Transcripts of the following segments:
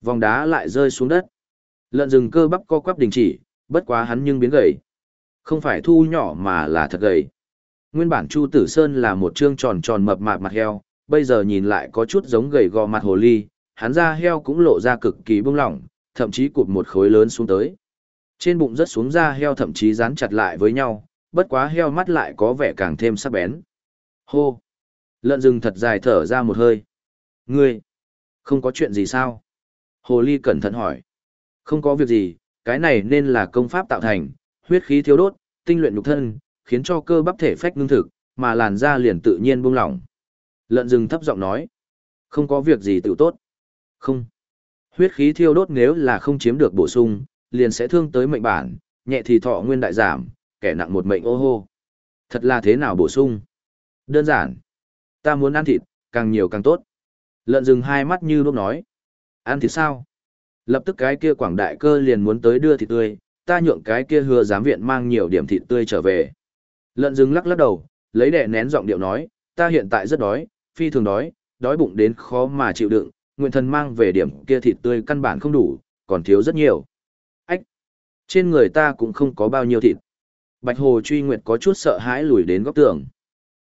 Vòng đá lại rơi xuống đất. Lợn rừng cơ bắp co quắp đình chỉ, bất quá hắn nhưng biến gầy. Không phải thu nhỏ mà là thật gầy. Nguyên bản Chu Tử Sơn là một trương tròn tròn mập mạp mặt heo, bây giờ nhìn lại có chút giống gầy gò mặt hồ ly, hắn da heo cũng lộ ra cực kỳ bông lỏng, thậm chí cụt một khối lớn xuống tới. Trên bụng rất xuống da heo thậm chí dán chặt lại với nhau, bất quá heo mắt lại có vẻ càng thêm sắc bén. Hô! Lợn rừng thật dài thở ra một hơi. Ngươi! Không có chuyện gì sao? Hồ ly cẩn thận hỏi. Không có việc gì, cái này nên là công pháp tạo thành, huyết khí thiếu đốt, tinh luyện nhục thân, khiến cho cơ bắp thể phách ngưng thực, mà làn da liền tự nhiên buông lỏng. Lợn rừng thấp giọng nói. Không có việc gì tự tốt. Không. Huyết khí thiêu đốt nếu là không chiếm được bổ sung, liền sẽ thương tới mệnh bản, nhẹ thì thọ nguyên đại giảm, kẻ nặng một mệnh ô hô. Thật là thế nào bổ sung? Đơn giản. Ta muốn ăn thịt, càng nhiều càng tốt. Lợn rừng hai mắt như lúc nói. Ăn thì sao? Lập tức cái kia quảng đại cơ liền muốn tới đưa thịt tươi, ta nhượng cái kia hứa giám viện mang nhiều điểm thịt tươi trở về. Lợn rừng lắc lắc đầu, lấy đẻ nén giọng điệu nói, ta hiện tại rất đói, phi thường đói, đói bụng đến khó mà chịu đựng, nguyện thần mang về điểm kia thịt tươi căn bản không đủ, còn thiếu rất nhiều. Ách! Trên người ta cũng không có bao nhiêu thịt. Bạch Hồ truy nguyệt có chút sợ hãi lùi đến góc tường.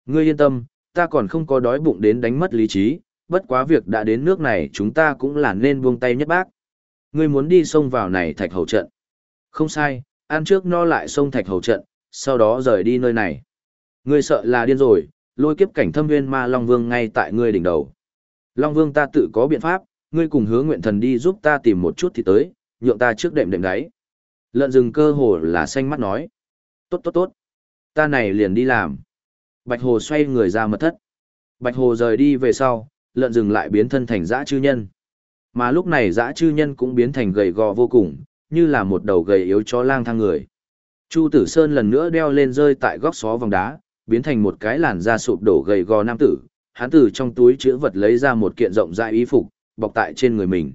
Ngươi yên tâm, ta còn không có đói bụng đến đánh mất lý trí, bất quá việc đã đến nước này chúng ta cũng là nên buông tay nhất bác. Ngươi muốn đi xông vào này thạch hầu trận. Không sai, ăn trước no lại xông thạch hầu trận, sau đó rời đi nơi này. Ngươi sợ là điên rồi, lôi kiếp cảnh thâm nguyên ma Long Vương ngay tại ngươi đỉnh đầu. Long Vương ta tự có biện pháp, ngươi cùng hứa nguyện thần đi giúp ta tìm một chút thì tới, nhượng ta trước đệm đệm đáy. Lợn rừng cơ hồ là xanh mắt nói. Tốt tốt tốt. Ta này liền đi làm. Bạch Hồ xoay người ra mật thất. Bạch Hồ rời đi về sau, lợn rừng lại biến thân thành dã chư nhân. Mà lúc này dã chư nhân cũng biến thành gầy gò vô cùng, như là một đầu gầy yếu chó lang thang người. Chu Tử Sơn lần nữa đeo lên rơi tại góc xó vòng đá, biến thành một cái làn da sụp đổ gầy gò nam tử, hắn từ trong túi chữ vật lấy ra một kiện rộng rãi y phục, bọc tại trên người mình.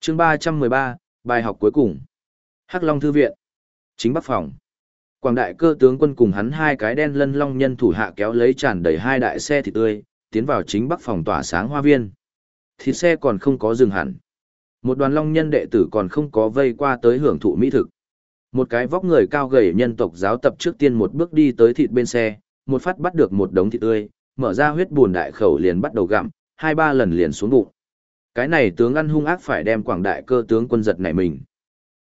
Chương 313, bài học cuối cùng. Hắc Long thư viện. Chính Bắc phòng. Quảng đại cơ tướng quân cùng hắn hai cái đen lân long nhân thủ hạ kéo lấy tràn đầy hai đại xe thịt tươi, tiến vào chính Bắc phòng tỏa sáng hoa viên. Thịt xe còn không có dừng hẳn. Một đoàn long nhân đệ tử còn không có vây qua tới hưởng thụ mỹ thực. Một cái vóc người cao gầy nhân tộc giáo tập trước tiên một bước đi tới thịt bên xe, một phát bắt được một đống thịt tươi, mở ra huyết buồn đại khẩu liền bắt đầu gặm, hai ba lần liền xuống bụng. Cái này tướng ăn hung ác phải đem quảng đại cơ tướng quân giật nảy mình.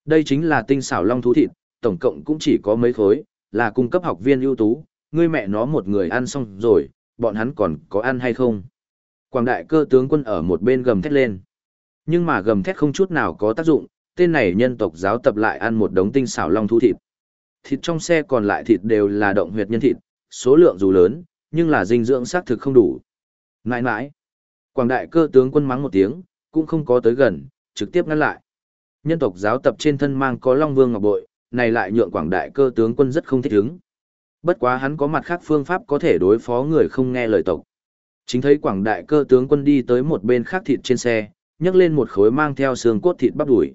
Đây chính là tinh xảo long thú thịt, tổng cộng cũng chỉ có mấy khối, là cung cấp học viên ưu tú, ngươi mẹ nó một người ăn xong rồi, bọn hắn còn có ăn hay không? Quảng đại cơ tướng quân ở một bên gầm thét lên. Nhưng mà gầm thét không chút nào có tác dụng, tên này nhân tộc giáo tập lại ăn một đống tinh xảo long thú thịt. Thịt trong xe còn lại thịt đều là động huyệt nhân thịt, số lượng dù lớn, nhưng là dinh dưỡng xác thực không đủ. Nãi mãi, quảng đại cơ tướng quân mắng một tiếng, cũng không có tới gần, trực tiếp ngăn lại. Nhân tộc giáo tập trên thân mang có long vương ngọc bội, này lại nhượng quảng đại cơ tướng quân rất không thích ứng. Bất quá hắn có mặt khác phương pháp có thể đối phó người không nghe lời tộc. Chính thấy quảng đại cơ tướng quân đi tới một bên khác thịt trên xe, nhấc lên một khối mang theo xương cốt thịt bắp đùi.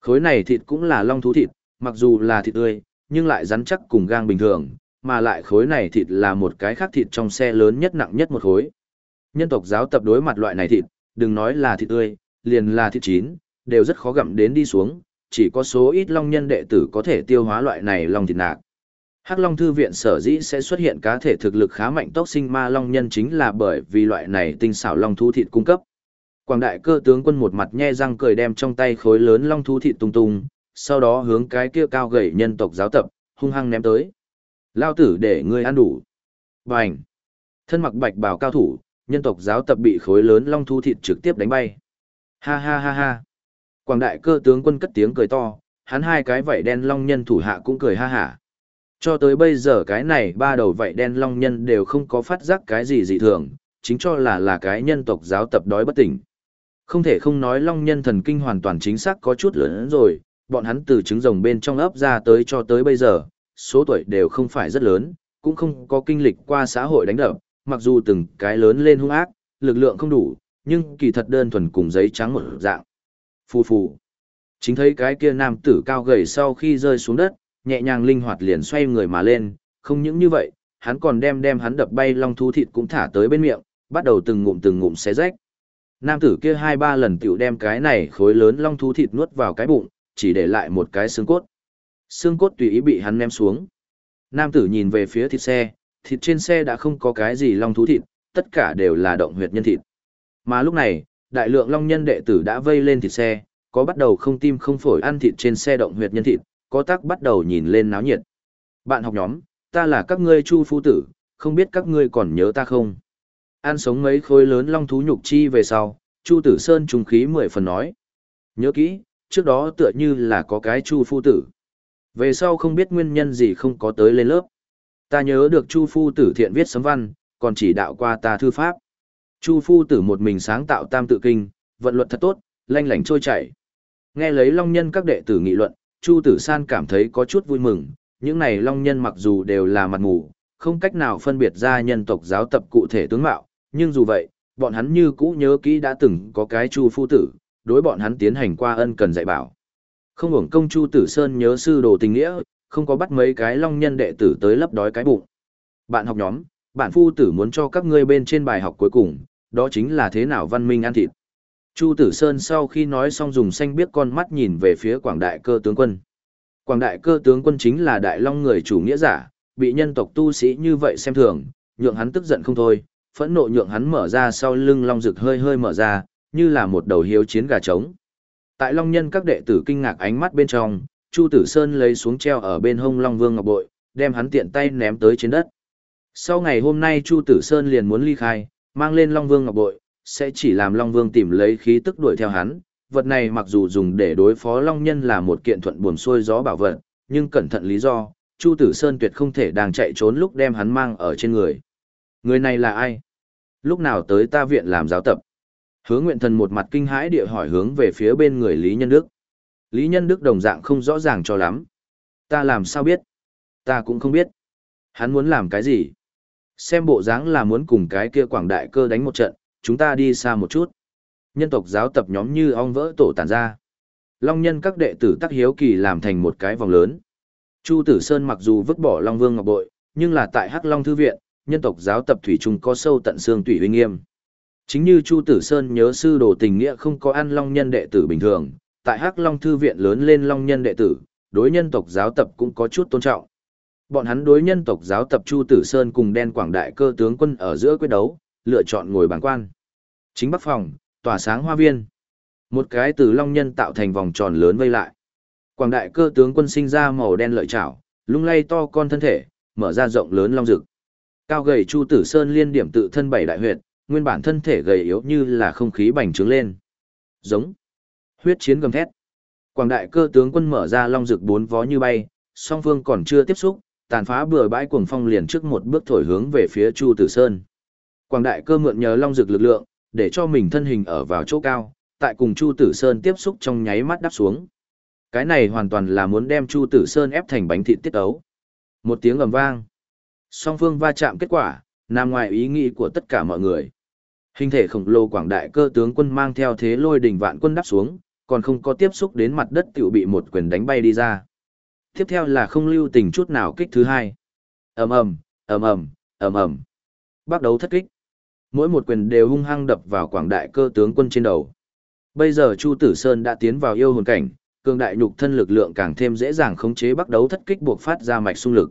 Khối này thịt cũng là long thú thịt, mặc dù là thịt tươi, nhưng lại rắn chắc cùng gang bình thường, mà lại khối này thịt là một cái khác thịt trong xe lớn nhất nặng nhất một khối. Nhân tộc giáo tập đối mặt loại này thịt, đừng nói là thịt tươi, liền là thịt chín, đều rất khó gặm đến đi xuống, chỉ có số ít long nhân đệ tử có thể tiêu hóa loại này long thịt nạc. Hắc Long Thư viện sở dĩ sẽ xuất hiện cá thể thực lực khá mạnh tốc sinh ma long nhân chính là bởi vì loại này tinh xảo long thú thịt cung cấp. Quảng đại cơ tướng quân một mặt nhe răng cười đem trong tay khối lớn long thú thịt tung tung, sau đó hướng cái kia cao gầy nhân tộc giáo tập, hung hăng ném tới. Lao tử để ngươi ăn đủ. Bành. Thân mặc bạch bào cao thủ, nhân tộc giáo tập bị khối lớn long thú thịt trực tiếp đánh bay. Ha ha ha ha. Quảng đại cơ tướng quân cất tiếng cười to, hắn hai cái vảy đen long nhân thủ hạ cũng cười ha hả. Cho tới bây giờ cái này ba đầu vậy đen long nhân đều không có phát giác cái gì dị thường, chính cho là là cái nhân tộc giáo tập đói bất tỉnh. Không thể không nói long nhân thần kinh hoàn toàn chính xác có chút lớn rồi, bọn hắn từ trứng rồng bên trong ấp ra tới cho tới bây giờ, số tuổi đều không phải rất lớn, cũng không có kinh lịch qua xã hội đánh đập, mặc dù từng cái lớn lên hung ác, lực lượng không đủ, nhưng kỳ thật đơn thuần cùng giấy trắng một dạng. Phù phù. Chính thấy cái kia nam tử cao gầy sau khi rơi xuống đất, nhẹ nhàng linh hoạt liền xoay người mà lên, không những như vậy, hắn còn đem đem hắn đập bay long thú thịt cũng thả tới bên miệng, bắt đầu từng ngụm từng ngụm xé rách. Nam tử kia hai ba lần tiểu đem cái này khối lớn long thú thịt nuốt vào cái bụng, chỉ để lại một cái xương cốt. Xương cốt tùy ý bị hắn ném xuống. Nam tử nhìn về phía thịt xe, thịt trên xe đã không có cái gì long thú thịt, tất cả đều là động huyệt nhân thịt. Mà lúc này, đại lượng long nhân đệ tử đã vây lên thịt xe, có bắt đầu không tim không phổi ăn thịt trên xe động huyệt nhân thịt, có tác bắt đầu nhìn lên náo nhiệt. Bạn học nhóm, ta là các ngươi chu phu tử, không biết các ngươi còn nhớ ta không? Ăn sống mấy khối lớn long thú nhục chi về sau, chu tử sơn trùng khí mười phần nói. Nhớ kỹ, trước đó tựa như là có cái chu phu tử. Về sau không biết nguyên nhân gì không có tới lên lớp. Ta nhớ được chu phu tử thiện viết sấm văn, còn chỉ đạo qua ta thư pháp. Chu phu tử một mình sáng tạo tam tự kinh, vận luật thật tốt, lanh lảnh trôi chảy. Nghe lấy long nhân các đệ tử nghị luận, Chu Tử San cảm thấy có chút vui mừng, những này long nhân mặc dù đều là mặt mù, không cách nào phân biệt ra nhân tộc giáo tập cụ thể tướng mạo, nhưng dù vậy, bọn hắn như cũ nhớ kỹ đã từng có cái Chu phu tử, đối bọn hắn tiến hành qua ân cần dạy bảo. Không hưởng công Chu Tử Sơn nhớ sư đồ tình nghĩa, không có bắt mấy cái long nhân đệ tử tới lấp đói cái bụng. Bạn học nhóm, bạn phu tử muốn cho các ngươi bên trên bài học cuối cùng, đó chính là thế nào văn minh ăn thịt. Chu Tử Sơn sau khi nói xong dùng xanh biết con mắt nhìn về phía quảng đại cơ tướng quân. Quảng đại cơ tướng quân chính là đại long người chủ nghĩa giả, bị nhân tộc tu sĩ như vậy xem thường, nhượng hắn tức giận không thôi, phẫn nộ nhượng hắn mở ra sau lưng long rực hơi hơi mở ra, như là một đầu hiếu chiến gà trống. Tại long nhân các đệ tử kinh ngạc ánh mắt bên trong, Chu Tử Sơn lấy xuống treo ở bên hông Long Vương Ngọc Bội, đem hắn tiện tay ném tới trên đất. Sau ngày hôm nay Chu Tử Sơn liền muốn ly khai, mang lên Long Vương Ngọc Bội, sẽ chỉ làm Long Vương tìm lấy khí tức đuổi theo hắn. Vật này mặc dù dùng để đối phó Long Nhân là một kiện thuận buồm xuôi gió bảo vật, nhưng cẩn thận lý do, Chu Tử Sơn tuyệt không thể đang chạy trốn lúc đem hắn mang ở trên người. Người này là ai? Lúc nào tới ta viện làm giáo tập? Hứa Nguyện Thần một mặt kinh hãi địa hỏi hướng về phía bên người Lý Nhân Đức. Lý Nhân Đức đồng dạng không rõ ràng cho lắm. Ta làm sao biết? Ta cũng không biết. Hắn muốn làm cái gì? Xem bộ dáng là muốn cùng cái kia quảng đại cơ đánh một trận, chúng ta đi xa một chút. Nhân tộc giáo tập nhóm như ong vỡ tổ tàn ra. Long nhân các đệ tử tắc hiếu kỳ làm thành một cái vòng lớn. Chu Tử Sơn mặc dù vứt bỏ Long Vương Ngọc Bội, nhưng là tại Hắc Long Thư Viện, nhân tộc giáo tập thủy trung có sâu tận xương tủy uy nghiêm. Chính như Chu Tử Sơn nhớ sư đồ tình nghĩa không có ăn Long nhân đệ tử bình thường, tại Hắc Long Thư Viện lớn lên Long nhân đệ tử, đối nhân tộc giáo tập cũng có chút tôn trọng. Bọn hắn đối nhân tộc giáo tập Chu Tử Sơn cùng đen quảng đại cơ tướng quân ở giữa quyết đấu, lựa chọn ngồi bàn quan. Chính bắc phòng, tỏa sáng hoa viên. Một cái từ long nhân tạo thành vòng tròn lớn vây lại. Quảng đại cơ tướng quân sinh ra màu đen lợi chảo, lung lay to con thân thể, mở ra rộng lớn long rực. Cao gầy Chu Tử Sơn liên điểm tự thân bảy đại huyệt, nguyên bản thân thể gầy yếu như là không khí bành trướng lên. Giống. Huyết chiến gầm thét. Quảng đại cơ tướng quân mở ra long rực bốn vó như bay, song phương còn chưa tiếp xúc, tàn phá bừa bãi cuồng phong liền trước một bước thổi hướng về phía Chu Tử Sơn. Quảng đại cơ mượn nhờ long dược lực lượng, để cho mình thân hình ở vào chỗ cao, tại cùng Chu Tử Sơn tiếp xúc trong nháy mắt đáp xuống. Cái này hoàn toàn là muốn đem Chu Tử Sơn ép thành bánh thịt tiết ấu. Một tiếng ầm vang. Song phương va chạm kết quả, nằm ngoài ý nghĩ của tất cả mọi người. Hình thể khổng lồ quảng đại cơ tướng quân mang theo thế lôi đỉnh vạn quân đáp xuống, còn không có tiếp xúc đến mặt đất tiểu bị một quyền đánh bay đi ra. Tiếp theo là không lưu tình chút nào kích thứ hai. ầm ầm, ầm ầm, ầm ầm. Bắt đầu thất kích. Mỗi một quyền đều hung hăng đập vào quảng đại cơ tướng quân trên đầu. Bây giờ Chu Tử Sơn đã tiến vào yêu hồn cảnh, cường đại nhục thân lực lượng càng thêm dễ dàng khống chế bắt đấu thất kích buộc phát ra mạch xung lực.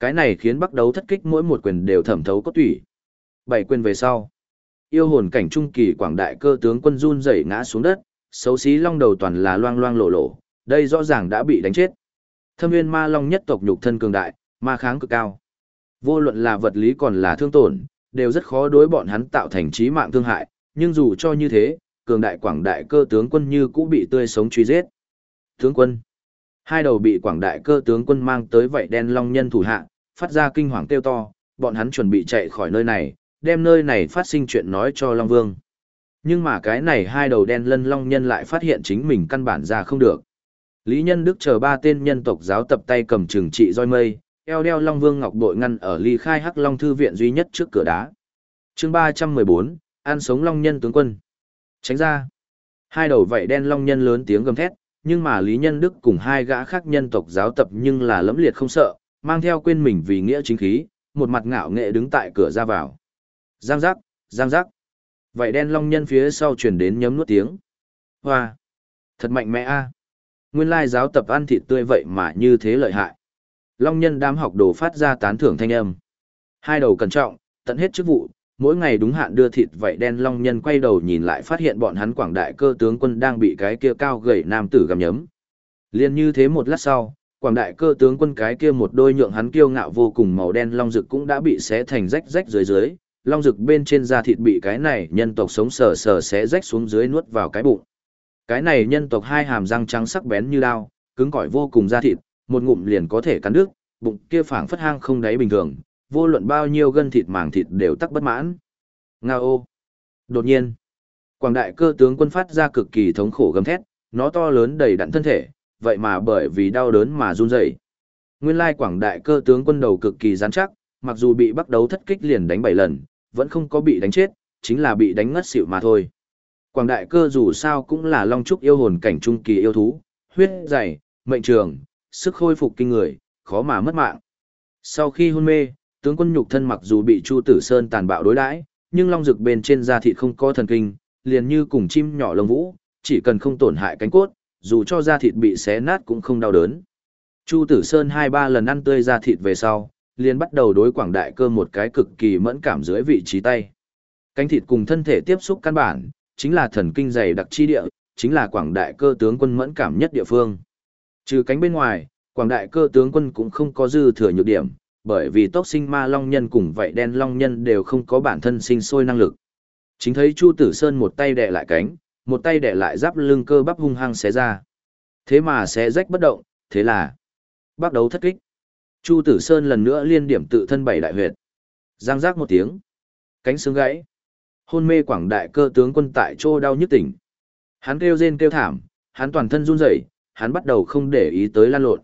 Cái này khiến bắt đấu thất kích mỗi một quyền đều thẩm thấu cốt tủy. Bảy quyền về sau, yêu hồn cảnh trung kỳ quảng đại cơ tướng quân run rẩy ngã xuống đất, xấu xí long đầu toàn là loang loang lộ lộ, đây rõ ràng đã bị đánh chết. Thâm viên ma long nhất tộc nhục thân cường đại, ma kháng cực cao. Vô luận là vật lý còn là thương tổn, đều rất khó đối bọn hắn tạo thành trí mạng thương hại, nhưng dù cho như thế, cường đại quảng đại cơ tướng quân như cũ bị tươi sống truy giết. Tướng quân. Hai đầu bị quảng đại cơ tướng quân mang tới vậy đen long nhân thủ hạ, phát ra kinh hoàng kêu to, bọn hắn chuẩn bị chạy khỏi nơi này, đem nơi này phát sinh chuyện nói cho Long Vương. Nhưng mà cái này hai đầu đen lân long nhân lại phát hiện chính mình căn bản ra không được. Lý Nhân Đức chờ ba tên nhân tộc giáo tập tay cầm trừng trị roi mây, eo đeo Long Vương Ngọc bội ngăn ở ly khai Hắc Long Thư viện duy nhất trước cửa đá. chương ba trăm mười bốn An sống Long Nhân tướng quân. Tránh ra. Hai đầu vảy đen Long Nhân lớn tiếng gầm thét, nhưng mà Lý Nhân Đức cùng hai gã khác nhân tộc giáo tập nhưng là lẫm liệt không sợ, mang theo quên mình vì nghĩa chính khí, một mặt ngạo nghệ đứng tại cửa ra vào. Giang giác, giang giác. Vảy đen long nhân phía sau truyền đến nhấm nuốt tiếng. Hoa! Thật mạnh mẽ a Nguyên lai giáo tập ăn thịt tươi vậy mà như thế lợi hại. Long nhân đám học đồ phát ra tán thưởng thanh âm. Hai đầu cẩn trọng, tận hết chức vụ, mỗi ngày đúng hạn đưa thịt vậy đen long nhân quay đầu nhìn lại phát hiện bọn hắn quảng đại cơ tướng quân đang bị cái kia cao gầy nam tử gặm nhấm. Liên như thế một lát sau, quảng đại cơ tướng quân cái kia một đôi nhượng hắn kiêu ngạo vô cùng màu đen long rực cũng đã bị xé thành rách rách dưới dưới, long rực bên trên da thịt bị cái này nhân tộc sống sờ sờ xé rách xuống dưới nuốt vào cái bụng. Cái này nhân tộc hai hàm răng trắng sắc bén như đao, cứng cỏi vô cùng da thịt, một ngụm liền có thể cắn đứt, bụng kia phảng phất hang không đáy bình thường, vô luận bao nhiêu gân thịt màng thịt đều tắc bất mãn. ngao! Đột nhiên, quảng đại cơ tướng quân phát ra cực kỳ thống khổ gầm thét, nó to lớn đầy đặn thân thể, vậy mà bởi vì đau đớn mà run rẩy. Nguyên lai quảng đại cơ tướng quân đầu cực kỳ rắn chắc, mặc dù bị bắt đấu thất kích liền đánh 7 lần, vẫn không có bị đánh chết, chính là bị đánh ngất xỉu mà thôi. Quảng đại cơ dù sao cũng là long trúc yêu hồn cảnh trung kỳ yêu thú, huyết dày, mệnh trường, sức khôi phục kinh người, khó mà mất mạng. Sau khi hôn mê, tướng quân nhục thân mặc dù bị Chu Tử Sơn tàn bạo đối đãi, nhưng long rực bên trên da thịt không có thần kinh, liền như cùng chim nhỏ lông vũ, chỉ cần không tổn hại cánh cốt, dù cho da thịt bị xé nát cũng không đau đớn. Chu Tử Sơn hai ba lần ăn tươi da thịt về sau, liền bắt đầu đối quảng đại cơ một cái cực kỳ mẫn cảm dưới vị trí tay. Cánh thịt cùng thân thể tiếp xúc căn bản, chính là thần kinh dày đặc chi địa, chính là quảng đại cơ tướng quân mẫn cảm nhất địa phương. Trừ cánh bên ngoài, quảng đại cơ tướng quân cũng không có dư thừa nhược điểm, bởi vì tốc sinh ma long nhân cùng vậy đen long nhân đều không có bản thân sinh sôi năng lực. Chính thấy Chu Tử Sơn một tay đè lại cánh, một tay đè lại giáp lưng cơ bắp hung hăng xé ra. Thế mà xé rách bất động, thế là bắt đầu thất kích. Chu Tử Sơn lần nữa liên điểm tự thân bảy đại huyệt. Giang giác một tiếng, cánh xương gãy. Hôn mê quảng đại cơ tướng quân tại chỗ đau nhức tỉnh. Hắn kêu rên kêu thảm, hắn toàn thân run rẩy, hắn bắt đầu không để ý tới lan lộn.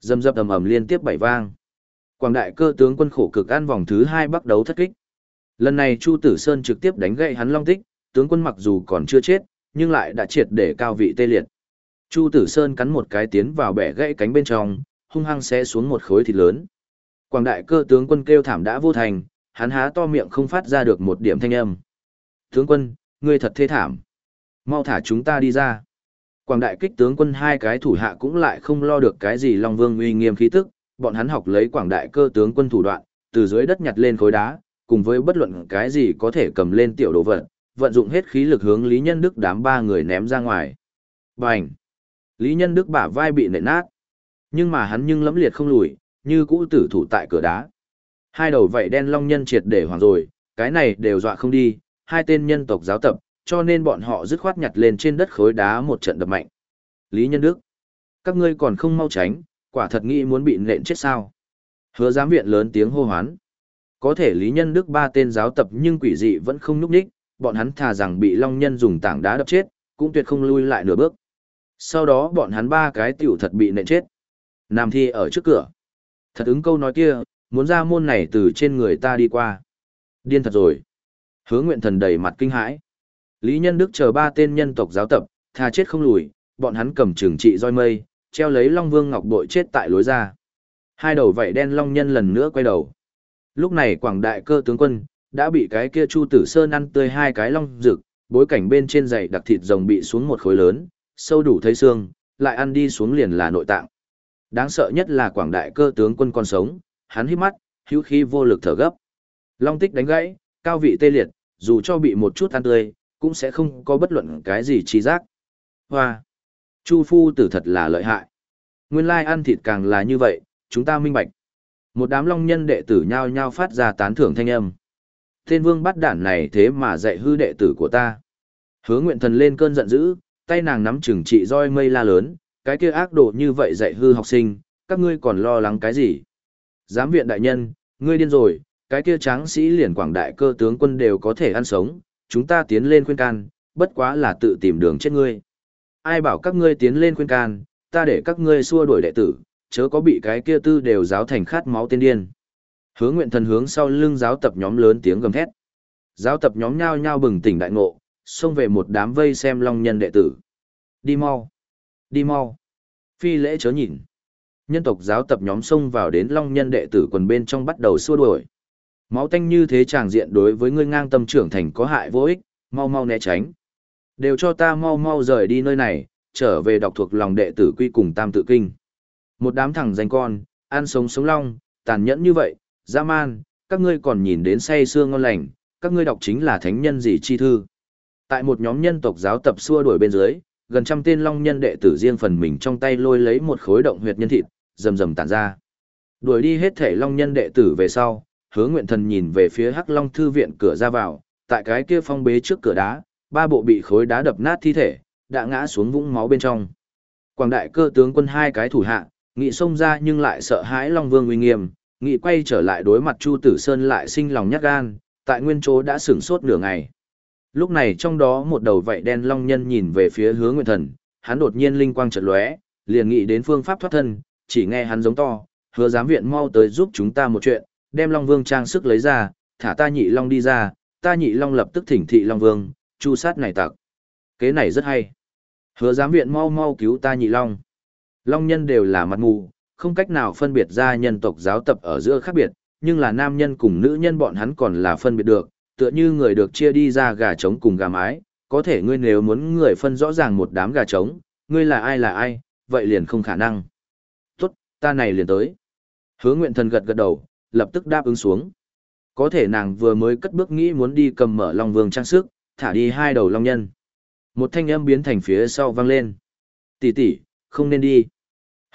Dầm dập ầm ầm liên tiếp bảy vang. Quảng đại cơ tướng quân khổ cực ăn vòng thứ hai bắt đấu thất kích. Lần này Chu Tử Sơn trực tiếp đánh gậy hắn long tích, tướng quân mặc dù còn chưa chết, nhưng lại đã triệt để cao vị tê liệt. Chu Tử Sơn cắn một cái tiến vào bẻ gãy cánh bên trong, hung hăng xé xuống một khối thịt lớn. Quảng đại cơ tướng quân kêu thảm đã vô thành, hắn há to miệng không phát ra được một điểm thanh âm. Tướng quân, ngươi thật thê thảm. Mau thả chúng ta đi ra. Quảng đại kích tướng quân hai cái thủ hạ cũng lại không lo được cái gì Long Vương uy nghiêm khí tức, bọn hắn học lấy quảng đại cơ tướng quân thủ đoạn, từ dưới đất nhặt lên khối đá, cùng với bất luận cái gì có thể cầm lên tiểu đồ vật, vận dụng hết khí lực hướng Lý Nhân Đức đám ba người ném ra ngoài. Bành! Lý Nhân Đức bả vai bị nện nát. Nhưng mà hắn nhưng lẫm liệt không lùi, như cũ tử thủ tại cửa đá. Hai đầu vậy đen long nhân triệt để hoàng rồi, cái này đều dọa không đi, hai tên nhân tộc giáo tập, cho nên bọn họ dứt khoát nhặt lên trên đất khối đá một trận đập mạnh. Lý Nhân Đức, các ngươi còn không mau tránh, quả thật nghĩ muốn bị nện chết sao. Hứa giám viện lớn tiếng hô hoán. Có thể Lý Nhân Đức ba tên giáo tập nhưng quỷ dị vẫn không nhúc nhích, bọn hắn thà rằng bị Long Nhân dùng tảng đá đập chết, cũng tuyệt không lui lại nửa bước. Sau đó bọn hắn ba cái tiểu thật bị nện chết. Nam thi ở trước cửa. Thật ứng câu nói kia, muốn ra môn này từ trên người ta đi qua. Điên thật rồi. Hứa nguyện thần đầy mặt kinh hãi. Lý Nhân Đức chờ ba tên nhân tộc giáo tập, tha chết không lùi, bọn hắn cầm trường trị roi mây, treo lấy Long Vương Ngọc bội chết tại lối ra. Hai đầu vảy đen Long Nhân lần nữa quay đầu. Lúc này quảng đại cơ tướng quân, đã bị cái kia Chu Tử Sơn ăn tươi hai cái long rực, bối cảnh bên trên giày đặc thịt rồng bị xuống một khối lớn, sâu đủ thấy xương, lại ăn đi xuống liền là nội tạng. Đáng sợ nhất là quảng đại cơ tướng quân còn sống, hắn hít mắt, hữu khí vô lực thở gấp. Long tích đánh gãy, cao vị tê liệt, dù cho bị một chút ăn tươi, cũng sẽ không có bất luận cái gì chi giác. Hoa! Chu phu tử thật là lợi hại. Nguyên lai ăn thịt càng là như vậy, chúng ta minh bạch. Một đám long nhân đệ tử nhao nhao phát ra tán thưởng thanh âm. Tên vương bắt đản này thế mà dạy hư đệ tử của ta. Hứa nguyện thần lên cơn giận dữ, tay nàng nắm chừng trị roi mây la lớn, cái kia ác độ như vậy dạy hư học sinh, các ngươi còn lo lắng cái gì? Giám viện đại nhân, ngươi điên rồi, cái kia tráng sĩ liền quảng đại cơ tướng quân đều có thể ăn sống, chúng ta tiến lên khuyên can, bất quá là tự tìm đường chết ngươi. Ai bảo các ngươi tiến lên khuyên can, ta để các ngươi xua đuổi đệ tử, chớ có bị cái kia tư đều giáo thành khát máu tiên điên. Hướng nguyện thần hướng sau lưng giáo tập nhóm lớn tiếng gầm thét. Giáo tập nhóm nhao nhao bừng tỉnh đại ngộ, xông về một đám vây xem long nhân đệ tử. Đi mau, đi mau. Phi lễ chớ nhìn. Nhân tộc giáo tập nhóm xông vào đến long nhân đệ tử quần bên trong bắt đầu xua đuổi. Máu tanh như thế tràng diện đối với ngươi ngang tâm trưởng thành có hại vô ích, mau mau né tránh. Đều cho ta mau mau rời đi nơi này, trở về đọc thuộc lòng đệ tử quy cùng tam tự kinh. Một đám thằng danh con, ăn sống sống long, tàn nhẫn như vậy, dã man, các ngươi còn nhìn đến say xương ngon lành, các ngươi đọc chính là thánh nhân gì chi thư. Tại một nhóm nhân tộc giáo tập xua đuổi bên dưới, gần trăm tên long nhân đệ tử riêng phần mình trong tay lôi lấy một khối động huyệt nhân thịt, rầm rầm tản ra. Đuổi đi hết thể long nhân đệ tử về sau, hứa nguyện thần nhìn về phía hắc long thư viện cửa ra vào, tại cái kia phong bế trước cửa đá, ba bộ bị khối đá đập nát thi thể, đã ngã xuống vũng máu bên trong. Quảng đại cơ tướng quân hai cái thủ hạ, nghị xông ra nhưng lại sợ hãi long vương uy nghiêm, nghị quay trở lại đối mặt Chu Tử Sơn lại sinh lòng nhát gan, tại nguyên chỗ đã sửng sốt nửa ngày. Lúc này trong đó một đầu vảy đen long nhân nhìn về phía hướng nguyện thần, hắn đột nhiên linh quang chật lóe, liền nghĩ đến phương pháp thoát thân, chỉ nghe hắn giống to, hứa giám viện mau tới giúp chúng ta một chuyện, đem long vương trang sức lấy ra, thả ta nhị long đi ra, ta nhị long lập tức thỉnh thị long vương, chu sát này tặc. Kế này rất hay. Hứa giám viện mau mau cứu ta nhị long. Long nhân đều là mặt mù, không cách nào phân biệt ra nhân tộc giáo tập ở giữa khác biệt, nhưng là nam nhân cùng nữ nhân bọn hắn còn là phân biệt được, tựa như người được chia đi ra gà trống cùng gà mái, có thể ngươi nếu muốn người phân rõ ràng một đám gà trống, ngươi là ai là ai, vậy liền không khả năng. Tốt, ta này liền tới. Hứa nguyện thần gật gật đầu, lập tức đáp ứng xuống. Có thể nàng vừa mới cất bước nghĩ muốn đi cầm mở Long Vương trang sức, thả đi hai đầu Long Nhân. Một thanh âm biến thành phía sau vang lên. Tỷ tỷ, không nên đi.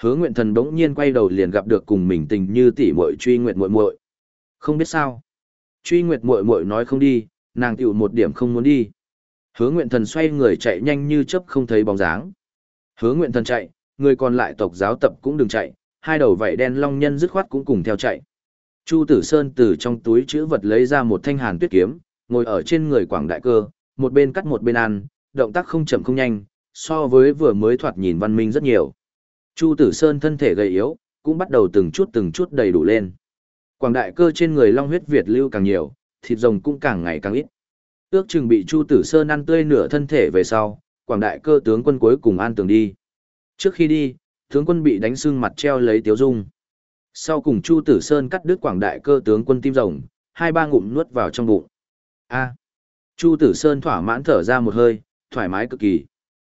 Hứa nguyện thần bỗng nhiên quay đầu liền gặp được cùng mình tình như tỷ muội truy Nguyệt muội muội. Không biết sao. Truy nguyệt muội muội nói không đi, nàng tiểu một điểm không muốn đi. Hứa nguyện thần xoay người chạy nhanh như chớp không thấy bóng dáng. Hứa nguyện thần chạy, người còn lại tộc giáo tập cũng đừng chạy, hai đầu vảy đen long nhân dứt khoát cũng cùng theo chạy. Chu Tử Sơn từ trong túi chữ vật lấy ra một thanh hàn tuyết kiếm, ngồi ở trên người quảng đại cơ, một bên cắt một bên ăn, động tác không chậm không nhanh, so với vừa mới thoạt nhìn văn minh rất nhiều. Chu Tử Sơn thân thể gầy yếu, cũng bắt đầu từng chút từng chút đầy đủ lên. Quảng đại cơ trên người long huyết Việt lưu càng nhiều, thịt rồng cũng càng ngày càng ít. Ước chừng bị Chu Tử Sơn ăn tươi nửa thân thể về sau, quảng đại cơ tướng quân cuối cùng an tường đi. Trước khi đi, tướng quân bị đánh sưng mặt treo lấy tiếu dung. Sau cùng Chu Tử Sơn cắt đứt quảng đại cơ tướng quân tim rồng, hai ba ngụm nuốt vào trong bụng. A. Chu Tử Sơn thỏa mãn thở ra một hơi, thoải mái cực kỳ.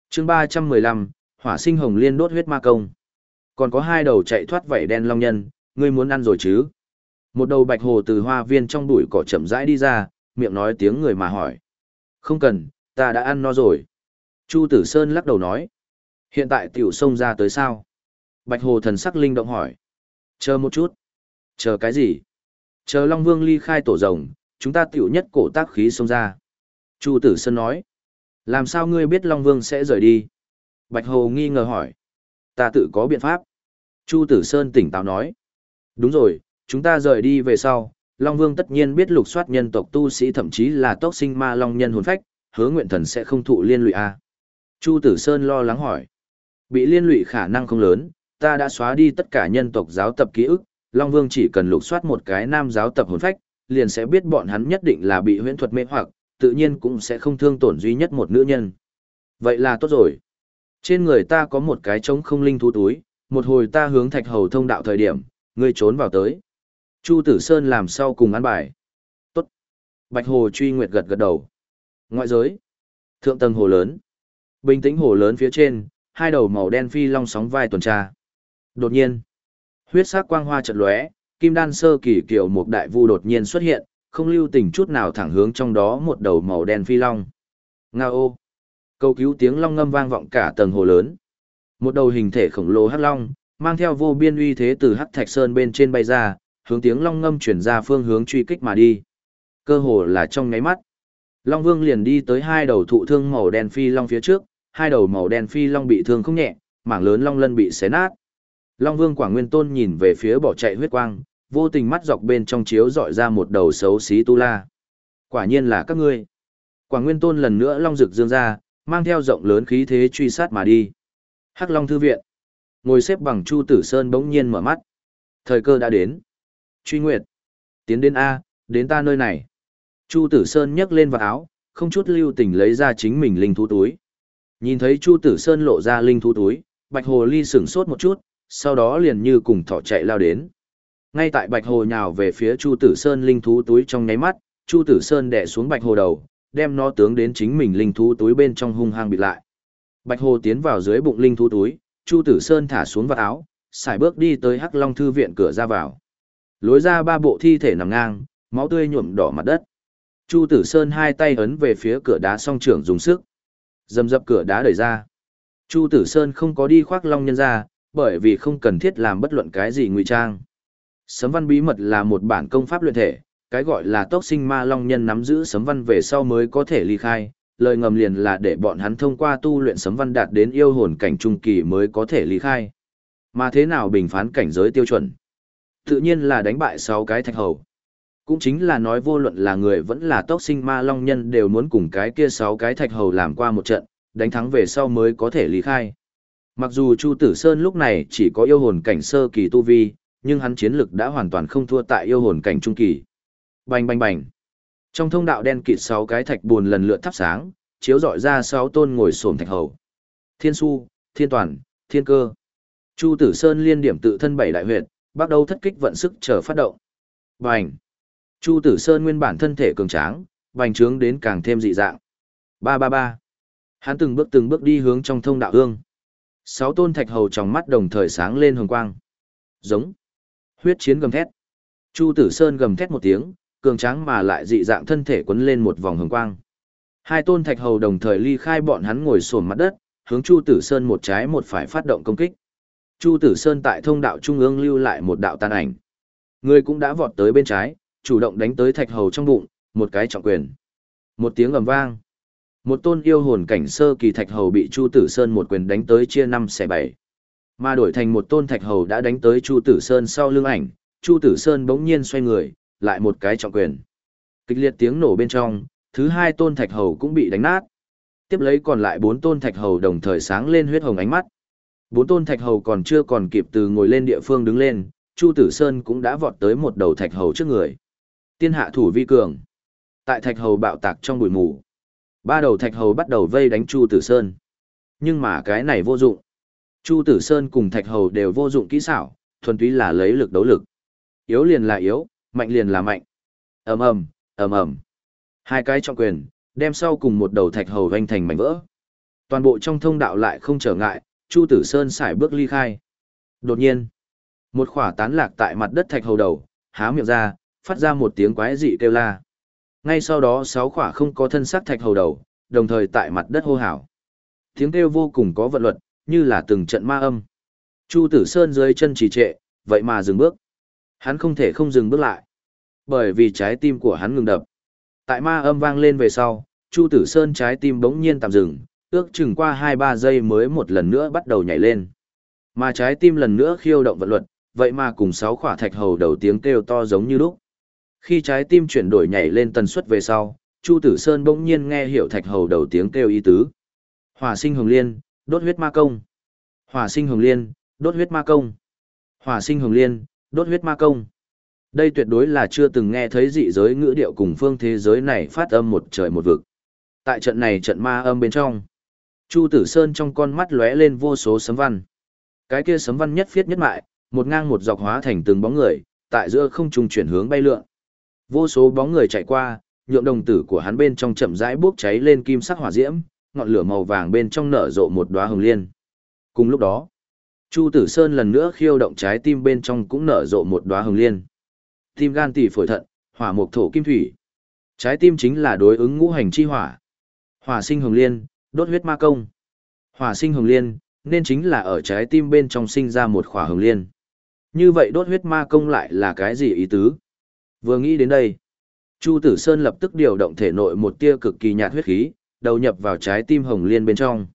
Chương ba trăm mười lăm, Hỏa Sinh Hồng Liên đốt huyết ma công. Còn có hai đầu chạy thoát vảy đen long nhân, ngươi muốn ăn rồi chứ? Một đầu bạch hồ từ hoa viên trong bụi cỏ chậm rãi đi ra, miệng nói tiếng người mà hỏi. Không cần, ta đã ăn no rồi. Chu Tử Sơn lắc đầu nói. Hiện tại tiểu sông ra tới sao? Bạch hồ thần sắc linh động hỏi. Chờ một chút. Chờ cái gì? Chờ Long Vương ly khai tổ rồng, chúng ta tiểu nhất cổ tác khí xông ra. Chu Tử Sơn nói. Làm sao ngươi biết Long Vương sẽ rời đi? Bạch Hồ nghi ngờ hỏi. Ta tự có biện pháp. Chu Tử Sơn tỉnh táo nói. Đúng rồi, chúng ta rời đi về sau, Long Vương tất nhiên biết lục soát nhân tộc tu sĩ thậm chí là tốc sinh ma Long nhân hồn phách, hứa nguyện thần sẽ không thụ liên lụy a à? Chu Tử Sơn lo lắng hỏi. Bị liên lụy khả năng không lớn, ta đã xóa đi tất cả nhân tộc giáo tập ký ức, Long Vương chỉ cần lục soát một cái nam giáo tập hồn phách, liền sẽ biết bọn hắn nhất định là bị huyễn thuật mê hoặc, tự nhiên cũng sẽ không thương tổn duy nhất một nữ nhân. Vậy là tốt rồi. Trên người ta có một cái trống không linh thú túi, một hồi ta hướng thạch hầu thông đạo thời điểm, ngươi trốn vào tới. Chu Tử Sơn làm sau cùng ăn bài. Tốt. Bạch Hồ truy nguyệt gật gật đầu. Ngoại giới. Thượng tầng hồ lớn. Bình tĩnh hồ lớn phía trên, hai đầu màu đen phi long sóng vai tuần tra. Đột nhiên, huyết sắc quang hoa chợt lóe, kim đan sơ kỳ kiểu một đại vu đột nhiên xuất hiện, không lưu tình chút nào thẳng hướng trong đó một đầu màu đen phi long. Ngao. Câu cứu tiếng long ngâm vang vọng cả tầng hồ lớn. Một đầu hình thể khổng lồ hắc long, mang theo vô biên uy thế từ hắc thạch sơn bên trên bay ra, hướng tiếng long ngâm chuyển ra phương hướng truy kích mà đi. Cơ hồ là trong nháy mắt. Long Vương liền đi tới hai đầu thụ thương màu đen phi long phía trước, hai đầu màu đen phi long bị thương không nhẹ, mảng lớn long lân bị xé nát. Long Vương Quảng Nguyên Tôn nhìn về phía bỏ chạy huyết quang, vô tình mắt dọc bên trong chiếu dọi ra một đầu xấu xí tu la. Quả nhiên là các ngươi. Quảng Nguyên Tôn lần nữa long rực dương ra, mang theo rộng lớn khí thế truy sát mà đi. Hắc Long thư viện. Ngồi xếp bằng Chu Tử Sơn bỗng nhiên mở mắt. Thời cơ đã đến. Truy Nguyệt. Tiến đến A, đến ta nơi này. Chu Tử Sơn nhấc lên vào áo, không chút lưu tình lấy ra chính mình linh thú túi. Nhìn thấy Chu Tử Sơn lộ ra linh thú túi, Bạch Hồ Ly sửng sốt một chút, sau đó liền như cùng thỏ chạy lao đến. Ngay tại Bạch Hồ nhào về phía Chu Tử Sơn linh thú túi trong nháy mắt, Chu Tử Sơn đè xuống Bạch Hồ đầu, đem nó tướng đến chính mình linh thú túi bên trong hung hăng bịt lại. Bạch Hồ tiến vào dưới bụng linh thú túi, Chu Tử Sơn thả xuống vạt áo, xài bước đi tới Hắc Long thư viện cửa ra vào. Lối ra ba bộ thi thể nằm ngang, máu tươi nhuộm đỏ mặt đất. Chu Tử Sơn hai tay ấn về phía cửa đá song trưởng dùng sức. Dầm dập cửa đá đẩy ra. Chu Tử Sơn không có đi khoác long nhân ra, bởi vì không cần thiết làm bất luận cái gì ngụy trang. Sấm văn bí mật là một bản công pháp luyện thể, cái gọi là tốc sinh ma long nhân nắm giữ sấm văn về sau mới có thể ly khai, lời ngầm liền là để bọn hắn thông qua tu luyện sấm văn đạt đến yêu hồn cảnh trung kỳ mới có thể ly khai. Mà thế nào bình phán cảnh giới tiêu chuẩn? Tự nhiên là đánh bại 6 cái thạch hầu. Cũng chính là nói vô luận là người vẫn là tốc sinh ma long nhân đều muốn cùng cái kia 6 cái thạch hầu làm qua một trận, đánh thắng về sau mới có thể ly khai. Mặc dù Chu Tử Sơn lúc này chỉ có yêu hồn cảnh sơ kỳ tu vi, nhưng hắn chiến lực đã hoàn toàn không thua tại yêu hồn cảnh trung kỳ. Bành bành bành. Trong thông đạo đen kịt sáu cái thạch buồn lần lượt thắp sáng, chiếu rọi ra sáu tôn ngồi xổm thạch hầu. Thiên su, Thiên toàn, Thiên cơ. Chu Tử Sơn liên điểm tự thân bảy đại huyệt, bắt đầu thất kích vận sức chờ phát động. Bành. Chu Tử Sơn nguyên bản thân thể cường tráng, bành trướng đến càng thêm dị dạng. Ba ba ba. Hắn từng bước từng bước đi hướng trong thông đạo hương. Sáu tôn thạch hầu trong mắt đồng thời sáng lên hồng quang. Giống. Huyết chiến gầm thét. Chu Tử Sơn gầm thét một tiếng, cường tráng mà lại dị dạng thân thể quấn lên một vòng hồng quang. Hai tôn thạch hầu đồng thời ly khai bọn hắn ngồi xổm mặt đất, hướng Chu Tử Sơn một trái một phải phát động công kích. Chu Tử Sơn tại thông đạo trung ương lưu lại một đạo tàn ảnh. Người cũng đã vọt tới bên trái, chủ động đánh tới thạch hầu trong bụng, một cái trọng quyền. Một tiếng ầm vang. Một tôn yêu hồn cảnh sơ kỳ thạch hầu bị Chu Tử Sơn một quyền đánh tới chia năm xẻ bảy. Mà đổi thành một tôn thạch hầu đã đánh tới Chu Tử Sơn sau lưng ảnh, Chu Tử Sơn bỗng nhiên xoay người, lại một cái trọng quyền. Kịch liệt tiếng nổ bên trong, thứ hai tôn thạch hầu cũng bị đánh nát. Tiếp lấy còn lại bốn tôn thạch hầu đồng thời sáng lên huyết hồng ánh mắt. Bốn tôn thạch hầu còn chưa còn kịp từ ngồi lên địa phương đứng lên, Chu Tử Sơn cũng đã vọt tới một đầu thạch hầu trước người. Tiên hạ thủ vi cường. Tại thạch hầu bạo tạc trong bụi mù. Ba đầu thạch hầu bắt đầu vây đánh Chu Tử Sơn. Nhưng mà cái này vô dụng. Chu Tử Sơn cùng thạch hầu đều vô dụng kỹ xảo, thuần túy là lấy lực đấu lực. Yếu liền là yếu, mạnh liền là mạnh. ầm ầm, ầm ầm. Hai cái trọng quyền, đem sau cùng một đầu thạch hầu vanh thành mảnh vỡ. Toàn bộ trong thông đạo lại không trở ngại, Chu Tử Sơn xài bước ly khai. Đột nhiên, một khỏa tán lạc tại mặt đất thạch hầu đầu, há miệng ra, phát ra một tiếng quái dị kêu la. Ngay sau đó sáu khỏa không có thân xác thạch hầu đầu, đồng thời tại mặt đất hô hào. Tiếng kêu vô cùng có vận luật, như là từng trận ma âm. Chu Tử Sơn dưới chân trì trệ, vậy mà dừng bước. Hắn không thể không dừng bước lại. Bởi vì trái tim của hắn ngừng đập. Tại ma âm vang lên về sau, Chu Tử Sơn trái tim bỗng nhiên tạm dừng, ước chừng qua 2-3 giây mới một lần nữa bắt đầu nhảy lên. Mà trái tim lần nữa khiêu động vận luật, vậy mà cùng sáu khỏa thạch hầu đầu tiếng kêu to giống như lúc. Khi trái tim chuyển đổi nhảy lên tần suất về sau, Chu Tử Sơn bỗng nhiên nghe hiểu thạch hầu đầu tiếng kêu ý tứ. Hỏa sinh hồng liên, đốt huyết ma công. Hỏa sinh hồng liên, đốt huyết ma công. Hỏa sinh hồng liên, đốt huyết ma công. Đây tuyệt đối là chưa từng nghe thấy dị giới ngữ điệu cùng phương thế giới này phát âm một trời một vực. Tại trận này trận ma âm bên trong. Chu Tử Sơn trong con mắt lóe lên vô số sấm văn. Cái kia sấm văn nhất phiết nhất mại, một ngang một dọc hóa thành từng bóng người, tại giữa không trung chuyển hướng bay lượn. Vô số bóng người chạy qua, nhượng đồng tử của hắn bên trong chậm rãi bốc cháy lên kim sắc hỏa diễm, ngọn lửa màu vàng bên trong nở rộ một đóa hồng liên. Cùng lúc đó, Chu Tử Sơn lần nữa khiêu động trái tim bên trong cũng nở rộ một đóa hồng liên. Tim gan tỷ phổi thận, hỏa mộc thổ kim thủy. Trái tim chính là đối ứng ngũ hành chi hỏa. Hỏa sinh hồng liên, đốt huyết ma công. Hỏa sinh hồng liên, nên chính là ở trái tim bên trong sinh ra một khỏa hồng liên. Như vậy đốt huyết ma công lại là cái gì ý tứ? Vừa nghĩ đến đây, Chu Tử Sơn lập tức điều động thể nội một tia cực kỳ nhạt huyết khí, đầu nhập vào trái tim hồng liên bên trong.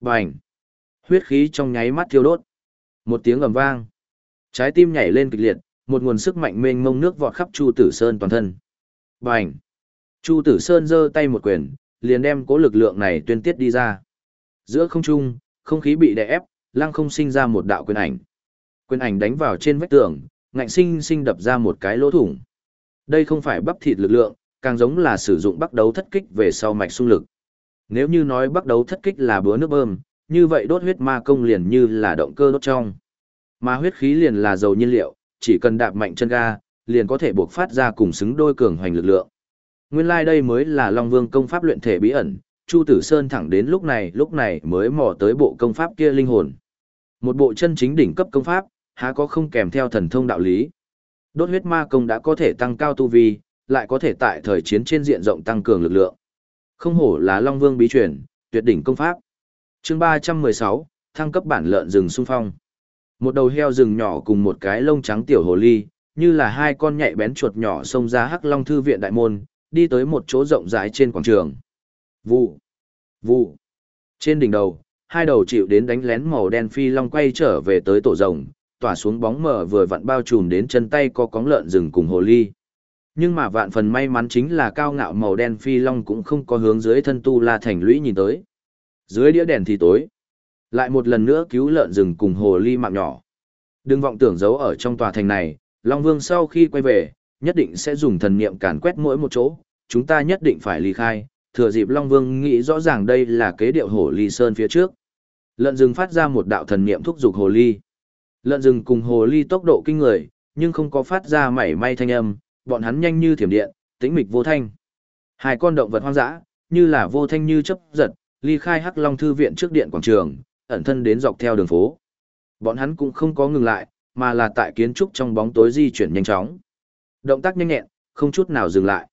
Bành! Huyết khí trong nháy mắt thiêu đốt. Một tiếng ầm vang. Trái tim nhảy lên kịch liệt, một nguồn sức mạnh mênh mông nước vọt khắp Chu Tử Sơn toàn thân. Bành! Chu Tử Sơn giơ tay một quyền, liền đem cố lực lượng này tuyên tiết đi ra. Giữa không trung, không khí bị đè ép, lăng không sinh ra một đạo quyền ảnh. Quyền ảnh đánh vào trên vách tường, ngạnh sinh sinh đập ra một cái lỗ thủng. Đây không phải bắp thịt lực lượng, càng giống là sử dụng bắt đấu thất kích về sau mạch xung lực. Nếu như nói bắt đấu thất kích là bữa nước bơm, như vậy đốt huyết ma công liền như là động cơ đốt trong. Mà huyết khí liền là dầu nhiên liệu, chỉ cần đạp mạnh chân ga, liền có thể buộc phát ra cùng xứng đôi cường hoành lực lượng. Nguyên lai like đây mới là Long Vương công pháp luyện thể bí ẩn, Chu Tử Sơn thẳng đến lúc này lúc này mới mò tới bộ công pháp kia linh hồn. Một bộ chân chính đỉnh cấp công pháp, há có không kèm theo thần thông đạo lý. Đốt huyết ma công đã có thể tăng cao tu vi, lại có thể tại thời chiến trên diện rộng tăng cường lực lượng. Không hổ là Long Vương bí truyền, tuyệt đỉnh công pháp. Chương 316, thăng cấp bản lợn rừng xung phong. Một đầu heo rừng nhỏ cùng một cái lông trắng tiểu hồ ly, như là hai con nhạy bén chuột nhỏ xông ra Hắc Long thư viện đại môn, đi tới một chỗ rộng rãi trên quảng trường. Vụ, vụ. Trên đỉnh đầu, hai đầu chịu đến đánh lén màu đen phi long quay trở về tới tổ rồng, tỏa xuống bóng mờ vừa vặn bao trùm đến chân tay có cóng lợn rừng cùng hồ ly. Nhưng mà vạn phần may mắn chính là cao ngạo màu đen phi long cũng không có hướng dưới thân tu la thành lũy nhìn tới. Dưới đĩa đèn thì tối. Lại một lần nữa cứu lợn rừng cùng hồ ly mạng nhỏ. Đừng vọng tưởng giấu ở trong tòa thành này, Long Vương sau khi quay về, nhất định sẽ dùng thần niệm càn quét mỗi một chỗ, chúng ta nhất định phải ly khai, thừa dịp Long Vương nghĩ rõ ràng đây là kế điệu hồ ly sơn phía trước. Lợn rừng phát ra một đạo thần niệm thúc giục hồ ly. Lợn rừng cùng hồ ly tốc độ kinh người, nhưng không có phát ra mảy may thanh âm, bọn hắn nhanh như thiểm điện, tĩnh mịch vô thanh. Hai con động vật hoang dã, như là vô thanh như chấp giật, ly khai Hắc Long thư viện trước điện quảng trường, ẩn thân đến dọc theo đường phố. Bọn hắn cũng không có ngừng lại, mà là tại kiến trúc trong bóng tối di chuyển nhanh chóng. Động tác nhanh nhẹn, không chút nào dừng lại.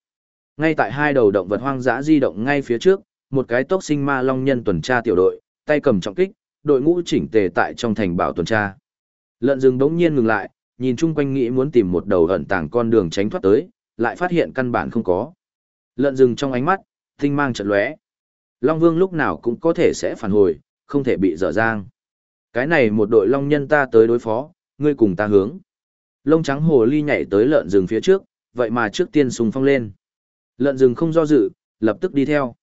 Ngay tại hai đầu động vật hoang dã di động ngay phía trước, một cái tốc sinh ma long nhân tuần tra tiểu đội, tay cầm trọng kích, đội ngũ chỉnh tề tại trong thành bảo tuần tra. Lợn rừng bỗng nhiên ngừng lại, nhìn chung quanh nghĩ muốn tìm một đầu ẩn tàng con đường tránh thoát tới, lại phát hiện căn bản không có. Lợn rừng trong ánh mắt, tinh mang chợt lóe. Long Vương lúc nào cũng có thể sẽ phản hồi, không thể bị dở dang. Cái này một đội long nhân ta tới đối phó, ngươi cùng ta hướng. Lông trắng hồ ly nhảy tới lợn rừng phía trước, vậy mà trước tiên sùng phong lên. Lợn rừng không do dự, lập tức đi theo.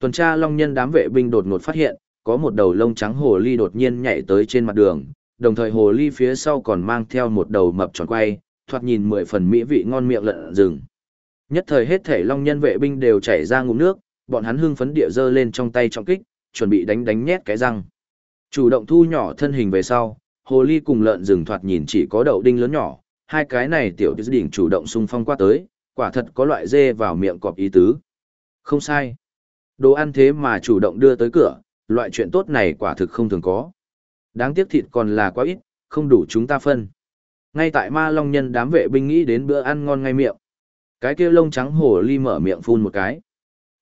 Tuần tra long nhân đám vệ binh đột ngột phát hiện, có một đầu lông trắng hồ ly đột nhiên nhảy tới trên mặt đường, đồng thời hồ ly phía sau còn mang theo một đầu mập tròn quay, thoạt nhìn mười phần mỹ vị ngon miệng lợn rừng. Nhất thời hết thể long nhân vệ binh đều chảy ra ngụm nước, bọn hắn hưng phấn địa dơ lên trong tay trọng kích, chuẩn bị đánh đánh nhét cái răng. Chủ động thu nhỏ thân hình về sau, hồ ly cùng lợn rừng thoạt nhìn chỉ có đậu đinh lớn nhỏ, hai cái này tiểu tư đỉnh chủ động xung phong qua tới, quả thật có loại dê vào miệng cọp ý tứ. Không sai. Đồ ăn thế mà chủ động đưa tới cửa, loại chuyện tốt này quả thực không thường có. Đáng tiếc thịt còn là quá ít, không đủ chúng ta phân. Ngay tại ma long nhân đám vệ binh nghĩ đến bữa ăn ngon ngay miệng. Cái kia lông trắng hồ ly mở miệng phun một cái.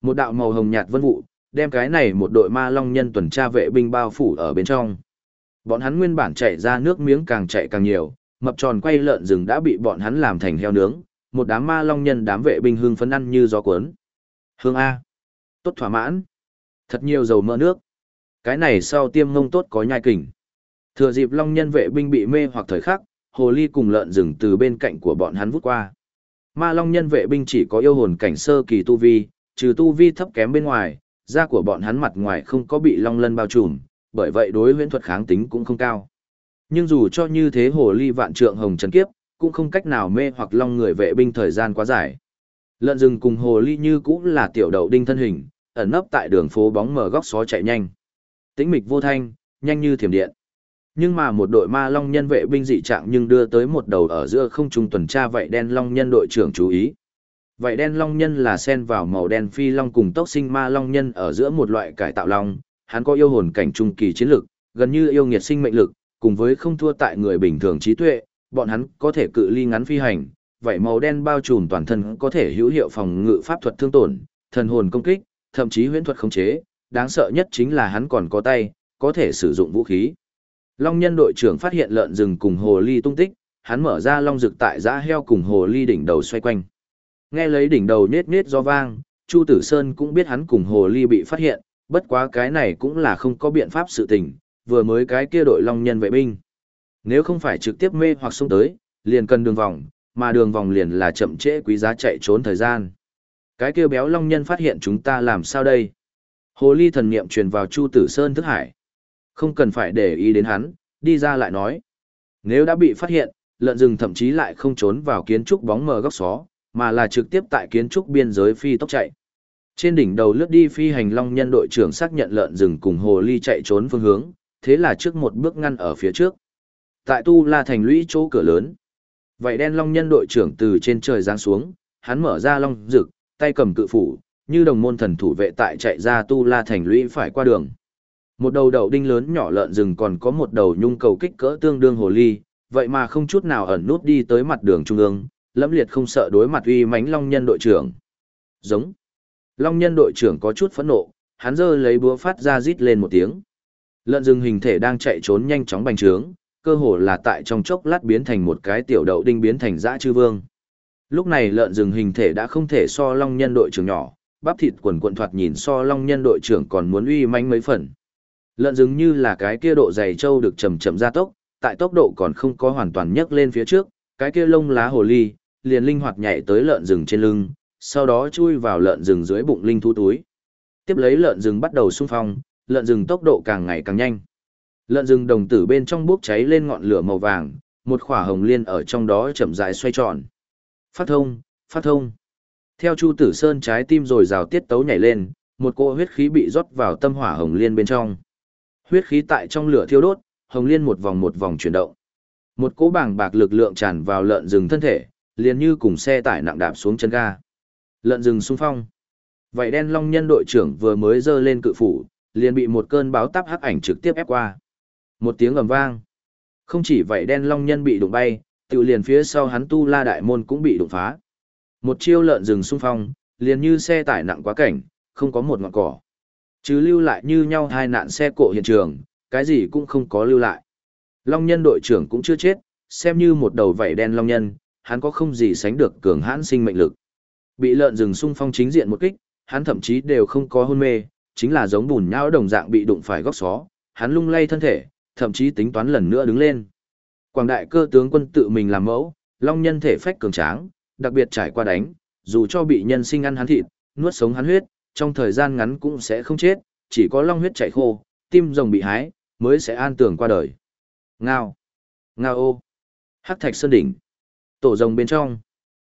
Một đạo màu hồng nhạt vân vụ, đem cái này một đội ma long nhân tuần tra vệ binh bao phủ ở bên trong. Bọn hắn nguyên bản chạy ra nước miếng càng chạy càng nhiều, mập tròn quay lợn rừng đã bị bọn hắn làm thành heo nướng, một đám ma long nhân đám vệ binh hương phấn ăn như gió cuốn. Hương A. Tốt thỏa mãn. Thật nhiều dầu mỡ nước. Cái này sau tiêm ngông tốt có nhai kình. Thừa dịp long nhân vệ binh bị mê hoặc thời khắc, hồ ly cùng lợn rừng từ bên cạnh của bọn hắn vút qua. Ma long nhân vệ binh chỉ có yêu hồn cảnh sơ kỳ tu vi, trừ tu vi thấp kém bên ngoài, da của bọn hắn mặt ngoài không có bị long lân bao trùm, bởi vậy đối huyễn thuật kháng tính cũng không cao. Nhưng dù cho như thế hồ ly vạn trượng hồng trần kiếp, cũng không cách nào mê hoặc long người vệ binh thời gian quá dài. Lợn rừng cùng hồ ly như cũng là tiểu đậu đinh thân hình, ẩn nấp tại đường phố bóng mờ góc xó chạy nhanh. Tĩnh mịch vô thanh, nhanh như thiểm điện. Nhưng mà một đội ma long nhân vệ binh dị trạng nhưng đưa tới một đầu ở giữa không trung tuần tra vậy đen long nhân đội trưởng chú ý. Vậy đen long nhân là xen vào màu đen phi long cùng tốc sinh ma long nhân ở giữa một loại cải tạo long, hắn có yêu hồn cảnh trung kỳ chiến lực, gần như yêu nghiệt sinh mệnh lực, cùng với không thua tại người bình thường trí tuệ, bọn hắn có thể cự ly ngắn phi hành, vậy màu đen bao trùm toàn thân có thể hữu hiệu phòng ngự pháp thuật thương tổn, thần hồn công kích, thậm chí huyễn thuật khống chế, đáng sợ nhất chính là hắn còn có tay, có thể sử dụng vũ khí. Long nhân đội trưởng phát hiện lợn rừng cùng hồ ly tung tích, hắn mở ra long rực tại giã heo cùng hồ ly đỉnh đầu xoay quanh. Nghe lấy đỉnh đầu nết nết do vang, Chu Tử Sơn cũng biết hắn cùng hồ ly bị phát hiện, bất quá cái này cũng là không có biện pháp sự tình, vừa mới cái kia đội long nhân vệ binh. Nếu không phải trực tiếp mê hoặc xông tới, liền cần đường vòng, mà đường vòng liền là chậm trễ quý giá chạy trốn thời gian. Cái kia béo long nhân phát hiện chúng ta làm sao đây? Hồ ly thần niệm truyền vào Chu Tử Sơn thức hải. Không cần phải để ý đến hắn, đi ra lại nói. Nếu đã bị phát hiện, lợn rừng thậm chí lại không trốn vào kiến trúc bóng mờ góc xó, mà là trực tiếp tại kiến trúc biên giới phi tốc chạy. Trên đỉnh đầu lướt đi phi hành long nhân đội trưởng xác nhận lợn rừng cùng hồ ly chạy trốn phương hướng, thế là trước một bước ngăn ở phía trước. Tại tu la thành lũy chỗ cửa lớn. Vậy đen long nhân đội trưởng từ trên trời giáng xuống, hắn mở ra long rực, tay cầm cự phủ, như đồng môn thần thủ vệ tại chạy ra tu la thành lũy phải qua đường. Một đầu đậu đinh lớn nhỏ lợn rừng còn có một đầu nhung cầu kích cỡ tương đương hồ ly, vậy mà không chút nào ẩn nút đi tới mặt đường trung ương, lẫm liệt không sợ đối mặt uy mãnh long nhân đội trưởng. Giống. Long nhân đội trưởng có chút phẫn nộ, hắn giơ lấy búa phát ra rít lên một tiếng. Lợn rừng hình thể đang chạy trốn nhanh chóng bành trướng, cơ hồ là tại trong chốc lát biến thành một cái tiểu đậu đinh biến thành dã chư vương. Lúc này lợn rừng hình thể đã không thể so long nhân đội trưởng nhỏ, bắp thịt quần quần thoạt nhìn so long nhân đội trưởng còn muốn uy manh mấy phần. Lợn rừng như là cái kia độ dày trâu được chậm chậm gia tốc, tại tốc độ còn không có hoàn toàn nhấc lên phía trước, cái kia lông lá hồ ly liền linh hoạt nhảy tới lợn rừng trên lưng, sau đó chui vào lợn rừng dưới bụng linh thú túi. Tiếp lấy lợn rừng bắt đầu xung phong, lợn rừng tốc độ càng ngày càng nhanh. Lợn rừng đồng tử bên trong bốc cháy lên ngọn lửa màu vàng, một khỏa hồng liên ở trong đó chậm rãi xoay tròn. Phát thông, phát thông. Theo Chu Tử Sơn trái tim rồi rào tiết tấu nhảy lên, một cỗ huyết khí bị rót vào tâm hỏa hồng liên bên trong. Huyết khí tại trong lửa thiêu đốt, hồng liên một vòng một vòng chuyển động. Một cỗ bảng bạc lực lượng tràn vào lợn rừng thân thể, liền như cùng xe tải nặng đạp xuống chân ga. Lợn rừng xung phong. Vậy đen long nhân đội trưởng vừa mới dơ lên cự phủ, liền bị một cơn báo táp hắc ảnh trực tiếp ép qua. Một tiếng ầm vang. Không chỉ vậy đen long nhân bị đụng bay, tự liền phía sau hắn tu la đại môn cũng bị đụng phá. Một chiêu lợn rừng xung phong, liền như xe tải nặng quá cảnh, không có một ngọn cỏ. Chứ lưu lại như nhau hai nạn xe cộ hiện trường, cái gì cũng không có lưu lại. Long nhân đội trưởng cũng chưa chết, xem như một đầu vảy đen long nhân, hắn có không gì sánh được cường hãn sinh mệnh lực. Bị lợn rừng xung phong chính diện một kích, hắn thậm chí đều không có hôn mê, chính là giống bùn nhão đồng dạng bị đụng phải góc xó, hắn lung lay thân thể, thậm chí tính toán lần nữa đứng lên. Quảng đại cơ tướng quân tự mình làm mẫu, long nhân thể phách cường tráng, đặc biệt trải qua đánh, dù cho bị nhân sinh ăn hắn thịt, nuốt sống hắn huyết, trong thời gian ngắn cũng sẽ không chết, chỉ có long huyết chảy khô, tim rồng bị hái, mới sẽ an tưởng qua đời. Ngao. Ngao ô. Hắc thạch sơn đỉnh. Tổ rồng bên trong.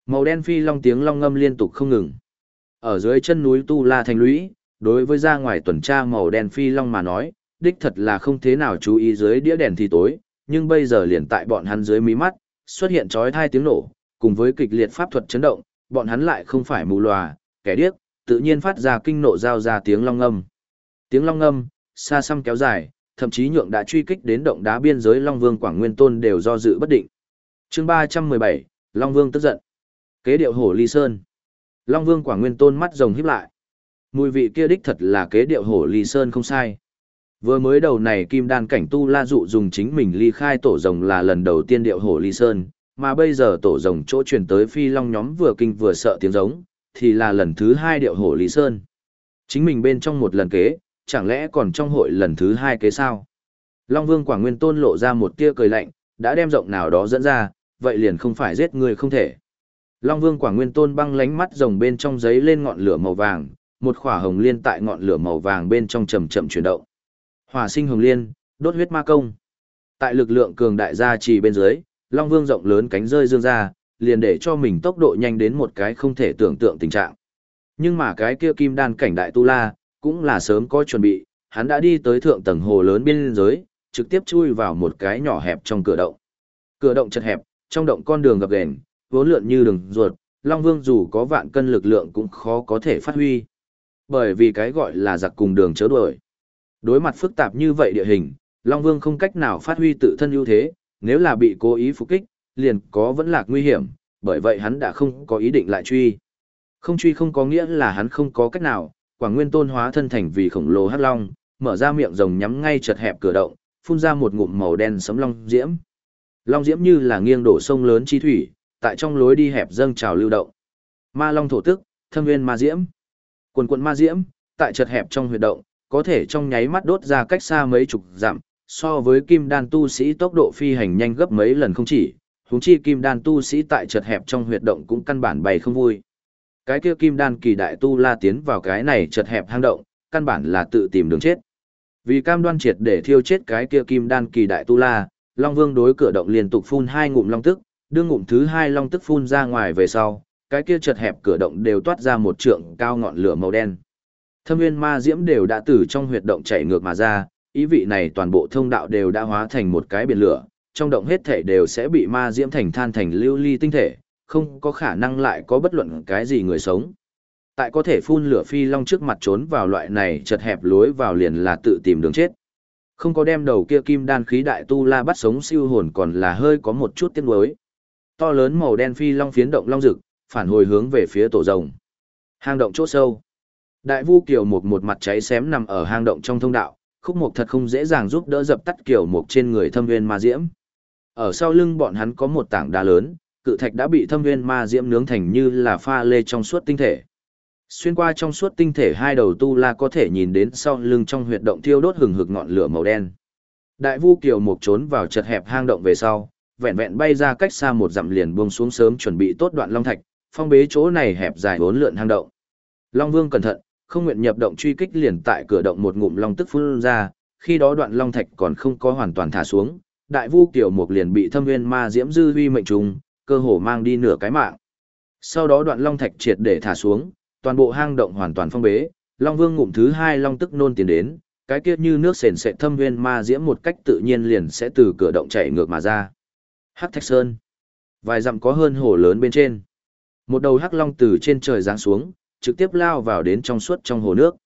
Màu đen phi long tiếng long ngâm liên tục không ngừng. Ở dưới chân núi Tu La Thành Lũy, đối với ra ngoài tuần tra màu đen phi long mà nói, đích thật là không thế nào chú ý dưới đĩa đèn thì tối, nhưng bây giờ liền tại bọn hắn dưới mí mắt, xuất hiện chói thai tiếng nổ, cùng với kịch liệt pháp thuật chấn động, bọn hắn lại không phải mù lòa, kẻ điếc, tự nhiên phát ra kinh nộ giao ra tiếng long âm, Tiếng long âm xa xăm kéo dài, thậm chí nhượng đã truy kích đến động đá biên giới Long Vương Quảng Nguyên Tôn đều do dự bất định. Chương 317, Long Vương tức giận. Kế điệu hổ ly sơn. Long Vương Quảng Nguyên Tôn mắt rồng híp lại. Mùi vị kia đích thật là kế điệu hổ ly sơn không sai. Vừa mới đầu này kim đan cảnh tu la dụ dùng chính mình ly khai tổ rồng là lần đầu tiên điệu hổ ly sơn, mà bây giờ tổ rồng chỗ truyền tới phi long nhóm vừa kinh vừa sợ tiếng giống, thì là lần thứ hai điệu hổ Lý sơn. Chính mình bên trong một lần kế, chẳng lẽ còn trong hội lần thứ hai kế sao? Long Vương Quảng Nguyên Tôn lộ ra một tia cười lạnh, đã đem rộng nào đó dẫn ra, vậy liền không phải giết người không thể. Long Vương Quảng Nguyên Tôn băng lánh mắt rồng bên trong giấy lên ngọn lửa màu vàng, một khỏa hồng liên tại ngọn lửa màu vàng bên trong chậm chậm chuyển động. Hỏa sinh hồng liên, đốt huyết ma công. Tại lực lượng cường đại gia trì bên dưới, Long Vương rộng lớn cánh rơi dương ra, liền để cho mình tốc độ nhanh đến một cái không thể tưởng tượng tình trạng. Nhưng mà cái kia kim đan cảnh đại tu la, cũng là sớm có chuẩn bị, hắn đã đi tới thượng tầng hồ lớn biên giới, trực tiếp chui vào một cái nhỏ hẹp trong cửa động. Cửa động chật hẹp, trong động con đường gập ghềnh, vốn lượn như đường ruột, Long Vương dù có vạn cân lực lượng cũng khó có thể phát huy. Bởi vì cái gọi là giặc cùng đường chớ đuổi. Đối mặt phức tạp như vậy địa hình, Long Vương không cách nào phát huy tự thân ưu thế, nếu là bị cố ý phục kích, liền có vẫn lạc nguy hiểm, bởi vậy hắn đã không có ý định lại truy. Không truy không có nghĩa là hắn không có cách nào, Quảng Nguyên Tôn hóa thân thành vì khổng lồ hắc long, mở ra miệng rồng nhắm ngay chật hẹp cửa động, phun ra một ngụm màu đen sấm long diễm. Long diễm như là nghiêng đổ sông lớn chi thủy, tại trong lối đi hẹp dâng trào lưu động. Ma long thổ tức, thâm nguyên ma diễm. Quần quần ma diễm, tại chật hẹp trong huyệt động, có thể trong nháy mắt đốt ra cách xa mấy chục dặm, so với kim đan tu sĩ tốc độ phi hành nhanh gấp mấy lần không chỉ, huống chi kim đan tu sĩ tại chật hẹp trong huyệt động cũng căn bản bày không vui. Cái kia kim đan kỳ đại tu la tiến vào cái này chật hẹp hang động, căn bản là tự tìm đường chết. Vì cam đoan triệt để thiêu chết cái kia kim đan kỳ đại tu la, Long Vương đối cửa động liên tục phun hai ngụm long tức, đưa ngụm thứ hai long tức phun ra ngoài về sau, cái kia chật hẹp cửa động đều toát ra một trượng cao ngọn lửa màu đen. Thâm viên ma diễm đều đã từ trong huyệt động chảy ngược mà ra, ý vị này toàn bộ thông đạo đều đã hóa thành một cái biển lửa, trong động hết thể đều sẽ bị ma diễm thành than thành lưu ly tinh thể, không có khả năng lại có bất luận cái gì người sống. Tại có thể phun lửa phi long trước mặt trốn vào loại này chật hẹp lối vào liền là tự tìm đường chết. Không có đem đầu kia kim đan khí đại tu la bắt sống siêu hồn còn là hơi có một chút tiếc nuối. To lớn màu đen phi long phiến động long rực, phản hồi hướng về phía tổ rồng. Hang động chỗ sâu. Đại vu kiều mục một mặt cháy xém nằm ở hang động trong thông đạo, khúc mục thật không dễ dàng giúp đỡ dập tắt kiều mục trên người thâm viên ma diễm. Ở sau lưng bọn hắn có một tảng đá lớn, cự thạch đã bị thâm viên ma diễm nướng thành như là pha lê trong suốt tinh thể. Xuyên qua trong suốt tinh thể hai đầu tu la có thể nhìn đến sau lưng trong huyệt động thiêu đốt hừng hực ngọn lửa màu đen. Đại vu kiều mục trốn vào chật hẹp hang động về sau, vẹn vẹn bay ra cách xa một dặm liền buông xuống sớm chuẩn bị tốt đoạn long thạch, phong bế chỗ này hẹp dài bốn lượn hang động. Long Vương cẩn thận, không nguyện nhập động truy kích liền tại cửa động một ngụm long tức phun ra, khi đó đoạn long thạch còn không có hoàn toàn thả xuống, đại vu kiều mục liền bị thâm viên ma diễm dư huy mệnh trùng, cơ hồ mang đi nửa cái mạng. Sau đó đoạn long thạch triệt để thả xuống, toàn bộ hang động hoàn toàn phong bế, Long Vương ngụm thứ hai long tức nôn tiền đến, cái kia như nước sền sệt thâm viên ma diễm một cách tự nhiên liền sẽ từ cửa động chảy ngược mà ra. Hắc Thạch Sơn. Vài dặm có hơn hồ lớn bên trên. Một đầu hắc long từ trên trời giáng xuống, trực tiếp lao vào đến trong suốt trong hồ nước.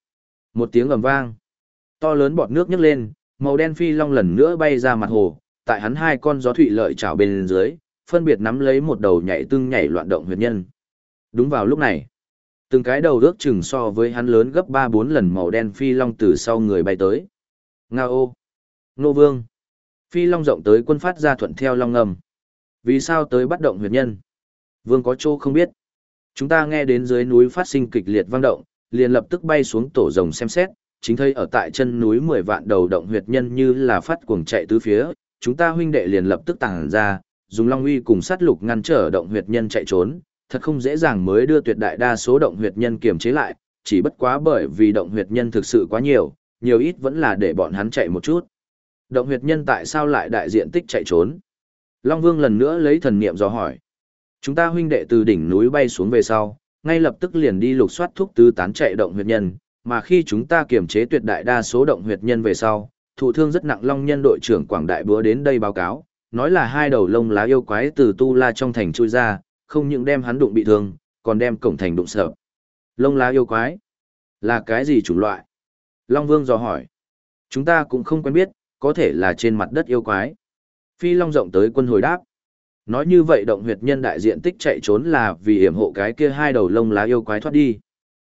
Một tiếng ầm vang. To lớn bọt nước nhấc lên, màu đen phi long lần nữa bay ra mặt hồ, tại hắn hai con gió thụy lợi trào bên dưới, phân biệt nắm lấy một đầu nhảy tưng nhảy loạn động huyệt nhân. Đúng vào lúc này, từng cái đầu ước chừng so với hắn lớn gấp 3-4 lần màu đen phi long từ sau người bay tới. Ngao! Nô Vương! Phi long rộng tới quân phát ra thuận theo long ngầm. Vì sao tới bắt động huyệt nhân? Vương có chỗ không biết. Chúng ta nghe đến dưới núi phát sinh kịch liệt vang động, liền lập tức bay xuống tổ rồng xem xét, chính thấy ở tại chân núi 10 vạn đầu động huyệt nhân như là phát cuồng chạy tứ phía, chúng ta huynh đệ liền lập tức tàng ra, dùng long uy cùng sát lục ngăn trở động huyệt nhân chạy trốn, thật không dễ dàng mới đưa tuyệt đại đa số động huyệt nhân kiềm chế lại, chỉ bất quá bởi vì động huyệt nhân thực sự quá nhiều, nhiều ít vẫn là để bọn hắn chạy một chút. Động huyệt nhân tại sao lại đại diện tích chạy trốn? Long Vương lần nữa lấy thần niệm dò hỏi. Chúng ta huynh đệ từ đỉnh núi bay xuống về sau, ngay lập tức liền đi lục soát thúc tứ tán chạy động huyệt nhân, mà khi chúng ta kiểm chế tuyệt đại đa số động huyệt nhân về sau, thụ thương rất nặng long nhân đội trưởng Quảng Đại Búa đến đây báo cáo, nói là hai đầu lông lá yêu quái từ tu la trong thành chui ra, không những đem hắn đụng bị thương, còn đem cổng thành đụng sợ. Lông lá yêu quái? Là cái gì chủng loại? Long Vương dò hỏi. Chúng ta cũng không quen biết, có thể là trên mặt đất yêu quái. Phi Long rộng tới quân hồi đáp. Nói như vậy động huyệt nhân đại diện tích chạy trốn là vì hiểm hộ cái kia hai đầu lông lá yêu quái thoát đi.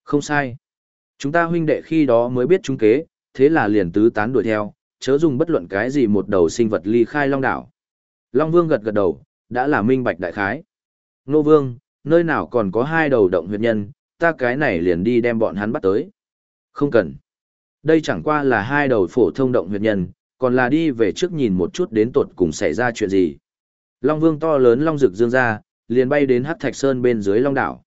Không sai. Chúng ta huynh đệ khi đó mới biết chúng kế, thế là liền tứ tán đuổi theo, chớ dùng bất luận cái gì một đầu sinh vật ly khai long đảo. Long Vương gật gật đầu, đã là minh bạch đại khái. Nô Vương, nơi nào còn có hai đầu động huyệt nhân, ta cái này liền đi đem bọn hắn bắt tới. Không cần. Đây chẳng qua là hai đầu phổ thông động huyệt nhân, còn là đi về trước nhìn một chút đến tột cùng xảy ra chuyện gì. Long Vương to lớn long Dực dương ra, liền bay đến Hắc Thạch Sơn bên dưới Long đảo.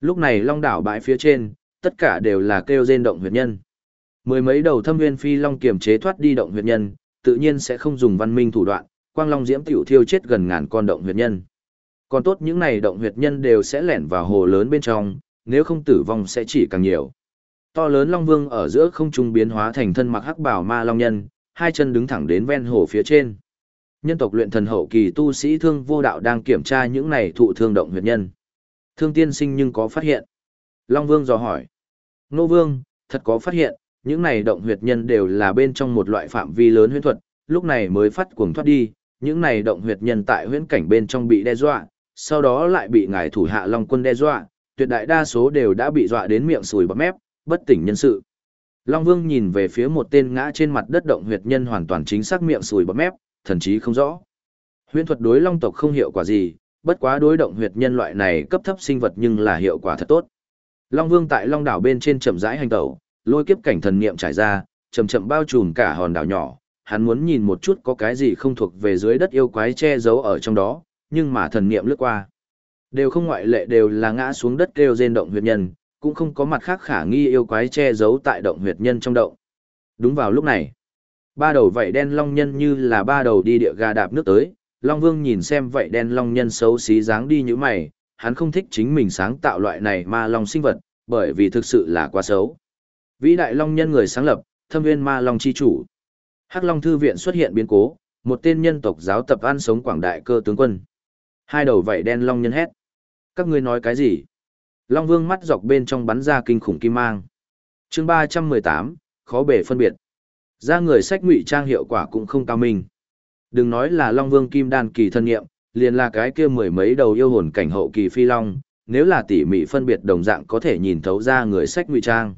Lúc này Long đảo bãi phía trên, tất cả đều là kêu rên động huyệt nhân. Mười mấy đầu thâm viên phi long kiềm chế thoát đi động huyệt nhân, tự nhiên sẽ không dùng văn minh thủ đoạn, quang long diễm tiểu thiêu chết gần ngàn con động huyệt nhân. Còn tốt những này động huyệt nhân đều sẽ lẻn vào hồ lớn bên trong, nếu không tử vong sẽ chỉ càng nhiều. To lớn long vương ở giữa không trung biến hóa thành thân mặc hắc bảo ma long nhân, hai chân đứng thẳng đến ven hồ phía trên. Nhân tộc luyện thần hậu kỳ tu sĩ thương vô đạo đang kiểm tra những này thụ thương động huyệt nhân. Thương tiên sinh nhưng có phát hiện. Long vương dò hỏi. Nô vương, thật có phát hiện, những này động huyệt nhân đều là bên trong một loại phạm vi lớn huyễn thuật, lúc này mới phát cuồng thoát đi, những này động huyệt nhân tại huyễn cảnh bên trong bị đe dọa, sau đó lại bị ngài thủ hạ Long quân đe dọa, tuyệt đại đa số đều đã bị dọa đến miệng sùi bọt mép, bất tỉnh nhân sự. Long Vương nhìn về phía một tên ngã trên mặt đất động huyệt nhân hoàn toàn chính xác miệng sùi bọt mép, thần chí không rõ. Huyễn thuật đối Long tộc không hiệu quả gì, bất quá đối động huyệt nhân loại này cấp thấp sinh vật nhưng là hiệu quả thật tốt. Long Vương tại Long đảo bên trên chậm rãi hành tẩu, lôi kiếp cảnh thần niệm trải ra, chậm chậm bao trùm cả hòn đảo nhỏ, hắn muốn nhìn một chút có cái gì không thuộc về dưới đất yêu quái che giấu ở trong đó, nhưng mà thần niệm lướt qua. Đều không ngoại lệ đều là ngã xuống đất kêu rên động huyệt nhân, cũng không có mặt khác khả nghi yêu quái che giấu tại động huyệt nhân trong động. Đúng vào lúc này, ba đầu vảy đen long nhân như là ba đầu đi địa gà đạp nước tới, Long Vương nhìn xem vảy đen long nhân xấu xí dáng đi như mày, hắn không thích chính mình sáng tạo loại này ma long sinh vật, bởi vì thực sự là quá xấu. Vĩ đại long nhân người sáng lập, thâm viên ma long chi chủ. Hắc Long Thư viện xuất hiện biến cố, một tên nhân tộc giáo tập ăn sống quảng đại cơ tướng quân. Hai đầu vảy đen long nhân hét. Các ngươi nói cái gì? Long Vương mắt dọc bên trong bắn ra kinh khủng kim mang. Chương 318, khó bể phân biệt. Ra người sách ngụy trang hiệu quả cũng không cao minh. Đừng nói là Long Vương kim đan kỳ thân nghiệm, liền là cái kia mười mấy đầu yêu hồn cảnh hậu kỳ phi long, nếu là tỉ mỉ phân biệt đồng dạng có thể nhìn thấu ra người sách ngụy trang.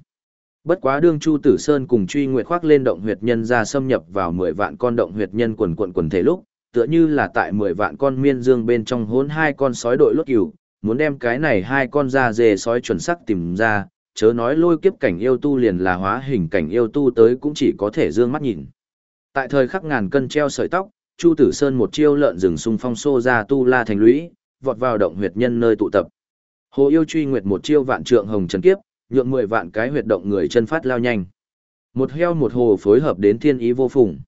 Bất quá đương Chu Tử Sơn cùng Truy Nguyệt khoác lên động huyệt nhân ra xâm nhập vào 10 vạn con động huyệt nhân quần quần quần thể lúc, tựa như là tại 10 vạn con miên dương bên trong hỗn hai con sói đội lốt cừu, muốn đem cái này hai con da dê sói chuẩn sắc tìm ra, chớ nói lôi kiếp cảnh yêu tu liền là hóa hình cảnh yêu tu tới cũng chỉ có thể dương mắt nhìn. Tại thời khắc ngàn cân treo sợi tóc, Chu Tử Sơn một chiêu lợn rừng xung phong xô ra tu la thành lũy, vọt vào động huyệt nhân nơi tụ tập. Hồ Yêu truy nguyệt một chiêu vạn trượng hồng trần kiếp, nhượng 10 vạn cái huyệt động người chân phát lao nhanh. Một heo một hồ phối hợp đến thiên ý vô phùng.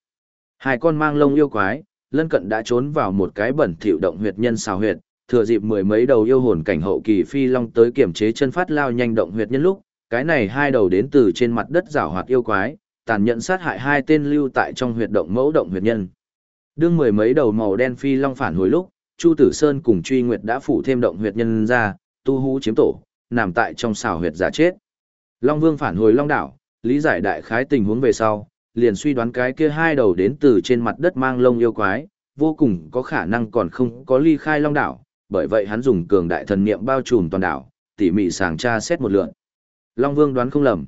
Hai con mang lông yêu quái, lân cận đã trốn vào một cái bẩn thỉu động huyệt nhân xào huyệt, thừa dịp mười mấy đầu yêu hồn cảnh hậu kỳ phi long tới kiểm chế chân phát lao nhanh động huyệt nhân lúc, cái này hai đầu đến từ trên mặt đất rào hoạt yêu quái, tàn nhẫn sát hại hai tên lưu tại trong huyệt động mẫu động huyệt nhân. Đương mười mấy đầu màu đen phi long phản hồi lúc, Chu Tử Sơn cùng Truy Nguyệt đã phủ thêm động huyệt nhân ra, tu hú chiếm tổ, nằm tại trong xào huyệt giả chết. Long Vương phản hồi Long đảo, lý giải đại khái tình huống về sau, liền suy đoán cái kia hai đầu đến từ trên mặt đất mang lông yêu quái, vô cùng có khả năng còn không có ly khai Long đảo, bởi vậy hắn dùng cường đại thần niệm bao trùm toàn đảo, tỉ mỉ sàng tra xét một lượt. Long Vương đoán không lầm.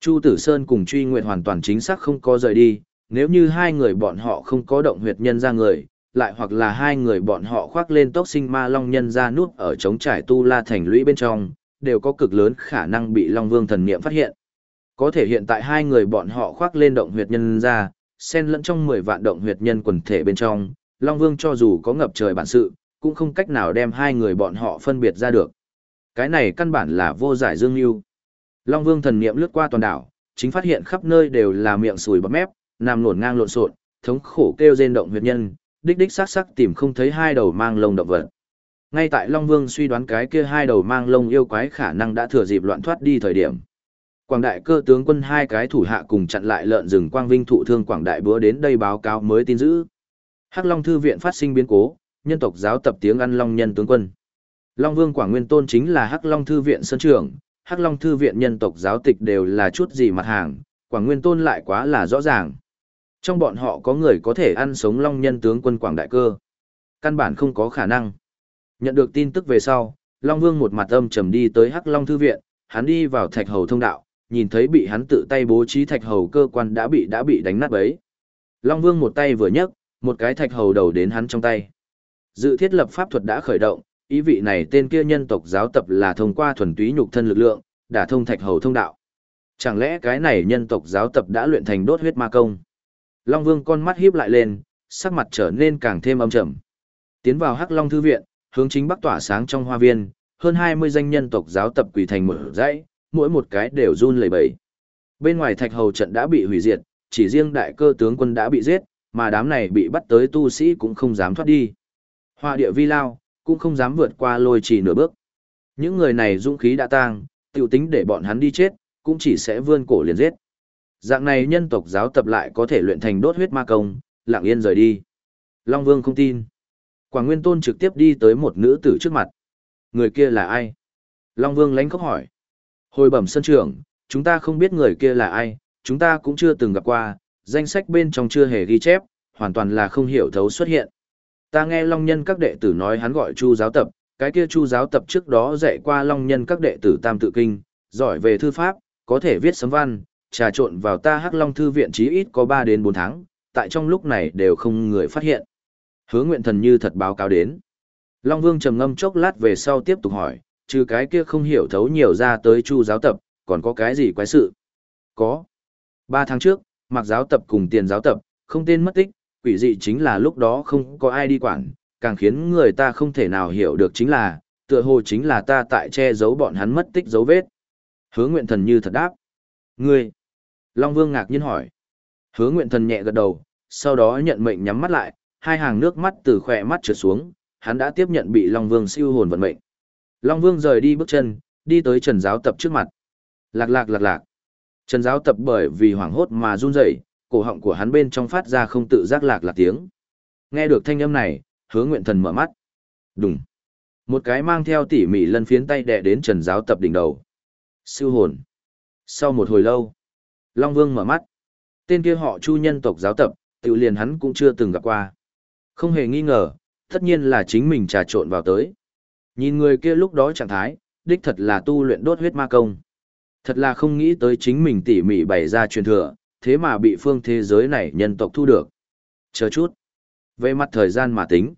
Chu Tử Sơn cùng Truy Nguyệt hoàn toàn chính xác không có rời đi, nếu như hai người bọn họ không có động huyệt nhân ra người, lại hoặc là hai người bọn họ khoác lên tốc sinh ma long nhân ra nút ở chống trải tu la thành lũy bên trong, đều có cực lớn khả năng bị Long Vương thần niệm phát hiện. Có thể hiện tại hai người bọn họ khoác lên động huyệt nhân ra, xen lẫn trong 10 vạn động huyệt nhân quần thể bên trong, Long Vương cho dù có ngập trời bản sự, cũng không cách nào đem hai người bọn họ phân biệt ra được. Cái này căn bản là vô giải dương lưu. Long Vương thần niệm lướt qua toàn đảo, chính phát hiện khắp nơi đều là miệng sùi bắp mép, nằm nổn ngang lộn xộn, thống khổ kêu rên động huyệt nhân, đích đích sắc sắc tìm không thấy hai đầu mang lông động vật. Ngay tại Long Vương suy đoán cái kia hai đầu mang lông yêu quái khả năng đã thừa dịp loạn thoát đi thời điểm. Quảng đại cơ tướng quân hai cái thủ hạ cùng chặn lại lợn rừng quang vinh thụ thương quảng đại bữa đến đây báo cáo mới tin dữ. Hắc Long thư viện phát sinh biến cố, nhân tộc giáo tập tiếng ăn Long nhân tướng quân. Long Vương Quảng Nguyên Tôn chính là Hắc Long thư viện sơn trưởng, Hắc Long thư viện nhân tộc giáo tịch đều là chút gì mặt hàng, Quảng Nguyên Tôn lại quá là rõ ràng. Trong bọn họ có người có thể ăn sống Long nhân tướng quân Quảng Đại Cơ. Căn bản không có khả năng. Nhận được tin tức về sau, Long Vương một mặt âm trầm đi tới Hắc Long thư viện, hắn đi vào Thạch Hầu thông đạo, nhìn thấy bị hắn tự tay bố trí Thạch Hầu cơ quan đã bị đã bị đánh nát bấy. Long Vương một tay vừa nhấc, một cái Thạch Hầu đầu đến hắn trong tay. Dự thiết lập pháp thuật đã khởi động, ý vị này tên kia nhân tộc giáo tập là thông qua thuần túy nhục thân lực lượng, đã thông Thạch Hầu thông đạo. Chẳng lẽ cái này nhân tộc giáo tập đã luyện thành đốt huyết ma công? Long Vương con mắt híp lại lên, sắc mặt trở nên càng thêm âm trầm. Tiến vào Hắc Long thư viện, hướng chính bắc tỏa sáng trong hoa viên, hơn 20 danh nhân tộc giáo tập quỳ thành một dãy, mỗi một cái đều run lẩy bẩy. Bên ngoài Thạch Hầu trận đã bị hủy diệt, chỉ riêng đại cơ tướng quân đã bị giết, mà đám này bị bắt tới tu sĩ cũng không dám thoát đi. Hoa địa vi lao, cũng không dám vượt qua lôi chỉ nửa bước. Những người này dũng khí đã tang, tiểu tính để bọn hắn đi chết, cũng chỉ sẽ vươn cổ liền giết. Dạng này nhân tộc giáo tập lại có thể luyện thành đốt huyết ma công, lặng yên rời đi. Long Vương không tin. Quảng Nguyên Tôn trực tiếp đi tới một nữ tử trước mặt. Người kia là ai? Long Vương lánh khóc hỏi. Hồi bẩm sân trưởng, chúng ta không biết người kia là ai, chúng ta cũng chưa từng gặp qua, danh sách bên trong chưa hề ghi chép, hoàn toàn là không hiểu thấu xuất hiện. Ta nghe Long Nhân các đệ tử nói hắn gọi Chu giáo tập, cái kia Chu giáo tập trước đó dạy qua Long Nhân các đệ tử Tam tự kinh, giỏi về thư pháp, có thể viết sấm văn, trà trộn vào ta Hắc Long thư viện chí ít có 3 đến 4 tháng, tại trong lúc này đều không người phát hiện. Hứa nguyện thần như thật báo cáo đến. Long Vương trầm ngâm chốc lát về sau tiếp tục hỏi, trừ cái kia không hiểu thấu nhiều ra tới chu giáo tập, còn có cái gì quái sự? Có. Ba tháng trước, mặc giáo tập cùng tiền giáo tập, không tên mất tích, quỷ dị chính là lúc đó không có ai đi quản, càng khiến người ta không thể nào hiểu được chính là, tựa hồ chính là ta tại che giấu bọn hắn mất tích dấu vết. Hứa nguyện thần như thật đáp. Ngươi! Long Vương ngạc nhiên hỏi. Hứa nguyện thần nhẹ gật đầu, sau đó nhận mệnh nhắm mắt lại, hai hàng nước mắt từ khỏe mắt trượt xuống, hắn đã tiếp nhận bị Long Vương siêu hồn vận mệnh. Long Vương rời đi bước chân, đi tới Trần Giáo Tập trước mặt. Lạc lạc lạc lạc. Trần Giáo Tập bởi vì hoảng hốt mà run rẩy, cổ họng của hắn bên trong phát ra không tự giác lạc lạc tiếng. Nghe được thanh âm này, Hứa Nguyện Thần mở mắt. Đùng. Một cái mang theo tỉ mỉ lân phiến tay đè đến Trần Giáo Tập đỉnh đầu. Siêu hồn. Sau một hồi lâu, Long Vương mở mắt. Tên kia họ Chu nhân tộc giáo tập, tự liền hắn cũng chưa từng gặp qua. Không hề nghi ngờ, tất nhiên là chính mình trà trộn vào tới. Nhìn người kia lúc đó trạng thái, đích thật là tu luyện đốt huyết ma công. Thật là không nghĩ tới chính mình tỉ mỉ bày ra truyền thừa, thế mà bị phương thế giới này nhân tộc thu được. Chờ chút. Về mặt thời gian mà tính.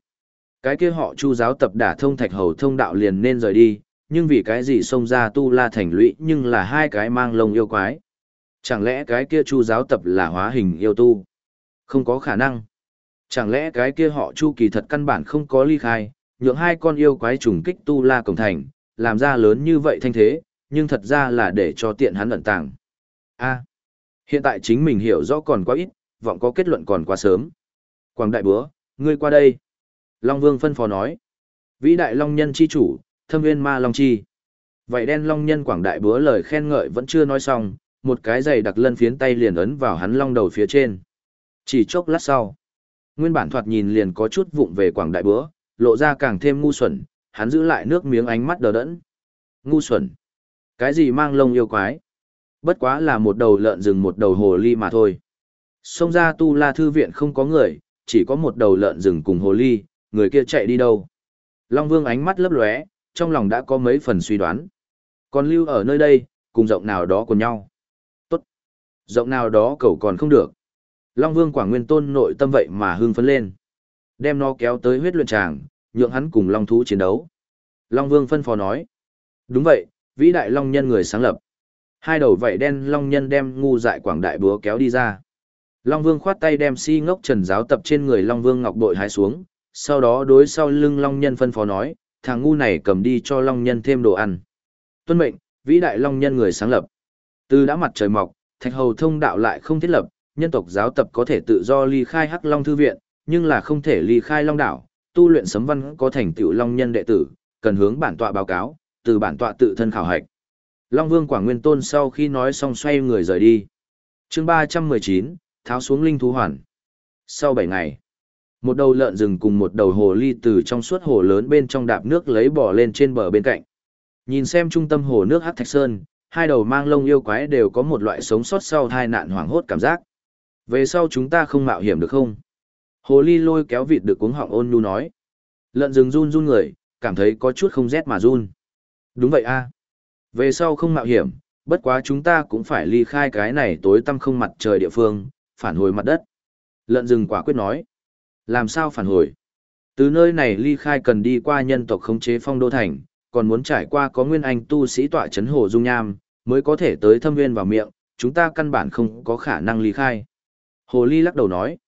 Cái kia họ chu giáo tập đả thông thạch hầu thông đạo liền nên rời đi, nhưng vì cái gì xông ra tu la thành lũy nhưng là hai cái mang lông yêu quái. Chẳng lẽ cái kia chu giáo tập là hóa hình yêu tu? Không có khả năng. Chẳng lẽ cái kia họ chu kỳ thật căn bản không có ly khai, nhượng hai con yêu quái trùng kích tu la cổng thành, làm ra lớn như vậy thanh thế, nhưng thật ra là để cho tiện hắn ẩn tàng. A, hiện tại chính mình hiểu rõ còn quá ít, vọng có kết luận còn quá sớm. Quảng đại búa, ngươi qua đây. Long Vương phân phó nói. Vĩ đại Long Nhân chi chủ, thâm viên ma Long chi. Vậy đen Long Nhân quảng đại búa lời khen ngợi vẫn chưa nói xong, một cái giày đặc lân phiến tay liền ấn vào hắn long đầu phía trên. Chỉ chốc lát sau, nguyên bản thoạt nhìn liền có chút vụng về quảng đại bữa, lộ ra càng thêm ngu xuẩn, hắn giữ lại nước miếng ánh mắt đờ đẫn. Ngu xuẩn. Cái gì mang lông yêu quái? Bất quá là một đầu lợn rừng một đầu hồ ly mà thôi. Xông ra tu la thư viện không có người, chỉ có một đầu lợn rừng cùng hồ ly, người kia chạy đi đâu? Long Vương ánh mắt lấp lóe, trong lòng đã có mấy phần suy đoán. Còn lưu ở nơi đây, cùng rộng nào đó của nhau. Tốt. Rộng nào đó cầu còn không được. Long Vương Quảng Nguyên Tôn nội tâm vậy mà hưng phấn lên. Đem nó kéo tới huyết luyện tràng, nhượng hắn cùng Long Thú chiến đấu. Long Vương phân phó nói. Đúng vậy, vĩ đại Long Nhân người sáng lập. Hai đầu vảy đen Long Nhân đem ngu dại quảng đại búa kéo đi ra. Long Vương khoát tay đem si ngốc trần giáo tập trên người Long Vương ngọc bội hái xuống, sau đó đối sau lưng Long Nhân phân phó nói, thằng ngu này cầm đi cho Long Nhân thêm đồ ăn. Tuân mệnh, vĩ đại Long Nhân người sáng lập. Từ đã mặt trời mọc, thạch hầu thông đạo lại không thiết lập, nhân tộc giáo tập có thể tự do ly khai Hắc Long Thư Viện, nhưng là không thể ly khai Long Đảo, tu luyện sấm văn có thành tựu Long Nhân đệ tử, cần hướng bản tọa báo cáo, từ bản tọa tự thân khảo hạch. Long Vương Quảng Nguyên Tôn sau khi nói xong xoay người rời đi. chương 319, tháo xuống linh thú hoàn. Sau 7 ngày, một đầu lợn rừng cùng một đầu hồ ly từ trong suốt hồ lớn bên trong đạp nước lấy bò lên trên bờ bên cạnh. Nhìn xem trung tâm hồ nước Hắc Thạch Sơn, hai đầu mang lông yêu quái đều có một loại sống sót sau tai nạn hoảng hốt cảm giác. Về sau chúng ta không mạo hiểm được không? Hồ ly lôi kéo vịt được cuống họng ôn nhu nói. Lợn rừng run run người, cảm thấy có chút không rét mà run. Đúng vậy a. Về sau không mạo hiểm, bất quá chúng ta cũng phải ly khai cái này tối tăm không mặt trời địa phương, phản hồi mặt đất. Lợn rừng quả quyết nói. Làm sao phản hồi? Từ nơi này ly khai cần đi qua nhân tộc khống chế phong đô thành, còn muốn trải qua có nguyên anh tu sĩ tọa chấn hồ dung nham, mới có thể tới thâm nguyên vào miệng, chúng ta căn bản không có khả năng ly khai. Hồ ly lắc đầu nói.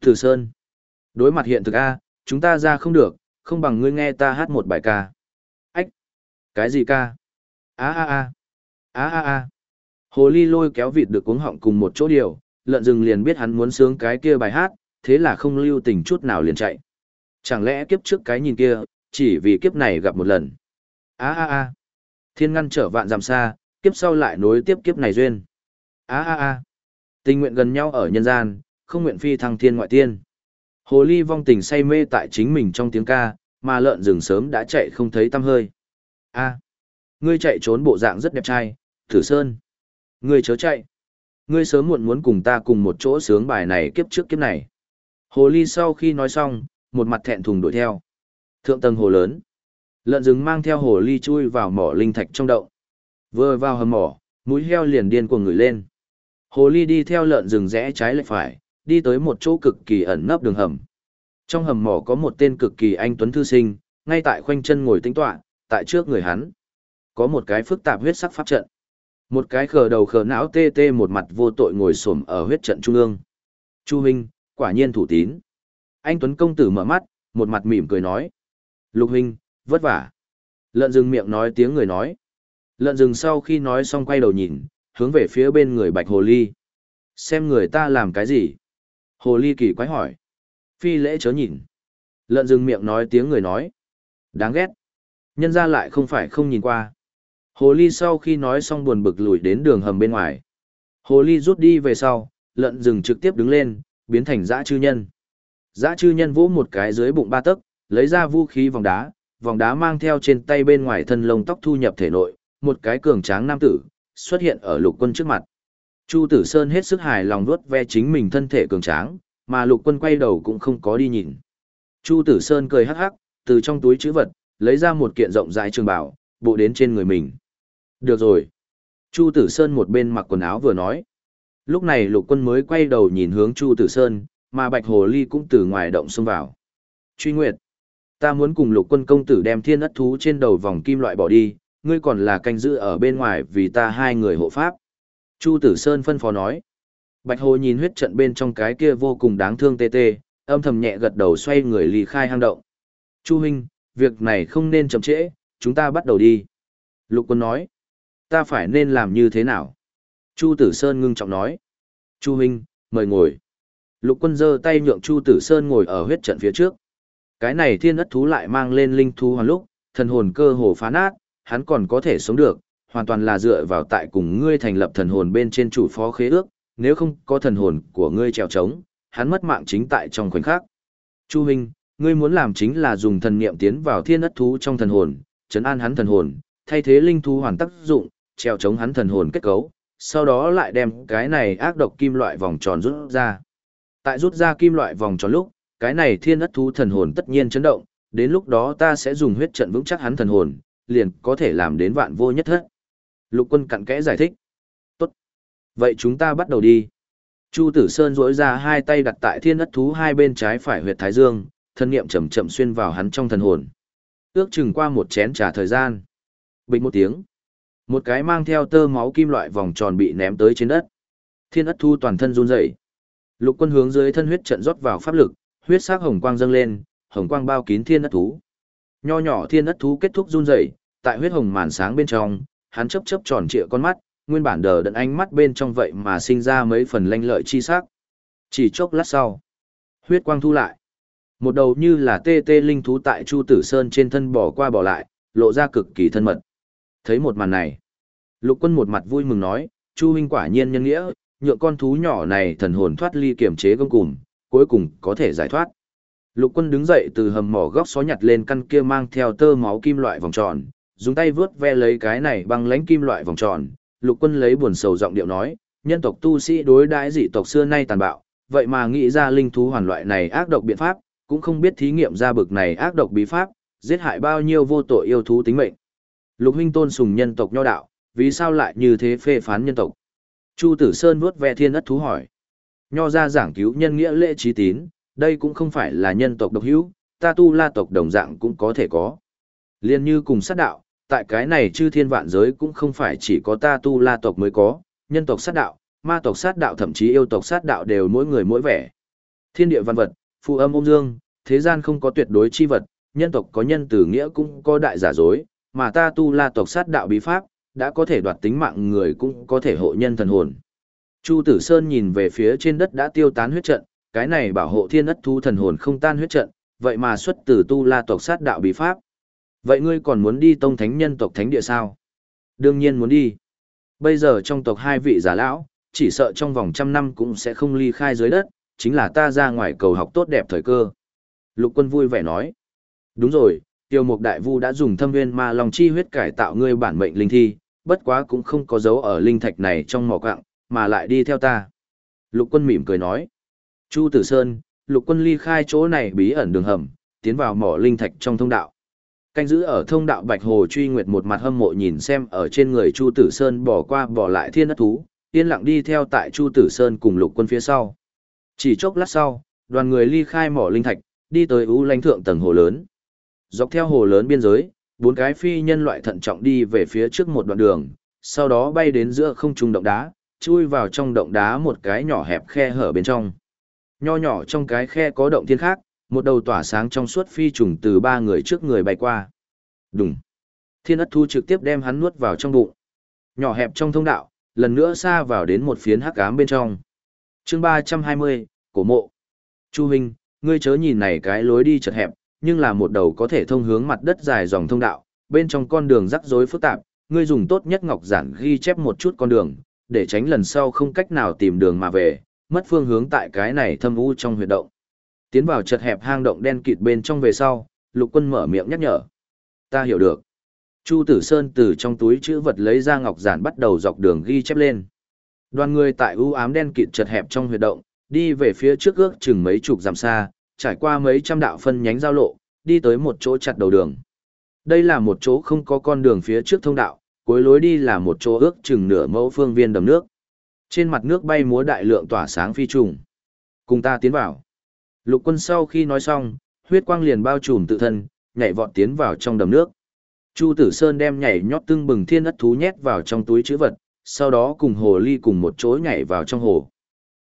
Thử Sơn. Đối mặt hiện thực A, chúng ta ra không được, không bằng ngươi nghe ta hát một bài ca. Ách. Cái gì ca? Á á á, á á á. Hồ ly lôi kéo vịt được cuống họng cùng một chỗ điều, lợn rừng liền biết hắn muốn sướng cái kia bài hát, thế là không lưu tình chút nào liền chạy. Chẳng lẽ kiếp trước cái nhìn kia, chỉ vì kiếp này gặp một lần. Á á á, Thiên ngăn trở vạn dặm xa, kiếp sau lại nối tiếp kiếp này duyên. Á á á. Tình nguyện gần nhau ở nhân gian, không nguyện phi thăng thiên ngoại tiên. Hồ ly vong tình say mê tại chính mình trong tiếng ca, mà lợn rừng sớm đã chạy không thấy tăm hơi. A, ngươi chạy trốn bộ dạng rất đẹp trai, Thử Sơn. Ngươi chớ chạy. Ngươi sớm muộn muốn cùng ta cùng một chỗ sướng bài này kiếp trước kiếp này. Hồ ly sau khi nói xong, một mặt thẹn thùng đuổi theo. Thượng tầng hồ lớn. Lợn rừng mang theo hồ ly chui vào mỏ linh thạch trong động. Vừa vào hầm mỏ, mũi heo liền điên cuồng ngửi lên. Hồ ly đi theo lợn rừng rẽ trái lệch phải, đi tới một chỗ cực kỳ ẩn nấp đường hầm. Trong hầm mỏ có một tên cực kỳ anh tuấn thư sinh, ngay tại khoanh chân ngồi tĩnh tọa, tại trước người hắn. Có một cái phức tạp huyết sắc pháp trận. Một cái khờ đầu khờ não tê tê một mặt vô tội ngồi xổm ở huyết trận trung ương. Chu huynh, quả nhiên thủ tín. Anh Tuấn công tử mở mắt, một mặt mỉm cười nói. Lục huynh, vất vả. Lợn rừng miệng nói tiếng người nói. Lợn rừng sau khi nói xong quay đầu nhìn, hướng về phía bên người bạch hồ ly. Xem người ta làm cái gì? Hồ ly kỳ quái hỏi. Phi lễ chớ nhìn. Lợn rừng miệng nói tiếng người nói. Đáng ghét. Nhân ra lại không phải không nhìn qua. Hồ ly sau khi nói xong buồn bực lùi đến đường hầm bên ngoài. Hồ ly rút đi về sau, lợn rừng trực tiếp đứng lên, biến thành dã chư nhân. Dã chư nhân vỗ một cái dưới bụng ba tấc, lấy ra vũ khí vòng đá, vòng đá mang theo trên tay bên ngoài thân lông tóc thu nhập thể nội, một cái cường tráng nam tử, xuất hiện ở lục quân trước mặt. Chu Tử Sơn hết sức hài lòng vuốt ve chính mình thân thể cường tráng, mà lục quân quay đầu cũng không có đi nhìn. Chu Tử Sơn cười hắc hắc, từ trong túi chữ vật, lấy ra một kiện rộng rãi trường bảo, bộ đến trên người mình. Được rồi. Chu Tử Sơn một bên mặc quần áo vừa nói. Lúc này lục quân mới quay đầu nhìn hướng Chu Tử Sơn, mà Bạch Hồ Ly cũng từ ngoài động xông vào. Truy Nguyệt, ta muốn cùng lục quân công tử đem thiên ất thú trên đầu vòng kim loại bỏ đi, ngươi còn là canh giữ ở bên ngoài vì ta hai người hộ pháp. Chu Tử Sơn phân phó nói. Bạch Hồ nhìn huyết trận bên trong cái kia vô cùng đáng thương tê tê, âm thầm nhẹ gật đầu xoay người ly khai hang động. Chu huynh, việc này không nên chậm trễ, chúng ta bắt đầu đi. Lục quân nói. Ta phải nên làm như thế nào? Chu Tử Sơn ngưng trọng nói. Chu huynh, mời ngồi. Lục quân giơ tay nhượng Chu Tử Sơn ngồi ở huyết trận phía trước. Cái này thiên ất thú lại mang lên linh thú hoàn lúc, thần hồn cơ hồ phá nát, hắn còn có thể sống được, hoàn toàn là dựa vào tại cùng ngươi thành lập thần hồn bên trên chủ phó khế ước, nếu không có thần hồn của ngươi trèo trống, hắn mất mạng chính tại trong khoảnh khắc. Chu Hinh, ngươi muốn làm chính là dùng thần niệm tiến vào thiên ất thú trong thần hồn, chấn an hắn thần hồn, thay thế linh thú hoàn tác dụng, treo chống hắn thần hồn kết cấu, sau đó lại đem cái này ác độc kim loại vòng tròn rút ra. Tại rút ra kim loại vòng tròn lúc, cái này thiên ất thú thần hồn tất nhiên chấn động, đến lúc đó ta sẽ dùng huyết trận vững chắc hắn thần hồn, liền có thể làm đến vạn vô nhất thất. Lục quân cặn kẽ giải thích. Tốt. Vậy chúng ta bắt đầu đi. Chu Tử Sơn duỗi ra hai tay đặt tại thiên ất thú hai bên trái phải huyệt thái dương, thân niệm chậm chậm xuyên vào hắn trong thần hồn. Ước chừng qua một chén trà thời gian. Bình một tiếng. Một cái mang theo tơ máu kim loại vòng tròn bị ném tới trên đất. Thiên ất thu toàn thân run rẩy. Lục quân hướng dưới thân huyết trận rót vào pháp lực, huyết sắc hồng quang dâng lên, hồng quang bao kín thiên ất thú. Nho nhỏ thiên ất thú kết thúc run rẩy, tại huyết hồng màn sáng bên trong, hắn chớp chớp tròn trịa con mắt, nguyên bản đờ đẫn ánh mắt bên trong vậy mà sinh ra mấy phần lanh lợi chi sắc. Chỉ chốc lát sau, huyết quang thu lại. Một đầu như là tê tê linh thú tại Chu Tử Sơn trên thân bỏ qua bỏ lại, lộ ra cực kỳ thân mật. Thấy một màn này, lục quân một mặt vui mừng nói, Chu huynh quả nhiên nhân nghĩa, nhượng con thú nhỏ này thần hồn thoát ly kiểm chế gông cùm, cuối cùng có thể giải thoát. Lục quân đứng dậy từ hầm mỏ góc xó nhặt lên căn kia mang theo tơ máu kim loại vòng tròn, dùng tay vướt ve lấy cái này bằng lánh kim loại vòng tròn. Lục quân lấy buồn sầu giọng điệu nói, nhân tộc tu sĩ đối đãi dị tộc xưa nay tàn bạo, vậy mà nghĩ ra linh thú hoàn loại này ác độc biện pháp, cũng không biết thí nghiệm ra bực này ác độc bí pháp, giết hại bao nhiêu vô tội yêu thú tính mệnh. Lục huynh tôn sùng nhân tộc nho đạo, vì sao lại như thế phê phán nhân tộc? Chu Tử Sơn vuốt ve thiên ất thú hỏi. Nho ra giảng cứu nhân nghĩa lễ trí tín, đây cũng không phải là nhân tộc độc hữu, ta tu la tộc đồng dạng cũng có thể có. Liên như cùng sát đạo, tại cái này chư thiên vạn giới cũng không phải chỉ có ta tu la tộc mới có, nhân tộc sát đạo, ma tộc sát đạo thậm chí yêu tộc sát đạo đều mỗi người mỗi vẻ. Thiên địa văn vật, phụ âm ôm dương, thế gian không có tuyệt đối chi vật, nhân tộc có nhân tử nghĩa cũng có đại giả dối, mà ta tu la tộc sát đạo bí pháp, đã có thể đoạt tính mạng người cũng có thể hộ nhân thần hồn. Chu Tử Sơn nhìn về phía trên đất đã tiêu tán huyết trận, cái này bảo hộ thiên đất thu thần hồn không tan huyết trận, vậy mà xuất từ tu la tộc sát đạo bí pháp. Vậy ngươi còn muốn đi tông thánh nhân tộc thánh địa sao? Đương nhiên muốn đi. Bây giờ trong tộc hai vị giả lão, chỉ sợ trong vòng trăm năm cũng sẽ không ly khai dưới đất, chính là ta ra ngoài cầu học tốt đẹp thời cơ. Lục quân vui vẻ nói. Đúng rồi, tiêu mục đại vu đã dùng thâm viên ma lòng chi huyết cải tạo ngươi bản mệnh linh thi, bất quá cũng không có dấu ở linh thạch này trong mỏ quạng, mà lại đi theo ta. Lục quân mỉm cười nói. Chu Tử Sơn, lục quân ly khai chỗ này bí ẩn đường hầm, tiến vào mỏ linh thạch trong thông đạo. Canh giữ ở thông đạo Bạch Hồ truy nguyệt một mặt hâm mộ nhìn xem ở trên người Chu Tử Sơn bỏ qua bỏ lại thiên đất thú, yên lặng đi theo tại Chu Tử Sơn cùng lục quân phía sau. Chỉ chốc lát sau, đoàn người ly khai mỏ linh thạch, đi tới ưu lãnh thượng tầng hồ lớn. Dọc theo hồ lớn biên giới, bốn cái phi nhân loại thận trọng đi về phía trước một đoạn đường, sau đó bay đến giữa không trung động đá, chui vào trong động đá một cái nhỏ hẹp khe hở bên trong. Nho nhỏ trong cái khe có động thiên khác, một đầu tỏa sáng trong suốt phi trùng từ ba người trước người bay qua. Đùng. Thiên ất thu trực tiếp đem hắn nuốt vào trong bụng. Nhỏ hẹp trong thông đạo, lần nữa xa vào đến một phiến hắc ám bên trong. Chương ba trăm hai mươi, cổ mộ. Chu huynh, ngươi chớ nhìn này cái lối đi chật hẹp, nhưng là một đầu có thể thông hướng mặt đất dài dòng thông đạo, bên trong con đường rắc rối phức tạp, ngươi dùng tốt nhất ngọc giản ghi chép một chút con đường, để tránh lần sau không cách nào tìm đường mà về, mất phương hướng tại cái này thâm u trong huyệt động. Tiến vào chật hẹp hang động đen kịt bên trong về sau, lục quân mở miệng nhắc nhở. Ta hiểu được. Chu Tử Sơn từ trong túi chữ vật lấy ra ngọc giản bắt đầu dọc đường ghi chép lên. Đoàn người tại u ám đen kịt chật hẹp trong huyệt động, đi về phía trước ước chừng mấy chục dặm xa, trải qua mấy trăm đạo phân nhánh giao lộ, đi tới một chỗ chặt đầu đường. Đây là một chỗ không có con đường phía trước thông đạo, cuối lối đi là một chỗ ước chừng nửa mẫu phương viên đầm nước. Trên mặt nước bay múa đại lượng tỏa sáng phi trùng. Cùng ta tiến vào. Lục quân sau khi nói xong, huyết quang liền bao trùm tự thân, nhảy vọt tiến vào trong đầm nước. Chu Tử Sơn đem nhảy nhót tưng bừng thiên ất thú nhét vào trong túi chữ vật, sau đó cùng hồ ly cùng một chối nhảy vào trong hồ.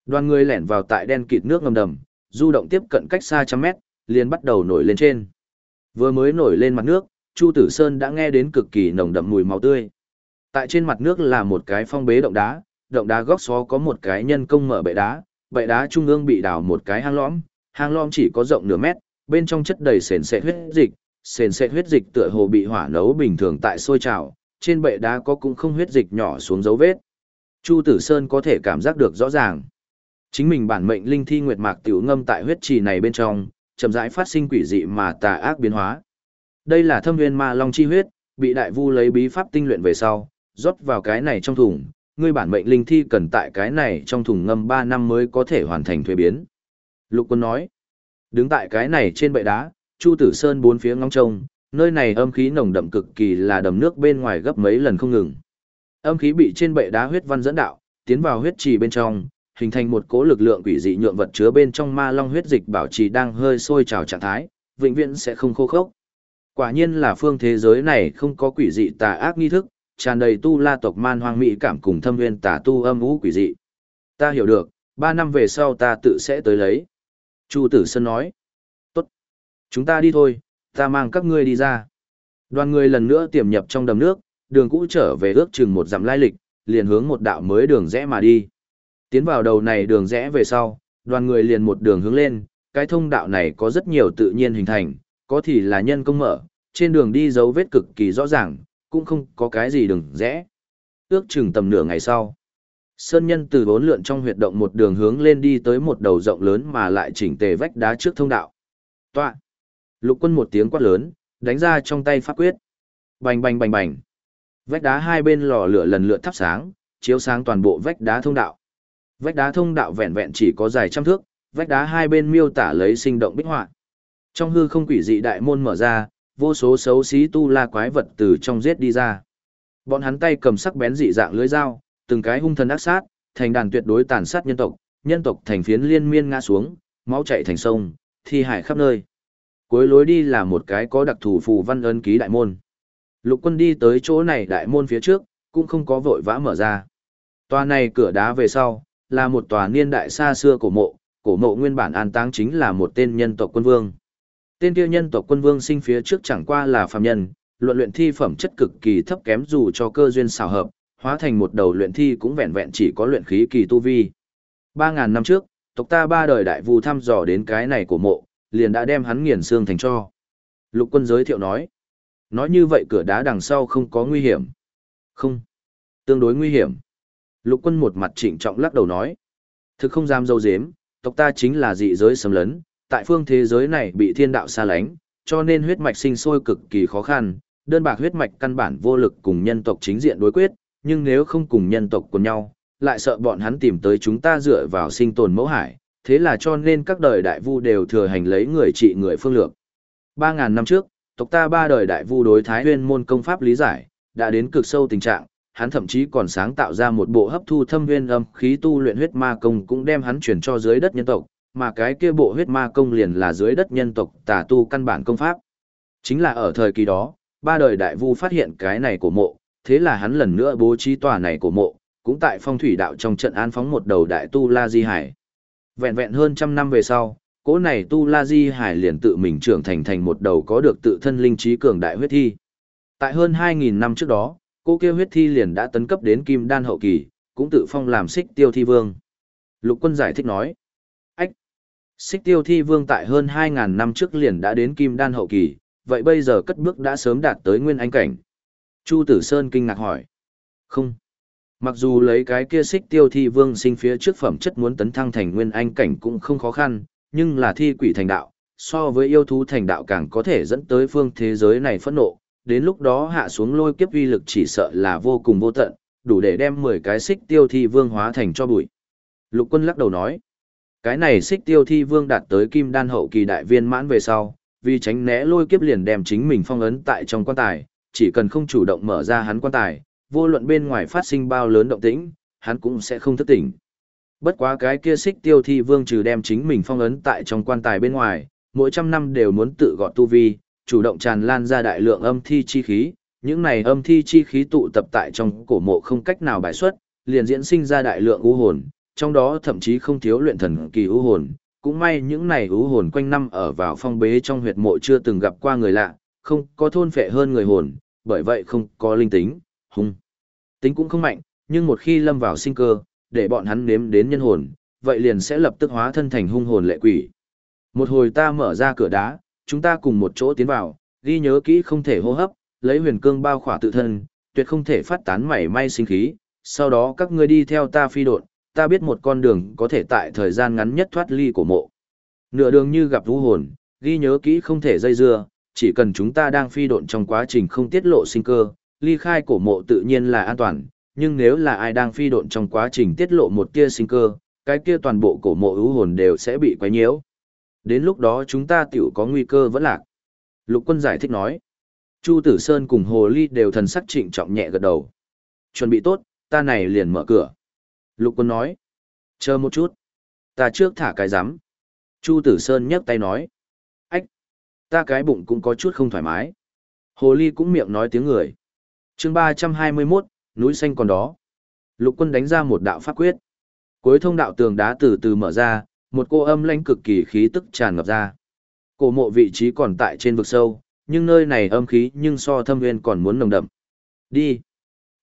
Đoàn người lẻn vào tại đen kịt nước ngầm đầm, du động tiếp cận cách xa trăm mét, liền bắt đầu nổi lên trên. Vừa mới nổi lên mặt nước, Chu Tử Sơn đã nghe đến cực kỳ nồng đậm mùi máu tươi. Tại trên mặt nước là một cái phong bế động đá, động đá góc xó có một cái nhân công mở bệ đá, bệ đá trung ương bị đào một cái hang lõm, hang lom chỉ có rộng nửa mét, bên trong chất đầy sền sệt huyết dịch, sền sệt huyết dịch tựa hồ bị hỏa nấu bình thường tại sôi trào, trên bệ đá có cũng không huyết dịch nhỏ xuống dấu vết. Chu Tử Sơn có thể cảm giác được rõ ràng. Chính mình bản mệnh linh thi nguyệt mạc tiểu ngâm tại huyết trì này bên trong, chậm rãi phát sinh quỷ dị mà tà ác biến hóa. Đây là thâm viên ma long chi huyết, bị đại vu lấy bí pháp tinh luyện về sau, rót vào cái này trong thùng, ngươi bản mệnh linh thi cần tại cái này trong thùng ngâm 3 năm mới có thể hoàn thành thuế biến. Lục quân nói, đứng tại cái này trên bệ đá, Chu Tử Sơn bốn phía ngóng trông, nơi này âm khí nồng đậm cực kỳ là đầm nước bên ngoài gấp mấy lần không ngừng. Âm khí bị trên bệ đá huyết văn dẫn đạo, tiến vào huyết trì bên trong, hình thành một cỗ lực lượng quỷ dị nhượng vật chứa bên trong ma long huyết dịch bảo trì đang hơi sôi trào trạng thái, vĩnh viễn sẽ không khô khốc. Quả nhiên là phương thế giới này không có quỷ dị tà ác nghi thức, tràn đầy tu la tộc man hoang mỹ cảm cùng thâm nguyên tà tu âm ú quỷ dị. Ta hiểu được, ba năm về sau ta tự sẽ tới lấy. Chu Tử Sơn nói. Tốt. Chúng ta đi thôi, ta mang các ngươi đi ra. Đoàn người lần nữa tiềm nhập trong đầm nước, đường cũ trở về ước chừng một dặm lai lịch, liền hướng một đạo mới đường rẽ mà đi. Tiến vào đầu này đường rẽ về sau, đoàn người liền một đường hướng lên, cái thông đạo này có rất nhiều tự nhiên hình thành, có thì là nhân công mở, trên đường đi dấu vết cực kỳ rõ ràng, cũng không có cái gì đường rẽ. Ước chừng tầm nửa ngày sau, Sơn Nhân từ bốn lượn trong huyệt động một đường hướng lên đi tới một đầu rộng lớn mà lại chỉnh tề vách đá trước thông đạo. Toạ! Lục quân một tiếng quát lớn, đánh ra trong tay pháp quyết. Bành bành bành bành. Vách đá hai bên lò lửa lần lượt thắp sáng, chiếu sáng toàn bộ vách đá thông đạo. Vách đá thông đạo vẹn vẹn chỉ có dài trăm thước, vách đá hai bên miêu tả lấy sinh động bích họa. Trong hư không quỷ dị đại môn mở ra, vô số xấu xí tu la quái vật từ trong giết đi ra. Bọn hắn tay cầm sắc bén dị dạng lưới dao, từng cái hung thần ác sát, thành đàn tuyệt đối tàn sát nhân tộc, nhân tộc thành phiến liên miên ngã xuống, máu chảy thành sông, thi hải khắp nơi. Cuối lối đi là một cái có đặc thù phù văn ấn ký đại môn. Lục quân đi tới chỗ này đại môn phía trước, cũng không có vội vã mở ra. Tòa này cửa đá về sau, là một tòa niên đại xa xưa cổ mộ, cổ mộ nguyên bản an táng chính là một tên nhân tộc quân vương. Tên kia nhân tộc quân vương sinh phía trước chẳng qua là phàm nhân, luận luyện thi phẩm chất cực kỳ thấp kém dù cho cơ duyên xảo hợp, hóa thành một đầu luyện thi cũng vẹn vẹn chỉ có luyện khí kỳ tu vi. 3000 năm trước, tộc ta ba đời đại vu thăm dò đến cái này của mộ, liền đã đem hắn nghiền xương thành cho. Lục quân giới thiệu nói. Nói như vậy cửa đá đằng sau không có nguy hiểm. Không. Tương đối nguy hiểm. Lục quân một mặt trịnh trọng lắc đầu nói. Thực không dám dâu dếm, tộc ta chính là dị giới sầm lấn, tại phương thế giới này bị thiên đạo xa lánh, cho nên huyết mạch sinh sôi cực kỳ khó khăn, đơn bạc huyết mạch căn bản vô lực cùng nhân tộc chính diện đối quyết, nhưng nếu không cùng nhân tộc cùng nhau, lại sợ bọn hắn tìm tới chúng ta dựa vào sinh tồn mẫu hải, thế là cho nên các đời đại vu đều thừa hành lấy người trị người phương lược. 3.000 năm trước, tộc ta ba đời đại vu đối thái huyên môn công pháp lý giải, đã đến cực sâu tình trạng, hắn thậm chí còn sáng tạo ra một bộ hấp thu thâm nguyên âm khí tu luyện huyết ma công cũng đem hắn chuyển cho dưới đất nhân tộc, mà cái kia bộ huyết ma công liền là dưới đất nhân tộc tà tu căn bản công pháp. Chính là ở thời kỳ đó, ba đời đại vu phát hiện cái này của mộ, thế là hắn lần nữa bố trí tòa này của mộ, cũng tại phong thủy đạo trong trận an phóng một đầu đại tu La Di Hải. Vẹn vẹn hơn trăm năm về sau, cỗ này tu La Di Hải liền tự mình trưởng thành thành một đầu có được tự thân linh trí cường đại huyết thi. Tại hơn 2.000 năm trước đó, cô kia huyết thi liền đã tấn cấp đến kim đan hậu kỳ, cũng tự phong làm xích tiêu thi vương. Lục quân giải thích nói, ách, xích tiêu thi vương tại hơn 2.000 năm trước liền đã đến kim đan hậu kỳ, vậy bây giờ cất bước đã sớm đạt tới nguyên anh cảnh. Chu Tử Sơn kinh ngạc hỏi, không. Mặc dù lấy cái kia xích tiêu thi vương sinh phía trước phẩm chất muốn tấn thăng thành nguyên anh cảnh cũng không khó khăn, nhưng là thi quỷ thành đạo, so với yêu thú thành đạo càng có thể dẫn tới phương thế giới này phẫn nộ, đến lúc đó hạ xuống lôi kiếp uy lực chỉ sợ là vô cùng vô tận, đủ để đem 10 cái xích tiêu thi vương hóa thành cho bụi. Lục quân lắc đầu nói, cái này xích tiêu thi vương đạt tới kim đan hậu kỳ đại viên mãn về sau, vì tránh né lôi kiếp liền đem chính mình phong ấn tại trong quan tài, chỉ cần không chủ động mở ra hắn quan tài, vô luận bên ngoài phát sinh bao lớn động tĩnh, hắn cũng sẽ không thức tỉnh. Bất quá cái kia xích tiêu thi vương trừ đem chính mình phong ấn tại trong quan tài bên ngoài, mỗi trăm năm đều muốn tự gọt tu vi, chủ động tràn lan ra đại lượng âm thi chi khí, những này âm thi chi khí tụ tập tại trong cổ mộ không cách nào bài xuất, liền diễn sinh ra đại lượng u hồn, trong đó thậm chí không thiếu luyện thần kỳ u hồn, cũng may những này u hồn quanh năm ở vào phong bế trong huyệt mộ chưa từng gặp qua người lạ, không có thôn phệ hơn người hồn, bởi vậy không có linh tính, hung. Tính cũng không mạnh, nhưng một khi lâm vào sinh cơ, để bọn hắn nếm đến nhân hồn, vậy liền sẽ lập tức hóa thân thành hung hồn lệ quỷ. Một hồi ta mở ra cửa đá, chúng ta cùng một chỗ tiến vào, ghi nhớ kỹ không thể hô hấp, lấy huyền cương bao khỏa tự thân, tuyệt không thể phát tán mảy may sinh khí, sau đó các ngươi đi theo ta phi độn, ta biết một con đường có thể tại thời gian ngắn nhất thoát ly của mộ. Nửa đường như gặp vũ hồn, ghi nhớ kỹ không thể dây dưa, chỉ cần chúng ta đang phi độn trong quá trình không tiết lộ sinh cơ, ly khai cổ mộ tự nhiên là an toàn, nhưng nếu là ai đang phi độn trong quá trình tiết lộ một tia sinh cơ, cái kia toàn bộ cổ mộ ưu hồn đều sẽ bị quấy nhiễu. Đến lúc đó chúng ta tiểu có nguy cơ vẫn lạc. Lục quân giải thích nói. Chu Tử Sơn cùng Hồ Ly đều thần sắc trịnh trọng nhẹ gật đầu. Chuẩn bị tốt, ta này liền mở cửa. Lục quân nói. Chờ một chút. Ta trước thả cái giám. Chu Tử Sơn nhấc tay nói. Ta cái bụng cũng có chút không thoải mái. Hồ Ly cũng miệng nói tiếng người. chương ba trăm hai mươi 321, núi xanh còn đó. Lục quân đánh ra một đạo pháp quyết. Cuối thông đạo tường đá từ từ mở ra, một cô âm lãnh cực kỳ khí tức tràn ngập ra. Cổ mộ vị trí còn tại trên vực sâu, nhưng nơi này âm khí nhưng so thâm nguyên còn muốn nồng đậm. Đi.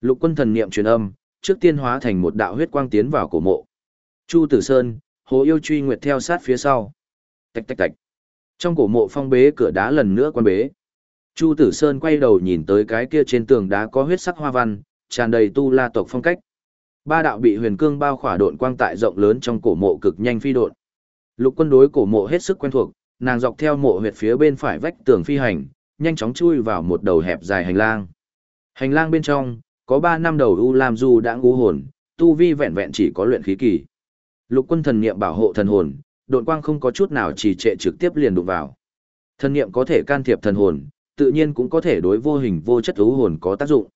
Lục quân thần niệm truyền âm, trước tiên hóa thành một đạo huyết quang tiến vào cổ mộ. Chu Tử Sơn, Hồ Yêu Truy Nguyệt theo sát phía sau. Tạch tạch tạch. Trong cổ mộ phong bế cửa đá lần nữa quan bế. Chu Tử Sơn quay đầu nhìn tới cái kia trên tường đá có huyết sắc hoa văn, tràn đầy tu la tộc phong cách. Ba đạo bị huyền cương bao khỏa độn quang tại rộng lớn trong cổ mộ cực nhanh phi độn. Lục quân đối cổ mộ hết sức quen thuộc, nàng dọc theo mộ huyệt phía bên phải vách tường phi hành, nhanh chóng chui vào một đầu hẹp dài hành lang. Hành lang bên trong, có ba năm đầu U Lam Du đã ngũ hồn, tu vi vẹn vẹn chỉ có luyện khí kỳ. Lục quân thần niệm bảo hộ thần hồn, độn quang không có chút nào trì trệ trực tiếp liền đụng vào. Thần niệm có thể can thiệp thần hồn, tự nhiên cũng có thể đối vô hình vô chất u hồn có tác dụng.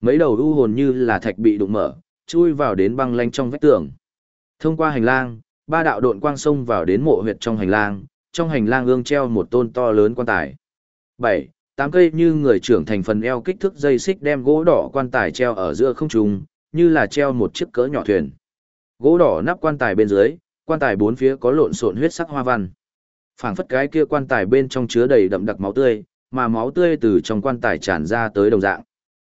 Mấy đầu u hồn như là thạch bị đụng mở, chui vào đến băng lanh trong vách tường. Thông qua hành lang, ba đạo độn quang xông vào đến mộ huyệt trong hành lang, trong hành lang ương treo một tôn to lớn quan tài. Bảy, tám cây như người trưởng thành phần eo kích thước dây xích đem gỗ đỏ quan tài treo ở giữa không trung, như là treo một chiếc cỡ nhỏ thuyền. Gỗ đỏ nắp quan tài bên dưới, quan tài bốn phía có lộn xộn huyết sắc hoa văn. Phảng phất cái kia quan tài bên trong chứa đầy đậm đặc máu tươi, mà máu tươi từ trong quan tài tràn ra tới đồng dạng.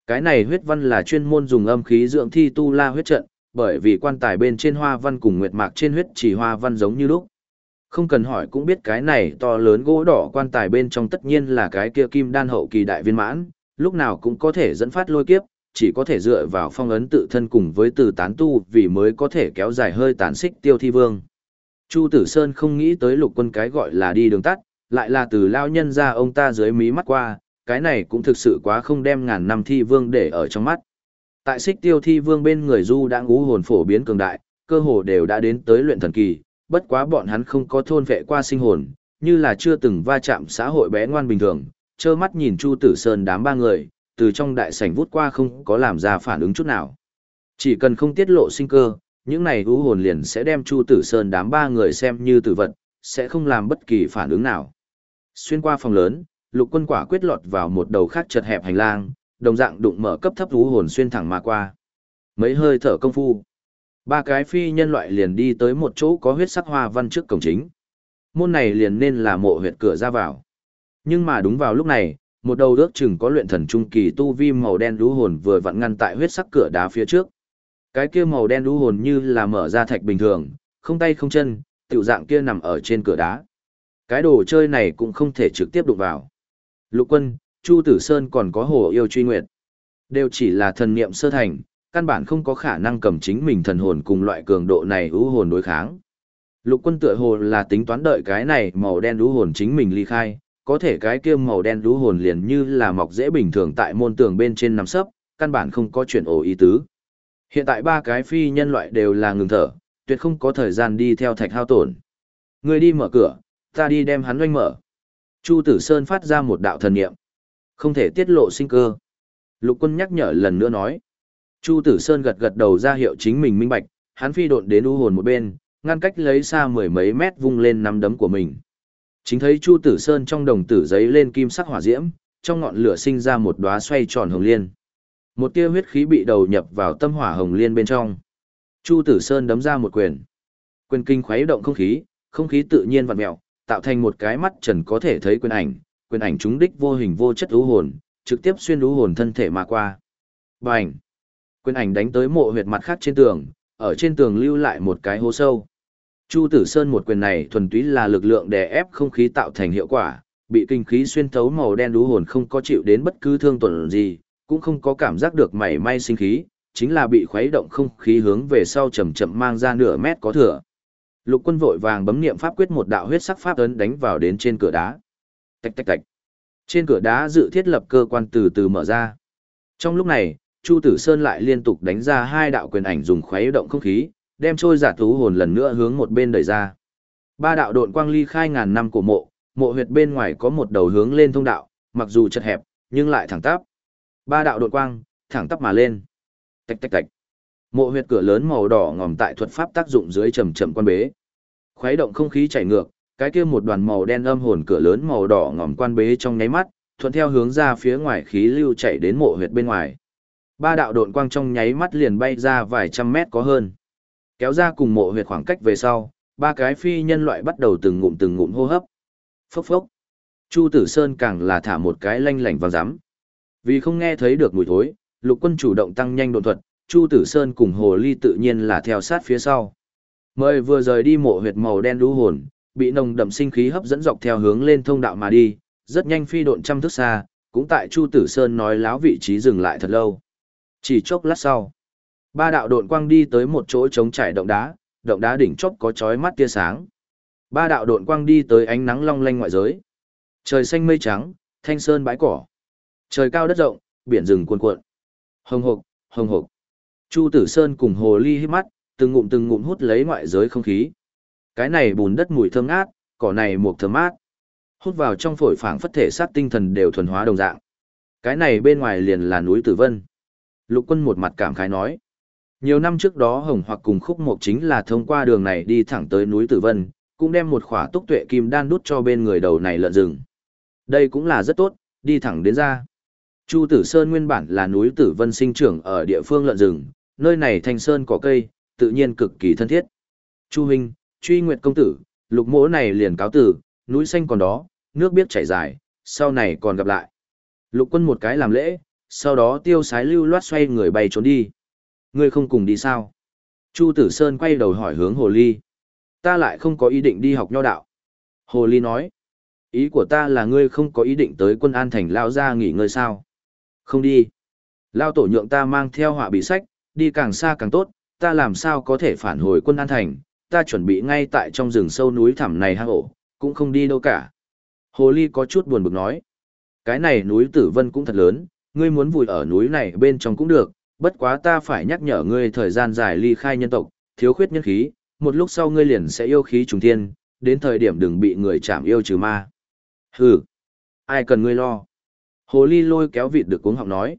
Cái này huyết văn là chuyên môn dùng âm khí dưỡng thi tu la huyết trận, bởi vì quan tài bên trên hoa văn cùng nguyệt mạc trên huyết chỉ hoa văn giống như lúc. Không cần hỏi cũng biết cái này to lớn gỗ đỏ quan tài bên trong tất nhiên là cái kia kim đan hậu kỳ đại viên mãn, lúc nào cũng có thể dẫn phát lôi kiếp, chỉ có thể dựa vào phong ấn tự thân cùng với từ tán tu vì mới có thể kéo dài hơi tán xích tiêu thi vương. Chu Tử Sơn không nghĩ tới lục quân cái gọi là đi đường tắt, lại là từ lao nhân ra ông ta dưới mí mắt qua, cái này cũng thực sự quá không đem ngàn năm thi vương để ở trong mắt. Tại xích tiêu thi vương bên người du đã ngũ hồn phổ biến cường đại, cơ hồ đều đã đến tới luyện thần kỳ, bất quá bọn hắn không có thôn vệ qua sinh hồn, như là chưa từng va chạm xã hội bé ngoan bình thường, trơ mắt nhìn Chu Tử Sơn đám ba người, từ trong đại sảnh vút qua không có làm ra phản ứng chút nào. Chỉ cần không tiết lộ sinh cơ, những này ngũ hồn liền sẽ đem Chu Tử Sơn đám ba người xem như tử vật, sẽ không làm bất kỳ phản ứng nào. Xuyên qua phòng lớn, lục quân quả quyết lọt vào một đầu khác chật hẹp hành lang, đồng dạng đụng mở cấp thấp thú hồn xuyên thẳng mà qua. Mấy hơi thở công phu, ba cái phi nhân loại liền đi tới một chỗ có huyết sắc hoa văn trước cổng chính. Môn này liền nên là mộ huyệt cửa ra vào. Nhưng mà đúng vào lúc này, một đầu ước chừng có luyện thần trung kỳ tu vi màu đen lũ hồn vừa vặn ngăn tại huyết sắc cửa đá phía trước. Cái kia màu đen lũ hồn như là mở ra thạch bình thường, không tay không chân, tiểu dạng kia nằm ở trên cửa đá. Cái đồ chơi này cũng không thể trực tiếp đụng vào. Lục quân, Chu Tử Sơn còn có hồ yêu truy nguyệt. Đều chỉ là thần niệm sơ thành, căn bản không có khả năng cầm chính mình thần hồn cùng loại cường độ này ưu hồn đối kháng. Lục quân tựa hồ là tính toán đợi cái này màu đen ưu hồn chính mình ly khai, có thể cái kia màu đen lũ hồn liền như là mọc dễ bình thường tại môn tường bên trên nằm sấp, căn bản không có chuyển ổ ý tứ. Hiện tại ba cái phi nhân loại đều là ngừng thở, tuyệt không có thời gian đi theo thạch hao tổn. Người đi mở cửa, ta đi đem hắn doanh mở. Chu Tử Sơn phát ra một đạo thần niệm. Không thể tiết lộ sinh cơ. Lục quân nhắc nhở lần nữa nói. Chu Tử Sơn gật gật đầu ra hiệu chính mình minh bạch, hắn phi độn đến u hồn một bên, ngăn cách lấy xa mười mấy mét vung lên nắm đấm của mình. Chính thấy Chu Tử Sơn trong đồng tử giấy lên kim sắc hỏa diễm, trong ngọn lửa sinh ra một đóa xoay tròn hồng liên. Một tia huyết khí bị đầu nhập vào tâm hỏa hồng liên bên trong. Chu Tử Sơn đấm ra một quyền. Quyền kinh khuấy động không khí, không khí tự nhiên vặn mèo, tạo thành một cái mắt trần có thể thấy quyền ảnh, quyền ảnh trúng đích vô hình vô chất ú hồn, trực tiếp xuyên ú hồn thân thể mà qua. Bành! Quyền ảnh đánh tới mộ huyệt mặt khác trên tường, ở trên tường lưu lại một cái hố sâu. Chu Tử Sơn một quyền này thuần túy là lực lượng đè ép không khí tạo thành hiệu quả, bị kinh khí xuyên thấu màu đen đú hồn không có chịu đến bất cứ thương tổn gì, cũng không có cảm giác được mảy may sinh khí, chính là bị khuấy động không khí hướng về sau chậm chậm mang ra nửa mét có thừa. Lục quân vội vàng bấm niệm pháp quyết một đạo huyết sắc pháp ấn đánh vào đến trên cửa đá. Tạch tạch tạch. Trên cửa đá dự thiết lập cơ quan từ từ mở ra. Trong lúc này, Chu Tử Sơn lại liên tục đánh ra hai đạo quyền ảnh dùng khuấy động không khí, đem trôi giả thú hồn lần nữa hướng một bên đẩy ra. Ba đạo độn quang ly khai ngàn năm của mộ, mộ huyệt bên ngoài có một đầu hướng lên thông đạo, mặc dù chật hẹp, nhưng lại thẳng tắp. Ba đạo độn quang, thẳng tắp mà lên. Tạch tạch tạch. Mộ huyệt cửa lớn màu đỏ ngòm tại thuật pháp tác dụng dưới chậm chậm quan bế. Khuấy động không khí chảy ngược, cái kia một đoàn màu đen âm hồn cửa lớn màu đỏ ngòm quan bế trong nháy mắt, thuận theo hướng ra phía ngoài khí lưu chảy đến mộ huyệt bên ngoài. Ba đạo độn quang trong nháy mắt liền bay ra vài trăm mét có hơn. Kéo ra cùng mộ huyệt khoảng cách về sau, ba cái phi nhân loại bắt đầu từng ngụm từng ngụm hô hấp. Phốc phốc. Chu Tử Sơn càng là thả một cái lanh lảnh vào rắm. Vì không nghe thấy được mùi thối, lục quân chủ động tăng nhanh độn thuật, Chu Tử Sơn cùng Hồ Ly tự nhiên là theo sát phía sau. Mời vừa rời đi mộ huyệt màu đen đu hồn, bị nồng đậm sinh khí hấp dẫn dọc theo hướng lên thông đạo mà đi, rất nhanh phi độn trăm thước xa, cũng tại Chu Tử Sơn nói láo vị trí dừng lại thật lâu. Chỉ chốc lát sau, ba đạo độn quang đi tới một chỗ trống trải động đá, động đá đỉnh chóp có chói mắt tia sáng. Ba đạo độn quang đi tới ánh nắng long lanh ngoại giới. Trời xanh mây trắng, thanh sơn bãi cỏ. Trời cao đất rộng, biển rừng cuồn cuộn. Hồng hộc, hồng hộc. Chu Tử Sơn cùng Hồ Ly hít mắt, từng ngụm từng ngụm hút lấy ngoại giới không khí. Cái này bùn đất mùi thơm ngát, cỏ này mục thơm mát. Hút vào trong phổi phảng phất thể sát tinh thần đều thuần hóa đồng dạng. Cái này bên ngoài liền là núi Tử Vân. Lục quân một mặt cảm khái nói. Nhiều năm trước đó Hồng hoặc cùng khúc mục chính là thông qua đường này đi thẳng tới núi Tử Vân, cũng đem một khỏa túc tuệ kim đan đút cho bên người đầu này lợn rừng. Đây cũng là rất tốt, đi thẳng đến ra. Chu Tử Sơn nguyên bản là núi Tử Vân sinh trưởng ở địa phương lợn rừng, nơi này thành sơn có cây, tự nhiên cực kỳ thân thiết. Chu Minh, truy nguyệt công tử, lục mỗ này liền cáo tử, núi xanh còn đó, nước biết chảy dài, sau này còn gặp lại. Lục quân một cái làm lễ, sau đó tiêu sái lưu loát xoay người bay trốn đi. Ngươi không cùng đi sao? Chu Tử Sơn quay đầu hỏi hướng Hồ Ly. Ta lại không có ý định đi học nho đạo. Hồ Ly nói. Ý của ta là ngươi không có ý định tới quân an thành lao ra nghỉ ngơi sao? Không đi. Lao tổ nhượng ta mang theo họa bị sách, đi càng xa càng tốt, ta làm sao có thể phản hồi quân an thành, ta chuẩn bị ngay tại trong rừng sâu núi thẳm này hang ổ, cũng không đi đâu cả. Hồ Ly có chút buồn bực nói. Cái này núi Tử Vân cũng thật lớn, ngươi muốn vùi ở núi này bên trong cũng được, bất quá ta phải nhắc nhở ngươi thời gian dài ly khai nhân tộc, thiếu khuyết nhân khí, một lúc sau ngươi liền sẽ yêu khí trùng thiên, đến thời điểm đừng bị người chạm yêu trừ ma. Hừ, ai cần ngươi lo. Hồ ly lôi kéo vịt được cuống họng nói.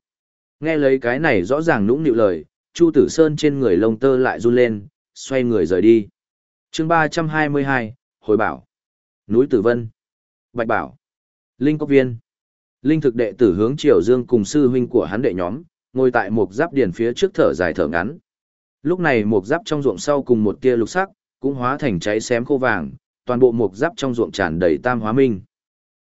Nghe lấy cái này rõ ràng nũng nịu lời, Chu Tử Sơn trên người lông tơ lại run lên, xoay người rời đi. chương 322, Hồi bảo. Núi Tử Vân. Bạch Bảo. Linh Cốc Viên. Linh thực đệ tử hướng Triều Dương cùng sư huynh của hắn đệ nhóm, ngồi tại một giáp điền phía trước thở dài thở ngắn. Lúc này một giáp trong ruộng sau cùng một tia lục sắc, cũng hóa thành cháy xém khô vàng, toàn bộ một giáp trong ruộng tràn đầy tam hóa minh.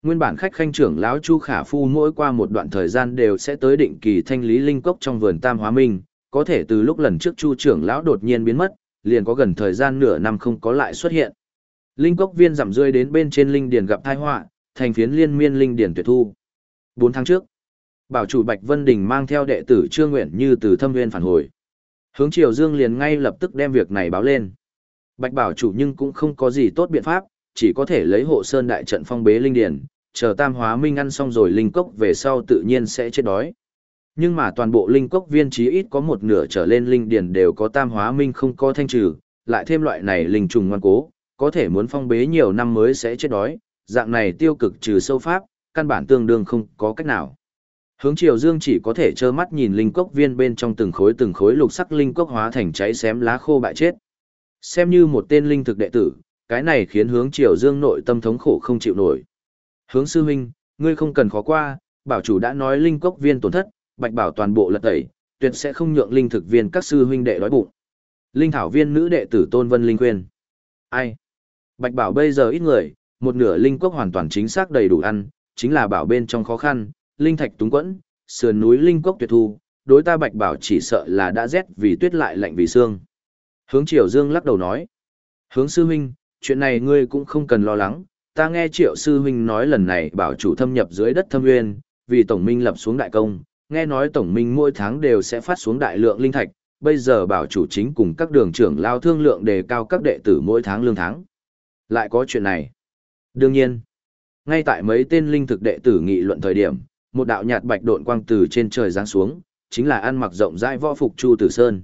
Nguyên bản khách khanh trưởng lão Chu Khả Phu mỗi qua một đoạn thời gian đều sẽ tới định kỳ thanh lý linh cốc trong vườn Tam Hóa Minh, có thể từ lúc lần trước Chu trưởng lão đột nhiên biến mất, liền có gần thời gian nửa năm không có lại xuất hiện. Linh cốc viên giảm rơi đến bên trên linh điền gặp tai họa, thành phiến liên miên linh điền tuyệt thu. 4 tháng trước, bảo chủ Bạch Vân Đình mang theo đệ tử Trương Nguyện Như từ thâm nguyên phản hồi. Hướng Triều Dương liền ngay lập tức đem việc này báo lên. Bạch bảo chủ nhưng cũng không có gì tốt biện pháp, chỉ có thể lấy hộ sơn đại trận phong bế linh điển, chờ tam hóa minh ăn xong rồi linh cốc về sau tự nhiên sẽ chết đói. Nhưng mà toàn bộ linh cốc viên chí ít có một nửa trở lên linh điển đều có tam hóa minh không có thanh trừ, lại thêm loại này linh trùng ngoan cố, có thể muốn phong bế nhiều năm mới sẽ chết đói, dạng này tiêu cực trừ sâu pháp, căn bản tương đương không có cách nào. Hướng Triều Dương chỉ có thể trơ mắt nhìn linh cốc viên bên trong từng khối từng khối lục sắc linh cốc hóa thành cháy xém lá khô bại chết. Xem như một tên linh thực đệ tử, cái này khiến Hướng Triều Dương nội tâm thống khổ không chịu nổi. Hướng sư huynh, ngươi không cần khó qua, bảo chủ đã nói linh cốc viên tổn thất, bạch bảo toàn bộ lật tẩy, tuyệt sẽ không nhượng linh thực viên các sư huynh đệ đói bụng. Linh thảo viên nữ đệ tử Tôn Vân Linh khuyên. Ai? Bạch bảo bây giờ ít người, một nửa linh cốc hoàn toàn chính xác đầy đủ ăn, chính là bảo bên trong khó khăn, linh thạch túng quẫn, sườn núi linh cốc tuyệt thu, đối ta bạch bảo chỉ sợ là đã rét vì tuyết lại lạnh vì xương. Hướng Triều Dương lắc đầu nói. Hướng sư huynh, chuyện này ngươi cũng không cần lo lắng, ta nghe Triệu sư huynh nói lần này bảo chủ thâm nhập dưới đất thâm nguyên, vì tổng minh lập xuống đại công, nghe nói tổng minh mỗi tháng đều sẽ phát xuống đại lượng linh thạch, bây giờ bảo chủ chính cùng các đường trưởng lao thương lượng đề cao các đệ tử mỗi tháng lương tháng. Lại có chuyện này. Đương nhiên, ngay tại mấy tên linh thực đệ tử nghị luận thời điểm, một đạo nhạt bạch độn quang từ trên trời giáng xuống, chính là ăn mặc rộng rãi võ phục Chu Tử Sơn.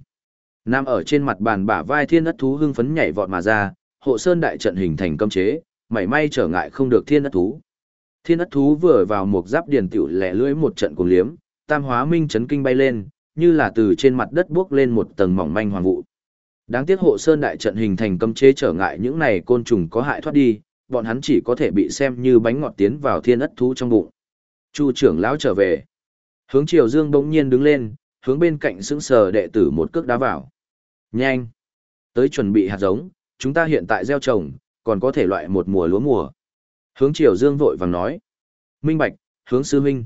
Nam ở trên mặt bàn bả vai thiên ất thú hưng phấn nhảy vọt mà ra, hộ sơn đại trận hình thành cấm chế, mảy may trở ngại không được thiên ất thú. Thiên ất thú vừa vào một giáp điền tiểu lẻ lưỡi một trận cùng liếm, tam hóa minh chấn kinh bay lên, như là từ trên mặt đất bước lên một tầng mỏng manh hoàng vụ. Đáng tiếc hộ sơn đại trận hình thành cấm chế trở ngại những này côn trùng có hại thoát đi, bọn hắn chỉ có thể bị xem như bánh ngọt tiến vào thiên ất thú trong bụng. Chu trưởng lão trở về. Hướng Triều Dương bỗng nhiên đứng lên, hướng bên cạnh sững sờ đệ tử một cước đá vào. Nhanh! Tới chuẩn bị hạt giống, chúng ta hiện tại gieo trồng, còn có thể loại một mùa lúa mùa. Hướng Triều Dương vội vàng nói. Minh Bạch, hướng sư huynh.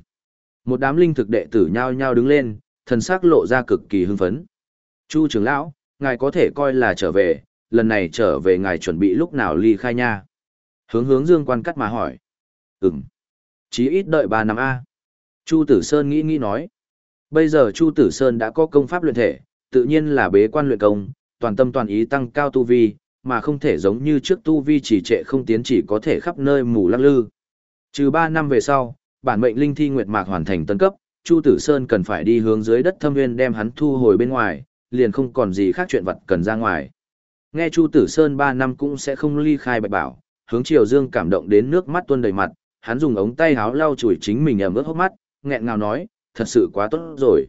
Một đám linh thực đệ tử nhao nhao đứng lên, thần sắc lộ ra cực kỳ hưng phấn. Chu trưởng lão, ngài có thể coi là trở về, lần này trở về ngài chuẩn bị lúc nào ly khai nha. Hướng hướng dương quan cắt mà hỏi. Ừm. Chí ít đợi 3 năm A. Chu Tử Sơn nghĩ nghĩ nói. Bây giờ Chu Tử Sơn đã có công pháp luyện thể, tự nhiên là bế quan luyện công, toàn tâm toàn ý tăng cao tu vi, mà không thể giống như trước tu vi chỉ trệ không tiến chỉ có thể khắp nơi mù lăng lư. Trừ 3 năm về sau, bản mệnh linh thi nguyệt mạc hoàn thành tân cấp, Chu Tử Sơn cần phải đi hướng dưới đất thâm nguyên đem hắn thu hồi bên ngoài, liền không còn gì khác chuyện vật cần ra ngoài. Nghe Chu Tử Sơn 3 năm cũng sẽ không ly khai bạch bảo, hướng Triều Dương cảm động đến nước mắt tuôn đầy mặt, hắn dùng ống tay áo lau chùi chính mình ẩm ướt hốc mắt, nghẹn ngào nói, thật sự quá tốt rồi.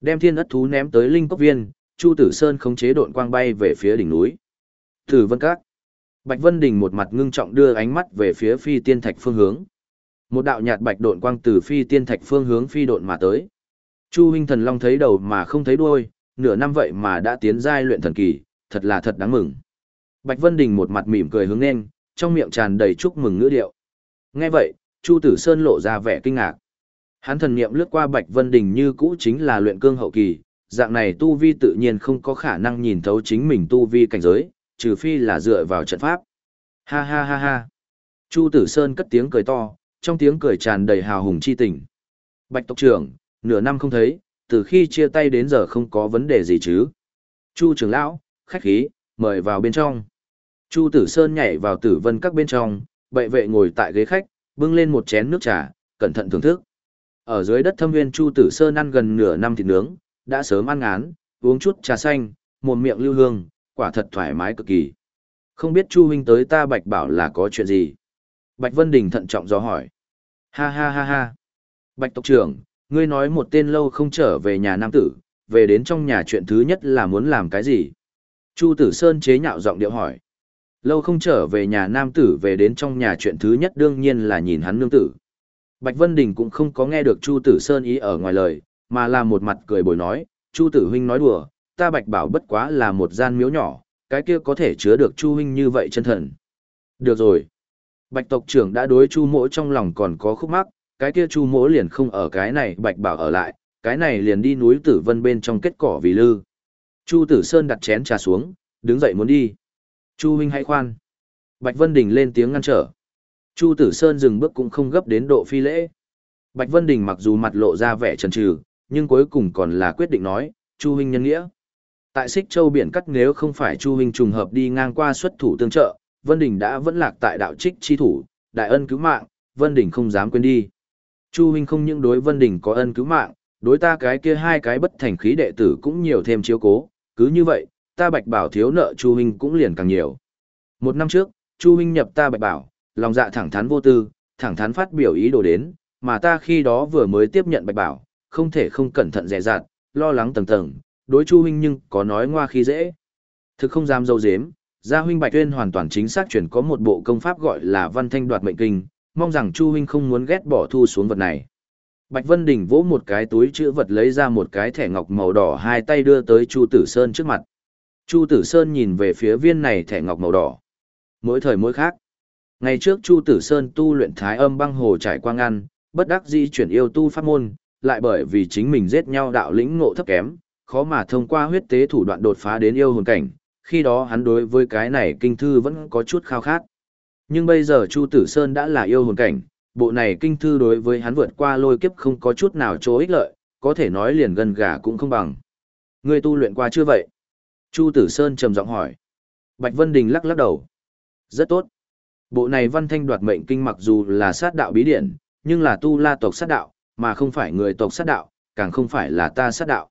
Đem thiên ất thú ném tới linh cốc viên, Chu Tử Sơn khống chế độn quang bay về phía đỉnh núi. Tử Vân Các. Bạch Vân Đình một mặt ngưng trọng đưa ánh mắt về phía phi tiên thạch phương hướng. Một đạo nhạt bạch độn quang từ phi tiên thạch phương hướng phi độn mà tới. Chu huynh thần long thấy đầu mà không thấy đuôi, nửa năm vậy mà đã tiến giai luyện thần kỳ, thật là thật đáng mừng. Bạch Vân Đình một mặt mỉm cười hướng lên, trong miệng tràn đầy chúc mừng ngữ điệu. Nghe vậy, Chu Tử Sơn lộ ra vẻ kinh ngạc. Hắn thần niệm lướt qua Bạch Vân Đình như cũ chính là luyện cương hậu kỳ, dạng này tu vi tự nhiên không có khả năng nhìn thấu chính mình tu vi cảnh giới, trừ phi là dựa vào trận pháp. Ha ha ha ha. Chu Tử Sơn cất tiếng cười to, trong tiếng cười tràn đầy hào hùng chi tình. Bạch tộc trưởng, nửa năm không thấy, từ khi chia tay đến giờ không có vấn đề gì chứ. Chu trưởng lão, khách khí, mời vào bên trong. Chu Tử Sơn nhảy vào tử vân các bên trong, bệ vệ ngồi tại ghế khách, bưng lên một chén nước trà, cẩn thận thưởng thức. Ở dưới đất thâm nguyên Chu Tử Sơn ăn gần nửa năm thịt nướng, đã sớm ăn ngán, uống chút trà xanh, một miệng lưu hương, quả thật thoải mái cực kỳ. Không biết Chu huynh tới ta Bạch Bảo là có chuyện gì? Bạch Vân Đình thận trọng do hỏi. Ha ha ha ha. Bạch tộc trưởng, ngươi nói một tên lâu không trở về nhà nam tử, về đến trong nhà chuyện thứ nhất là muốn làm cái gì? Chu Tử Sơn chế nhạo giọng điệu hỏi. Lâu không trở về nhà nam tử về đến trong nhà chuyện thứ nhất đương nhiên là nhìn hắn nương tử. Bạch Vân Đình cũng không có nghe được Chu Tử Sơn ý ở ngoài lời, mà là một mặt cười bồi nói, Chu Tử Huynh nói đùa, ta Bạch bảo bất quá là một gian miếu nhỏ, cái kia có thể chứa được Chu Huynh như vậy chân thần. Được rồi. Bạch tộc trưởng đã đối Chu mỗ trong lòng còn có khúc mắc, cái kia Chu mỗ liền không ở cái này Bạch bảo ở lại, cái này liền đi núi Tử Vân bên trong kết cỏ vì lư. Chu Tử Sơn đặt chén trà xuống, đứng dậy muốn đi. Chu huynh hãy khoan. Bạch Vân Đình lên tiếng ngăn trở. Chu Tử Sơn dừng bước cũng không gấp đến độ phi lễ. Bạch Vân Đình mặc dù mặt lộ ra vẻ chần chừ, nhưng cuối cùng còn là quyết định nói, Chu huynh nhân nghĩa. Tại Xích Châu biển cắt nếu không phải Chu huynh trùng hợp đi ngang qua xuất thủ tương trợ, Vân Đình đã vẫn lạc tại đạo trích chi thủ, đại ân cứu mạng, Vân Đình không dám quên đi. Chu huynh không những đối Vân Đình có ân cứu mạng, đối ta cái kia hai cái bất thành khí đệ tử cũng nhiều thêm chiếu cố, cứ như vậy, ta bạch bảo thiếu nợ Chu huynh cũng liền càng nhiều. Một năm trước, Chu huynh nhập ta bạch bảo, lòng dạ thẳng thắn vô tư, thẳng thắn phát biểu ý đồ đến, mà ta khi đó vừa mới tiếp nhận bạch bảo, không thể không cẩn thận dè dặt, lo lắng tầng tầng, đối Chu huynh nhưng có nói ngoa khi dễ. Thực không dám dâu dếm, gia huynh Bạch Tuyên hoàn toàn chính xác chuyển có một bộ công pháp gọi là Văn Thanh Đoạt Mệnh Kinh, mong rằng Chu huynh không muốn ghét bỏ thu xuống vật này. Bạch Vân Đình vỗ một cái túi chữ vật lấy ra một cái thẻ ngọc màu đỏ hai tay đưa tới Chu Tử Sơn trước mặt. Chu Tử Sơn nhìn về phía viên này thẻ ngọc màu đỏ. Mỗi thời mỗi khác. Ngày trước Chu Tử Sơn tu luyện thái âm băng hồ trải qua ngăn, bất đắc dĩ chuyển yêu tu pháp môn, lại bởi vì chính mình giết nhau đạo lĩnh ngộ thấp kém, khó mà thông qua huyết tế thủ đoạn đột phá đến yêu hồn cảnh, khi đó hắn đối với cái này kinh thư vẫn có chút khao khát. Nhưng bây giờ Chu Tử Sơn đã là yêu hồn cảnh, bộ này kinh thư đối với hắn vượt qua lôi kiếp không có chút nào chỗ ích lợi, có thể nói liền gần gà cũng không bằng. Ngươi tu luyện qua chưa vậy? Chu Tử Sơn trầm giọng hỏi. Bạch Vân Đình lắc lắc đầu. Rất tốt. Bộ này văn thanh đoạt mệnh kinh mặc dù là sát đạo bí điển, nhưng là tu la tộc sát đạo, mà không phải người tộc sát đạo, càng không phải là ta sát đạo.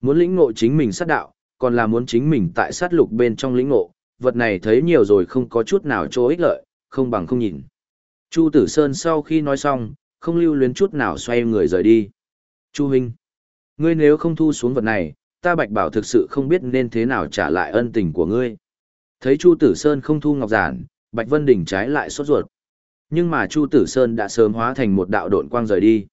Muốn lĩnh ngộ chính mình sát đạo, còn là muốn chính mình tại sát lục bên trong lĩnh ngộ, vật này thấy nhiều rồi không có chút nào chỗ ích lợi, không bằng không nhìn. Chu Tử Sơn sau khi nói xong, không lưu luyến chút nào xoay người rời đi. Chu Hinh, ngươi nếu không thu xuống vật này, ta bạch bảo thực sự không biết nên thế nào trả lại ân tình của ngươi. Thấy Chu Tử Sơn không thu ngọc giản, Bạch Vân Đình trái lại sốt ruột. Nhưng mà Chu Tử Sơn đã sớm hóa thành một đạo độn quang rời đi.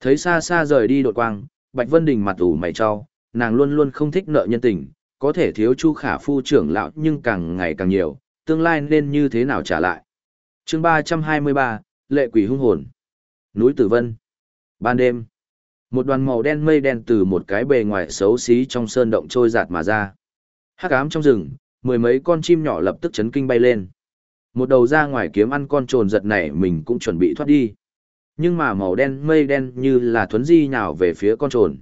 Thấy xa xa rời đi độn quang, Bạch Vân Đình mặt ủ mày cho, nàng luôn luôn không thích nợ nhân tình, có thể thiếu Chu Khả Phu trưởng lão nhưng càng ngày càng nhiều, tương lai nên như thế nào trả lại. chương 323, Lệ Quỷ Hung Hồn Núi Tử Vân Ban đêm một đoàn màu đen mây đen từ một cái bề ngoài xấu xí trong sơn động trôi giạt mà ra. Hắc ám trong rừng, mười mấy con chim nhỏ lập tức chấn kinh bay lên. Một đầu ra ngoài kiếm ăn con trồn giật này mình cũng chuẩn bị thoát đi. Nhưng mà màu đen mây đen như là thuấn di nhào về phía con trồn.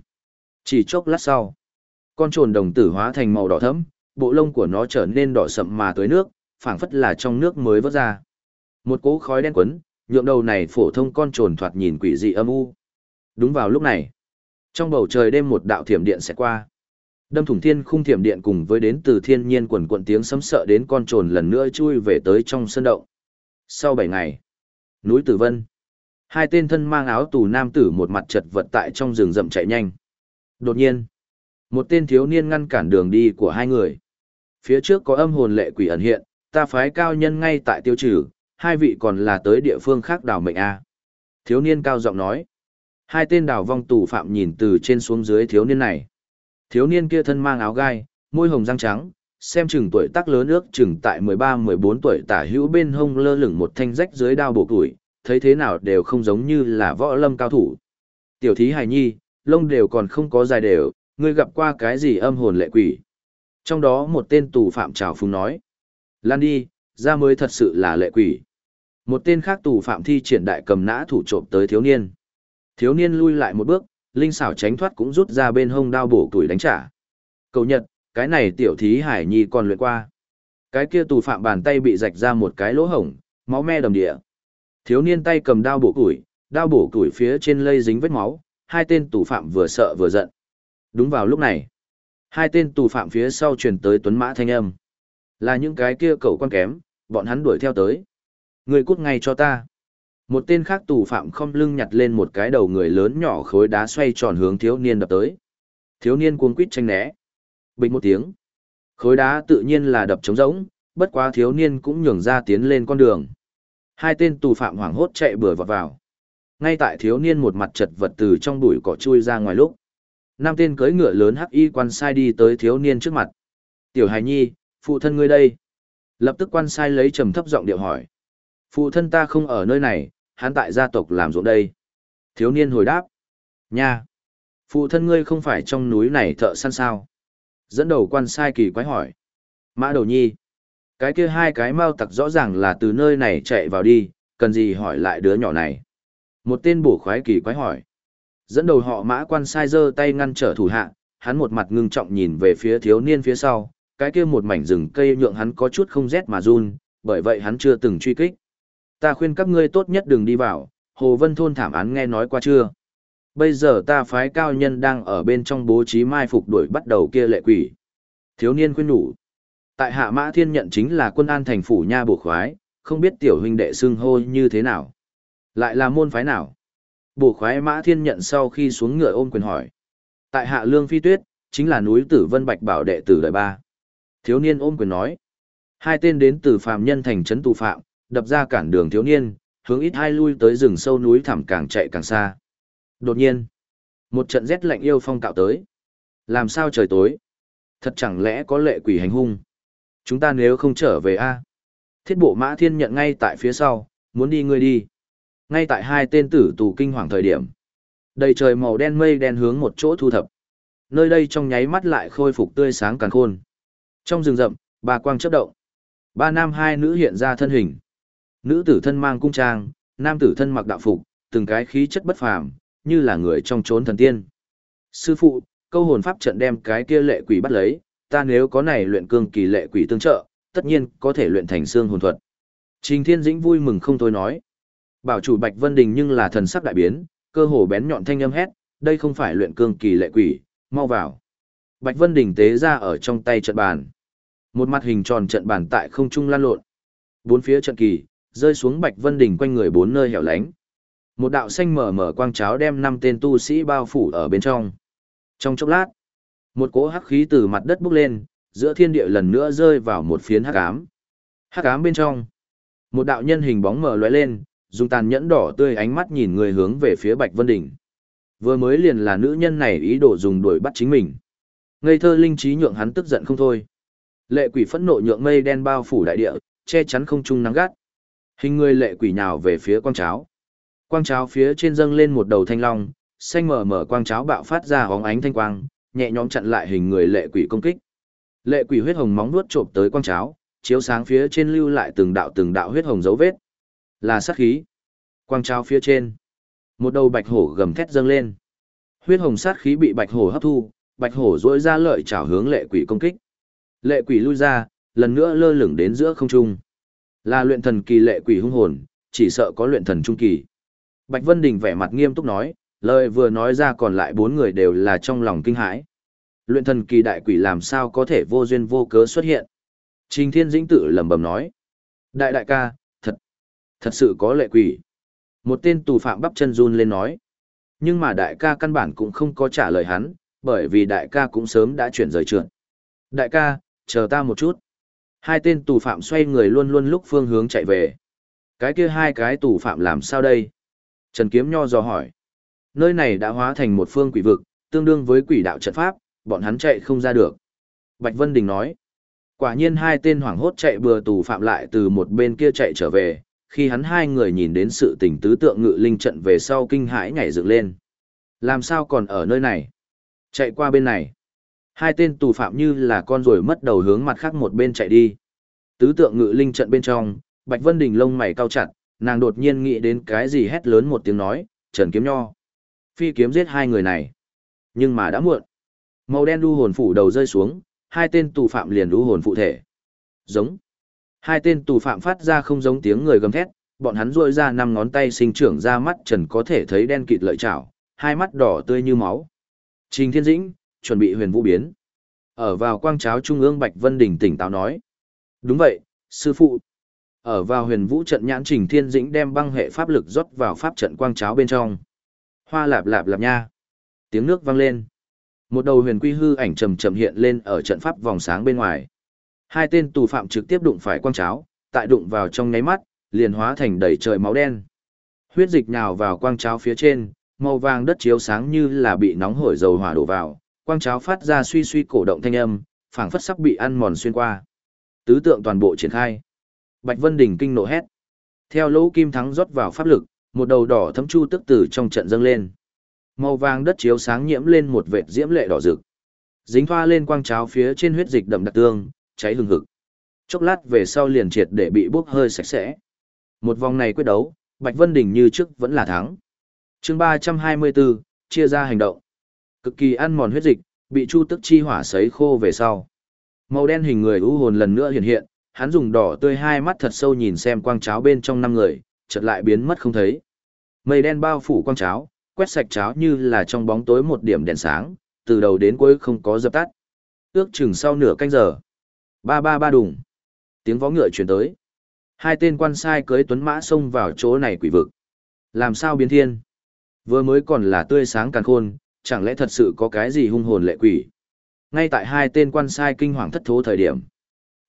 Chỉ chốc lát sau, con trồn đồng tử hóa thành màu đỏ thẫm, bộ lông của nó trở nên đỏ sậm mà tới nước, phảng phất là trong nước mới vớt ra. Một cỗ khói đen quấn, nhượng đầu này phổ thông con trồn thoạt nhìn quỷ dị âm u. Đúng vào lúc này, trong bầu trời đêm một đạo thiểm điện sẽ qua. Đâm thủng thiên khung thiểm điện cùng với đến từ thiên nhiên quần quận tiếng sấm sợ đến con trồn lần nữa chui về tới trong sân động. Sau 7 ngày, núi Tử Vân. Hai tên thân mang áo tù nam tử một mặt chật vật tại trong rừng rậm chạy nhanh. Đột nhiên, một tên thiếu niên ngăn cản đường đi của hai người. Phía trước có âm hồn lệ quỷ ẩn hiện, ta phái cao nhân ngay tại tiêu trừ, hai vị còn là tới địa phương khác đào mệnh A. Thiếu niên cao giọng nói. Hai tên đào vong tù phạm nhìn từ trên xuống dưới thiếu niên này. Thiếu niên kia thân mang áo gai, môi hồng răng trắng, xem chừng tuổi tác lớn ước chừng tại 13-14 tuổi tả hữu bên hông lơ lửng một thanh rách dưới đao bổ tuổi, thấy thế nào đều không giống như là võ lâm cao thủ. Tiểu thí hài nhi, lông đều còn không có dài đều, ngươi gặp qua cái gì âm hồn lệ quỷ. Trong đó một tên tù phạm trào phúng nói. Lan đi, ra mới thật sự là lệ quỷ. Một tên khác tù phạm thi triển đại cầm nã thủ trộm tới thiếu niên. Thiếu niên lui lại một bước, linh xảo tránh thoát cũng rút ra bên hông đao bổ tuổi đánh trả. Cầu nhật, cái này tiểu thí hải nhi còn luyện qua. Cái kia tù phạm bàn tay bị rạch ra một cái lỗ hổng, máu me đầm địa. Thiếu niên tay cầm đao bổ tuổi, đao bổ tuổi phía trên lây dính vết máu, hai tên tù phạm vừa sợ vừa giận. Đúng vào lúc này, hai tên tù phạm phía sau truyền tới tuấn mã thanh âm. Là những cái kia cậu quan kém, bọn hắn đuổi theo tới. Người cút ngay cho ta. Một tên khác tù phạm không lưng nhặt lên một cái đầu người lớn nhỏ khối đá xoay tròn hướng thiếu niên đập tới. Thiếu niên cuống quýt tranh né. Bình một tiếng. Khối đá tự nhiên là đập trống rỗng, bất quá thiếu niên cũng nhường ra tiến lên con đường. Hai tên tù phạm hoảng hốt chạy bừa vọt vào. Ngay tại thiếu niên một mặt chật vật từ trong bụi cỏ chui ra ngoài lúc. Năm tên cưỡi ngựa lớn hắc y quan sai đi tới thiếu niên trước mặt. Tiểu hài nhi, phụ thân ngươi đây. Lập tức quan sai lấy trầm thấp giọng điệu hỏi. Phụ thân ta không ở nơi này, hắn tại gia tộc làm ruộng đây. Thiếu niên hồi đáp. Nha! Phụ thân ngươi không phải trong núi này thợ săn sao? Dẫn đầu quan sai kỳ quái hỏi. Mã đầu nhi. Cái kia hai cái mau tặc rõ ràng là từ nơi này chạy vào đi, cần gì hỏi lại đứa nhỏ này. Một tên bổ khoái kỳ quái hỏi. Dẫn đầu họ mã quan sai giơ tay ngăn trở thủ hạ, hắn một mặt ngưng trọng nhìn về phía thiếu niên phía sau, cái kia một mảnh rừng cây nhượng hắn có chút không rét mà run, bởi vậy hắn chưa từng truy kích. Ta khuyên các ngươi tốt nhất đừng đi vào, Hồ Vân Thôn thảm án nghe nói qua chưa? Bây giờ ta phái cao nhân đang ở bên trong bố trí mai phục đuổi bắt đầu kia lệ quỷ. Thiếu niên khuyên nhủ. Tại hạ mã thiên nhận chính là quân an thành phủ nha bổ khoái, không biết tiểu huynh đệ xưng hô như thế nào. Lại là môn phái nào? Bổ khoái mã thiên nhận sau khi xuống ngựa ôm quyền hỏi. Tại hạ lương phi tuyết, chính là núi tử vân bạch bảo đệ tử đời ba. Thiếu niên ôm quyền nói. Hai tên đến từ phạm nhân thành trấn tù phạm, đập ra cản đường thiếu niên, hướng ít hai lui tới rừng sâu núi thẳm càng chạy càng xa. Đột nhiên, một trận rét lạnh yêu phong cạo tới. Làm sao trời tối? Thật chẳng lẽ có lệ quỷ hành hung? Chúng ta nếu không trở về a Thiết bộ mã thiên nhận ngay tại phía sau, muốn đi ngươi đi. Ngay tại hai tên tử tù kinh hoàng thời điểm. Đầy trời màu đen mây đen hướng một chỗ thu thập. Nơi đây trong nháy mắt lại khôi phục tươi sáng càng khôn. Trong rừng rậm, bà quang chớp động. Ba nam hai nữ hiện ra thân hình. Nữ tử thân mang cung trang, nam tử thân mặc đạo phục, từng cái khí chất bất phàm, như là người trong chốn thần tiên. Sư phụ, câu hồn pháp trận đem cái kia lệ quỷ bắt lấy, ta nếu có này luyện cương kỳ lệ quỷ tương trợ, tất nhiên có thể luyện thành xương hồn thuật. Trình Thiên Dĩnh vui mừng không thôi nói. Bảo chủ Bạch Vân Đình nhưng là thần sắc đại biến, cơ hồ bén nhọn thanh âm hét, đây không phải luyện cương kỳ lệ quỷ, mau vào. Bạch Vân Đình tế ra ở trong tay trận bàn. Một mặt hình tròn trận bàn tại không trung lan lộn. Bốn phía trận kỳ, rơi xuống Bạch Vân đỉnh quanh người bốn nơi hẻo lánh. Một đạo xanh mở mở quang cháo đem năm tên tu sĩ bao phủ ở bên trong. Trong chốc lát, một cỗ hắc khí từ mặt đất bốc lên, giữa thiên địa lần nữa rơi vào một phiến hắc ám. Hắc ám bên trong, một đạo nhân hình bóng mở lóe lên, dùng tàn nhẫn đỏ tươi ánh mắt nhìn người hướng về phía Bạch Vân Đỉnh. Vừa mới liền là nữ nhân này ý đồ dùng đuổi bắt chính mình. Ngây thơ linh trí nhượng hắn tức giận không thôi. Lệ quỷ phẫn nộ nhượng mây đen bao phủ đại địa, che chắn không trung nắng gắt. Hình người lệ quỷ nhào về phía quang cháo. Quang cháo phía trên dâng lên một đầu thanh long, xanh mở mở quang cháo bạo phát ra hóng ánh thanh quang, nhẹ nhõm chặn lại hình người lệ quỷ công kích. Lệ quỷ huyết hồng móng nuốt trộm tới quang cháo, chiếu sáng phía trên lưu lại từng đạo từng đạo huyết hồng dấu vết. Là sát khí. Quang cháo phía trên, một đầu bạch hổ gầm thét dâng lên. Huyết hồng sát khí bị bạch hổ hấp thu, bạch hổ dỗi ra lợi chảo hướng lệ quỷ công kích. Lệ quỷ lui ra, lần nữa lơ lửng đến giữa không trung. Là luyện thần kỳ lệ quỷ hung hồn, chỉ sợ có luyện thần trung kỳ. Bạch Vân Đình vẻ mặt nghiêm túc nói, lời vừa nói ra còn lại bốn người đều là trong lòng kinh hãi. Luyện thần kỳ đại quỷ làm sao có thể vô duyên vô cớ xuất hiện. Trình Thiên Dĩnh tự lẩm bẩm nói. Đại đại ca, thật, thật sự có lệ quỷ. Một tên tù phạm bắp chân run lên nói. Nhưng mà đại ca căn bản cũng không có trả lời hắn, bởi vì đại ca cũng sớm đã chuyển rời trượt. Đại ca, chờ ta một chút. Hai tên tù phạm xoay người luôn luôn lúc phương hướng chạy về. Cái kia hai cái tù phạm làm sao đây? Trần Kiếm Nho dò hỏi. Nơi này đã hóa thành một phương quỷ vực, tương đương với quỷ đạo trận pháp, bọn hắn chạy không ra được. Bạch Vân Đình nói. Quả nhiên hai tên hoảng hốt chạy bừa tù phạm lại từ một bên kia chạy trở về, khi hắn hai người nhìn đến sự tình tứ tượng ngự linh trận về sau kinh hãi nhảy dựng lên. Làm sao còn ở nơi này? Chạy qua bên này. Hai tên tù phạm như là con rồi mất đầu hướng mặt khác một bên chạy đi. Tứ tượng ngự linh trận bên trong, Bạch Vân Đình lông mày cao chặt, nàng đột nhiên nghĩ đến cái gì hét lớn một tiếng nói, Trần Kiếm Nho. Phi kiếm giết hai người này. Nhưng mà đã muộn. Màu đen đu hồn phủ đầu rơi xuống, hai tên tù phạm liền đu hồn phụ thể. Giống. Hai tên tù phạm phát ra không giống tiếng người gầm thét, bọn hắn rôi ra năm ngón tay sinh trưởng ra mắt Trần có thể thấy đen kịt lợi chảo, hai mắt đỏ tươi như máu. Trình Thiên Dĩnh, chuẩn bị huyền vũ biến. Ở vào quang cháo trung ương Bạch Vân Đình tỉnh táo nói. Đúng vậy, sư phụ. Ở vào huyền vũ trận nhãn trình thiên dĩnh đem băng hệ pháp lực rót vào pháp trận quang cháo bên trong. Hoa lạp lạp lạp nha. Tiếng nước vang lên. Một đầu huyền quy hư ảnh trầm trầm hiện lên ở trận pháp vòng sáng bên ngoài. Hai tên tù phạm trực tiếp đụng phải quang cháo, tại đụng vào trong nháy mắt, liền hóa thành đầy trời máu đen. Huyết dịch nhào vào quang cháo phía trên, màu vàng đất chiếu sáng như là bị nóng hổi dầu hỏa đổ vào, quang cháo phát ra suy suy cổ động thanh âm, phảng phất sắp bị ăn mòn xuyên qua. Tứ tượng toàn bộ triển khai. Bạch Vân Đình kinh nộ hét. Theo lỗ kim thắng rót vào pháp lực, một đầu đỏ thấm chu tức tử trong trận dâng lên. Màu vàng đất chiếu sáng nhiễm lên một vệt diễm lệ đỏ rực. Dính thoa lên quang cháo phía trên huyết dịch đậm đặc tương, cháy hừng hực. Chốc lát về sau liền triệt để bị bốc hơi sạch sẽ. Một vòng này quyết đấu, Bạch Vân Đình như trước vẫn là thắng. chương 324, chia ra hành động. Cực kỳ ăn mòn huyết dịch, bị chu tức chi hỏa sấy khô về sau. Màu đen hình người u hồn lần nữa hiện hiện, hắn dùng đỏ tươi hai mắt thật sâu nhìn xem quang cháo bên trong năm người, chợt lại biến mất không thấy. Mây đen bao phủ quang cháo, quét sạch cháo như là trong bóng tối một điểm đèn sáng, từ đầu đến cuối không có dập tắt. Ước chừng sau nửa canh giờ. Ba ba ba đùng. Tiếng vó ngựa truyền tới. Hai tên quan sai cưới tuấn mã xông vào chỗ này quỷ vực. Làm sao biến thiên? Vừa mới còn là tươi sáng càng khôn, chẳng lẽ thật sự có cái gì hung hồn lệ quỷ? Ngay tại hai tên quan sai kinh hoàng thất thố thời điểm.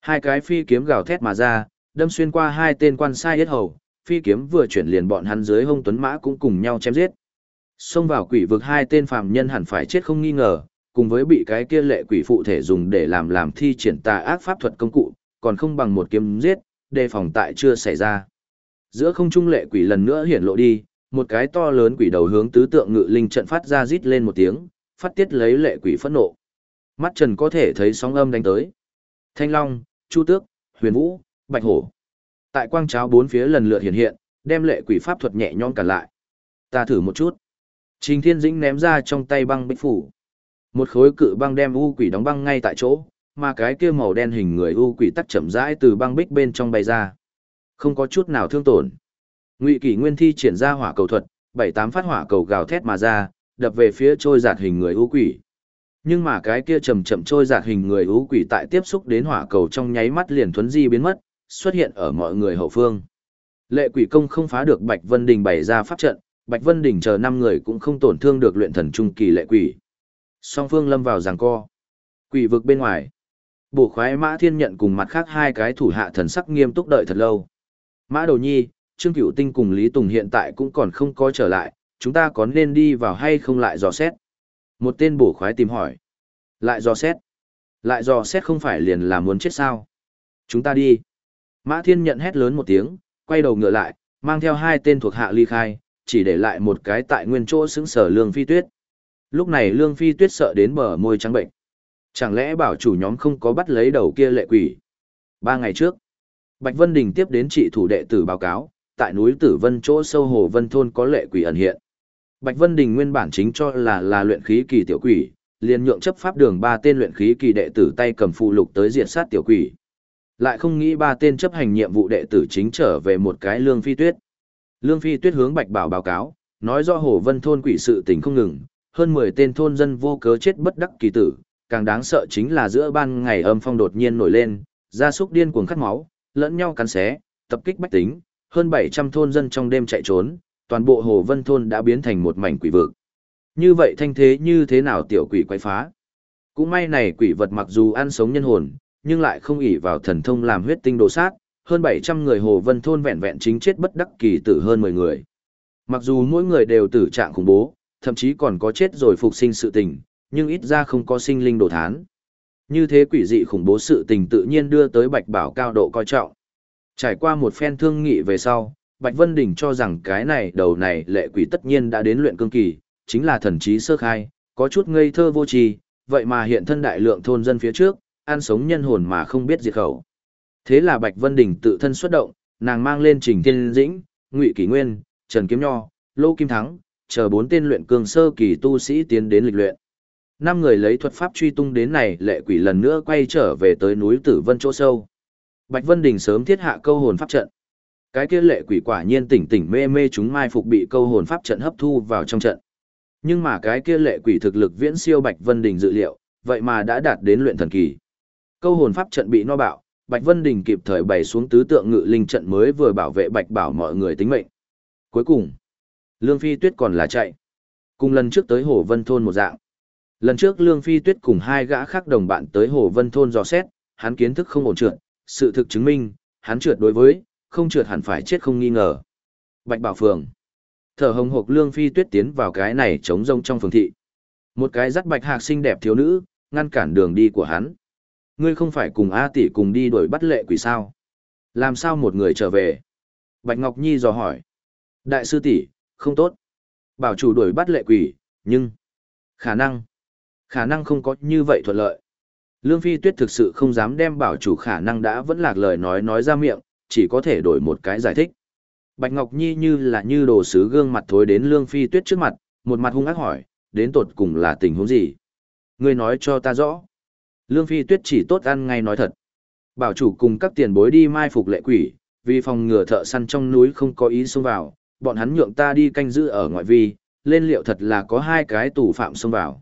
Hai cái phi kiếm gào thét mà ra, đâm xuyên qua hai tên quan sai yết hầu, phi kiếm vừa chuyển liền bọn hắn dưới hông tuấn mã cũng cùng nhau chém giết. Xông vào quỷ vực hai tên phàm nhân hẳn phải chết không nghi ngờ, cùng với bị cái kia lệ quỷ phụ thể dùng để làm làm thi triển tà ác pháp thuật công cụ, còn không bằng một kiếm giết, đề phòng tại chưa xảy ra. Giữa không trung lệ quỷ lần nữa hiển lộ đi, một cái to lớn quỷ đầu hướng tứ tượng ngự linh trận phát ra rít lên một tiếng, phát tiết lấy lệ quỷ phẫn nộ. Mắt Trần có thể thấy sóng âm đánh tới. Thanh Long, Chu Tước, Huyền Vũ, Bạch Hổ. Tại quang cháo bốn phía lần lượt hiện hiện, đem lệ quỷ pháp thuật nhẹ nhõm cả lại. Ta thử một chút. Trình Thiên Dĩnh ném ra trong tay băng bích phủ. Một khối cự băng đem u quỷ đóng băng ngay tại chỗ, mà cái kia màu đen hình người u quỷ tắt chậm rãi từ băng bích bên trong bay ra. Không có chút nào thương tổn. Ngụy Kỷ Nguyên thi triển ra hỏa cầu thuật, bảy tám phát hỏa cầu gào thét mà ra, đập về phía trôi giạt hình người u quỷ. Nhưng mà cái kia chậm chậm trôi giạt hình người u quỷ tại tiếp xúc đến hỏa cầu trong nháy mắt liền thuấn di biến mất, xuất hiện ở mọi người hậu phương. Lệ quỷ công không phá được Bạch Vân Đình bày ra pháp trận, Bạch Vân Đình chờ năm người cũng không tổn thương được luyện thần trung kỳ lệ quỷ. Song phương lâm vào giằng co. Quỷ vực bên ngoài. Bổ khoái Mã Thiên nhận cùng mặt khác hai cái thủ hạ thần sắc nghiêm túc đợi thật lâu. Mã Đầu Nhi, Trương Cửu Tinh cùng Lý Tùng hiện tại cũng còn không có trở lại, chúng ta có nên đi vào hay không lại dò xét? Một tên bổ khoái tìm hỏi. Lại dò xét. Lại dò xét không phải liền là muốn chết sao? Chúng ta đi. Mã Thiên nhận hét lớn một tiếng, quay đầu ngựa lại, mang theo hai tên thuộc hạ ly khai, chỉ để lại một cái tại nguyên chỗ xứng sở Lương Phi Tuyết. Lúc này Lương Phi Tuyết sợ đến bờ môi trắng bệnh. Chẳng lẽ bảo chủ nhóm không có bắt lấy đầu kia lệ quỷ? Ba ngày trước, Bạch Vân Đình tiếp đến trị thủ đệ tử báo cáo, tại núi Tử Vân chỗ sâu hồ Vân Thôn có lệ quỷ ẩn hiện. Bạch Vân Đình nguyên bản chính cho là là luyện khí kỳ tiểu quỷ, liền nhượng chấp pháp đường ba tên luyện khí kỳ đệ tử tay cầm phụ lục tới diện sát tiểu quỷ. Lại không nghĩ ba tên chấp hành nhiệm vụ đệ tử chính trở về một cái lương phi tuyết. Lương phi tuyết hướng Bạch Bảo báo cáo, nói do hồ Vân Thôn quỷ sự tình không ngừng, hơn 10 tên thôn dân vô cớ chết bất đắc kỳ tử, càng đáng sợ chính là giữa ban ngày âm phong đột nhiên nổi lên, gia súc điên cuồng cắt máu, lẫn nhau cắn xé, tập kích bách tính, hơn 700 thôn dân trong đêm chạy trốn, toàn bộ Hồ Vân thôn đã biến thành một mảnh quỷ vực. Như vậy thanh thế như thế nào tiểu quỷ quái phá? Cũng may này quỷ vật mặc dù ăn sống nhân hồn, nhưng lại không ỷ vào thần thông làm huyết tinh đồ sát, hơn 700 người Hồ Vân thôn vẹn vẹn chính chết bất đắc kỳ tử hơn 10 người. Mặc dù mỗi người đều tử trạng khủng bố, thậm chí còn có chết rồi phục sinh sự tình, nhưng ít ra không có sinh linh đồ thán. Như thế quỷ dị khủng bố sự tình tự nhiên đưa tới Bạch Bảo cao độ coi trọng. Trải qua một phen thương nghị về sau, Bạch Vân Đình cho rằng cái này đầu này lệ quỷ tất nhiên đã đến luyện cương kỳ, chính là thần trí sơ khai, có chút ngây thơ vô tri, vậy mà hiện thân đại lượng thôn dân phía trước, ăn sống nhân hồn mà không biết diệt khẩu. Thế là Bạch Vân Đình tự thân xuất động, nàng mang lên Trình Thiên Dĩnh, Ngụy Kỷ Nguyên, Trần Kiếm Nho, Lô Kim Thắng, chờ bốn tên luyện cương sơ kỳ tu sĩ tiến đến lịch luyện. Năm người lấy thuật pháp truy tung đến này lệ quỷ lần nữa quay trở về tới núi Tử Vân chỗ sâu. Bạch Vân Đình sớm thiết hạ câu hồn pháp trận. Cái kia lệ quỷ quả nhiên tỉnh tỉnh mê mê chúng mai phục bị câu hồn pháp trận hấp thu vào trong trận. Nhưng mà cái kia lệ quỷ thực lực viễn siêu Bạch Vân Đình dự liệu, vậy mà đã đạt đến luyện thần kỳ. Câu hồn pháp trận bị no bạo, Bạch Vân Đình kịp thời bày xuống tứ tượng ngự linh trận mới vừa bảo vệ Bạch Bảo mọi người tính mệnh. Cuối cùng, Lương Phi Tuyết còn là chạy. Cùng lần trước tới Hồ Vân thôn một dạng. Lần trước Lương Phi Tuyết cùng hai gã khác đồng bạn tới Hồ Vân thôn dò xét, hắn kiến thức không ổn trượt, sự thực chứng minh, hắn trượt đối với, không trượt hẳn phải chết không nghi ngờ. Bạch Bảo Phường. Thở hồng hộc Lương Phi Tuyết tiến vào cái này trống rông trong phường thị. Một cái dắt bạch hạc xinh đẹp thiếu nữ, ngăn cản đường đi của hắn. Ngươi không phải cùng A tỷ cùng đi đuổi bắt lệ quỷ sao? Làm sao một người trở về? Bạch Ngọc Nhi dò hỏi. Đại sư tỷ, không tốt. Bảo chủ đuổi bắt lệ quỷ, nhưng... Khả năng... Khả năng không có như vậy thuận lợi. Lương Phi Tuyết thực sự không dám đem bảo chủ khả năng đã vẫn lạc lời nói nói ra miệng, chỉ có thể đổi một cái giải thích. Bạch Ngọc Nhi như là như đồ sứ gương mặt thối đến Lương Phi Tuyết trước mặt, một mặt hung ác hỏi, đến tột cùng là tình huống gì? Ngươi nói cho ta rõ. Lương Phi Tuyết chỉ tốt ăn ngay nói thật. Bảo chủ cùng các tiền bối đi mai phục lệ quỷ, vì phòng ngừa thợ săn trong núi không có ý xông vào, bọn hắn nhượng ta đi canh giữ ở ngoại vi, lên liệu thật là có hai cái tù phạm xông vào.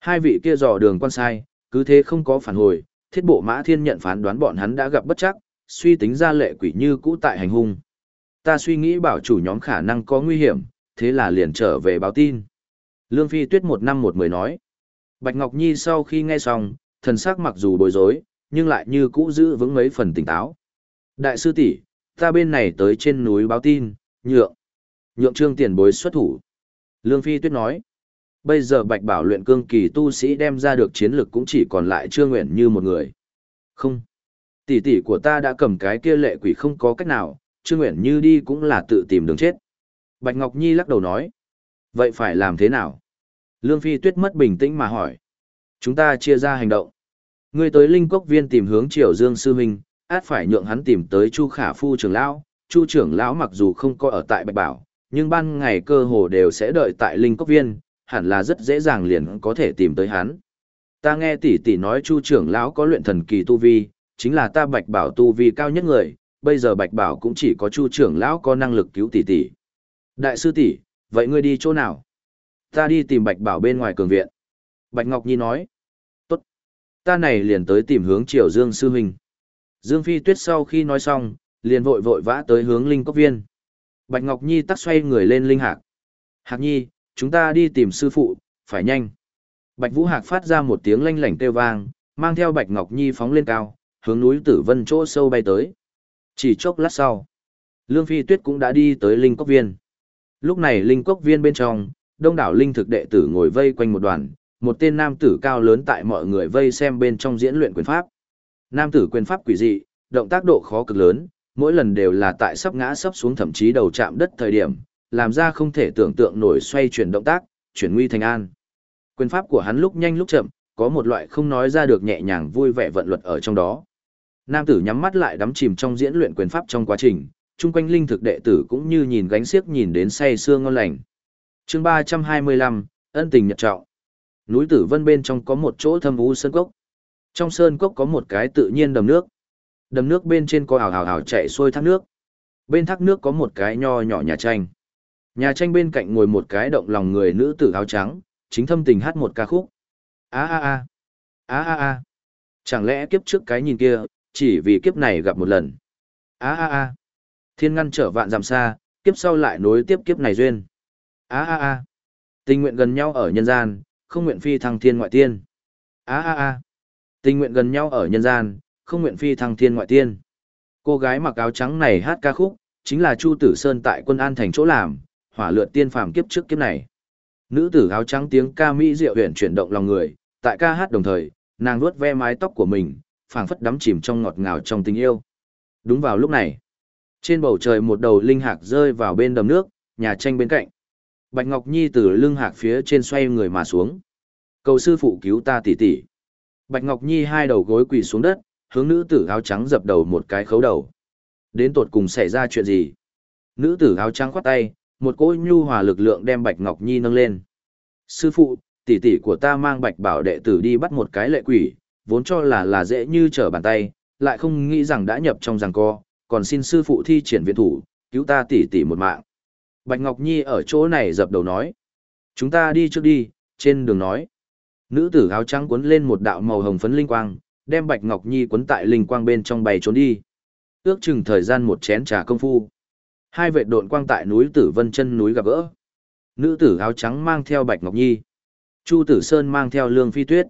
Hai vị kia dò đường quan sai, cứ thế không có phản hồi, thiết bộ mã thiên nhận phán đoán bọn hắn đã gặp bất chắc, suy tính ra lệ quỷ như cũ tại hành hung. Ta suy nghĩ bảo chủ nhóm khả năng có nguy hiểm, thế là liền trở về báo tin. Lương Phi Tuyết một năm một mười nói. Bạch Ngọc Nhi sau khi nghe xong, thần sắc mặc dù bối rối, nhưng lại như cũ giữ vững mấy phần tỉnh táo. Đại sư tỷ, ta bên này tới trên núi báo tin, nhượng. Nhượng trương tiền bối xuất thủ. Lương Phi Tuyết nói. Bây giờ Bạch Bảo luyện cương kỳ tu sĩ đem ra được chiến lực cũng chỉ còn lại Trương Nguyện như một người. Không. Tỷ tỷ của ta đã cầm cái kia lệ quỷ không có cách nào, Trương Nguyện như đi cũng là tự tìm đường chết. Bạch Ngọc Nhi lắc đầu nói. Vậy phải làm thế nào? Lương Phi Tuyết mất bình tĩnh mà hỏi. Chúng ta chia ra hành động. Ngươi tới Linh Cốc Viên tìm hướng Triều Dương Sư Minh, át phải nhượng hắn tìm tới Chu Khả Phu trưởng lão. Chu trưởng lão mặc dù không có ở tại Bạch Bảo, nhưng ban ngày cơ hồ đều sẽ đợi tại Linh Cốc Viên, hẳn là rất dễ dàng liền có thể tìm tới hắn. Ta nghe tỷ tỷ nói Chu trưởng lão có luyện thần kỳ tu vi, chính là ta Bạch Bảo tu vi cao nhất người, bây giờ Bạch Bảo cũng chỉ có Chu trưởng lão có năng lực cứu tỷ tỷ. Đại sư tỷ, vậy ngươi đi chỗ nào? Ta đi tìm Bạch Bảo bên ngoài cường viện. Bạch Ngọc Nhi nói. Tốt. Ta này liền tới tìm hướng Triều Dương Sư Huynh. Dương Phi Tuyết sau khi nói xong, liền vội vội vã tới hướng Linh Cốc Viên. Bạch Ngọc Nhi tắt xoay người lên Linh Hạc. Hạc Nhi, chúng ta đi tìm sư phụ, phải nhanh. Bạch Vũ Hạc phát ra một tiếng lanh lảnh kêu vang, mang theo Bạch Ngọc Nhi phóng lên cao, hướng núi Tử Vân chỗ sâu bay tới. Chỉ chốc lát sau, Lương Phi Tuyết cũng đã đi tới Linh Cốc Viên. Lúc này Linh Cốc Viên bên trong, đông đảo linh thực đệ tử ngồi vây quanh một đoàn, một tên nam tử cao lớn tại mọi người vây xem bên trong diễn luyện quyền pháp. Nam tử quyền pháp quỷ dị, động tác độ khó cực lớn, mỗi lần đều là tại sắp ngã sắp xuống thậm chí đầu chạm đất thời điểm, làm ra không thể tưởng tượng nổi xoay chuyển động tác, chuyển nguy thành an. Quyền pháp của hắn lúc nhanh lúc chậm, có một loại không nói ra được nhẹ nhàng vui vẻ vận luật ở trong đó. Nam tử nhắm mắt lại đắm chìm trong diễn luyện quyền pháp trong quá trình, chung quanh linh thực đệ tử cũng như nhìn gánh xiếc nhìn đến say sưa ngon lành. chương 325, ân tình nhật trọng. Núi Tử Vân bên trong có một chỗ thâm u sơn cốc. Trong sơn cốc có một cái tự nhiên đầm nước. Đầm nước bên trên có ảo ảo ảo chạy xuôi thác nước. Bên thác nước có một cái nho nhỏ nhà tranh. Nhà tranh bên cạnh ngồi một cái động lòng người nữ tử áo trắng, chính thâm tình hát một ca khúc. Á á á, á á á. Chẳng lẽ kiếp trước cái nhìn kia, chỉ vì kiếp này gặp một lần. Á á á, Thiên ngăn trở vạn dặm xa, kiếp sau lại nối tiếp kiếp này duyên. Á á á, Tình nguyện gần nhau ở nhân gian, không nguyện phi thăng thiên ngoại tiên. Á á á, Tình nguyện gần nhau ở nhân gian, không nguyện phi thăng thiên ngoại tiên. Cô gái mặc áo trắng này hát ca khúc, chính là Chu Tử Sơn tại quân an thành chỗ làm, hỏa lượt tiên phàm kiếp trước kiếp này. Nữ tử áo trắng tiếng ca mỹ diệu huyền chuyển động lòng người, tại ca hát đồng thời, nàng vuốt ve mái tóc của mình, phảng phất đắm chìm trong ngọt ngào trong tình yêu. Đúng vào lúc này, trên bầu trời một đầu linh hạc rơi vào bên đầm nước, nhà tranh bên cạnh. Bạch Ngọc Nhi từ lưng hạc phía trên xoay người mà xuống. Cầu sư phụ cứu ta tỷ tỷ. Bạch Ngọc Nhi hai đầu gối quỳ xuống đất, hướng nữ tử áo trắng dập đầu một cái khấu đầu. Đến tột cùng xảy ra chuyện gì? Nữ tử áo trắng khoát tay, một cỗ nhu hòa lực lượng đem Bạch Ngọc Nhi nâng lên. Sư phụ, tỷ tỷ của ta mang Bạch Bảo đệ tử đi bắt một cái lệ quỷ, vốn cho là là dễ như trở bàn tay, lại không nghĩ rằng đã nhập trong giằng co, còn xin sư phụ thi triển viện thủ, cứu ta tỷ tỷ một mạng. Bạch Ngọc Nhi ở chỗ này dập đầu nói. Chúng ta đi trước đi, trên đường nói. Nữ tử áo trắng cuốn lên một đạo màu hồng phấn linh quang, đem Bạch Ngọc Nhi cuốn tại linh quang bên trong bày trốn đi. Ước chừng thời gian một chén trà công phu. Hai vệ độn quang tại núi Tử Vân chân núi gặp gỡ. Nữ tử áo trắng mang theo Bạch Ngọc Nhi. Chu Tử Sơn mang theo Lương Phi Tuyết.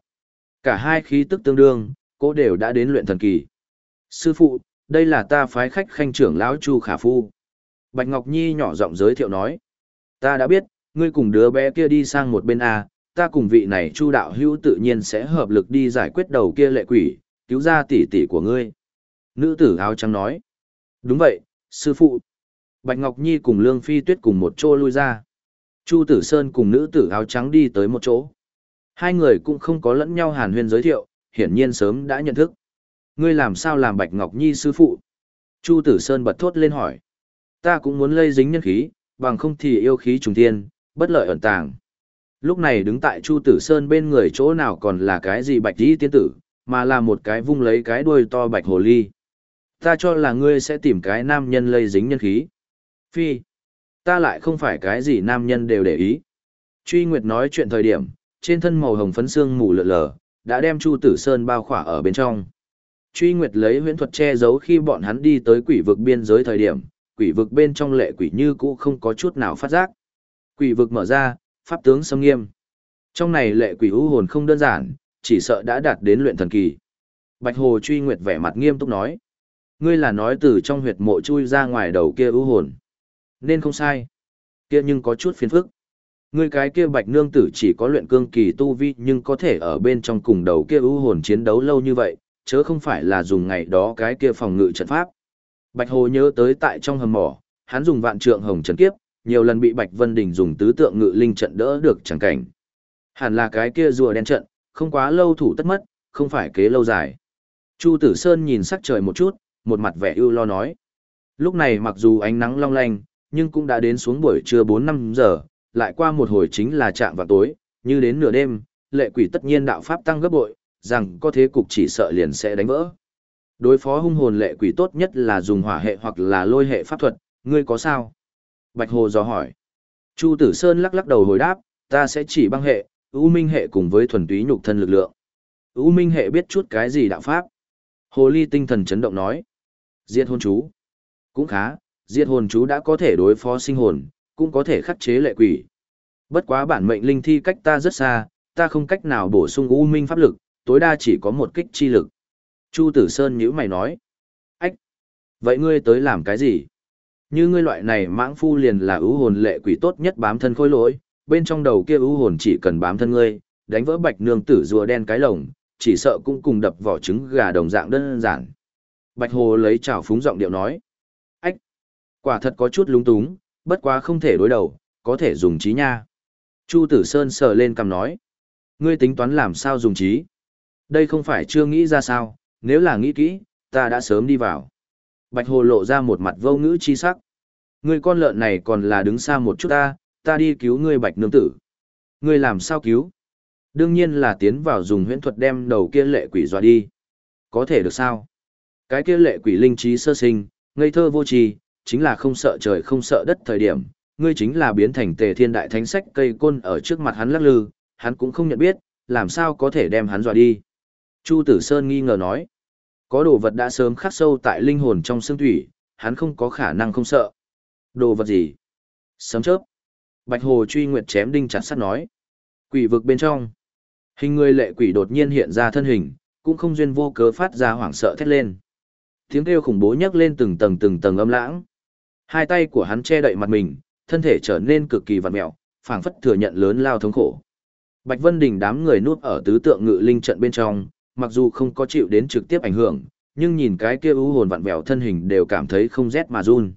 Cả hai khí tức tương đương, cô đều đã đến luyện thần kỳ. Sư phụ, đây là ta phái khách khanh trưởng lão Chu Khả Phu. Bạch Ngọc Nhi nhỏ giọng giới thiệu nói. Ta đã biết, ngươi cùng đứa bé kia đi sang một bên A, ta cùng vị này Chu đạo hữu tự nhiên sẽ hợp lực đi giải quyết đầu kia lệ quỷ, cứu ra tỷ tỷ của ngươi. Nữ tử áo trắng nói. Đúng vậy, sư phụ. Bạch Ngọc Nhi cùng Lương Phi Tuyết cùng một chỗ lui ra. Chu Tử Sơn cùng nữ tử áo trắng đi tới một chỗ. Hai người cũng không có lẫn nhau hàn huyên giới thiệu, hiển nhiên sớm đã nhận thức. Ngươi làm sao làm Bạch Ngọc Nhi sư phụ? Chu Tử Sơn bật thốt lên hỏi. Ta cũng muốn lây dính nhân khí, bằng không thì yêu khí trùng thiên, bất lợi ẩn tàng. Lúc này đứng tại Chu Tử Sơn bên người chỗ nào còn là cái gì Bạch Di tiên tử, mà là một cái vung lấy cái đuôi to Bạch Hồ Ly. Ta cho là ngươi sẽ tìm cái nam nhân lây dính nhân khí. Phi. Ta lại không phải cái gì nam nhân đều để ý. Truy Nguyệt nói chuyện thời điểm, trên thân màu hồng phấn xương mù lờ lờ, đã đem Chu Tử Sơn bao khỏa ở bên trong. Truy Nguyệt lấy huyễn thuật che giấu khi bọn hắn đi tới quỷ vực biên giới thời điểm, quỷ vực bên trong lệ quỷ như cũ không có chút nào phát giác. Quỷ vực mở ra, pháp tướng xâm nghiêm. Trong này lệ quỷ u hồn không đơn giản, chỉ sợ đã đạt đến luyện thần kỳ. Bạch Hồ Truy Nguyệt vẻ mặt nghiêm túc nói: "Ngươi là nói từ trong huyệt mộ chui ra ngoài đầu kia u hồn?" Nên không sai. Kia nhưng có chút phiền phức. người cái kia Bạch nương tử chỉ có luyện cương kỳ tu vi, nhưng có thể ở bên trong cùng đầu kia u hồn chiến đấu lâu như vậy, chớ không phải là dùng ngày đó cái kia phòng ngự trận pháp. Bạch Hồ nhớ tới tại trong hầm mỏ, hắn dùng vạn trượng hồng trần kiếp, nhiều lần bị Bạch Vân Đình dùng tứ tượng ngự linh trận đỡ được chẳng cảnh. Hẳn là cái kia rùa đen trận, không quá lâu thủ tất mất, không phải kế lâu dài. Chu Tử Sơn nhìn sắc trời một chút, một mặt vẻ ưu lo nói. Lúc này mặc dù ánh nắng long lanh, nhưng cũng đã đến xuống buổi trưa 4-5 giờ, lại qua một hồi chính là trạng vào tối, như đến nửa đêm, lệ quỷ tất nhiên đạo pháp tăng gấp bội, rằng có thế cục chỉ sợ liền sẽ đánh vỡ. Đối phó hung hồn lệ quỷ tốt nhất là dùng hỏa hệ hoặc là lôi hệ pháp thuật, ngươi có sao? Bạch Hồ dò hỏi. Chu Tử Sơn lắc lắc đầu hồi đáp, ta sẽ chỉ băng hệ, ưu minh hệ cùng với thuần túy nhục thân lực lượng. ưu minh hệ biết chút cái gì đạo pháp? Hồ Ly tinh thần chấn động nói. Diệt hôn chú. Cũng khá, diệt hồn chú đã có thể đối phó sinh hồn, cũng có thể khắc chế lệ quỷ. Bất quá bản mệnh linh thi cách ta rất xa, ta không cách nào bổ sung ưu minh pháp lực, tối đa chỉ có một kích chi lực. Chu Tử Sơn nhíu mày nói. Ách! Vậy ngươi tới làm cái gì? Như ngươi loại này mãng phu liền là ưu hồn lệ quỷ tốt nhất bám thân khôi lỗi, bên trong đầu kia ưu hồn chỉ cần bám thân ngươi, đánh vỡ bạch nương tử rùa đen cái lồng, chỉ sợ cũng cùng đập vỏ trứng gà đồng dạng đơn giản. Bạch Hồ lấy chảo phúng giọng điệu nói. Quả thật có chút lúng túng, bất quá không thể đối đầu, có thể dùng trí nha. Chu Tử Sơn sờ lên cầm nói. Ngươi tính toán làm sao dùng trí? Đây không phải chưa nghĩ ra sao, nếu là nghĩ kỹ, ta đã sớm đi vào. Bạch Hồ lộ ra một mặt vô ngữ chi sắc. Ngươi con lợn này còn là đứng xa một chút ta, ta đi cứu ngươi Bạch Nương Tử. Ngươi làm sao cứu? Đương nhiên là tiến vào dùng huyễn thuật đem đầu kia lệ quỷ dọa đi. Có thể được sao? Cái kia lệ quỷ linh trí sơ sinh, ngây thơ vô tri, chính là không sợ trời không sợ đất thời điểm. Ngươi chính là biến thành tề thiên đại thánh sách cây côn ở trước mặt hắn lắc lư, hắn cũng không nhận biết, làm sao có thể đem hắn dọa đi. Chu Tử Sơn nghi ngờ nói, có đồ vật đã sớm khắc sâu tại linh hồn trong xương thủy, hắn không có khả năng không sợ. Đồ vật gì? Sấm chớp. Bạch Hồ truy nguyệt chém đinh chặt sắt nói. Quỷ vực bên trong. Hình người lệ quỷ đột nhiên hiện ra thân hình, cũng không duyên vô cớ phát ra hoảng sợ thét lên. Tiếng kêu khủng bố nhấc lên từng tầng từng tầng âm lãng. Hai tay của hắn che đậy mặt mình, thân thể trở nên cực kỳ vặn mẹo, phảng phất thừa nhận lớn lao thống khổ. Bạch Vân Đình đám người nuốt ở tứ tượng ngự linh trận bên trong, mặc dù không có chịu đến trực tiếp ảnh hưởng, nhưng nhìn cái kia u hồn vặn vẹo thân hình đều cảm thấy không rét mà run.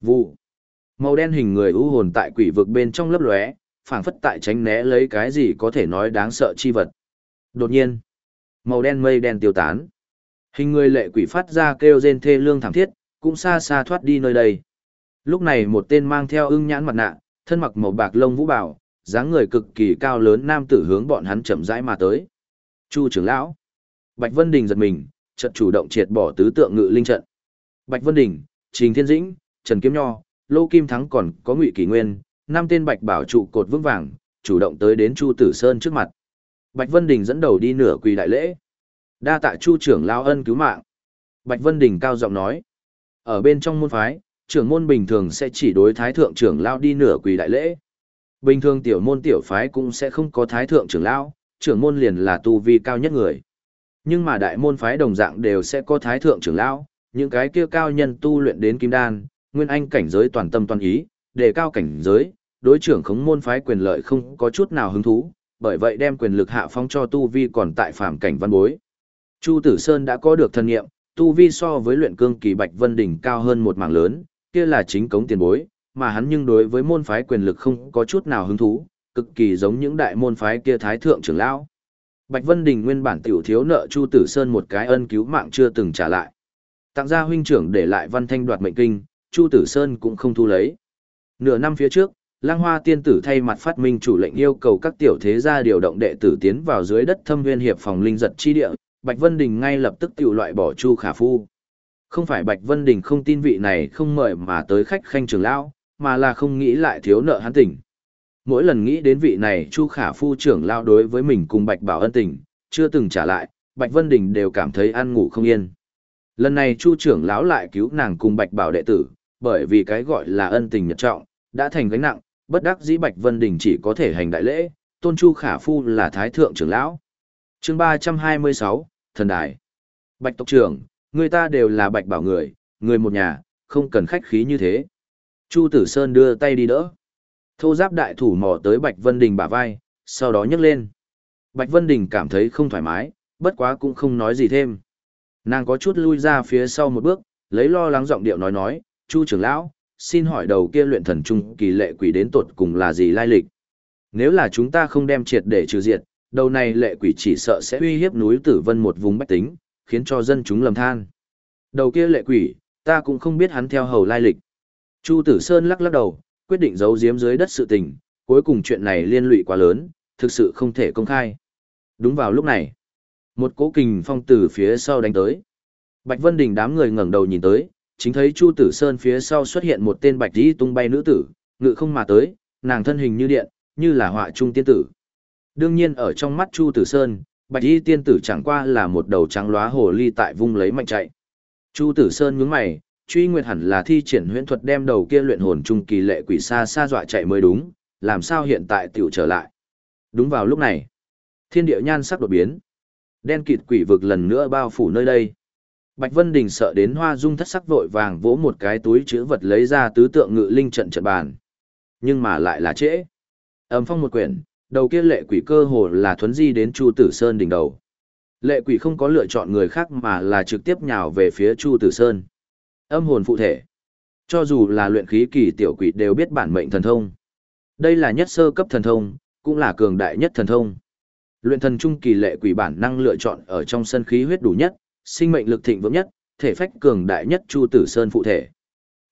Vụ. Màu đen hình người u hồn tại quỷ vực bên trong lấp lóe, phảng phất tại tránh né lấy cái gì có thể nói đáng sợ chi vật. Đột nhiên, màu đen mây đen tiêu tán. Hình người lệ quỷ phát ra kêu rên thê lương thảm thiết, cũng xa xa thoát đi nơi đây. Lúc này một tên mang theo ưng nhãn mặt nạ, thân mặc màu bạc lông vũ bảo, dáng người cực kỳ cao lớn nam tử hướng bọn hắn chậm rãi mà tới. Chu trưởng lão. Bạch Vân Đình giật mình, chợt chủ động triệt bỏ tứ tượng ngự linh trận. Bạch Vân Đình, Trình Thiên Dĩnh, Trần Kiếm Nho, Lô Kim Thắng còn có Ngụy Kỷ Nguyên, năm tên Bạch Bảo trụ cột vững vàng, chủ động tới đến Chu Tử Sơn trước mặt. Bạch Vân Đình dẫn đầu đi nửa quỳ đại lễ. Đa tạ Chu trưởng lão ân cứu mạng. Bạch Vân Đình cao giọng nói. Ở bên trong môn phái, trưởng môn bình thường sẽ chỉ đối thái thượng trưởng lão đi nửa quỳ đại lễ. Bình thường tiểu môn tiểu phái cũng sẽ không có thái thượng trưởng lão, trưởng môn liền là tu vi cao nhất người. Nhưng mà đại môn phái đồng dạng đều sẽ có thái thượng trưởng lão, những cái kia cao nhân tu luyện đến kim đan, nguyên anh cảnh giới toàn tâm toàn ý, đề cao cảnh giới, đối trưởng khống môn phái quyền lợi không có chút nào hứng thú, bởi vậy đem quyền lực hạ phong cho tu vi còn tại phàm cảnh văn bối. Chu Tử Sơn đã có được thân nghiệm, tu vi so với luyện cương kỳ Bạch Vân đỉnh cao hơn một mảng lớn, kia là chính cống tiền bối, mà hắn nhưng đối với môn phái quyền lực không có chút nào hứng thú, cực kỳ giống những đại môn phái kia thái thượng trưởng lão. Bạch Vân Đình nguyên bản tiểu thiếu nợ Chu Tử Sơn một cái ân cứu mạng chưa từng trả lại. Tặng gia huynh trưởng để lại văn thanh đoạt mệnh kinh, Chu Tử Sơn cũng không thu lấy. Nửa năm phía trước, Lang Hoa tiên tử thay mặt phát minh chủ lệnh yêu cầu các tiểu thế gia điều động đệ tử tiến vào dưới đất thâm viên hiệp phòng linh giật chi địa, Bạch Vân Đình ngay lập tức tiểu loại bỏ Chu Khả Phu. Không phải Bạch Vân Đình không tin vị này không mời mà tới khách khanh trưởng lão, mà là không nghĩ lại thiếu nợ hắn tình. Mỗi lần nghĩ đến vị này Chu Khả Phu trưởng lão đối với mình cùng Bạch Bảo ân tình, chưa từng trả lại, Bạch Vân Đình đều cảm thấy ăn ngủ không yên. Lần này Chu trưởng lão lại cứu nàng cùng Bạch Bảo đệ tử, bởi vì cái gọi là ân tình nhật trọng, đã thành gánh nặng, bất đắc dĩ Bạch Vân Đình chỉ có thể hành đại lễ, tôn Chu Khả Phu là Thái Thượng trưởng lão. chương 326, Thần Đài. Bạch tộc trưởng, người ta đều là Bạch Bảo người, người một nhà, không cần khách khí như thế. Chu Tử Sơn đưa tay đi đỡ. Thô giáp đại thủ mò tới Bạch Vân Đình bả vai, sau đó nhấc lên. Bạch Vân Đình cảm thấy không thoải mái, bất quá cũng không nói gì thêm. Nàng có chút lui ra phía sau một bước, lấy lo lắng giọng điệu nói nói, Chu trưởng lão, xin hỏi đầu kia luyện thần trung kỳ lệ quỷ đến tột cùng là gì lai lịch? Nếu là chúng ta không đem triệt để trừ diệt, đầu này lệ quỷ chỉ sợ sẽ uy hiếp núi Tử Vân một vùng bách tính, khiến cho dân chúng lầm than. Đầu kia lệ quỷ, ta cũng không biết hắn theo hầu lai lịch. Chu Tử Sơn lắc lắc đầu, quyết định giấu giếm dưới đất sự tình, cuối cùng chuyện này liên lụy quá lớn, thực sự không thể công khai. Đúng vào lúc này, một cố kình phong từ phía sau đánh tới. Bạch Vân Đình đám người ngẩng đầu nhìn tới, chính thấy Chu Tử Sơn phía sau xuất hiện một tên bạch y tung bay nữ tử, ngự không mà tới, nàng thân hình như điện, như là họa trung tiên tử. Đương nhiên ở trong mắt Chu Tử Sơn, bạch y tiên tử chẳng qua là một đầu trắng lóa hồ ly tại vung lấy mạnh chạy. Chu Tử Sơn nhướng mày, truy nguyệt hẳn là thi triển huyễn thuật đem đầu kia luyện hồn trung kỳ lệ quỷ xa xa dọa chạy mới đúng, làm sao hiện tại tiểu trở lại. Đúng vào lúc này, thiên địa nhan sắc đột biến. Đen kịt quỷ vực lần nữa bao phủ nơi đây. Bạch Vân Đình sợ đến hoa dung thất sắc vội vàng vỗ một cái túi chữ vật lấy ra tứ tượng ngự linh trận trận bàn. Nhưng mà lại là trễ. Âm phong một quyển, đầu kia lệ quỷ cơ hồ là thuấn di đến Chu Tử Sơn đỉnh đầu. Lệ quỷ không có lựa chọn người khác mà là trực tiếp nhào về phía Chu Tử Sơn. Âm hồn phụ thể. Cho dù là luyện khí kỳ tiểu quỷ đều biết bản mệnh thần thông. Đây là nhất sơ cấp thần thông, cũng là cường đại nhất thần thông. Luyện thần trung kỳ lệ quỷ bản năng lựa chọn ở trong sân khí huyết đủ nhất, sinh mệnh lực thịnh vượng nhất, thể phách cường đại nhất Chu Tử Sơn phụ thể.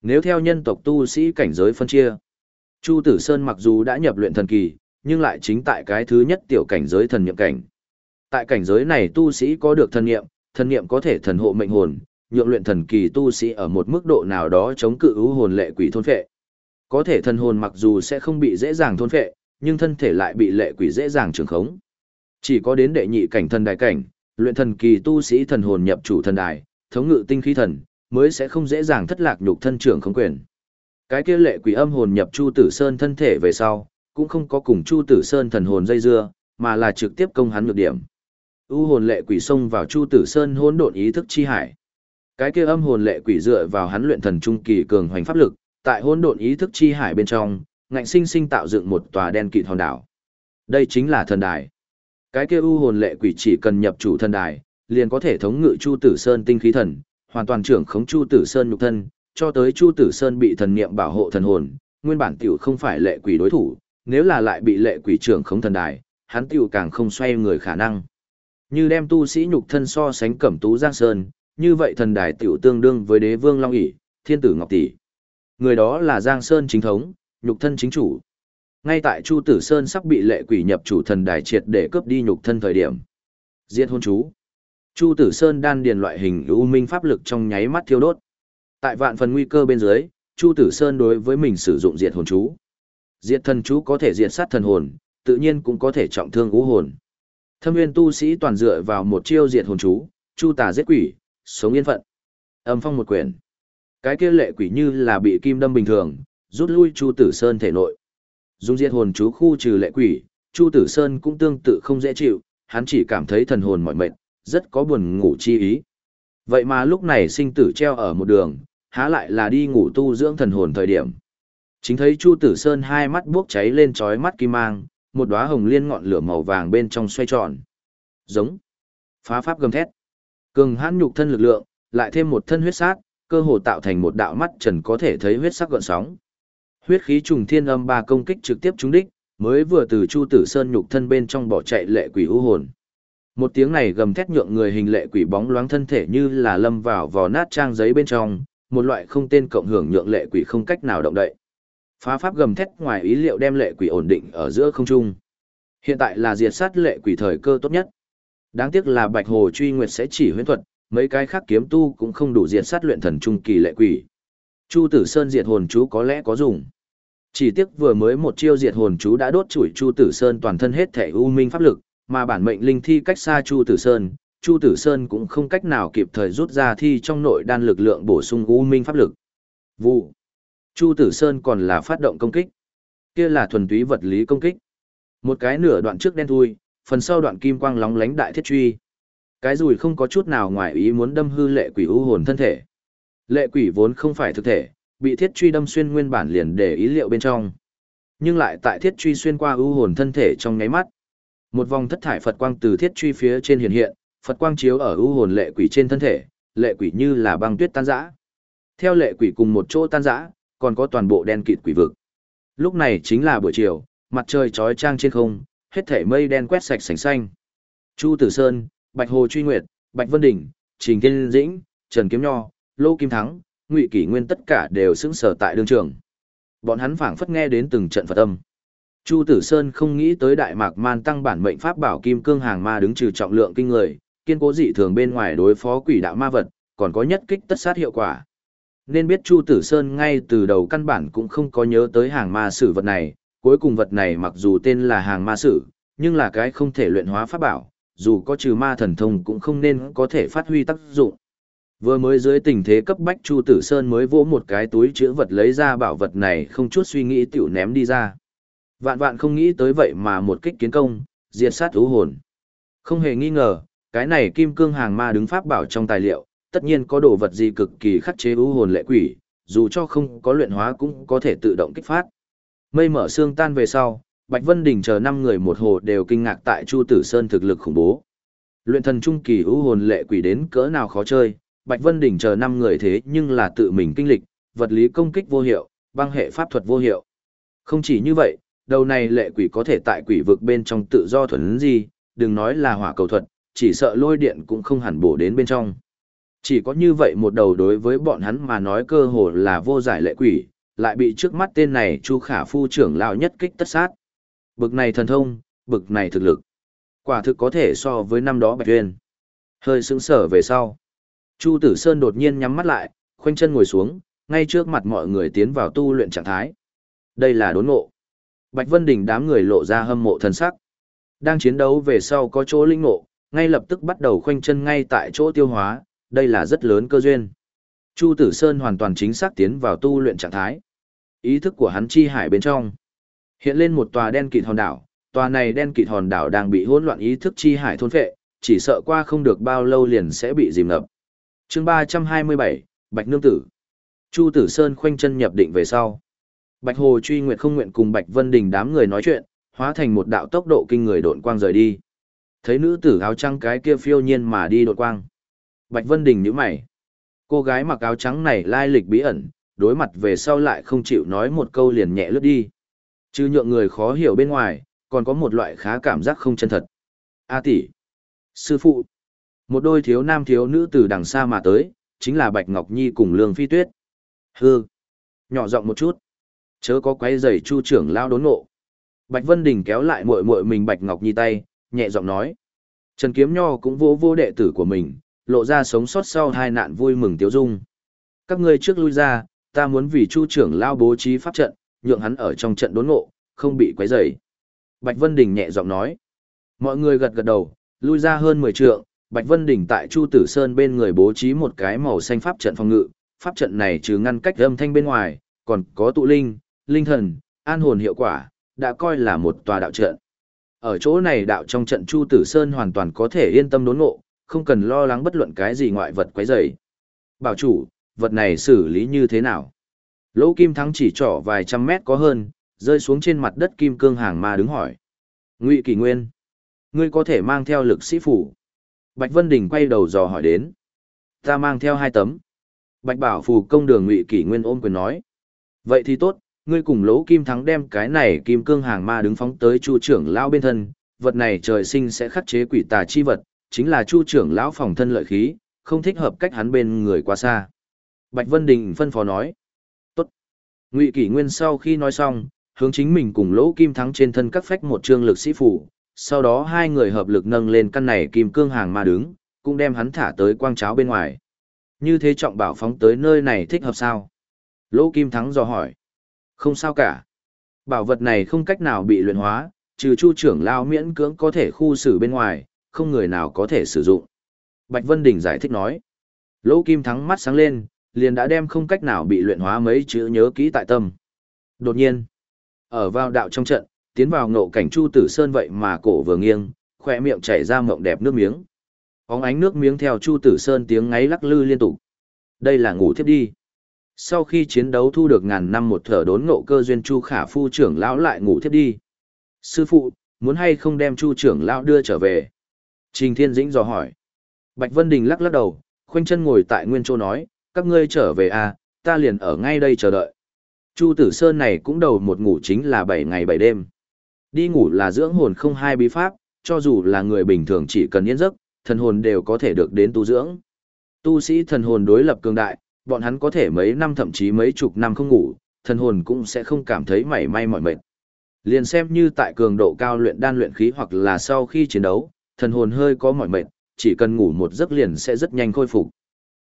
Nếu theo nhân tộc tu sĩ cảnh giới phân chia, Chu Tử Sơn mặc dù đã nhập luyện thần kỳ, nhưng lại chính tại cái thứ nhất tiểu cảnh giới thần niệm cảnh. Tại cảnh giới này tu sĩ có được thần niệm, thần niệm có thể thần hộ mệnh hồn, nhượng luyện thần kỳ tu sĩ ở một mức độ nào đó chống cự ưu hồn lệ quỷ thôn phệ. Có thể thần hồn mặc dù sẽ không bị dễ dàng thôn phệ, nhưng thân thể lại bị lệ quỷ dễ dàng trường khống. Chỉ có đến đệ nhị cảnh thần đại cảnh, luyện thần kỳ tu sĩ thần hồn nhập chủ thần đài, thống ngự tinh khí thần, mới sẽ không dễ dàng thất lạc nhục thân trưởng không quyền. Cái kia lệ quỷ âm hồn nhập Chu Tử Sơn thân thể về sau, cũng không có cùng Chu Tử Sơn thần hồn dây dưa, mà là trực tiếp công hắn nhược điểm. U hồn lệ quỷ xông vào Chu Tử Sơn hỗn độn ý thức chi hải. Cái kia âm hồn lệ quỷ dựa vào hắn luyện thần trung kỳ cường hoành pháp lực, tại hỗn độn ý thức chi hải bên trong, ngạnh sinh sinh tạo dựng một tòa đen kịt hòn đảo. Đây chính là thần đài. Cái kia u hồn lệ quỷ chỉ cần nhập chủ thần đài, liền có thể thống ngự Chu Tử Sơn tinh khí thần, hoàn toàn trưởng khống Chu Tử Sơn nhục thân, cho tới Chu Tử Sơn bị thần niệm bảo hộ thần hồn, nguyên bản tiểu không phải lệ quỷ đối thủ, nếu là lại bị lệ quỷ trưởng khống thần đài, hắn tiểu càng không xoay người khả năng. Như đem tu sĩ nhục thân so sánh Cẩm Tú Giang Sơn, như vậy thần đài tiểu tương đương với Đế Vương Long ỷ, Thiên tử Ngọc tỷ. Người đó là Giang Sơn chính thống, nhục thân chính chủ. Ngay tại Chu Tử Sơn sắp bị lệ quỷ nhập chủ thần đài triệt để cướp đi nhục thân thời điểm. Diệt hôn chú. Chu Tử Sơn đan điền loại hình u minh pháp lực trong nháy mắt thiêu đốt. Tại vạn phần nguy cơ bên dưới, Chu Tử Sơn đối với mình sử dụng diệt hồn chú. Diệt thần chú có thể diệt sát thần hồn, tự nhiên cũng có thể trọng thương ngũ hồn. Thâm nguyên tu sĩ toàn dựa vào một chiêu diệt hồn chú, Chu tà giết quỷ, sống yên phận. Âm phong một quyển. Cái kia lệ quỷ như là bị kim đâm bình thường, rút lui Chu Tử Sơn thể nội. Dùng diệt hồn chú khu trừ lệ quỷ, Chu Tử Sơn cũng tương tự không dễ chịu, hắn chỉ cảm thấy thần hồn mỏi mệt, rất có buồn ngủ chi ý. Vậy mà lúc này sinh tử treo ở một đường, há lại là đi ngủ tu dưỡng thần hồn thời điểm. Chính thấy Chu Tử Sơn hai mắt bốc cháy lên trói mắt kim mang, một đóa hồng liên ngọn lửa màu vàng bên trong xoay tròn. Giống. Phá pháp gầm thét. Cường hãn nhục thân lực lượng, lại thêm một thân huyết sát, cơ hồ tạo thành một đạo mắt trần có thể thấy huyết sắc gợn sóng. Huyết khí trùng thiên âm ba công kích trực tiếp trúng đích, mới vừa từ Chu Tử Sơn nhục thân bên trong bỏ chạy lệ quỷ u hồn. Một tiếng này gầm thét nhượng người hình lệ quỷ bóng loáng thân thể như là lâm vào vò nát trang giấy bên trong, một loại không tên cộng hưởng nhượng lệ quỷ không cách nào động đậy. Phá pháp gầm thét ngoài ý liệu đem lệ quỷ ổn định ở giữa không trung. Hiện tại là diệt sát lệ quỷ thời cơ tốt nhất. Đáng tiếc là Bạch Hồ truy nguyệt sẽ chỉ huyễn thuật, mấy cái khác kiếm tu cũng không đủ diệt sát luyện thần trung kỳ lệ quỷ. Chu Tử Sơn diệt hồn chú có lẽ có dùng. Chỉ tiếc vừa mới một chiêu diệt hồn chú đã đốt chủi Chu Tử Sơn toàn thân hết thể u minh pháp lực, mà bản mệnh linh thi cách xa Chu Tử Sơn, Chu Tử Sơn cũng không cách nào kịp thời rút ra thi trong nội đan lực lượng bổ sung u minh pháp lực. Vụ. Chu Tử Sơn còn là phát động công kích. Kia là thuần túy vật lý công kích. Một cái nửa đoạn trước đen thui, phần sau đoạn kim quang lóng lánh đại thiết truy. Cái rùi không có chút nào ngoài ý muốn đâm hư lệ quỷ u hồn thân thể. Lệ quỷ vốn không phải thực thể, bị thiết truy đâm xuyên nguyên bản liền để ý liệu bên trong. Nhưng lại tại thiết truy xuyên qua u hồn thân thể trong nháy mắt. Một vòng thất thải Phật quang từ thiết truy phía trên hiện hiện, Phật quang chiếu ở u hồn lệ quỷ trên thân thể, lệ quỷ như là băng tuyết tan rã. Theo lệ quỷ cùng một chỗ tan rã, còn có toàn bộ đen kịt quỷ vực. Lúc này chính là buổi chiều, mặt trời trói trang trên không, hết thảy mây đen quét sạch sành xanh. Chu Tử Sơn, Bạch Hồ Truy Nguyệt, Bạch Vân Đỉnh, Trình Thiên Dĩnh, Trần Kiếm Nho, Lô Kim Thắng, Ngụy Kỷ Nguyên tất cả đều sững sờ tại đường trường. Bọn hắn phảng phất nghe đến từng trận Phật âm. Chu Tử Sơn không nghĩ tới Đại Mạc Man tăng bản mệnh pháp bảo kim cương hàng ma đứng trừ trọng lượng kinh người, kiên cố dị thường bên ngoài đối phó quỷ đạo ma vật, còn có nhất kích tất sát hiệu quả. Nên biết Chu Tử Sơn ngay từ đầu căn bản cũng không có nhớ tới hàng ma sử vật này, cuối cùng vật này mặc dù tên là hàng ma sử, nhưng là cái không thể luyện hóa pháp bảo, dù có trừ ma thần thông cũng không nên có thể phát huy tác dụng. Vừa mới dưới tình thế cấp bách Chu Tử Sơn mới vỗ một cái túi chứa vật lấy ra bảo vật này không chút suy nghĩ tiểu ném đi ra. Vạn vạn không nghĩ tới vậy mà một kích kiến công, diệt sát ú hồn. Không hề nghi ngờ, cái này kim cương hàng ma đứng pháp bảo trong tài liệu, tất nhiên có đồ vật gì cực kỳ khắc chế ưu hồn lệ quỷ, dù cho không có luyện hóa cũng có thể tự động kích phát. Mây mở xương tan về sau, Bạch Vân Đình chờ năm người một hồ đều kinh ngạc tại Chu Tử Sơn thực lực khủng bố. Luyện thần trung kỳ ưu hồn lệ quỷ đến cỡ nào khó chơi, Bạch Vân Đình chờ năm người thế nhưng là tự mình kinh lịch, vật lý công kích vô hiệu, băng hệ pháp thuật vô hiệu. Không chỉ như vậy, đầu này lệ quỷ có thể tại quỷ vực bên trong tự do thuần gì, đừng nói là hỏa cầu thuật, chỉ sợ lôi điện cũng không hẳn bổ đến bên trong. Chỉ có như vậy một đầu đối với bọn hắn mà nói cơ hồ là vô giải lệ quỷ, lại bị trước mắt tên này Chu Khả Phu trưởng lão nhất kích tất sát. Bực này thần thông, bực này thực lực. Quả thực có thể so với năm đó Bạch Tuyên. Hơi sững sở về sau. Chu Tử Sơn đột nhiên nhắm mắt lại, khoanh chân ngồi xuống, ngay trước mặt mọi người tiến vào tu luyện trạng thái. Đây là đốn ngộ. Bạch Vân Đình đám người lộ ra hâm mộ thần sắc. Đang chiến đấu về sau có chỗ linh ngộ, ngay lập tức bắt đầu khoanh chân ngay tại chỗ tiêu hóa, đây là rất lớn cơ duyên. Chu Tử Sơn hoàn toàn chính xác tiến vào tu luyện trạng thái. Ý thức của hắn chi hải bên trong. Hiện lên một tòa đen kịt hòn đảo, tòa này đen kịt hòn đảo đang bị hỗn loạn ý thức chi hải thôn phệ, chỉ sợ qua không được bao lâu liền sẽ bị dìm ngập. Chương 327, Bạch Nương Tử. Chu Tử Sơn khoanh chân nhập định về sau. Bạch Hồ Truy Nguyệt không nguyện cùng Bạch Vân Đình đám người nói chuyện, hóa thành một đạo tốc độ kinh người độn quang rời đi. Thấy nữ tử áo trắng cái kia phiêu nhiên mà đi đột quang. Bạch Vân Đình nhíu mày. Cô gái mặc áo trắng này lai lịch bí ẩn, đối mặt về sau lại không chịu nói một câu liền nhẹ lướt đi. Chứ nhượng người khó hiểu bên ngoài, còn có một loại khá cảm giác không chân thật. A tỷ, sư phụ, một đôi thiếu nam thiếu nữ từ đằng xa mà tới, chính là Bạch Ngọc Nhi cùng Lương Phi Tuyết. Hừ, nhỏ giọng một chút, chớ có quấy giày chu trưởng lao đốn nộ. Bạch Vân Đình kéo lại muội muội mình Bạch Ngọc Nhi tay, nhẹ giọng nói. Trần Kiếm Nho cũng vô vô đệ tử của mình, lộ ra sống sót sau hai nạn vui mừng tiếu dung. Các ngươi trước lui ra, ta muốn vì chu trưởng lao bố trí pháp trận, nhượng hắn ở trong trận đốn ngộ, không bị quấy rầy. Bạch Vân Đình nhẹ giọng nói. Mọi người gật gật đầu, lui ra hơn 10 trượng, Bạch Vân Đình tại Chu Tử Sơn bên người bố trí một cái màu xanh pháp trận phòng ngự, pháp trận này trừ ngăn cách âm thanh bên ngoài, còn có tụ linh, linh thần, an hồn hiệu quả, đã coi là một tòa đạo trận. Ở chỗ này đạo trong trận Chu Tử Sơn hoàn toàn có thể yên tâm đốn ngộ, không cần lo lắng bất luận cái gì ngoại vật quấy rầy. Bảo chủ, vật này xử lý như thế nào? Lỗ Kim Thắng chỉ trỏ vài trăm mét có hơn, rơi xuống trên mặt đất kim cương hàng ma đứng hỏi. Ngụy Kỳ Nguyên, ngươi có thể mang theo lực sĩ phủ. Bạch Vân Đình quay đầu dò hỏi đến. Ta mang theo hai tấm. Bạch Bảo Phù công đường Ngụy Kỳ Nguyên ôm quyền nói. Vậy thì tốt, ngươi cùng Lỗ Kim Thắng đem cái này kim cương hàng ma đứng phóng tới Chu trưởng lão bên thân, vật này trời sinh sẽ khắc chế quỷ tà chi vật, chính là Chu trưởng lão phòng thân lợi khí, không thích hợp cách hắn bên người quá xa. Bạch Vân Đình phân phó nói. Tốt. Ngụy Kỷ Nguyên sau khi nói xong, hướng chính mình cùng Lỗ Kim Thắng trên thân các phách một trương lực sĩ phủ, sau đó hai người hợp lực nâng lên căn này kim cương hàng ma đứng, cũng đem hắn thả tới quang cháo bên ngoài. Như thế trọng bảo phóng tới nơi này thích hợp sao? Lỗ Kim Thắng dò hỏi. Không sao cả. Bảo vật này không cách nào bị luyện hóa, trừ chu trưởng lao miễn cưỡng có thể khu xử bên ngoài, không người nào có thể sử dụng. Bạch Vân Đình giải thích nói. Lỗ Kim Thắng mắt sáng lên, liền đã đem không cách nào bị luyện hóa mấy chữ nhớ kỹ tại tâm. Đột nhiên, ở vào đạo trong trận, tiến vào ngộ cảnh Chu Tử Sơn vậy mà cổ vừa nghiêng, khỏe miệng chảy ra mộng đẹp nước miếng. Óng ánh nước miếng theo Chu Tử Sơn tiếng ngáy lắc lư liên tục. Đây là ngủ thiếp đi. Sau khi chiến đấu thu được ngàn năm một thở đốn ngộ cơ duyên Chu Khả Phu trưởng lão lại ngủ thiếp đi. Sư phụ, muốn hay không đem Chu trưởng lão đưa trở về? Trình Thiên Dĩnh dò hỏi. Bạch Vân Đình lắc lắc đầu, khoanh chân ngồi tại nguyên chỗ nói, các ngươi trở về à, ta liền ở ngay đây chờ đợi. Chu Tử Sơn này cũng đầu một ngủ chính là 7 ngày 7 đêm. Đi ngủ là dưỡng hồn không hai bí pháp, cho dù là người bình thường chỉ cần yên giấc, thần hồn đều có thể được đến tu dưỡng. Tu sĩ thần hồn đối lập cường đại, bọn hắn có thể mấy năm thậm chí mấy chục năm không ngủ, thần hồn cũng sẽ không cảm thấy mảy may mỏi mệt. Liền xem như tại cường độ cao luyện đan luyện khí hoặc là sau khi chiến đấu, thần hồn hơi có mỏi mệt, chỉ cần ngủ một giấc liền sẽ rất nhanh khôi phục.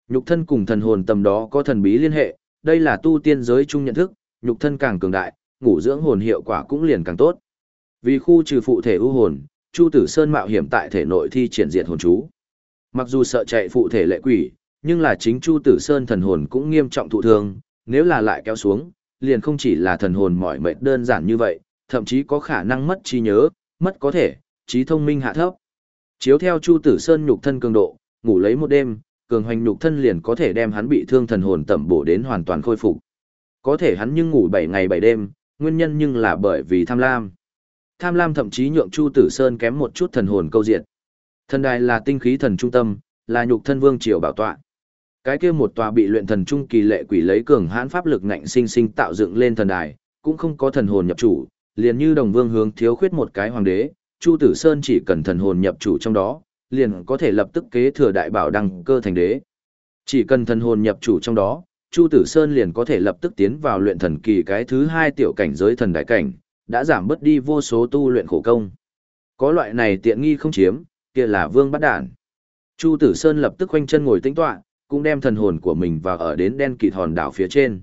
Nhục thân cùng thần hồn tầm đó có thần bí liên hệ, đây là tu tiên giới chung nhận thức, nhục thân càng cường đại, ngủ dưỡng hồn hiệu quả cũng liền càng tốt. Vì khu trừ phụ thể ưu hồn, Chu Tử Sơn mạo hiểm tại thể nội thi triển diệt hồn chú. Mặc dù sợ chạy phụ thể lệ quỷ, nhưng là chính Chu Tử Sơn thần hồn cũng nghiêm trọng thụ thương, nếu là lại kéo xuống, liền không chỉ là thần hồn mỏi mệt đơn giản như vậy, thậm chí có khả năng mất trí nhớ, mất có thể, trí thông minh hạ thấp. Chiếu theo Chu Tử Sơn nhục thân cường độ, ngủ lấy một đêm, cường hoành nhục thân liền có thể đem hắn bị thương thần hồn tẩm bổ đến hoàn toàn khôi phục. Có thể hắn nhưng ngủ 7 ngày 7 đêm, nguyên nhân nhưng là bởi vì tham lam. Tham lam thậm chí nhượng Chu Tử Sơn kém một chút thần hồn câu diệt Thần đài là tinh khí thần trung tâm, là nhục thân vương triều bảo tọa. Cái kia một tòa bị luyện thần trung kỳ lệ quỷ lấy cường hãn pháp lực ngạnh sinh sinh tạo dựng lên thần đài, cũng không có thần hồn nhập chủ, liền như đồng vương hướng thiếu khuyết một cái hoàng đế, Chu Tử Sơn chỉ cần thần hồn nhập chủ trong đó, liền có thể lập tức kế thừa đại bảo đăng cơ thành đế. Chỉ cần thần hồn nhập chủ trong đó, Chu Tử Sơn liền có thể lập tức tiến vào luyện thần kỳ cái thứ hai tiểu cảnh giới thần đại cảnh, đã giảm bớt đi vô số tu luyện khổ công. Có loại này tiện nghi không chiếm, kia là vương bắt đản. Chu Tử Sơn lập tức khoanh chân ngồi tĩnh tọa, cũng đem thần hồn của mình vào ở đến đen kịt hòn đảo phía trên.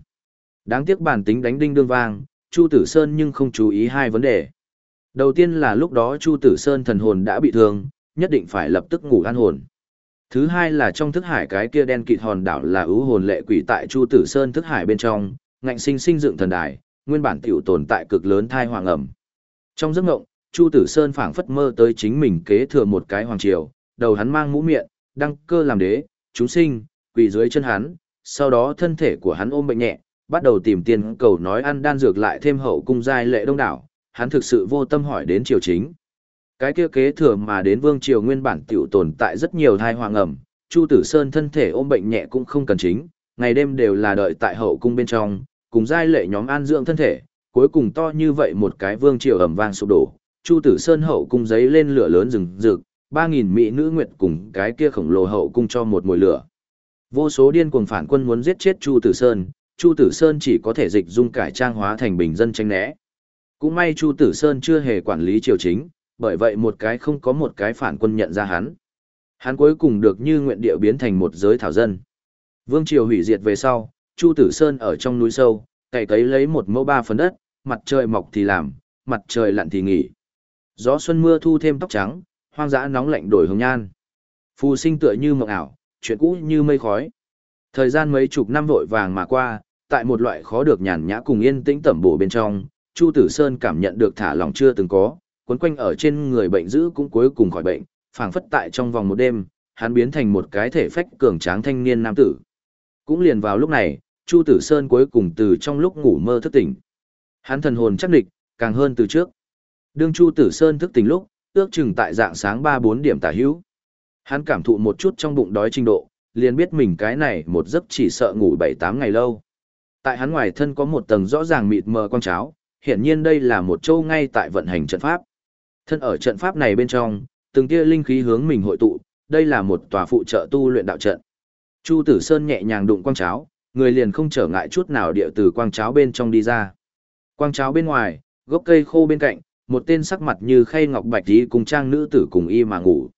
Đáng tiếc bản tính đánh đinh đương vang, Chu Tử Sơn nhưng không chú ý hai vấn đề. Đầu tiên là lúc đó Chu Tử Sơn thần hồn đã bị thương, nhất định phải lập tức ngủ an hồn. Thứ hai là trong thức hải cái kia đen kịt hòn đảo là ưu hồn lệ quỷ tại Chu Tử Sơn thức hải bên trong, ngạnh sinh sinh dựng thần đài, nguyên bản tiểu tồn tại cực lớn thai hoàng ẩm. Trong giấc ngộng, Chu Tử Sơn phảng phất mơ tới chính mình kế thừa một cái hoàng triều, đầu hắn mang mũ miệng, đăng cơ làm đế, chúng sinh, quỳ dưới chân hắn, sau đó thân thể của hắn ôm bệnh nhẹ, bắt đầu tìm tiền cầu nói ăn đan dược lại thêm hậu cung giai lệ đông đảo, hắn thực sự vô tâm hỏi đến triều chính. Cái kia kế thừa mà đến vương triều nguyên bản tiểu tồn tại rất nhiều thai hoàng ẩm, Chu Tử Sơn thân thể ôm bệnh nhẹ cũng không cần chính, ngày đêm đều là đợi tại hậu cung bên trong, cùng giai lệ nhóm an dưỡng thân thể, cuối cùng to như vậy một cái vương triều ẩm vang sụp đổ, Chu Tử Sơn hậu cung giấy lên lửa lớn rừng rực, ba nghìn mỹ nữ nguyệt cùng cái kia khổng lồ hậu cung cho một mùi lửa. Vô số điên cuồng phản quân muốn giết chết Chu Tử Sơn, Chu Tử Sơn chỉ có thể dịch dung cải trang hóa thành bình dân tranh né. Cũng may Chu Tử Sơn chưa hề quản lý triều chính, bởi vậy một cái không có một cái phản quân nhận ra hắn. Hắn cuối cùng được như nguyện địa biến thành một giới thảo dân. Vương triều hủy diệt về sau, Chu Tử Sơn ở trong núi sâu, cày cấy lấy một mẫu ba phần đất, mặt trời mọc thì làm, mặt trời lặn thì nghỉ. Gió xuân mưa thu thêm tóc trắng, hoang dã nóng lạnh đổi hồng nhan. Phù sinh tựa như mộng ảo, chuyện cũ như mây khói. Thời gian mấy chục năm vội vàng mà qua, tại một loại khó được nhàn nhã cùng yên tĩnh tẩm bổ bên trong, Chu Tử Sơn cảm nhận được thả lòng chưa từng có, cuốn quanh ở trên người bệnh dữ cũng cuối cùng khỏi bệnh, phảng phất tại trong vòng một đêm, hắn biến thành một cái thể phách cường tráng thanh niên nam tử. Cũng liền vào lúc này, Chu Tử Sơn cuối cùng từ trong lúc ngủ mơ thức tỉnh. Hắn thần hồn chắc địch, càng hơn từ trước. Đương Chu Tử Sơn thức tỉnh lúc, ước chừng tại dạng sáng 3-4 điểm tả hữu. Hắn cảm thụ một chút trong bụng đói trình độ, liền biết mình cái này một giấc chỉ sợ ngủ 7-8 ngày lâu. Tại hắn ngoài thân có một tầng rõ ràng mịt mờ quang cháo, hiển nhiên đây là một châu ngay tại vận hành trận pháp. Thân ở trận pháp này bên trong, từng tia linh khí hướng mình hội tụ, đây là một tòa phụ trợ tu luyện đạo trận. Chu Tử Sơn nhẹ nhàng đụng quang cháo, người liền không trở ngại chút nào địa từ quang cháo bên trong đi ra. Quang cháo bên ngoài, gốc cây khô bên cạnh, một tên sắc mặt như khay ngọc bạch tí cùng trang nữ tử cùng y mà ngủ.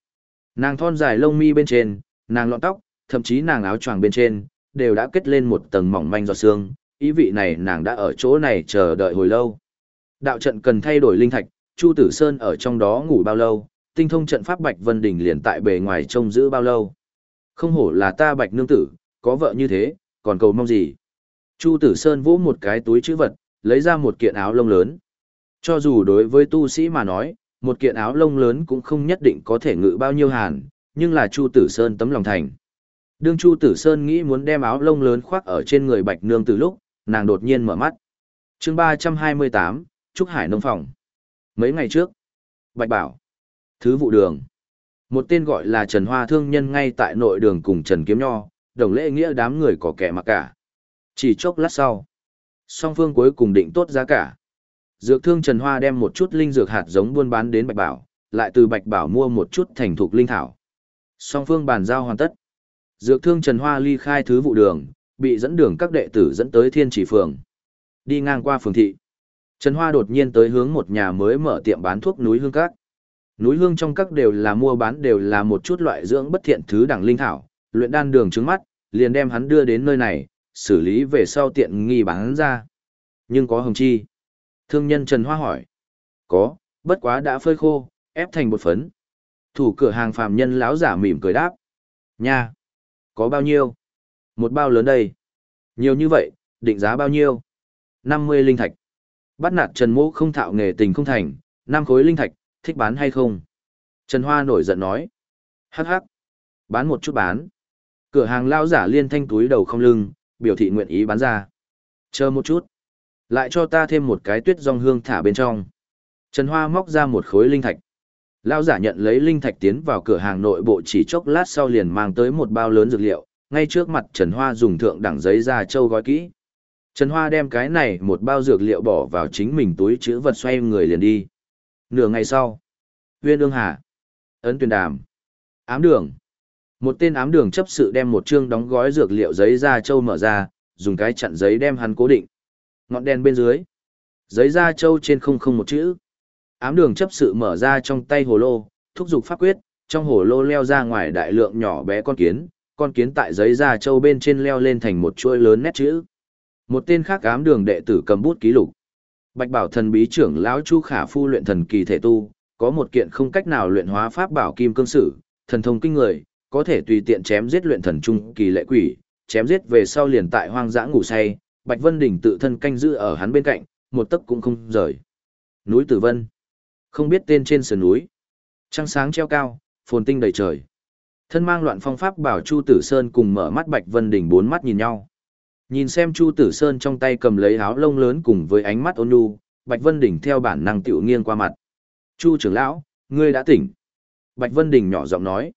Nàng thon dài lông mi bên trên, nàng lọn tóc, thậm chí nàng áo choàng bên trên, đều đã kết lên một tầng mỏng manh giọt xương, ý vị này nàng đã ở chỗ này chờ đợi hồi lâu. Đạo trận cần thay đổi linh thạch, Chu Tử Sơn ở trong đó ngủ bao lâu, tinh thông trận pháp Bạch Vân Đình liền tại bề ngoài trông giữ bao lâu. Không hổ là ta Bạch Nương Tử, có vợ như thế, còn cầu mong gì. Chu Tử Sơn vỗ một cái túi chữ vật, lấy ra một kiện áo lông lớn. Cho dù đối với tu sĩ mà nói, một kiện áo lông lớn cũng không nhất định có thể ngự bao nhiêu hàn, nhưng là Chu Tử Sơn tấm lòng thành. Đương Chu Tử Sơn nghĩ muốn đem áo lông lớn khoác ở trên người Bạch Nương từ lúc, nàng đột nhiên mở mắt. chương 328, Trúc Hải Nông Phòng. Mấy ngày trước, Bạch Bảo, Thứ vụ đường. Một tên gọi là Trần Hoa Thương Nhân ngay tại nội đường cùng Trần Kiếm Nho, đồng lễ nghĩa đám người có kẻ mặc cả. Chỉ chốc lát sau, song phương cuối cùng định tốt giá cả. Dược thương Trần Hoa đem một chút linh dược hạt giống buôn bán đến Bạch Bảo, lại từ Bạch Bảo mua một chút thành thục linh thảo. Song phương bàn giao hoàn tất. Dược thương Trần Hoa ly khai thứ vụ đường, bị dẫn đường các đệ tử dẫn tới Thiên Chỉ phường. Đi ngang qua phường thị. Trần Hoa đột nhiên tới hướng một nhà mới mở tiệm bán thuốc núi hương các. Núi hương trong các đều là mua bán đều là một chút loại dưỡng bất thiện thứ đẳng linh thảo, luyện đan đường trứng mắt, liền đem hắn đưa đến nơi này, xử lý về sau tiện nghi bán ra. Nhưng có hồng chi. Thương nhân Trần Hoa hỏi. Có, bất quá đã phơi khô, ép thành bột phấn. Thủ cửa hàng phàm nhân lão giả mỉm cười đáp. Nha. Có bao nhiêu? Một bao lớn đây. Nhiều như vậy, định giá bao nhiêu? 50 linh thạch. Bắt nạt Trần Mỗ không thạo nghề tình không thành, năm khối linh thạch, thích bán hay không? Trần Hoa nổi giận nói. Hắc hắc. Bán một chút bán. Cửa hàng lao giả liên thanh túi đầu không lưng, biểu thị nguyện ý bán ra. Chờ một chút. Lại cho ta thêm một cái tuyết rong hương thả bên trong. Trần Hoa móc ra một khối linh thạch. Lao giả nhận lấy linh thạch tiến vào cửa hàng nội bộ chỉ chốc lát sau liền mang tới một bao lớn dược liệu, ngay trước mặt Trần Hoa dùng thượng đẳng giấy da châu gói kỹ. Trần Hoa đem cái này một bao dược liệu bỏ vào chính mình túi chữ vật xoay người liền đi. Nửa ngày sau, Huyên ương hà, ấn tuyên đàm, ám đường. Một tên ám đường chấp sự đem một chương đóng gói dược liệu giấy da châu mở ra, dùng cái chặn giấy đem hắn cố định. Ngọn đèn bên dưới, giấy da châu trên không không một chữ. Ám đường chấp sự mở ra trong tay hồ lô, thúc giục pháp quyết, trong hồ lô leo ra ngoài đại lượng nhỏ bé con kiến, con kiến tại giấy da châu bên trên leo lên thành một chuỗi lớn nét chữ. Một tên khác ám đường đệ tử cầm bút ký lục. Bạch Bảo thần bí trưởng lão Chu Khả Phu luyện thần kỳ thể tu, có một kiện không cách nào luyện hóa pháp bảo kim cương sử, thần thông kinh người, có thể tùy tiện chém giết luyện thần trung kỳ lệ quỷ, chém giết về sau liền tại hoang dã ngủ say, Bạch Vân đỉnh tự thân canh giữ ở hắn bên cạnh, một tấc cũng không rời. Núi Tử Vân, không biết tên trên sườn núi, trăng sáng treo cao, phồn tinh đầy trời. Thân mang loạn phong pháp bảo Chu Tử Sơn cùng mở mắt Bạch Vân Đình bốn mắt nhìn nhau. Nhìn xem Chu Tử Sơn trong tay cầm lấy áo lông lớn cùng với ánh mắt ôn nhu, Bạch Vân Đình theo bản năng tiểu nghiêng qua mặt. Chu trưởng lão, ngươi đã tỉnh. Bạch Vân Đình nhỏ giọng nói.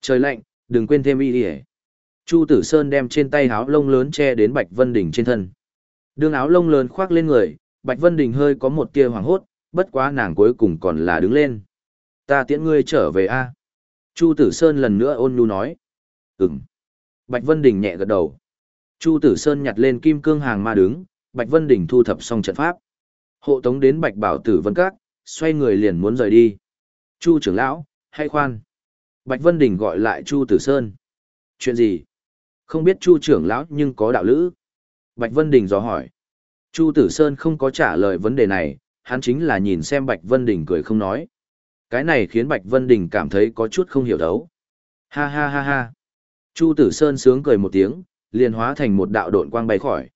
Trời lạnh, đừng quên thêm y đi Chu Tử Sơn đem trên tay áo lông lớn che đến Bạch Vân Đình trên thân. Đường áo lông lớn khoác lên người, Bạch Vân Đình hơi có một tia hoảng hốt, bất quá nàng cuối cùng còn là đứng lên. Ta tiễn ngươi trở về a. Chu Tử Sơn lần nữa ôn nhu nói. Ừm. Bạch Vân Đình nhẹ gật đầu. Chu Tử Sơn nhặt lên kim cương hàng ma đứng, Bạch Vân Đình thu thập xong trận pháp. Hộ tống đến Bạch Bảo Tử Vân Các, xoay người liền muốn rời đi. Chu trưởng lão, hay khoan. Bạch Vân Đình gọi lại Chu Tử Sơn. Chuyện gì? Không biết Chu trưởng lão nhưng có đạo lữ. Bạch Vân Đình dò hỏi. Chu Tử Sơn không có trả lời vấn đề này, hắn chính là nhìn xem Bạch Vân Đình cười không nói. Cái này khiến Bạch Vân Đình cảm thấy có chút không hiểu thấu. Ha ha ha ha. Chu Tử Sơn sướng cười một tiếng, liền hóa thành một đạo độn quang bay khỏi.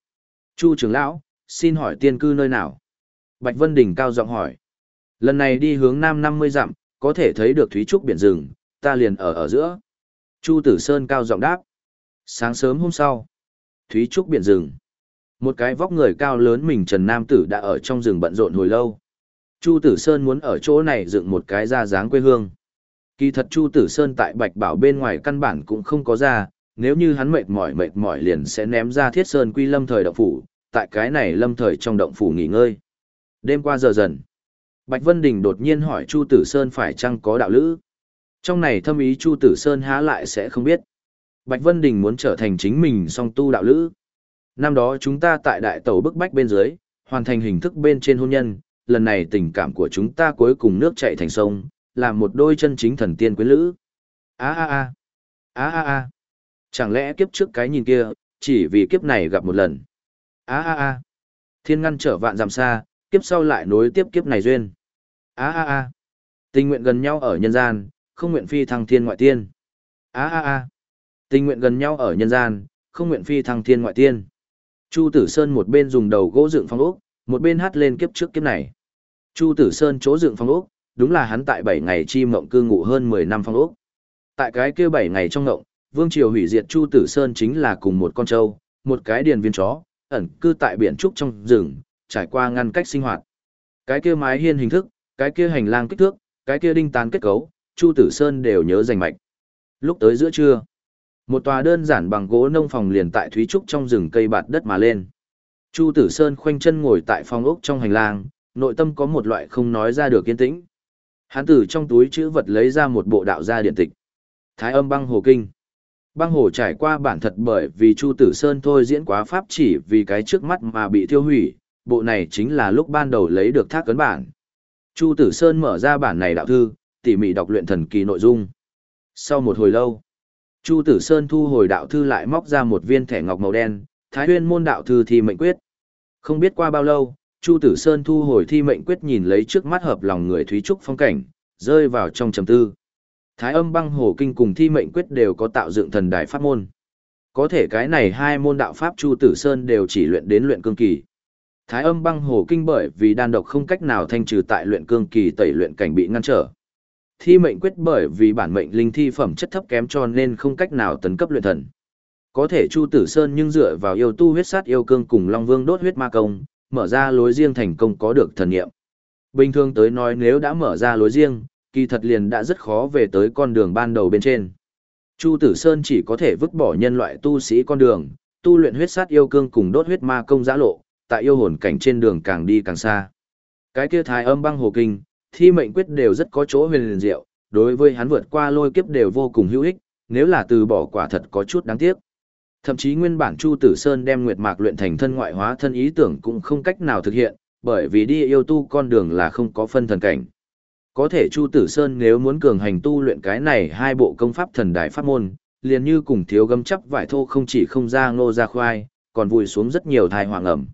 Chu trưởng lão, xin hỏi tiên cư nơi nào? Bạch Vân Đình cao giọng hỏi. Lần này đi hướng nam 50 dặm, có thể thấy được thúy trúc biển rừng, ta liền ở ở giữa. Chu Tử Sơn cao giọng đáp. Sáng sớm hôm sau, thúy trúc biển rừng. Một cái vóc người cao lớn mình Trần Nam Tử đã ở trong rừng bận rộn hồi lâu. Chu Tử Sơn muốn ở chỗ này dựng một cái ra dáng quê hương. Kỳ thật Chu Tử Sơn tại Bạch Bảo bên ngoài căn bản cũng không có ra, nếu như hắn mệt mỏi mệt mỏi liền sẽ ném ra Thiết Sơn Quy Lâm thời động phủ, tại cái này lâm thời trong động phủ nghỉ ngơi. Đêm qua giờ dần, Bạch Vân Đình đột nhiên hỏi Chu Tử Sơn phải chăng có đạo lữ. Trong này thâm ý Chu Tử Sơn há lại sẽ không biết. Bạch Vân Đình muốn trở thành chính mình song tu đạo lữ. Năm đó chúng ta tại đại tàu bức bách bên dưới, hoàn thành hình thức bên trên hôn nhân, lần này tình cảm của chúng ta cuối cùng nước chạy thành sông, là một đôi chân chính thần tiên quyến lữ. á á á á á á chẳng lẽ kiếp trước cái nhìn kia chỉ vì kiếp này gặp một lần? Á á á thiên ngăn trở vạn dặm xa kiếp sau lại nối tiếp kiếp này duyên. Á á á tình nguyện gần nhau ở nhân gian không nguyện phi thăng thiên ngoại tiên. Á á á tình nguyện gần nhau ở nhân gian không nguyện phi thăng thiên ngoại tiên. Chu tử sơn một bên dùng đầu gỗ dựng phong ốc một bên hát lên kiếp trước kiếp này. Chu tử sơn chỗ dựng phong ốc đúng là hắn tại bảy ngày chi mộng cư ngụ hơn mười năm phong ốc. Tại cái kia bảy ngày trong mộng, vương triều hủy diệt chu tử sơn chính là cùng một con trâu một cái điền viên chó ẩn cư tại biển trúc trong rừng trải qua ngăn cách sinh hoạt. Cái kia mái hiên hình thức cái kia hành lang kích thước cái kia đinh tán kết cấu chu tử sơn đều nhớ rành mạch. Lúc tới giữa trưa một tòa đơn giản bằng gỗ nông phòng liền tại thúy trúc trong rừng cây bạt đất mà lên chu tử sơn khoanh chân ngồi tại phòng ốc trong hành lang, nội tâm có một loại không nói ra được kiên tĩnh. Hắn từ trong túi chữ vật lấy ra một bộ đạo gia điện tịch. Thái âm băng hồ kinh. Băng hồ trải qua bản thật bởi vì chu tử sơn thôi diễn quá pháp chỉ vì cái trước mắt mà bị thiêu hủy, bộ này chính là lúc ban đầu lấy được thác cấn bản. Chu tử sơn mở ra bản này đạo thư, tỉ mỉ đọc luyện thần kỳ nội dung. Sau một hồi lâu, chu tử sơn thu hồi đạo thư lại móc ra một viên thẻ ngọc màu đen thái huyên môn đạo thư thi mệnh quyết không biết qua bao lâu, chu tử sơn thu hồi thi mệnh quyết nhìn lấy trước mắt hợp lòng người thúy trúc phong cảnh, rơi vào trong trầm tư Thái âm băng hồ kinh cùng thi mệnh quyết đều có tạo dựng thần đài pháp môn. Có thể cái này hai môn đạo pháp Chu Tử Sơn đều chỉ luyện đến luyện cương kỳ. Thái âm băng hồ kinh bởi vì đan độc không cách nào thanh trừ tại luyện cương kỳ tẩy luyện cảnh bị ngăn trở. Thi mệnh quyết bởi vì bản mệnh linh thi phẩm chất thấp kém cho nên không cách nào tấn cấp luyện thần. Có thể Chu Tử Sơn nhưng dựa vào yêu tu huyết sát yêu cương cùng Long Vương đốt huyết ma công, mở ra lối riêng thành công có được thần nghiệm. Bình thường tới nói nếu đã mở ra lối riêng, kỳ thật liền đã rất khó về tới con đường ban đầu bên trên. Chu Tử Sơn chỉ có thể vứt bỏ nhân loại tu sĩ con đường, tu luyện huyết sát yêu cương cùng đốt huyết ma công giã lộ, tại yêu hồn cảnh trên đường càng đi càng xa. Cái kia thái âm băng hồ kinh, thi mệnh quyết đều rất có chỗ huyền liền diệu, đối với hắn vượt qua lôi kiếp đều vô cùng hữu ích, nếu là từ bỏ quả thật có chút đáng tiếc. Thậm chí nguyên bản Chu Tử Sơn đem Nguyệt Mạc luyện thành thân ngoại hóa thân ý tưởng cũng không cách nào thực hiện, bởi vì đi yêu tu con đường là không có phân thần cảnh. Có thể Chu Tử Sơn nếu muốn cường hành tu luyện cái này hai bộ công pháp thần đại pháp môn, liền như cùng thiếu gấm chắp vải thô không chỉ không ra ngô ra khoai, còn vùi xuống rất nhiều thai hoàng ẩm.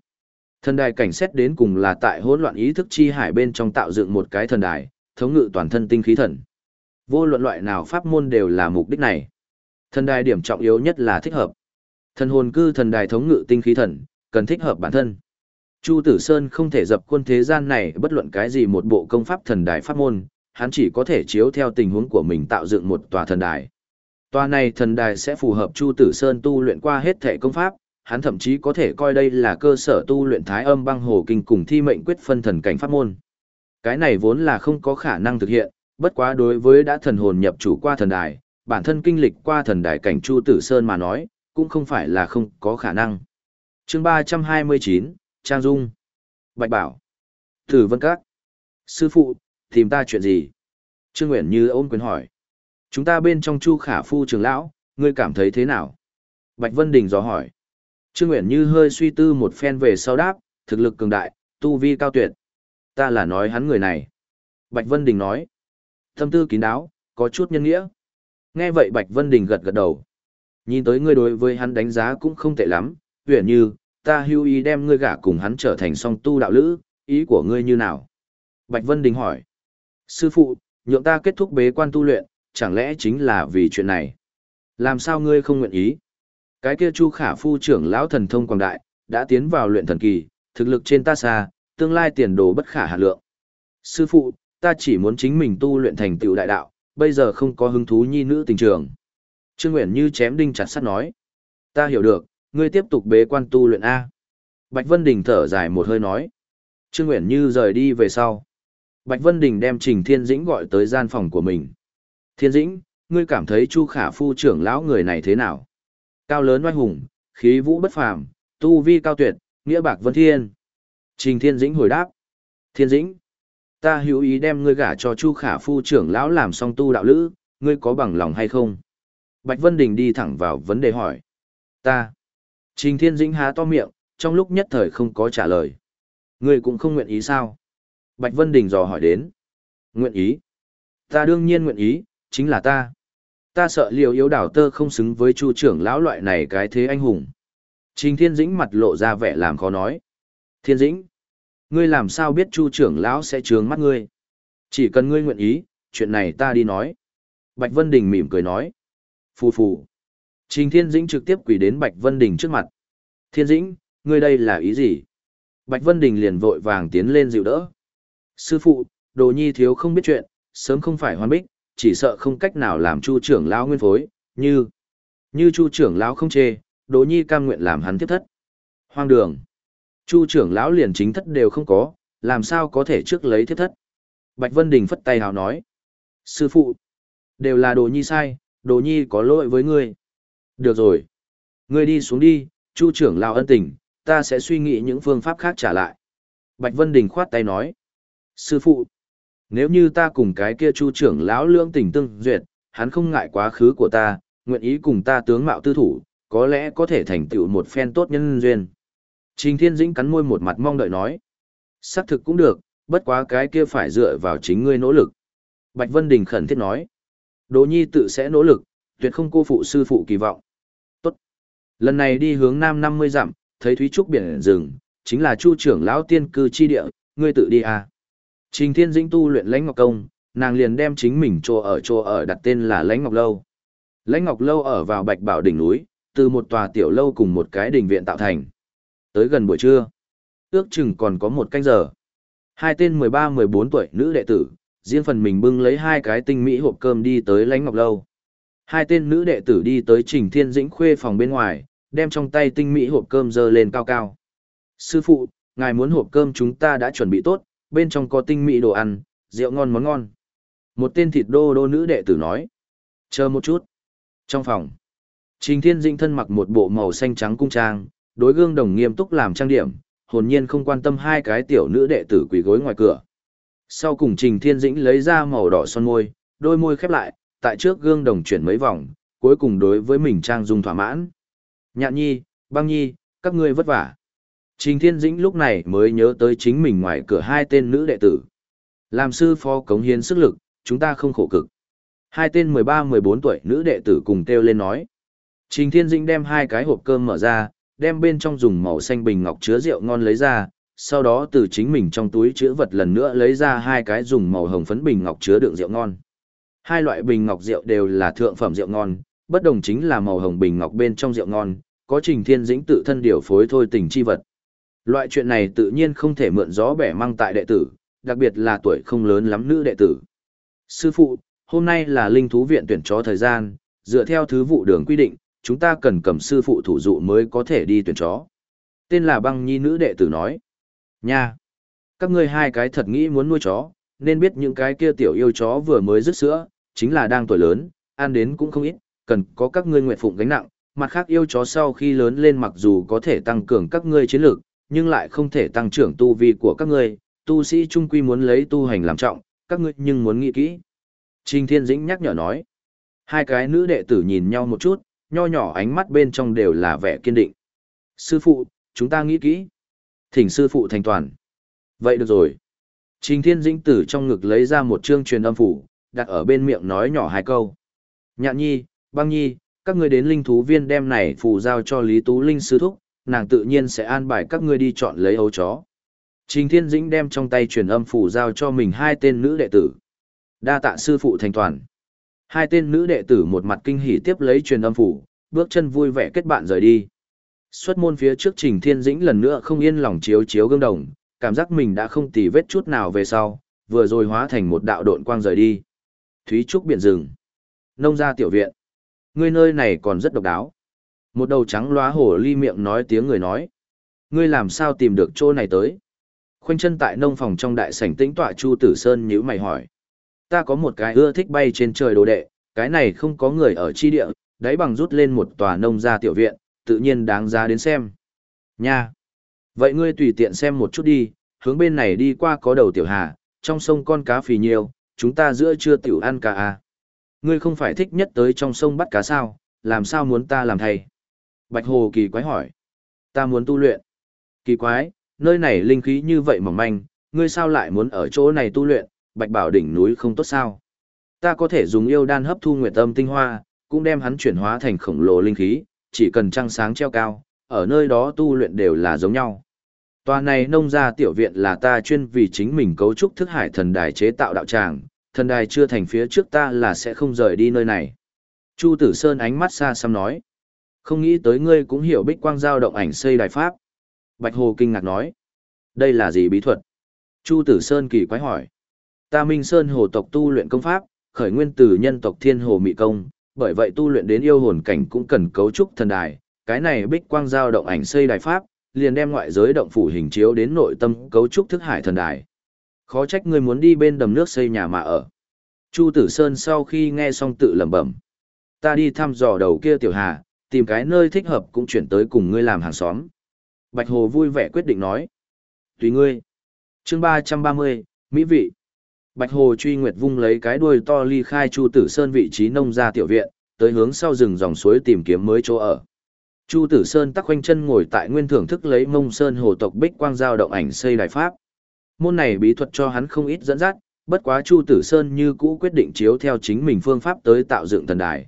Thần đài cảnh xét đến cùng là tại hỗn loạn ý thức chi hải bên trong tạo dựng một cái thần đài, thống ngự toàn thân tinh khí thần. Vô luận loại nào pháp môn đều là mục đích này. Thần đài điểm trọng yếu nhất là thích hợp. Thần hồn cư thần đài thống ngự tinh khí thần, cần thích hợp bản thân. Chu Tử Sơn không thể dập quân thế gian này bất luận cái gì một bộ công pháp thần đài pháp môn, hắn chỉ có thể chiếu theo tình huống của mình tạo dựng một tòa thần đài. Tòa này thần đài sẽ phù hợp Chu Tử Sơn tu luyện qua hết thể công pháp, hắn thậm chí có thể coi đây là cơ sở tu luyện Thái Âm Băng Hồ Kinh cùng thi mệnh quyết phân thần cảnh pháp môn. Cái này vốn là không có khả năng thực hiện, bất quá đối với đã thần hồn nhập chủ qua thần đài, bản thân kinh lịch qua thần đài cảnh Chu Tử Sơn mà nói, cũng không phải là không có khả năng. Chương 329, Trang Dung. Bạch Bảo. Tử Vân Các. Sư phụ, tìm ta chuyện gì? Trương nguyễn Như ôm quyền hỏi. Chúng ta bên trong Chu Khả Phu trường lão, ngươi cảm thấy thế nào? Bạch Vân Đình dò hỏi. Trương nguyễn Như hơi suy tư một phen về sau đáp, thực lực cường đại, tu vi cao tuyệt. Ta là nói hắn người này. Bạch Vân Đình nói. Tâm tư kín đáo, có chút nhân nghĩa. Nghe vậy Bạch Vân Đình gật gật đầu. Nhìn tới ngươi đối với hắn đánh giá cũng không tệ lắm, huyền như, ta hưu ý đem ngươi gả cùng hắn trở thành song tu đạo lữ, ý của ngươi như nào? Bạch Vân Đình hỏi. Sư phụ, nhượng ta kết thúc bế quan tu luyện, chẳng lẽ chính là vì chuyện này? Làm sao ngươi không nguyện ý? Cái kia Chu Khả Phu trưởng lão thần thông quảng đại, đã tiến vào luyện thần kỳ, thực lực trên ta xa, tương lai tiền đồ bất khả hạn lượng. Sư phụ, ta chỉ muốn chính mình tu luyện thành tựu đại đạo, bây giờ không có hứng thú nhi nữ tình trường. Trương Nguyện như chém đinh chặt sắt nói. Ta hiểu được, ngươi tiếp tục bế quan tu luyện A. Bạch Vân Đình thở dài một hơi nói. Trương Nguyễn Như rời đi về sau. Bạch Vân Đình đem Trình Thiên Dĩnh gọi tới gian phòng của mình. Thiên Dĩnh, ngươi cảm thấy Chu Khả Phu trưởng lão người này thế nào? Cao lớn oai hùng, khí vũ bất phàm, tu vi cao tuyệt, nghĩa bạc vân thiên. Trình Thiên Dĩnh hồi đáp. Thiên Dĩnh, ta hữu ý đem ngươi gả cho Chu Khả Phu trưởng lão làm song tu đạo lữ, ngươi có bằng lòng hay không? Bạch Vân Đình đi thẳng vào vấn đề hỏi. Ta. Trình Thiên Dĩnh há to miệng, trong lúc nhất thời không có trả lời. Ngươi cũng không nguyện ý sao? Bạch Vân Đình dò hỏi đến. Nguyện ý. Ta đương nhiên nguyện ý, chính là ta. Ta sợ liều yếu đảo tơ không xứng với chu trưởng lão loại này cái thế anh hùng. Trình Thiên Dĩnh mặt lộ ra vẻ làm khó nói. Thiên Dĩnh, ngươi làm sao biết chu trưởng lão sẽ trướng mắt ngươi? Chỉ cần ngươi nguyện ý, chuyện này ta đi nói. Bạch Vân Đình mỉm cười nói. Phù phù. Trình Thiên Dĩnh trực tiếp quỳ đến Bạch Vân Đình trước mặt. Thiên Dĩnh, ngươi đây là ý gì? Bạch Vân Đình liền vội vàng tiến lên dịu đỡ. Sư phụ, đồ nhi thiếu không biết chuyện, sớm không phải hoàn bích, chỉ sợ không cách nào làm chu trưởng lão nguyên phối, như... Như chu trưởng lão không chê, đồ nhi cam nguyện làm hắn tiếp thất. Hoang đường. Chu trưởng lão liền chính thất đều không có, làm sao có thể trước lấy tiếp thất. Bạch Vân Đình phất tay hào nói. Sư phụ, đều là đồ nhi sai, đồ nhi có lỗi với ngươi. Được rồi. Ngươi đi xuống đi, chu trưởng lão ân tình, ta sẽ suy nghĩ những phương pháp khác trả lại. Bạch Vân Đình khoát tay nói. Sư phụ, nếu như ta cùng cái kia chu trưởng lão lưỡng tình tương duyệt, hắn không ngại quá khứ của ta, nguyện ý cùng ta tướng mạo tư thủ, có lẽ có thể thành tựu một phen tốt nhân duyên. Trình Thiên Dĩnh cắn môi một mặt mong đợi nói. Xác thực cũng được, bất quá cái kia phải dựa vào chính ngươi nỗ lực. Bạch Vân Đình khẩn thiết nói. Đỗ Nhi tự sẽ nỗ lực, tuyệt không cô phụ sư phụ kỳ vọng. Tốt. Lần này đi hướng nam 50 dặm, thấy Thúy Trúc biển rừng, chính là Chu trưởng lão tiên cư chi địa, ngươi tự đi à. Trình Thiên Dĩnh tu luyện Lãnh Ngọc Công, nàng liền đem chính mình chỗ ở chỗ ở đặt tên là Lãnh Ngọc Lâu. Lãnh Ngọc Lâu ở vào Bạch Bảo đỉnh núi, từ một tòa tiểu lâu cùng một cái đình viện tạo thành. Tới gần buổi trưa, ước chừng còn có một canh giờ. Hai tên 13-14 tuổi nữ đệ tử, riêng phần mình bưng lấy hai cái tinh mỹ hộp cơm đi tới Lãnh Ngọc Lâu. Hai tên nữ đệ tử đi tới Trình Thiên Dĩnh khuê phòng bên ngoài, đem trong tay tinh mỹ hộp cơm dơ lên cao cao. Sư phụ, ngài muốn hộp cơm chúng ta đã chuẩn bị tốt, bên trong có tinh mỹ đồ ăn, rượu ngon món ngon. Một tên thịt đô đô nữ đệ tử nói. Chờ một chút. Trong phòng, Trình Thiên Dĩnh thân mặc một bộ màu xanh trắng cung trang, đối gương đồng nghiêm túc làm trang điểm, hồn nhiên không quan tâm hai cái tiểu nữ đệ tử quỳ gối ngoài cửa. Sau cùng Trình Thiên Dĩnh lấy ra màu đỏ son môi, đôi môi khép lại, tại trước gương đồng chuyển mấy vòng, cuối cùng đối với mình trang dung thỏa mãn. Nhạn nhi, băng nhi, các ngươi vất vả. Trình Thiên Dĩnh lúc này mới nhớ tới chính mình ngoài cửa hai tên nữ đệ tử. Làm sư phó cống hiến sức lực, chúng ta không khổ cực. Hai tên 13-14 tuổi nữ đệ tử cùng kêu lên nói. Trình Thiên Dĩnh đem hai cái hộp cơm mở ra, đem bên trong dùng màu xanh bình ngọc chứa rượu ngon lấy ra, sau đó từ chính mình trong túi chứa vật lần nữa lấy ra hai cái dùng màu hồng phấn bình ngọc chứa đựng rượu ngon. Hai loại bình ngọc rượu đều là thượng phẩm rượu ngon, bất đồng chính là màu hồng bình ngọc bên trong rượu ngon, có Trình Thiên Dĩnh tự thân điều phối thôi tình chi vật. Loại chuyện này tự nhiên không thể mượn gió bẻ mang tại đệ tử, đặc biệt là tuổi không lớn lắm nữ đệ tử. Sư phụ, hôm nay là linh thú viện tuyển chó thời gian, dựa theo thứ vụ đường quy định, chúng ta cần cầm sư phụ thủ dụ mới có thể đi tuyển chó. Tên là băng nhi nữ đệ tử nói. Nha! Các ngươi hai cái thật nghĩ muốn nuôi chó, nên biết những cái kia tiểu yêu chó vừa mới rứt sữa, chính là đang tuổi lớn, ăn đến cũng không ít, cần có các ngươi nguyện phụng gánh nặng. Mặt khác yêu chó sau khi lớn lên mặc dù có thể tăng cường các ngươi chiến lược, nhưng lại không thể tăng trưởng tu vi của các ngươi, tu sĩ trung quy muốn lấy tu hành làm trọng, các ngươi nhưng muốn nghĩ kỹ. Trình Thiên Dĩnh nhắc nhở nói. Hai cái nữ đệ tử nhìn nhau một chút, nho nhỏ ánh mắt bên trong đều là vẻ kiên định. Sư phụ, chúng ta nghĩ kỹ. Thỉnh sư phụ thành toàn. Vậy được rồi. Trình Thiên Dĩnh tử trong ngực lấy ra một chương truyền âm phủ, đặt ở bên miệng nói nhỏ hai câu. Nhạn nhi, băng nhi, các ngươi đến linh thú viên đem này phù giao cho Lý Tú Linh sư thúc, nàng tự nhiên sẽ an bài các ngươi đi chọn lấy ấu chó. Trình Thiên Dĩnh đem trong tay truyền âm phủ giao cho mình hai tên nữ đệ tử. Đa tạ sư phụ thành toàn. Hai tên nữ đệ tử một mặt kinh hỉ tiếp lấy truyền âm phủ, bước chân vui vẻ kết bạn rời đi. Xuất môn phía trước Trình Thiên Dĩnh lần nữa không yên lòng chiếu chiếu gương đồng, cảm giác mình đã không tì vết chút nào về sau, vừa rồi hóa thành một đạo độn quang rời đi. Thúy Trúc biển rừng. Nông gia tiểu viện. Ngươi nơi này còn rất độc đáo. Một đầu trắng lóa hổ ly miệng nói tiếng người nói. Ngươi làm sao tìm được chỗ này tới? Khoanh chân tại nông phòng trong đại sảnh tĩnh tọa Chu Tử Sơn nhữ mày hỏi. Ta có một cái ưa thích bay trên trời đồ đệ, cái này không có người ở chi địa, đáy bằng rút lên một tòa nông gia tiểu viện, tự nhiên đáng giá đến xem. Nha! Vậy ngươi tùy tiện xem một chút đi, hướng bên này đi qua có đầu tiểu hà, trong sông con cá phì nhiều, chúng ta giữa trưa tiểu ăn cá à. Ngươi không phải thích nhất tới trong sông bắt cá sao, làm sao muốn ta làm thầy? Bạch Hồ kỳ quái hỏi. Ta muốn tu luyện. Kỳ quái, nơi này linh khí như vậy mỏng manh, ngươi sao lại muốn ở chỗ này tu luyện, Bạch Bảo đỉnh núi không tốt sao? Ta có thể dùng yêu đan hấp thu nguyệt âm tinh hoa, cũng đem hắn chuyển hóa thành khổng lồ linh khí, chỉ cần trăng sáng treo cao, ở nơi đó tu luyện đều là giống nhau. Tòa này nông gia tiểu viện là ta chuyên vì chính mình cấu trúc thức hải thần đài chế tạo đạo tràng, thần đài chưa thành phía trước ta là sẽ không rời đi nơi này. Chu Tử Sơn ánh mắt xa xăm nói. Không nghĩ tới ngươi cũng hiểu bích quang giao động ảnh xây đài pháp. Bạch Hồ kinh ngạc nói. Đây là gì bí thuật? Chu Tử Sơn kỳ quái hỏi. Ta Minh Sơn hồ tộc tu luyện công pháp, khởi nguyên từ nhân tộc thiên hồ mị công, bởi vậy tu luyện đến yêu hồn cảnh cũng cần cấu trúc thần đài. Cái này bích quang giao động ảnh xây đài pháp, liền đem ngoại giới động phủ hình chiếu đến nội tâm cấu trúc thức hải thần đài. Khó trách ngươi muốn đi bên đầm nước xây nhà mà ở. Chu Tử Sơn sau khi nghe xong tự lẩm bẩm. Ta đi thăm dò đầu kia tiểu hà, tìm cái nơi thích hợp cũng chuyển tới cùng ngươi làm hàng xóm. Bạch Hồ vui vẻ quyết định nói. Tùy ngươi. chương 330, Mỹ vị. Bạch Hồ truy nguyệt vung lấy cái đuôi to ly khai Chu Tử Sơn vị trí nông gia tiểu viện, tới hướng sau rừng dòng suối tìm kiếm mới chỗ ở. Chu Tử Sơn tắc quanh chân ngồi tại nguyên thưởng thức lấy mông sơn hồ tộc bích quang giao động ảnh xây đài pháp. Môn này bí thuật cho hắn không ít dẫn dắt, bất quá Chu Tử Sơn như cũ quyết định chiếu theo chính mình phương pháp tới tạo dựng thần đài.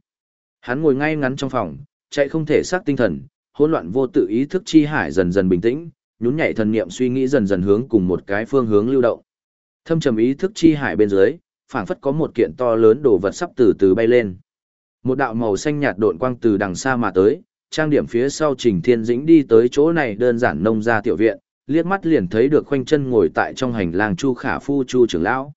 Hắn ngồi ngay ngắn trong phòng, chạy không thể xác tinh thần, hỗn loạn vô tự ý thức chi hải dần dần bình tĩnh, nhún nhảy thần niệm suy nghĩ dần dần hướng cùng một cái phương hướng lưu động. Thâm trầm ý thức chi hải bên dưới, phảng phất có một kiện to lớn đồ vật sắp từ từ bay lên. Một đạo màu xanh nhạt độn quang từ đằng xa mà tới, trang điểm phía sau Trình Thiên Dĩnh đi tới chỗ này đơn giản nông ra tiểu viện, liếc mắt liền thấy được khoanh chân ngồi tại trong hành lang Chu Khả Phu Chu trưởng lão.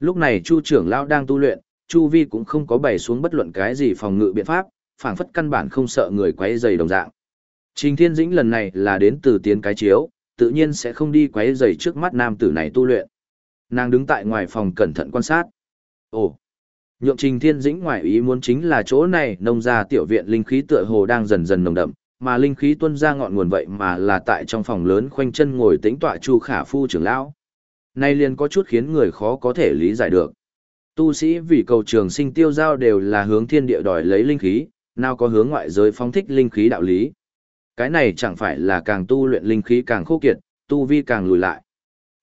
Lúc này Chu trưởng lão đang tu luyện, Chu Vi cũng không có bày xuống bất luận cái gì phòng ngự biện pháp, phảng phất căn bản không sợ người quấy rầy đồng dạng. Trình Thiên Dĩnh lần này là đến từ tiến cái chiếu, tự nhiên sẽ không đi quấy rầy trước mắt nam tử này tu luyện. Nàng đứng tại ngoài phòng cẩn thận quan sát. Ồ, nhượng Trình Thiên Dĩnh ngoài ý muốn chính là chỗ này nông gia tiểu viện linh khí tựa hồ đang dần dần nồng đậm, mà linh khí tuôn ra ngọn nguồn vậy mà là tại trong phòng lớn khoanh chân ngồi tĩnh tọa Chu Khả Phu trưởng lão. Nay liền có chút khiến người khó có thể lý giải được. Tu sĩ vì cầu trường sinh tiêu giao đều là hướng thiên địa đòi lấy linh khí, nào có hướng ngoại giới phóng thích linh khí đạo lý. Cái này chẳng phải là càng tu luyện linh khí càng khô kiệt, tu vi càng lùi lại.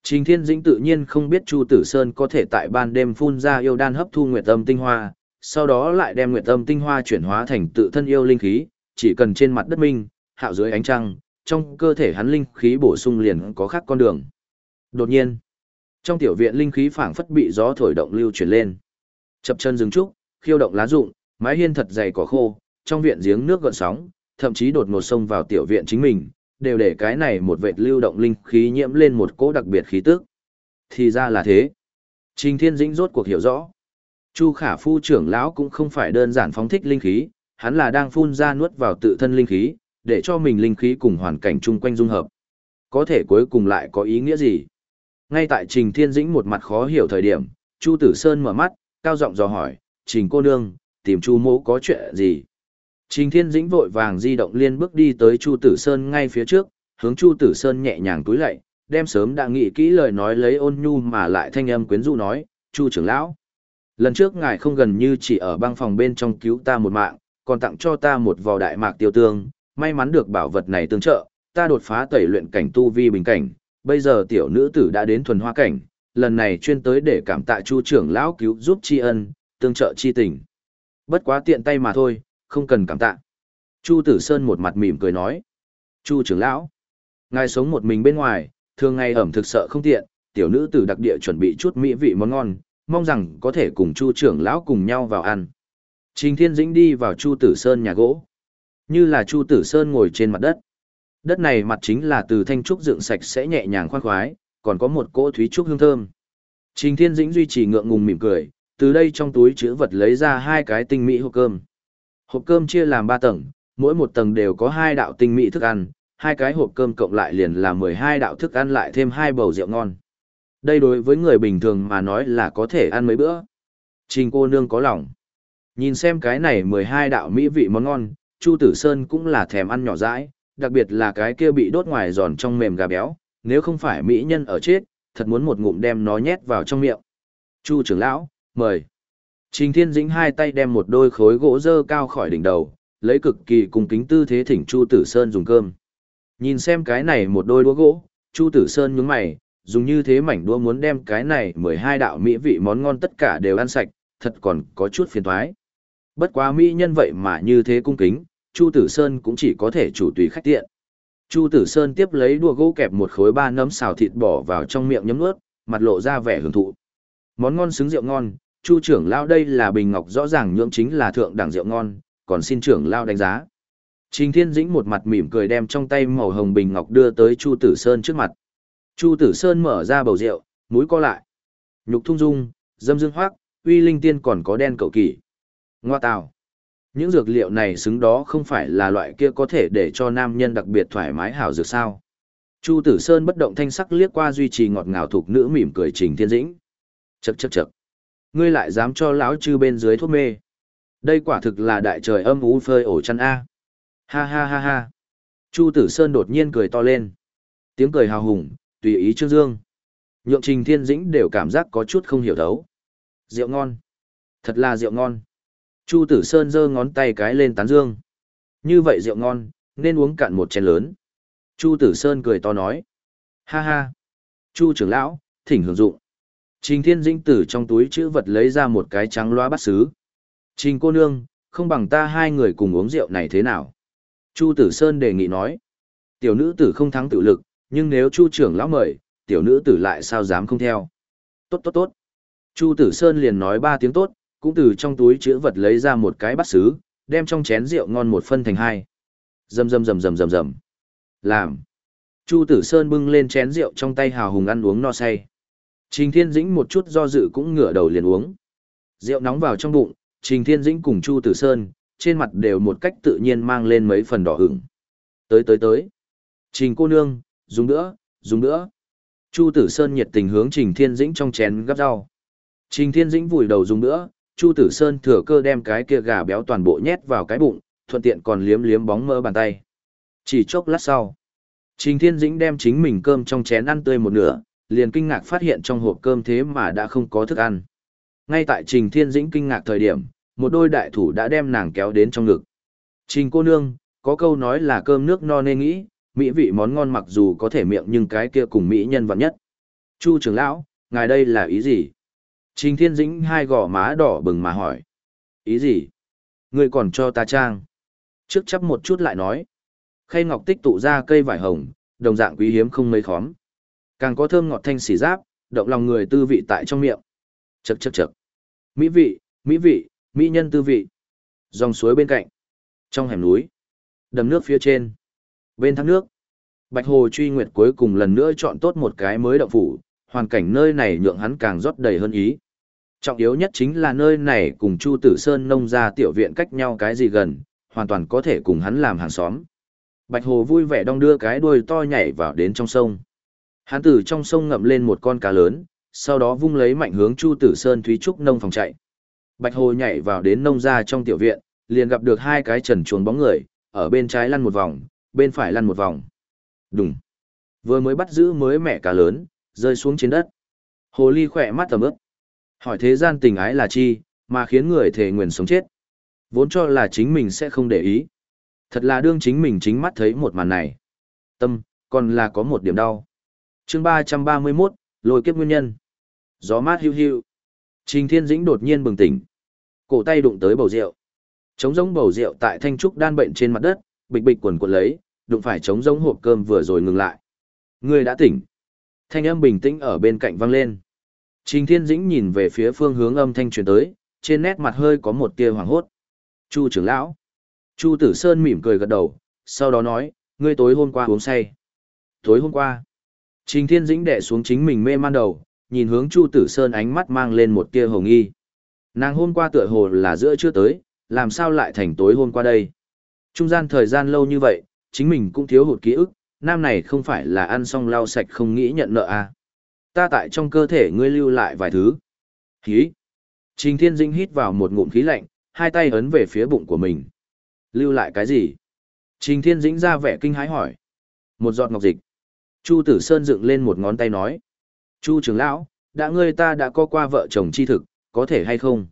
Trình Thiên Dĩnh tự nhiên không biết Chu Tử Sơn có thể tại ban đêm phun ra yêu đan hấp thu nguyệt âm tinh hoa, sau đó lại đem nguyệt âm tinh hoa chuyển hóa thành tự thân yêu linh khí, chỉ cần trên mặt đất minh, hạo dưới ánh trăng, trong cơ thể hắn linh khí bổ sung liền có khác con đường. Đột nhiên, trong tiểu viện linh khí phảng phất bị gió thổi động lưu chuyển lên. Chập chân dừng trúc, khiêu động lá rụng, mái hiên thật dày cỏ khô, trong viện giếng nước gợn sóng, thậm chí đột ngột xông vào tiểu viện chính mình, đều để cái này một vệt lưu động linh khí nhiễm lên một cỗ đặc biệt khí tức. Thì ra là thế. Trình Thiên Dĩnh rốt cuộc hiểu rõ. Chu Khả Phu trưởng lão cũng không phải đơn giản phóng thích linh khí, hắn là đang phun ra nuốt vào tự thân linh khí, để cho mình linh khí cùng hoàn cảnh chung quanh dung hợp. Có thể cuối cùng lại có ý nghĩa gì? Ngay tại Trình Thiên Dĩnh một mặt khó hiểu thời điểm, Chu Tử Sơn mở mắt, cao giọng dò hỏi, Trình cô nương, tìm Chu mỗ có chuyện gì? Trình Thiên Dĩnh vội vàng di động liên bước đi tới Chu Tử Sơn ngay phía trước, hướng Chu Tử Sơn nhẹ nhàng túi lạy, đem sớm đã nghĩ kỹ lời nói lấy ôn nhu mà lại thanh âm quyến rũ nói, Chu trưởng lão. Lần trước ngài không gần như chỉ ở băng phòng bên trong cứu ta một mạng, còn tặng cho ta một vò đại mạc tiêu tương, may mắn được bảo vật này tương trợ, ta đột phá tẩy luyện cảnh tu vi bình cảnh, bây giờ tiểu nữ tử đã đến thuần hoa cảnh, lần này chuyên tới để cảm tạ Chu trưởng lão cứu giúp tri ân, tương trợ chi tình. Bất quá tiện tay mà thôi, không cần cảm tạ. Chu Tử Sơn một mặt mỉm cười nói. Chu trưởng lão, ngài sống một mình bên ngoài, thường ngày ẩm thực sợ không tiện, tiểu nữ tử đặc địa chuẩn bị chút mỹ vị món ngon, mong rằng có thể cùng Chu trưởng lão cùng nhau vào ăn. Trình Thiên Dĩnh đi vào Chu Tử Sơn nhà gỗ. Như là Chu Tử Sơn ngồi trên mặt đất. Đất này mặt chính là từ thanh trúc dựng sạch sẽ nhẹ nhàng khoan khoái, còn có một cỗ thúy trúc hương thơm. Trình Thiên Dĩnh duy trì ngượng ngùng mỉm cười, từ đây trong túi chứa vật lấy ra hai cái tinh mỹ hộp cơm. Hộp cơm chia làm ba tầng, mỗi một tầng đều có hai đạo tinh mỹ thức ăn, hai cái hộp cơm cộng lại liền là 12 đạo thức ăn lại thêm hai bầu rượu ngon. Đây đối với người bình thường mà nói là có thể ăn mấy bữa. Trình cô nương có lòng. Nhìn xem cái này 12 đạo mỹ vị món ngon, Chu Tử Sơn cũng là thèm ăn nhỏ dãi, đặc biệt là cái kia bị đốt ngoài giòn trong mềm gà béo, nếu không phải mỹ nhân ở chết, thật muốn một ngụm đem nó nhét vào trong miệng. Chu trưởng lão, mời. Trình Thiên Dĩnh hai tay đem một đôi khối gỗ dơ cao khỏi đỉnh đầu, lấy cực kỳ cung kính tư thế thỉnh Chu Tử Sơn dùng cơm. Nhìn xem cái này một đôi đũa gỗ, Chu Tử Sơn nhướng mày, dùng như thế mảnh đũa muốn đem cái này 12 đạo mỹ vị món ngon tất cả đều ăn sạch, thật còn có chút phiền thoái. Bất quá mỹ nhân vậy mà như thế cung kính, Chu Tử Sơn cũng chỉ có thể chủ tùy khách tiện. Chu Tử Sơn tiếp lấy đũa gỗ kẹp một khối ba nấm xào thịt bỏ vào trong miệng nhấm nuốt, mặt lộ ra vẻ hưởng thụ. Món ngon xứng rượu ngon, Chu trưởng lao đây là bình ngọc rõ ràng nhưỡng chính là thượng đẳng rượu ngon, còn xin trưởng lao đánh giá. Trình Thiên Dĩnh một mặt mỉm cười đem trong tay màu hồng bình ngọc đưa tới Chu Tử Sơn trước mặt. Chu Tử Sơn mở ra bầu rượu, mũi co lại. Nhục thung dung, dâm dương hoác, uy linh tiên còn có đen cầu kỳ. Ngoa tào. Những dược liệu này xứng đó không phải là loại kia có thể để cho nam nhân đặc biệt thoải mái hảo dược sao. Chu Tử Sơn bất động thanh sắc liếc qua duy trì ngọt ngào thuộc nữ mỉm cười Trình Thiên Dĩnh. Chậc chậc chậc. Ngươi lại dám cho lão chư bên dưới thuốc mê. Đây quả thực là đại trời âm u phơi ổ chăn A. Ha ha ha ha. Chu Tử Sơn đột nhiên cười to lên. Tiếng cười hào hùng, tùy ý Trương Dương. Nhượng Trình Thiên Dĩnh đều cảm giác có chút không hiểu thấu. Rượu ngon. Thật là rượu ngon. Chu Tử Sơn giơ ngón tay cái lên tán dương. Như vậy rượu ngon, nên uống cạn một chén lớn. Chu Tử Sơn cười to nói. Ha ha. Chu trưởng lão, thỉnh hưởng dụng. Trình Thiên Dĩnh từ trong túi chữ vật lấy ra một cái trắng loa bát sứ. Trình cô nương, không bằng ta hai người cùng uống rượu này thế nào? Chu Tử Sơn đề nghị nói. Tiểu nữ tử không thắng tự lực, nhưng nếu Chu trưởng lão mời, tiểu nữ tử lại sao dám không theo? Tốt tốt tốt. Chu Tử Sơn liền nói ba tiếng tốt, cũng từ trong túi chữ vật lấy ra một cái bát sứ, đem trong chén rượu ngon một phân thành hai. Rầm rầm rầm rầm rầm rầm. Làm. Chu Tử Sơn bưng lên chén rượu trong tay hào hùng ăn uống no say. Trình Thiên Dĩnh một chút do dự cũng ngửa đầu liền uống. Rượu nóng vào trong bụng, Trình Thiên Dĩnh cùng Chu Tử Sơn, trên mặt đều một cách tự nhiên mang lên mấy phần đỏ ửng. Tới tới tới. Trình cô nương, dùng nữa, dùng nữa. Chu Tử Sơn nhiệt tình hướng Trình Thiên Dĩnh trong chén gắp rau. Trình Thiên Dĩnh vùi đầu dùng nữa, Chu Tử Sơn thừa cơ đem cái kia gà béo toàn bộ nhét vào cái bụng, thuận tiện còn liếm liếm bóng mỡ bàn tay. Chỉ chốc lát sau, Trình Thiên Dĩnh đem chính mình cơm trong chén ăn tươi một nửa, liền kinh ngạc phát hiện trong hộp cơm thế mà đã không có thức ăn. Ngay tại Trình Thiên Dĩnh kinh ngạc thời điểm, một đôi đại thủ đã đem nàng kéo đến trong ngực. Trình cô nương, có câu nói là cơm nước no nên nghĩ, mỹ vị món ngon mặc dù có thể miệng nhưng cái kia cùng mỹ nhân vật nhất. Chu trưởng lão, ngài đây là ý gì? Trình Thiên Dĩnh hai gò má đỏ bừng mà hỏi. Ý gì? Ngươi còn cho ta trang. Trước chấp một chút lại nói. Khay ngọc tích tụ ra cây vải hồng, đồng dạng quý hiếm không mấy khóm. Càng có thơm ngọt thanh xỉ giáp, động lòng người tư vị tại trong miệng. Chậc chậc chậc. Mỹ vị, mỹ vị, mỹ nhân tư vị. Dòng suối bên cạnh. Trong hẻm núi. Đầm nước phía trên. Bên thác nước. Bạch Hồ truy nguyệt cuối cùng lần nữa chọn tốt một cái mới động phủ, hoàn cảnh nơi này nhượng hắn càng rót đầy hơn ý. Trọng yếu nhất chính là nơi này cùng Chu Tử Sơn nông ra tiểu viện cách nhau cái gì gần, hoàn toàn có thể cùng hắn làm hàng xóm. Bạch Hồ vui vẻ đong đưa cái đuôi to nhảy vào đến trong sông. Hắn từ trong sông ngậm lên một con cá lớn, sau đó vung lấy mạnh hướng Chu Tử Sơn Thúy Trúc nông phòng chạy. Bạch Hồ nhảy vào đến nông ra trong tiểu viện, liền gặp được hai cái trần chuồn bóng người, ở bên trái lăn một vòng, bên phải lăn một vòng. Đùng. Vừa mới bắt giữ mới mẹ cá lớn, rơi xuống trên đất. Hồ ly khỏe mắt tầm ướp. Hỏi thế gian tình ái là chi, mà khiến người thề nguyện sống chết. Vốn cho là chính mình sẽ không để ý. Thật là đương chính mình chính mắt thấy một màn này. Tâm, còn là có một điểm đau chương ba trăm ba mươi 331, lôi kiếp nguyên nhân. Gió mát hiu hiu. Trình Thiên Dĩnh đột nhiên bừng tỉnh. Cổ tay đụng tới bầu rượu. Trống giống bầu rượu tại thanh trúc đan bệnh trên mặt đất, bịch bịch quần quần lấy, đụng phải trống giống hộp cơm vừa rồi ngừng lại. Người đã tỉnh. Thanh âm bình tĩnh ở bên cạnh vang lên. Trình Thiên Dĩnh nhìn về phía phương hướng âm thanh truyền tới, trên nét mặt hơi có một tia hoảng hốt. Chu trưởng lão. Chu Tử Sơn mỉm cười gật đầu, sau đó nói, ngươi tối hôm qua uống say. Tối hôm qua. Trình Thiên Dĩnh đệ xuống chính mình mê man đầu, nhìn hướng Chu Tử Sơn ánh mắt mang lên một tia hồng nghi. Nàng hôm qua tựa hồ là giữa chưa tới, làm sao lại thành tối hôm qua đây? Trung gian thời gian lâu như vậy, chính mình cũng thiếu hụt ký ức, nam này không phải là ăn xong lau sạch không nghĩ nhận nợ à. Ta tại trong cơ thể ngươi lưu lại vài thứ. Khí. Trình Thiên Dĩnh hít vào một ngụm khí lạnh, hai tay ấn về phía bụng của mình. Lưu lại cái gì? Trình Thiên Dĩnh ra vẻ kinh hãi hỏi. Một giọt ngọc dịch. Chu Tử Sơn dựng lên một ngón tay nói. Chu trưởng lão, đã ngươi ta đã có qua vợ chồng chi thực, có thể hay không?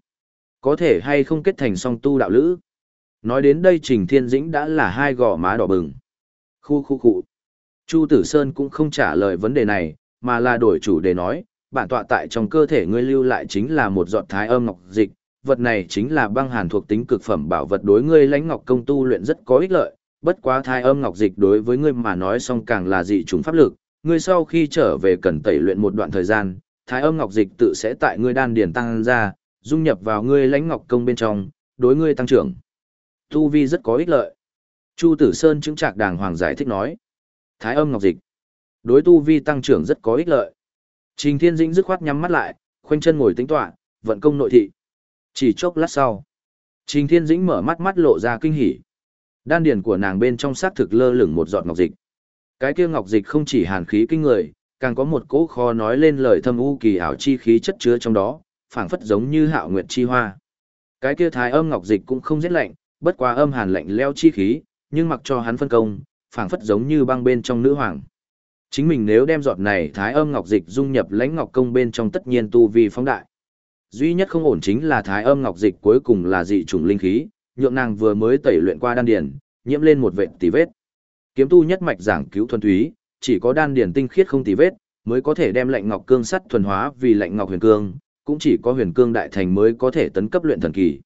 Có thể hay không kết thành song tu đạo lữ? Nói đến đây Trình Thiên Dĩnh đã là hai gò má đỏ bừng. Khu khu khu. Chu Tử Sơn cũng không trả lời vấn đề này, mà là đổi chủ đề nói, bản tọa tại trong cơ thể ngươi lưu lại chính là một giọt thái âm ngọc dịch, vật này chính là băng hàn thuộc tính cực phẩm bảo vật đối ngươi lãnh ngọc công tu luyện rất có ích lợi, bất quá thai âm ngọc dịch đối với ngươi mà nói xong càng là dị trùng pháp lực, ngươi sau khi trở về cần tẩy luyện một đoạn thời gian, thái âm ngọc dịch tự sẽ tại ngươi đan điền tăng ra, dung nhập vào ngươi lãnh ngọc công bên trong, đối ngươi tăng trưởng. Tu vi rất có ích lợi. Chu Tử Sơn chứng trạc đàng hoàng giải thích nói. Thái âm ngọc dịch. Đối tu vi tăng trưởng rất có ích lợi. Trình Thiên Dĩnh dứt khoát nhắm mắt lại, khoanh chân ngồi tính tọa, vận công nội thị. Chỉ chốc lát sau, Trình Thiên Dĩnh mở mắt mắt lộ ra kinh hỉ. Đan điền của nàng bên trong xác thực lơ lửng một giọt ngọc dịch. Cái kia ngọc dịch không chỉ hàn khí kinh người, càng có một cỗ kho nói lên lời thâm u kỳ ảo chi khí chất chứa trong đó, phảng phất giống như hạo nguyệt chi hoa. Cái kia thái âm ngọc dịch cũng không rét lạnh, bất quá âm hàn lạnh leo chi khí, nhưng mặc cho hắn phân công, phảng phất giống như băng bên trong nữ hoàng. Chính mình nếu đem giọt này thái âm ngọc dịch dung nhập lãnh ngọc công bên trong tất nhiên tu vi phóng đại. Duy nhất không ổn chính là thái âm ngọc dịch cuối cùng là dị trùng linh khí, nhượng nàng vừa mới tẩy luyện qua đan điền, nhiễm lên một vệt tì vết. Kiếm tu nhất mạch giảng cứu thuần túy, chỉ có đan điền tinh khiết không tì vết, mới có thể đem lạnh ngọc cương sắt thuần hóa vì lạnh ngọc huyền cương, cũng chỉ có huyền cương đại thành mới có thể tấn cấp luyện thần kỳ.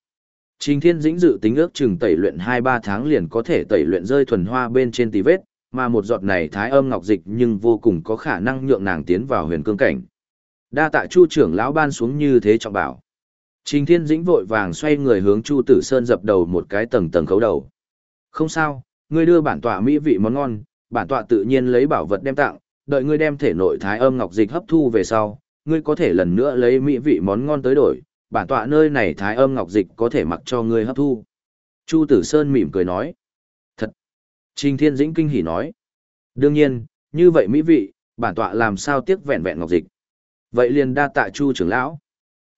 Trình Thiên Dĩnh dự tính ước chừng tẩy luyện 2-3 tháng liền có thể tẩy luyện rơi thuần hoa bên trên tì vết, mà một giọt này thái âm ngọc dịch nhưng vô cùng có khả năng nhượng nàng tiến vào huyền cương cảnh. Đa tạ Chu trưởng lão ban xuống như thế trọng bảo. Trình Thiên Dĩnh vội vàng xoay người hướng Chu Tử Sơn dập đầu một cái tầng tầng khấu đầu. Không sao, ngươi đưa bản tọa mỹ vị món ngon, bản tọa tự nhiên lấy bảo vật đem tặng, đợi ngươi đem thể nội thái âm ngọc dịch hấp thu về sau, ngươi có thể lần nữa lấy mỹ vị món ngon tới đổi, bản tọa nơi này thái âm ngọc dịch có thể mặc cho ngươi hấp thu. Chu Tử Sơn mỉm cười nói. Thật. Trình Thiên Dĩnh kinh hỉ nói. Đương nhiên, như vậy mỹ vị, bản tọa làm sao tiếc vẹn vẹn ngọc dịch. Vậy liền đa tạ Chu trưởng lão.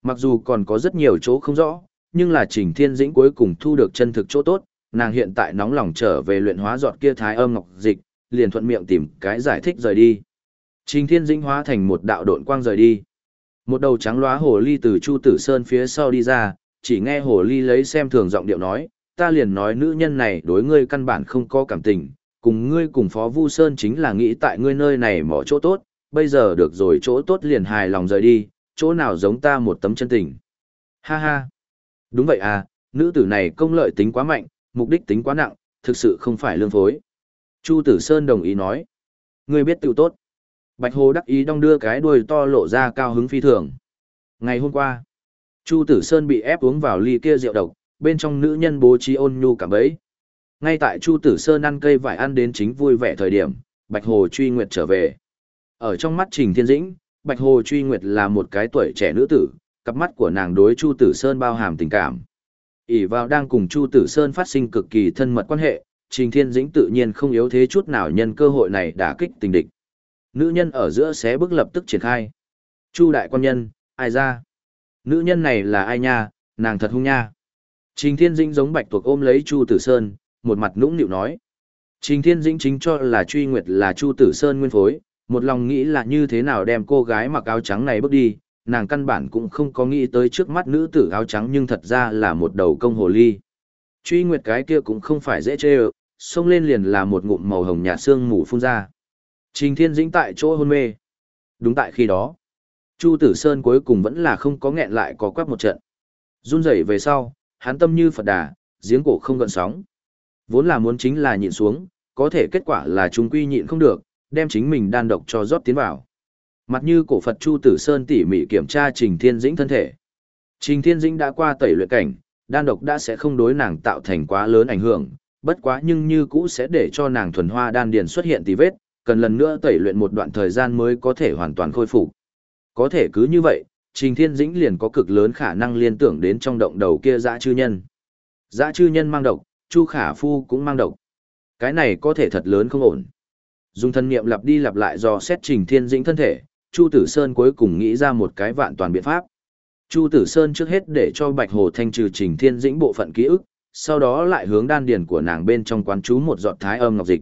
Mặc dù còn có rất nhiều chỗ không rõ, nhưng là Trình Thiên Dĩnh cuối cùng thu được chân thực chỗ tốt, nàng hiện tại nóng lòng trở về luyện hóa giọt kia thái âm ngọc dịch, liền thuận miệng tìm cái giải thích rời đi. Trình Thiên Dĩnh hóa thành một đạo độn quang rời đi. Một đầu trắng lóa hồ ly từ Chu Tử Sơn phía sau đi ra, chỉ nghe hồ ly lấy xem thường giọng điệu nói, ta liền nói nữ nhân này đối ngươi căn bản không có cảm tình, cùng ngươi cùng Phó Vu Sơn chính là nghĩ tại ngươi nơi này mỏ chỗ tốt, bây giờ được rồi chỗ tốt liền hài lòng rời đi, chỗ nào giống ta một tấm chân tình. Ha ha. Đúng vậy à, nữ tử này công lợi tính quá mạnh, mục đích tính quá nặng, thực sự không phải lương phối. Chu Tử Sơn đồng ý nói. Ngươi biết tự tốt. Bạch Hồ đắc ý đong đưa cái đuôi to lộ ra cao hứng phi thường. Ngày hôm qua, Chu Tử Sơn bị ép uống vào ly kia rượu độc, bên trong nữ nhân bố trí ôn nhu cảm bấy. Ngay tại Chu Tử Sơn ăn cây vải ăn đến chính vui vẻ thời điểm, Bạch Hồ truy nguyệt trở về. Ở trong mắt Trình Thiên Dĩnh, Bạch Hồ truy nguyệt là một cái tuổi trẻ nữ tử, cặp mắt của nàng đối Chu Tử Sơn bao hàm tình cảm. ỷ vào đang cùng Chu Tử Sơn phát sinh cực kỳ thân mật quan hệ, Trình Thiên Dĩnh tự nhiên không yếu thế chút nào nhân cơ hội này đả kích tình địch. Nữ nhân ở giữa xé bước lập tức triển khai. Chu đại quan nhân, ai ra? Nữ nhân này là ai nha, nàng thật hung nha. Trình Thiên Dĩnh giống bạch tuộc ôm lấy Chu Tử Sơn, một mặt nũng nịu nói. Trình Thiên Dĩnh chính cho là truy nguyệt là Chu Tử Sơn nguyên phối, một lòng nghĩ là như thế nào đem cô gái mặc áo trắng này bước đi, nàng căn bản cũng không có nghĩ tới trước mắt nữ tử áo trắng nhưng thật ra là một đầu công hồ ly. Truy nguyệt cái kia cũng không phải dễ chê ợ, xông lên liền là một ngụm màu hồng nhạt xương mù phun ra. Trình Thiên Dĩnh tại chỗ hôn mê. Đúng tại khi đó, Chu Tử Sơn cuối cùng vẫn là không có nghẹn lại có quắc một trận. Run rẩy về sau, hắn tâm như Phật đà, giếng cổ không gợn sóng. Vốn là muốn chính là nhịn xuống, có thể kết quả là chúng quy nhịn không được, đem chính mình đan độc cho rót tiến vào. Mặt như cổ Phật Chu Tử Sơn tỉ mỉ kiểm tra Trình Thiên Dĩnh thân thể. Trình Thiên Dĩnh đã qua tẩy luyện cảnh, đan độc đã sẽ không đối nàng tạo thành quá lớn ảnh hưởng, bất quá nhưng như cũ sẽ để cho nàng thuần hoa đan điền xuất hiện tì vết, cần lần nữa tẩy luyện một đoạn thời gian mới có thể hoàn toàn khôi phục. Có thể cứ như vậy, Trình Thiên Dĩnh liền có cực lớn khả năng liên tưởng đến trong động đầu kia dã chư nhân. Dã chư nhân mang độc, Chu Khả Phu cũng mang độc. Cái này có thể thật lớn không ổn. Dùng thân niệm lặp đi lặp lại do xét Trình Thiên Dĩnh thân thể, Chu Tử Sơn cuối cùng nghĩ ra một cái vạn toàn biện pháp. Chu Tử Sơn trước hết để cho Bạch Hồ thanh trừ Trình Thiên Dĩnh bộ phận ký ức, sau đó lại hướng đan điền của nàng bên trong quán chú một giọt thái âm ngọc dịch.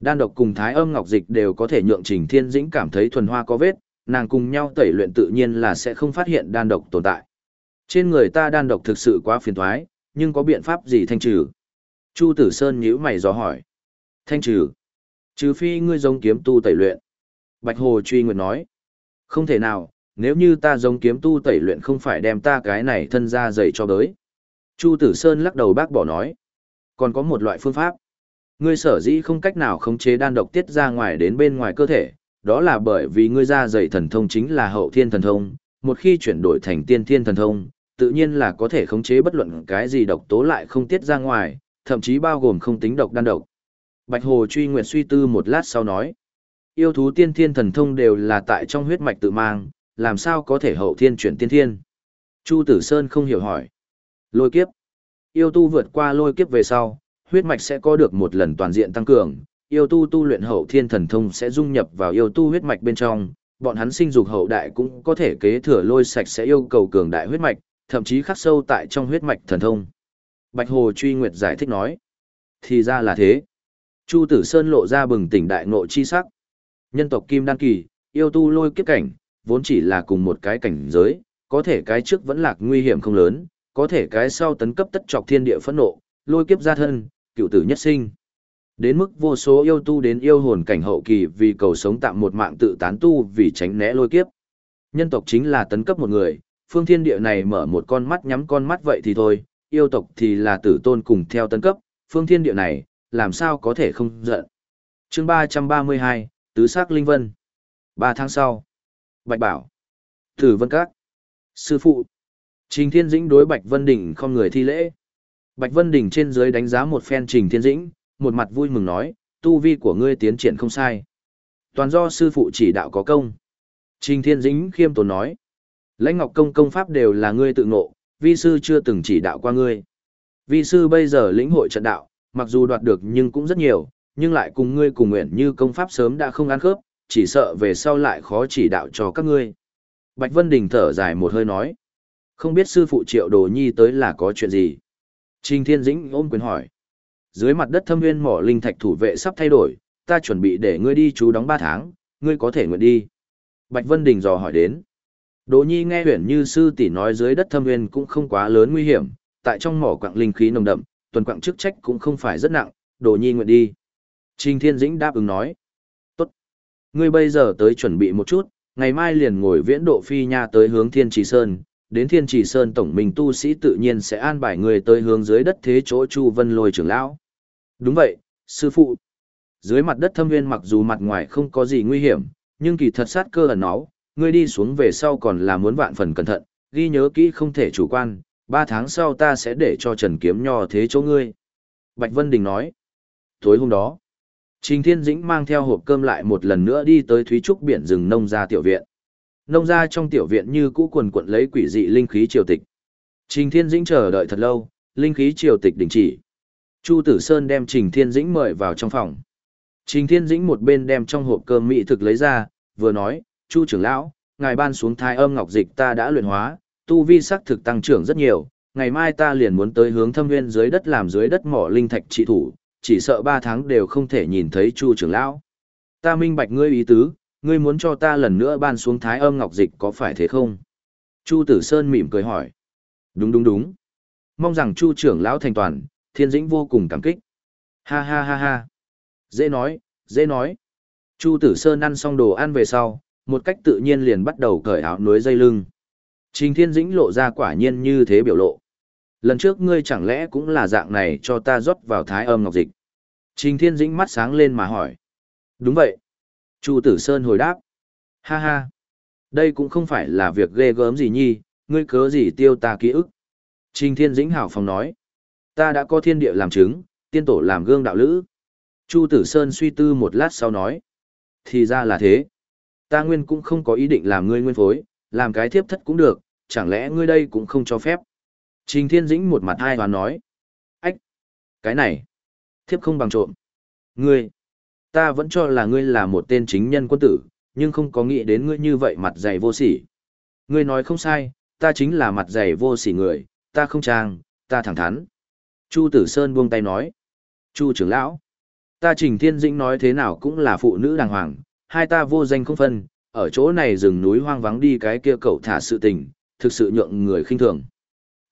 Đan độc cùng thái âm ngọc dịch đều có thể nhượng Trình Thiên Dĩnh cảm thấy thuần hoa có vết, nàng cùng nhau tẩy luyện tự nhiên là sẽ không phát hiện đan độc tồn tại. Trên người ta đan độc thực sự quá phiền toái, nhưng có biện pháp gì thanh trừ? Chu Tử Sơn nhíu mày dò hỏi. Thanh trừ? Trừ phi ngươi giống kiếm tu tẩy luyện. Bạch Hồ truy nguyện nói. Không thể nào, nếu như ta giống kiếm tu tẩy luyện không phải đem ta cái này thân ra dày cho tới Chu Tử Sơn lắc đầu bác bỏ nói. Còn có một loại phương pháp. Ngươi sở dĩ không cách nào khống chế đan độc tiết ra ngoài đến bên ngoài cơ thể, đó là bởi vì ngươi ra dày thần thông chính là hậu thiên thần thông, một khi chuyển đổi thành tiên thiên thần thông, tự nhiên là có thể khống chế bất luận cái gì độc tố lại không tiết ra ngoài, thậm chí bao gồm không tính độc đan độc. Bạch Hồ truy nguyện suy tư một lát sau nói, yêu thú tiên thiên thần thông đều là tại trong huyết mạch tự mang, làm sao có thể hậu thiên chuyển tiên thiên? Chu Tử Sơn không hiểu hỏi. Lôi kiếp. Yêu tu vượt qua lôi kiếp về sau, huyết mạch sẽ có được một lần toàn diện tăng cường, yêu tu tu luyện hậu thiên thần thông sẽ dung nhập vào yêu tu huyết mạch bên trong, bọn hắn sinh dục hậu đại cũng có thể kế thừa lôi sạch sẽ yêu cầu cường đại huyết mạch, thậm chí khắc sâu tại trong huyết mạch thần thông. Bạch Hồ Truy Nguyệt giải thích nói. Thì ra là thế. Chu Tử Sơn lộ ra bừng tỉnh đại ngộ chi sắc. Nhân tộc Kim Đan Kỳ, yêu tu lôi kiếp cảnh, vốn chỉ là cùng một cái cảnh giới, có thể cái trước vẫn lạc nguy hiểm không lớn, có thể cái sau tấn cấp tất trọc thiên địa phẫn nộ, lôi kiếp gia thân, cựu tử nhất sinh. Đến mức vô số yêu tu đến yêu hồn cảnh hậu kỳ vì cầu sống tạm một mạng tự tán tu vì tránh né lôi kiếp. Nhân tộc chính là tấn cấp một người, phương thiên địa này mở một con mắt nhắm con mắt vậy thì thôi, yêu tộc thì là tử tôn cùng theo tấn cấp, phương thiên địa này, làm sao có thể không giận. chương 332, Tứ sắc Linh Vân. Ba tháng sau. Bạch Bảo. thử Vân Các. Sư phụ. Trình Thiên Dĩnh đối Bạch Vân Đình không người thi lễ. Bạch Vân Đình trên dưới đánh giá một phen Trình Thiên Dĩnh, một mặt vui mừng nói, tu vi của ngươi tiến triển không sai. Toàn do sư phụ chỉ đạo có công. Trình Thiên Dĩnh khiêm tốn nói, lãnh ngọc công công pháp đều là ngươi tự ngộ, vi sư chưa từng chỉ đạo qua ngươi. Vi sư bây giờ lĩnh hội trận đạo, mặc dù đoạt được nhưng cũng rất nhiều, nhưng lại cùng ngươi cùng nguyện như công pháp sớm đã không ăn khớp, chỉ sợ về sau lại khó chỉ đạo cho các ngươi. Bạch Vân Đình thở dài một hơi nói, không biết sư phụ triệu đồ nhi tới là có chuyện gì. Trình Thiên Dĩnh ôm quyền hỏi, dưới mặt đất thâm viên mỏ linh thạch thủ vệ sắp thay đổi, ta chuẩn bị để ngươi đi chú đóng 3 tháng, ngươi có thể nguyện đi. Bạch Vân Đình dò hỏi đến. Đỗ Nhi nghe huyền như sư tỷ nói dưới đất thâm viên cũng không quá lớn nguy hiểm, tại trong mỏ quặng linh khí nồng đậm, tuần quặng chức trách cũng không phải rất nặng, đồ Nhi nguyện đi. Trình Thiên Dĩnh đáp ứng nói. Tốt. Ngươi bây giờ tới chuẩn bị một chút, ngày mai liền ngồi viễn độ phi nha tới hướng Thiên Trì Sơn, đến Thiên Trì Sơn tổng mình tu sĩ tự nhiên sẽ an bài người tới hướng dưới đất thế chỗ Chu Vân Lôi trưởng lão. Đúng vậy, sư phụ. Dưới mặt đất thâm viên mặc dù mặt ngoài không có gì nguy hiểm, nhưng kỳ thật sát cơ ẩn nó, ngươi đi xuống về sau còn là muốn vạn phần cẩn thận, ghi nhớ kỹ không thể chủ quan, ba tháng sau ta sẽ để cho Trần Kiếm Nho thế chỗ ngươi. Bạch Vân Đình nói. Tối hôm đó, Trình Thiên Dĩnh mang theo hộp cơm lại một lần nữa đi tới Thúy Trúc biển rừng nông gia tiểu viện. Nông gia trong tiểu viện như cũ quần quận lấy quỷ dị linh khí triều tịch. Trình Thiên Dĩnh chờ đợi thật lâu, linh khí triều tịch đình chỉ. Chu Tử Sơn đem Trình Thiên Dĩnh mời vào trong phòng. Trình Thiên Dĩnh một bên đem trong hộp cơm mỹ thực lấy ra, vừa nói, Chu trưởng lão, ngài ban xuống thai âm ngọc dịch ta đã luyện hóa, tu vi sắc thực tăng trưởng rất nhiều, ngày mai ta liền muốn tới hướng thâm nguyên dưới đất làm dưới đất mỏ linh thạch trị thủ, chỉ sợ ba tháng đều không thể nhìn thấy Chu trưởng lão. Ta minh bạch ngươi ý tứ, ngươi muốn cho ta lần nữa ban xuống thái âm ngọc dịch có phải thế không? Chu Tử Sơn mỉm cười hỏi. Đúng đúng đúng. Mong rằng Chu trưởng lão thành toàn, thiên dĩnh vô cùng cảm kích. Ha ha ha ha. Dễ nói, dễ nói. Chu Tử Sơn ăn xong đồ ăn về sau, một cách tự nhiên liền bắt đầu cởi áo núi dây lưng. Trình Thiên Dĩnh lộ ra quả nhiên như thế biểu lộ. Lần trước ngươi chẳng lẽ cũng là dạng này cho ta rót vào thái âm ngọc dịch. Trình Thiên Dĩnh mắt sáng lên mà hỏi. Đúng vậy. Chu Tử Sơn hồi đáp. Ha ha. Đây cũng không phải là việc ghê gớm gì nhi, ngươi cớ gì tiêu ta ký ức. Trình Thiên Dĩnh hảo phòng nói. Ta đã có thiên địa làm chứng, tiên tổ làm gương đạo lữ. Chu Tử Sơn suy tư một lát sau nói. Thì ra là thế. Ta nguyên cũng không có ý định làm ngươi nguyên phối, làm cái thiếp thất cũng được, chẳng lẽ ngươi đây cũng không cho phép. Trình Thiên Dĩnh một mặt hai hoàn nói. Ách! Cái này! Thiếp không bằng trộm. Ngươi! Ta vẫn cho là ngươi là một tên chính nhân quân tử, nhưng không có nghĩ đến ngươi như vậy mặt dày vô sỉ. Ngươi nói không sai, ta chính là mặt dày vô sỉ người, ta không trang, ta thẳng thắn. Chu Tử Sơn buông tay nói. Chu trưởng lão. Ta Trình Thiên Dĩnh nói thế nào cũng là phụ nữ đàng hoàng, hai ta vô danh không phân, ở chỗ này rừng núi hoang vắng đi cái kia cậu thả sự tình, thực sự nhượng người khinh thường.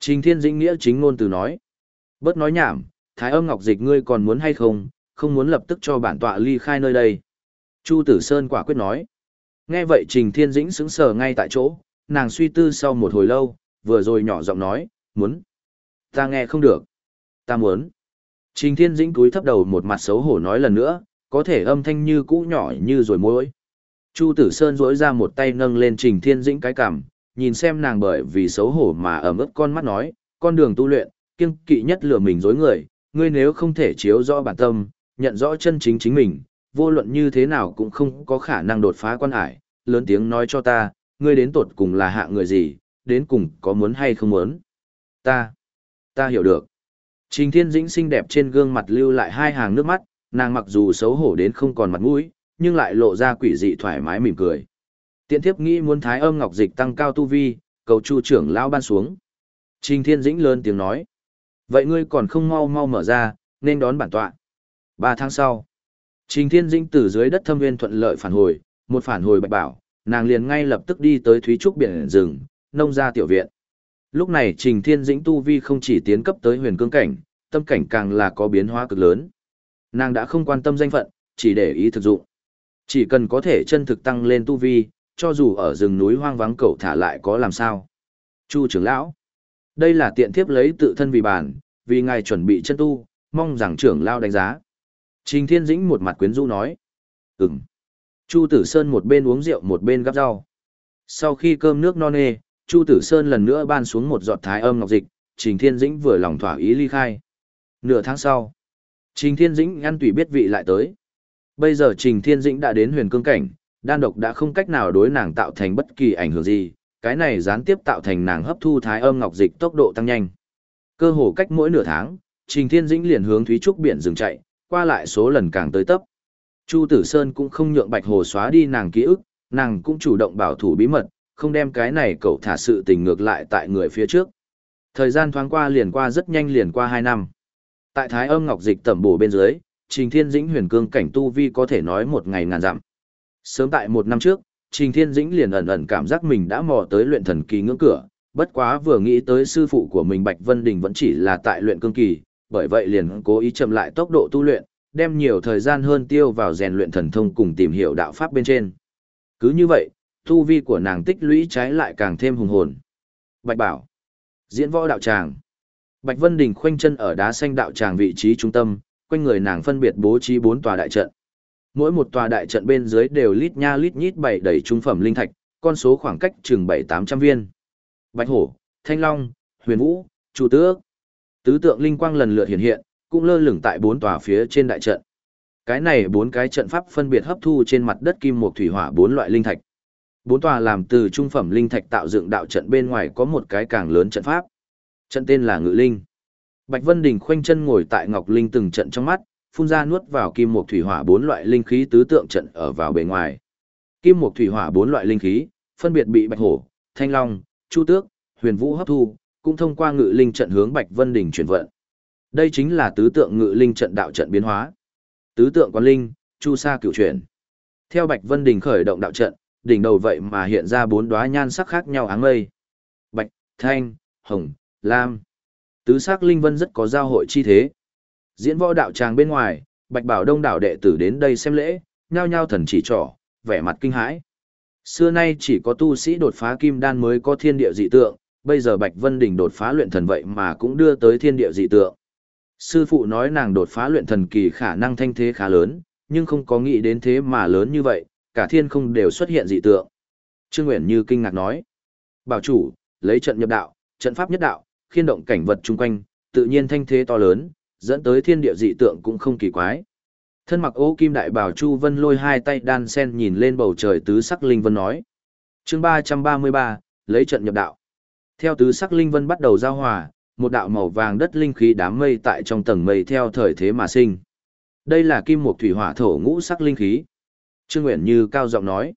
Trình Thiên Dĩnh nghĩa chính ngôn từ nói. Bớt nói nhảm, Thái âm ngọc dịch ngươi còn muốn hay không, không muốn lập tức cho bản tọa ly khai nơi đây. Chu Tử Sơn quả quyết nói. Nghe vậy Trình Thiên Dĩnh sững sờ ngay tại chỗ, nàng suy tư sau một hồi lâu, vừa rồi nhỏ giọng nói, muốn. Ta nghe không được. Ta muốn. Trình Thiên Dĩnh cúi thấp đầu một mặt xấu hổ nói lần nữa, có thể âm thanh như cũ nhỏ như rồi môi. Chu Tử Sơn rỗi ra một tay nâng lên Trình Thiên Dĩnh cái cằm, nhìn xem nàng bởi vì xấu hổ mà ẩm ướt con mắt nói, con đường tu luyện, kiêng kỵ nhất lừa mình dối người, ngươi nếu không thể chiếu rõ bản tâm, nhận rõ chân chính chính mình, vô luận như thế nào cũng không có khả năng đột phá quan hải, lớn tiếng nói cho ta, ngươi đến tột cùng là hạ người gì, đến cùng có muốn hay không muốn. Ta, ta hiểu được. Trình Thiên Dĩnh xinh đẹp trên gương mặt lưu lại hai hàng nước mắt, nàng mặc dù xấu hổ đến không còn mặt mũi, nhưng lại lộ ra quỷ dị thoải mái mỉm cười. Tiện thiếp nghĩ muốn thái âm ngọc dịch tăng cao tu vi, cầu chu trưởng lão ban xuống. Trình Thiên Dĩnh lớn tiếng nói. Vậy ngươi còn không mau mau mở ra, nên đón bản tọa. Ba tháng sau, Trình Thiên Dĩnh từ dưới đất thâm viên thuận lợi phản hồi, một phản hồi bạch bảo, nàng liền ngay lập tức đi tới Thúy Trúc biển rừng, nông ra tiểu viện. Lúc này Trình Thiên Dĩnh tu vi không chỉ tiến cấp tới huyền cương cảnh, tâm cảnh càng là có biến hóa cực lớn. Nàng đã không quan tâm danh phận, chỉ để ý thực dụng. Chỉ cần có thể chân thực tăng lên tu vi, cho dù ở rừng núi hoang vắng cậu thả lại có làm sao. Chu trưởng lão, đây là tiện thiếp lấy tự thân vì bản, vì ngài chuẩn bị chân tu, mong rằng trưởng lão đánh giá. Trình Thiên Dĩnh một mặt quyến rũ nói. Ừm. Chu Tử Sơn một bên uống rượu một bên gắp rau. Sau khi cơm nước no nê, Chu Tử Sơn lần nữa ban xuống một giọt thái âm ngọc dịch, Trình Thiên Dĩnh vừa lòng thỏa ý ly khai. Nửa tháng sau, Trình Thiên Dĩnh ăn tùy biết vị lại tới. Bây giờ Trình Thiên Dĩnh đã đến huyền cương cảnh, đan độc đã không cách nào đối nàng tạo thành bất kỳ ảnh hưởng gì, cái này gián tiếp tạo thành nàng hấp thu thái âm ngọc dịch tốc độ tăng nhanh. Cơ hồ cách mỗi nửa tháng, Trình Thiên Dĩnh liền hướng Thúy Trúc biển dừng chạy, qua lại số lần càng tới tấp. Chu Tử Sơn cũng không nhượng Bạch Hồ xóa đi nàng ký ức, nàng cũng chủ động bảo thủ bí mật, không đem cái này cậu thả sự tình ngược lại tại người phía trước. Thời gian thoáng qua liền qua rất nhanh liền qua 2 năm. Tại Thái Âm Ngọc Dịch tẩm bổ bên dưới, Trình Thiên Dĩnh huyền cương cảnh tu vi có thể nói một ngày ngàn dặm. Sớm tại một năm trước, Trình Thiên Dĩnh liền ẩn ẩn cảm giác mình đã mò tới luyện thần kỳ ngưỡng cửa, bất quá vừa nghĩ tới sư phụ của mình Bạch Vân Đình vẫn chỉ là tại luyện cương kỳ, bởi vậy liền cố ý chậm lại tốc độ tu luyện, đem nhiều thời gian hơn tiêu vào rèn luyện thần thông cùng tìm hiểu đạo pháp bên trên. Cứ như vậy, tu vi của nàng tích lũy trái lại càng thêm hùng hồn. Bạch Bảo, diễn võ đạo tràng. Bạch Vân Đình khoanh chân ở đá xanh đạo tràng vị trí trung tâm, quanh người nàng phân biệt bố trí bốn tòa đại trận. Mỗi một tòa đại trận bên dưới đều lít nha lít nhít bảy đầy trung phẩm linh thạch, con số khoảng cách chừng bảy tám trăm viên. Bạch Hổ, Thanh Long, Huyền Vũ, Chu Tước. Tứ tượng linh quang lần lượt hiện hiện, cũng lơ lửng tại bốn tòa phía trên đại trận. Cái này bốn cái trận pháp phân biệt hấp thu trên mặt đất kim một thủy hỏa bốn loại linh thạch. Bốn tòa làm từ trung phẩm linh thạch tạo dựng đạo trận bên ngoài có một cái càng lớn trận pháp. Trận tên là Ngự Linh. Bạch Vân Đình khoanh chân ngồi tại Ngọc Linh từng trận trong mắt, phun ra nuốt vào kim một thủy hỏa bốn loại linh khí tứ tượng trận ở vào bề ngoài. Kim một thủy hỏa bốn loại linh khí, phân biệt bị Bạch Hổ, Thanh Long, Chu Tước, Huyền Vũ hấp thu, cũng thông qua Ngự Linh trận hướng Bạch Vân đỉnh chuyển vận. Đây chính là tứ tượng Ngự Linh trận đạo trận biến hóa. Tứ tượng Quan Linh, Chu Sa cửu chuyển. Theo Bạch Vân đỉnh khởi động đạo trận, đỉnh đầu vậy mà hiện ra bốn đóa nhan sắc khác nhau áng mây. Bạch, thanh, hồng, lam. Tứ sắc linh vân rất có giao hội chi thế. Diễn võ đạo tràng bên ngoài, Bạch Bảo Đông đảo đệ tử đến đây xem lễ, nhao nhao thần chỉ trỏ, vẻ mặt kinh hãi. Xưa nay chỉ có tu sĩ đột phá kim đan mới có thiên địa dị tượng, bây giờ Bạch Vân Đình đột phá luyện thần vậy mà cũng đưa tới thiên địa dị tượng. Sư phụ nói nàng đột phá luyện thần kỳ khả năng thanh thế khá lớn, nhưng không có nghĩ đến thế mà lớn như vậy, cả thiên không đều xuất hiện dị tượng. Trương Nguyễn Như kinh ngạc nói. Bảo chủ, lấy trận nhập đạo, trận pháp nhất đạo, khiên động cảnh vật chung quanh, tự nhiên thanh thế to lớn, dẫn tới thiên địa dị tượng cũng không kỳ quái. Thân mặc ô kim đại bảo Chu Vân lôi hai tay đan sen nhìn lên bầu trời tứ sắc linh vân nói. chương 333, lấy trận nhập đạo. Theo tứ sắc linh vân bắt đầu giao hòa, một đạo màu vàng đất linh khí đám mây tại trong tầng mây theo thời thế mà sinh. Đây là kim mộc thủy hỏa thổ ngũ sắc linh khí. Trương nguyễn Như cao giọng nói.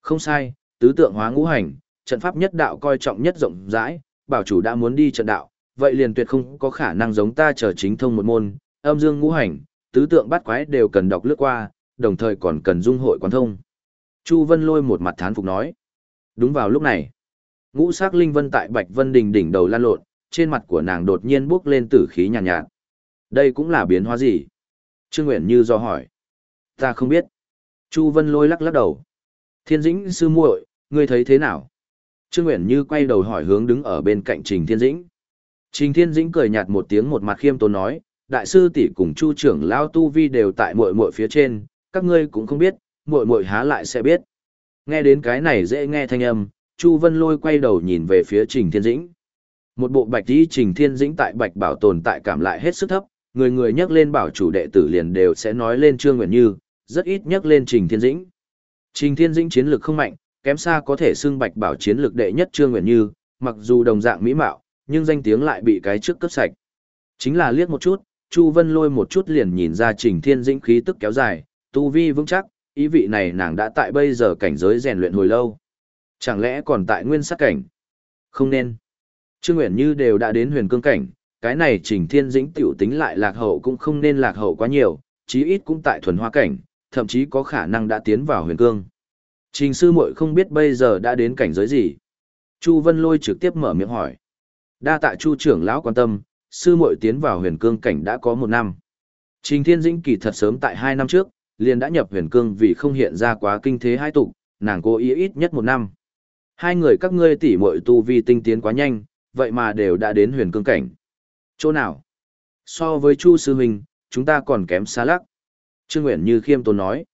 Không sai, tứ tượng hóa ngũ hành, trận pháp nhất đạo coi trọng nhất rộng rãi, bảo chủ đã muốn đi trận đạo, vậy liền tuyệt không có khả năng giống ta trở chính thông một môn, âm dương ngũ hành, tứ tượng bát quái đều cần đọc lướt qua, đồng thời còn cần dung hội quán thông. Chu Vân lôi một mặt thán phục nói. Đúng vào lúc này, ngũ sắc linh vân tại Bạch Vân Đình đỉnh đầu lan lộn, trên mặt của nàng đột nhiên bước lên tử khí nhàn nhạt, nhạt. Đây cũng là biến hóa gì? Trương Nguyện Như do hỏi. Ta không biết. Chu Vân lôi lắc lắc đầu. Thiên Dĩnh sư muội, ngươi thấy thế nào? Trương nguyễn Như quay đầu hỏi hướng đứng ở bên cạnh Trình Thiên Dĩnh. Trình Thiên Dĩnh cười nhạt một tiếng một mặt khiêm tốn nói, đại sư tỷ cùng Chu trưởng lão tu vi đều tại muội muội phía trên, các ngươi cũng không biết, muội muội há lại sẽ biết. Nghe đến cái này dễ nghe thanh âm, Chu Vân Lôi quay đầu nhìn về phía Trình Thiên Dĩnh. Một bộ bạch tí Trình Thiên Dĩnh tại bạch bảo tồn tại cảm lại hết sức thấp, người người nhắc lên bảo chủ đệ tử liền đều sẽ nói lên Trương Nguyện Như, rất ít nhắc lên Trình Thiên Dĩnh. Trình Thiên Dĩnh chiến lược không mạnh, kém xa có thể xưng bạch bảo chiến lược đệ nhất Trương Nguyện Như, mặc dù đồng dạng mỹ mạo, nhưng danh tiếng lại bị cái trước cướp sạch. Chính là liếc một chút, Chu Vân Lôi một chút liền nhìn ra Trình Thiên Dĩnh khí tức kéo dài, tu vi vững chắc, ý vị này nàng đã tại bây giờ cảnh giới rèn luyện hồi lâu. Chẳng lẽ còn tại nguyên sắc cảnh? Không nên. Trương Nguyễn Như đều đã đến huyền cương cảnh, cái này Trình Thiên Dĩnh tiểu tính lại lạc hậu cũng không nên lạc hậu quá nhiều, chí ít cũng tại thuần hoa cảnh, thậm chí có khả năng đã tiến vào huyền cương. Trình sư muội không biết bây giờ đã đến cảnh giới gì. Chu Vân Lôi trực tiếp mở miệng hỏi. Đa tạ Chu trưởng lão quan tâm, sư muội tiến vào huyền cương cảnh đã có một năm. Trình Thiên Dĩnh kỳ thật sớm tại hai năm trước, liền đã nhập huyền cương vì không hiện ra quá kinh thế hai tục, nàng cố ý ít nhất một năm. Hai người các ngươi tỉ muội tu vi tinh tiến quá nhanh, vậy mà đều đã đến huyền cương cảnh. Chỗ nào? So với Chu sư huynh, chúng ta còn kém xa lắc. Trương Nguyễn Như khiêm tốn nói.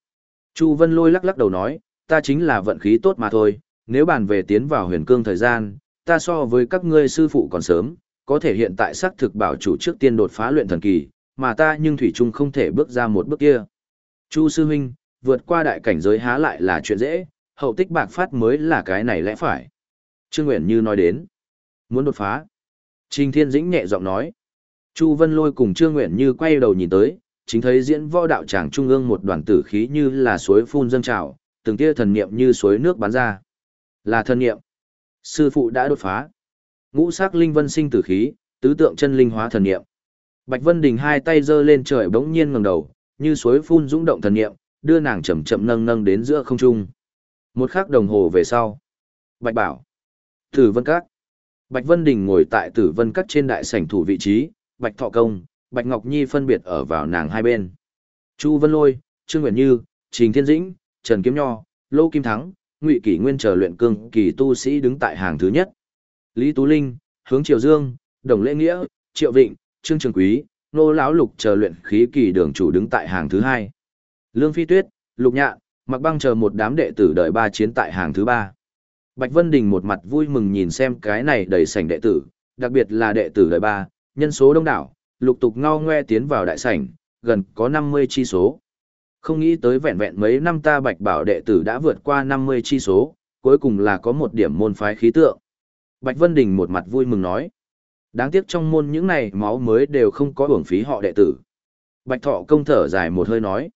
Chu Vân Lôi lắc lắc đầu nói, ta chính là vận khí tốt mà thôi, nếu bàn về tiến vào huyền cương thời gian, ta so với các ngươi sư phụ còn sớm, có thể hiện tại xác thực bảo chủ trước tiên đột phá luyện thần kỳ, mà ta nhưng thủy chung không thể bước ra một bước kia. Chu sư huynh, vượt qua đại cảnh giới há lại là chuyện dễ, hậu tích bạc phát mới là cái này lẽ phải. Trương Nguyễn Như nói đến, muốn đột phá. Trình Thiên Dĩnh nhẹ giọng nói. Chu Vân Lôi cùng Trương Nguyễn Như quay đầu nhìn tới, chính thấy diễn võ đạo tràng trung ương một đoàn tử khí như là suối phun dâng trào, từng tia thần niệm như suối nước bắn ra. Là thần niệm. Sư phụ đã đột phá. Ngũ sắc linh vân sinh tử khí, tứ tượng chân linh hóa thần niệm. Bạch Vân Đình hai tay giơ lên trời bỗng nhiên ngẩng đầu, như suối phun dũng động thần niệm, đưa nàng chậm chậm nâng nâng đến giữa không trung. Một khắc đồng hồ về sau, Bạch Bảo, Tử Vân Các. Bạch Vân Đình ngồi tại Tử Vân Các trên đại sảnh thủ vị trí, Bạch Thọ Công, Bạch Ngọc Nhi phân biệt ở vào nàng hai bên. Chu Vân Lôi, Trương Nguyễn Như, Trình Thiên Dĩnh, Trần Kiếm Nho, Lô Kim Thắng, Ngụy Kỷ Nguyên chờ luyện cương kỳ tu sĩ đứng tại hàng thứ nhất. Lý Tú Linh, Hướng Triều Dương, Đồng Lễ Nghĩa, Triệu Vịnh, Trương Trường Quý, Nô Lão Lục chờ luyện khí kỳ đường chủ đứng tại hàng thứ hai. Lương Phi Tuyết, Lục Nhạn, Mặc Băng chờ một đám đệ tử đợi ba chiến tại hàng thứ ba. Bạch Vân Đình một mặt vui mừng nhìn xem cái này đầy sảnh đệ tử, đặc biệt là đệ tử đợi ba, nhân số đông đảo, lục tục ngao ngoe tiến vào đại sảnh, gần có 50 chi số. Không nghĩ tới vẹn vẹn mấy năm ta bạch bảo đệ tử đã vượt qua 50 chi số, cuối cùng là có một điểm môn phái khí tượng. Bạch Vân Đình một mặt vui mừng nói. Đáng tiếc trong môn những này máu mới đều không có hưởng phí họ đệ tử. Bạch Thọ công thở dài một hơi nói.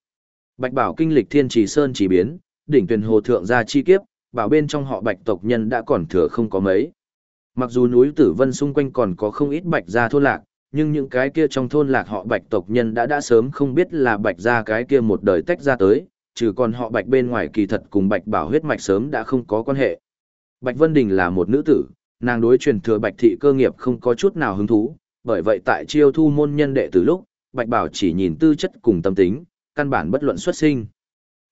Bạch Bảo kinh lịch thiên trì sơn chỉ biến, đỉnh tuyển hồ thượng gia chi kiếp, bảo bên trong họ Bạch tộc nhân đã còn thừa không có mấy. Mặc dù núi Tử Vân xung quanh còn có không ít Bạch gia thôn lạc, nhưng những cái kia trong thôn lạc họ Bạch tộc nhân đã đã sớm không biết là Bạch ra cái kia một đời tách ra tới, trừ còn họ Bạch bên ngoài kỳ thật cùng Bạch Bảo huyết mạch sớm đã không có quan hệ. Bạch Vân Đình là một nữ tử, nàng đối truyền thừa bạch thị cơ nghiệp không có chút nào hứng thú, bởi vậy tại chiêu thu môn nhân đệ từ lúc, bạch bảo chỉ nhìn tư chất cùng tâm tính, căn bản bất luận xuất sinh.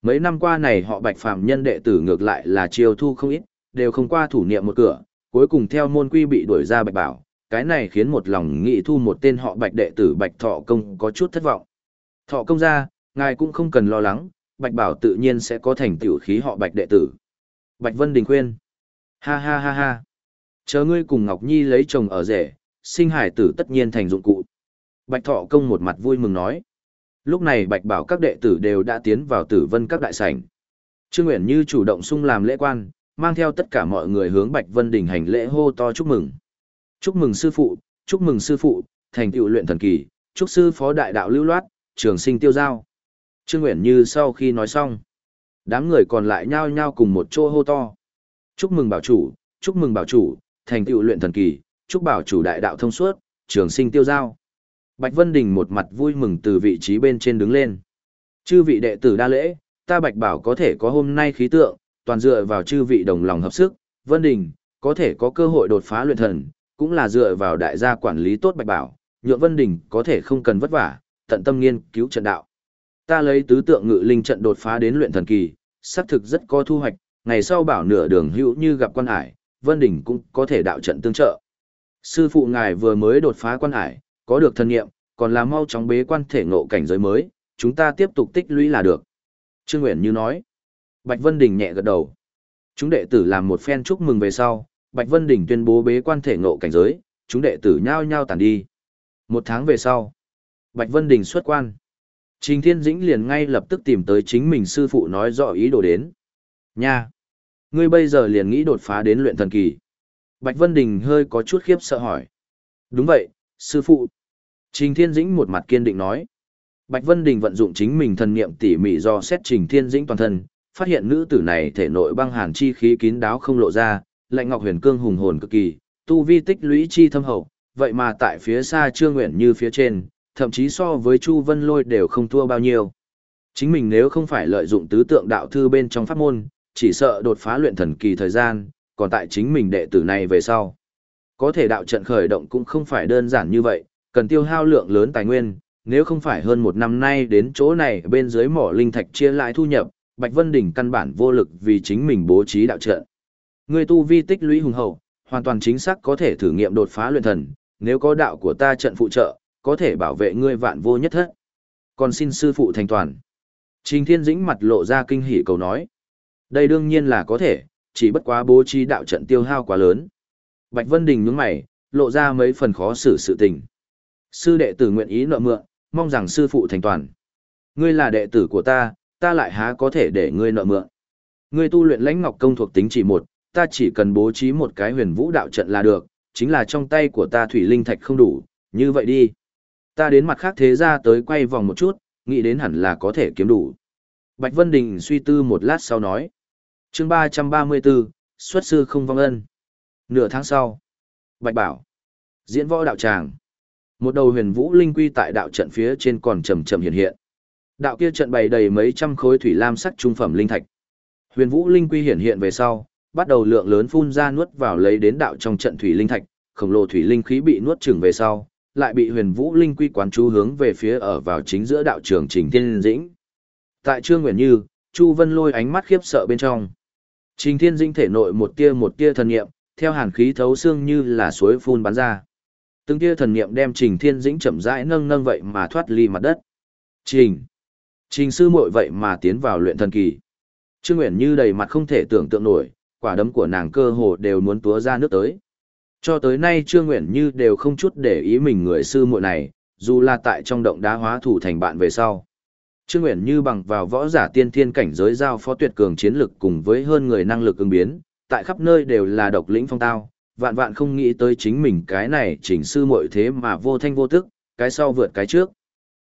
Mấy năm qua này họ bạch phàm nhân đệ tử ngược lại là chiêu thu không ít, đều không qua thủ niệm một cửa, cuối cùng theo môn quy bị đuổi ra bạch bảo, cái này khiến một lòng nghị thu một tên họ bạch đệ tử bạch thọ công có chút thất vọng. Thọ công ra, ngài cũng không cần lo lắng, bạch bảo tự nhiên sẽ có thành tiểu khí họ bạch đệ tử. Bạch Vân Đình khuyên. Ha ha ha ha. Chờ ngươi cùng Ngọc Nhi lấy chồng ở rể, sinh hải tử tất nhiên thành dụng cụ. Bạch Thọ Công một mặt vui mừng nói. Lúc này Bạch Bảo các đệ tử đều đã tiến vào tử vân các đại sảnh. Trương Nguyễn Như chủ động sung làm lễ quan, mang theo tất cả mọi người hướng Bạch Vân Đình hành lễ hô to chúc mừng. Chúc mừng sư phụ, chúc mừng sư phụ, thành tựu luyện thần kỳ, chúc sư phó đại đạo lưu loát, trường sinh tiêu giao. Trương Nguyễn Như sau khi nói xong, đám người còn lại nhao nhao cùng một chỗ hô to. Chúc mừng bảo chủ, chúc mừng bảo chủ, thành tựu luyện thần kỳ, chúc bảo chủ đại đạo thông suốt, trường sinh tiêu giao. Bạch Vân Đình một mặt vui mừng từ vị trí bên trên đứng lên. Chư vị đệ tử đa lễ, ta Bạch Bảo có thể có hôm nay khí tượng, toàn dựa vào chư vị đồng lòng hợp sức, Vân Đình, có thể có cơ hội đột phá luyện thần, cũng là dựa vào đại gia quản lý tốt Bạch Bảo, nhượng Vân Đình có thể không cần vất vả, tận tâm nghiên cứu trận đạo. Ta lấy tứ tượng ngự linh trận đột phá đến luyện thần kỳ, xác thực rất có thu hoạch, ngày sau bảo nửa đường hữu như gặp quan ải, Vân Đình cũng có thể đạo trận tương trợ. Sư phụ ngài vừa mới đột phá quan ải, có được thân nghiệm, còn là mau chóng bế quan thể ngộ cảnh giới mới, chúng ta tiếp tục tích lũy là được. Trương Nguyễn Như nói. Bạch Vân Đình nhẹ gật đầu. Chúng đệ tử làm một phen chúc mừng về sau, Bạch Vân Đình tuyên bố bế quan thể ngộ cảnh giới, chúng đệ tử nhao nhao tản đi. Một tháng về sau, Bạch Vân Đình xuất quan. Trình Thiên Dĩnh liền ngay lập tức tìm tới chính mình sư phụ nói rõ ý đồ đến. Nha! Ngươi bây giờ liền nghĩ đột phá đến luyện thần kỳ. Bạch Vân Đình hơi có chút khiếp sợ hỏi. Đúng vậy, sư phụ. Trình Thiên Dĩnh một mặt kiên định nói. Bạch Vân Đình vận dụng chính mình thần niệm tỉ mỉ do xét Trình Thiên Dĩnh toàn thân, phát hiện nữ tử này thể nội băng hàn chi khí kín đáo không lộ ra, lạnh ngọc huyền cương hùng hồn cực kỳ, tu vi tích lũy chi thâm hậu, vậy mà tại phía xa Trương Nguyện như phía trên, thậm chí so với Chu Vân Lôi đều không thua bao nhiêu. Chính mình nếu không phải lợi dụng tứ tượng đạo thư bên trong pháp môn, chỉ sợ đột phá luyện thần kỳ thời gian, còn tại chính mình đệ tử này về sau. Có thể đạo trận khởi động cũng không phải đơn giản như vậy, cần tiêu hao lượng lớn tài nguyên, nếu không phải hơn một năm nay đến chỗ này bên dưới mỏ linh thạch chia lại thu nhập, Bạch Vân Đỉnh căn bản vô lực vì chính mình bố trí đạo trận. Ngươi tu vi tích lũy hùng hậu, hoàn toàn chính xác có thể thử nghiệm đột phá luyện thần, nếu có đạo của ta trận phụ trợ, có thể bảo vệ ngươi vạn vô nhất thất. Còn xin sư phụ thành toàn. Trình Thiên Dĩnh mặt lộ ra kinh hỉ cầu nói. Đây đương nhiên là có thể, chỉ bất quá bố trí đạo trận tiêu hao quá lớn. Bạch Vân Đình nhướng mày, lộ ra mấy phần khó xử sự tình. Sư đệ tử nguyện ý nợ mượn, mong rằng sư phụ thành toàn. Ngươi là đệ tử của ta, ta lại há có thể để ngươi nợ mượn. Ngươi tu luyện lãnh ngọc công thuộc tính chỉ một, ta chỉ cần bố trí một cái huyền vũ đạo trận là được, chính là trong tay của ta thủy linh thạch không đủ, như vậy đi. Ta đến mặt khác thế ra tới quay vòng một chút, nghĩ đến hẳn là có thể kiếm đủ. Bạch Vân Đình suy tư một lát sau nói. chương 334, xuất sư không vong ân. Nửa tháng sau. Bạch Bảo. Diễn võ đạo tràng. Một đầu huyền vũ linh quy tại đạo trận phía trên còn chầm chầm hiện hiện. Đạo kia trận bày đầy mấy trăm khối thủy lam sắc trung phẩm linh thạch. Huyền vũ linh quy hiện hiện về sau, bắt đầu lượng lớn phun ra nuốt vào lấy đến đạo trong trận thủy linh thạch, khổng lồ thủy linh khí bị nuốt chửng về sau, lại bị huyền vũ linh quy quán chú hướng về phía ở vào chính giữa đạo trường trình thiên dĩnh. Tại trương nguyễn như, Chu Vân lôi ánh mắt khiếp sợ bên trong. Trình thiên dĩnh thể nội một tia một tia thần niệm, theo hàn khí thấu xương như là suối phun bắn ra. Từng tia thần niệm đem Trình Thiên Dĩnh chậm rãi nâng nâng vậy mà thoát ly mặt đất. Trình. Trình sư muội vậy mà tiến vào luyện thần kỳ. Trương Uyển Như đầy mặt không thể tưởng tượng nổi, quả đấm của nàng cơ hồ đều muốn túa ra nước tới. Cho tới nay Trương Nguyện Như đều không chút để ý mình người sư muội này, dù là tại trong động đá hóa thủ thành bạn về sau. Trương Nguyện Như bằng vào võ giả tiên thiên cảnh giới giao phó tuyệt cường chiến lực cùng với hơn người năng lực ứng biến, tại khắp nơi đều là độc lĩnh phong tao, vạn vạn không nghĩ tới chính mình cái này chỉnh sư muội thế mà vô thanh vô tức, cái sau vượt cái trước.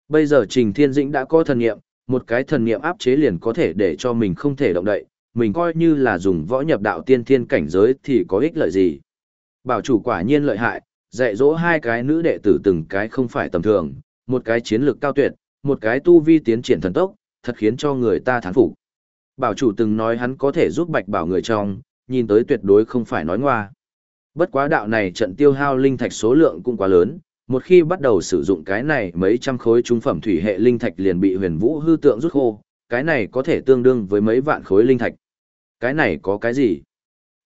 Bây giờ Trình Thiên Dĩnh đã có thần nghiệm, một cái thần nghiệm áp chế liền có thể để cho mình không thể động đậy, mình coi như là dùng võ nhập đạo tiên thiên cảnh giới thì có ích lợi gì. Bảo chủ quả nhiên lợi hại, dạy dỗ hai cái nữ đệ tử từng cái không phải tầm thường, một cái chiến lược cao tuyệt, một cái tu vi tiến triển thần tốc, thật khiến cho người ta thán phục. Bảo chủ từng nói hắn có thể giúp bạch bảo người trong, nhìn tới tuyệt đối không phải nói ngoa. Bất quá đạo này trận tiêu hao linh thạch số lượng cũng quá lớn, một khi bắt đầu sử dụng cái này mấy trăm khối trung phẩm thủy hệ linh thạch liền bị huyền vũ hư tượng rút khô, cái này có thể tương đương với mấy vạn khối linh thạch. Cái này có cái gì?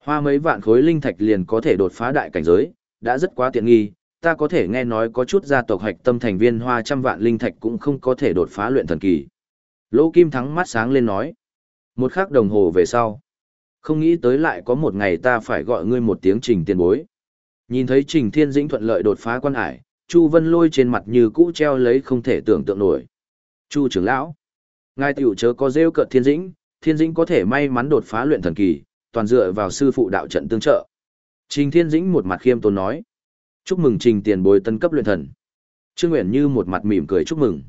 Hoa mấy vạn khối linh thạch liền có thể đột phá đại cảnh giới, đã rất quá tiện nghi, ta có thể nghe nói có chút gia tộc hạch tâm thành viên hoa trăm vạn linh thạch cũng không có thể đột phá luyện thần kỳ. Lỗ Kim Thắng mắt sáng lên nói. Một khắc đồng hồ về sau. Không nghĩ tới lại có một ngày ta phải gọi ngươi một tiếng trình tiền bối. Nhìn thấy trình thiên dĩnh thuận lợi đột phá quan ải, Chu Vân lôi trên mặt như cũ treo lấy không thể tưởng tượng nổi. Chu trưởng lão. Ngài tiểu chớ có rêu cợt thiên dĩnh, thiên dĩnh có thể may mắn đột phá luyện thần kỳ, toàn dựa vào sư phụ đạo trận tương trợ. Trình Thiên Dĩnh một mặt khiêm tốn nói. Chúc mừng Trình tiền bối tân cấp luyện thần. Trương Nguyện Như một mặt mỉm cười chúc mừng.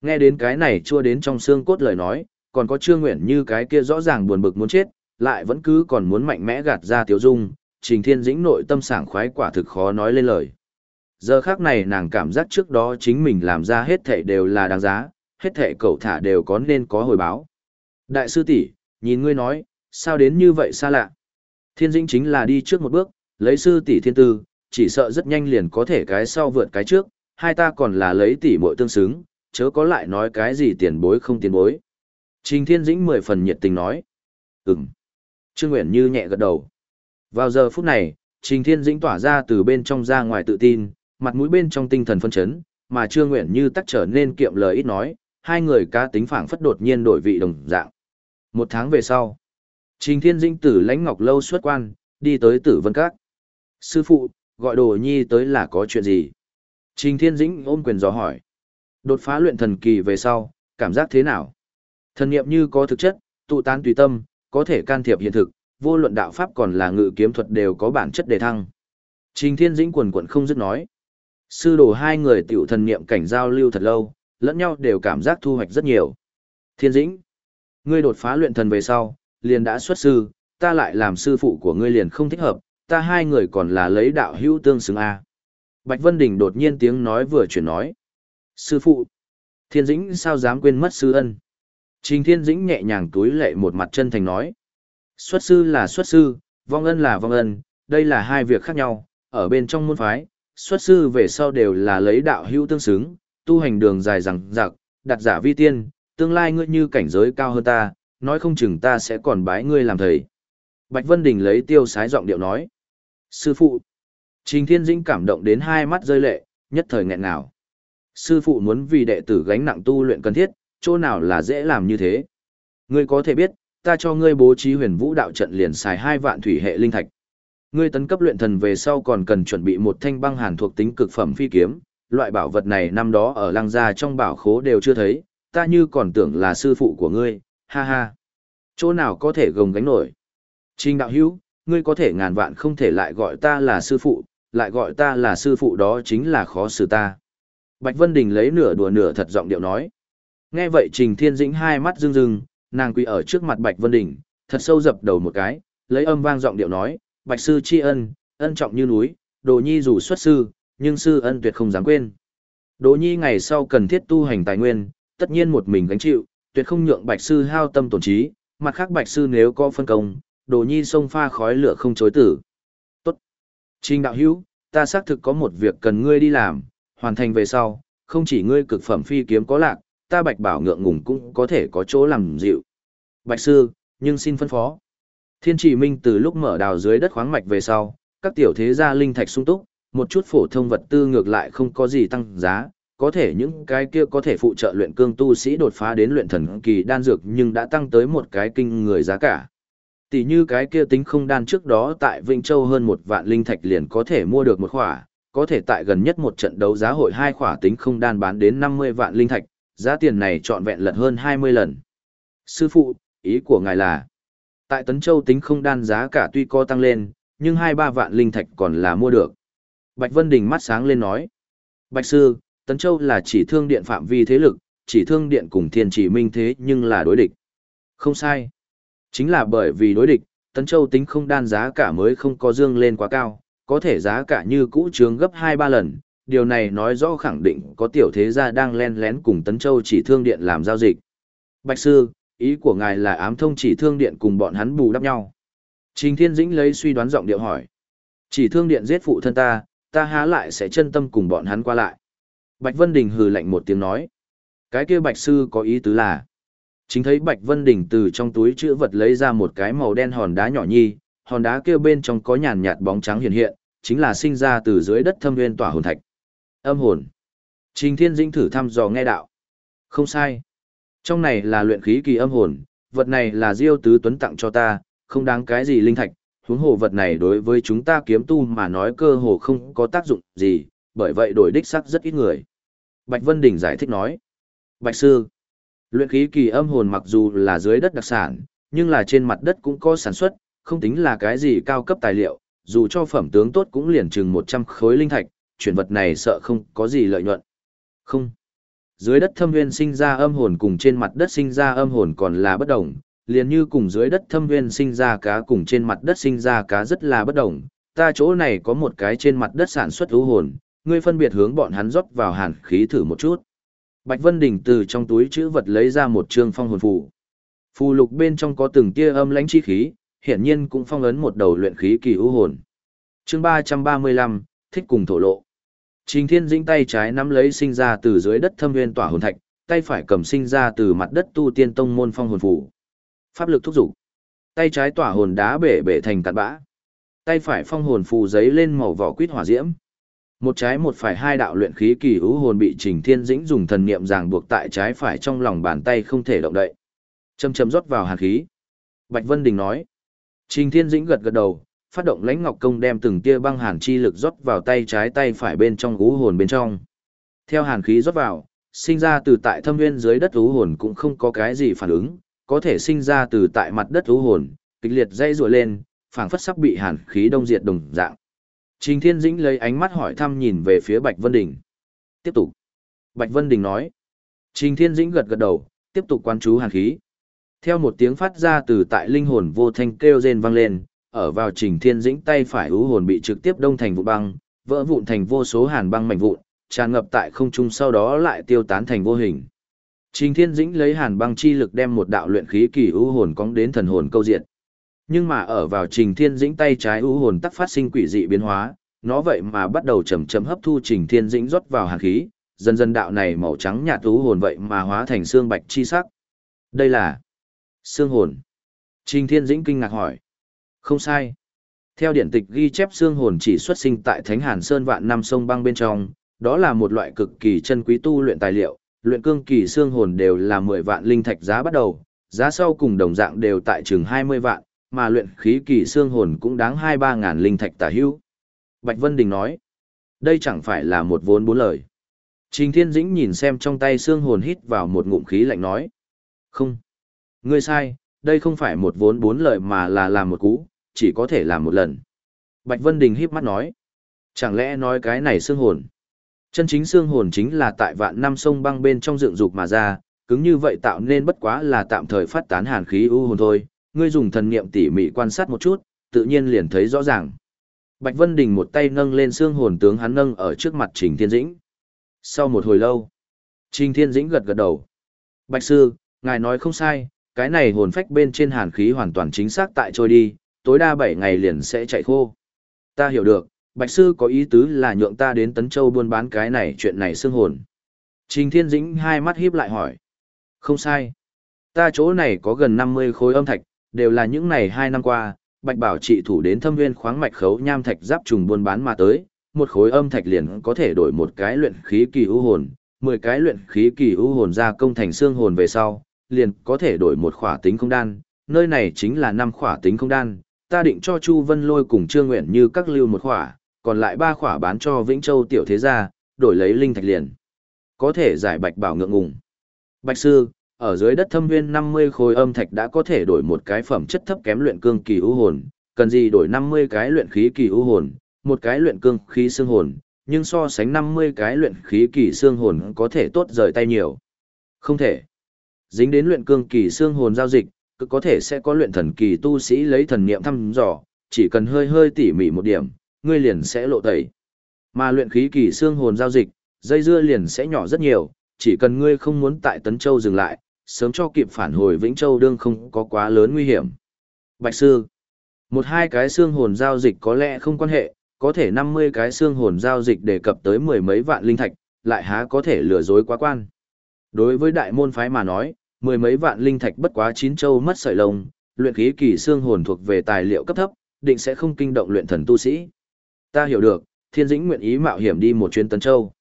Nghe đến cái này chua đến trong xương cốt lời nói, còn có Trương Nguyện Như cái kia rõ ràng buồn bực muốn chết, lại vẫn cứ còn muốn mạnh mẽ gạt ra tiếu dung, Trình Thiên Dĩnh nội tâm sảng khoái quả thực khó nói lên lời. Giờ khác này nàng cảm giác trước đó chính mình làm ra hết thảy đều là đáng giá, hết thảy cậu thả đều có nên có hồi báo. Đại sư tỷ, nhìn ngươi nói, sao đến như vậy xa lạ? Thiên dĩnh chính là đi trước một bước, lấy sư tỷ thiên tư, chỉ sợ rất nhanh liền có thể cái sau vượt cái trước, hai ta còn là lấy tỷ muội tương xứng, chớ có lại nói cái gì tiền bối không tiền bối. Trình thiên dĩnh mười phần nhiệt tình nói. Ừm. Trương Nguyện Như nhẹ gật đầu. Vào giờ phút này, Trình Thiên Dĩnh tỏa ra từ bên trong ra ngoài tự tin, mặt mũi bên trong tinh thần phân chấn, mà Trương Nguyện Như tắc trở nên kiệm lời ít nói, hai người cá tính phảng phất đột nhiên đổi vị đồng dạng. Một tháng về sau, Trình Thiên Dĩnh tử lãnh ngọc lâu xuất quan, đi tới tử vân các. Sư phụ, gọi đồ nhi tới là có chuyện gì? Trình Thiên Dĩnh ôm quyền dò hỏi. Đột phá luyện thần kỳ về sau, cảm giác thế nào? Thần niệm như có thực chất, tụ tán tùy tâm, có thể can thiệp hiện thực, vô luận đạo pháp còn là ngự kiếm thuật đều có bản chất đề thăng. Trình Thiên Dĩnh quần quần không dứt nói. Sư đồ hai người tiểu thần niệm cảnh giao lưu thật lâu, lẫn nhau đều cảm giác thu hoạch rất nhiều. Thiên Dĩnh, ngươi đột phá luyện thần về sau, liền đã xuất sư, ta lại làm sư phụ của ngươi liền không thích hợp, ta hai người còn là lấy đạo hữu tương xứng a. Bạch Vân Đình đột nhiên tiếng nói vừa chuyển nói. Sư phụ, Thiên Dĩnh sao dám quên mất sư ân? Trình Thiên Dĩnh nhẹ nhàng túi lệ một mặt chân thành nói. Xuất sư là xuất sư, vong ân là vong ân, đây là hai việc khác nhau, ở bên trong môn phái, xuất sư về sau đều là lấy đạo hữu tương xứng, tu hành đường dài rằng giặc, đặt giả vi tiên, tương lai ngươi như cảnh giới cao hơn ta, nói không chừng ta sẽ còn bái ngươi làm thầy. Bạch Vân Đình lấy tiêu sái giọng điệu nói. Sư phụ. Trình Thiên Dĩnh cảm động đến hai mắt rơi lệ, nhất thời nghẹn ngào. Sư phụ muốn vì đệ tử gánh nặng tu luyện cần thiết, chỗ nào là dễ làm như thế. Ngươi có thể biết, ta cho ngươi bố trí huyền vũ đạo trận liền xài hai vạn thủy hệ linh thạch. Ngươi tấn cấp luyện thần về sau còn cần chuẩn bị một thanh băng hàn thuộc tính cực phẩm phi kiếm, loại bảo vật này năm đó ở lăng gia trong bảo khố đều chưa thấy, ta như còn tưởng là sư phụ của ngươi, ha ha. Chỗ nào có thể gồng gánh nổi. Trình đạo hữu, ngươi có thể ngàn vạn không thể lại gọi ta là sư phụ, lại gọi ta là sư phụ đó chính là khó xử ta. Bạch Vân Đình lấy nửa đùa nửa thật giọng điệu nói. Nghe vậy Trình Thiên Dĩnh hai mắt rưng rưng, nàng quỳ ở trước mặt Bạch Vân Đình, thật sâu dập đầu một cái, lấy âm vang giọng điệu nói, Bạch sư tri ân, ân trọng như núi, đồ nhi dù xuất sư, nhưng sư ân tuyệt không dám quên. Đồ nhi ngày sau cần thiết tu hành tài nguyên, tất nhiên một mình gánh chịu, tuyệt không nhượng Bạch sư hao tâm tổn trí, mặt khác Bạch sư nếu có phân công, đồ nhi sông pha khói lửa không chối tử. Tốt. Trình đạo hữu, ta xác thực có một việc cần ngươi đi làm, hoàn thành về sau, không chỉ ngươi cực phẩm phi kiếm có lạc, ta bạch bảo ngượng ngùng cũng có thể có chỗ làm dịu. Bạch sư, nhưng xin phân phó. Thiên chỉ minh từ lúc mở đào dưới đất khoáng mạch về sau, các tiểu thế gia linh thạch sung túc, một chút phổ thông vật tư ngược lại không có gì tăng giá, có thể những cái kia có thể phụ trợ luyện cương tu sĩ đột phá đến luyện thần kỳ đan dược nhưng đã tăng tới một cái kinh người giá cả. Tỷ như cái kia tính không đan trước đó tại Vĩnh Châu hơn một vạn linh thạch liền có thể mua được một khỏa, có thể tại gần nhất một trận đấu giá hội hai khỏa tính không đan bán đến 50 vạn linh thạch, giá tiền này trọn vẹn lật hơn 20 lần. Sư phụ, ý của ngài là, tại Tấn Châu tính không đan giá cả tuy có tăng lên, nhưng 2-3 vạn linh thạch còn là mua được. Bạch Vân Đình mắt sáng lên nói, Bạch Sư, Tấn Châu là chỉ thương điện phạm vi thế lực, chỉ thương điện cùng thiên chỉ minh thế nhưng là đối địch. Không sai. Chính là bởi vì đối địch, Tấn Châu tính không đan giá cả mới không có dương lên quá cao, có thể giá cả như cũ trướng gấp 2-3 lần, điều này nói rõ khẳng định có tiểu thế gia đang len lén cùng Tấn Châu chỉ thương điện làm giao dịch. Bạch Sư, ý của ngài là ám thông chỉ thương điện cùng bọn hắn bù đắp nhau. Trình Thiên Dĩnh lấy suy đoán giọng điệu hỏi. Chỉ thương điện giết phụ thân ta, ta há lại sẽ chân tâm cùng bọn hắn qua lại. Bạch Vân Đình hừ lạnh một tiếng nói. Cái kia Bạch Sư có ý tứ là. Chính thấy Bạch Vân Đình từ trong túi chữ vật lấy ra một cái màu đen hòn đá nhỏ nhi, hòn đá kia bên trong có nhàn nhạt bóng trắng hiện hiện, chính là sinh ra từ dưới đất thâm nguyên tỏa hồn thạch. Âm hồn. Trình Thiên Dĩnh thử thăm dò nghe đạo. Không sai. Trong này là luyện khí kỳ âm hồn, vật này là Diêu Tứ Tuấn tặng cho ta, không đáng cái gì linh thạch, huống hồ vật này đối với chúng ta kiếm tu mà nói cơ hồ không có tác dụng gì, bởi vậy đổi đích sắc rất ít người. Bạch Vân Đình giải thích nói. Bạch Sư. Luyện khí kỳ âm hồn mặc dù là dưới đất đặc sản, nhưng là trên mặt đất cũng có sản xuất, không tính là cái gì cao cấp tài liệu, dù cho phẩm tướng tốt cũng liền chừng 100 khối linh thạch, chuyển vật này sợ không có gì lợi nhuận. Không. Dưới đất thâm nguyên sinh ra âm hồn cùng trên mặt đất sinh ra âm hồn còn là bất đồng, liền như cùng dưới đất thâm nguyên sinh ra cá cùng trên mặt đất sinh ra cá rất là bất đồng. Ta chỗ này có một cái trên mặt đất sản xuất ưu hồn, ngươi phân biệt hướng bọn hắn rót vào hàn khí thử một chút. Bạch Vân Đình từ trong túi chữ vật lấy ra một trương phong hồn phù. Phù lục bên trong có từng tia âm lãnh chi khí, hiển nhiên cũng phong ấn một đầu luyện khí kỳ ưu hồn. Chương 335, thích cùng thổ lộ. Trình Thiên Dĩnh tay trái nắm lấy sinh ra từ dưới đất thâm nguyên tỏa hồn thạch, tay phải cầm sinh ra từ mặt đất tu tiên tông môn phong hồn phù. Pháp lực thúc dục. Tay trái tỏa hồn đá bể bể thành cát bã. Tay phải phong hồn phù giấy lên màu vỏ quýt hỏa diễm. Một trái một phải hai đạo luyện khí kỳ hữu hồn bị Trình Thiên Dĩnh dùng thần niệm ràng buộc tại trái phải trong lòng bàn tay không thể động đậy. Châm châm rót vào hàn khí. Bạch Vân Đình nói. Trình Thiên Dĩnh gật gật đầu, phát động lãnh ngọc công đem từng tia băng hàn chi lực rót vào tay trái tay phải bên trong hữu hồn bên trong. Theo hàn khí rót vào, sinh ra từ tại thâm nguyên dưới đất hữu hồn cũng không có cái gì phản ứng, có thể sinh ra từ tại mặt đất hữu hồn, kịch liệt dây rùa lên, phảng phất sắp bị hàn khí đông diệt đồng dạng. Trình Thiên Dĩnh lấy ánh mắt hỏi thăm nhìn về phía Bạch Vân Đình. Tiếp tục. Bạch Vân Đình nói. Trình Thiên Dĩnh gật gật đầu, tiếp tục quan chú hàn khí. Theo một tiếng phát ra từ tại linh hồn vô thanh kêu rên vang lên, ở vào Trình Thiên Dĩnh tay phải ú hồn bị trực tiếp đông thành vụ băng, vỡ vụn thành vô số hàn băng mảnh vụn, tràn ngập tại không trung sau đó lại tiêu tán thành vô hình. Trình Thiên Dĩnh lấy hàn băng chi lực đem một đạo luyện khí kỳ ưu hồn cóng đến thần hồn câu diện. Nhưng mà ở vào Trình Thiên Dĩnh tay trái ưu hồn tắc phát sinh quỷ dị biến hóa, nó vậy mà bắt đầu chậm chậm hấp thu Trình Thiên Dĩnh rót vào hàn khí, dần dần đạo này màu trắng nhạt ưu hồn vậy mà hóa thành xương bạch chi sắc. Đây là xương hồn. Trình Thiên Dĩnh kinh ngạc hỏi. Không sai. Theo điển tịch ghi chép xương hồn chỉ xuất sinh tại Thánh Hàn Sơn vạn năm sông băng bên trong, đó là một loại cực kỳ chân quý tu luyện tài liệu, luyện cương kỳ xương hồn đều là 10 vạn linh thạch giá bắt đầu, giá sau cùng đồng dạng đều tại chừng 20 vạn, mà luyện khí kỳ xương hồn cũng đáng 2-3 ngàn linh thạch tả hữu. Bạch Vân Đình nói, đây chẳng phải là một vốn bốn lời. Trình Thiên Dĩnh nhìn xem trong tay xương hồn hít vào một ngụm khí lạnh nói, không, ngươi sai, đây không phải một vốn bốn lời mà là làm một cú, chỉ có thể làm một lần. Bạch Vân Đình híp mắt nói, chẳng lẽ nói cái này xương hồn. Chân chính xương hồn chính là tại vạn năm sông băng bên trong dựng dục mà ra, cứng như vậy tạo nên bất quá là tạm thời phát tán hàn khí u hồn thôi, ngươi dùng thần niệm tỉ mỉ quan sát một chút, tự nhiên liền thấy rõ ràng. Bạch Vân Đình một tay nâng lên xương hồn tướng hắn nâng ở trước mặt Trình Thiên Dĩnh. Sau một hồi lâu, Trình Thiên Dĩnh gật gật đầu. Bạch Sư, ngài nói không sai, cái này hồn phách bên trên hàn khí hoàn toàn chính xác tại trôi đi, tối đa 7 ngày liền sẽ chạy khô. Ta hiểu được, Bạch Sư có ý tứ là nhượng ta đến Tấn Châu buôn bán cái này chuyện này xương hồn. Trình Thiên Dĩnh hai mắt híp lại hỏi. Không sai. Ta chỗ này có gần 50 khối âm thạch, đều là những này hai năm qua, Bạch Bảo trị thủ đến thâm viên khoáng mạch khấu nham thạch giáp trùng buôn bán mà tới, một khối âm thạch liền có thể đổi một cái luyện khí kỳ ưu hồn, 10 cái luyện khí kỳ ưu hồn ra công thành xương hồn về sau, liền có thể đổi một khỏa tính không đan, nơi này chính là năm khỏa tính không đan, ta định cho Chu Vân Lôi cùng Trương Nguyện như các lưu một khỏa, còn lại ba khỏa bán cho Vĩnh Châu tiểu thế gia, đổi lấy linh thạch liền. Có thể giải Bạch Bảo ngượng ngùng. Bạch sư, ở dưới đất thâm nguyên 50 khối âm thạch đã có thể đổi một cái phẩm chất thấp kém luyện cương kỳ ưu hồn, cần gì đổi 50 cái luyện khí kỳ ưu hồn, một cái luyện cương khí xương hồn, nhưng so sánh 50 cái luyện khí kỳ xương hồn có thể tốt rời tay nhiều. Không thể. Dính đến luyện cương kỳ xương hồn giao dịch, cứ có thể sẽ có luyện thần kỳ tu sĩ lấy thần niệm thăm dò, chỉ cần hơi hơi tỉ mỉ một điểm, ngươi liền sẽ lộ tẩy. Mà luyện khí kỳ xương hồn giao dịch, dây dưa liền sẽ nhỏ rất nhiều, chỉ cần ngươi không muốn tại Tấn Châu dừng lại, sớm cho kịp phản hồi Vĩnh Châu đương không có quá lớn nguy hiểm. Bạch sư, một hai cái xương hồn giao dịch có lẽ không quan hệ, có thể 50 cái xương hồn giao dịch đề cập tới mười mấy vạn linh thạch, lại há có thể lừa dối quá quan. Đối với đại môn phái mà nói, mười mấy vạn linh thạch bất quá chín châu mất sợi lông, luyện khí kỳ xương hồn thuộc về tài liệu cấp thấp, định sẽ không kinh động luyện thần tu sĩ. Ta hiểu được, Thiên Dĩnh nguyện ý mạo hiểm đi một chuyến Tấn Châu.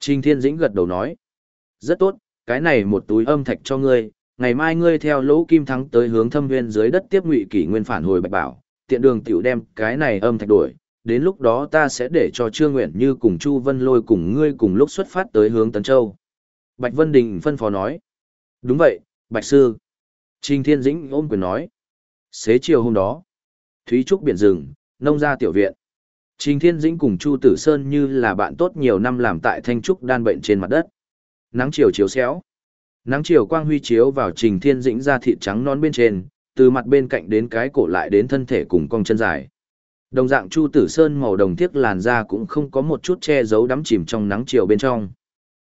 Trình Thiên Dĩnh gật đầu nói. Rất tốt, cái này một túi âm thạch cho ngươi, ngày mai ngươi theo lỗ kim thắng tới hướng thâm viên dưới đất tiếp ngụy kỷ nguyên phản hồi bạch bảo, tiện đường tiểu đem cái này âm thạch đổi, đến lúc đó ta sẽ để cho Trương Nguyện Như cùng Chu Vân Lôi cùng ngươi cùng lúc xuất phát tới hướng Tấn Châu. Bạch Vân Đình phân phó nói. Đúng vậy, Bạch Sư. Trình Thiên Dĩnh ôm quyền nói. Xế chiều hôm đó, Thúy Trúc biển rừng, nông gia tiểu viện. Trình Thiên Dĩnh cùng Chu Tử Sơn như là bạn tốt nhiều năm làm tại Thanh Trúc đan bệnh trên mặt đất. Nắng chiều chiếu xéo. Nắng chiều quang huy chiếu vào Trình Thiên Dĩnh ra thịt trắng non bên trên, từ mặt bên cạnh đến cái cổ lại đến thân thể cùng cong chân dài. Đồng dạng Chu Tử Sơn màu đồng thiếc làn da cũng không có một chút che giấu đắm chìm trong nắng chiều bên trong.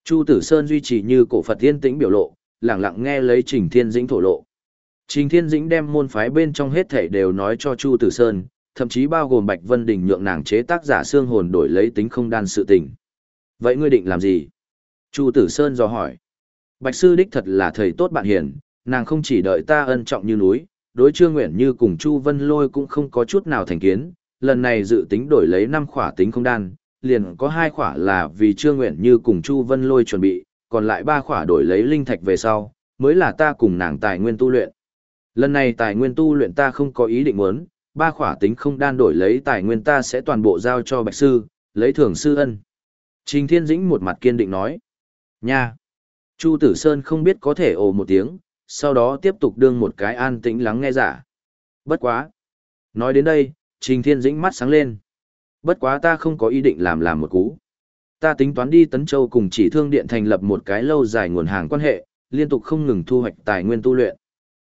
Chu Tử Sơn duy trì như cổ Phật thiên tĩnh biểu lộ, lặng lặng nghe lấy Trình Thiên Dĩnh thổ lộ. Trình Thiên Dĩnh đem môn phái bên trong hết thể đều nói cho Chu Tử Sơn, thậm chí bao gồm Bạch Vân Đình nhượng nàng chế tác giả xương hồn đổi lấy tính không đan sự tình. Vậy ngươi định làm gì? Chu Tử Sơn dò hỏi. Bạch sư đích thật là thầy tốt bạn hiền, nàng không chỉ đợi ta ân trọng như núi, đối Trương Nguyện Như cùng Chu Vân Lôi cũng không có chút nào thành kiến, lần này dự tính đổi lấy 5 khỏa tính không đan, liền có 2 khỏa là vì Trương Nguyện Như cùng Chu Vân Lôi chuẩn bị, còn lại 3 khỏa đổi lấy linh thạch về sau, mới là ta cùng nàng tài nguyên tu luyện. Lần này tài nguyên tu luyện ta không có ý định muốn, ba khỏa tính không đan đổi lấy tài nguyên ta sẽ toàn bộ giao cho bạch sư, lấy thưởng sư ân. Trình Thiên Dĩnh một mặt kiên định nói. Nha! Chu Tử Sơn không biết có thể ồ một tiếng, sau đó tiếp tục đương một cái an tĩnh lắng nghe giả. Bất quá! Nói đến đây, Trình Thiên Dĩnh mắt sáng lên. Bất quá ta không có ý định làm làm một cú. Ta tính toán đi Tấn Châu cùng chỉ thương điện thành lập một cái lâu dài nguồn hàng quan hệ, liên tục không ngừng thu hoạch tài nguyên tu luyện.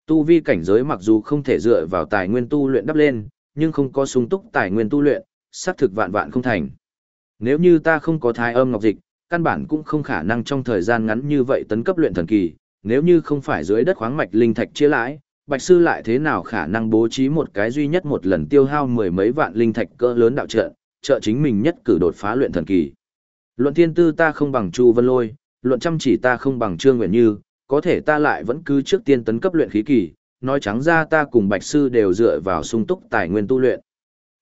Tu vi cảnh giới mặc dù không thể dựa vào tài nguyên tu luyện đắp lên, nhưng không có sung túc tài nguyên tu luyện, xác thực vạn vạn không thành. Nếu như ta không có thái âm ngọc dịch, căn bản cũng không khả năng trong thời gian ngắn như vậy tấn cấp luyện thần kỳ, nếu như không phải dưới đất khoáng mạch linh thạch chia lãi, Bạch sư lại thế nào khả năng bố trí một cái duy nhất một lần tiêu hao mười mấy vạn linh thạch cỡ lớn đạo trận, trợ chính mình nhất cử đột phá luyện thần kỳ. Luận thiên tư ta không bằng Chu Vân Lôi, luận chăm chỉ ta không bằng Trương Nguyện Như, có thể ta lại vẫn cứ trước tiên tấn cấp luyện khí kỳ, nói trắng ra ta cùng Bạch Sư đều dựa vào sung túc tài nguyên tu luyện.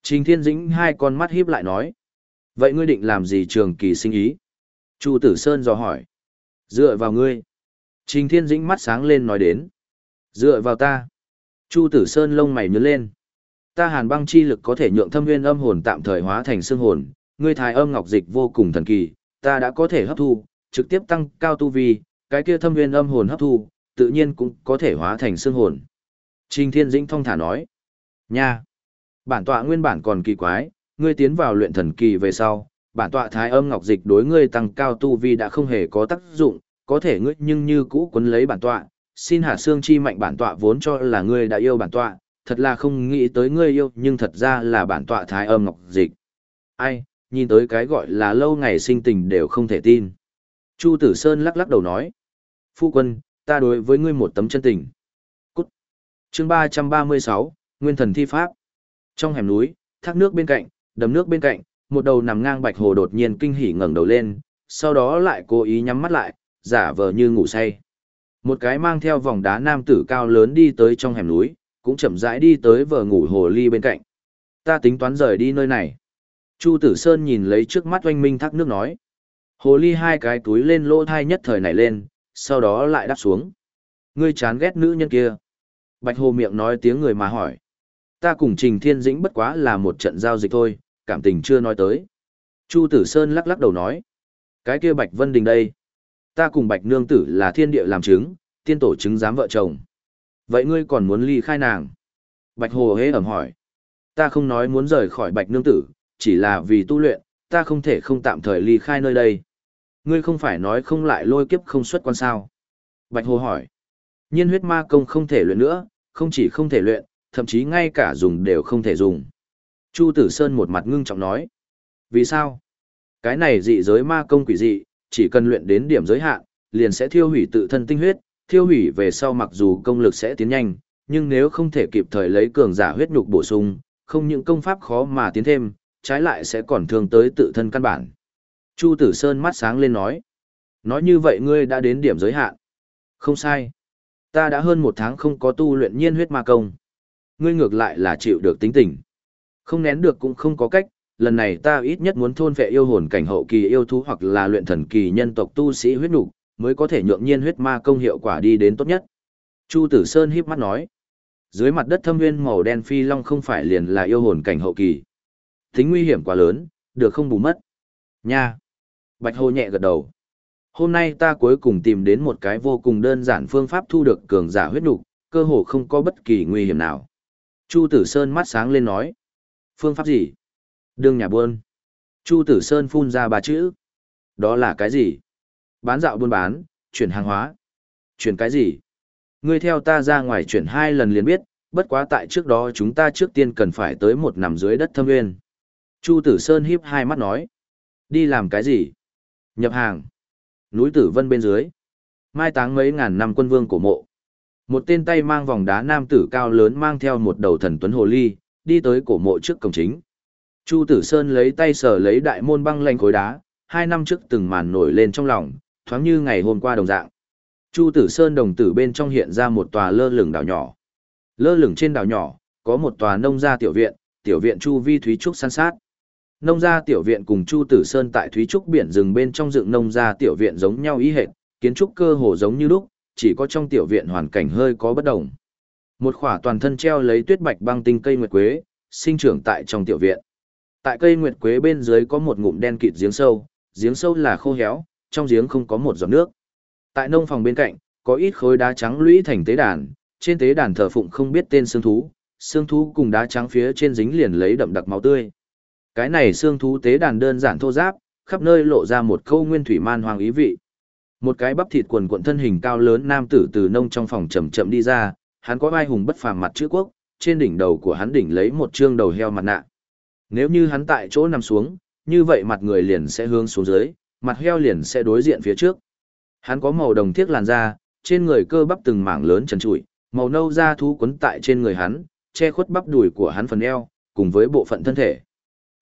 Trình Thiên Dĩnh hai con mắt híp lại nói. Vậy ngươi định làm gì trường kỳ sinh ý? Chu Tử Sơn dò hỏi. Dựa vào ngươi. Trình Thiên Dĩnh mắt sáng lên nói đến. Dựa vào ta. Chu Tử Sơn lông mày nhớ lên. Ta hàn băng chi lực có thể nhượng thâm nguyên âm hồn tạm thời hóa thành xương hồn, ngươi thái âm ngọc dịch vô cùng thần kỳ, ta đã có thể hấp thu, trực tiếp tăng cao tu vi, cái kia thâm nguyên âm hồn hấp thu, tự nhiên cũng có thể hóa thành xương hồn. Trình Thiên Dĩnh thong thả nói. Nha! Bản tọa nguyên bản còn kỳ quái, ngươi tiến vào luyện thần kỳ về sau, bản tọa thái âm ngọc dịch đối ngươi tăng cao tu vi đã không hề có tác dụng, có thể ngươi nhưng như cũ quấn lấy bản tọa, xin hạ xương chi mạnh bản tọa vốn cho là ngươi đã yêu bản tọa, thật là không nghĩ tới ngươi yêu nhưng thật ra là bản tọa thái âm ngọc dịch. Ai, nhìn tới cái gọi là lâu ngày sinh tình đều không thể tin. Chu Tử Sơn lắc lắc đầu nói phu quân, ta đối với ngươi một tấm chân tình. Cút. chương ba trăm ba mươi sáu Nguyên thần thi pháp. Trong hẻm núi, thác nước bên cạnh, đầm nước bên cạnh, một đầu nằm ngang bạch hồ đột nhiên kinh hỉ ngẩng đầu lên, sau đó lại cố ý nhắm mắt lại, giả vờ như ngủ say. Một cái mang theo vòng đá nam tử cao lớn đi tới trong hẻm núi, cũng chậm rãi đi tới vờ ngủ hồ ly bên cạnh. Ta tính toán rời đi nơi này. Chu Tử Sơn nhìn lấy trước mắt oanh minh thác nước nói. Hồ ly hai cái túi lên lỗ thai nhất thời này lên, sau đó lại đáp xuống. Ngươi chán ghét nữ nhân kia. Bạch Hồ miệng nói tiếng người mà hỏi. Ta cùng Trình Thiên Dĩnh bất quá là một trận giao dịch thôi, cảm tình chưa nói tới. Chu Tử Sơn lắc lắc đầu nói. Cái kia Bạch Vân Đình đây. Ta cùng Bạch Nương Tử là thiên địa làm chứng, tiên tổ chứng giám vợ chồng. Vậy ngươi còn muốn ly khai nàng? Bạch Hồ hế ẩm hỏi. Ta không nói muốn rời khỏi Bạch Nương Tử, chỉ là vì tu luyện, ta không thể không tạm thời ly khai nơi đây. Ngươi không phải nói không lại lôi kiếp không xuất quan sao? Bạch Hồ hỏi. Nhiên huyết ma công không thể luyện nữa, không chỉ không thể luyện, thậm chí ngay cả dùng đều không thể dùng. Chu Tử Sơn một mặt ngưng trọng nói. Vì sao? Cái này dị giới ma công quỷ dị, chỉ cần luyện đến điểm giới hạn, liền sẽ thiêu hủy tự thân tinh huyết, thiêu hủy về sau mặc dù công lực sẽ tiến nhanh, nhưng nếu không thể kịp thời lấy cường giả huyết nhục bổ sung, không những công pháp khó mà tiến thêm, trái lại sẽ còn thương tới tự thân căn bản. Chu Tử Sơn mắt sáng lên nói. Nói như vậy ngươi đã đến điểm giới hạn. Không sai. Ta đã hơn một tháng không có tu luyện nhiên huyết ma công. Ngươi ngược lại là chịu được tính tình. Không nén được cũng không có cách, lần này ta ít nhất muốn thôn vệ yêu hồn cảnh hậu kỳ yêu thú hoặc là luyện thần kỳ nhân tộc tu sĩ huyết nục mới có thể nhượng nhiên huyết ma công hiệu quả đi đến tốt nhất. Chu Tử Sơn híp mắt nói. Dưới mặt đất thâm nguyên màu đen phi long không phải liền là yêu hồn cảnh hậu kỳ. Tính nguy hiểm quá lớn, được không bù mất. Nha! Bạch Hồ nhẹ gật đầu. Hôm nay ta cuối cùng tìm đến một cái vô cùng đơn giản phương pháp thu được cường giả huyết nục, cơ hồ không có bất kỳ nguy hiểm nào. Chu Tử Sơn mắt sáng lên nói. Phương pháp gì? Đương nhà buôn. Chu Tử Sơn phun ra ba chữ. Đó là cái gì? Bán dạo buôn bán, chuyển hàng hóa. Chuyển cái gì? Ngươi theo ta ra ngoài chuyển hai lần liền biết, bất quá tại trước đó chúng ta trước tiên cần phải tới một nằm dưới đất thâm nguyên. Chu Tử Sơn híp hai mắt nói. Đi làm cái gì? Nhập hàng. Núi Tử Vân bên dưới. Mai táng mấy ngàn năm quân vương cổ mộ. Một tên tay mang vòng đá nam tử cao lớn mang theo một đầu thần tuấn hồ ly, đi tới cổ mộ trước cổng chính. Chu Tử Sơn lấy tay sờ lấy đại môn băng lanh khối đá, hai năm trước từng màn nổi lên trong lòng, thoáng như ngày hôm qua đồng dạng. Chu Tử Sơn đồng tử bên trong hiện ra một tòa lơ lửng đảo nhỏ. Lơ lửng trên đảo nhỏ, có một tòa nông gia tiểu viện, tiểu viện chu vi thúy trúc san sát. Nông gia tiểu viện cùng Chu Tử Sơn tại thúy trúc biển rừng bên trong dựng nông gia tiểu viện giống nhau ý hệt, kiến trúc cơ hồ giống như lúc, chỉ có trong tiểu viện hoàn cảnh hơi có bất đồng. Một khỏa toàn thân treo lấy tuyết bạch băng tinh cây nguyệt quế, sinh trưởng tại trong tiểu viện. Tại cây nguyệt quế bên dưới có một ngụm đen kịt giếng sâu, giếng sâu là khô héo, trong giếng không có một giọt nước. Tại nông phòng bên cạnh, có ít khối đá trắng lũy thành tế đàn, trên tế đàn thờ phụng không biết tên xương thú, xương thú cùng đá trắng phía trên dính liền lấy đậm đặc máu tươi. Cái này xương thú tế đàn đơn giản thô giáp, khắp nơi lộ ra một câu nguyên thủy man hoàng ý vị. Một cái bắp thịt quần cuộn thân hình cao lớn nam tử từ nông trong phòng chậm chậm đi ra, hắn có vai hùng bất phàm mặt chữ quốc, trên đỉnh đầu của hắn đỉnh lấy một trương đầu heo mặt nạ. Nếu như hắn tại chỗ nằm xuống, như vậy mặt người liền sẽ hướng xuống dưới, mặt heo liền sẽ đối diện phía trước. Hắn có màu đồng thiết làn da, trên người cơ bắp từng mảng lớn trần trụi, màu nâu da thú quấn tại trên người hắn, che khuất bắp đùi của hắn phần eo, cùng với bộ phận thân thể.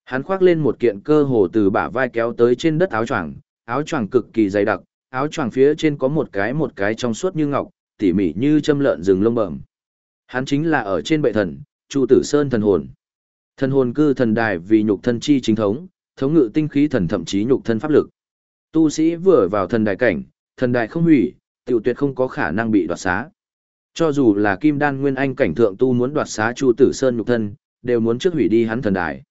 Hắn khoác lên một kiện cơ hồ từ bả vai kéo tới trên đất áo choàng, áo choàng cực kỳ dày đặc, áo choàng phía trên có một cái một cái trong suốt như ngọc, tỉ mỉ như châm lợn rừng lông bẩm. Hắn chính là ở trên bệ thần, Chu Tử Sơn thần hồn. Thần hồn cư thần đài vì nhục thân chi chính thống, thống ngự tinh khí thần thậm chí nhục thân pháp lực. Tu sĩ vừa vào thần đài cảnh, thần đài không hủy, tiểu tuyệt không có khả năng bị đoạt xá. Cho dù là Kim Đan Nguyên Anh cảnh thượng tu muốn đoạt xá Chu Tử Sơn nhục thân, đều muốn trước hủy đi hắn thần đài.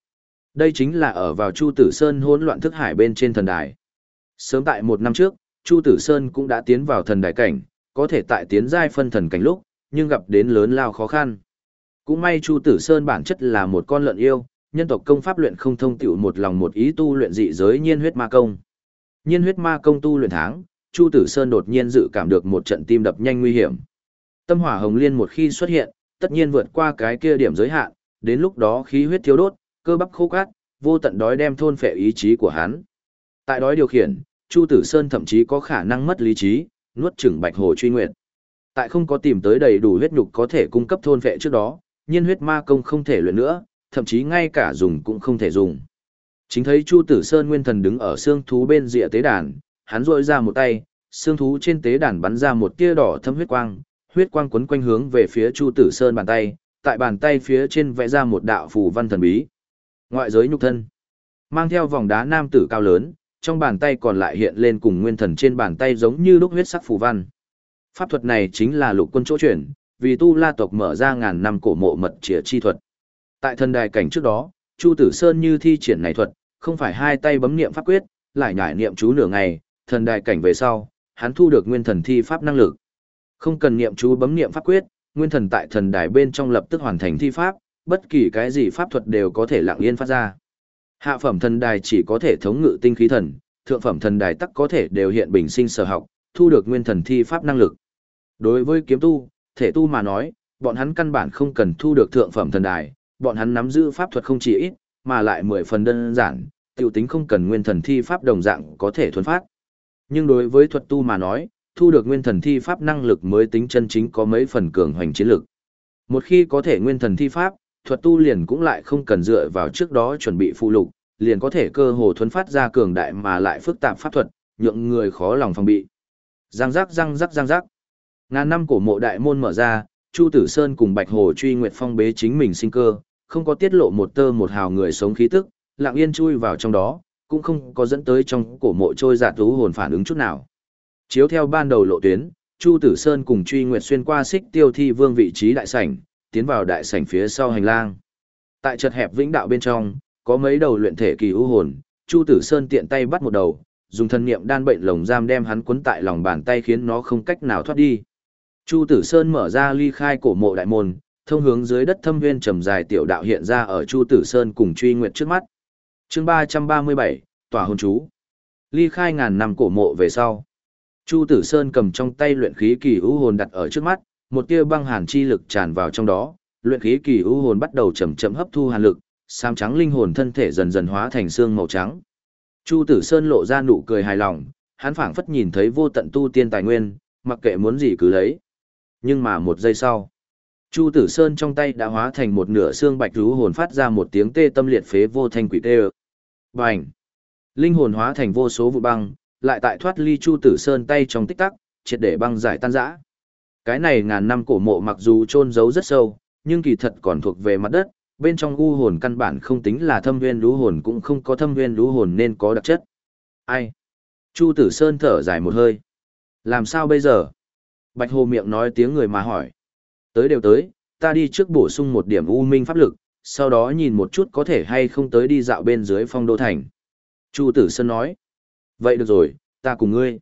Đây chính là ở vào Chu Tử Sơn hỗn loạn thức hải bên trên thần đài. Sớm tại một năm trước, Chu Tử Sơn cũng đã tiến vào thần đài cảnh, có thể tại tiến giai phân thần cảnh lúc, nhưng gặp đến lớn lao khó khăn. Cũng may Chu Tử Sơn bản chất là một con lợn yêu, nhân tộc công pháp luyện không thông tiểu một lòng một ý tu luyện dị giới nhiên huyết ma công. Nhiên huyết ma công tu luyện tháng, Chu Tử Sơn đột nhiên dự cảm được một trận tim đập nhanh nguy hiểm. Tâm hỏa hồng liên một khi xuất hiện, tất nhiên vượt qua cái kia điểm giới hạn, đến lúc đó khí huyết thiếu đốt, cơ bắp khô cát, vô tận đói đem thôn phệ ý chí của hắn. Tại đói điều khiển, Chu Tử Sơn thậm chí có khả năng mất lý trí, nuốt chửng Bạch Hồ Truy Nguyệt. Tại không có tìm tới đầy đủ huyết nhục có thể cung cấp thôn vệ trước đó, nhiên huyết ma công không thể luyện nữa, thậm chí ngay cả dùng cũng không thể dùng. Chính thấy Chu Tử Sơn nguyên thần đứng ở xương thú bên rìa tế đàn, hắn rỗi ra một tay, xương thú trên tế đàn bắn ra một tia đỏ thâm huyết quang, huyết quang quấn quanh hướng về phía Chu Tử Sơn bàn tay, tại bàn tay phía trên vẽ ra một đạo phù văn thần bí. Ngoại giới nhục thân, mang theo vòng đá nam tử cao lớn, trong bàn tay còn lại hiện lên cùng nguyên thần trên bàn tay giống như lúc huyết sắc phù văn. Pháp thuật này chính là lục quân chỗ chuyển, vì tu la tộc mở ra ngàn năm cổ mộ mật chĩa chi thuật. Tại thần đài cảnh trước đó, Chu Tử Sơn như thi triển này thuật, không phải hai tay bấm niệm pháp quyết, lại nhải niệm chú nửa ngày, thần đài cảnh về sau, hắn thu được nguyên thần thi pháp năng lực. Không cần niệm chú bấm niệm pháp quyết, nguyên thần tại thần đài bên trong lập tức hoàn thành thi pháp, bất kỳ cái gì pháp thuật đều có thể lặng yên phát ra. Hạ phẩm thần đài chỉ có thể thống ngự tinh khí thần, thượng phẩm thần đài tắc có thể đều hiện bình sinh sở học, thu được nguyên thần thi pháp năng lực. Đối với kiếm tu, thể tu mà nói, bọn hắn căn bản không cần thu được thượng phẩm thần đài, bọn hắn nắm giữ pháp thuật không chỉ ít, mà lại mười phần đơn giản, tiểu tính không cần nguyên thần thi pháp đồng dạng có thể thuần phát. Nhưng đối với thuật tu mà nói, thu được nguyên thần thi pháp năng lực mới tính chân chính có mấy phần cường hoành chiến lực. Một khi có thể nguyên thần thi pháp, thuật tu liền cũng lại không cần dựa vào trước đó chuẩn bị phụ lục, liền có thể cơ hồ thuấn phát ra cường đại mà lại phức tạp pháp thuật, nhượng người khó lòng phòng bị. Giang giác răng rắc răng rắc. Ngàn năm cổ mộ đại môn mở ra, Chu Tử Sơn cùng Bạch Hồ truy nguyệt phong bế chính mình sinh cơ, không có tiết lộ một tơ một hào người sống khí tức, lặng yên chui vào trong đó, cũng không có dẫn tới trong cổ mộ trôi giạt thú hồn phản ứng chút nào. Chiếu theo ban đầu lộ tuyến, Chu Tử Sơn cùng Truy Nguyệt xuyên qua xích tiêu thi vương vị trí đại sảnh, tiến vào đại sảnh phía sau hành lang. Tại chật hẹp vĩnh đạo bên trong, có mấy đầu luyện thể kỳ u hồn, Chu Tử Sơn tiện tay bắt một đầu, dùng thân niệm đan bệnh lồng giam đem hắn cuốn tại lòng bàn tay khiến nó không cách nào thoát đi. Chu Tử Sơn mở ra ly khai cổ mộ đại môn, thông hướng dưới đất thâm viên trầm dài tiểu đạo hiện ra ở Chu Tử Sơn cùng Truy Nguyệt trước mắt. Chương 337, Tòa hồn chú. Ly khai ngàn năm cổ mộ về sau. Chu Tử Sơn cầm trong tay luyện khí kỳ u hồn đặt ở trước mắt, một tia băng hàn chi lực tràn vào trong đó, luyện khí kỳ u hồn bắt đầu chậm chậm hấp thu hàn lực, sam trắng linh hồn thân thể dần dần hóa thành xương màu trắng. Chu Tử Sơn lộ ra nụ cười hài lòng, hắn phảng phất nhìn thấy vô tận tu tiên tài nguyên, mặc kệ muốn gì cứ lấy. Nhưng mà một giây sau, Chu Tử Sơn trong tay đã hóa thành một nửa xương bạch u hồn phát ra một tiếng tê tâm liệt phế vô thanh quỷ tê. Bành! Linh hồn hóa thành vô số vụ băng, lại tại thoát ly Chu Tử Sơn tay trong tích tắc, triệt để băng giải tan rã. Cái này ngàn năm cổ mộ mặc dù chôn giấu rất sâu, nhưng kỳ thật còn thuộc về mặt đất, bên trong u hồn căn bản không tính là thâm nguyên lũ hồn cũng không có thâm nguyên lũ hồn nên có đặc chất. Ai? Chu Tử Sơn thở dài một hơi. Làm sao bây giờ? Bạch Hồ miệng nói tiếng người mà hỏi. Tới đều tới, ta đi trước bổ sung một điểm u minh pháp lực, sau đó nhìn một chút có thể hay không tới đi dạo bên dưới phong đô thành. Chu Tử Sơn nói. Vậy được rồi, ta cùng ngươi.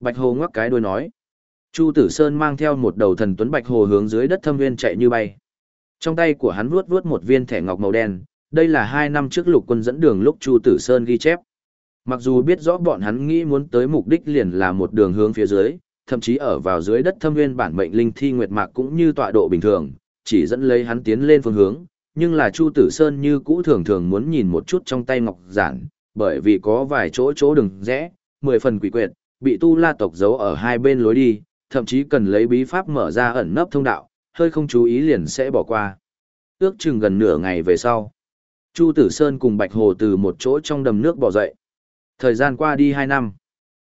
Bạch Hồ ngoắc cái đuôi nói. Chu Tử Sơn mang theo một đầu thần tuấn Bạch Hồ hướng dưới đất thâm viên chạy như bay. Trong tay của hắn vuốt vuốt một viên thẻ ngọc màu đen, đây là hai năm trước lục quân dẫn đường lúc Chu Tử Sơn ghi chép. Mặc dù biết rõ bọn hắn nghĩ muốn tới mục đích liền là một đường hướng phía dưới, thậm chí ở vào dưới đất thâm nguyên bản mệnh linh thi nguyệt mạc cũng như tọa độ bình thường, chỉ dẫn lấy hắn tiến lên phương hướng, nhưng là Chu Tử Sơn như cũ thường thường muốn nhìn một chút trong tay ngọc giản, bởi vì có vài chỗ chỗ đừng rẽ, mười phần quỷ quyệt, bị tu la tộc giấu ở hai bên lối đi, thậm chí cần lấy bí pháp mở ra ẩn nấp thông đạo, hơi không chú ý liền sẽ bỏ qua. Ước chừng gần nửa ngày về sau, Chu Tử Sơn cùng Bạch Hồ từ một chỗ trong đầm nước bỏ dậy. Thời gian qua đi 2 năm.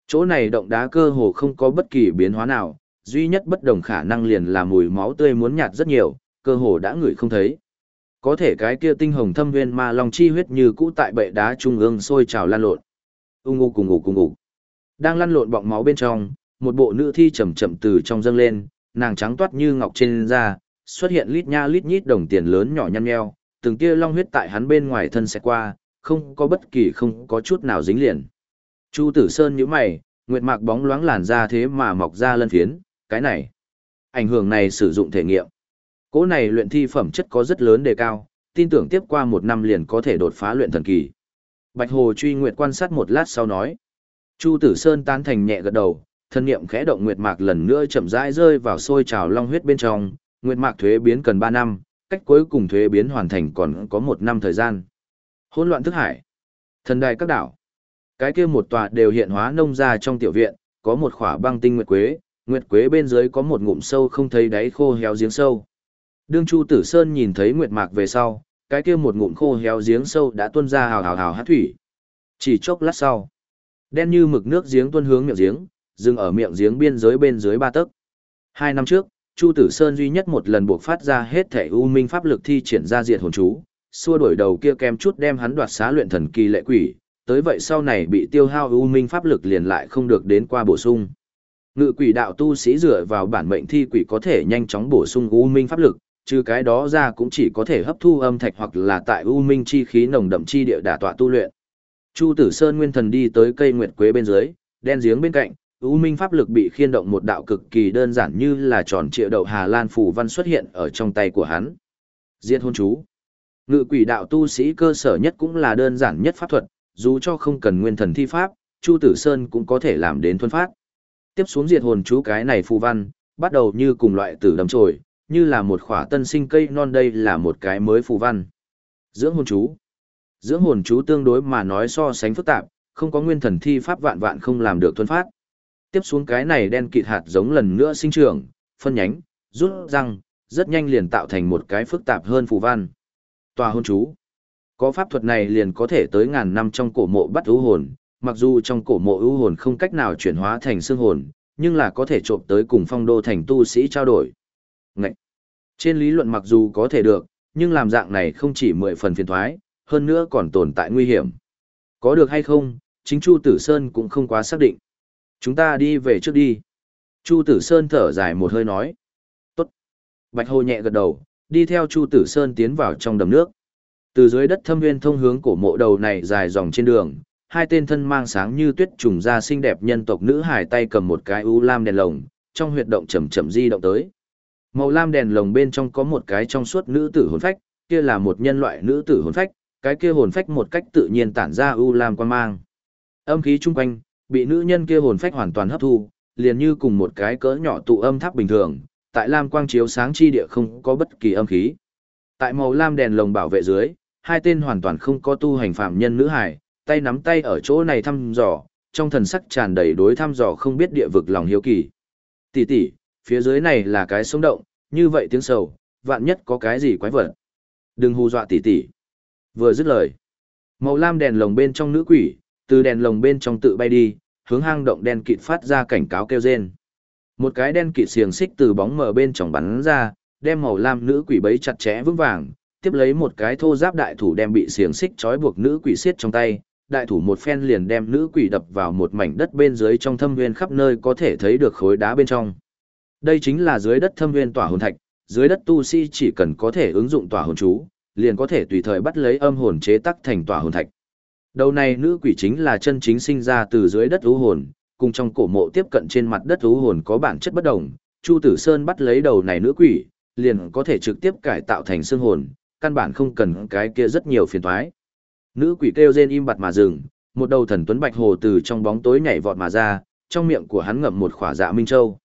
Chỗ này động đá cơ hồ không có bất kỳ biến hóa nào, duy nhất bất đồng khả năng liền là mùi máu tươi muốn nhạt rất nhiều, cơ hồ đã ngửi không thấy. Có thể cái kia tinh hồng thâm nguyên ma long chi huyết như cũ tại bệ đá trung ương sôi trào lan lộn. Ung ngu cùng ngủ cùng ngủ. Đang lăn lộn bọng máu bên trong, một bộ nữ thi chậm chậm từ trong dâng lên, nàng trắng toát như ngọc trên da, xuất hiện lít nha lít nhít đồng tiền lớn nhỏ nhăn nheo, từng tia long huyết tại hắn bên ngoài thân sẽ qua, không có bất kỳ không có chút nào dính liền. Chu Tử Sơn nhíu mày, nguyệt mạc bóng loáng làn da thế mà mọc ra lân phiến, cái này, ảnh hưởng này sử dụng thể nghiệm. Cố này luyện thi phẩm chất có rất lớn đề cao, tin tưởng tiếp qua một năm liền có thể đột phá luyện thần kỳ. Bạch Hồ truy nguyệt quan sát một lát sau nói. Chu Tử Sơn tán thành nhẹ gật đầu, thân niệm khẽ động nguyệt mạc lần nữa chậm rãi rơi vào sôi trào long huyết bên trong, nguyệt mạc thuế biến cần 3 năm, cách cuối cùng thuế biến hoàn thành còn có một năm thời gian. Hỗn loạn thức hải. Thần đài các đảo. Cái kia một tòa đều hiện hóa nông ra trong tiểu viện, có một khỏa băng tinh nguyệt quế, nguyệt quế bên dưới có một ngụm sâu không thấy đáy khô héo giếng sâu. Đương Chu Tử Sơn nhìn thấy nguyệt mạc về sau, cái kia một ngụm khô héo giếng sâu đã tuôn ra hào hào hào hát thủy. Chỉ chốc lát sau, đen như mực nước giếng tuôn hướng miệng giếng, dừng ở miệng giếng biên giới bên dưới ba tấc. Hai năm trước, Chu Tử Sơn duy nhất một lần buộc phát ra hết thể u minh pháp lực thi triển ra diệt hồn chú, xua đuổi đầu kia kem chút đem hắn đoạt xá luyện thần kỳ lệ quỷ, tới vậy sau này bị tiêu hao u minh pháp lực liền lại không được đến qua bổ sung. Ngự quỷ đạo tu sĩ dựa vào bản mệnh thi quỷ có thể nhanh chóng bổ sung u minh pháp lực, trừ cái đó ra cũng chỉ có thể hấp thu âm thạch hoặc là tại u minh chi khí nồng đậm chi địa đả tọa tu luyện. Chu Tử Sơn nguyên thần đi tới cây nguyệt quế bên dưới, đen giếng bên cạnh, u minh pháp lực bị khiên động một đạo cực kỳ đơn giản như là tròn triệu đậu Hà Lan phù văn xuất hiện ở trong tay của hắn. Diệt hôn chú. Ngự quỷ đạo tu sĩ cơ sở nhất cũng là đơn giản nhất pháp thuật, dù cho không cần nguyên thần thi pháp, Chu Tử Sơn cũng có thể làm đến thuần phát. Tiếp xuống diệt hồn chú cái này phù văn, bắt đầu như cùng loại tử đầm trồi, như là một khỏa tân sinh cây non đây là một cái mới phù văn. Dưỡng hồn chú. Dưỡng hồn chú tương đối mà nói so sánh phức tạp, không có nguyên thần thi pháp vạn vạn không làm được thuần phát. Tiếp xuống cái này đen kịt hạt giống lần nữa sinh trưởng, phân nhánh, rút răng, rất nhanh liền tạo thành một cái phức tạp hơn phù văn. Tòa hôn chú. Có pháp thuật này liền có thể tới ngàn năm trong cổ mộ bắt ưu hồn, mặc dù trong cổ mộ ưu hồn không cách nào chuyển hóa thành xương hồn, nhưng là có thể trộm tới cùng phong đô thành tu sĩ trao đổi. Ngậy! Trên lý luận mặc dù có thể được, nhưng làm dạng này không chỉ mười phần phiền thoái, hơn nữa còn tồn tại nguy hiểm. Có được hay không, chính Chu Tử Sơn cũng không quá xác định. Chúng ta đi về trước đi. Chu Tử Sơn thở dài một hơi nói. Tốt. Bạch Hồ nhẹ gật đầu, đi theo Chu Tử Sơn tiến vào trong đầm nước. Từ dưới đất thâm nguyên thông hướng cổ mộ đầu này dài dòng trên đường, hai tên thân mang sáng như tuyết trùng da xinh đẹp nhân tộc nữ hải tay cầm một cái u lam đèn lồng, trong huyệt động chậm chậm di động tới. Màu lam đèn lồng bên trong có một cái trong suốt nữ tử hồn phách, kia là một nhân loại nữ tử hồn phách, cái kia hồn phách một cách tự nhiên tản ra u lam quan mang. Âm khí chung quanh, bị nữ nhân kia hồn phách hoàn toàn hấp thu, liền như cùng một cái cỡ nhỏ tụ âm tháp bình thường, tại lam quang chiếu sáng chi địa không có bất kỳ âm khí. Tại màu lam đèn lồng bảo vệ dưới, hai tên hoàn toàn không có tu hành phạm nhân nữ hải, tay nắm tay ở chỗ này thăm dò, trong thần sắc tràn đầy đối thăm dò không biết địa vực lòng hiếu kỳ. Tỷ tỷ, phía dưới này là cái sống động, như vậy tiếng sầu, vạn nhất có cái gì quái vật. Đừng hù dọa tỷ tỷ. Vừa dứt lời, màu lam đèn lồng bên trong nữ quỷ, từ đèn lồng bên trong tự bay đi, hướng hang động đen kịt phát ra cảnh cáo kêu rên. Một cái đen kịt xiềng xích từ bóng mờ bên trong bắn ra, đem màu lam nữ quỷ bấy chặt chẽ vững vàng, tiếp lấy một cái thô giáp đại thủ đem bị xiềng xích trói buộc nữ quỷ siết trong tay, đại thủ một phen liền đem nữ quỷ đập vào một mảnh đất bên dưới trong thâm nguyên khắp nơi có thể thấy được khối đá bên trong. Đây chính là dưới đất thâm nguyên tỏa hồn thạch, dưới đất tu sĩ chỉ cần có thể ứng dụng tỏa hồn chú, liền có thể tùy thời bắt lấy âm hồn chế tắc thành tỏa hồn thạch. Đầu này nữ quỷ chính là chân chính sinh ra từ dưới đất ú hồn, cùng trong cổ mộ tiếp cận trên mặt đất ú hồn có bản chất bất đồng. Chu Tử Sơn bắt lấy đầu này nữ quỷ, liền có thể trực tiếp cải tạo thành xương hồn, căn bản không cần cái kia rất nhiều phiền toái. Nữ quỷ kêu rên im bặt mà dừng, một đầu thần tuấn bạch hồ từ trong bóng tối nhảy vọt mà ra, trong miệng của hắn ngậm một khỏa dạ minh châu.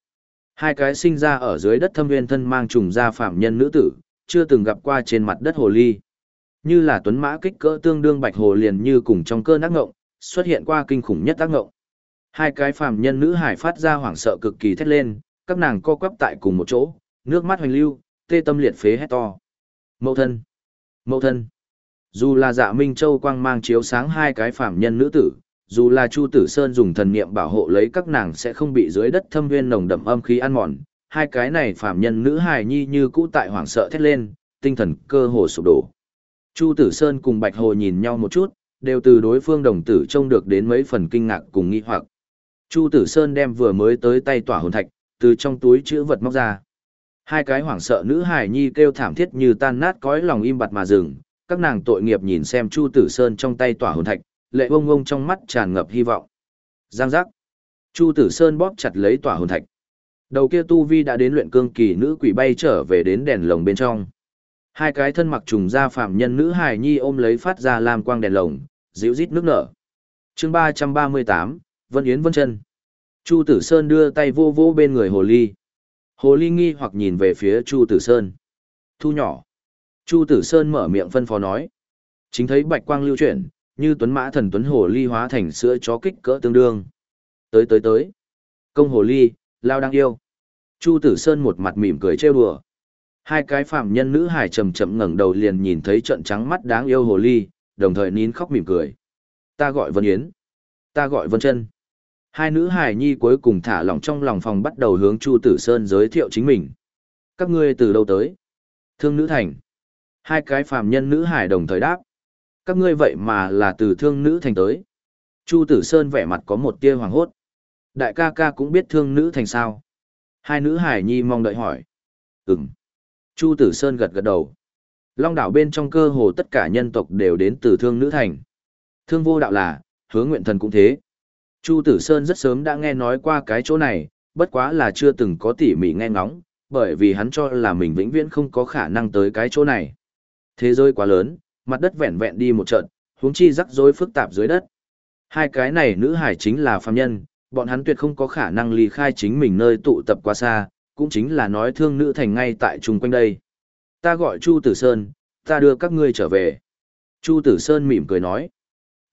Hai cái sinh ra ở dưới đất thâm nguyên thân mang trùng ra phạm nhân nữ tử, chưa từng gặp qua trên mặt đất hồ ly. Như là tuấn mã kích cỡ tương đương bạch hồ liền như cùng trong cơn ác ngộng, xuất hiện qua kinh khủng nhất ác ngộng. Hai cái phàm nhân nữ hải phát ra hoảng sợ cực kỳ thét lên, các nàng co quắp tại cùng một chỗ, nước mắt hoành lưu, tê tâm liệt phế hét to. Mậu thân! Mậu thân! Dù là dạ Minh Châu quang mang chiếu sáng hai cái phàm nhân nữ tử, dù là Chu Tử Sơn dùng thần niệm bảo hộ lấy các nàng sẽ không bị dưới đất thâm viên nồng đậm âm khí ăn mòn, hai cái này phàm nhân nữ hài nhi như cũ tại hoảng sợ thét lên, tinh thần cơ hồ sụp đổ. Chu Tử Sơn cùng Bạch Hồ nhìn nhau một chút, đều từ đối phương đồng tử trông được đến mấy phần kinh ngạc cùng nghi hoặc. Chu Tử Sơn đem vừa mới tới tay tỏa hồn thạch, từ trong túi chữ vật móc ra. Hai cái hoảng sợ nữ hài nhi kêu thảm thiết như tan nát cõi lòng im bặt mà dừng, các nàng tội nghiệp nhìn xem Chu Tử Sơn trong tay tỏa hồn thạch, lệ bông bông trong mắt tràn ngập hy vọng. Giang giác. Chu Tử Sơn bóp chặt lấy tỏa hồn thạch. Đầu kia tu vi đã đến luyện cương kỳ nữ quỷ bay trở về đến đèn lồng bên trong. Hai cái thân mặc trùng da phạm nhân nữ hài nhi ôm lấy phát ra làm quang đèn lồng, dịu rít nước nở. Chương ba ba mươi tám Vân Yến Vân Chân. Chu Tử Sơn đưa tay vô vô bên người Hồ Ly. Hồ Ly nghi hoặc nhìn về phía Chu Tử Sơn. Thu nhỏ. Chu Tử Sơn mở miệng phân phó nói. Chính thấy bạch quang lưu chuyển, như tuấn mã thần tuấn hồ ly hóa thành sữa chó kích cỡ tương đương. Tới tới tới. Công hồ ly, lao đang yêu. Chu Tử Sơn một mặt mỉm cười trêu đùa. Hai cái phạm nhân nữ hải chậm chậm ngẩng đầu liền nhìn thấy trận trắng mắt đáng yêu hồ ly, đồng thời nín khóc mỉm cười. Ta gọi Vân Yến. Ta gọi Vân Chân. Hai nữ hải nhi cuối cùng thả lỏng trong lòng phòng bắt đầu hướng Chu Tử Sơn giới thiệu chính mình. Các ngươi từ đâu tới? Thương nữ thành. Hai cái phàm nhân nữ hải đồng thời đáp. Các ngươi vậy mà là từ thương nữ thành tới. Chu Tử Sơn vẻ mặt có một tia hoàng hốt. Đại ca ca cũng biết thương nữ thành sao. Hai nữ hải nhi mong đợi hỏi. Ừm. Chu Tử Sơn gật gật đầu. Long đảo bên trong cơ hồ tất cả nhân tộc đều đến từ thương nữ thành. Thương vô đạo là, hướng nguyện thần cũng thế. Chu Tử Sơn rất sớm đã nghe nói qua cái chỗ này, bất quá là chưa từng có tỉ mỉ nghe ngóng, bởi vì hắn cho là mình vĩnh viễn không có khả năng tới cái chỗ này. Thế giới quá lớn, mặt đất vẹn vẹn đi một trận, huống chi rắc rối phức tạp dưới đất. Hai cái này nữ hải chính là phàm nhân, bọn hắn tuyệt không có khả năng ly khai chính mình nơi tụ tập quá xa, cũng chính là nói thương nữ thành ngay tại chung quanh đây. Ta gọi Chu Tử Sơn, ta đưa các ngươi trở về. Chu Tử Sơn mỉm cười nói.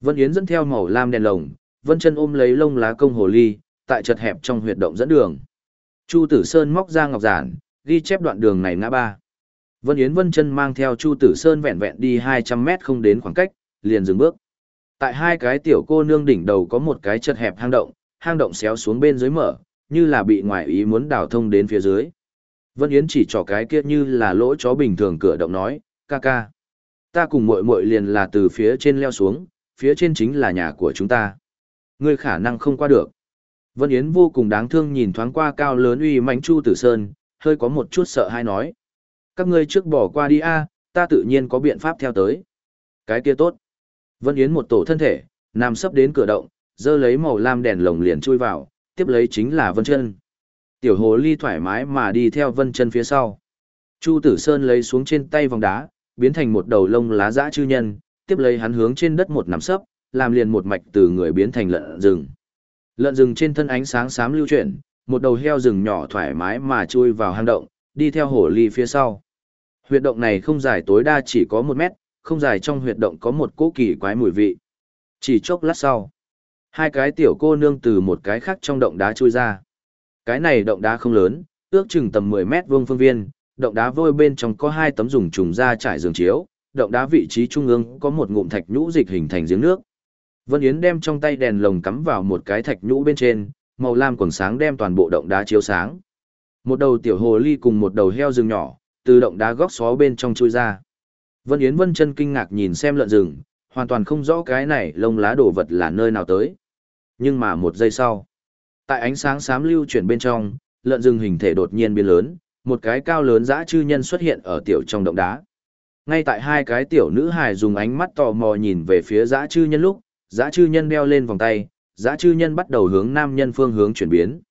Vân Yến dẫn theo màu lam đèn lồng, Vân chân ôm lấy lông lá công hồ ly, tại chật hẹp trong huyệt động dẫn đường. Chu Tử Sơn móc ra ngọc giản, ghi chép đoạn đường này ngã ba. Vân Yến Vân chân mang theo Chu Tử Sơn vẹn vẹn đi 200 mét không đến khoảng cách, liền dừng bước. Tại hai cái tiểu cô nương đỉnh đầu có một cái chật hẹp hang động, hang động xéo xuống bên dưới mở, như là bị ngoại ý muốn đào thông đến phía dưới. Vân Yến chỉ trò cái kia như là lỗ chó bình thường cửa động nói, ca ca. Ta cùng muội muội liền là từ phía trên leo xuống, phía trên chính là nhà của chúng ta. Ngươi khả năng không qua được. Vân Yến vô cùng đáng thương nhìn thoáng qua cao lớn uy mãnh Chu Tử Sơn, hơi có một chút sợ hãi nói. Các ngươi trước bỏ qua đi a, ta tự nhiên có biện pháp theo tới. Cái kia tốt. Vân Yến một tổ thân thể, nằm sấp đến cửa động, dơ lấy màu lam đèn lồng liền chui vào, tiếp lấy chính là Vân Chân. Tiểu hồ ly thoải mái mà đi theo Vân Chân phía sau. Chu Tử Sơn lấy xuống trên tay vòng đá, biến thành một đầu lông lá dã chư nhân, tiếp lấy hắn hướng trên đất một nằm sấp, làm liền một mạch từ người biến thành lợn rừng. Lợn rừng trên thân ánh sáng xám lưu chuyển, một đầu heo rừng nhỏ thoải mái mà chui vào hang động, đi theo hồ ly phía sau. Huyệt động này không dài tối đa chỉ có một mét, không dài trong huyệt động có một cỗ kỳ quái mùi vị. Chỉ chốc lát sau, hai cái tiểu cô nương từ một cái khác trong động đá chui ra. Cái này động đá không lớn, ước chừng tầm 10 mét vuông phương viên, động đá vôi bên trong có hai tấm dùng trùng ra trải giường chiếu, động đá vị trí trung ương có một ngụm thạch nhũ dịch hình thành giếng nước. Vân Yến đem trong tay đèn lồng cắm vào một cái thạch nhũ bên trên, màu lam quần sáng đem toàn bộ động đá chiếu sáng. Một đầu tiểu hồ ly cùng một đầu heo rừng nhỏ, từ động đá góc xó bên trong chui ra. Vân Yến Vân chân kinh ngạc nhìn xem lợn rừng, hoàn toàn không rõ cái này lông lá đồ vật là nơi nào tới. Nhưng mà một giây sau, tại ánh sáng xám lưu chuyển bên trong, lợn rừng hình thể đột nhiên biến lớn, một cái cao lớn dã chư nhân xuất hiện ở tiểu trong động đá. Ngay tại hai cái tiểu nữ hài dùng ánh mắt tò mò nhìn về phía dã chư nhân lúc, dã chư nhân đeo lên vòng tay, dã chư nhân bắt đầu hướng nam nhân phương hướng chuyển biến.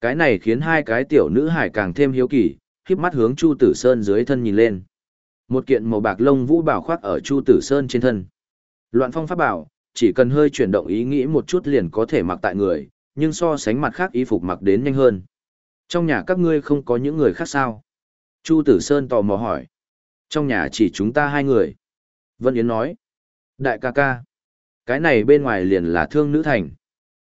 Cái này khiến hai cái tiểu nữ hài càng thêm hiếu kỳ, khiếp mắt hướng Chu Tử Sơn dưới thân nhìn lên. Một kiện màu bạc lông vũ bảo khoác ở Chu Tử Sơn trên thân. Loạn phong pháp bảo, chỉ cần hơi chuyển động ý nghĩ một chút liền có thể mặc tại người, nhưng so sánh mặt khác y phục mặc đến nhanh hơn. Trong nhà các ngươi không có những người khác sao? Chu Tử Sơn tò mò hỏi. Trong nhà chỉ chúng ta hai người. Vân Yến nói. Đại ca ca. Cái này bên ngoài liền là thương nữ thành.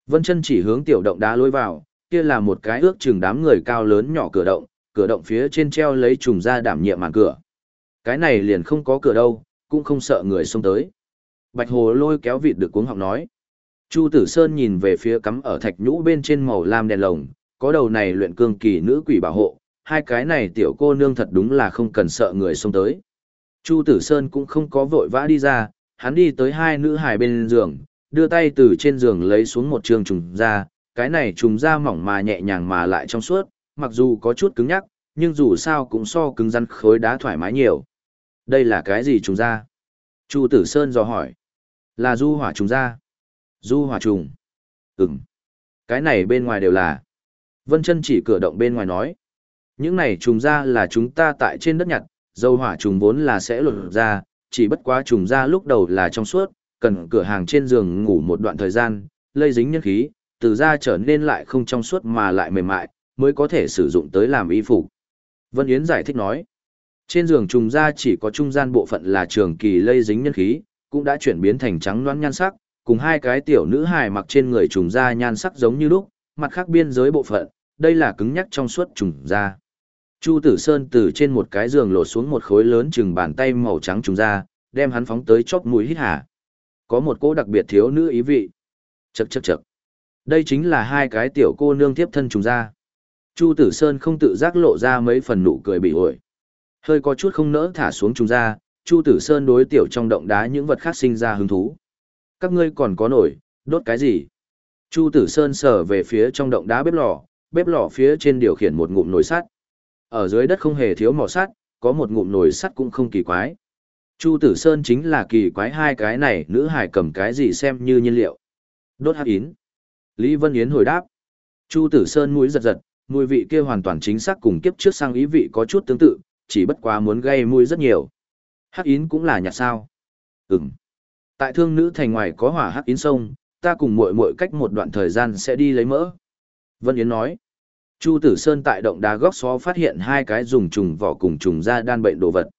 Vân chân chỉ hướng tiểu động đá lối vào, kia là một cái ước chừng đám người cao lớn nhỏ cửa động, cửa động phía trên treo lấy trùng ra đảm nhiệm màn cửa. Cái này liền không có cửa đâu, cũng không sợ người xông tới. Bạch hồ lôi kéo vịt được cuống họng nói. Chu Tử Sơn nhìn về phía cắm ở thạch nhũ bên trên màu lam đèn lồng, có đầu này luyện cương kỳ nữ quỷ bảo hộ, hai cái này tiểu cô nương thật đúng là không cần sợ người xông tới. Chu Tử Sơn cũng không có vội vã đi ra, hắn đi tới hai nữ hài bên giường, đưa tay từ trên giường lấy xuống một trường trùng da, cái này trùng da mỏng mà nhẹ nhàng mà lại trong suốt, mặc dù có chút cứng nhắc, nhưng dù sao cũng so cứng rắn khối đá thoải mái nhiều. Đây là cái gì trùng da? Chu Tử Sơn dò hỏi. Là du hỏa trùng ra, Du hỏa trùng. Ừm. Cái này bên ngoài đều là. Vân chân chỉ cửa động bên ngoài nói. Những này trùng ra là chúng ta tại trên đất nhặt, dầu hỏa trùng vốn là sẽ lột ra, chỉ bất quá trùng ra lúc đầu là trong suốt, cần cửa hàng trên giường ngủ một đoạn thời gian, lây dính nhân khí, từ da trở nên lại không trong suốt mà lại mềm mại, mới có thể sử dụng tới làm y phục. Vân Yến giải thích nói, trên giường trùng da chỉ có trung gian bộ phận là trường kỳ lây dính nhân khí, cũng đã chuyển biến thành trắng loãng nhan sắc, cùng hai cái tiểu nữ hài mặc trên người trùng da nhan sắc giống như lúc, mặt khác biên giới bộ phận, đây là cứng nhắc trong suốt trùng da. Chu Tử Sơn từ trên một cái giường lột xuống một khối lớn chừng bàn tay màu trắng trùng da, đem hắn phóng tới chóp mũi hít hà. Có một cô đặc biệt thiếu nữ ý vị. Chậc chậc chậc. Đây chính là hai cái tiểu cô nương tiếp thân trùng da. Chu Tử Sơn không tự giác lộ ra mấy phần nụ cười bị ổi. Hơi có chút không nỡ thả xuống trùng da, Chu Tử Sơn đối tiểu trong động đá những vật khác sinh ra hứng thú. Các ngươi còn có nổi, đốt cái gì? Chu Tử Sơn sờ về phía trong động đá bếp lò, bếp lò phía trên điều khiển một ngụm nồi sắt. Ở dưới đất không hề thiếu mỏ sắt, có một ngụm nồi sắt cũng không kỳ quái. Chu Tử Sơn chính là kỳ quái hai cái này, nữ hải cầm cái gì xem như nhiên liệu. Đốt hắc yến. Lý Vân Yến hồi đáp. Chu Tử Sơn mũi giật giật, mùi vị kia hoàn toàn chính xác cùng kiếp trước sang ý vị có chút tương tự, chỉ bất quá muốn gây mùi rất nhiều. Hắc yến cũng là nhạt sao? Ừm. Tại thương nữ thành ngoài có hỏa hắc yến sông, ta cùng muội muội cách một đoạn thời gian sẽ đi lấy mỡ. Vân Yến nói. Chu Tử Sơn tại động đá góc xó phát hiện hai cái dùng trùng vỏ cùng trùng da đan bệnh đồ vật.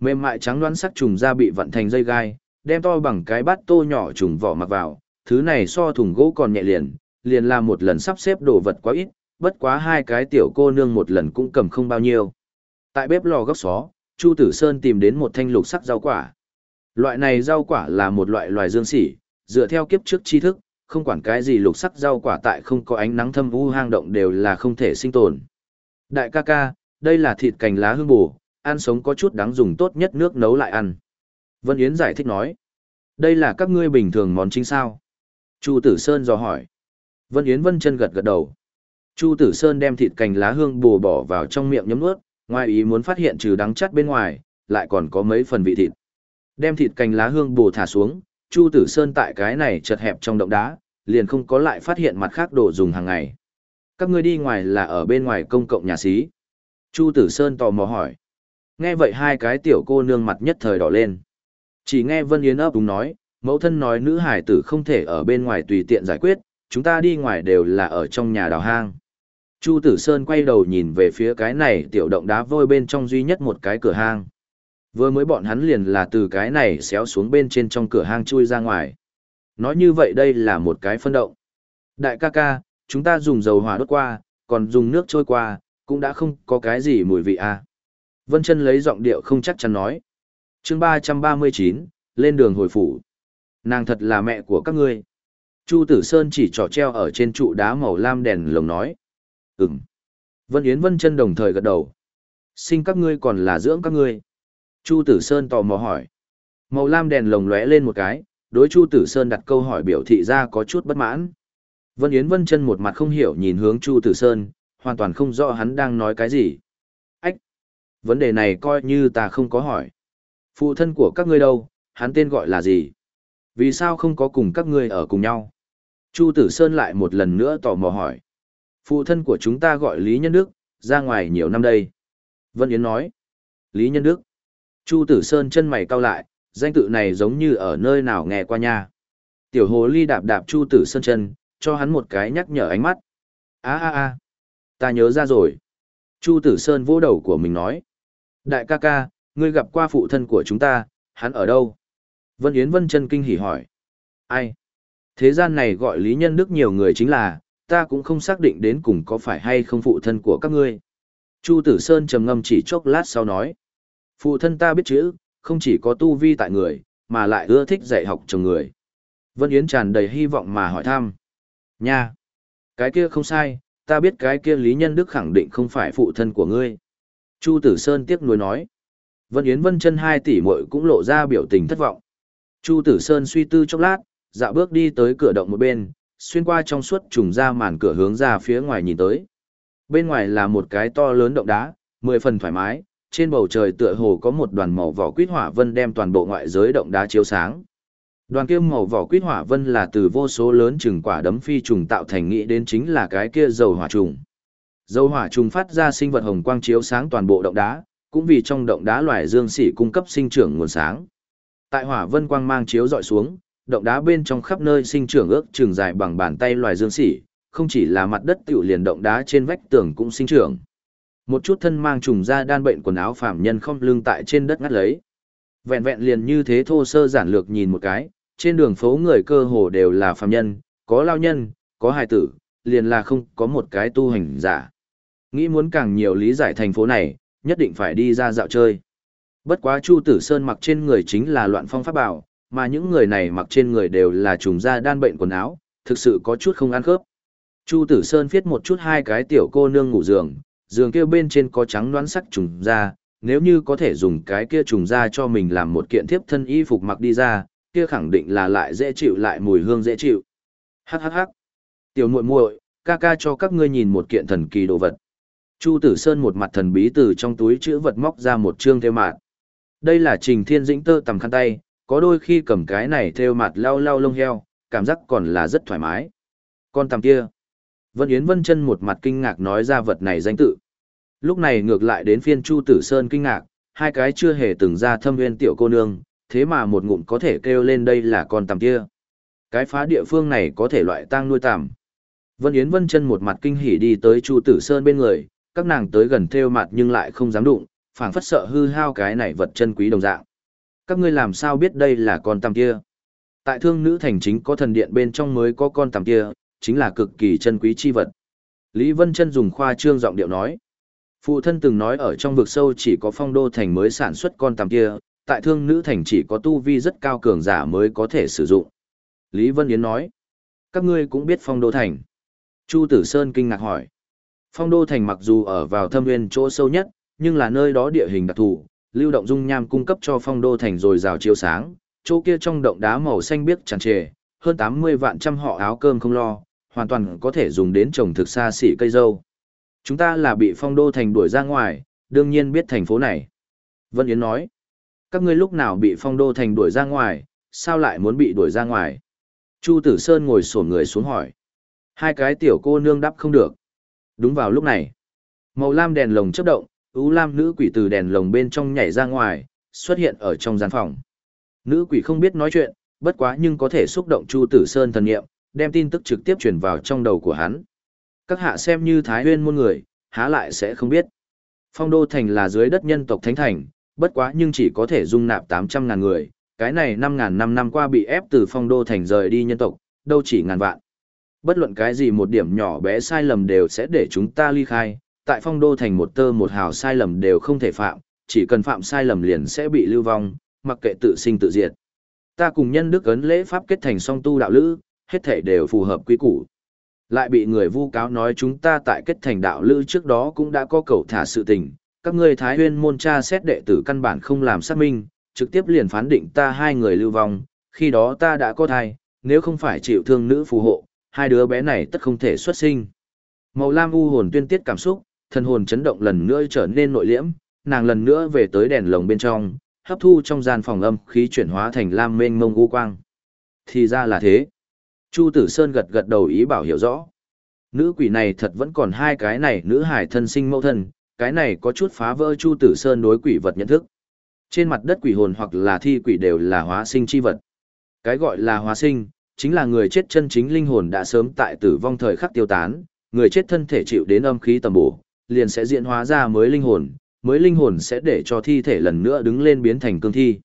Mềm mại trắng đoán sắc trùng da bị vận thành dây gai, đem to bằng cái bát tô nhỏ trùng vỏ mặc vào, thứ này so thùng gỗ còn nhẹ liền, liền làm một lần sắp xếp đồ vật quá ít, bất quá hai cái tiểu cô nương một lần cũng cầm không bao nhiêu. Tại bếp lò góc xó, Chu Tử Sơn tìm đến một thanh lục sắc rau quả. Loại này rau quả là một loại loài dương sỉ, dựa theo kiếp trước tri thức, không quản cái gì lục sắc rau quả tại không có ánh nắng thâm u hang động đều là không thể sinh tồn. Đại ca ca, đây là thịt cành lá hương bù, ăn sống có chút đáng dùng tốt nhất nước nấu lại ăn. Vân Yến giải thích nói, đây là các ngươi bình thường món chính sao? Chu Tử Sơn dò hỏi. Vân Yến Vân chân gật gật đầu. Chu Tử Sơn đem thịt cành lá hương bù bỏ vào trong miệng nhấm nuốt, ngoài ý muốn phát hiện trừ đắng chắt bên ngoài, lại còn có mấy phần vị thịt. Đem thịt cành lá hương bù thả xuống, Chu Tử Sơn tại cái này chật hẹp trong động đá, liền không có lại phát hiện mặt khác đồ dùng hàng ngày. Các ngươi đi ngoài là ở bên ngoài công cộng nhà xí. Chu Tử Sơn tò mò hỏi. Nghe vậy hai cái tiểu cô nương mặt nhất thời đỏ lên. Chỉ nghe Vân Yến ấp đúng nói, mẫu thân nói nữ hải tử không thể ở bên ngoài tùy tiện giải quyết, chúng ta đi ngoài đều là ở trong nhà đào hang. Chu Tử Sơn quay đầu nhìn về phía cái này tiểu động đá vôi bên trong duy nhất một cái cửa hang. Vừa mới bọn hắn liền là từ cái này xéo xuống bên trên trong cửa hang chui ra ngoài. Nói như vậy đây là một cái phân động. Đại ca ca, chúng ta dùng dầu hỏa đốt qua, còn dùng nước trôi qua, cũng đã không có cái gì mùi vị à. Vân chân lấy giọng điệu không chắc chắn nói. chương ba trăm ba mươi chín lên đường hồi phủ. Nàng thật là mẹ của các ngươi. Chu Tử Sơn chỉ trò treo ở trên trụ đá màu lam đèn lồng nói. Ừm. Vân Yến Vân chân đồng thời gật đầu. Sinh các ngươi còn là dưỡng các ngươi. Chu Tử Sơn tò mò hỏi. Màu lam đèn lồng lóe lên một cái, đối Chu Tử Sơn đặt câu hỏi biểu thị ra có chút bất mãn. Vân Yến Vân chân một mặt không hiểu nhìn hướng Chu Tử Sơn, hoàn toàn không rõ hắn đang nói cái gì. Ách! Vấn đề này coi như ta không có hỏi. Phụ thân của các ngươi đâu, hắn tên gọi là gì? Vì sao không có cùng các ngươi ở cùng nhau? Chu Tử Sơn lại một lần nữa tò mò hỏi. Phụ thân của chúng ta gọi Lý Nhân Đức, ra ngoài nhiều năm đây. Vân Yến nói. Lý Nhân Đức. Chu Tử Sơn chân mày cau lại, danh tự này giống như ở nơi nào nghe qua nha. Tiểu hồ ly đạp đạp Chu Tử Sơn chân, cho hắn một cái nhắc nhở ánh mắt. a a a ta nhớ ra rồi. Chu Tử Sơn vỗ đầu của mình nói. Đại ca ca, ngươi gặp qua phụ thân của chúng ta, hắn ở đâu? Vân Yến Vân chân kinh hỉ hỏi. Ai? Thế gian này gọi Lý Nhân Đức nhiều người chính là, ta cũng không xác định đến cùng có phải hay không phụ thân của các ngươi. Chu Tử Sơn trầm ngâm chỉ chốc lát sau nói. Phụ thân ta biết chữ, không chỉ có tu vi tại người, mà lại ưa thích dạy học chồng người. Vân Yến tràn đầy hy vọng mà hỏi thăm. Nha! Cái kia không sai, ta biết cái kia Lý Nhân Đức khẳng định không phải phụ thân của ngươi. Chu Tử Sơn tiếc nuối nói. Vân Yến Vân chân hai tỷ muội cũng lộ ra biểu tình thất vọng. Chu Tử Sơn suy tư chốc lát, dạo bước đi tới cửa động một bên, xuyên qua trong suốt trùng ra màn cửa hướng ra phía ngoài nhìn tới. Bên ngoài là một cái to lớn động đá, mười phần thoải mái, trên bầu trời tựa hồ có một đoàn màu vỏ quýt hỏa vân đem toàn bộ ngoại giới động đá chiếu sáng. Đoàn kia màu vỏ quýt hỏa vân là từ vô số lớn chừng quả đấm phi trùng tạo thành nghĩ đến chính là cái kia dầu hỏa trùng. Dầu hỏa trùng phát ra sinh vật hồng quang chiếu sáng toàn bộ động đá, cũng vì trong động đá loài dương xỉ cung cấp sinh trưởng nguồn sáng. Tại hỏa vân quang mang chiếu dọi xuống, động đá bên trong khắp nơi sinh trưởng ước trường dài bằng bàn tay loài dương xỉ, không chỉ là mặt đất tiểu liền động đá trên vách tường cũng sinh trưởng. Một chút thân mang trùng da đan bệnh quần áo phạm nhân không lưng tại trên đất ngắt lấy. Vẹn vẹn liền như thế thô sơ giản lược nhìn một cái, trên đường phố người cơ hồ đều là phạm nhân, có lao nhân, có hài tử, liền là không có một cái tu hành giả. Nghĩ muốn càng nhiều lý giải thành phố này, nhất định phải đi ra dạo chơi. Bất quá Chu Tử Sơn mặc trên người chính là loạn phong pháp bảo, mà những người này mặc trên người đều là trùng da đan bệnh quần áo, thực sự có chút không ăn khớp. Chu Tử Sơn viết một chút hai cái tiểu cô nương ngủ giường, giường kia bên trên có trắng đoán sắc trùng da, nếu như có thể dùng cái kia trùng da cho mình làm một kiện thiếp thân y phục mặc đi ra, kia khẳng định là lại dễ chịu lại mùi hương dễ chịu. Hắc hắc hắc. Tiểu muội muội, ca ca cho các ngươi nhìn một kiện thần kỳ đồ vật. Chu Tử Sơn một mặt thần bí từ trong túi chữ vật móc ra một chương theo mạt. Đây là Trình Thiên Dĩnh tơ tầm khăn tay, có đôi khi cầm cái này theo mặt lau lau lông heo, cảm giác còn là rất thoải mái. Con tằm kia. Vân Yến Vân chân một mặt kinh ngạc nói ra vật này danh tự. Lúc này ngược lại đến phiên Chu Tử Sơn kinh ngạc, hai cái chưa hề từng ra thâm nguyên tiểu cô nương, thế mà một ngụm có thể kêu lên đây là con tằm kia. Cái phá địa phương này có thể loại tang nuôi tằm. Vân Yến Vân chân một mặt kinh hỉ đi tới Chu Tử Sơn bên người, các nàng tới gần theo mặt nhưng lại không dám đụng, phảng phất sợ hư hao cái này vật chân quý đồng dạng. Các ngươi làm sao biết đây là con tằm kia? Tại thương nữ thành chính có thần điện bên trong mới có con tằm kia, chính là cực kỳ chân quý chi vật. Lý Vân Chân dùng khoa trương giọng điệu nói. Phụ thân từng nói ở trong vực sâu chỉ có phong đô thành mới sản xuất con tằm kia, tại thương nữ thành chỉ có tu vi rất cao cường giả mới có thể sử dụng. Lý Vân Yến nói. Các ngươi cũng biết phong đô thành. Chu Tử Sơn kinh ngạc hỏi. Phong đô thành mặc dù ở vào thâm nguyên chỗ sâu nhất, nhưng là nơi đó địa hình đặc thù, lưu động dung nham cung cấp cho phong đô thành rồi rào chiếu sáng, chỗ kia trong động đá màu xanh biếc tràn trề, hơn 80 vạn trăm họ áo cơm không lo, hoàn toàn có thể dùng đến trồng thực xa xỉ cây dâu. Chúng ta là bị phong đô thành đuổi ra ngoài, đương nhiên biết thành phố này. Vân Yến nói, các ngươi lúc nào bị phong đô thành đuổi ra ngoài, sao lại muốn bị đuổi ra ngoài? Chu Tử Sơn ngồi sổn người xuống hỏi. Hai cái tiểu cô nương đáp không được. Đúng vào lúc này, màu lam đèn lồng chớp động, ú lam nữ quỷ từ đèn lồng bên trong nhảy ra ngoài, xuất hiện ở trong gian phòng. Nữ quỷ không biết nói chuyện, bất quá nhưng có thể xúc động Chu Tử Sơn thần nghiệm, đem tin tức trực tiếp truyền vào trong đầu của hắn. Các hạ xem như Thái Huyên môn người, há lại sẽ không biết. Phong Đô Thành là dưới đất nhân tộc Thánh Thành, bất quá nhưng chỉ có thể dung nạp 800 ngàn người, cái này 5 ngàn năm năm qua bị ép từ Phong Đô Thành rời đi nhân tộc, đâu chỉ ngàn vạn. Bất luận cái gì một điểm nhỏ bé sai lầm đều sẽ để chúng ta ly khai, tại Phong Đô Thành một tơ một hào sai lầm đều không thể phạm, chỉ cần phạm sai lầm liền sẽ bị lưu vong, mặc kệ tự sinh tự diệt. Ta cùng nhân đức ấn lễ pháp kết thành song tu đạo lữ, hết thể đều phù hợp quy củ. Lại bị người vu cáo nói chúng ta tại kết thành đạo lữ trước đó cũng đã có cầu thả sự tình, các ngươi Thái Huyên môn cha xét đệ tử căn bản không làm xác minh, trực tiếp liền phán định ta hai người lưu vong, khi đó ta đã có thai, nếu không phải chịu thương nữ phù hộ, hai đứa bé này tất không thể xuất sinh. Màu lam u hồn tuyên tiết cảm xúc, thần hồn chấn động lần nữa trở nên nội liễm, nàng lần nữa về tới đèn lồng bên trong, hấp thu trong gian phòng âm khí chuyển hóa thành lam mênh mông u quang. Thì ra là thế. Chu Tử Sơn gật gật đầu ý bảo hiểu rõ. Nữ quỷ này thật vẫn còn hai cái này nữ hải thân sinh mẫu thân, cái này có chút phá vỡ Chu Tử Sơn đối quỷ vật nhận thức. Trên mặt đất quỷ hồn hoặc là thi quỷ đều là hóa sinh chi vật. Cái gọi là hóa sinh, chính là người chết chân chính linh hồn đã sớm tại tử vong thời khắc tiêu tán, người chết thân thể chịu đến âm khí tầm bổ, liền sẽ diễn hóa ra mới linh hồn, mới linh hồn sẽ để cho thi thể lần nữa đứng lên biến thành cương thi.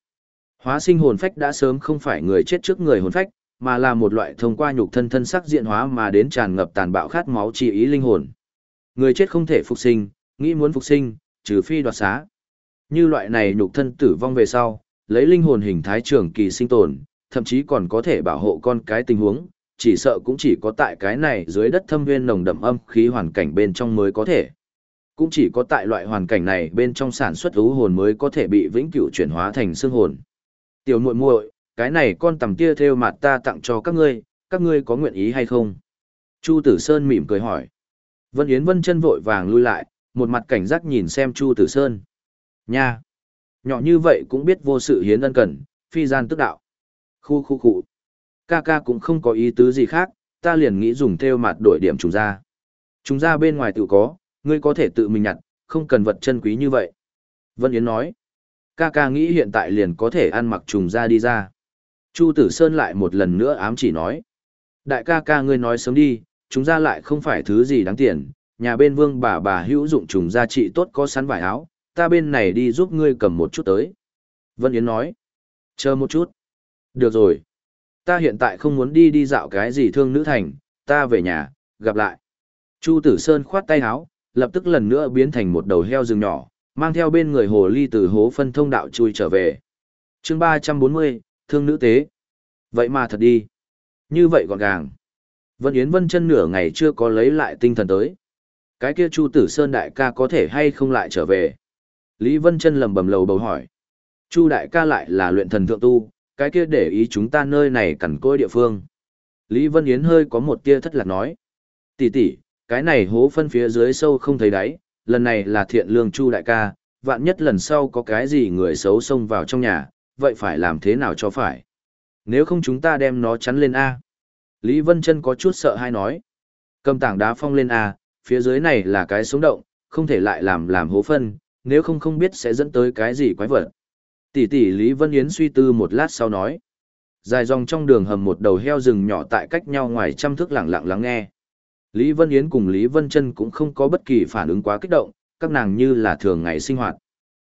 Hóa sinh hồn phách đã sớm không phải người chết trước người hồn phách, mà là một loại thông qua nhục thân thân sắc diện hóa mà đến tràn ngập tàn bạo khát máu chi ý linh hồn. Người chết không thể phục sinh, nghĩ muốn phục sinh, trừ phi đoạt xá. Như loại này nhục thân tử vong về sau, lấy linh hồn hình thái trưởng kỳ sinh tồn, thậm chí còn có thể bảo hộ con cái tình huống, chỉ sợ cũng chỉ có tại cái này dưới đất thâm nguyên nồng đậm âm khí hoàn cảnh bên trong mới có thể. Cũng chỉ có tại loại hoàn cảnh này bên trong sản xuất ú hồn mới có thể bị vĩnh cửu chuyển hóa thành xương hồn. Tiểu muội muội, cái này con tầm tia theo mặt ta tặng cho các ngươi, các ngươi có nguyện ý hay không? Chu Tử Sơn mỉm cười hỏi. Vân Yến Vân chân vội vàng lui lại, một mặt cảnh giác nhìn xem Chu Tử Sơn. Nha! Nhỏ như vậy cũng biết vô sự hiến ân cần, phi gian tức đạo. Khu khu khu. Ca ca cũng không có ý tứ gì khác, ta liền nghĩ dùng theo mặt đổi điểm trùng ra. Trùng ra bên ngoài tự có, ngươi có thể tự mình nhặt, không cần vật chân quý như vậy. Vân Yến nói. Ca ca nghĩ hiện tại liền có thể ăn mặc trùng ra đi ra. Chu Tử Sơn lại một lần nữa ám chỉ nói. Đại ca ca ngươi nói sớm đi, chúng ra lại không phải thứ gì đáng tiền, nhà bên vương bà bà hữu dụng trùng gia trị tốt có sẵn vải áo, ta bên này đi giúp ngươi cầm một chút tới. Vân Yến nói. Chờ một chút. Được rồi. Ta hiện tại không muốn đi đi dạo cái gì thương nữ thành, ta về nhà, gặp lại. Chu Tử Sơn khoát tay áo, lập tức lần nữa biến thành một đầu heo rừng nhỏ, mang theo bên người hồ ly từ hố phân thông đạo chui trở về. chương 340, thương nữ tế. Vậy mà thật đi. Như vậy gọn gàng. Vân Yến Vân chân nửa ngày chưa có lấy lại tinh thần tới. Cái kia Chu Tử Sơn đại ca có thể hay không lại trở về? Lý Vân chân lầm bầm lầu bầu hỏi. Chu đại ca lại là luyện thần thượng tu, cái kia để ý chúng ta nơi này cẩn côi địa phương. Lý Vân Yến hơi có một tia thất lạc nói. Tỷ tỷ, cái này hố phân phía dưới sâu không thấy đáy, lần này là thiện lương Chu đại ca, vạn nhất lần sau có cái gì người xấu xông vào trong nhà, vậy phải làm thế nào cho phải? Nếu không chúng ta đem nó chắn lên A. Lý Vân Chân có chút sợ hay nói. Cầm tảng đá phong lên A, phía dưới này là cái sống động, không thể lại làm làm hố phân, nếu không không biết sẽ dẫn tới cái gì quái vật. Tỷ tỷ Lý Vân Yến suy tư một lát sau nói. Dài dòng trong đường hầm một đầu heo rừng nhỏ tại cách nhau ngoài trăm thước lặng lặng lắng nghe. Lý Vân Yến cùng Lý Vân Trân cũng không có bất kỳ phản ứng quá kích động, các nàng như là thường ngày sinh hoạt.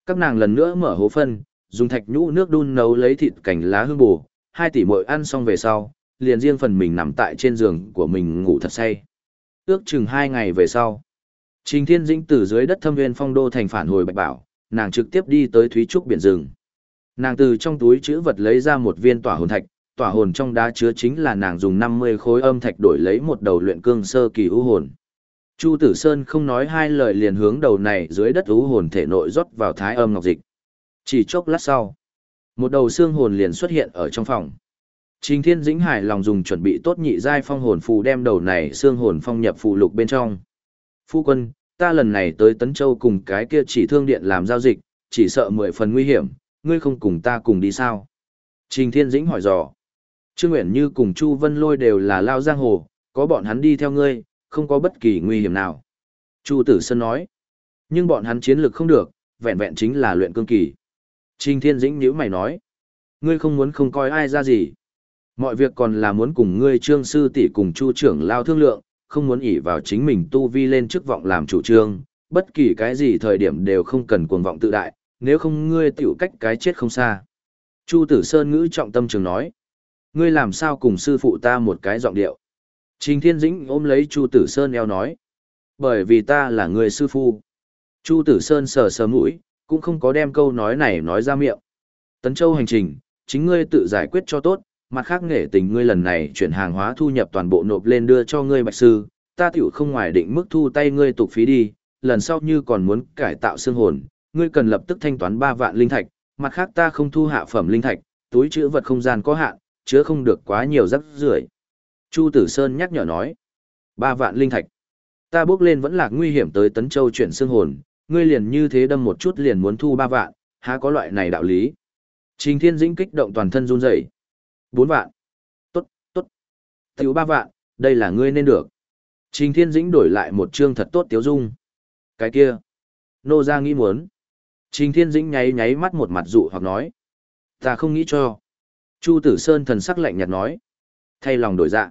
Các nàng lần nữa mở hố phân, dùng thạch nhũ nước đun nấu lấy thịt cành lá hương bù, hai tỷ muội ăn xong về sau, liền riêng phần mình nằm tại trên giường của mình ngủ thật say. Ước chừng hai ngày về sau, Trình Thiên Dĩnh từ dưới đất thâm viên phong đô thành phản hồi bạch bảo, nàng trực tiếp đi tới Thúy Trúc biển rừng. Nàng từ trong túi chữ vật lấy ra một viên tỏa hồn thạch, tỏa hồn trong đá chứa chính là nàng dùng 50 khối âm thạch đổi lấy một đầu luyện cương sơ kỳ ưu hồn. Chu Tử Sơn không nói hai lời liền hướng đầu này dưới đất ưu hồn thể nội rót vào thái âm ngọc dịch. Chỉ chốc lát sau, một đầu xương hồn liền xuất hiện ở trong phòng. Trình Thiên Dĩnh Hải lòng dùng chuẩn bị tốt nhị giai phong hồn phù đem đầu này xương hồn phong nhập phù lục bên trong. Phu quân, ta lần này tới Tấn Châu cùng cái kia chỉ thương điện làm giao dịch, chỉ sợ mười phần nguy hiểm, ngươi không cùng ta cùng đi sao? Trình Thiên Dĩnh hỏi dò. Trương Nguyễn Như cùng Chu Vân Lôi đều là lao giang hồ, có bọn hắn đi theo ngươi, không có bất kỳ nguy hiểm nào. Chu Tử Sơn nói. Nhưng bọn hắn chiến lược không được, vẹn vẹn chính là luyện cương kỳ. Trình Thiên Dĩnh nhíu mày nói. Ngươi không muốn không coi ai ra gì. Mọi việc còn là muốn cùng ngươi trương sư tỷ cùng chu trưởng lao thương lượng, không muốn ỷ vào chính mình tu vi lên chức vọng làm chủ trương, bất kỳ cái gì thời điểm đều không cần cuồng vọng tự đại, nếu không ngươi tiểu cách cái chết không xa. Chu Tử Sơn ngữ trọng tâm trường nói. Ngươi làm sao cùng sư phụ ta một cái giọng điệu. Trình Thiên Dĩnh ôm lấy Chu Tử Sơn eo nói. Bởi vì ta là người sư phụ. Chu Tử Sơn sờ sờ mũi, cũng không có đem câu nói này nói ra miệng. Tấn Châu hành trình, chính ngươi tự giải quyết cho tốt, mặt khác nghệ tình ngươi lần này chuyển hàng hóa thu nhập toàn bộ nộp lên đưa cho ngươi bạch sư, ta tiểu không ngoài định mức thu tay ngươi tục phí đi, lần sau như còn muốn cải tạo xương hồn, ngươi cần lập tức thanh toán 3 vạn linh thạch, mặt khác ta không thu hạ phẩm linh thạch, túi chữ vật không gian có hạn, chứa không được quá nhiều rắc rưởi. Chu Tử Sơn nhắc nhở nói, ba vạn linh thạch. Ta bước lên vẫn là nguy hiểm tới Tấn Châu chuyển xương hồn, ngươi liền như thế đâm một chút liền muốn thu ba vạn, há có loại này đạo lý. Trình Thiên Dĩnh kích động toàn thân run rẩy. bốn vạn. Tốt, tốt. Tiểu ba vạn, đây là ngươi nên được. Trình Thiên Dĩnh đổi lại một chương thật tốt tiếu dung. Cái kia. Nô ra nghĩ muốn. Trình Thiên Dĩnh nháy nháy mắt một mặt dụ hoặc nói. Ta không nghĩ cho. Chu Tử Sơn thần sắc lạnh nhạt nói. Thay lòng đổi dạ.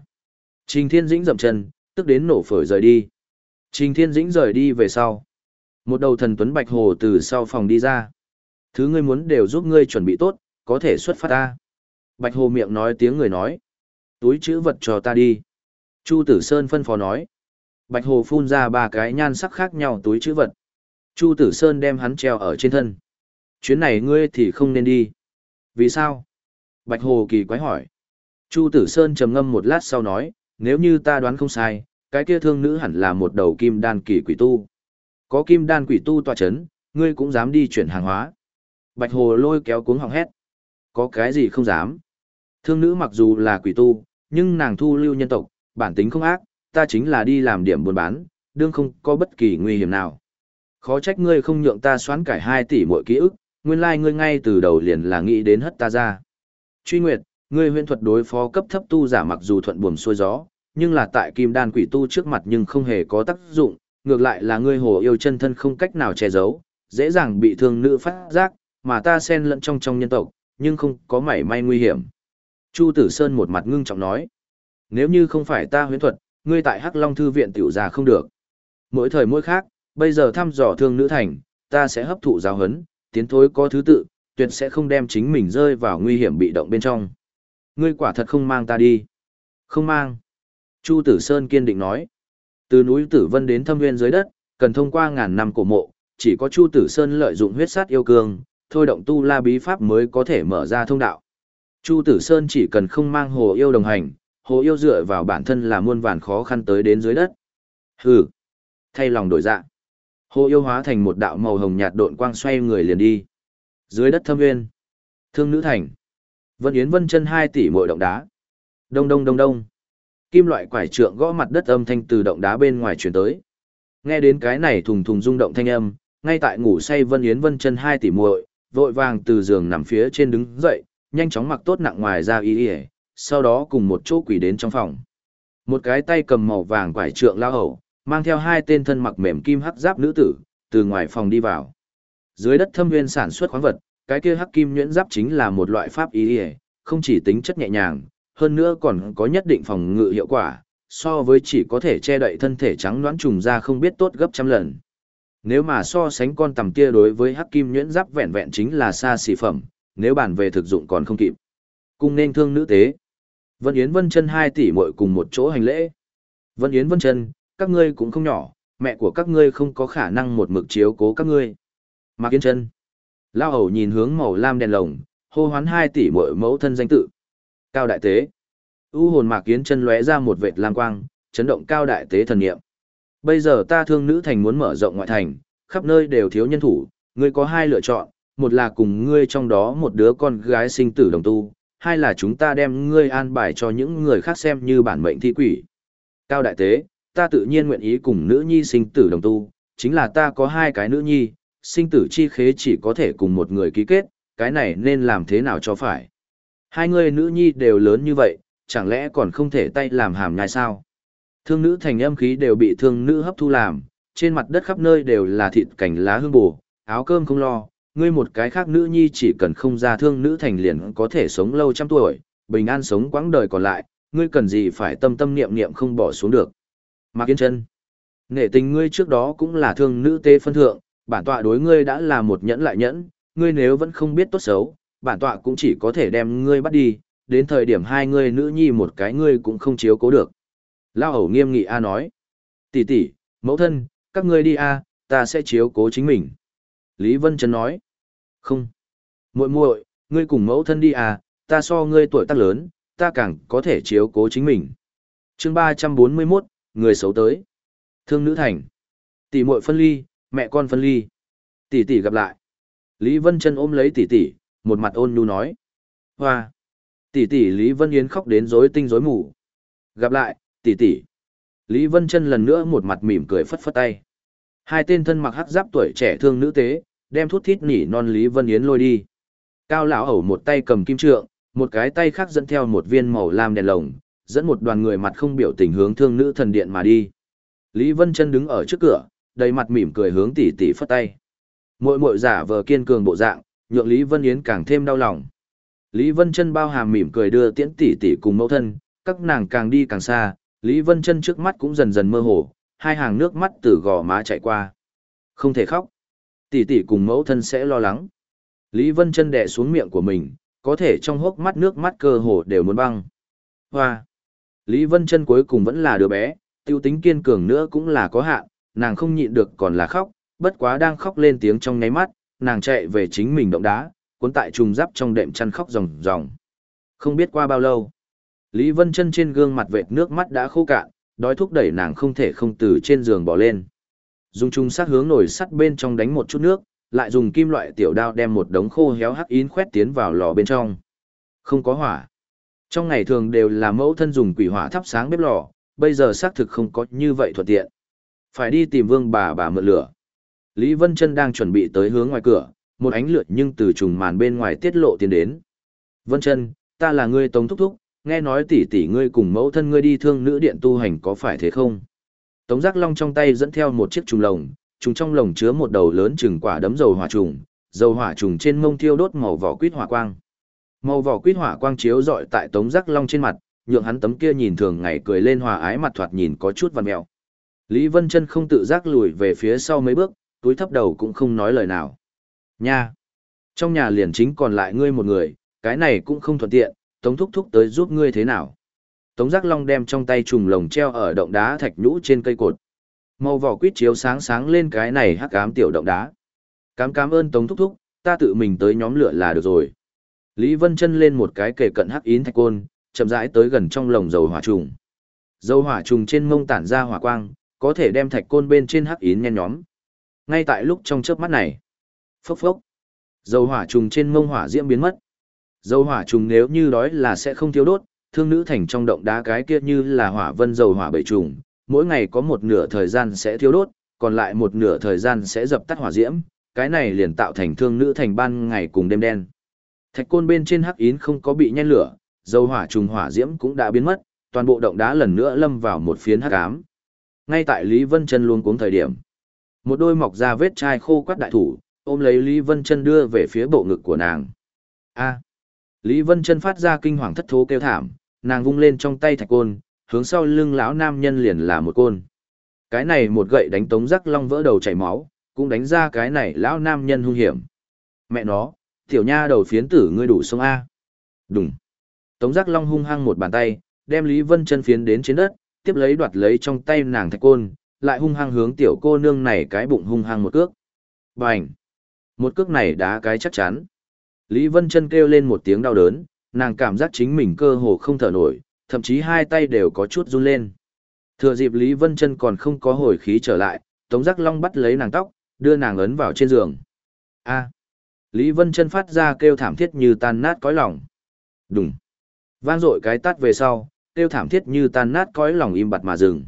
Trình Thiên Dĩnh dậm chân, tức đến nổ phổi rời đi. Trình Thiên Dĩnh rời đi về sau. Một đầu thần tuấn bạch hồ từ sau phòng đi ra. Thứ ngươi muốn đều giúp ngươi chuẩn bị tốt, có thể xuất phát ta. Bạch hồ miệng nói tiếng người nói. Túi chữ vật cho ta đi. Chu Tử Sơn phân phó nói. Bạch hồ phun ra ba cái nhan sắc khác nhau túi chữ vật. Chu Tử Sơn đem hắn treo ở trên thân. Chuyến này ngươi thì không nên đi. Vì sao? Bạch hồ kỳ quái hỏi. Chu Tử Sơn trầm ngâm một lát sau nói, nếu như ta đoán không sai, cái kia thương nữ hẳn là một đầu kim đan kỳ quỷ tu. Có kim đan quỷ tu tọa chấn, ngươi cũng dám đi chuyển hàng hóa. Bạch hồ lôi kéo cuống họng hét. Có cái gì không dám? Thương nữ mặc dù là quỷ tu, nhưng nàng thu lưu nhân tộc, bản tính không ác, ta chính là đi làm điểm buôn bán, đương không có bất kỳ nguy hiểm nào. Khó trách ngươi không nhượng ta xoán cải 2 tỷ mỗi ký ức, nguyên lai like ngươi ngay từ đầu liền là nghĩ đến hất ta ra. Truy Nguyệt, ngươi huyễn thuật đối phó cấp thấp tu giả mặc dù thuận buồm xuôi gió, nhưng là tại kim đan quỷ tu trước mặt nhưng không hề có tác dụng, ngược lại là ngươi hồ yêu chân thân không cách nào che giấu, dễ dàng bị thương nữ phát giác, mà ta xen lẫn trong trong nhân tộc, nhưng không có mảy may nguy hiểm. Chu Tử Sơn một mặt ngưng trọng nói, nếu như không phải ta huyễn thuật, ngươi tại Hắc Long Thư viện tiểu già không được. Mỗi thời mỗi khác, bây giờ thăm dò thương nữ thành, ta sẽ hấp thụ giáo hấn, tiến thối có thứ tự, tuyệt sẽ không đem chính mình rơi vào nguy hiểm bị động bên trong. Ngươi quả thật không mang ta đi. Không mang. Chu Tử Sơn kiên định nói. Từ núi Tử Vân đến thâm nguyên dưới đất, cần thông qua ngàn năm cổ mộ, chỉ có Chu Tử Sơn lợi dụng huyết sát yêu cương, thôi động tu la bí pháp mới có thể mở ra thông đạo. Chu Tử Sơn chỉ cần không mang hồ yêu đồng hành, hồ yêu dựa vào bản thân là muôn vàn khó khăn tới đến dưới đất. Hừ. Thay lòng đổi dạ. Hồ yêu hóa thành một đạo màu hồng nhạt độn quang xoay người liền đi. Dưới đất thâm nguyên. Thương nữ thành. Vân Yến Vân chân hai tỷ mỗi động đá. Đông đông đông đông. Kim loại quải trượng gõ mặt đất âm thanh từ động đá bên ngoài truyền tới. Nghe đến cái này thùng thùng rung động thanh âm, ngay tại ngủ say Vân Yến Vân chân hai tỷ muội, vội vàng từ giường nằm phía trên đứng dậy, nhanh chóng mặc tốt nặng ngoài ra y y, sau đó cùng một chỗ quỷ đến trong phòng. Một cái tay cầm màu vàng quải trượng lao hầu, mang theo hai tên thân mặc mềm kim hắc giáp nữ tử, từ ngoài phòng đi vào. Dưới đất thâm nguyên sản xuất khoáng vật, cái kia hắc kim nhuyễn giáp chính là một loại pháp y y, không chỉ tính chất nhẹ nhàng, hơn nữa còn có nhất định phòng ngự hiệu quả, so với chỉ có thể che đậy thân thể trắng loãng trùng ra không biết tốt gấp trăm lần. Nếu mà so sánh con tầm kia đối với hắc kim nhuyễn giáp vẹn vẹn chính là xa xỉ phẩm, nếu bàn về thực dụng còn không kịp. Cung nên thương nữ tế. Vân Yến Vân chân hai tỷ muội cùng một chỗ hành lễ. Vân Yến Vân chân, các ngươi cũng không nhỏ, mẹ của các ngươi không có khả năng một mực chiếu cố các ngươi. Mạc Kiến chân. Lao hầu nhìn hướng màu lam đèn lồng, hô hoán hai tỷ muội mẫu thân danh tự. Cao đại tế. U hồn Mạc Kiến chân lóe ra một vệt lam quang, chấn động cao đại tế thần niệm. Bây giờ ta thương nữ thành muốn mở rộng ngoại thành, khắp nơi đều thiếu nhân thủ, ngươi có hai lựa chọn, một là cùng ngươi trong đó một đứa con gái sinh tử đồng tu, hai là chúng ta đem ngươi an bài cho những người khác xem như bản mệnh thi quỷ. Cao đại tế, ta tự nhiên nguyện ý cùng nữ nhi sinh tử đồng tu, chính là ta có hai cái nữ nhi, sinh tử chi khế chỉ có thể cùng một người ký kết, cái này nên làm thế nào cho phải. Hai người nữ nhi đều lớn như vậy, chẳng lẽ còn không thể tay làm hàm nhai sao? Thương nữ thành âm khí đều bị thương nữ hấp thu làm, trên mặt đất khắp nơi đều là thịt cảnh lá hương bù, áo cơm không lo, ngươi một cái khác nữ nhi chỉ cần không ra thương nữ thành liền có thể sống lâu trăm tuổi, bình an sống quãng đời còn lại, ngươi cần gì phải tâm tâm niệm niệm không bỏ xuống được. Mạc Yên Trân, nghệ tình ngươi trước đó cũng là thương nữ tê phân thượng, bản tọa đối ngươi đã là một nhẫn lại nhẫn, ngươi nếu vẫn không biết tốt xấu, bản tọa cũng chỉ có thể đem ngươi bắt đi, đến thời điểm hai ngươi nữ nhi một cái ngươi cũng không chiếu cố được. Lao hầu nghiêm nghị A nói. Tỷ tỷ, mẫu thân, các ngươi đi A, ta sẽ chiếu cố chính mình. Lý Vân Trấn nói. Không. muội muội ngươi cùng mẫu thân đi a, ta so ngươi tuổi tác lớn, ta càng có thể chiếu cố chính mình. chương 341, người xấu tới. Thương nữ thành. Tỷ muội phân ly, mẹ con phân ly. Tỷ tỷ gặp lại. Lý Vân Chân ôm lấy tỷ tỷ, một mặt ôn nhu nói. Hoa. Tỷ tỷ Lý Vân Yến khóc đến rối tinh rối mù. Gặp lại, tỷ tỷ. Lý Vân Chân lần nữa một mặt mỉm cười phất phất tay. Hai tên thân mặc hắc giáp tuổi trẻ thương nữ tế, đem thuốc thít nỉ non Lý Vân Yến lôi đi. Cao lão ẩu một tay cầm kim trượng, một cái tay khác dẫn theo một viên màu lam đèn lồng, dẫn một đoàn người mặt không biểu tình hướng thương nữ thần điện mà đi. Lý Vân Chân đứng ở trước cửa, đầy mặt mỉm cười hướng tỷ tỷ phất tay. Muội muội giả vờ kiên cường bộ dạng, nhượng Lý Vân Yến càng thêm đau lòng. Lý Vân Chân bao hàm mỉm cười đưa tiễn tỷ tỷ cùng mẫu thân, các nàng càng đi càng xa, Lý Vân Chân trước mắt cũng dần dần mơ hồ, hai hàng nước mắt từ gò má chạy qua. Không thể khóc. Tỷ tỷ cùng mẫu thân sẽ lo lắng. Lý Vân Chân đè xuống miệng của mình, có thể trong hốc mắt nước mắt cơ hồ đều muốn băng. Hoa. Lý Vân Chân cuối cùng vẫn là đứa bé, tiêu tính kiên cường nữa cũng là có hạn, nàng không nhịn được còn là khóc, bất quá đang khóc lên tiếng trong nháy mắt, nàng chạy về chính mình động đá, cuốn tại trùng giáp trong đệm chăn khóc ròng ròng. Không biết qua bao lâu, Lý Vân Chân trên gương mặt vệt nước mắt đã khô cạn, đói thúc đẩy nàng không thể không từ trên giường bỏ lên. Dùng trung sát hướng nổi sắt bên trong đánh một chút nước, lại dùng kim loại tiểu đao đem một đống khô héo hắc yến khoét tiến vào lò bên trong. Không có hỏa. Trong ngày thường đều là mẫu thân dùng quỷ hỏa thắp sáng bếp lò, bây giờ xác thực không có như vậy thuận tiện. Phải đi tìm vương bà bà mượn lửa. Lý Vân Trân đang chuẩn bị tới hướng ngoài cửa, một ánh lửa nhưng từ trùng màn bên ngoài tiết lộ tiến đến. Vân Trân ta là ngươi Tống Thúc Thúc, nghe nói tỷ tỷ ngươi cùng mẫu thân ngươi đi thương nữ điện tu hành có phải thế không? Tống Giác Long trong tay dẫn theo một chiếc trùng lồng, trùng trong lồng chứa một đầu lớn chừng quả đấm dầu hỏa trùng, dầu hỏa trùng trên mông thiêu đốt màu vỏ quýt hỏa quang. Màu vỏ quýt hỏa quang chiếu rọi tại Tống Giác Long trên mặt, nhượng hắn tấm kia nhìn thường ngày cười lên hòa ái mặt thoạt nhìn có chút vằn mèo. Lý Vân Chân không tự giác lùi về phía sau mấy bước, túi thấp đầu cũng không nói lời nào. Nha! Trong nhà liền chính còn lại ngươi một người, cái này cũng không thuận tiện, Tống Thúc Thúc tới giúp ngươi thế nào. Tống Giác Long đem trong tay trùng lồng treo ở động đá thạch nhũ trên cây cột. Màu vỏ quýt chiếu sáng sáng lên cái này hắc ám tiểu động đá. Cám cám ơn Tống Thúc Thúc, ta tự mình tới nhóm lửa là được rồi. Lý Vân chân lên một cái kề cận hắc yến thạch côn, chậm rãi tới gần trong lồng dầu hỏa trùng. Dầu hỏa trùng trên mông tản ra hỏa quang, có thể đem thạch côn bên trên hắc yến nhen nhóm. Ngay tại lúc trong chớp mắt này, phốc phốc, dầu hỏa trùng trên mông hỏa diễm biến mất. Dầu hỏa trùng nếu như đói là sẽ không thiếu đốt, thương nữ thành trong động đá cái kia như là hỏa vân dầu hỏa bảy trùng, mỗi ngày có một nửa thời gian sẽ thiếu đốt, còn lại một nửa thời gian sẽ dập tắt hỏa diễm, cái này liền tạo thành thương nữ thành ban ngày cùng đêm đen. Thạch côn bên trên hắc yến không có bị nhen lửa, dầu hỏa trùng hỏa diễm cũng đã biến mất, toàn bộ động đá lần nữa lâm vào một phiến hắc ám. Ngay tại Lý Vân Chân luôn cuống thời điểm, một đôi mọc ra vết chai khô quắt đại thủ, ôm lấy Lý Vân Chân đưa về phía bộ ngực của nàng. A. Lý Vân Chân phát ra kinh hoàng thất thố kêu thảm, nàng vung lên trong tay thạch côn, hướng sau lưng lão nam nhân liền là một côn. Cái này một gậy đánh Tống Giác Long vỡ đầu chảy máu, cũng đánh ra cái này lão nam nhân hung hiểm. Mẹ nó, tiểu nha đầu phiến tử ngươi đủ sông a. Đùng. Tống Giác Long hung hăng một bàn tay, đem Lý Vân Chân phiến đến trên đất, tiếp lấy đoạt lấy trong tay nàng thạch côn, lại hung hăng hướng tiểu cô nương này cái bụng hung hăng một cước. Bành! Một cước này đá cái chắc chắn. Lý Vân Chân kêu lên một tiếng đau đớn, nàng cảm giác chính mình cơ hồ không thở nổi, thậm chí hai tay đều có chút run lên. Thừa dịp Lý Vân Chân còn không có hồi khí trở lại, Tống Giác Long bắt lấy nàng tóc, đưa nàng ấn vào trên giường. A! Lý Vân Chân phát ra kêu thảm thiết như tan nát cõi lòng. Đùng! Vang dội cái tát về sau, kêu thảm thiết như tan nát cõi lòng im bặt mà dừng.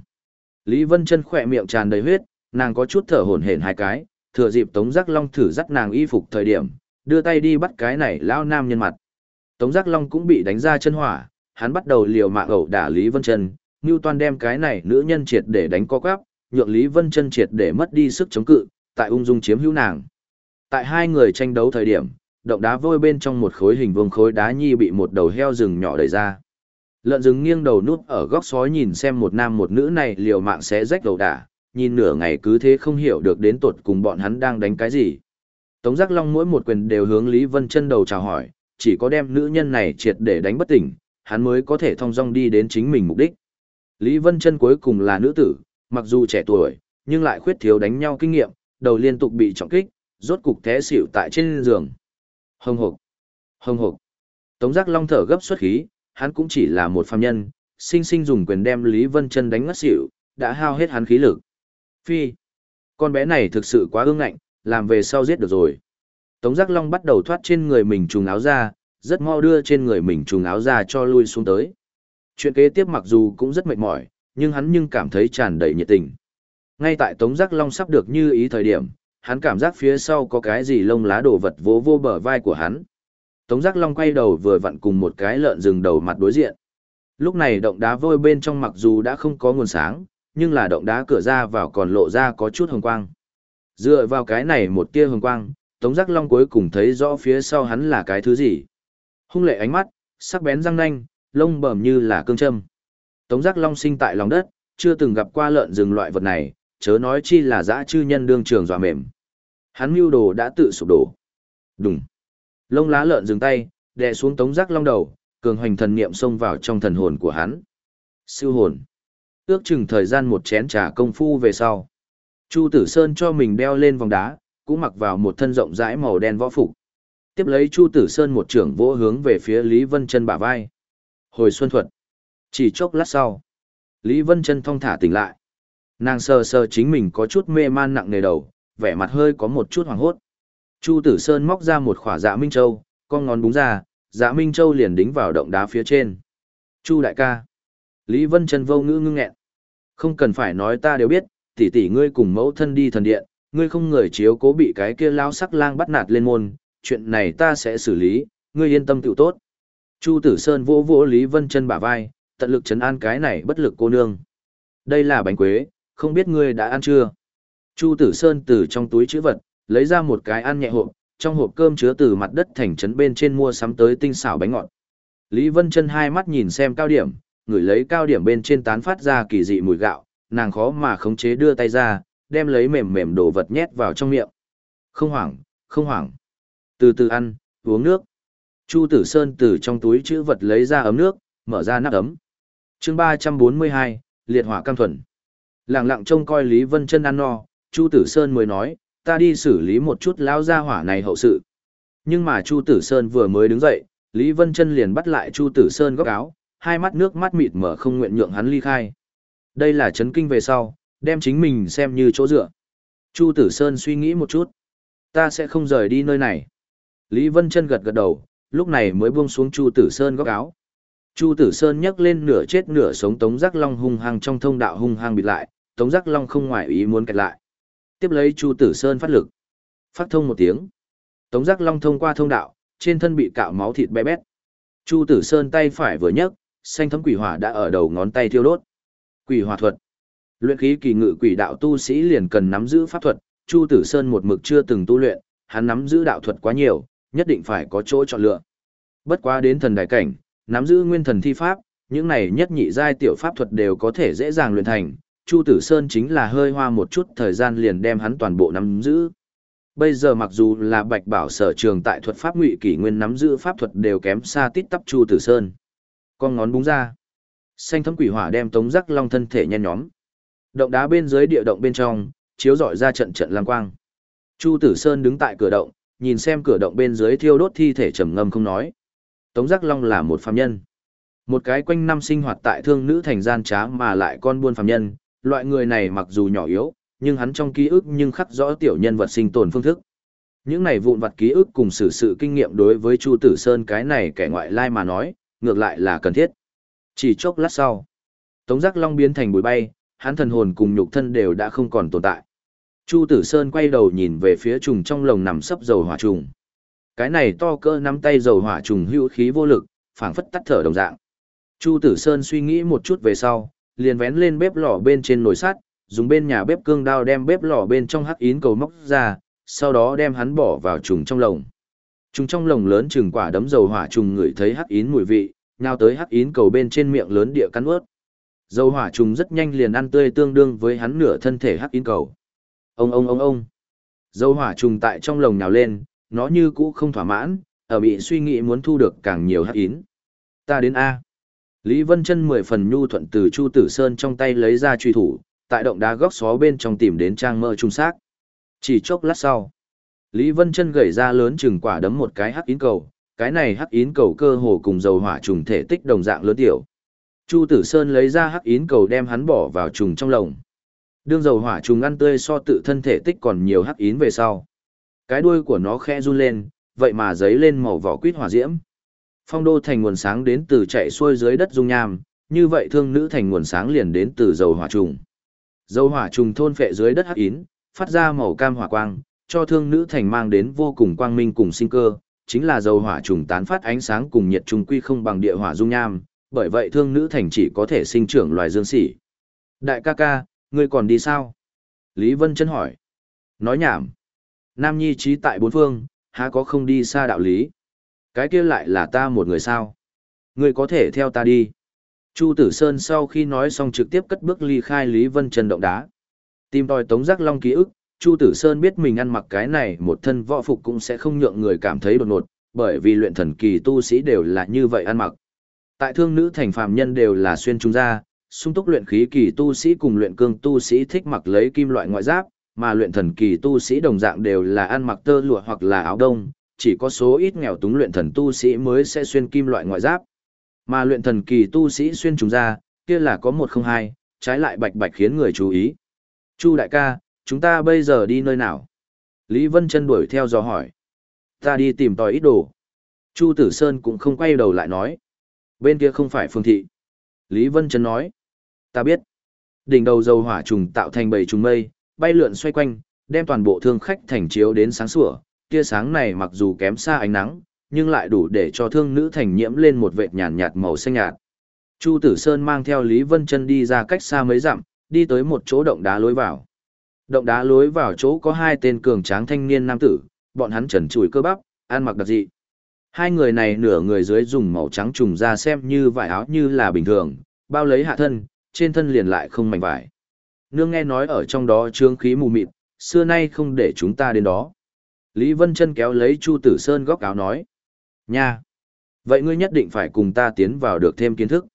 Lý Vân Chân khỏe miệng tràn đầy huyết, nàng có chút thở hổn hển hai cái, thừa dịp Tống Giác Long thử dắt nàng y phục thời điểm, đưa tay đi bắt cái này lão nam nhân mặt. Tống Giác Long cũng bị đánh ra chân hỏa, hắn bắt đầu liều mạng ẩu đả Lý Vân Chân, Toàn đem cái này nữ nhân triệt để đánh co quắp, nhượng Lý Vân Chân triệt để mất đi sức chống cự, tại ung dung chiếm hữu nàng. Tại hai người tranh đấu thời điểm, động đá vôi bên trong một khối hình vuông khối đá nhi bị một đầu heo rừng nhỏ đẩy ra. Lợn rừng nghiêng đầu núp ở góc sói nhìn xem một nam một nữ này liều mạng sẽ rách đầu đả, nhìn nửa ngày cứ thế không hiểu được đến tột cùng bọn hắn đang đánh cái gì. Tống Giác Long mỗi một quyền đều hướng Lý Vân chân đầu chào hỏi, chỉ có đem nữ nhân này triệt để đánh bất tỉnh, hắn mới có thể thong dong đi đến chính mình mục đích. Lý Vân chân cuối cùng là nữ tử, mặc dù trẻ tuổi, nhưng lại khuyết thiếu đánh nhau kinh nghiệm, đầu liên tục bị trọng kích, rốt cục té xỉu tại trên giường. Hồng hộc, hồng hộc. Tống Giác Long thở gấp xuất khí, hắn cũng chỉ là một phàm nhân, sinh sinh dùng quyền đem Lý Vân Chân đánh ngất xỉu, đã hao hết hắn khí lực. Phi, con bé này thực sự quá ương ngạnh, làm về sau giết được rồi. Tống Giác Long bắt đầu thoát trên người mình trùng áo ra, rất mau đưa trên người mình trùng áo ra cho lui xuống tới. Chuyện kế tiếp mặc dù cũng rất mệt mỏi, nhưng hắn nhưng cảm thấy tràn đầy nhiệt tình. Ngay tại Tống Giác Long sắp được như ý thời điểm, hắn cảm giác phía sau có cái gì lông lá đổ vật vỗ vô bờ vai của hắn. Tống Giác Long quay đầu vừa vặn cùng một cái lợn rừng đầu mặt đối diện. Lúc này động đá vôi bên trong mặc dù đã không có nguồn sáng, nhưng là động đá cửa ra vào còn lộ ra có chút hồng quang. Dựa vào cái này một tia hồng quang, Tống Giác Long cuối cùng thấy rõ phía sau hắn là cái thứ gì. Hung lệ ánh mắt, sắc bén răng nanh, lông bẩm như là cương châm. Tống Giác Long sinh tại lòng đất, chưa từng gặp qua lợn rừng loại vật này, chớ nói chi là dã chư nhân đương trường dọa mềm. Hắn mưu đồ đã tự sụp đổ. Đùng. Lông lá lợn dừng tay, đè xuống Tống Giác Long đầu, cường hoành thần niệm xông vào trong thần hồn của hắn. Siêu hồn. Ước chừng thời gian một chén trà công phu về sau. Chu Tử Sơn cho mình đeo lên vòng đá, cũng mặc vào một thân rộng rãi màu đen võ phục. Tiếp lấy Chu Tử Sơn một trưởng vỗ hướng về phía Lý Vân Chân bả vai. Hồi xuân thuật. Chỉ chốc lát sau, Lý Vân Chân thong thả tỉnh lại. Nàng sờ sờ chính mình có chút mê man nặng nề đầu, vẻ mặt hơi có một chút hoảng hốt. Chu Tử Sơn móc ra một khỏa dạ minh châu, con ngón búng ra, dạ minh châu liền đính vào động đá phía trên. Chu đại ca. Lý Vân Trần vô ngữ ngưng nghẹn. Không cần phải nói ta đều biết, tỷ tỷ ngươi cùng mẫu thân đi thần điện, ngươi không người chiếu cố bị cái kia lao sắc lang bắt nạt lên môn, chuyện này ta sẽ xử lý, ngươi yên tâm tựu tốt. Chu Tử Sơn vỗ vỗ Lý Vân Trần bả vai, tận lực trấn an cái này bất lực cô nương. Đây là bánh quế, không biết ngươi đã ăn chưa? Chu Tử Sơn từ trong túi chữ vật, lấy ra một cái ăn nhẹ hộp, trong hộp cơm chứa từ mặt đất thành trấn bên trên mua sắm tới tinh xảo bánh ngọt. Lý Vân Chân hai mắt nhìn xem cao điểm, ngửi lấy cao điểm bên trên tán phát ra kỳ dị mùi gạo, nàng khó mà khống chế đưa tay ra, đem lấy mềm mềm đồ vật nhét vào trong miệng. Không hoảng, không hoảng. Từ từ ăn, uống nước. Chu Tử Sơn từ trong túi chữ vật lấy ra ấm nước, mở ra nắp ấm. Chương 342, liệt hỏa cam thuần. Lặng lặng trông coi Lý Vân Chân ăn no, Chu Tử Sơn mới nói, ta đi xử lý một chút lão gia hỏa này hậu sự. Nhưng mà Chu Tử Sơn vừa mới đứng dậy, Lý Vân Chân liền bắt lại Chu Tử Sơn góc áo, hai mắt nước mắt mịt mở không nguyện nhượng hắn ly khai. Đây là chấn kinh về sau, đem chính mình xem như chỗ dựa. Chu Tử Sơn suy nghĩ một chút. Ta sẽ không rời đi nơi này. Lý Vân Chân gật gật đầu, lúc này mới buông xuống Chu Tử Sơn góc áo. Chu Tử Sơn nhấc lên nửa chết nửa sống Tống Giác Long hung hăng trong thông đạo hung hăng bịt lại, Tống Giác Long không ngoại ý muốn kẹt lại. Tiếp lấy Chu Tử Sơn phát lực. Phát thông một tiếng. Tống Giác Long thông qua thông đạo, trên thân bị cạo máu thịt bé bét. Chu Tử Sơn tay phải vừa nhấc, xanh thấm quỷ hỏa đã ở đầu ngón tay thiêu đốt. Quỷ hỏa thuật. Luyện khí kỳ ngự quỷ đạo tu sĩ liền cần nắm giữ pháp thuật, Chu Tử Sơn một mực chưa từng tu luyện, hắn nắm giữ đạo thuật quá nhiều, nhất định phải có chỗ chọn lựa. Bất quá đến thần đại cảnh, nắm giữ nguyên thần thi pháp, những này nhất nhị giai tiểu pháp thuật đều có thể dễ dàng luyện thành, Chu Tử Sơn chính là hơi hoa một chút thời gian liền đem hắn toàn bộ nắm giữ. Bây giờ mặc dù là Bạch Bảo sở trường tại thuật pháp ngụy kỷ nguyên nắm giữ pháp thuật đều kém xa tít tắp Chu Tử Sơn. Con ngón búng ra. Xanh thấm quỷ hỏa đem Tống Giác Long thân thể nhen nhóm. Động đá bên dưới địa động bên trong, chiếu rọi ra trận trận lang quang. Chu Tử Sơn đứng tại cửa động, nhìn xem cửa động bên dưới thiêu đốt thi thể trầm ngâm không nói. Tống Giác Long là một phàm nhân. Một cái quanh năm sinh hoạt tại thương nữ thành gian trá mà lại con buôn phàm nhân, loại người này mặc dù nhỏ yếu, nhưng hắn trong ký ức nhưng khắc rõ tiểu nhân vật sinh tồn phương thức. Những này vụn vặt ký ức cùng sự sự kinh nghiệm đối với Chu Tử Sơn cái này kẻ ngoại lai mà nói, ngược lại là cần thiết. Chỉ chốc lát sau, Tống Giác Long biến thành bụi bay, hắn thần hồn cùng nhục thân đều đã không còn tồn tại. Chu Tử Sơn quay đầu nhìn về phía trùng trong lồng nằm sấp dầu hỏa trùng. Cái này to cỡ nắm tay dầu hỏa trùng hữu khí vô lực, phảng phất tắt thở đồng dạng. Chu Tử Sơn suy nghĩ một chút về sau, liền vén lên bếp lò bên trên nồi sắt, dùng bên nhà bếp cương đao đem bếp lò bên trong hắc yến cầu móc ra, sau đó đem hắn bỏ vào trùng trong lồng. Trùng trong lồng lớn chừng quả đấm dầu hỏa trùng ngửi thấy hắc yến mùi vị, nhào tới hắc yến cầu bên trên miệng lớn địa cắn ướt. Dầu hỏa trùng rất nhanh liền ăn tươi tương đương với hắn nửa thân thể hắc yến cầu. Ông ông ông ông. Dầu hỏa trùng tại trong lồng nhào lên, nó như cũ không thỏa mãn, ở bị suy nghĩ muốn thu được càng nhiều hắc yến. Ta đến A. Lý Vân Chân mười phần nhu thuận từ Chu Tử Sơn trong tay lấy ra truy thủ, tại động đá góc xó bên trong tìm đến trang mơ trung xác. Chỉ chốc lát sau, Lý Vân Chân gẩy ra lớn chừng quả đấm một cái hắc yến cầu, cái này hắc yến cầu cơ hồ cùng dầu hỏa trùng thể tích đồng dạng lớn tiểu. Chu Tử Sơn lấy ra hắc yến cầu đem hắn bỏ vào trùng trong lồng. Đương dầu hỏa trùng ăn tươi so tự thân thể tích còn nhiều hắc yến về sau. Cái đuôi của nó khẽ run lên, vậy mà giấy lên màu vỏ quýt hỏa diễm. Phong đô thành nguồn sáng đến từ chạy xuôi dưới đất dung nham, như vậy thương nữ thành nguồn sáng liền đến từ dầu hỏa trùng. Dầu hỏa trùng thôn phệ dưới đất hắc yến, phát ra màu cam hỏa quang, cho thương nữ thành mang đến vô cùng quang minh cùng sinh cơ, chính là dầu hỏa trùng tán phát ánh sáng cùng nhiệt trùng quy không bằng địa hỏa dung nham, bởi vậy thương nữ thành chỉ có thể sinh trưởng loài dương sỉ. Đại ca ca, ngươi còn đi sao? Lý Vân Chân hỏi. Nói nhảm. Nam Nhi trí tại bốn phương, há có không đi xa đạo lý. Cái kia lại là ta một người sao? Ngươi có thể theo ta đi. Chu Tử Sơn sau khi nói xong trực tiếp cất bước ly khai Lý Vân Trần động đá. Tìm tòi Tống Giác Long ký ức, Chu Tử Sơn biết mình ăn mặc cái này một thân võ phục cũng sẽ không nhượng người cảm thấy đột ngột, bởi vì luyện thần kỳ tu sĩ đều là như vậy ăn mặc. Tại thương nữ thành phàm nhân đều là xuyên trung gia, sung túc luyện khí kỳ tu sĩ cùng luyện cương tu sĩ thích mặc lấy kim loại ngoại giáp, mà luyện thần kỳ tu sĩ đồng dạng đều là ăn mặc tơ lụa hoặc là áo đông, chỉ có số ít nghèo túng luyện thần tu sĩ mới sẽ xuyên kim loại ngoại giáp. Mà luyện thần kỳ tu sĩ xuyên trùng ra, kia là có một không hai, trái lại bạch bạch khiến người chú ý. Chu đại ca, chúng ta bây giờ đi nơi nào? Lý Vân Chân đuổi theo dò hỏi. Ta đi tìm tòi ít đồ. Chu Tử Sơn cũng không quay đầu lại nói. Bên kia không phải phương thị. Lý Vân Chân nói. Ta biết. Đỉnh đầu dầu hỏa trùng tạo thành bầy trùng mây, bay lượn xoay quanh, đem toàn bộ thương khách thành chiếu đến sáng sủa. Tia sáng này mặc dù kém xa ánh nắng, nhưng lại đủ để cho thương nữ thành nhiễm lên một vệt nhàn nhạt màu xanh nhạt. Chu Tử Sơn mang theo Lý Vân Chân đi ra cách xa mấy dặm, đi tới một chỗ động đá lối vào. Động đá lối vào chỗ có hai tên cường tráng thanh niên nam tử, bọn hắn trần trụi cơ bắp, ăn mặc đặc dị. Hai người này nửa người dưới dùng màu trắng trùng ra xem như vải áo như là bình thường, bao lấy hạ thân, trên thân liền lại không mảnh vải. Nương nghe nói ở trong đó trương khí mù mịt, xưa nay không để chúng ta đến đó. Lý Vân Trân kéo lấy Chu Tử Sơn góc áo nói. Nha! Vậy ngươi nhất định phải cùng ta tiến vào được thêm kiến thức.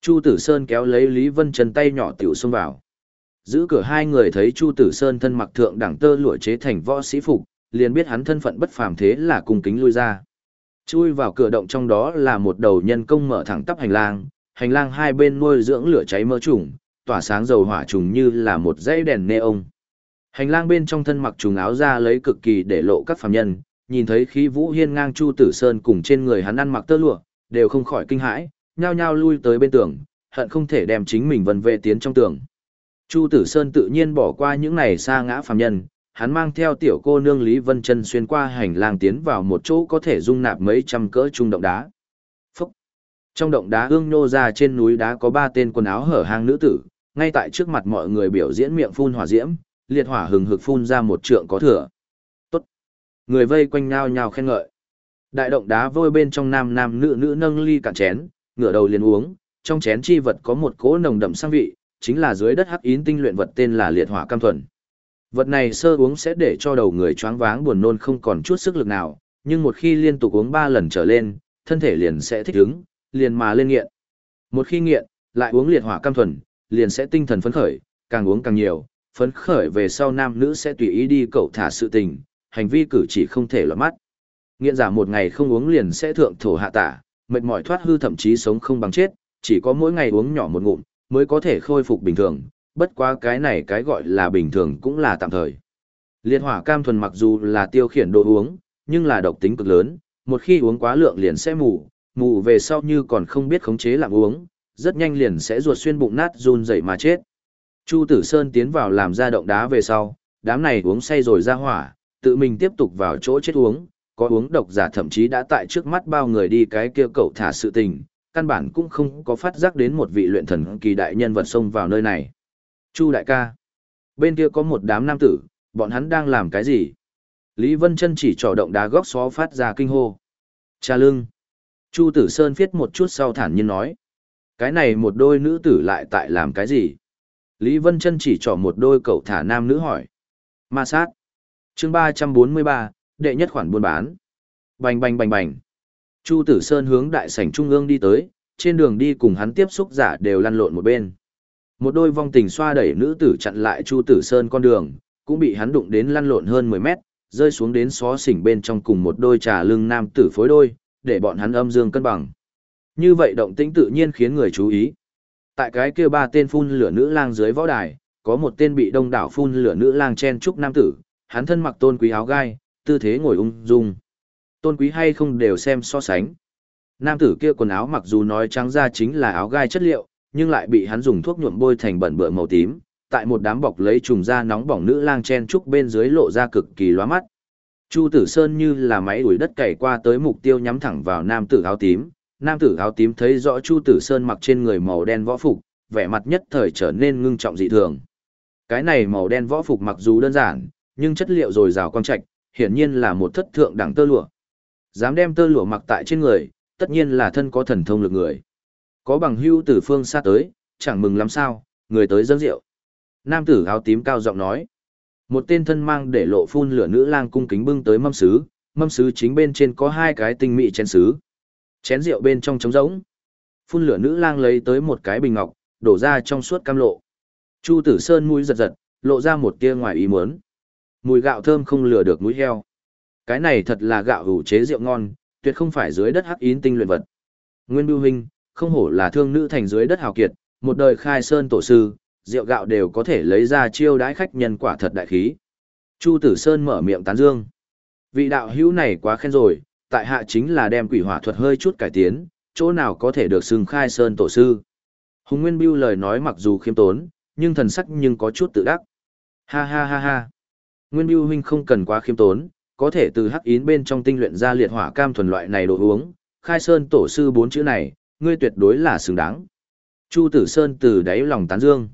Chu Tử Sơn kéo lấy Lý Vân Trân tay nhỏ tiểu xông vào. Giữ cửa hai người thấy Chu Tử Sơn thân mặc thượng đẳng tơ lụa chế thành võ sĩ phục, liền biết hắn thân phận bất phàm thế là cùng kính lui ra. Chui vào cửa động trong đó là một đầu nhân công mở thẳng tắp hành lang, hành lang hai bên nuôi dưỡng lửa cháy mơ trùng, tỏa sáng dầu hỏa trùng như là một dãy đèn neon. Hành lang bên trong thân mặc trùng áo ra lấy cực kỳ để lộ các phàm nhân, nhìn thấy khí vũ hiên ngang Chu Tử Sơn cùng trên người hắn ăn mặc tơ lụa, đều không khỏi kinh hãi, nhao nhao lui tới bên tường, hận không thể đem chính mình vần về tiến trong tường. Chu Tử Sơn tự nhiên bỏ qua những này xa ngã phàm nhân, hắn mang theo tiểu cô nương Lý Vân Chân xuyên qua hành lang tiến vào một chỗ có thể dung nạp mấy trăm cỡ trung động đá. Phúc! Trong động đá ương nô ra trên núi đá có ba tên quần áo hở hang nữ tử, ngay tại trước mặt mọi người biểu diễn miệng phun hỏa diễm, liệt hỏa hừng hực phun ra một trượng có thừa. Tốt! Người vây quanh nhau nhào khen ngợi. Đại động đá vôi bên trong nam nam nữ nữ nâng ly cạn chén, ngửa đầu liền uống, trong chén chi vật có một cỗ nồng đậm sang vị, chính là dưới đất hắc yến tinh luyện vật tên là liệt hỏa cam thuần. Vật này sơ uống sẽ để cho đầu người choáng váng buồn nôn không còn chút sức lực nào, nhưng một khi liên tục uống 3 lần trở lên, thân thể liền sẽ thích ứng, liền mà lên nghiện. Một khi nghiện, lại uống liệt hỏa cam thuần, liền sẽ tinh thần phấn khởi, càng uống càng nhiều, phấn khởi về sau nam nữ sẽ tùy ý đi cậu thả sự tình, hành vi cử chỉ không thể lọt mắt. Nghiện giả một ngày không uống liền sẽ thượng thổ hạ tả, mệt mỏi thoát hư thậm chí sống không bằng chết, chỉ có mỗi ngày uống nhỏ một ngụm, mới có thể khôi phục bình thường, bất quá cái này cái gọi là bình thường cũng là tạm thời. Liệt hỏa cam thuần mặc dù là tiêu khiển đồ uống, nhưng là độc tính cực lớn, một khi uống quá lượng liền sẽ mù, mù về sau như còn không biết khống chế làm uống, rất nhanh liền sẽ ruột xuyên bụng nát run rẩy mà chết. Chu Tử Sơn tiến vào làm ra động đá về sau, đám này uống say rồi ra hỏa, tự mình tiếp tục vào chỗ chết uống, có uống độc giả thậm chí đã tại trước mắt bao người đi cái kia cậu thả sự tình, căn bản cũng không có phát giác đến một vị luyện thần kỳ đại nhân vật xông vào nơi này. Chu đại ca. Bên kia có một đám nam tử, bọn hắn đang làm cái gì? Lý Vân Chân chỉ trò động đá góc xó phát ra kinh hô. Cha lưng. Chu Tử Sơn viết một chút sau thản nhiên nói. Cái này một đôi nữ tử lại tại làm cái gì? Lý Vân Chân chỉ trỏ một đôi cậu thả nam nữ hỏi. Ma sát. chương 343, đệ nhất khoản buôn bán. Bành bành bành bành. Chu Tử Sơn hướng đại sảnh trung ương đi tới, trên đường đi cùng hắn tiếp xúc giả đều lăn lộn một bên. Một đôi vong tình xoa đẩy nữ tử chặn lại Chu Tử Sơn con đường, cũng bị hắn đụng đến lăn lộn hơn 10 mét, rơi xuống đến xó xỉnh bên trong cùng một đôi trà lưng nam tử phối đôi, để bọn hắn âm dương cân bằng. Như vậy động tĩnh tự nhiên khiến người chú ý. Tại cái kia ba tên phun lửa nữ lang dưới võ đài, có một tên bị đông đảo phun lửa nữ lang chen trúc nam tử, hắn thân mặc tôn quý áo gai, tư thế ngồi ung dung. Tôn quý hay không đều xem so sánh. Nam tử kia quần áo mặc dù nói trắng ra chính là áo gai chất liệu, nhưng lại bị hắn dùng thuốc nhuộm bôi thành bẩn bựa màu tím, tại một đám bọc lấy trùng da nóng bỏng nữ lang chen trúc bên dưới lộ ra cực kỳ lóa mắt. Chu Tử Sơn như là máy đuổi đất cày qua tới mục tiêu nhắm thẳng vào nam tử áo tím, nam tử áo tím thấy rõ Chu Tử Sơn mặc trên người màu đen võ phục, vẻ mặt nhất thời trở nên ngưng trọng dị thường. Cái này màu đen võ phục mặc dù đơn giản, nhưng chất liệu dồi dào quang trạch, hiển nhiên là một thất thượng đẳng tơ lụa. Dám đem tơ lụa mặc tại trên người, tất nhiên là thân có thần thông lực người. Có bằng hưu từ phương xa tới, chẳng mừng lắm sao, người tới dâng rượu. Nam tử áo tím cao giọng nói. Một tên thân mang để lộ phun lửa nữ lang cung kính bưng tới mâm sứ, mâm sứ chính bên trên có hai cái tinh mỹ chén sứ. Chén rượu bên trong trống rỗng. Phun lửa nữ lang lấy tới một cái bình ngọc, đổ ra trong suốt cam lộ. Chu Tử Sơn mũi giật giật, lộ ra một tia ngoài ý muốn. Mùi gạo thơm không lừa được mũi heo. Cái này thật là gạo hủ chế rượu ngon, tuyệt không phải dưới đất hắc yến tinh luyện vật. Nguyên Bưu Huynh, không hổ là thương nữ thành dưới đất hào kiệt, một đời khai sơn tổ sư, rượu gạo đều có thể lấy ra chiêu đãi khách nhân quả thật đại khí. Chu Tử Sơn mở miệng tán dương. Vị đạo hữu này quá khen rồi, tại hạ chính là đem quỷ hỏa thuật hơi chút cải tiến, chỗ nào có thể được xưng khai sơn tổ sư. Hùng Nguyên Bưu lời nói mặc dù khiêm tốn, nhưng thần sắc nhưng có chút tự đắc. Ha ha ha ha. Nguyên Bưu huynh không cần quá khiêm tốn, có thể từ hắc yến bên trong tinh luyện ra liệt hỏa cam thuần loại này đồ uống, khai sơn tổ sư bốn chữ này, ngươi tuyệt đối là xứng đáng. Chu Tử Sơn từ đáy lòng tán dương.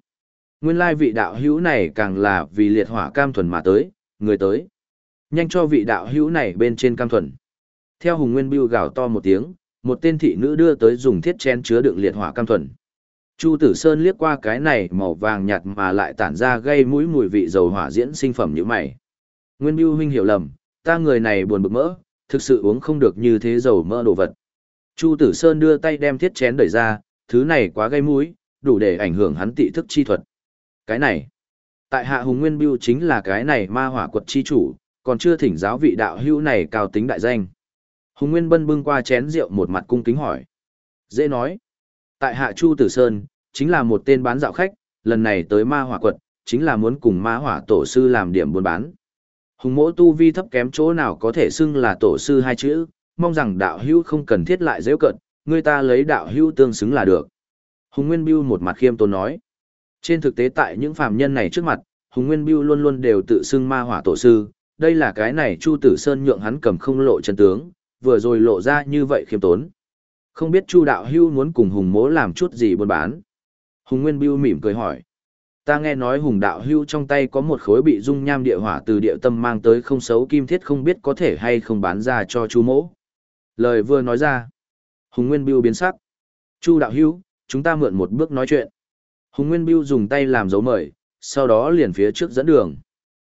Nguyên lai vị đạo hữu này càng là vì liệt hỏa cam thuần mà tới, người tới. Nhanh cho vị đạo hữu này bên trên cam thuần. Theo Hùng Nguyên Bưu gào to một tiếng, một tên thị nữ đưa tới dùng thiết chén chứa đựng liệt hỏa cam thuần. Chu Tử Sơn liếc qua cái này màu vàng nhạt mà lại tản ra gây mũi mùi vị dầu hỏa diễn sinh phẩm như mày. Nguyên Bưu huynh hiểu lầm, ta người này buồn bực mỡ, thực sự uống không được như thế dầu mỡ đồ vật. Chu Tử Sơn đưa tay đem thiết chén đẩy ra, thứ này quá gây mũi, đủ để ảnh hưởng hắn tị thức chi thuật. Cái này, tại hạ Hùng Nguyên Bưu chính là cái này ma hỏa quật chi chủ, còn chưa thỉnh giáo vị đạo hữu này cao tính đại danh. Hùng Nguyên Bân bưng qua chén rượu một mặt cung kính hỏi. Dễ nói. Tại hạ Chu Tử Sơn, chính là một tên bán dạo khách, lần này tới ma hỏa quật, chính là muốn cùng ma hỏa tổ sư làm điểm buôn bán. Hùng mỗ tu vi thấp kém chỗ nào có thể xưng là tổ sư hai chữ, mong rằng đạo hữu không cần thiết lại dễ cận, người ta lấy đạo hữu tương xứng là được. Hùng Nguyên Biêu một mặt khiêm tốn nói. Trên thực tế tại những phàm nhân này trước mặt, Hùng Nguyên Biêu luôn luôn đều tự xưng ma hỏa tổ sư, đây là cái này Chu Tử Sơn nhượng hắn cầm không lộ chân tướng, vừa rồi lộ ra như vậy khiêm tốn. Không biết Chu đạo Hưu muốn cùng Hùng mỗ làm chút gì buôn bán. Hùng Nguyên Biêu mỉm cười hỏi. Ta nghe nói Hùng đạo Hưu trong tay có một khối bị dung nham địa hỏa từ địa tâm mang tới không xấu kim thiết không biết có thể hay không bán ra cho Chu mỗ. Lời vừa nói ra. Hùng Nguyên Biêu biến sắc. Chu đạo Hưu, chúng ta mượn một bước nói chuyện. Hùng Nguyên Biêu dùng tay làm dấu mời, sau đó liền phía trước dẫn đường.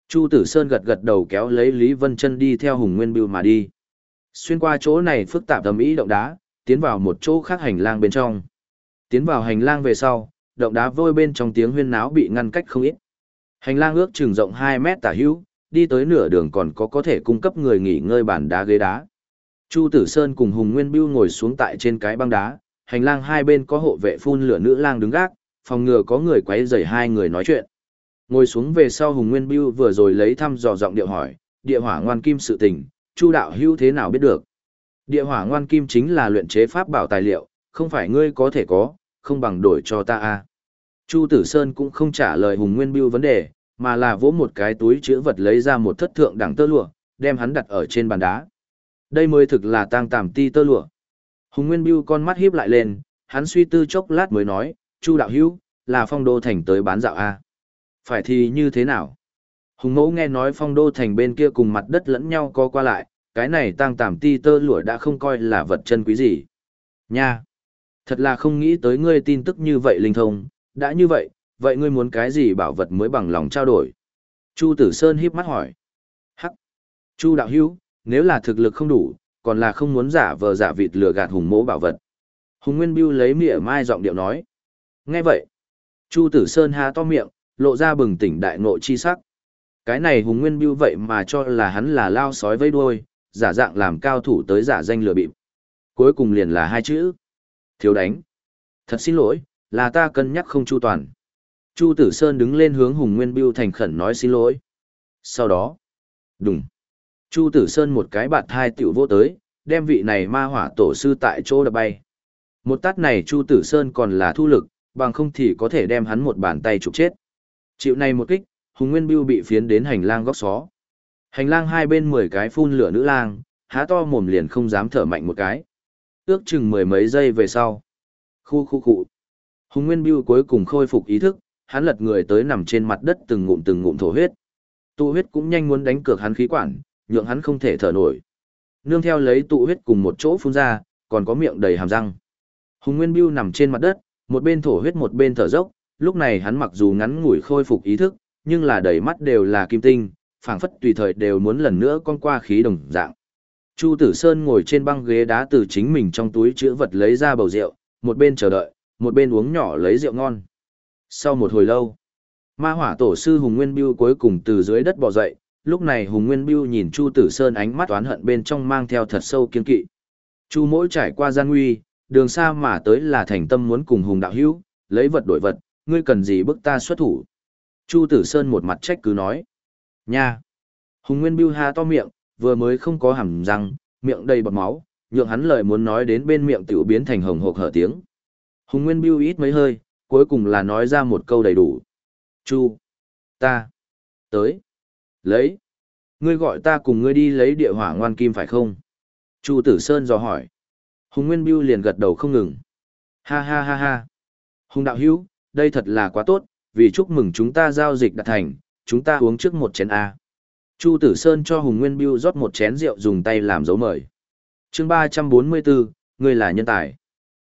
Chu Tử Sơn gật gật đầu kéo lấy Lý Vân Chân đi theo Hùng Nguyên Biêu mà đi. Xuyên qua chỗ này phức tạp tầm ý động đá, tiến vào một chỗ khác hành lang bên trong. Tiến vào hành lang về sau, động đá vôi bên trong tiếng huyên náo bị ngăn cách không ít. Hành lang ước chừng rộng 2 mét tả hữu, đi tới nửa đường còn có có thể cung cấp người nghỉ ngơi bàn đá ghế đá. Chu Tử Sơn cùng Hùng Nguyên Bưu ngồi xuống tại trên cái băng đá, hành lang hai bên có hộ vệ phun lửa nữ lang đứng gác, phòng ngừa có người quấy rầy hai người nói chuyện. Ngồi xuống về sau Hùng Nguyên Bưu vừa rồi lấy thăm dò giọng điệu hỏi, địa hỏa ngoan kim sự tình, Chu đạo hữu thế nào biết được? Địa hỏa ngoan kim chính là luyện chế pháp bảo tài liệu, không phải ngươi có thể có, không bằng đổi cho ta a. Chu Tử Sơn cũng không trả lời Hùng Nguyên Bưu vấn đề, mà là vỗ một cái túi chứa vật lấy ra một thất thượng đẳng tơ lụa, đem hắn đặt ở trên bàn đá. Đây mới thực là tang tàm ti tơ lụa. Hùng Nguyên Bưu con mắt híp lại lên, hắn suy tư chốc lát mới nói, Chu đạo hữu, là phong đô thành tới bán dạo a. Phải thì như thế nào? Hùng Mẫu nghe nói phong đô thành bên kia cùng mặt đất lẫn nhau có qua lại, cái này tang tàm ti tơ lụa đã không coi là vật chân quý gì. Nha! Thật là không nghĩ tới ngươi tin tức như vậy linh thông, đã như vậy, vậy ngươi muốn cái gì bảo vật mới bằng lòng trao đổi? Chu Tử Sơn híp mắt hỏi. Hắc! Chu đạo hữu, nếu là thực lực không đủ, còn là không muốn giả vờ giả vịt lừa gạt hùng mỗ bảo vật. Hùng Nguyên Biêu lấy mỉa mai giọng điệu nói. Nghe vậy, Chu Tử Sơn há to miệng, lộ ra bừng tỉnh đại ngộ chi sắc. Cái này Hùng Nguyên Bưu vậy mà cho là hắn là lao sói vây đuôi, giả dạng làm cao thủ tới giả danh lừa bịp. Cuối cùng liền là hai chữ. Thiếu đánh. Thật xin lỗi, là ta cân nhắc không chu toàn. Chu Tử Sơn đứng lên hướng Hùng Nguyên Bưu thành khẩn nói xin lỗi. Sau đó, đùng. Chu Tử Sơn một cái bạt thai tiểu vô tới, đem vị này ma hỏa tổ sư tại chỗ đập bay. Một tát này Chu Tử Sơn còn là thu lực, bằng không thì có thể đem hắn một bàn tay trục chết. Chịu này một kích, Hùng Nguyên Biêu bị phiến đến hành lang góc xó. Hành lang hai bên mười cái phun lửa nữ lang, há to mồm liền không dám thở mạnh một cái. Ước chừng mười mấy giây về sau. Khu khu khu. Hùng Nguyên Biêu cuối cùng khôi phục ý thức, hắn lật người tới nằm trên mặt đất từng ngụm từng ngụm thổ huyết. Tụ huyết cũng nhanh muốn đánh cược hắn khí quản, nhượng hắn không thể thở nổi. Nương theo lấy tụ huyết cùng một chỗ phun ra, còn có miệng đầy hàm răng. Hùng Nguyên Biêu nằm trên mặt đất, một bên thổ huyết một bên thở dốc, lúc này hắn mặc dù ngắn ngủi khôi phục ý thức, nhưng là đầy mắt đều là kim tinh, phảng phất tùy thời đều muốn lần nữa con qua khí đồng dạng. Chu Tử Sơn ngồi trên băng ghế đá từ chính mình trong túi chữ vật lấy ra bầu rượu, một bên chờ đợi, một bên uống nhỏ lấy rượu ngon. Sau một hồi lâu, ma hỏa tổ sư Hùng Nguyên Biêu cuối cùng từ dưới đất bò dậy, lúc này Hùng Nguyên Biêu nhìn Chu Tử Sơn ánh mắt oán hận bên trong mang theo thật sâu kiên kỵ. Chu mỗi trải qua gian nguy, đường xa mà tới là thành tâm muốn cùng Hùng đạo hữu, lấy vật đổi vật, ngươi cần gì bức ta xuất thủ. Chu Tử Sơn một mặt trách cứ nói. Nha! Hùng Nguyên Biêu ha to miệng, vừa mới không có hàm răng, miệng đầy bọt máu, nhượng hắn lời muốn nói đến bên miệng tiểu biến thành hồng hộc hở tiếng. Hùng Nguyên Biêu ít mấy hơi, cuối cùng là nói ra một câu đầy đủ. Chu! Ta! Tới! Lấy! Ngươi gọi ta cùng ngươi đi lấy địa hỏa ngoan kim phải không? Chu Tử Sơn dò hỏi. Hùng Nguyên Biêu liền gật đầu không ngừng. Ha ha ha ha! Hùng đạo hữu, đây thật là quá tốt, vì chúc mừng chúng ta giao dịch đạt thành, chúng ta uống trước một chén A. Chu Tử Sơn cho Hùng Nguyên Biêu rót một chén rượu dùng tay làm dấu mời. chương 344, người là nhân tài.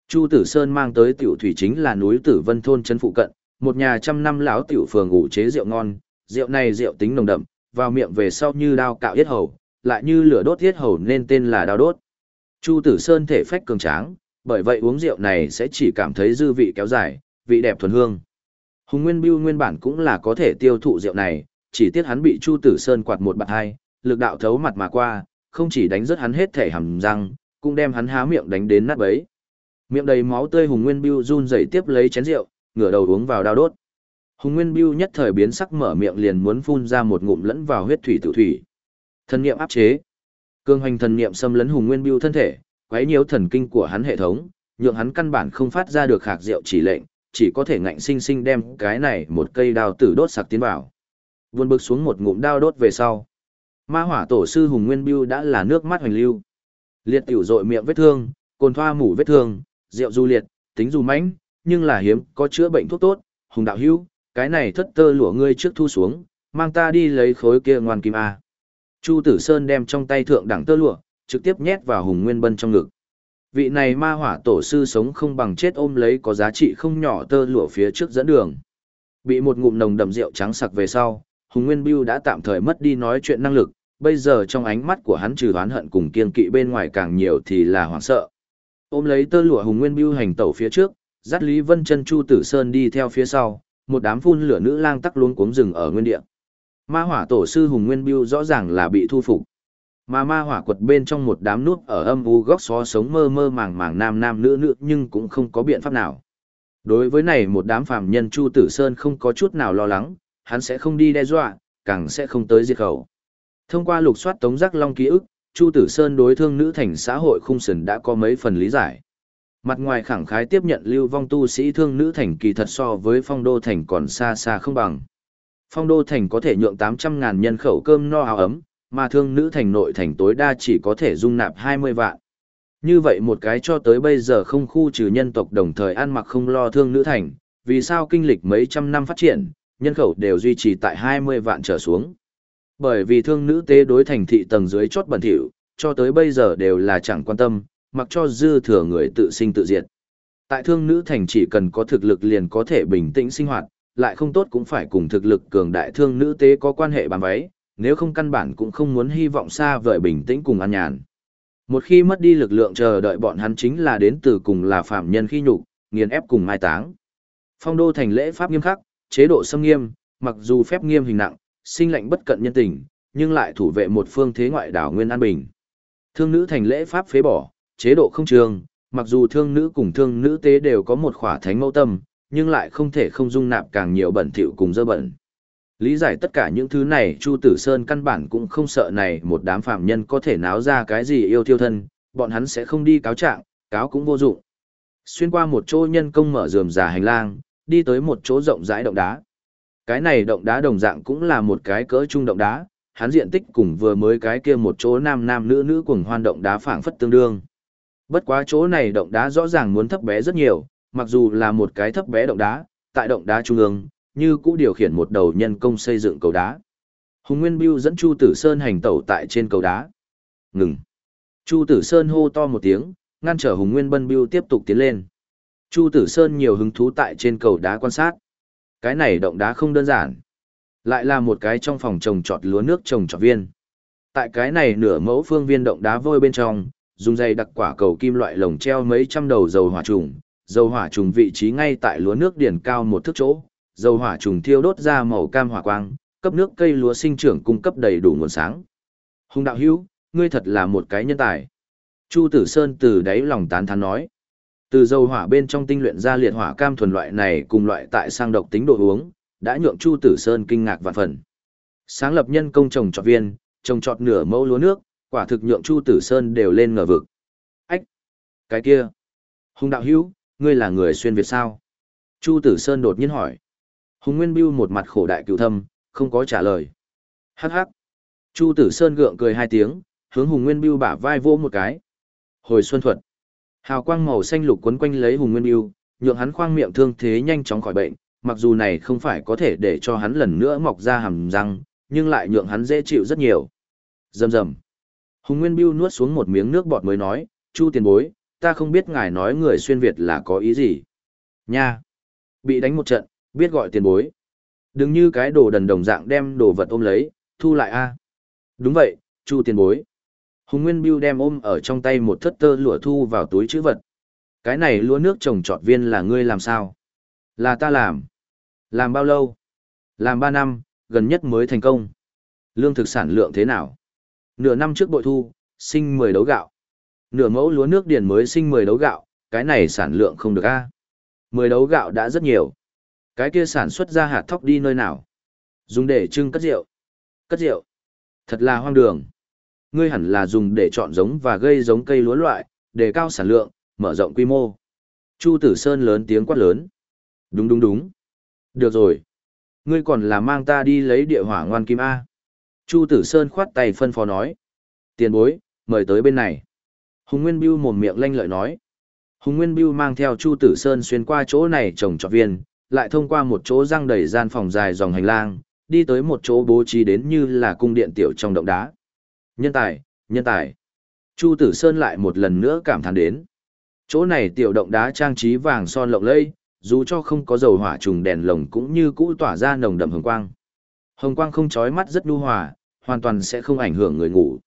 Chu Tử Sơn mang tới tiểu thủy chính là núi Tử Vân Thôn Trấn phụ cận, một nhà trăm năm lão tiểu phường ủ chế rượu ngon, rượu này rượu tính nồng đậm, vào miệng về sau như đao cạo yết hầu, lại như lửa đốt yết hầu nên tên là đao đốt. Chu Tử Sơn thể phách cường tráng, bởi vậy uống rượu này sẽ chỉ cảm thấy dư vị kéo dài, vị đẹp thuần hương. Hùng Nguyên Bưu nguyên bản cũng là có thể tiêu thụ rượu này, chỉ tiếc hắn bị Chu Tử Sơn quạt một bạt hai, lực đạo thấu mặt mà qua, không chỉ đánh rớt hắn hết thể hàm răng, cũng đem hắn há miệng đánh đến nát bấy. Miệng đầy máu tươi Hùng Nguyên Bưu run rẩy tiếp lấy chén rượu, ngửa đầu uống vào đao đốt. Hùng Nguyên Bưu nhất thời biến sắc mở miệng liền muốn phun ra một ngụm lẫn vào huyết thủy tự thủy. Thần niệm áp chế. Cương hành thần niệm xâm lấn Hùng Nguyên Bưu thân thể, quấy nhiễu thần kinh của hắn hệ thống, nhượng hắn căn bản không phát ra được khạc rượu chỉ lệnh, chỉ có thể ngạnh sinh sinh đem cái này một cây đao tử đốt sặc tiến vào. Vươn bực xuống một ngụm đao đốt về sau. Ma hỏa tổ sư Hùng Nguyên Biêu đã là nước mắt hoành lưu. Liệt tiểu dội miệng vết thương, cồn thoa mủ vết thương, rượu du liệt, tính dù mãnh, nhưng là hiếm, có chữa bệnh thuốc tốt. Hùng đạo hữu, cái này thất tơ lụa ngươi trước thu xuống, mang ta đi lấy khối kia ngoan kim A. Chu Tử Sơn đem trong tay thượng đẳng tơ lụa, trực tiếp nhét vào Hùng Nguyên Bân trong ngực. Vị này ma hỏa tổ sư sống không bằng chết ôm lấy có giá trị không nhỏ tơ lụa phía trước dẫn đường. Bị một ngụm nồng đậm rượu trắng sặc về sau, Hùng Nguyên Biêu đã tạm thời mất đi nói chuyện năng lực, bây giờ trong ánh mắt của hắn trừ oán hận cùng kiên kỵ bên ngoài càng nhiều thì là hoảng sợ. Ôm lấy tơ lụa Hùng Nguyên Biêu hành tẩu phía trước, dắt Lý Vân Chân Chu Tử Sơn đi theo phía sau, một đám phun lửa nữ lang tắc luống cuống rừng ở nguyên địa. Ma hỏa tổ sư Hùng Nguyên Biêu rõ ràng là bị thu phục. Mà ma hỏa quật bên trong một đám nút ở âm u góc xó sống mơ mơ màng màng nam nam nữ nữ nhưng cũng không có biện pháp nào. Đối với này một đám phàm nhân Chu Tử Sơn không có chút nào lo lắng, hắn sẽ không đi đe dọa, càng sẽ không tới diệt khẩu. Thông qua lục soát tống giác long ký ức, Chu Tử Sơn đối thương nữ thành xã hội khung sần đã có mấy phần lý giải. Mặt ngoài khẳng khái tiếp nhận lưu vong tu sĩ thương nữ thành kỳ thật so với phong đô thành còn xa xa không bằng. Phong đô thành có thể nhượng 800.000 nhân khẩu cơm no áo ấm, mà thương nữ thành nội thành tối đa chỉ có thể dung nạp 20 vạn. Như vậy một cái cho tới bây giờ không khu trừ nhân tộc đồng thời ăn mặc không lo thương nữ thành, vì sao kinh lịch mấy trăm năm phát triển, nhân khẩu đều duy trì tại 20 vạn trở xuống. Bởi vì thương nữ tế đối thành thị tầng dưới chốt bẩn thỉu, cho tới bây giờ đều là chẳng quan tâm, mặc cho dư thừa người tự sinh tự diệt. Tại thương nữ thành chỉ cần có thực lực liền có thể bình tĩnh sinh hoạt, lại không tốt cũng phải cùng thực lực cường đại thương nữ tế có quan hệ bàn váy, nếu không căn bản cũng không muốn hy vọng xa vời bình tĩnh cùng an nhàn. Một khi mất đi lực lượng chờ đợi bọn hắn chính là đến từ cùng là phạm nhân khi nhục, nghiền ép cùng mai táng. Phong đô thành lễ pháp nghiêm khắc, chế độ xâm nghiêm, mặc dù phép nghiêm hình nặng, sinh lệnh bất cận nhân tình, nhưng lại thủ vệ một phương thế ngoại đảo nguyên an bình. Thương nữ thành lễ pháp phế bỏ, chế độ không trường, mặc dù thương nữ cùng thương nữ tế đều có một khỏa thánh mẫu tâm, nhưng lại không thể không dung nạp càng nhiều bẩn thỉu cùng dơ bẩn. Lý giải tất cả những thứ này Chu Tử Sơn căn bản cũng không sợ này một đám phạm nhân có thể náo ra cái gì yêu thiêu thân, bọn hắn sẽ không đi cáo trạng, cáo cũng vô dụng. Xuyên qua một chỗ nhân công mở rườm rà hành lang, đi tới một chỗ rộng rãi động đá. Cái này động đá đồng dạng cũng là một cái cỡ trung động đá, hắn diện tích cùng vừa mới cái kia một chỗ nam nam nữ nữ cùng hoan động đá phảng phất tương đương. Bất quá chỗ này động đá rõ ràng muốn thấp bé rất nhiều, mặc dù là một cái thấp bé động đá, tại động đá trung ương, như cũ điều khiển một đầu nhân công xây dựng cầu đá. Hùng Nguyên Biêu dẫn Chu Tử Sơn hành tẩu tại trên cầu đá. Ngừng. Chu Tử Sơn hô to một tiếng, ngăn trở Hùng Nguyên Bân Biêu tiếp tục tiến lên. Chu Tử Sơn nhiều hứng thú tại trên cầu đá quan sát. Cái này động đá không đơn giản. Lại là một cái trong phòng trồng trọt lúa nước trồng trọt viên. Tại cái này nửa mẫu phương viên động đá vôi bên trong, dùng dây đặc quả cầu kim loại lồng treo mấy trăm đầu dầu hỏa trùng. Dầu hỏa trùng vị trí ngay tại lúa nước điển cao một thước chỗ, dầu hỏa trùng thiêu đốt ra màu cam hỏa quang, cấp nước cây lúa sinh trưởng cung cấp đầy đủ nguồn sáng. Hùng đạo hữu, ngươi thật là một cái nhân tài. Chu Tử Sơn từ đáy lòng tán thán nói. Từ dầu hỏa bên trong tinh luyện ra liệt hỏa cam thuần loại này cùng loại tại sang độc tính độ uống, đã nhượng Chu Tử Sơn kinh ngạc vạn phần. Sáng lập nhân công trồng trọt viên, trồng trọt nửa mẫu lúa nước, quả thực nhượng Chu Tử Sơn đều lên ngờ vực. Ách! Cái kia! Hùng đạo hữu, ngươi là người xuyên Việt sao? Chu Tử Sơn đột nhiên hỏi. Hùng Nguyên Biêu một mặt khổ đại cựu thâm, không có trả lời. Hắc hắc. Chu Tử Sơn gượng cười hai tiếng, hướng Hùng Nguyên Biêu bả vai vô một cái. Hồi xuân thuật. Hào quang màu xanh lục quấn quanh lấy Hùng Nguyên Biêu, nhượng hắn khoang miệng thương thế nhanh chóng khỏi bệnh, mặc dù này không phải có thể để cho hắn lần nữa mọc ra hàm răng, nhưng lại nhượng hắn dễ chịu rất nhiều. Rầm rầm. Hùng Nguyên Biêu nuốt xuống một miếng nước bọt mới nói, Chu tiền bối, ta không biết ngài nói người xuyên Việt là có ý gì. Nha. Bị đánh một trận, biết gọi tiền bối. Đừng như cái đồ đần đồng dạng đem đồ vật ôm lấy, thu lại a. Đúng vậy, Chu tiền bối. Hùng Nguyên Biêu đem ôm ở trong tay một thất tơ lụa thu vào túi chữ vật. Cái này lúa nước trồng trọt viên là ngươi làm sao? Là ta làm. Làm bao lâu? Làm ba năm, gần nhất mới thành công. Lương thực sản lượng thế nào? Nửa năm trước bội thu, sinh mười đấu gạo. Nửa mẫu lúa nước điền mới sinh mười đấu gạo, cái này sản lượng không được a. Mười đấu gạo đã rất nhiều. Cái kia sản xuất ra hạt thóc đi nơi nào? Dùng để trưng cất rượu. Cất rượu. Thật là hoang đường. Ngươi hẳn là dùng để chọn giống và gây giống cây lúa loại, để cao sản lượng, mở rộng quy mô. Chu Tử Sơn lớn tiếng quát lớn. Đúng đúng đúng. Được rồi. Ngươi còn là mang ta đi lấy địa hỏa ngoan kim A. Chu Tử Sơn khoát tay phân phó nói. Tiền bối, mời tới bên này. Hùng Nguyên Biêu mồm miệng lanh lợi nói. Hùng Nguyên Biêu mang theo Chu Tử Sơn xuyên qua chỗ này trồng trọt viên, lại thông qua một chỗ răng đầy gian phòng dài dòng hành lang, đi tới một chỗ bố trí đến như là cung điện tiểu trong động đá. Nhân tài, nhân tài. Chu Tử Sơn lại một lần nữa cảm thán đến. Chỗ này tiểu động đá trang trí vàng son lộng lẫy, dù cho không có dầu hỏa trùng đèn lồng cũng như cũ tỏa ra nồng đậm hồng quang. Hồng quang không chói mắt rất nhu hòa, hoàn toàn sẽ không ảnh hưởng người ngủ.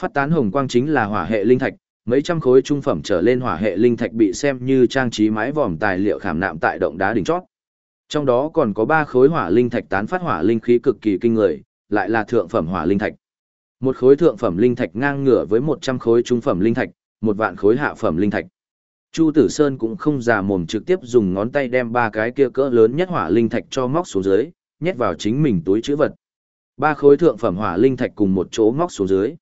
Phát tán hồng quang chính là hỏa hệ linh thạch, mấy trăm khối trung phẩm trở lên hỏa hệ linh thạch bị xem như trang trí mái vòm tài liệu khảm nạm tại động đá đỉnh chót. Trong đó còn có ba khối hỏa linh thạch tán phát hỏa linh khí cực kỳ kinh người, lại là thượng phẩm hỏa linh thạch. Một khối thượng phẩm linh thạch ngang ngửa với 100 khối trung phẩm linh thạch, một vạn khối hạ phẩm linh thạch. Chu Tử Sơn cũng không già mồm trực tiếp dùng ngón tay đem ba cái kia cỡ lớn nhất hỏa linh thạch cho móc xuống dưới, nhét vào chính mình túi chữ vật. Ba khối thượng phẩm hỏa linh thạch cùng một chỗ móc xuống dưới.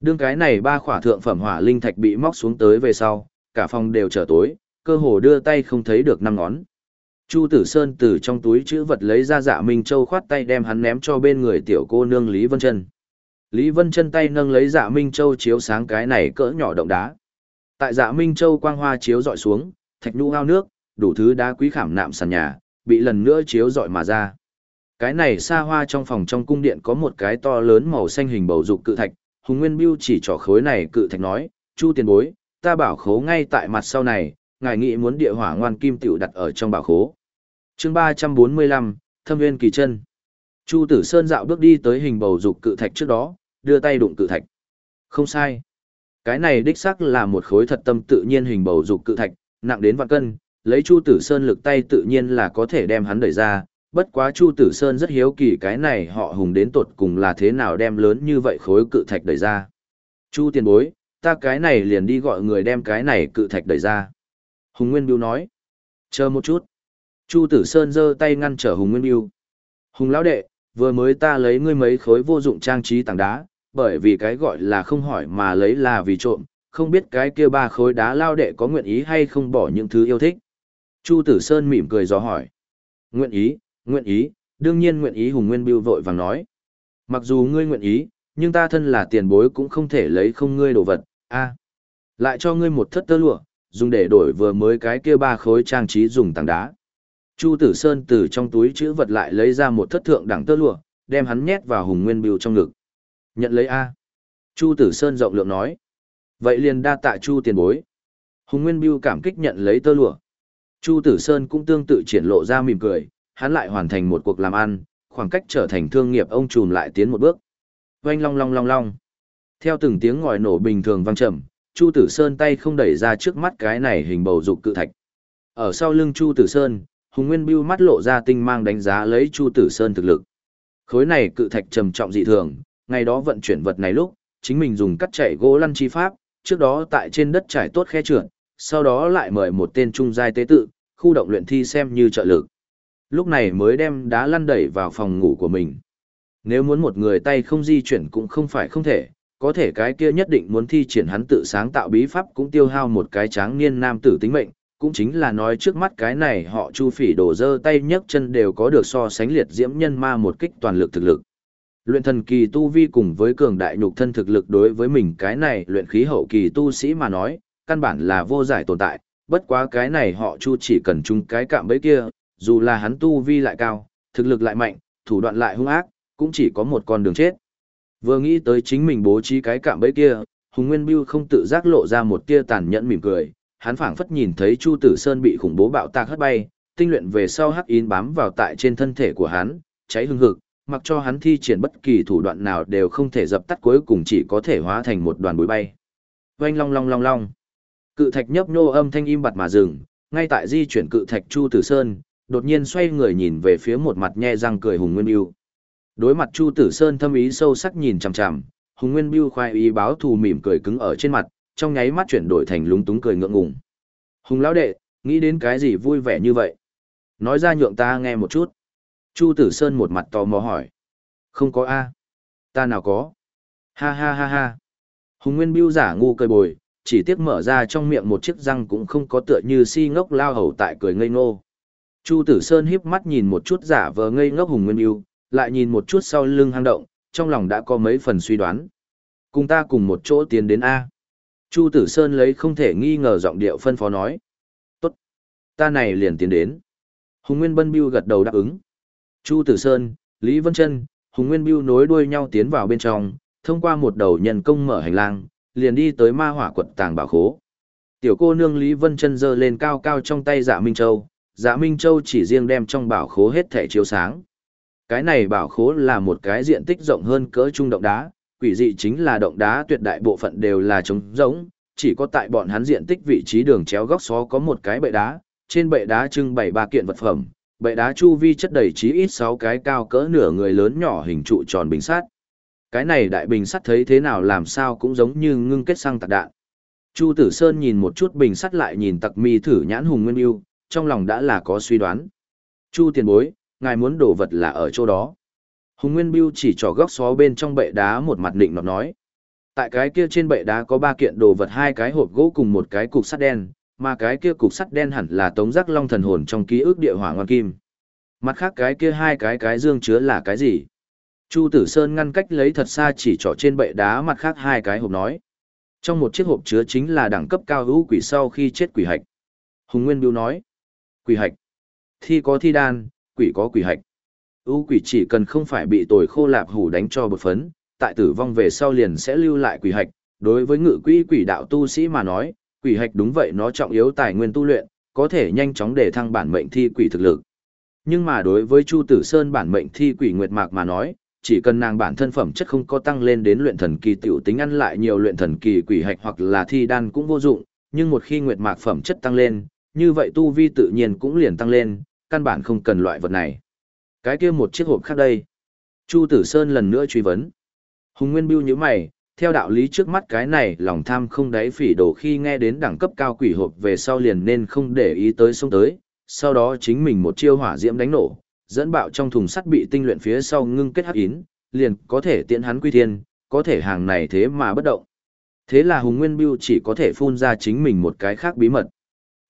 Đương cái này ba khỏa thượng phẩm hỏa linh thạch bị móc xuống tới về sau, cả phòng đều trở tối, cơ hồ đưa tay không thấy được năm ngón. Chu Tử Sơn từ trong túi chữ vật lấy ra dạ Minh Châu khoát tay đem hắn ném cho bên người tiểu cô nương Lý Vân Trân. Lý Vân Trân tay nâng lấy dạ Minh Châu chiếu sáng cái này cỡ nhỏ động đá. Tại dạ Minh Châu quang hoa chiếu dọi xuống, thạch nhu ao nước, đủ thứ đá quý khảm nạm sàn nhà, bị lần nữa chiếu dọi mà ra. Cái này xa hoa trong phòng trong cung điện có một cái to lớn màu xanh hình bầu dục cự thạch, Hùng Nguyên Biêu chỉ trỏ khối này cự thạch nói, Chu tiền bối, ta bảo khố ngay tại mặt sau này, ngài nghĩ muốn địa hỏa ngoan kim tiểu đặt ở trong bảo khố. chương ba trăm bốn mươi lăm Thâm Nguyên Kỳ chân Chu Tử Sơn dạo bước đi tới hình bầu dục cự thạch trước đó, đưa tay đụng cự thạch. Không sai. Cái này đích xác là một khối thật tâm tự nhiên hình bầu dục cự thạch, nặng đến vạn cân, lấy Chu Tử Sơn lực tay tự nhiên là có thể đem hắn đẩy ra, bất quá Chu Tử Sơn rất hiếu kỳ cái này họ hùng đến tột cùng là thế nào đem lớn như vậy khối cự thạch đẩy ra. Chu tiền bối, ta cái này liền đi gọi người đem cái này cự thạch đẩy ra. Hùng Nguyên Biêu nói. Chờ một chút. Chu Tử Sơn giơ tay ngăn trở Hùng Nguyên Biêu. Hùng lão đệ, vừa mới ta lấy ngươi mấy khối vô dụng trang trí tảng đá, bởi vì cái gọi là không hỏi mà lấy là vì trộm, không biết cái kia ba khối đá lao đệ có nguyện ý hay không bỏ những thứ yêu thích. Chu Tử Sơn mỉm cười dò hỏi. Nguyện ý, nguyện ý, đương nhiên nguyện ý Hùng Nguyên Biêu vội vàng nói. Mặc dù ngươi nguyện ý, nhưng ta thân là tiền bối cũng không thể lấy không ngươi đồ vật, a Lại cho ngươi một thất tơ lụa, dùng để đổi vừa mới cái kia ba khối trang trí dùng tảng đá. Chu Tử Sơn từ trong túi chữ vật lại lấy ra một thất thượng đẳng tơ lụa, đem hắn nhét vào Hùng Nguyên Biêu trong ngực. Nhận lấy A. Chu Tử Sơn rộng lượng nói. Vậy liền đa tạ Chu tiền bối. Hùng Nguyên Biêu cảm kích nhận lấy tơ lụa. Chu Tử Sơn cũng tương tự triển lộ ra mỉm cười, hắn lại hoàn thành một cuộc làm ăn, khoảng cách trở thành thương nghiệp ông trùm lại tiến một bước. Oanh long long long long. Theo từng tiếng ngòi nổ bình thường vang trầm, Chu Tử Sơn tay không đẩy ra trước mắt cái này hình bầu dục cự thạch. Ở sau lưng Chu Tử Sơn, Hùng Nguyên Bưu mắt lộ ra tinh mang đánh giá lấy Chu Tử Sơn thực lực. Khối này cự thạch trầm trọng dị thường, ngày đó vận chuyển vật này lúc, chính mình dùng cắt chạy gỗ lăn chi pháp, trước đó tại trên đất trải tốt khe trượt, sau đó lại mời một tên trung giai tế tự, khu động luyện thi xem như trợ lực. Lúc này mới đem đá lăn đẩy vào phòng ngủ của mình. Nếu muốn một người tay không di chuyển cũng không phải không thể, có thể cái kia nhất định muốn thi triển hắn tự sáng tạo bí pháp cũng tiêu hao một cái tráng niên nam tử tính mệnh, cũng chính là nói trước mắt cái này họ chu phỉ đổ dơ tay nhấc chân đều có được so sánh liệt diễm nhân ma một kích toàn lực thực lực. Luyện thần kỳ tu vi cùng với cường đại nhục thân thực lực đối với mình cái này luyện khí hậu kỳ tu sĩ mà nói, căn bản là vô giải tồn tại, bất quá cái này họ chu chỉ cần chung cái cạm bẫy kia, dù là hắn tu vi lại cao, thực lực lại mạnh, thủ đoạn lại hung ác, cũng chỉ có một con đường chết. Vừa nghĩ tới chính mình bố trí cái cạm bẫy kia, Hùng Nguyên Bưu không tự giác lộ ra một tia tàn nhẫn mỉm cười, hắn phảng phất nhìn thấy Chu Tử Sơn bị khủng bố bạo tạc hất bay, tinh luyện về sau hắc yến bám vào tại trên thân thể của hắn, cháy hừng hực, mặc cho hắn thi triển bất kỳ thủ đoạn nào đều không thể dập tắt cuối cùng chỉ có thể hóa thành một đoàn bụi bay. Oanh long long long long. Cự thạch nhấp nhô âm thanh im bặt mà dừng, ngay tại di chuyển cự thạch Chu Tử Sơn, đột nhiên xoay người nhìn về phía một mặt nhe răng cười Hùng Nguyên biêu Đối mặt Chu Tử Sơn thâm ý sâu sắc nhìn chằm chằm, Hùng Nguyên biêu khoai ý báo thù mỉm cười cứng ở trên mặt, trong nháy mắt chuyển đổi thành lúng túng cười ngượng ngùng. Hùng lão đệ, nghĩ đến cái gì vui vẻ như vậy? Nói ra nhượng ta nghe một chút. Chu Tử Sơn một mặt tò mò hỏi. Không có a Ta nào có? Ha ha ha ha. Hùng Nguyên biêu giả ngu cười bồi, chỉ tiếc mở ra trong miệng một chiếc răng cũng không có tựa như si ngốc lao hầu tại cười ngây ngô. Chu Tử Sơn híp mắt nhìn một chút giả vờ ngây ngốc Hùng Nguyên Yêu, lại nhìn một chút sau lưng hang động, trong lòng đã có mấy phần suy đoán. Cùng ta cùng một chỗ tiến đến A. Chu Tử Sơn lấy không thể nghi ngờ giọng điệu phân phó nói. Tốt. Ta này liền tiến đến. Hùng Nguyên Bân Biêu gật đầu đáp ứng. Chu Tử Sơn, Lý Vân Trân, Hùng Nguyên Biêu nối đuôi nhau tiến vào bên trong, thông qua một đầu nhân công mở hành lang, liền đi tới ma hỏa quật tàng bảo khố. Tiểu cô nương Lý Vân Trân giơ lên cao cao trong tay Dạ Minh Châu, Dạ Minh Châu chỉ riêng đem trong bảo khố hết thể chiếu sáng. Cái này bảo khố là một cái diện tích rộng hơn cỡ trung động đá, quỷ dị chính là động đá tuyệt đại bộ phận đều là trống rỗng, chỉ có tại bọn hắn diện tích vị trí đường chéo góc xó có một cái bệ đá, trên bệ đá trưng bày ba kiện vật phẩm, bệ đá chu vi chất đầy chí ít sáu cái cao cỡ nửa người lớn nhỏ hình trụ tròn bình sắt. Cái này đại bình sắt thấy thế nào làm sao cũng giống như ngưng kết sang tạc đạn. Chu Tử Sơn nhìn một chút bình sắt lại nhìn Tặc Mi thử nhãn hùng nguyên yêu, trong lòng đã là có suy đoán. Chu tiền bối, ngài muốn đổ vật là ở chỗ đó. Hùng Nguyên Biêu chỉ trỏ góc xó bên trong bệ đá một mặt định nọt nói. Tại cái kia trên bệ đá có ba kiện đồ vật hai cái hộp gỗ cùng một cái cục sắt đen, mà cái kia cục sắt đen hẳn là tống giác long thần hồn trong ký ức địa hỏa ngoan kim. Mặt khác cái kia hai cái cái dương chứa là cái gì? Chu Tử Sơn ngăn cách lấy thật xa chỉ trỏ trên bệ đá mặt khác hai cái hộp nói. Trong một chiếc hộp chứa chính là đẳng cấp cao hữu quỷ sau khi chết quỷ hạch. Hùng Nguyên Biêu nói. Quỷ hạch. Thi có thi đan, quỷ có quỷ hạch. U quỷ chỉ cần không phải bị tồi khô lạp hủ đánh cho bột phấn, tại tử vong về sau liền sẽ lưu lại quỷ hạch. Đối với ngự quỷ quỷ đạo tu sĩ mà nói, quỷ hạch đúng vậy nó trọng yếu tài nguyên tu luyện, có thể nhanh chóng để thăng bản mệnh thi quỷ thực lực. Nhưng mà đối với Chu Tử Sơn bản mệnh thi quỷ nguyệt mạc mà nói, chỉ cần nàng bản thân phẩm chất không có tăng lên đến luyện thần kỳ tiểu tính ăn lại nhiều luyện thần kỳ quỷ hạch hoặc là thi đan cũng vô dụng, nhưng một khi nguyệt mạc phẩm chất tăng lên, như vậy tu vi tự nhiên cũng liền tăng lên, căn bản không cần loại vật này. Cái kia một chiếc hộp khác đây. Chu Tử Sơn lần nữa truy vấn. Hùng Nguyên Biêu như mày, theo đạo lý trước mắt cái này lòng tham không đáy phỉ đồ khi nghe đến đẳng cấp cao quỷ hộp về sau liền nên không để ý tới sông tới, sau đó chính mình một chiêu hỏa diễm đánh nổ, dẫn bạo trong thùng sắt bị tinh luyện phía sau ngưng kết hắc yến, liền có thể tiện hắn quy thiên, có thể hàng này thế mà bất động. Thế là Hùng Nguyên Biêu chỉ có thể phun ra chính mình một cái khác bí mật.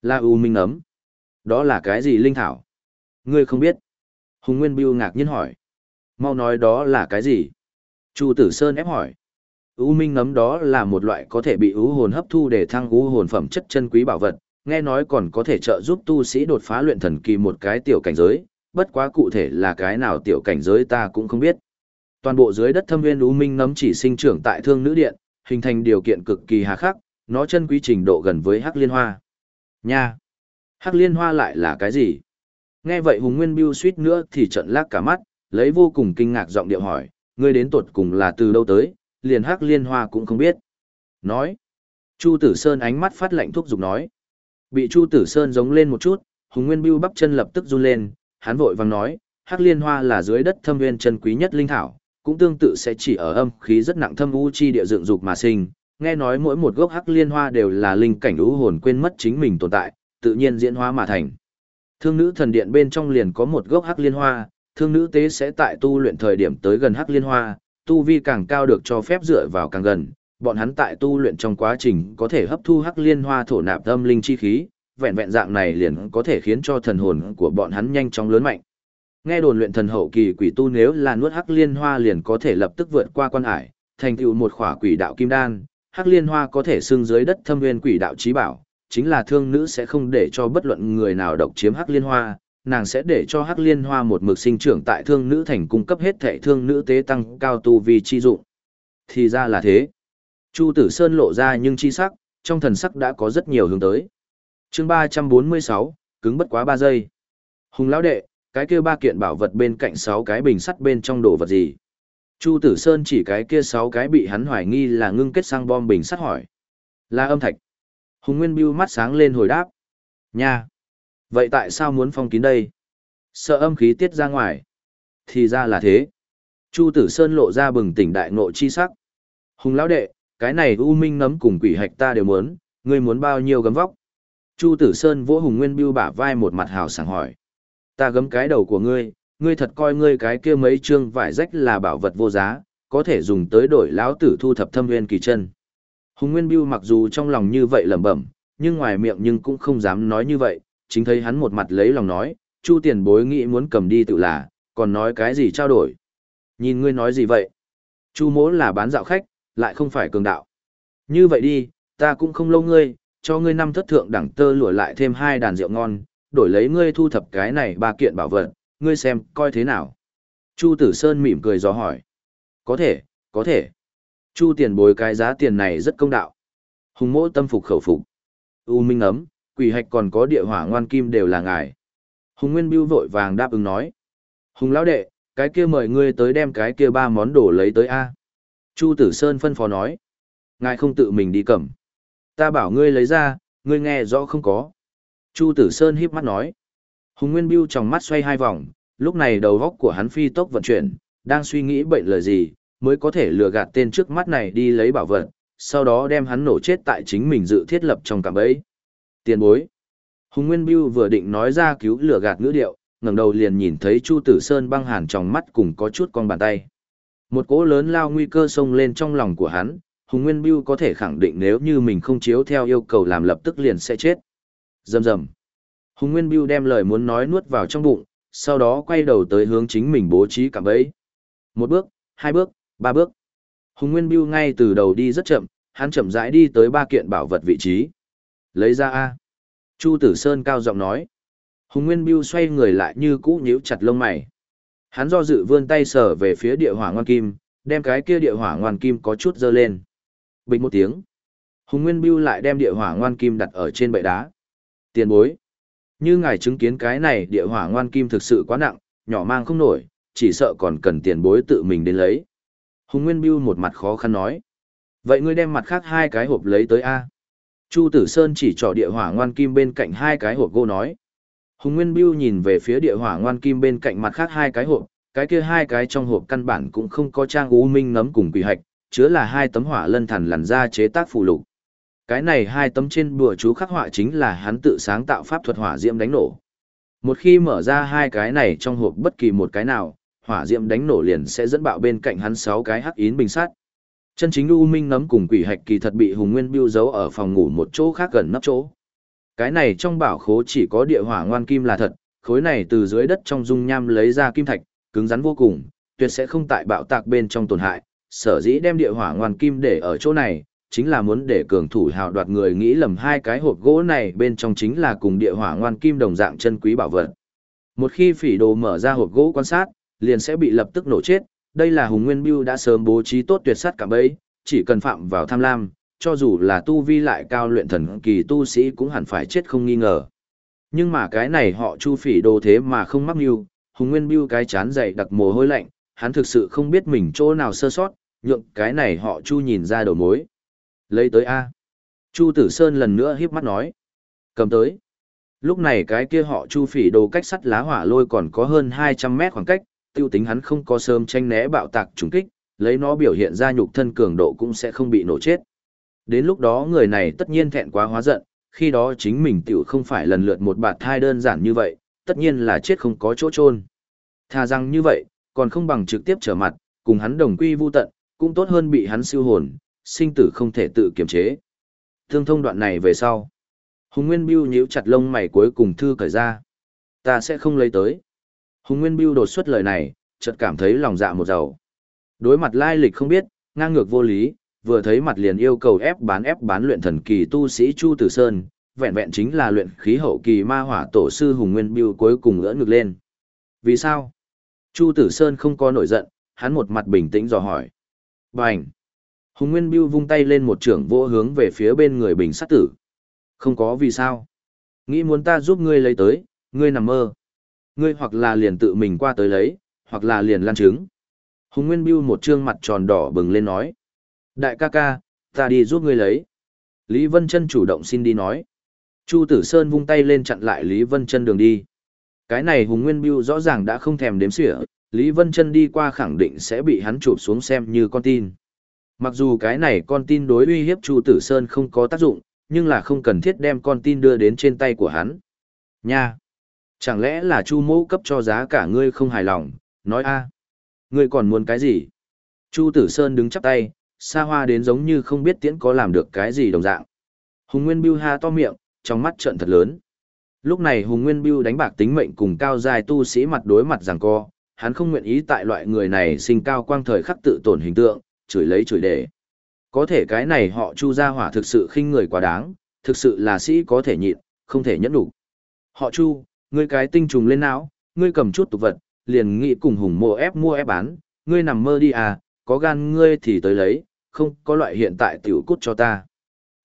Là U Minh ấm. Đó là cái gì linh thảo? Ngươi không biết. Hùng Nguyên Biêu ngạc nhiên hỏi. Mau nói đó là cái gì? Chu Tử Sơn ép hỏi. U Minh nấm đó là một loại có thể bị u hồn hấp thu để thăng u hồn phẩm chất chân quý bảo vật, nghe nói còn có thể trợ giúp tu sĩ đột phá luyện thần kỳ một cái tiểu cảnh giới, bất quá cụ thể là cái nào tiểu cảnh giới ta cũng không biết. Toàn bộ dưới đất thâm viên U Minh nấm chỉ sinh trưởng tại Thương Nữ Điện, hình thành điều kiện cực kỳ hà khắc, nó chân quý trình độ gần với Hắc Liên Hoa. Nha! Hắc Liên Hoa lại là cái gì? Nghe vậy Hùng Nguyên Biêu suýt nữa thì trận lác cả mắt, lấy vô cùng kinh ngạc giọng điệu hỏi, ngươi đến tuột cùng là từ đâu tới, liền hắc liên hoa cũng không biết. Nói. Chu Tử Sơn ánh mắt phát lạnh thuốc giục nói. Bị Chu Tử Sơn giống lên một chút, Hùng Nguyên Biêu bắp chân lập tức run lên, hắn vội vàng nói, hắc liên hoa là dưới đất thâm nguyên chân quý nhất linh thảo, cũng tương tự sẽ chỉ ở âm khí rất nặng thâm u chi địa dựng dục mà sinh. Nghe nói mỗi một gốc hắc liên hoa đều là linh cảnh ưu hồn quên mất chính mình tồn tại, tự nhiên diễn hóa mà thành. Thương nữ thần điện bên trong liền có một gốc hắc liên hoa, thương nữ tế sẽ tại tu luyện thời điểm tới gần hắc liên hoa, tu vi càng cao được cho phép dựa vào càng gần, bọn hắn tại tu luyện trong quá trình có thể hấp thu hắc liên hoa thổ nạp âm linh chi khí, vẹn vẹn dạng này liền có thể khiến cho thần hồn của bọn hắn nhanh chóng lớn mạnh. Nghe đồn luyện thần hậu kỳ quỷ tu nếu là nuốt hắc liên hoa liền có thể lập tức vượt qua quan hải, thành tựu một khỏa quỷ đạo kim đan, hắc liên hoa có thể xưng dưới đất thâm nguyên quỷ đạo trí bảo, chính là thương nữ sẽ không để cho bất luận người nào độc chiếm hắc liên hoa, nàng sẽ để cho hắc liên hoa một mực sinh trưởng tại thương nữ thành cung cấp hết thệ thương nữ tế tăng cao tu vi chi dụng. Thì ra là thế. Chu tử sơn lộ ra nhưng chi sắc, trong thần sắc đã có rất nhiều hướng tới. chương ba trăm bốn mươi sáu cứng bất quá ba giây. Hùng lão đệ, cái kia ba kiện bảo vật bên cạnh sáu cái bình sắt bên trong đồ vật gì? Chu tử sơn chỉ cái kia sáu cái bị hắn hoài nghi là ngưng kết sang bom bình sắt hỏi. Là âm thạch. Hùng Nguyên Biêu mắt sáng lên hồi đáp. Nha! Vậy tại sao muốn phong kín đây? Sợ âm khí tiết ra ngoài. Thì ra là thế. Chu Tử Sơn lộ ra bừng tỉnh đại ngộ chi sắc. Hùng lão đệ, cái này U Minh nấm cùng quỷ hạch ta đều muốn, ngươi muốn bao nhiêu gấm vóc? Chu Tử Sơn vỗ Hùng Nguyên Biêu bả vai một mặt hào sảng hỏi. Ta gấm cái đầu của ngươi, ngươi thật coi ngươi cái kia mấy chương vải rách là bảo vật vô giá, có thể dùng tới đổi lão tử thu thập thâm nguyên kỳ chân. Hùng Nguyên Bưu mặc dù trong lòng như vậy lẩm bẩm, nhưng ngoài miệng nhưng cũng không dám nói như vậy, chính thấy hắn một mặt lấy lòng nói, Chu tiền bối nghĩ muốn cầm đi tự là, còn nói cái gì trao đổi. Nhìn ngươi nói gì vậy? Chu mỗ là bán dạo khách, lại không phải cường đạo. Như vậy đi, ta cũng không lâu ngươi, cho ngươi năm thất thượng đẳng tơ lụa lại thêm hai đàn rượu ngon, đổi lấy ngươi thu thập cái này ba kiện bảo vật, ngươi xem, coi thế nào. Chu Tử Sơn mỉm cười dò hỏi. Có thể, có thể. Chu tiền bối cái giá tiền này rất công đạo. Hùng mỗ tâm phục khẩu phục. U Minh ấm, quỷ hạch còn có địa hỏa ngoan kim đều là ngài. Hùng Nguyên Biêu vội vàng đáp ứng nói. Hùng lão đệ, cái kia mời ngươi tới đem cái kia ba món đồ lấy tới A. Chu Tử Sơn phân phó nói. Ngài không tự mình đi cầm. Ta bảo ngươi lấy ra, ngươi nghe rõ không có. Chu Tử Sơn híp mắt nói. Hùng Nguyên Biêu trong mắt xoay hai vòng, lúc này đầu góc của hắn phi tốc vận chuyển, đang suy nghĩ bệnh lời gì, mới có thể lừa gạt tên trước mắt này đi lấy bảo vật, sau đó đem hắn nổ chết tại chính mình dự thiết lập trong cạm bẫy. Tiền bối. Hùng Nguyên Biêu vừa định nói ra cứu lừa gạt ngữ điệu, ngẩng đầu liền nhìn thấy Chu Tử Sơn băng hàn trong mắt cùng có chút con bàn tay. Một cỗ lớn lao nguy cơ xông lên trong lòng của hắn, Hùng Nguyên Biêu có thể khẳng định nếu như mình không chiếu theo yêu cầu làm lập tức liền sẽ chết. Dầm dầm. Hùng Nguyên Biêu đem lời muốn nói nuốt vào trong bụng, sau đó quay đầu tới hướng chính mình bố trí cạm bẫy. Một bước, hai bước, ba bước. Hùng Nguyên Biêu ngay từ đầu đi rất chậm, hắn chậm rãi đi tới ba kiện bảo vật vị trí. Lấy ra A. Chu Tử Sơn cao giọng nói. Hùng Nguyên Biêu xoay người lại như cũ nhíu chặt lông mày. Hắn do dự vươn tay sờ về phía địa hỏa ngoan kim, đem cái kia địa hỏa ngoan kim có chút dơ lên. Bình một tiếng. Hùng Nguyên Biêu lại đem địa hỏa ngoan kim đặt ở trên bệ đá. Tiền bối. Như ngài chứng kiến cái này địa hỏa ngoan kim thực sự quá nặng, nhỏ mang không nổi, chỉ sợ còn cần tiền bối tự mình đến lấy. Hùng Nguyên Biêu một mặt khó khăn nói. Vậy ngươi đem mặt khác hai cái hộp lấy tới A. Chu Tử Sơn chỉ trỏ địa hỏa ngoan kim bên cạnh hai cái hộp gỗ nói. Hùng Nguyên Biêu nhìn về phía địa hỏa ngoan kim bên cạnh mặt khác hai cái hộp, cái kia hai cái trong hộp căn bản cũng không có trang u minh nấm cùng quỷ hạch, chứa là hai tấm hỏa lân thần lằn ra chế tác phù lục. Cái này hai tấm trên bùa chú khắc họa chính là hắn tự sáng tạo pháp thuật hỏa diễm đánh nổ. Một khi mở ra hai cái này trong hộp bất kỳ một cái nào, hỏa diễm đánh nổ liền sẽ dẫn bạo bên cạnh hắn sáu cái hắc yến bình sát. Chân chính U Minh nấm cùng quỷ hạch kỳ thật bị Hùng Nguyên Biêu giấu ở phòng ngủ một chỗ khác gần nắp chỗ. Cái này trong bảo khố chỉ có địa hỏa ngoan kim là thật, khối này từ dưới đất trong dung nham lấy ra kim thạch, cứng rắn vô cùng, tuyệt sẽ không tại bạo tạc bên trong tổn hại, sở dĩ đem địa hỏa ngoan kim để ở chỗ này, chính là muốn để cường thủ hào đoạt người nghĩ lầm hai cái hộp gỗ này bên trong chính là cùng địa hỏa ngoan kim đồng dạng chân quý bảo vật. Một khi phỉ đồ mở ra hộp gỗ quan sát, liền sẽ bị lập tức nổ chết, đây là Hùng Nguyên Biêu đã sớm bố trí tốt tuyệt sát cả bấy, chỉ cần phạm vào tham lam, cho dù là tu vi lại cao luyện thần kỳ tu sĩ cũng hẳn phải chết không nghi ngờ. Nhưng mà cái này họ chu phỉ đồ thế mà không mắc mưu, Hùng Nguyên Biêu cái chán dày đặc mồ hôi lạnh, hắn thực sự không biết mình chỗ nào sơ sót, nhượng cái này họ chu nhìn ra đầu mối. Lấy tới A. Chu Tử Sơn lần nữa hiếp mắt nói. Cầm tới. Lúc này cái kia họ chu phỉ đồ cách sắt lá hỏa lôi còn có hơn 200 mét khoảng cách, tiêu tính hắn không có sớm tranh né bạo tạc trùng kích, lấy nó biểu hiện ra nhục thân cường độ cũng sẽ không bị nổ chết. Đến lúc đó người này tất nhiên thẹn quá hóa giận, khi đó chính mình tiểu không phải lần lượt một bạt thai đơn giản như vậy, tất nhiên là chết không có chỗ chôn. Thà rằng như vậy, còn không bằng trực tiếp trở mặt, cùng hắn đồng quy vu tận, cũng tốt hơn bị hắn siêu hồn, sinh tử không thể tự kiềm chế. Thương thông đoạn này về sau. Hùng Nguyên Biêu nhíu chặt lông mày cuối cùng thư cởi ra. Ta sẽ không lấy tới. Hùng Nguyên Biêu đột xuất lời này, chợt cảm thấy lòng dạ một dầu. Đối mặt lai lịch không biết, ngang ngược vô lý, vừa thấy mặt liền yêu cầu ép bán ép bán luyện thần kỳ tu sĩ Chu Tử Sơn, vẹn vẹn chính là luyện khí hậu kỳ ma hỏa tổ sư Hùng Nguyên Biêu cuối cùng ngỡ ngược lên. Vì sao? Chu Tử Sơn không có nổi giận, hắn một mặt bình tĩnh dò hỏi. Bành! Hùng Nguyên Biêu vung tay lên một trưởng vỗ hướng về phía bên người bình sát tử. Không có vì sao. Nghĩ muốn ta giúp ngươi lấy tới, ngươi nằm mơ. Ngươi hoặc là liền tự mình qua tới lấy, hoặc là liền lan trứng. Hùng Nguyên Biêu một trương mặt tròn đỏ bừng lên nói. Đại ca ca, ta đi giúp ngươi lấy. Lý Vân Trân chủ động xin đi nói. Chu Tử Sơn vung tay lên chặn lại Lý Vân Trân đường đi. Cái này Hùng Nguyên Biêu rõ ràng đã không thèm đếm xỉa, Lý Vân Trân đi qua khẳng định sẽ bị hắn chụp xuống xem như con tin. Mặc dù cái này con tin đối uy hiếp Chu Tử Sơn không có tác dụng, nhưng là không cần thiết đem con tin đưa đến trên tay của hắn. Nha! Chẳng lẽ là Chu mẫu cấp cho giá cả ngươi không hài lòng, nói a Ngươi còn muốn cái gì? Chu Tử Sơn đứng chắp tay, xa hoa đến giống như không biết tiễn có làm được cái gì đồng dạng. Hùng Nguyên Biêu ha to miệng, trong mắt trợn thật lớn. Lúc này Hùng Nguyên Biêu đánh bạc tính mệnh cùng cao dài tu sĩ mặt đối mặt rằng co, hắn không nguyện ý tại loại người này sinh cao quang thời khắc tự tổn hình tượng, chửi lấy chửi để. Có thể cái này họ chu gia hỏa thực sự khinh người quá đáng, thực sự là sĩ có thể nhịn, không thể nhẫn đủ. Họ chu, ngươi cái tinh trùng lên não, ngươi cầm chút tục vật, liền nghĩ cùng hùng mua ép mua ép bán, ngươi nằm mơ đi à, có gan ngươi thì tới lấy, không có loại hiện tại tiểu cút cho ta.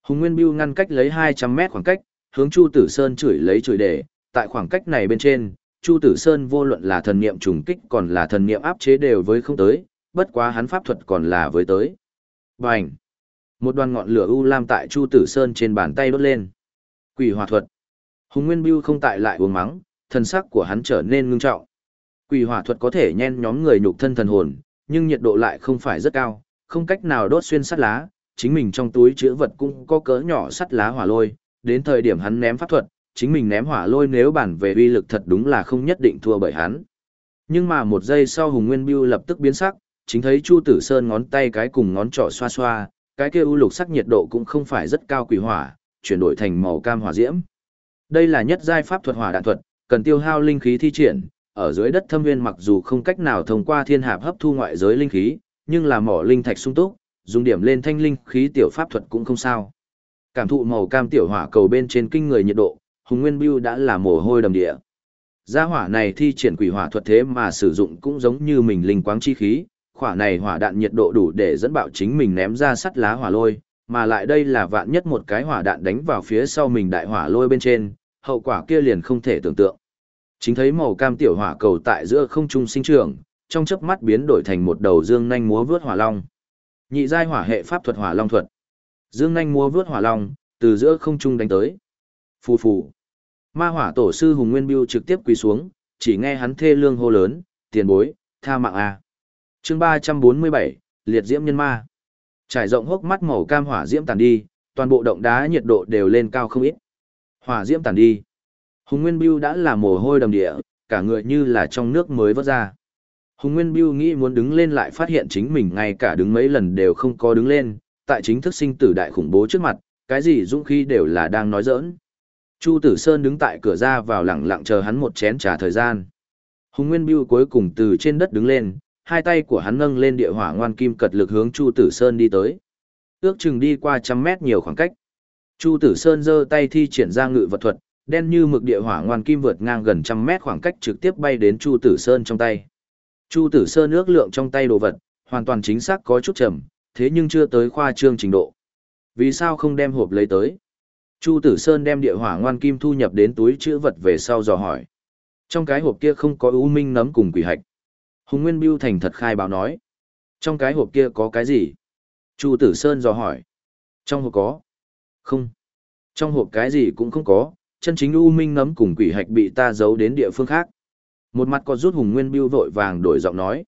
Hùng Nguyên Biêu ngăn cách lấy 200 mét khoảng cách, hướng Chu Tử Sơn chửi lấy chửi để, tại khoảng cách này bên trên, Chu Tử Sơn vô luận là thần niệm trùng kích còn là thần niệm áp chế đều với không tới, bất quá hắn pháp thuật còn là với tới. Bành! Một đoàn ngọn lửa u lam tại Chu Tử Sơn trên bàn tay đốt lên. Quỷ hỏa thuật. Hùng Nguyên Biêu không tại lại uống mắng, thần sắc của hắn trở nên ngưng trọng. Quỷ hỏa thuật có thể nhen nhóm người nhục thân thần hồn, nhưng nhiệt độ lại không phải rất cao, không cách nào đốt xuyên sắt lá, chính mình trong túi chứa vật cũng có cỡ nhỏ sắt lá hỏa lôi, đến thời điểm hắn ném pháp thuật, chính mình ném hỏa lôi nếu bản về uy lực thật đúng là không nhất định thua bởi hắn. Nhưng mà một giây sau Hùng Nguyên Biêu lập tức biến sắc, chính thấy Chu Tử Sơn ngón tay cái cùng ngón trỏ xoa xoa, cái kia u lục sắc nhiệt độ cũng không phải rất cao quỷ hỏa, chuyển đổi thành màu cam hỏa diễm. Đây là nhất giai pháp thuật hỏa đạn thuật, cần tiêu hao linh khí thi triển, ở dưới đất thâm nguyên mặc dù không cách nào thông qua thiên hạp hấp thu ngoại giới linh khí, nhưng là mỏ linh thạch sung túc, dùng điểm lên thanh linh khí tiểu pháp thuật cũng không sao. Cảm thụ màu cam tiểu hỏa cầu bên trên kinh người nhiệt độ, Hùng Nguyên Bưu đã là mồ hôi đầm địa. Gia hỏa này thi triển quỷ hỏa thuật thế mà sử dụng cũng giống như mình linh quáng chi khí, khỏa này hỏa đạn nhiệt độ đủ để dẫn bạo chính mình ném ra sắt lá hỏa lôi, mà lại đây là vạn nhất một cái hỏa đạn đánh vào phía sau mình đại hỏa lôi bên trên, hậu quả kia liền không thể tưởng tượng. Chính thấy màu cam tiểu hỏa cầu tại giữa không trung sinh trưởng, trong chớp mắt biến đổi thành một đầu dương nhanh múa vướt hỏa long. Nhị giai hỏa hệ pháp thuật hỏa long thuật. Dương nhanh múa vướt hỏa long, từ giữa không trung đánh tới. Phù phù. Ma hỏa tổ sư Hùng Nguyên Biêu trực tiếp quỳ xuống, chỉ nghe hắn thê lương hô lớn, tiền bối, tha mạng a. Chương ba trăm bốn mươi bảy liệt diễm nhân ma. Trải rộng hốc mắt màu cam hỏa diễm tàn đi, toàn bộ động đá nhiệt độ đều lên cao không ít. Hỏa diễm tàn đi. Hùng Nguyên Biêu đã là mồ hôi đầm địa, cả người như là trong nước mới vớt ra. Hùng Nguyên Biêu nghĩ muốn đứng lên lại phát hiện chính mình ngay cả đứng mấy lần đều không có đứng lên, tại chính thức sinh tử đại khủng bố trước mặt, cái gì dũng khí đều là đang nói dỡn Chu Tử Sơn đứng tại cửa ra vào lặng lặng chờ hắn một chén trà thời gian. Hùng Nguyên Biêu cuối cùng từ trên đất đứng lên, hai tay của hắn nâng lên địa hỏa ngoan kim cật lực hướng Chu Tử Sơn đi tới. Ước chừng đi qua trăm mét nhiều khoảng cách. Chu Tử Sơn giơ tay thi triển ra ngự vật thuật, đen như mực địa hỏa ngoan kim vượt ngang gần trăm mét khoảng cách trực tiếp bay đến Chu Tử Sơn trong tay. Chu Tử Sơn ước lượng trong tay đồ vật, hoàn toàn chính xác có chút chậm, thế nhưng chưa tới khoa trương trình độ. Vì sao không đem hộp lấy tới? Chu Tử Sơn đem địa hỏa ngoan kim thu nhập đến túi chữ vật về sau dò hỏi. Trong cái hộp kia không có ưu minh nấm cùng quỷ hạch. Hùng Nguyên Biêu thành thật khai báo nói. Trong cái hộp kia có cái gì? Chu Tử Sơn dò hỏi. Trong hộp có. Không. Trong hộp cái gì cũng không có, chân chính U minh ngấm cùng quỷ hạch bị ta giấu đến địa phương khác. Một mặt có rút Hùng Nguyên Biêu vội vàng đổi giọng nói.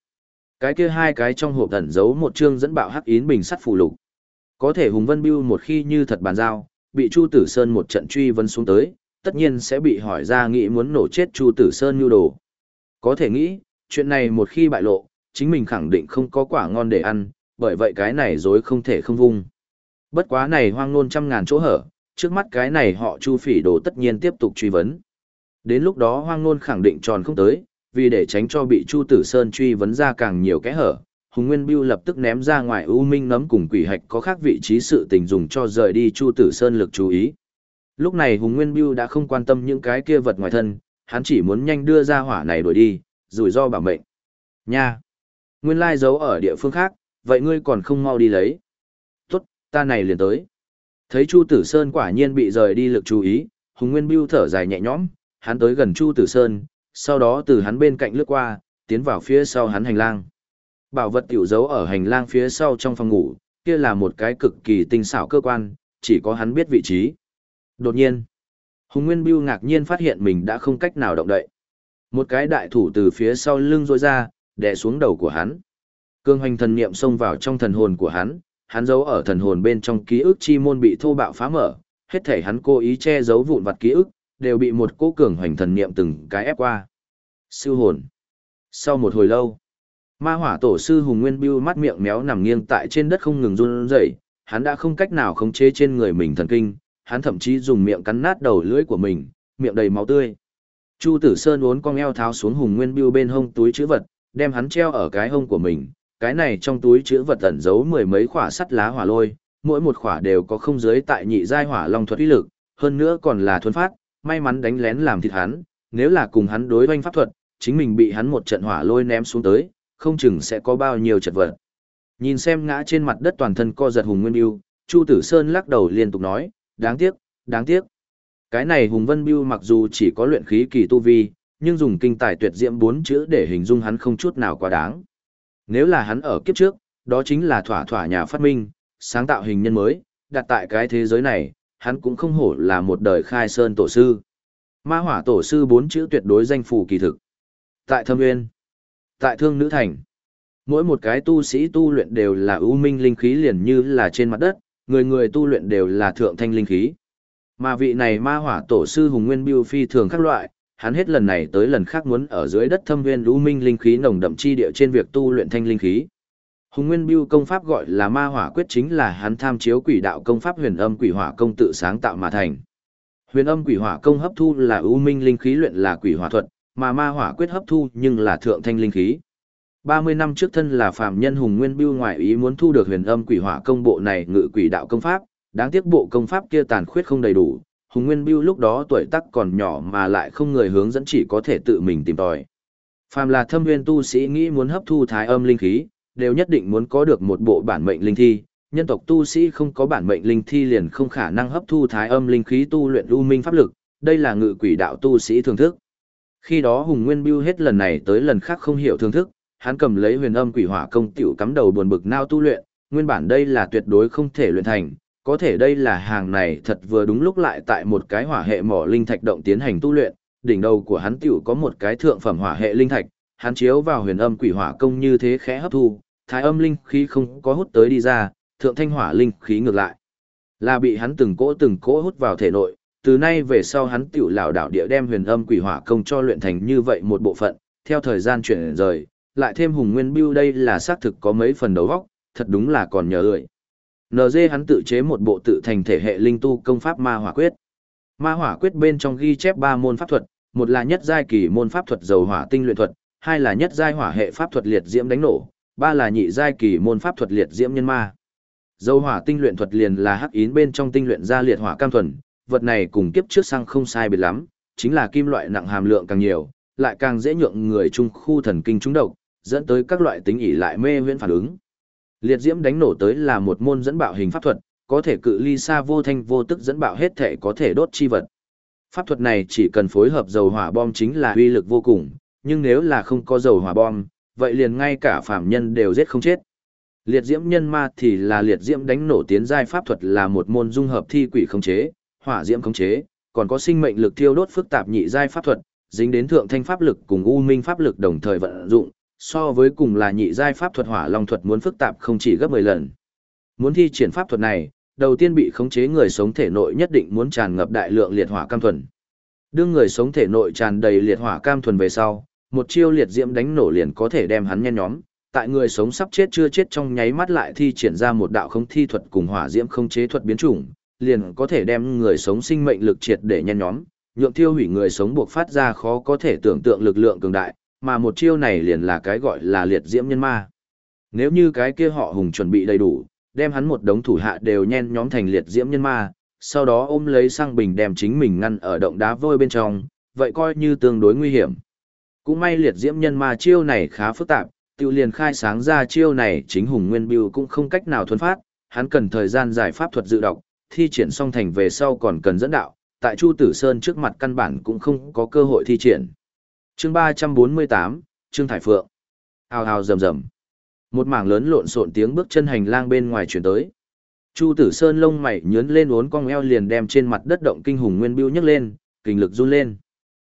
Cái kia hai cái trong hộp ẩn giấu một chương dẫn bạo hắc yến bình sắt phù lục. Có thể Hùng Vân Biêu một khi như thật bàn giao, bị Chu Tử Sơn một trận truy vấn xuống tới, tất nhiên sẽ bị hỏi ra nghĩ muốn nổ chết Chu Tử Sơn như đồ. Có thể nghĩ, chuyện này một khi bại lộ, chính mình khẳng định không có quả ngon để ăn, bởi vậy cái này dối không thể không vung. Bất quá này hoang nôn trăm ngàn chỗ hở, trước mắt cái này họ Chu Phỉ đồ tất nhiên tiếp tục truy vấn. Đến lúc đó hoang nôn khẳng định tròn không tới, vì để tránh cho bị Chu Tử Sơn truy vấn ra càng nhiều kẽ hở, Hùng Nguyên Biêu lập tức ném ra ngoài U Minh nấm cùng quỷ hạch có khác vị trí sự tình dùng cho rời đi Chu Tử Sơn lực chú ý. Lúc này Hùng Nguyên Biêu đã không quan tâm những cái kia vật ngoài thân, hắn chỉ muốn nhanh đưa ra hỏa này đuổi đi, rủi ro bảo mệnh. Nha! Nguyên lai giấu ở địa phương khác, vậy ngươi còn không mau đi lấy. Tốt, ta này liền tới. Thấy Chu Tử Sơn quả nhiên bị rời đi lực chú ý, Hùng Nguyên Biêu thở dài nhẹ nhõm, hắn tới gần Chu Tử Sơn, sau đó từ hắn bên cạnh lướt qua, tiến vào phía sau hắn hành lang. Bảo vật tiểu giấu ở hành lang phía sau trong phòng ngủ, kia là một cái cực kỳ tinh xảo cơ quan, chỉ có hắn biết vị trí. Đột nhiên, Hùng Nguyên Biêu ngạc nhiên phát hiện mình đã không cách nào động đậy. Một cái đại thủ từ phía sau lưng rôi ra, đè xuống đầu của hắn. Cương hoành thần niệm xông vào trong thần hồn của hắn, hắn giấu ở thần hồn bên trong ký ức chi môn bị thô bạo phá mở, hết thể hắn cố ý che giấu vụn vặt ký ức, đều bị một cỗ cường hoành thần niệm từng cái ép qua. Siêu hồn. Sau một hồi lâu, ma hỏa tổ sư Hùng Nguyên Bưu mắt miệng méo nằm nghiêng tại trên đất không ngừng run rẩy, hắn đã không cách nào khống chế trên người mình thần kinh, hắn thậm chí dùng miệng cắn nát đầu lưỡi của mình, miệng đầy máu tươi. Chu Tử Sơn uốn cong eo tháo xuống Hùng Nguyên Biêu bên hông túi chữ vật, đem hắn treo ở cái hông của mình, cái này trong túi chữ vật ẩn giấu mười mấy khỏa sắt lá hỏa lôi, mỗi một khỏa đều có không giới tại nhị giai hỏa long thuật uy lực, hơn nữa còn là thuần phát, may mắn đánh lén làm thịt hắn, nếu là cùng hắn đối doanh pháp thuật, chính mình bị hắn một trận hỏa lôi ném xuống tới, không chừng sẽ có bao nhiêu chật vật. Nhìn xem ngã trên mặt đất toàn thân co giật Hùng Nguyên Biêu, Chu Tử Sơn lắc đầu liên tục nói, đáng tiếc, đáng tiếc. Cái này Hùng Vân Biêu mặc dù chỉ có luyện khí kỳ tu vi, nhưng dùng kinh tài tuyệt diễm bốn chữ để hình dung hắn không chút nào quá đáng. Nếu là hắn ở kiếp trước, đó chính là thỏa thỏa nhà phát minh, sáng tạo hình nhân mới, đặt tại cái thế giới này, hắn cũng không hổ là một đời khai sơn tổ sư. Ma hỏa tổ sư bốn chữ tuyệt đối danh phủ kỳ thực. Tại thâm nguyên, tại thương nữ thành, mỗi một cái tu sĩ tu luyện đều là ưu minh linh khí liền như là trên mặt đất, người người tu luyện đều là thượng thanh linh khí. Mà vị này ma hỏa tổ sư hùng nguyên biêu phi thường các loại, hắn hết lần này tới lần khác muốn ở dưới đất thâm nguyên ưu minh linh khí nồng đậm chi địa trên việc tu luyện thanh linh khí. Hùng Nguyên Biêu công pháp gọi là Ma Hỏa Quyết chính là hắn tham chiếu quỷ đạo công pháp Huyền Âm Quỷ Hỏa công tự sáng tạo mà thành. Huyền Âm Quỷ Hỏa công hấp thu là ưu minh linh khí luyện là quỷ hỏa thuật, mà Ma Hỏa Quyết hấp thu nhưng là thượng thanh linh khí. 30 năm trước thân là phàm nhân Hùng Nguyên Biêu ngoại ý muốn thu được Huyền Âm Quỷ Hỏa công bộ này ngự quỷ đạo công pháp, đáng tiếc bộ công pháp kia tàn khuyết không đầy đủ. Hùng Nguyên Biêu lúc đó tuổi tác còn nhỏ mà lại không người hướng dẫn chỉ có thể tự mình tìm tòi. Phàm là thâm nguyên tu sĩ nghĩ muốn hấp thu thái âm linh khí, đều nhất định muốn có được một bộ bản mệnh linh thi, nhân tộc tu sĩ không có bản mệnh linh thi liền không khả năng hấp thu thái âm linh khí tu luyện u minh pháp lực, đây là ngự quỷ đạo tu sĩ thường thức. Khi đó Hùng Nguyên Biêu hết lần này tới lần khác không hiểu thường thức, hắn cầm lấy huyền âm quỷ hỏa công tiểu cắm đầu buồn bực nao tu luyện, nguyên bản đây là tuyệt đối không thể luyện thành, có thể đây là hàng này thật vừa đúng lúc lại tại một cái hỏa hệ mỏ linh thạch động tiến hành tu luyện, đỉnh đầu của hắn tiểu có một cái thượng phẩm hỏa hệ linh thạch, hắn chiếu vào huyền âm quỷ hỏa công như thế khẽ hấp thu, thái âm linh khí không có hút tới đi ra, thượng thanh hỏa linh khí ngược lại. Là bị hắn từng cỗ từng cỗ hút vào thể nội, từ nay về sau hắn tiểu lảo đảo địa đem huyền âm quỷ hỏa công cho luyện thành như vậy một bộ phận, theo thời gian chuyển rời, lại thêm hùng nguyên bưu đây là xác thực có mấy phần đầu vóc, thật đúng là còn nhờ ơi NG hắn tự chế một bộ tự thành thể hệ linh tu công pháp ma hỏa quyết. Ma hỏa quyết bên trong ghi chép ba môn pháp thuật, một là nhất giai kỳ môn pháp thuật dầu hỏa tinh luyện thuật, hai là nhất giai hỏa hệ pháp thuật liệt diễm đánh nổ, ba là nhị giai kỳ môn pháp thuật liệt diễm nhân ma. Dầu hỏa tinh luyện thuật liền là hắc yến bên trong tinh luyện ra liệt hỏa cam thuần, vật này cùng kiếp trước sang không sai biệt lắm, chính là kim loại nặng hàm lượng càng nhiều, lại càng dễ nhượng người trung khu thần kinh trúng độc, dẫn tới các loại tính ỉ lại mê huyễn phản ứng. Liệt diễm đánh nổ tới là một môn dẫn bạo hình pháp thuật, có thể cự ly xa vô thanh vô tức dẫn bạo hết thể có thể đốt chi vật. Pháp thuật này chỉ cần phối hợp dầu hỏa bom chính là uy lực vô cùng, nhưng nếu là không có dầu hỏa bom, vậy liền ngay cả phạm nhân đều giết không chết. Liệt diễm nhân ma thì là liệt diễm đánh nổ tiến giai pháp thuật là một môn dung hợp thi quỷ khống chế, hỏa diễm khống chế, còn có sinh mệnh lực thiêu đốt phức tạp nhị giai pháp thuật, dính đến thượng thanh pháp lực cùng u minh pháp lực đồng thời vận dụng, so với cùng là nhị giai pháp thuật hỏa long thuật muốn phức tạp không chỉ gấp 10 lần. Muốn thi triển pháp thuật này, đầu tiên bị khống chế người sống thể nội nhất định muốn tràn ngập đại lượng liệt hỏa cam thuần. Đương người sống thể nội tràn đầy liệt hỏa cam thuần về sau, một chiêu liệt diễm đánh nổ liền có thể đem hắn nhen nhóm, tại người sống sắp chết chưa chết trong nháy mắt lại thi triển ra một đạo không thi thuật cùng hỏa diễm không chế thuật biến chủng, liền có thể đem người sống sinh mệnh lực triệt để nhen nhóm, nhượng tiêu hủy người sống buộc phát ra khó có thể tưởng tượng lực lượng cường đại, mà một chiêu này liền là cái gọi là liệt diễm nhân ma. Nếu như cái kia họ hùng chuẩn bị đầy đủ, đem hắn một đống thủ hạ đều nhen nhóm thành liệt diễm nhân ma, sau đó ôm lấy sang bình đem chính mình ngăn ở động đá vôi bên trong, vậy coi như tương đối nguy hiểm. Cũng may liệt diễm nhân ma chiêu này khá phức tạp, tiêu liền khai sáng ra chiêu này chính hùng nguyên biêu cũng không cách nào thuần phát, hắn cần thời gian giải pháp thuật dự độc, thi triển xong thành về sau còn cần dẫn đạo, tại Chu Tử Sơn trước mặt căn bản cũng không có cơ hội thi triển. Chương 348, Trương Thải Phượng. Hào hào rầm rầm. Một mảng lớn lộn xộn tiếng bước chân hành lang bên ngoài chuyển tới. Chu Tử Sơn lông mày nhướn lên uốn cong eo liền đem trên mặt đất động kinh hùng nguyên biêu nhấc lên, kinh lực run lên.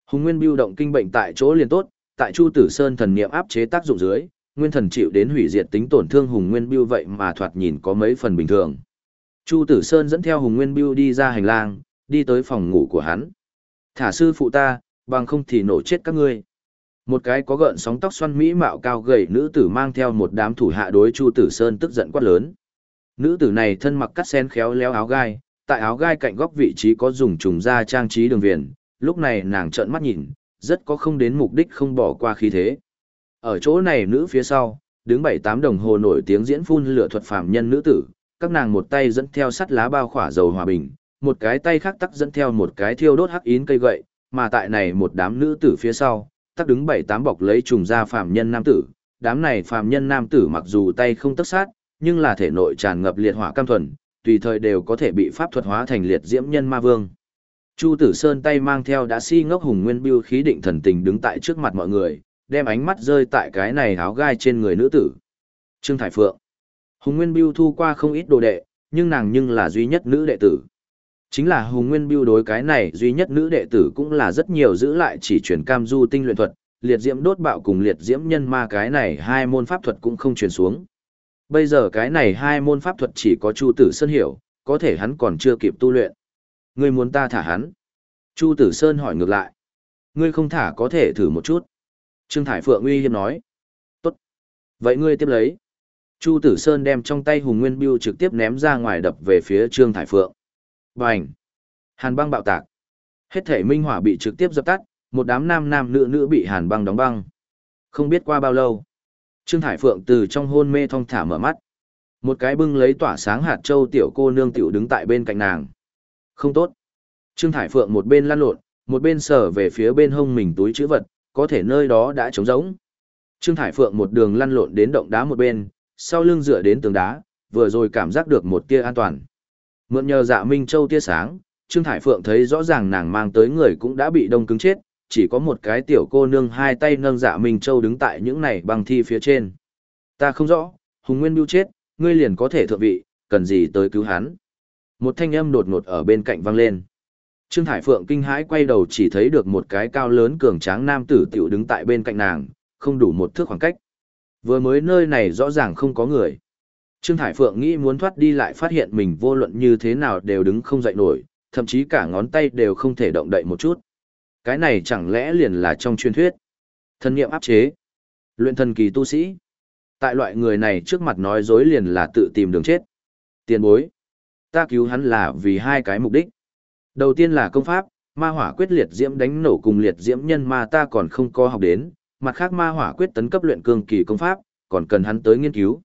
Hùng nguyên biêu động kinh bệnh tại chỗ liền tốt, tại Chu Tử Sơn thần niệm áp chế tác dụng dưới, nguyên thần chịu đến hủy diệt tính tổn thương hùng nguyên biêu vậy mà thoạt nhìn có mấy phần bình thường. Chu Tử Sơn dẫn theo hùng nguyên biêu đi ra hành lang, đi tới phòng ngủ của hắn. Thả sư phụ ta, bằng không thì nổ chết các ngươi. Một cái có gợn sóng tóc xoăn mỹ mạo cao gầy nữ tử mang theo một đám thủ hạ đối Chu Tử Sơn tức giận quát lớn. Nữ tử này thân mặc cắt sen khéo léo áo gai, tại áo gai cạnh góc vị trí có dùng trùng da trang trí đường viền, lúc này nàng trợn mắt nhìn, rất có không đến mục đích không bỏ qua khí thế. Ở chỗ này nữ phía sau, đứng bảy tám đồng hồ nổi tiếng diễn phun lửa thuật phàm nhân nữ tử, các nàng một tay dẫn theo sắt lá bao khỏa dầu hòa bình, một cái tay khác tắc dẫn theo một cái thiêu đốt hắc yến cây gậy, mà tại này một đám nữ tử phía sau, tắc đứng bảy tám bọc lấy trùng ra phàm nhân nam tử, đám này phàm nhân nam tử mặc dù tay không tất sát, nhưng là thể nội tràn ngập liệt hỏa cam thuần, tùy thời đều có thể bị pháp thuật hóa thành liệt diễm nhân ma vương. Chu Tử Sơn tay mang theo đã si ngốc hùng nguyên biêu khí định thần tình đứng tại trước mặt mọi người, đem ánh mắt rơi tại cái này áo gai trên người nữ tử. Trương Thải Phượng. Hùng Nguyên Biêu thu qua không ít đồ đệ, nhưng nàng nhưng là duy nhất nữ đệ tử. Chính là Hùng Nguyên Biêu đối cái này duy nhất nữ đệ tử cũng là rất nhiều giữ lại chỉ truyền cam du tinh luyện thuật, liệt diễm đốt bạo cùng liệt diễm nhân ma cái này hai môn pháp thuật cũng không truyền xuống. Bây giờ cái này hai môn pháp thuật chỉ có Chu Tử Sơn hiểu, có thể hắn còn chưa kịp tu luyện. Ngươi muốn ta thả hắn? Chu Tử Sơn hỏi ngược lại. Ngươi không thả có thể thử một chút. Trương Thải Phượng uy hiếp nói. Tốt. Vậy ngươi tiếp lấy. Chu Tử Sơn đem trong tay Hùng Nguyên Biêu trực tiếp ném ra ngoài đập về phía Trương Thải Phượng. Bành! Hàn băng bạo tạc. Hết thể minh hỏa bị trực tiếp dập tắt, một đám nam nam nữ nữ bị hàn băng đóng băng. Không biết qua bao lâu. Trương Thải Phượng từ trong hôn mê thong thả mở mắt. Một cái bưng lấy tỏa sáng hạt châu tiểu cô nương tiểu đứng tại bên cạnh nàng. Không tốt. Trương Thải Phượng một bên lăn lộn, một bên sờ về phía bên hông mình túi chữ vật, có thể nơi đó đã trống rỗng. Trương Thải Phượng một đường lăn lộn đến động đá một bên, sau lưng dựa đến tường đá, vừa rồi cảm giác được một tia an toàn. Mượn nhờ dạ Minh Châu tia sáng, Trương Thải Phượng thấy rõ ràng nàng mang tới người cũng đã bị đông cứng chết, chỉ có một cái tiểu cô nương hai tay nâng dạ Minh Châu đứng tại những này băng thi phía trên. Ta không rõ, Hùng Nguyên Biêu chết, ngươi liền có thể thượng vị, cần gì tới cứu hắn. Một thanh âm đột ngột ở bên cạnh vang lên. Trương Thải Phượng kinh hãi quay đầu chỉ thấy được một cái cao lớn cường tráng nam tử tiểu đứng tại bên cạnh nàng, không đủ một thước khoảng cách. Vừa mới nơi này rõ ràng không có người. Trương Thải Phượng nghĩ muốn thoát đi lại phát hiện mình vô luận như thế nào đều đứng không dậy nổi, thậm chí cả ngón tay đều không thể động đậy một chút. Cái này chẳng lẽ liền là trong truyền thuyết. Thân nghiệm áp chế. Luyện thần kỳ tu sĩ. Tại loại người này trước mặt nói dối liền là tự tìm đường chết. Tiền bối. Ta cứu hắn là vì hai cái mục đích. Đầu tiên là công pháp, ma hỏa quyết liệt diễm đánh nổ cùng liệt diễm nhân ma ta còn không có học đến, mặt khác ma hỏa quyết tấn cấp luyện cương kỳ công pháp, còn cần hắn tới nghiên cứu.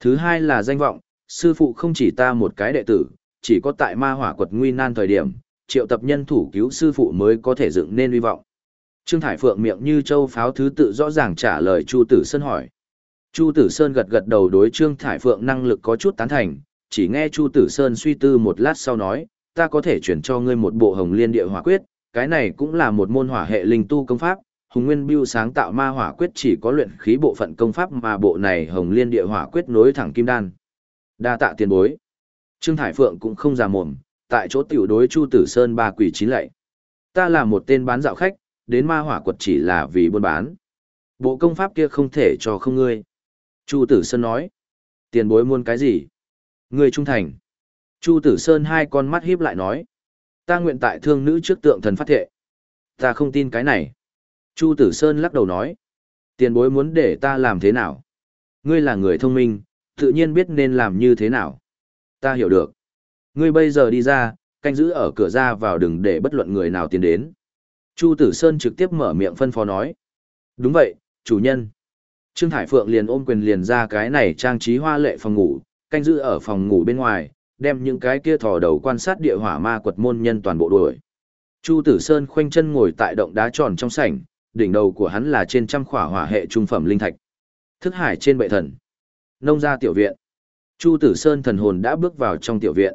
Thứ hai là danh vọng, sư phụ không chỉ ta một cái đệ tử, chỉ có tại ma hỏa quật nguy nan thời điểm, triệu tập nhân thủ cứu sư phụ mới có thể dựng nên hy vọng. Trương Thải Phượng miệng như châu pháo thứ tự rõ ràng trả lời Chu Tử Sơn hỏi. Chu Tử Sơn gật gật đầu đối Trương Thải Phượng năng lực có chút tán thành, chỉ nghe Chu Tử Sơn suy tư một lát sau nói, ta có thể chuyển cho ngươi một bộ hồng liên địa hỏa quyết, cái này cũng là một môn hỏa hệ linh tu công pháp, Hùng Nguyên Biêu sáng tạo ma hỏa quyết chỉ có luyện khí bộ phận công pháp mà bộ này Hồng Liên Địa Hỏa quyết nối thẳng kim đan. Đa tạ tiền bối. Trương Thải Phượng cũng không già mồm, tại chỗ tiểu đối Chu Tử Sơn ba quỷ chín lạy. Ta là một tên bán dạo khách, đến ma hỏa quật chỉ là vì buôn bán. Bộ công pháp kia không thể cho không ngươi. Chu Tử Sơn nói. Tiền bối muốn cái gì? Ngươi trung thành. Chu Tử Sơn hai con mắt híp lại nói. Ta nguyện tại thương nữ trước tượng thần phát thệ. Ta không tin cái này. Chu Tử Sơn lắc đầu nói. Tiền bối muốn để ta làm thế nào? Ngươi là người thông minh, tự nhiên biết nên làm như thế nào. Ta hiểu được. Ngươi bây giờ đi ra, canh giữ ở cửa ra vào đừng để bất luận người nào tiến đến. Chu Tử Sơn trực tiếp mở miệng phân phó nói. Đúng vậy, chủ nhân. Trương Thải Phượng liền ôm quyền liền ra cái này trang trí hoa lệ phòng ngủ, canh giữ ở phòng ngủ bên ngoài, đem những cái kia thò đầu quan sát địa hỏa ma quật môn nhân toàn bộ đuổi. Chu Tử Sơn khoanh chân ngồi tại động đá tròn trong sảnh, đỉnh đầu của hắn là trên trăm khỏa hỏa hệ trung phẩm linh thạch. Thức hải trên bệ thần. Nông gia tiểu viện. Chu Tử Sơn thần hồn đã bước vào trong tiểu viện.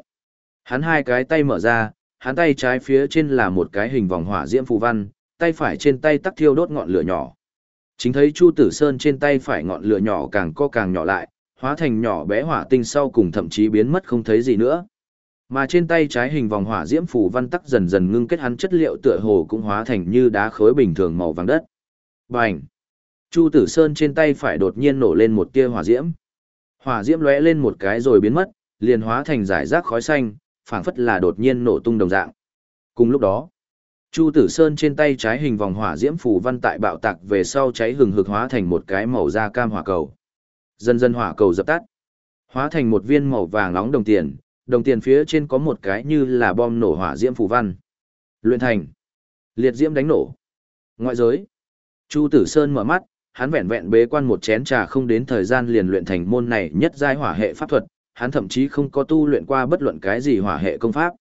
Hắn hai cái tay mở ra, hắn tay trái phía trên là một cái hình vòng hỏa diễm phù văn, tay phải trên tay tắc thiêu đốt ngọn lửa nhỏ. Chính thấy Chu Tử Sơn trên tay phải ngọn lửa nhỏ càng co càng nhỏ lại, hóa thành nhỏ bé hỏa tinh sau cùng thậm chí biến mất không thấy gì nữa. Mà trên tay trái hình vòng hỏa diễm phủ văn tắc dần dần ngưng kết hắn chất liệu tựa hồ cũng hóa thành như đá khối bình thường màu vàng đất. Bành! Chu Tử Sơn trên tay phải đột nhiên nổ lên một tia hỏa diễm. Hỏa diễm lóe lên một cái rồi biến mất, liền hóa thành giải rác khói xanh, phảng phất là đột nhiên nổ tung đồng dạng. Cùng lúc đó, Chu Tử Sơn trên tay trái hình vòng hỏa diễm phù văn tại bạo tạc về sau cháy hừng hực hóa thành một cái màu da cam hỏa cầu. Dần dần hỏa cầu dập tắt, hóa thành một viên màu vàng nóng đồng tiền, đồng tiền phía trên có một cái như là bom nổ hỏa diễm phù văn. Luyện thành. Liệt diễm đánh nổ. Ngoại giới. Chu Tử Sơn mở mắt, hắn vẹn vẹn bế quan một chén trà không đến thời gian liền luyện thành môn này nhất giai hỏa hệ pháp thuật, hắn thậm chí không có tu luyện qua bất luận cái gì hỏa hệ công pháp.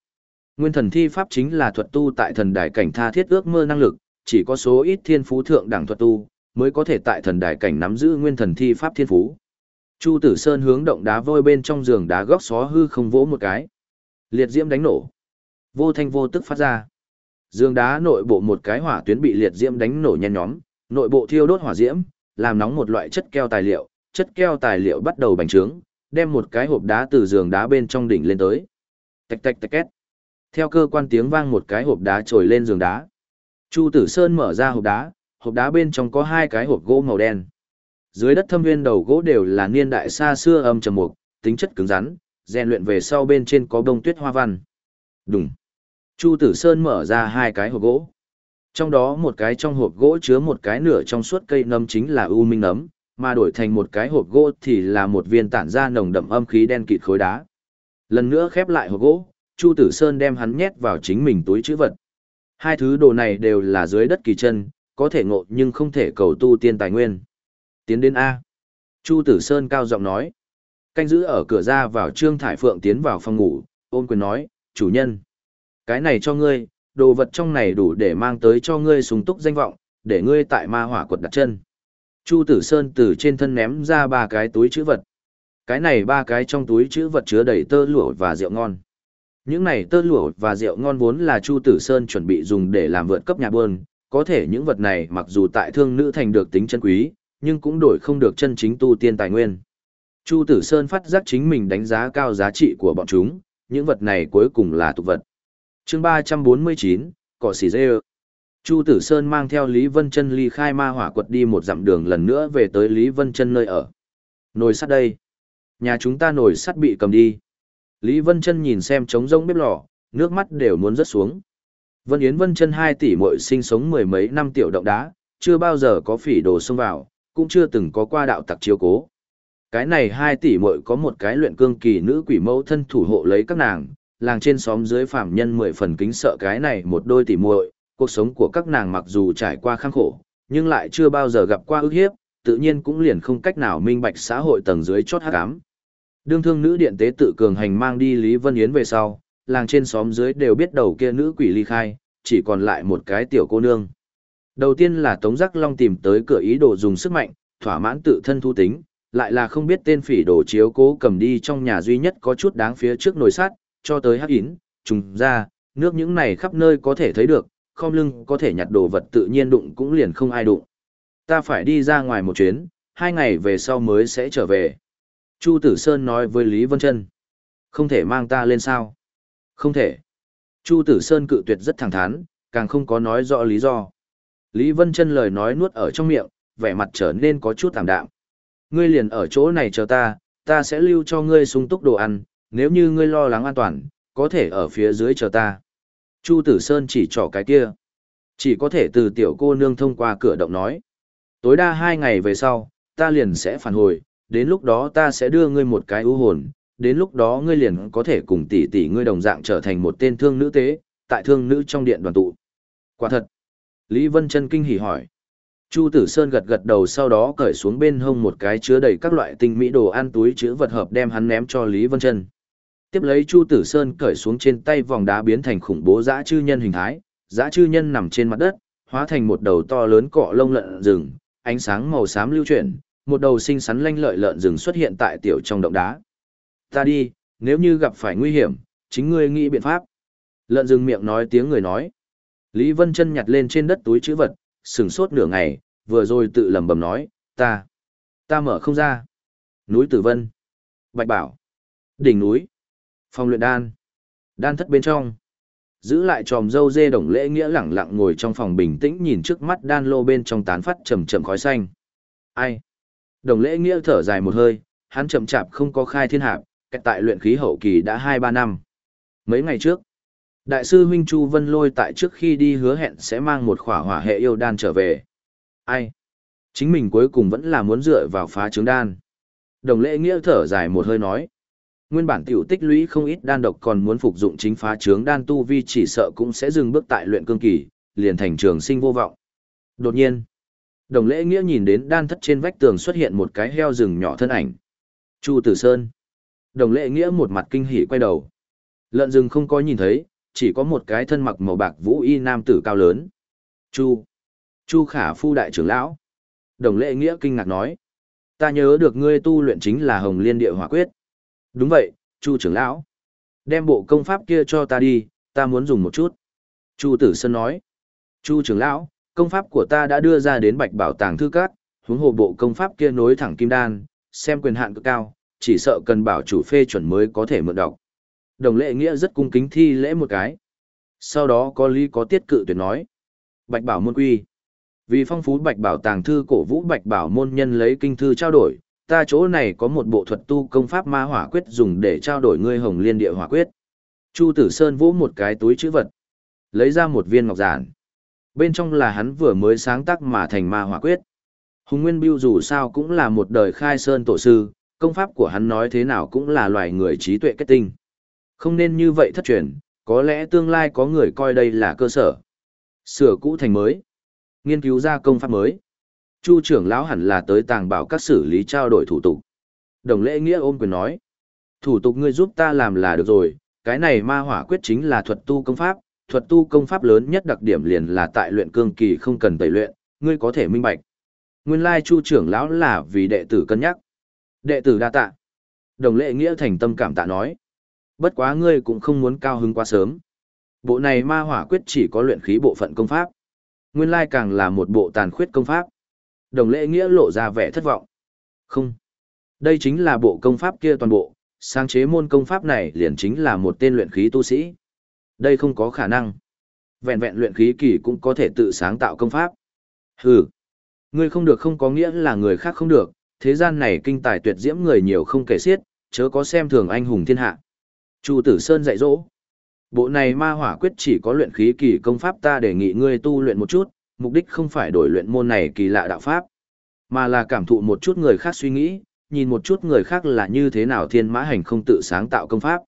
Nguyên thần thi pháp chính là thuật tu tại thần đài cảnh tha thiết ước mơ năng lực, chỉ có số ít thiên phú thượng đẳng thuật tu mới có thể tại thần đài cảnh nắm giữ nguyên thần thi pháp thiên phú. Chu Tử Sơn hướng động đá vôi bên trong giường đá góc xó hư không vỗ một cái. Liệt diễm đánh nổ. Vô thanh vô tức phát ra. Dương đá nội bộ một cái hỏa tuyến bị liệt diễm đánh nổ nhen nhóm, nội bộ thiêu đốt hỏa diễm, làm nóng một loại chất keo tài liệu, chất keo tài liệu bắt đầu bành trướng, đem một cái hộp đá từ giường đá bên trong đỉnh lên tới. Tạch tạch tạch két. Theo cơ quan tiếng vang một cái hộp đá trồi lên giường đá. Chu Tử Sơn mở ra hộp đá, hộp đá bên trong có hai cái hộp gỗ màu đen. Dưới đất thâm viên đầu gỗ đều là niên đại xa xưa âm trầm mục, tính chất cứng rắn, rèn luyện về sau bên trên có bông tuyết hoa văn. Đúng. Chu Tử Sơn mở ra hai cái hộp gỗ. Trong đó một cái trong hộp gỗ chứa một cái nửa trong suốt cây nấm chính là u minh nấm, mà đổi thành một cái hộp gỗ thì là một viên tản ra nồng đậm âm khí đen kịt khối đá. Lần nữa khép lại hộp gỗ, Chu Tử Sơn đem hắn nhét vào chính mình túi chữ vật. Hai thứ đồ này đều là dưới đất kỳ chân, có thể ngộ nhưng không thể cầu tu tiên tài nguyên. Tiến đến A. Chu Tử Sơn cao giọng nói. Canh giữ ở cửa ra vào Trương Thải Phượng tiến vào phòng ngủ, ôm quyền nói, chủ nhân. Cái này cho ngươi, đồ vật trong này đủ để mang tới cho ngươi súng túc danh vọng, để ngươi tại ma hỏa quật đặt chân. Chu Tử Sơn từ trên thân ném ra ba cái túi chữ vật. Cái này ba cái trong túi chữ vật chứa đầy tơ lụa và rượu ngon. Những này tơ lụa và rượu ngon vốn là Chu Tử Sơn chuẩn bị dùng để làm vượt cấp nhà buôn, có thể những vật này mặc dù tại thương nữ thành được tính chân quý, nhưng cũng đổi không được chân chính tu tiên tài nguyên. Chu Tử Sơn phát giác chính mình đánh giá cao giá trị của bọn chúng, những vật này cuối cùng là tục vật. chương 349, Cỏ xỉ dê Chu Tử Sơn mang theo Lý Vân Chân ly khai ma hỏa quật đi một dặm đường lần nữa về tới Lý Vân Chân nơi ở. Nồi sắt đây. Nhà chúng ta nồi sắt bị cầm đi. Lý Vân Chân nhìn xem trống rỗng bếp lò, nước mắt đều muốn rớt xuống. Vân Yến Vân Chân hai tỷ muội sinh sống mười mấy năm tiểu động đá, chưa bao giờ có phỉ đồ xông vào, cũng chưa từng có qua đạo tặc chiếu cố. Cái này hai tỷ muội có một cái luyện cương kỳ nữ quỷ mẫu thân thủ hộ lấy các nàng, làng trên xóm dưới phàm nhân mười phần kính sợ cái này một đôi tỷ muội, cuộc sống của các nàng mặc dù trải qua khăng khổ, nhưng lại chưa bao giờ gặp qua ức hiếp, tự nhiên cũng liền không cách nào minh bạch xã hội tầng dưới chót hắc ám. Đương thương nữ điện tế tự cường hành mang đi Lý Vân Yến về sau, làng trên xóm dưới đều biết đầu kia nữ quỷ ly khai, chỉ còn lại một cái tiểu cô nương. Đầu tiên là Tống Giác Long tìm tới cửa ý đồ dùng sức mạnh, thỏa mãn tự thân thu tính, lại là không biết tên phỉ đồ chiếu cố cầm đi trong nhà duy nhất có chút đáng phía trước nồi sát cho tới hắc yến, trùng ra, nước những này khắp nơi có thể thấy được, không lưng có thể nhặt đồ vật tự nhiên đụng cũng liền không ai đụng. Ta phải đi ra ngoài một chuyến, hai ngày về sau mới sẽ trở về. Chu Tử Sơn nói với Lý Vân Trân. Không thể mang ta lên sao? Không thể. Chu Tử Sơn cự tuyệt rất thẳng thắn, càng không có nói rõ lý do. Lý Vân Trân lời nói nuốt ở trong miệng, vẻ mặt trở nên có chút tạm đạm. Ngươi liền ở chỗ này chờ ta, ta sẽ lưu cho ngươi sung túc đồ ăn, nếu như ngươi lo lắng an toàn, có thể ở phía dưới chờ ta. Chu Tử Sơn chỉ trỏ cái kia. Chỉ có thể từ tiểu cô nương thông qua cửa động nói. Tối đa hai ngày về sau, ta liền sẽ phản hồi, đến lúc đó ta sẽ đưa ngươi một cái ưu hồn, đến lúc đó ngươi liền có thể cùng tỷ tỷ ngươi đồng dạng trở thành một tên thương nữ tế, tại thương nữ trong điện đoàn tụ. Quả thật. Lý Vân Trân kinh hỉ hỏi. Chu Tử Sơn gật gật đầu sau đó cởi xuống bên hông một cái chứa đầy các loại tinh mỹ đồ ăn túi chứa vật hợp đem hắn ném cho Lý Vân Trân. Tiếp lấy Chu Tử Sơn cởi xuống trên tay vòng đá biến thành khủng bố dã chư nhân hình thái, dã chư nhân nằm trên mặt đất, hóa thành một đầu to lớn cọ lông lợn rừng, ánh sáng màu xám lưu chuyển, một đầu xinh xắn lanh lợi lợn rừng xuất hiện tại tiểu trong động đá. Ta đi, nếu như gặp phải nguy hiểm, chính ngươi nghĩ biện pháp. Lợn rừng miệng nói tiếng người nói. Lý Vân chân nhặt lên trên đất túi chữ vật, sừng sốt nửa ngày, vừa rồi tự lầm bầm nói, ta, ta mở không ra. Núi Tử Vân, Bạch Bảo, đỉnh núi, phòng luyện đan, đan thất bên trong. Giữ lại tròm dâu dê đồng lễ nghĩa lẳng lặng ngồi trong phòng bình tĩnh nhìn trước mắt đan lô bên trong tán phát trầm trầm khói xanh. Ai? Đồng lễ nghĩa thở dài một hơi, hắn chậm chạp không có khai thiên hạp, cách tại luyện khí hậu kỳ đã 2-3 năm. Mấy ngày trước, đại sư huynh Chu Vân Lôi tại trước khi đi hứa hẹn sẽ mang một khỏa hỏa hệ yêu đan trở về. Ai? Chính mình cuối cùng vẫn là muốn dựa vào phá trứng đan. Đồng lễ nghĩa thở dài một hơi nói. Nguyên bản tiểu tích lũy không ít đan độc còn muốn phục dụng chính phá trướng đan tu vi chỉ sợ cũng sẽ dừng bước tại luyện cương kỳ, liền thành trường sinh vô vọng. Đột nhiên, đồng lễ nghĩa nhìn đến đan thất trên vách tường xuất hiện một cái heo rừng nhỏ thân ảnh. Chu Tử Sơn. Đồng lễ nghĩa một mặt kinh hỉ quay đầu. Lợn rừng không có nhìn thấy, chỉ có một cái thân mặc màu bạc vũ y nam tử cao lớn. Chu. Chu khả phu đại trưởng lão. Đồng lễ nghĩa kinh ngạc nói. Ta nhớ được ngươi tu luyện chính là hồng liên địa hỏa quyết. Đúng vậy, Chu trưởng lão. Đem bộ công pháp kia cho ta đi, ta muốn dùng một chút. Chu tử sơn nói. Chu trưởng lão, công pháp của ta đã đưa ra đến bạch bảo tàng thư cát, huống hồ bộ công pháp kia nối thẳng kim đan, xem quyền hạn cực cao, chỉ sợ cần bảo chủ phê chuẩn mới có thể mượn đọc. Đồng lệ nghĩa rất cung kính thi lễ một cái. Sau đó có lý có tiết cự tuyệt nói. Bạch bảo môn quy. Vì phong phú bạch bảo tàng thư cổ vũ bạch bảo môn nhân lấy kinh thư trao đổi, ta chỗ này có một bộ thuật tu công pháp ma hỏa quyết dùng để trao đổi ngươi hồng liên địa hỏa quyết. Chu Tử Sơn vỗ một cái túi chữ vật, lấy ra một viên ngọc giản. Bên trong là hắn vừa mới sáng tác mà thành ma hỏa quyết. Hùng Nguyên Biêu dù sao cũng là một đời khai sơn tổ sư, công pháp của hắn nói thế nào cũng là loài người trí tuệ kết tinh. Không nên như vậy thất truyền, có lẽ tương lai có người coi đây là cơ sở. Sửa cũ thành mới. Nghiên cứu ra công pháp mới. Chu trưởng lão hẳn là tới tàng bảo các xử lý trao đổi thủ tục. Đồng lễ nghĩa ôm quyền nói. Thủ tục ngươi giúp ta làm là được rồi, cái này ma hỏa quyết chính là thuật tu công pháp, thuật tu công pháp lớn nhất đặc điểm liền là tại luyện cương kỳ không cần tẩy luyện, ngươi có thể minh bạch. Nguyên lai chu trưởng lão là vì đệ tử cân nhắc. Đệ tử đa tạ. Đồng lễ nghĩa thành tâm cảm tạ nói. Bất quá ngươi cũng không muốn cao hứng quá sớm. Bộ này ma hỏa quyết chỉ có luyện khí bộ phận công pháp. Nguyên lai càng là một bộ tàn khuyết công pháp. Đồng lễ nghĩa lộ ra vẻ thất vọng. Không. Đây chính là bộ công pháp kia toàn bộ, sáng chế môn công pháp này liền chính là một tên luyện khí tu sĩ. Đây không có khả năng. Vẹn vẹn luyện khí kỳ cũng có thể tự sáng tạo công pháp. Hừ. Ngươi không được không có nghĩa là người khác không được, thế gian này kinh tài tuyệt diễm người nhiều không kể xiết, chớ có xem thường anh hùng thiên hạ. Chu Tử Sơn dạy dỗ. Bộ này ma hỏa quyết chỉ có luyện khí kỳ công pháp ta đề nghị ngươi tu luyện một chút, mục đích không phải đổi luyện môn này kỳ lạ đạo pháp, mà là cảm thụ một chút người khác suy nghĩ, nhìn một chút người khác là như thế nào thiên mã hành không tự sáng tạo công pháp.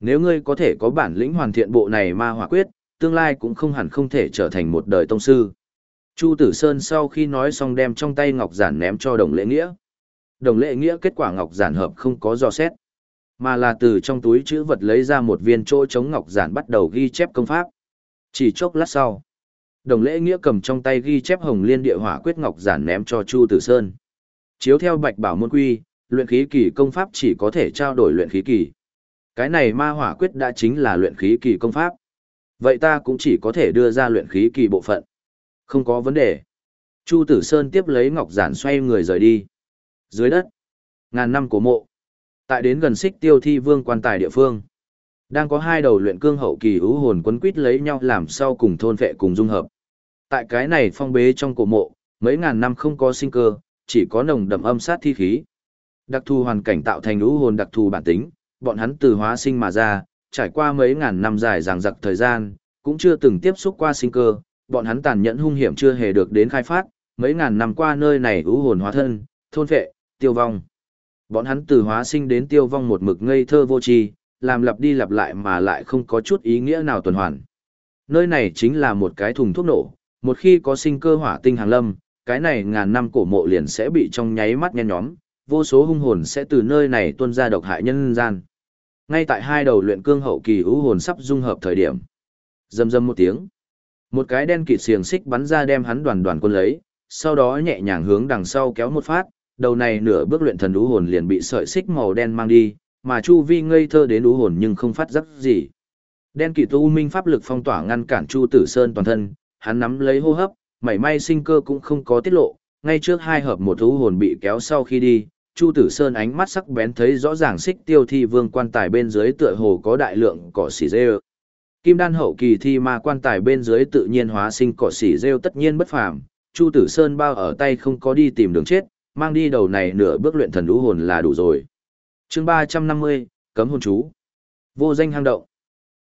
Nếu ngươi có thể có bản lĩnh hoàn thiện bộ này ma hỏa quyết, tương lai cũng không hẳn không thể trở thành một đời tông sư. Chu Tử Sơn sau khi nói xong đem trong tay ngọc giản ném cho đồng lễ nghĩa. Đồng lễ nghĩa kết quả ngọc giản hợp không có dò xét, mà là từ trong túi chữ vật lấy ra một viên chỗ chống ngọc giản bắt đầu ghi chép công pháp. Chỉ chốc lát sau, đồng lễ nghĩa cầm trong tay ghi chép hồng liên địa hỏa quyết ngọc giản ném cho Chu Tử Sơn. Chiếu theo bạch bảo môn quy, luyện khí kỳ công pháp chỉ có thể trao đổi luyện khí kỳ. Cái này ma hỏa quyết đã chính là luyện khí kỳ công pháp. Vậy ta cũng chỉ có thể đưa ra luyện khí kỳ bộ phận. Không có vấn đề. Chu Tử Sơn tiếp lấy ngọc giản xoay người rời đi. Dưới đất, ngàn năm cổ mộ. Tại đến gần xích tiêu thi vương quan tài địa phương. Đang có hai đầu luyện cương hậu kỳ ưu hồn quấn quít lấy nhau làm sau cùng thôn vệ cùng dung hợp. Tại cái này phong bế trong cổ mộ, mấy ngàn năm không có sinh cơ, chỉ có nồng đậm âm sát thi khí. Đặc thù hoàn cảnh tạo thành ưu hồn đặc thù bản tính, bọn hắn từ hóa sinh mà ra, trải qua mấy ngàn năm dài dằng dặc thời gian, cũng chưa từng tiếp xúc qua sinh cơ, bọn hắn tàn nhẫn hung hiểm chưa hề được đến khai phát, mấy ngàn năm qua nơi này ưu hồn hóa thân, thôn vệ, tiêu vong. Bọn hắn từ hóa sinh đến tiêu vong một mực ngây thơ vô tri, làm lặp đi lặp lại mà lại không có chút ý nghĩa nào tuần hoàn. Nơi này chính là một cái thùng thuốc nổ, một khi có sinh cơ hỏa tinh hàng lâm, cái này ngàn năm cổ mộ liền sẽ bị trong nháy mắt nhen nhóm, vô số hung hồn sẽ từ nơi này tuôn ra độc hại nhân gian. Ngay tại hai đầu luyện cương hậu kỳ ưu hồn sắp dung hợp thời điểm. Rầm rầm một tiếng. Một cái đen kịt xiềng xích bắn ra đem hắn đoàn đoàn quân lấy, sau đó nhẹ nhàng hướng đằng sau kéo một phát, đầu này nửa bước luyện thần ú hồn liền bị sợi xích màu đen mang đi, mà chu vi ngây thơ đến ú hồn nhưng không phát giác gì. Đen Kỵ tu minh pháp lực phong tỏa ngăn cản Chu Tử Sơn toàn thân, hắn nắm lấy hô hấp, mảy may sinh cơ cũng không có tiết lộ, ngay trước hai hợp một ú hồn bị kéo sau khi đi, Chu Tử Sơn ánh mắt sắc bén thấy rõ ràng xích tiêu thi vương quan tài bên dưới tựa hồ có đại lượng cỏ xỉ rêu. Kim đan hậu kỳ thi ma quan tài bên dưới tự nhiên hóa sinh cỏ xỉ rêu tất nhiên bất phàm, Chu Tử Sơn bao ở tay không có đi tìm đường chết, mang đi đầu này nửa bước luyện thần lũ hồn là đủ rồi. Chương 350, cấm hồn chú. Vô danh hang động.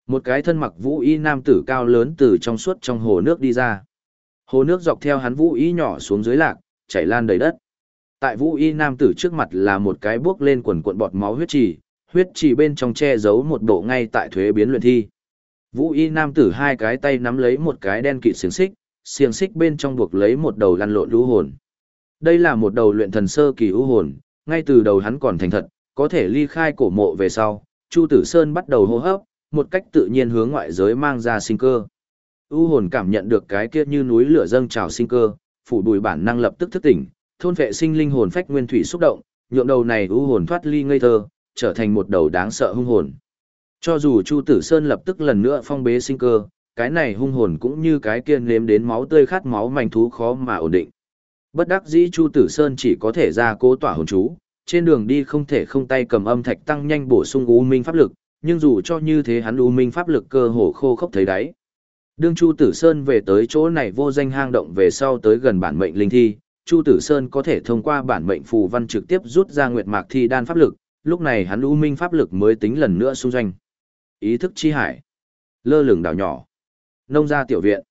Một cái thân mặc vũ y nam tử cao lớn từ trong suốt trong hồ nước đi ra. Hồ nước dọc theo hắn vũ y nhỏ xuống dưới lạc, chảy lan đầy đất. Tại vũ y nam tử trước mặt là một cái bước lên quần cuộn bọt máu huyết trì, huyết trì bên trong che giấu một bộ ngay tại thuế biến luyện thi. Vũ y nam tử hai cái tay nắm lấy một cái đen kỵ xiềng xích, xiềng xích bên trong buộc lấy một đầu lăn lộn lũ hồn. Đây là một đầu luyện thần sơ kỳ ưu hồn, ngay từ đầu hắn còn thành thật, có thể ly khai cổ mộ về sau, Chu Tử Sơn bắt đầu hô hấp, một cách tự nhiên hướng ngoại giới mang ra sinh cơ. U hồn cảm nhận được cái kia như núi lửa dâng trào sinh cơ, phủ bùi bản năng lập tức thức tỉnh, thôn vệ sinh linh hồn phách nguyên thủy xúc động, nhượng đầu này u hồn thoát ly ngây thơ, trở thành một đầu đáng sợ hung hồn. Cho dù Chu Tử Sơn lập tức lần nữa phong bế sinh cơ, cái này hung hồn cũng như cái kia nếm đến máu tươi khát máu manh thú khó mà ổn định. Bất đắc dĩ Chu Tử Sơn chỉ có thể ra cố tỏa hồn chú, trên đường đi không thể không tay cầm âm thạch tăng nhanh bổ sung u minh pháp lực, nhưng dù cho như thế hắn u minh pháp lực cơ hồ khô khốc thấy đáy. Đương Chu Tử Sơn về tới chỗ này vô danh hang động về sau tới gần bản mệnh linh thi, Chu Tử Sơn có thể thông qua bản mệnh phù văn trực tiếp rút ra nguyệt mạc thi đan pháp lực, lúc này hắn u minh pháp lực mới tính lần nữa xung doanh. Ý thức chi hải, lơ lửng đảo nhỏ, nông gia tiểu viện.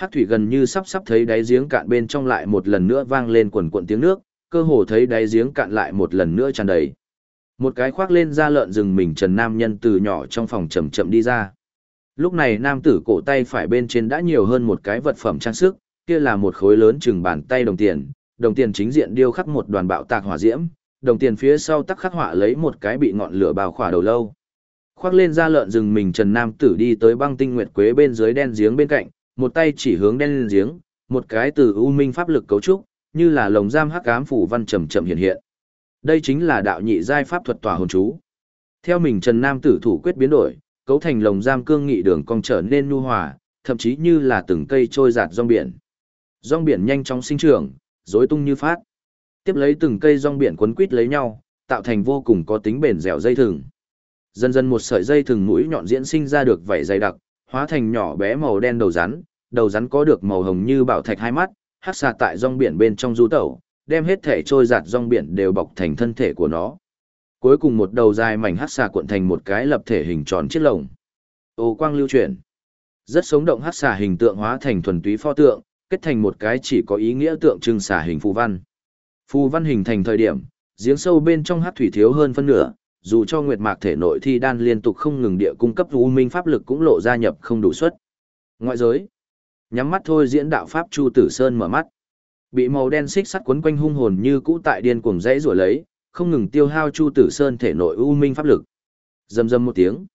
Hát thủy gần như sắp sắp thấy đáy giếng cạn bên trong lại một lần nữa vang lên quần quận tiếng nước, cơ hồ thấy đáy giếng cạn lại một lần nữa tràn đầy. Một cái khoác lên da lợn rừng mình trần nam nhân từ nhỏ trong phòng chậm chậm đi ra. Lúc này nam tử cổ tay phải bên trên đã nhiều hơn một cái vật phẩm trang sức, kia là một khối lớn chừng bàn tay đồng tiền, đồng tiền chính diện điêu khắc một đoàn bạo tạc hỏa diễm, đồng tiền phía sau tắc khắc họa lấy một cái bị ngọn lửa bào khỏa đầu lâu. Khoác lên da lợn rừng mình Trần Nam Tử đi tới băng tinh nguyệt quế bên dưới đen giếng bên cạnh, một tay chỉ hướng đen lên giếng, một cái từ u minh pháp lực cấu trúc, như là lồng giam hắc ám phủ văn chậm chậm hiện hiện. Đây chính là đạo nhị giai pháp thuật tỏa hồn chú. Theo mình Trần Nam Tử thủ quyết biến đổi, cấu thành lồng giam cương nghị đường cong trở nên nhu hòa, thậm chí như là từng cây trôi giạt rong biển. Rong biển nhanh chóng sinh trưởng, rối tung như phát. Tiếp lấy từng cây rong biển quấn quít lấy nhau, tạo thành vô cùng có tính bền dẻo dây thừng. Dần dần một sợi dây thừng mũi nhọn diễn sinh ra được vảy dày đặc, hóa thành nhỏ bé màu đen đầu rắn, đầu rắn có được màu hồng như bảo thạch hai mắt, hắc xà tại rong biển bên trong du tẩu, đem hết thể trôi giạt rong biển đều bọc thành thân thể của nó. Cuối cùng một đầu dài mảnh hắc xà cuộn thành một cái lập thể hình tròn chiếc lồng. Ô quang lưu chuyển. Rất sống động hắc xà hình tượng hóa thành thuần túy pho tượng, kết thành một cái chỉ có ý nghĩa tượng trưng xà hình phù văn. Phù văn hình thành thời điểm, giếng sâu bên trong hắc thủy thiếu hơn phân nửa, dù cho nguyệt mạc thể nội thi đan liên tục không ngừng địa cung cấp u minh pháp lực cũng lộ ra nhập không đủ suất. Ngoại giới. Nhắm mắt thôi diễn đạo pháp Chu Tử Sơn mở mắt. Bị màu đen xích sắt quấn quanh hung hồn như cũ tại điên cuồng dãy rủa lấy, không ngừng tiêu hao Chu Tử Sơn thể nội u minh pháp lực. Rầm rầm một tiếng.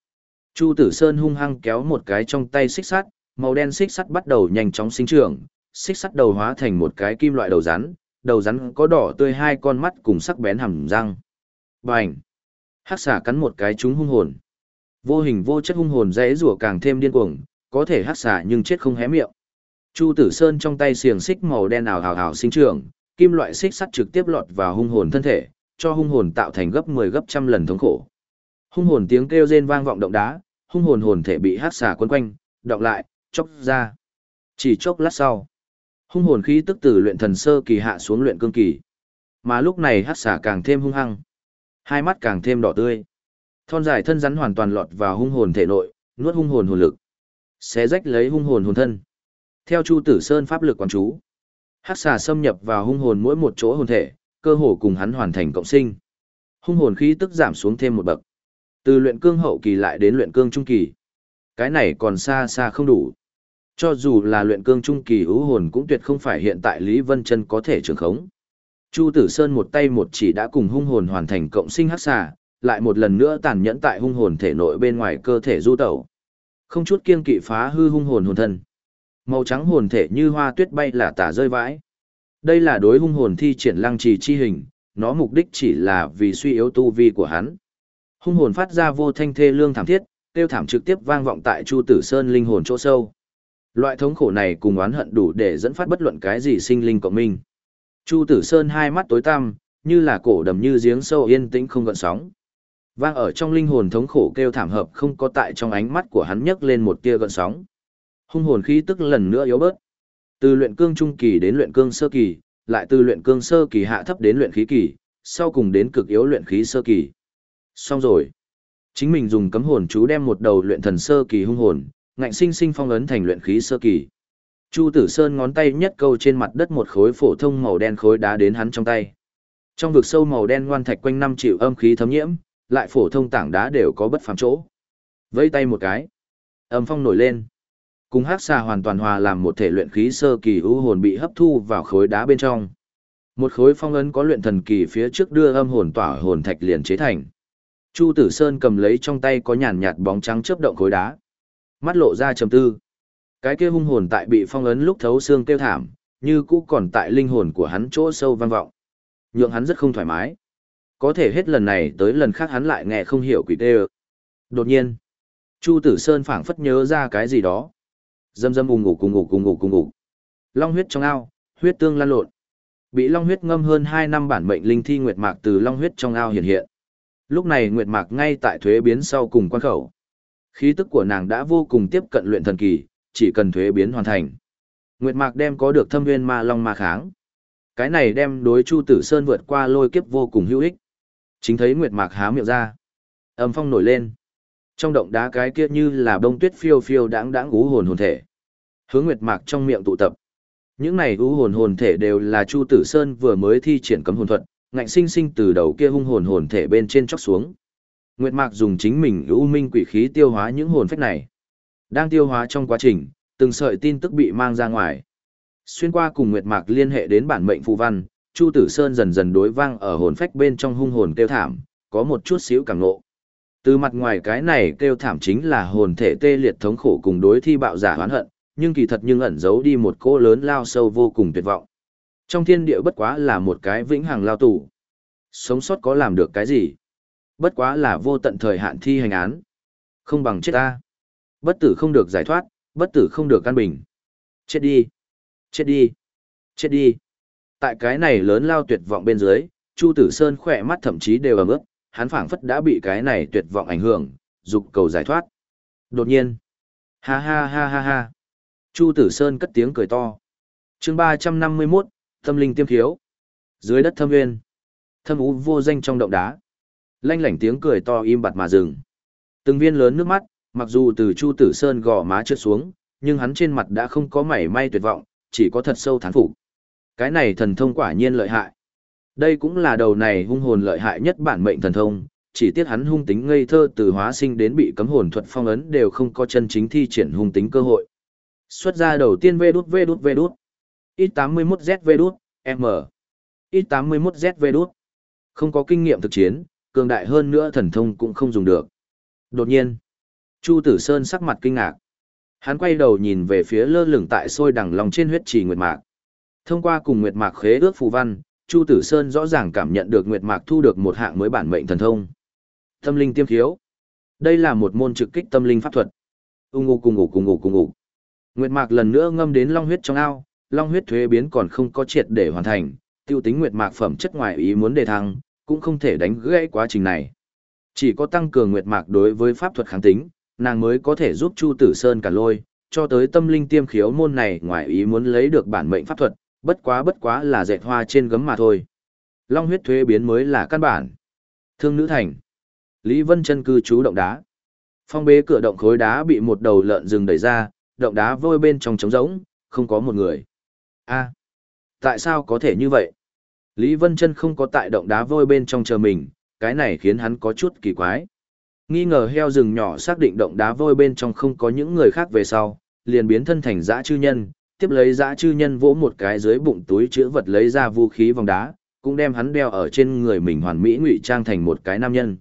Chu Tử Sơn hung hăng kéo một cái trong tay xích sắt, màu đen xích sắt bắt đầu nhanh chóng sinh trưởng, xích sắt đầu hóa thành một cái kim loại đầu rắn, đầu rắn có đỏ tươi hai con mắt cùng sắc bén hàm răng. Bành! Hắc xà cắn một cái trúng hung hồn. Vô hình vô chất hung hồn dãy rủa càng thêm điên cuồng, có thể hắc xà nhưng chết không hé miệng. Chu Tử Sơn trong tay xiềng xích màu đen ảo hào hào sinh trưởng, kim loại xích sắt trực tiếp lọt vào hung hồn thân thể, cho hung hồn tạo thành gấp 10 gấp trăm lần thống khổ. Hung hồn tiếng kêu rên vang vọng động đá, hung hồn hồn thể bị hắc xà quấn quanh, đọc lại, chốc ra. Chỉ chốc lát sau, hung hồn khí tức từ luyện thần sơ kỳ hạ xuống luyện cương kỳ. Mà lúc này hắc xà càng thêm hung hăng, hai mắt càng thêm đỏ tươi. Thon dài thân rắn hoàn toàn lọt vào hung hồn thể nội, nuốt hung hồn hồn lực, xé rách lấy hung hồn hồn thân. Theo Chu Tử Sơn pháp lực quán chú, hắc xà xâm nhập vào hung hồn mỗi một chỗ hồn thể, cơ hồ cùng hắn hoàn thành cộng sinh. Hung hồn khí tức giảm xuống thêm một bậc. Từ luyện cương hậu kỳ lại đến luyện cương trung kỳ. Cái này còn xa xa không đủ. Cho dù là luyện cương trung kỳ hữu hồn cũng tuyệt không phải hiện tại Lý Vân Chân có thể trường khống. Chu Tử Sơn một tay một chỉ đã cùng hung hồn hoàn thành cộng sinh hắc xà, lại một lần nữa tàn nhẫn tại hung hồn thể nội bên ngoài cơ thể du tẩu. Không chút kiên kỵ phá hư hung hồn hồn thân. Màu trắng hồn thể như hoa tuyết bay là tả rơi vãi. Đây là đối hung hồn thi triển lăng trì chi hình, nó mục đích chỉ là vì suy yếu tu vi của hắn. Hung hồn phát ra vô thanh thê lương thảm thiết, tiêu thảm trực tiếp vang vọng tại Chu Tử Sơn linh hồn chỗ sâu. Loại thống khổ này cùng oán hận đủ để dẫn phát bất luận cái gì sinh linh cộng minh. Chu Tử Sơn hai mắt tối tăm, như là cổ đầm như giếng sâu yên tĩnh không gợn sóng. Vang ở trong linh hồn thống khổ kêu thảm hợp không có tại trong ánh mắt của hắn nhấc lên một tia gợn sóng. Hung hồn khí tức lần nữa yếu bớt. Từ luyện cương trung kỳ đến luyện cương sơ kỳ, lại từ luyện cương sơ kỳ hạ thấp đến luyện khí kỳ, sau cùng đến cực yếu luyện khí sơ kỳ. Xong rồi. Chính mình dùng cấm hồn chú đem một đầu luyện thần sơ kỳ hung hồn, ngạnh sinh sinh phong ấn thành luyện khí sơ kỳ. Chu Tử Sơn ngón tay nhất câu trên mặt đất một khối phổ thông màu đen khối đá đến hắn trong tay. Trong vực sâu màu đen ngoan thạch quanh năm chịu âm khí thấm nhiễm, lại phổ thông tảng đá đều có bất phàm chỗ. Vẫy tay một cái, âm phong nổi lên. Cùng hắc xà hoàn toàn hòa làm một thể luyện khí sơ kỳ u hồn bị hấp thu vào khối đá bên trong. Một khối phong ấn có luyện thần kỳ phía trước đưa âm hồn tỏa hồn thạch liền chế thành. Chu Tử Sơn cầm lấy trong tay có nhàn nhạt bóng trắng chớp động khối đá. Mắt lộ ra trầm tư. Cái kia hung hồn tại bị phong ấn lúc thấu xương kêu thảm, như cũ còn tại linh hồn của hắn chỗ sâu vang vọng. Nhượng hắn rất không thoải mái. Có thể hết lần này tới lần khác hắn lại nghe không hiểu quỷ tê Đột nhiên, Chu Tử Sơn phảng phất nhớ ra cái gì đó. Dâm dâm ùng ngủ cùng ngủ cùng ngủ cùng ngủ. Long huyết trong ao, huyết tương lan lộn. Bị long huyết ngâm hơn 2 năm bản mệnh linh thi nguyệt mạc từ long huyết trong ao hiện hiện. Lúc này nguyệt mạc ngay tại thuế biến sau cùng quan khẩu. Khí tức của nàng đã vô cùng tiếp cận luyện thần kỳ, chỉ cần thuế biến hoàn thành. Nguyệt mạc đem có được thâm nguyên ma long ma kháng. Cái này đem đối Chu Tử Sơn vượt qua lôi kiếp vô cùng hữu ích. Chính thấy nguyệt mạc há miệng ra. Âm phong nổi lên. Trong động đá cái kia như là bông tuyết phiêu phiêu đáng đáng ú hồn hồn thể. Hướng nguyệt mạc trong miệng tụ tập. Những này ú hồn hồn thể đều là Chu Tử Sơn vừa mới thi triển cấm hồn thuật, ngạnh sinh sinh từ đầu kia hung hồn hồn thể bên trên chóc xuống. Nguyệt Mạc dùng chính mình ưu minh quỷ khí tiêu hóa những hồn phách này. Đang tiêu hóa trong quá trình, từng sợi tin tức bị mang ra ngoài. Xuyên qua cùng Nguyệt Mạc liên hệ đến bản mệnh phù văn, Chu Tử Sơn dần dần đối vang ở hồn phách bên trong hung hồn kêu thảm, có một chút xíu cảm ngộ. Từ mặt ngoài cái này kêu thảm chính là hồn thể tê liệt thống khổ cùng đối thi bạo giả hoán hận, nhưng kỳ thật nhưng ẩn giấu đi một cỗ lớn lao sâu vô cùng tuyệt vọng. Trong thiên địa bất quá là một cái vĩnh hằng lao tù. Sống sót có làm được cái gì? Bất quá là vô tận thời hạn thi hành án. Không bằng chết ta. Bất tử không được giải thoát, bất tử không được căn bình. Chết đi. Chết đi. Chết đi. Tại cái này lớn lao tuyệt vọng bên dưới, Chu Tử Sơn khỏe mắt thậm chí đều ấm ướt, hắn phảng phất đã bị cái này tuyệt vọng ảnh hưởng, dục cầu giải thoát. Đột nhiên, ha ha ha ha ha. Chu Tử Sơn cất tiếng cười to. Chương ba trăm năm mươi 351, Tâm linh tiêm thiếu. Dưới đất thâm nguyên. Thâm ú vô danh trong động đá. Lanh lảnh tiếng cười to im bặt mà dừng. Từng viên lớn nước mắt, mặc dù từ Chu Tử Sơn gò má trượt xuống, nhưng hắn trên mặt đã không có mảy may tuyệt vọng, chỉ có thật sâu thán phục. Cái này thần thông quả nhiên lợi hại. Đây cũng là đầu này hung hồn lợi hại nhất bản mệnh thần thông, chỉ tiếc hắn hung tính ngây thơ từ hóa sinh đến bị cấm hồn thuật phong ấn đều không có chân chính thi triển hung tính cơ hội. Xuất ra đầu tiên vê đút vê đút vê đút. X81Z vê đút, M. X81Z vê đút. Không có kinh nghiệm thực chiến, cường đại hơn nữa thần thông cũng không dùng được. Đột nhiên, Chu Tử Sơn sắc mặt kinh ngạc. Hắn quay đầu nhìn về phía lơ lửng tại sôi đằng lòng trên huyết trì Nguyệt Mạc. Thông qua cùng Nguyệt Mạc khế ước phù văn, Chu Tử Sơn rõ ràng cảm nhận được Nguyệt Mạc thu được một hạng mới bản mệnh thần thông. Tâm linh tiêm khiếu. Đây là một môn trực kích tâm linh pháp thuật. Ung ngủ cùng ngủ cùng ngủ cùng ngủ. Nguyệt Mạc lần nữa ngâm đến long huyết trong ao, long huyết thuế biến còn không có triệt để hoàn thành, tiêu tính Nguyệt Mạc phẩm chất ngoài ý muốn đề thăng, cũng không thể đánh gãy quá trình này. Chỉ có tăng cường Nguyệt Mạc đối với pháp thuật kháng tính, nàng mới có thể giúp Chu Tử Sơn cả lôi, cho tới tâm linh tiêm khiếu môn này ngoài ý muốn lấy được bản mệnh pháp thuật, bất quá bất quá là dệt hoa trên gấm mà thôi. Long huyết thuế biến mới là căn bản. Thương nữ thành. Lý Vân chân cư trú động đá. Phong bế cửa động khối đá bị một đầu lợn rừng đẩy ra, động đá vôi bên trong trống rỗng, không có một người. A, tại sao có thể như vậy? Lý Vân chân không có tại động đá vôi bên trong chờ mình, cái này khiến hắn có chút kỳ quái. Nghi ngờ heo rừng nhỏ xác định động đá vôi bên trong không có những người khác về sau, liền biến thân thành dã chư nhân, tiếp lấy dã chư nhân vỗ một cái dưới bụng túi chữ vật lấy ra vũ khí vòng đá, cũng đem hắn đeo ở trên người mình hoàn mỹ ngụy trang thành một cái nam nhân.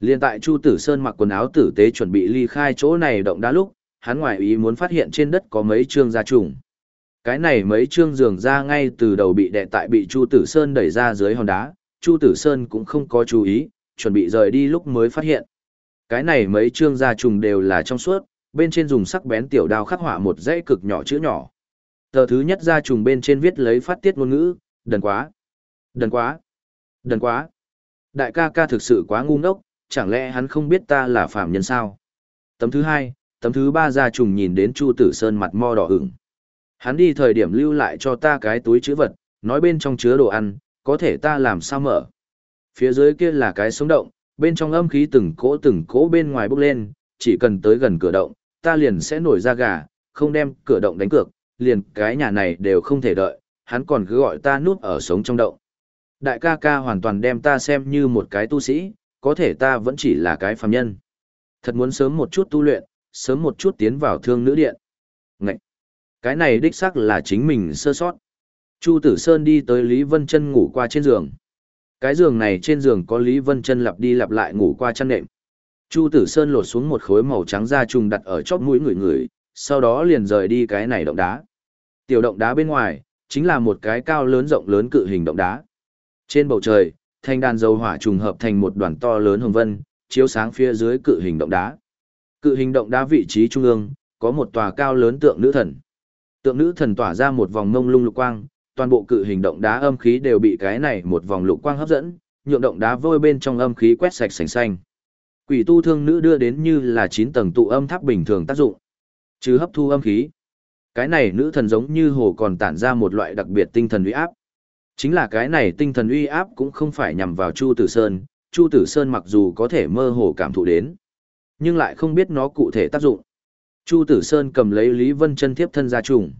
Liên tại Chu Tử Sơn mặc quần áo tử tế chuẩn bị ly khai chỗ này động đá lúc, hắn ngoài ý muốn phát hiện trên đất có mấy trương gia trùng. Cái này mấy trương giường ra ngay từ đầu bị đè tại bị Chu Tử Sơn đẩy ra dưới hòn đá, Chu Tử Sơn cũng không có chú ý, chuẩn bị rời đi lúc mới phát hiện. Cái này mấy chương gia trùng đều là trong suốt, bên trên dùng sắc bén tiểu đao khắc họa một dãy cực nhỏ chữ nhỏ. Tờ thứ nhất gia trùng bên trên viết lấy phát tiết ngôn ngữ, đần quá, đần quá, đần quá. Đại ca ca thực sự quá ngu ngốc, chẳng lẽ hắn không biết ta là phạm nhân sao? Tấm thứ hai, tấm thứ ba gia trùng nhìn đến Chu Tử Sơn mặt mo đỏ ửng. Hắn đi thời điểm lưu lại cho ta cái túi chữ vật, nói bên trong chứa đồ ăn, có thể ta làm sao mở. Phía dưới kia là cái sống động, bên trong âm khí từng cỗ từng cỗ bên ngoài bốc lên, chỉ cần tới gần cửa động, ta liền sẽ nổi ra gà, không đem cửa động đánh cược, liền cái nhà này đều không thể đợi, hắn còn cứ gọi ta núp ở sống trong động. Đại ca ca hoàn toàn đem ta xem như một cái tu sĩ, có thể ta vẫn chỉ là cái phàm nhân. Thật muốn sớm một chút tu luyện, sớm một chút tiến vào thương nữ điện. Ngậy! Cái này đích xác là chính mình sơ sót. Chu Tử Sơn đi tới Lý Vân Chân ngủ qua trên giường. Cái giường này trên giường có Lý Vân Chân lặp đi lặp lại ngủ qua chăn nệm. Chu Tử Sơn lột xuống một khối màu trắng da trùng đặt ở chóp mũi người người, sau đó liền rời đi cái này động đá. Tiểu động đá bên ngoài, chính là một cái cao lớn rộng lớn cự hình động đá. Trên bầu trời, thanh đàn dầu hỏa trùng hợp thành một đoàn to lớn hồng vân, chiếu sáng phía dưới cự hình động đá. Cự hình động đá vị trí trung ương, có một tòa cao lớn tượng nữ thần. Tượng nữ thần tỏa ra một vòng mông lung lục quang, toàn bộ cự hình động đá âm khí đều bị cái này một vòng lục quang hấp dẫn, nhượng động đá vôi bên trong âm khí quét sạch sành xanh. Quỷ tu thương nữ đưa đến như là 9 tầng tụ âm tháp bình thường tác dụng, chứ hấp thu âm khí. Cái này nữ thần giống như hồ còn tản ra một loại đặc biệt tinh thần uy áp. Chính là cái này tinh thần uy áp cũng không phải nhằm vào Chu Tử Sơn, Chu Tử Sơn mặc dù có thể mơ hồ cảm thụ đến, nhưng lại không biết nó cụ thể tác dụng. Chu Tử Sơn cầm lấy Lý Vân chân tiếp thân ra trùng.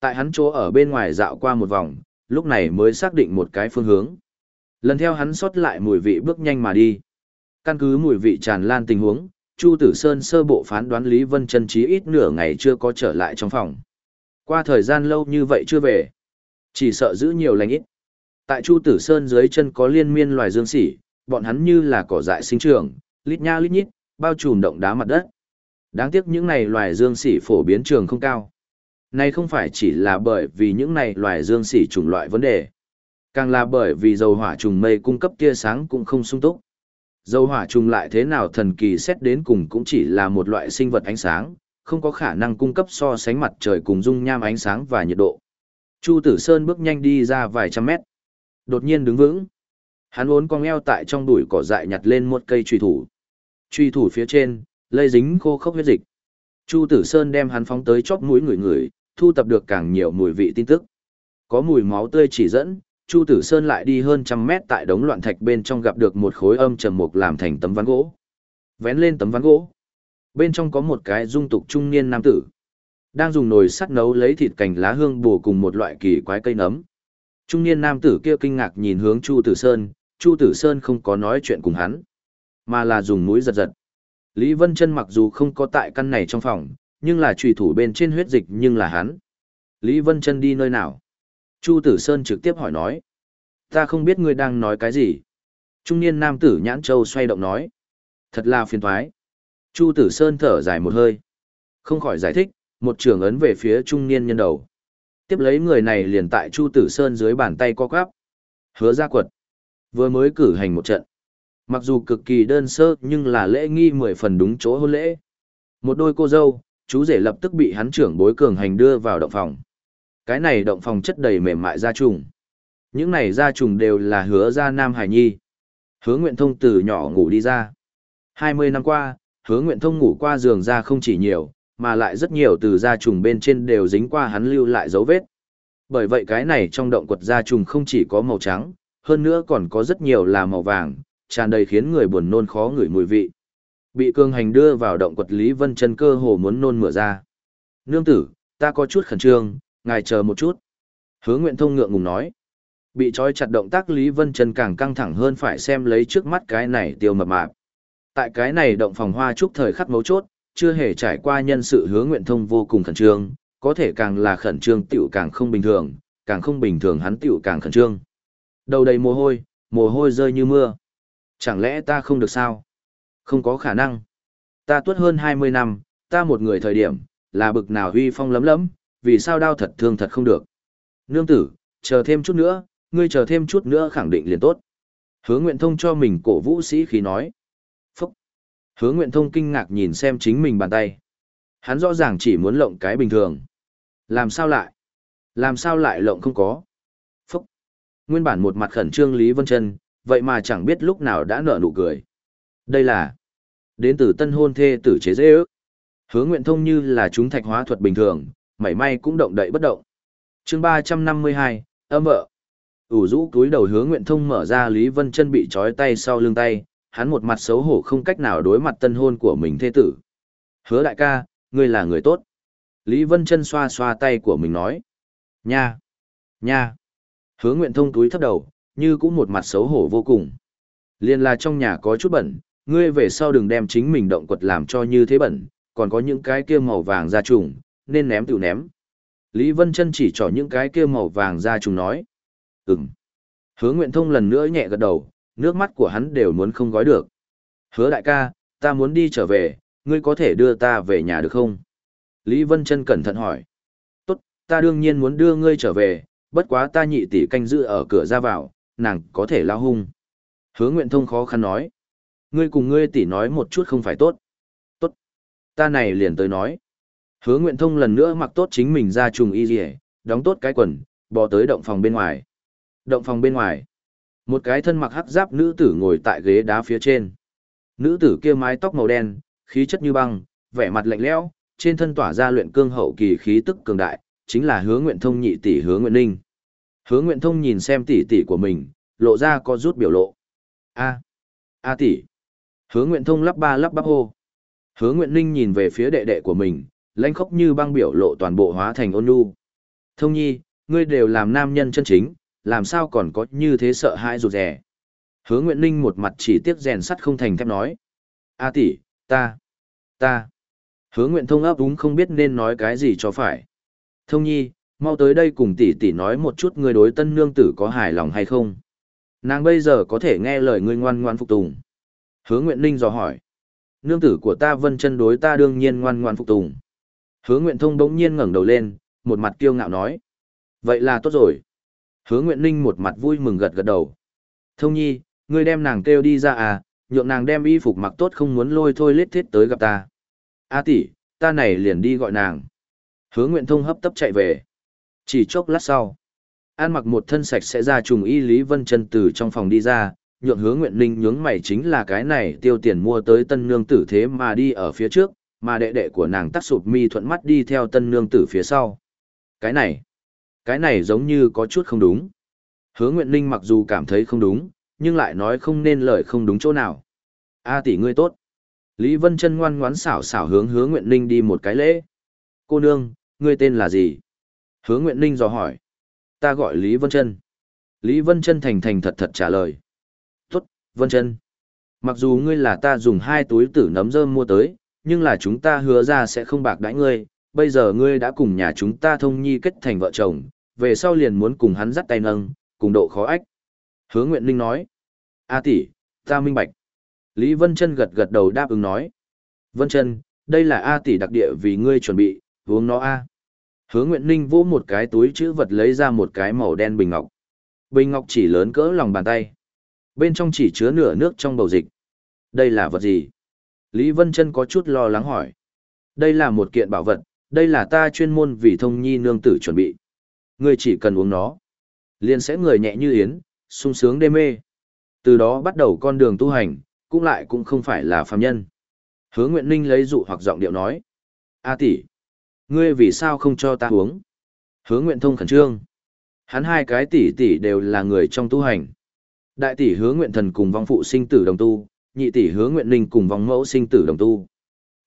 Tại hắn chỗ ở bên ngoài dạo qua một vòng, lúc này mới xác định một cái phương hướng. Lần theo hắn xót lại mùi vị bước nhanh mà đi. Căn cứ mùi vị tràn lan tình huống, Chu Tử Sơn sơ bộ phán đoán Lý Vân chân chí ít nửa ngày chưa có trở lại trong phòng. Qua thời gian lâu như vậy chưa về. Chỉ sợ giữ nhiều lành ít. Tại Chu Tử Sơn dưới chân có liên miên loài dương sỉ, bọn hắn như là cỏ dại sinh trưởng, lít nha lít nhít, bao trùm động đá mặt đất. Đáng tiếc những này loài dương sỉ phổ biến trường không cao. Này không phải chỉ là bởi vì những này loài dương sỉ chủng loại vấn đề. Càng là bởi vì dầu hỏa trùng mây cung cấp tia sáng cũng không sung túc. Dầu hỏa trùng lại thế nào thần kỳ xét đến cùng cũng chỉ là một loại sinh vật ánh sáng, không có khả năng cung cấp so sánh mặt trời cùng dung nham ánh sáng và nhiệt độ. Chu Tử Sơn bước nhanh đi ra vài trăm mét. Đột nhiên đứng vững. Hắn uốn con eo tại trong bụi cỏ dại nhặt lên một cây truy thủ. Truy thủ phía trên, lây dính khô khốc huyết dịch. Chu Tử Sơn đem hắn phóng tới chóp mũi người người, thu tập được càng nhiều mùi vị tin tức. Có mùi máu tươi chỉ dẫn, Chu Tử Sơn lại đi hơn trăm mét tại đống loạn thạch bên trong gặp được một khối âm trầm mục làm thành tấm ván gỗ. Vén lên tấm ván gỗ. Bên trong có một cái dung tục trung niên nam tử. Đang dùng nồi sắt nấu lấy thịt cành lá hương bù cùng một loại kỳ quái cây nấm. Trung niên nam tử kia kinh ngạc nhìn hướng Chu Tử Sơn, Chu Tử Sơn không có nói chuyện cùng hắn, mà là dùng mũi giật giật. Lý Vân Chân mặc dù không có tại căn này trong phòng, nhưng là trùy thủ bên trên huyết dịch nhưng là hắn. Lý Vân Trân đi nơi nào? Chu Tử Sơn trực tiếp hỏi nói. Ta không biết ngươi đang nói cái gì. Trung niên nam tử nhãn châu xoay động nói. Thật là phiền thoái. Chu Tử Sơn thở dài một hơi. Không khỏi giải thích, một trường ấn về phía trung niên nhân đầu. Tiếp lấy người này liền tại Chu Tử Sơn dưới bàn tay co quắp. Hứa ra quật. Vừa mới cử hành một trận. Mặc dù cực kỳ đơn sơ nhưng là lễ nghi mười phần đúng chỗ hôn lễ. Một đôi cô dâu, chú rể lập tức bị hắn trưởng bối cường hành đưa vào động phòng. Cái này động phòng chất đầy mềm mại gia trùng. Những này gia trùng đều là hứa gia nam hải nhi. Hứa Nguyện Thông từ nhỏ ngủ đi ra. 20 năm qua, hứa Nguyện Thông ngủ qua giường ra không chỉ nhiều, mà lại rất nhiều từ gia trùng bên trên đều dính qua hắn lưu lại dấu vết. Bởi vậy cái này trong động quật gia trùng không chỉ có màu trắng, hơn nữa còn có rất nhiều là màu vàng, tràn đầy khiến người buồn nôn khó ngửi mùi vị. Bị cương hành đưa vào động quật Lý Vân chân cơ hồ muốn nôn mửa ra. Nương tử, ta có chút khẩn trương, ngài chờ một chút. Hứa Nguyện Thông ngượng ngùng nói. Bị trói chặt động tác Lý Vân chân càng căng thẳng hơn phải xem lấy trước mắt cái này tiêu mập mạp. Tại cái này động phòng hoa chúc thời khắc mấu chốt, chưa hề trải qua nhân sự hứa nguyện thông vô cùng khẩn trương, có thể càng là khẩn trương tiểu càng không bình thường, càng không bình thường hắn tiểu càng khẩn trương. Đầu đầy mồ hôi, mồ hôi rơi như mưa. Chẳng lẽ ta không được sao? Không có khả năng. Ta tuốt hơn 20 năm, ta một người thời điểm, là bực nào huy phong lấm lấm, vì sao đau thật thương thật không được. Nương tử, chờ thêm chút nữa, ngươi chờ thêm chút nữa khẳng định liền tốt. Hứa Nguyện Thông cho mình cổ vũ sĩ khí nói. Phúc! Hứa Nguyện Thông kinh ngạc nhìn xem chính mình bàn tay. Hắn rõ ràng chỉ muốn lộng cái bình thường. Làm sao lại? Làm sao lại lộng không có? Phúc! Nguyên bản một mặt khẩn trương Lý Vân Trân, vậy mà chẳng biết lúc nào đã nở nụ cười. Đây là đến từ tân hôn thê tử chế dễ ước. Hứa Nguyện Thông như là chúng thạch hóa thuật bình thường, mảy may cũng động đậy bất động. chương 352, âm vợ. Ủ rũ túi đầu hướng nguyện thông mở ra lý vân chân bị trói tay sau lưng tay hắn một mặt xấu hổ không cách nào đối mặt tân hôn của mình thê tử. Hứa đại ca ngươi là người tốt. Lý vân chân xoa xoa tay của mình nói. Nha nha. Hứa nguyện thông túi thấp đầu như cũng một mặt xấu hổ vô cùng. Liền là trong nhà có chút bẩn ngươi về sau đừng đem chính mình động quật làm cho như thế bẩn còn có những cái kia màu vàng da trùng nên ném tự ném lý vân chân chỉ trỏ những cái kia màu vàng da trùng nói Ừm. Hứa Nguyện Thông lần nữa nhẹ gật đầu, nước mắt của hắn đều muốn không gói được. Hứa đại ca, ta muốn đi trở về, ngươi có thể đưa ta về nhà được không? Lý Vân Trân cẩn thận hỏi. Tốt, ta đương nhiên muốn đưa ngươi trở về, bất quá ta nhị tỷ canh giữ ở cửa ra vào, nàng có thể lao hung. Hứa Nguyện Thông khó khăn nói. Ngươi cùng ngươi tỷ nói một chút không phải tốt. Tốt. Ta này liền tới nói. Hứa Nguyện Thông lần nữa mặc tốt chính mình ra trùng y rỉa, đóng tốt cái quần, bò tới động phòng bên ngoài. Động phòng bên ngoài, một cái thân mặc hắc giáp nữ tử ngồi tại ghế đá phía trên. Nữ tử kia mái tóc màu đen, khí chất như băng, vẻ mặt lạnh lẽo, trên thân tỏa ra luyện cương hậu kỳ khí tức cường đại, chính là Hứa Nguyện Thông nhị tỷ Hứa Nguyện Ninh. Hứa Nguyện Thông nhìn xem tỷ tỷ của mình, lộ ra có rút biểu lộ. A, a tỷ. Hứa Nguyện Thông lắp ba lắp bắp hô. Hứa Nguyện Ninh nhìn về phía đệ đệ của mình, lãnh khốc như băng biểu lộ toàn bộ hóa thành ôn nhu. Thông nhi, ngươi đều làm nam nhân chân chính, làm sao còn có như thế sợ hãi rụt rè. Hứa Nguyện Ninh một mặt chỉ tiếc rèn sắt không thành thép nói. A tỷ, ta, ta. Hứa Nguyện Thông ấp úng không biết nên nói cái gì cho phải. Thông nhi, mau tới đây cùng tỷ tỷ nói một chút người đối tân nương tử có hài lòng hay không. Nàng bây giờ có thể nghe lời ngươi ngoan ngoan phục tùng. Hứa Nguyện Ninh dò hỏi. Nương tử của ta vân chân đối ta đương nhiên ngoan ngoan phục tùng. Hứa Nguyện Thông bỗng nhiên ngẩng đầu lên, một mặt kiêu ngạo nói. Vậy là tốt rồi. Hứa Nguyện Ninh một mặt vui mừng gật gật đầu. Thông nhi, ngươi đem nàng kêu đi ra à, nhượng nàng đem y phục mặc tốt không muốn lôi thôi lết thiết tới gặp ta. A tỷ, ta này liền đi gọi nàng. Hứa Nguyện Thông hấp tấp chạy về. Chỉ chốc lát sau, An mặc một thân sạch sẽ ra trùng y Lý Vân Chân từ trong phòng đi ra, nhượng Hứa Nguyện Ninh nhướng mày chính là cái này tiêu tiền mua tới tân nương tử thế mà đi ở phía trước, mà đệ đệ của nàng tắt sụp mi thuận mắt đi theo tân nương tử phía sau. Cái này, cái này giống như có chút không đúng. Hứa Nguyện Ninh mặc dù cảm thấy không đúng, nhưng lại nói không nên lời không đúng chỗ nào. A tỷ ngươi tốt. Lý Vân Chân ngoan ngoãn xảo xảo hướng Hứa Nguyện Ninh đi một cái lễ. Cô nương, ngươi tên là gì? Hứa Nguyện Ninh dò hỏi. Ta gọi Lý Vân Chân. Lý Vân Chân thành thành thật thật trả lời. Vân Chân. Mặc dù ngươi là ta dùng hai túi tử nấm rơm mua tới, nhưng là chúng ta hứa ra sẽ không bạc đãi ngươi. Bây giờ ngươi đã cùng nhà chúng ta thông nhi kết thành vợ chồng, về sau liền muốn cùng hắn dắt tay nâng, cùng độ khó ách. Hứa Nguyện Ninh nói. A tỷ, ta minh bạch. Lý Vân Chân gật gật đầu đáp ứng nói. Vân Chân, đây là A tỷ đặc địa vì ngươi chuẩn bị, uống nó A. Hứa Nguyện Ninh vỗ một cái túi chữ vật lấy ra một cái màu đen bình ngọc. Bình ngọc chỉ lớn cỡ lòng bàn tay. Bên trong chỉ chứa nửa nước trong bầu dịch. Đây là vật gì? Lý Vân Trân có chút lo lắng hỏi. Đây là một kiện bảo vật, đây là ta chuyên môn vì thông nhi nương tử chuẩn bị. Ngươi chỉ cần uống nó. Liền sẽ người nhẹ như yến, sung sướng đê mê. Từ đó bắt đầu con đường tu hành, cũng lại cũng không phải là phàm nhân. Hứa Nguyện Ninh lấy dụ hoặc giọng điệu nói. A tỷ, ngươi vì sao không cho ta uống? Hứa Nguyện Thông khẩn trương. Hắn hai cái tỷ tỷ đều là người trong tu hành. Đại tỷ Hứa Nguyện Thần cùng vong phụ sinh tử đồng tu, nhị tỷ Hứa Nguyện Ninh cùng vong mẫu sinh tử đồng tu.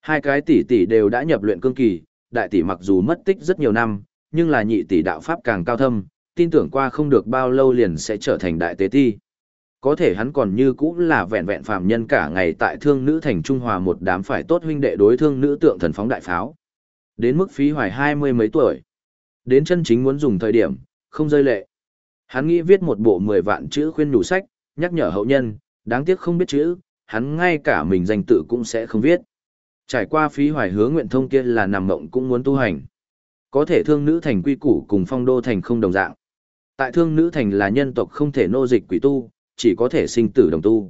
Hai cái tỷ tỷ đều đã nhập luyện cương kỳ, đại tỷ mặc dù mất tích rất nhiều năm, nhưng là nhị tỷ đạo pháp càng cao thâm, tin tưởng qua không được bao lâu liền sẽ trở thành đại tế ti. Có thể hắn còn như cũ là vẹn vẹn phàm nhân cả ngày tại thương nữ thành Trung Hòa một đám phải tốt huynh đệ đối thương nữ tượng thần phóng đại pháo. Đến mức phí hoài hai mươi mấy tuổi. Đến chân chính muốn dùng thời điểm, không rơi lệ. Hắn nghĩ viết một bộ mười vạn chữ khuyên nhủ sách, nhắc nhở hậu nhân, đáng tiếc không biết chữ, hắn ngay cả mình danh tự cũng sẽ không viết. Trải qua phí hoài hứa nguyện thông kia là nằm mộng cũng muốn tu hành. Có thể thương nữ thành quy củ cùng phong đô thành không đồng dạng. Tại thương nữ thành là nhân tộc không thể nô dịch quỷ tu, chỉ có thể sinh tử đồng tu.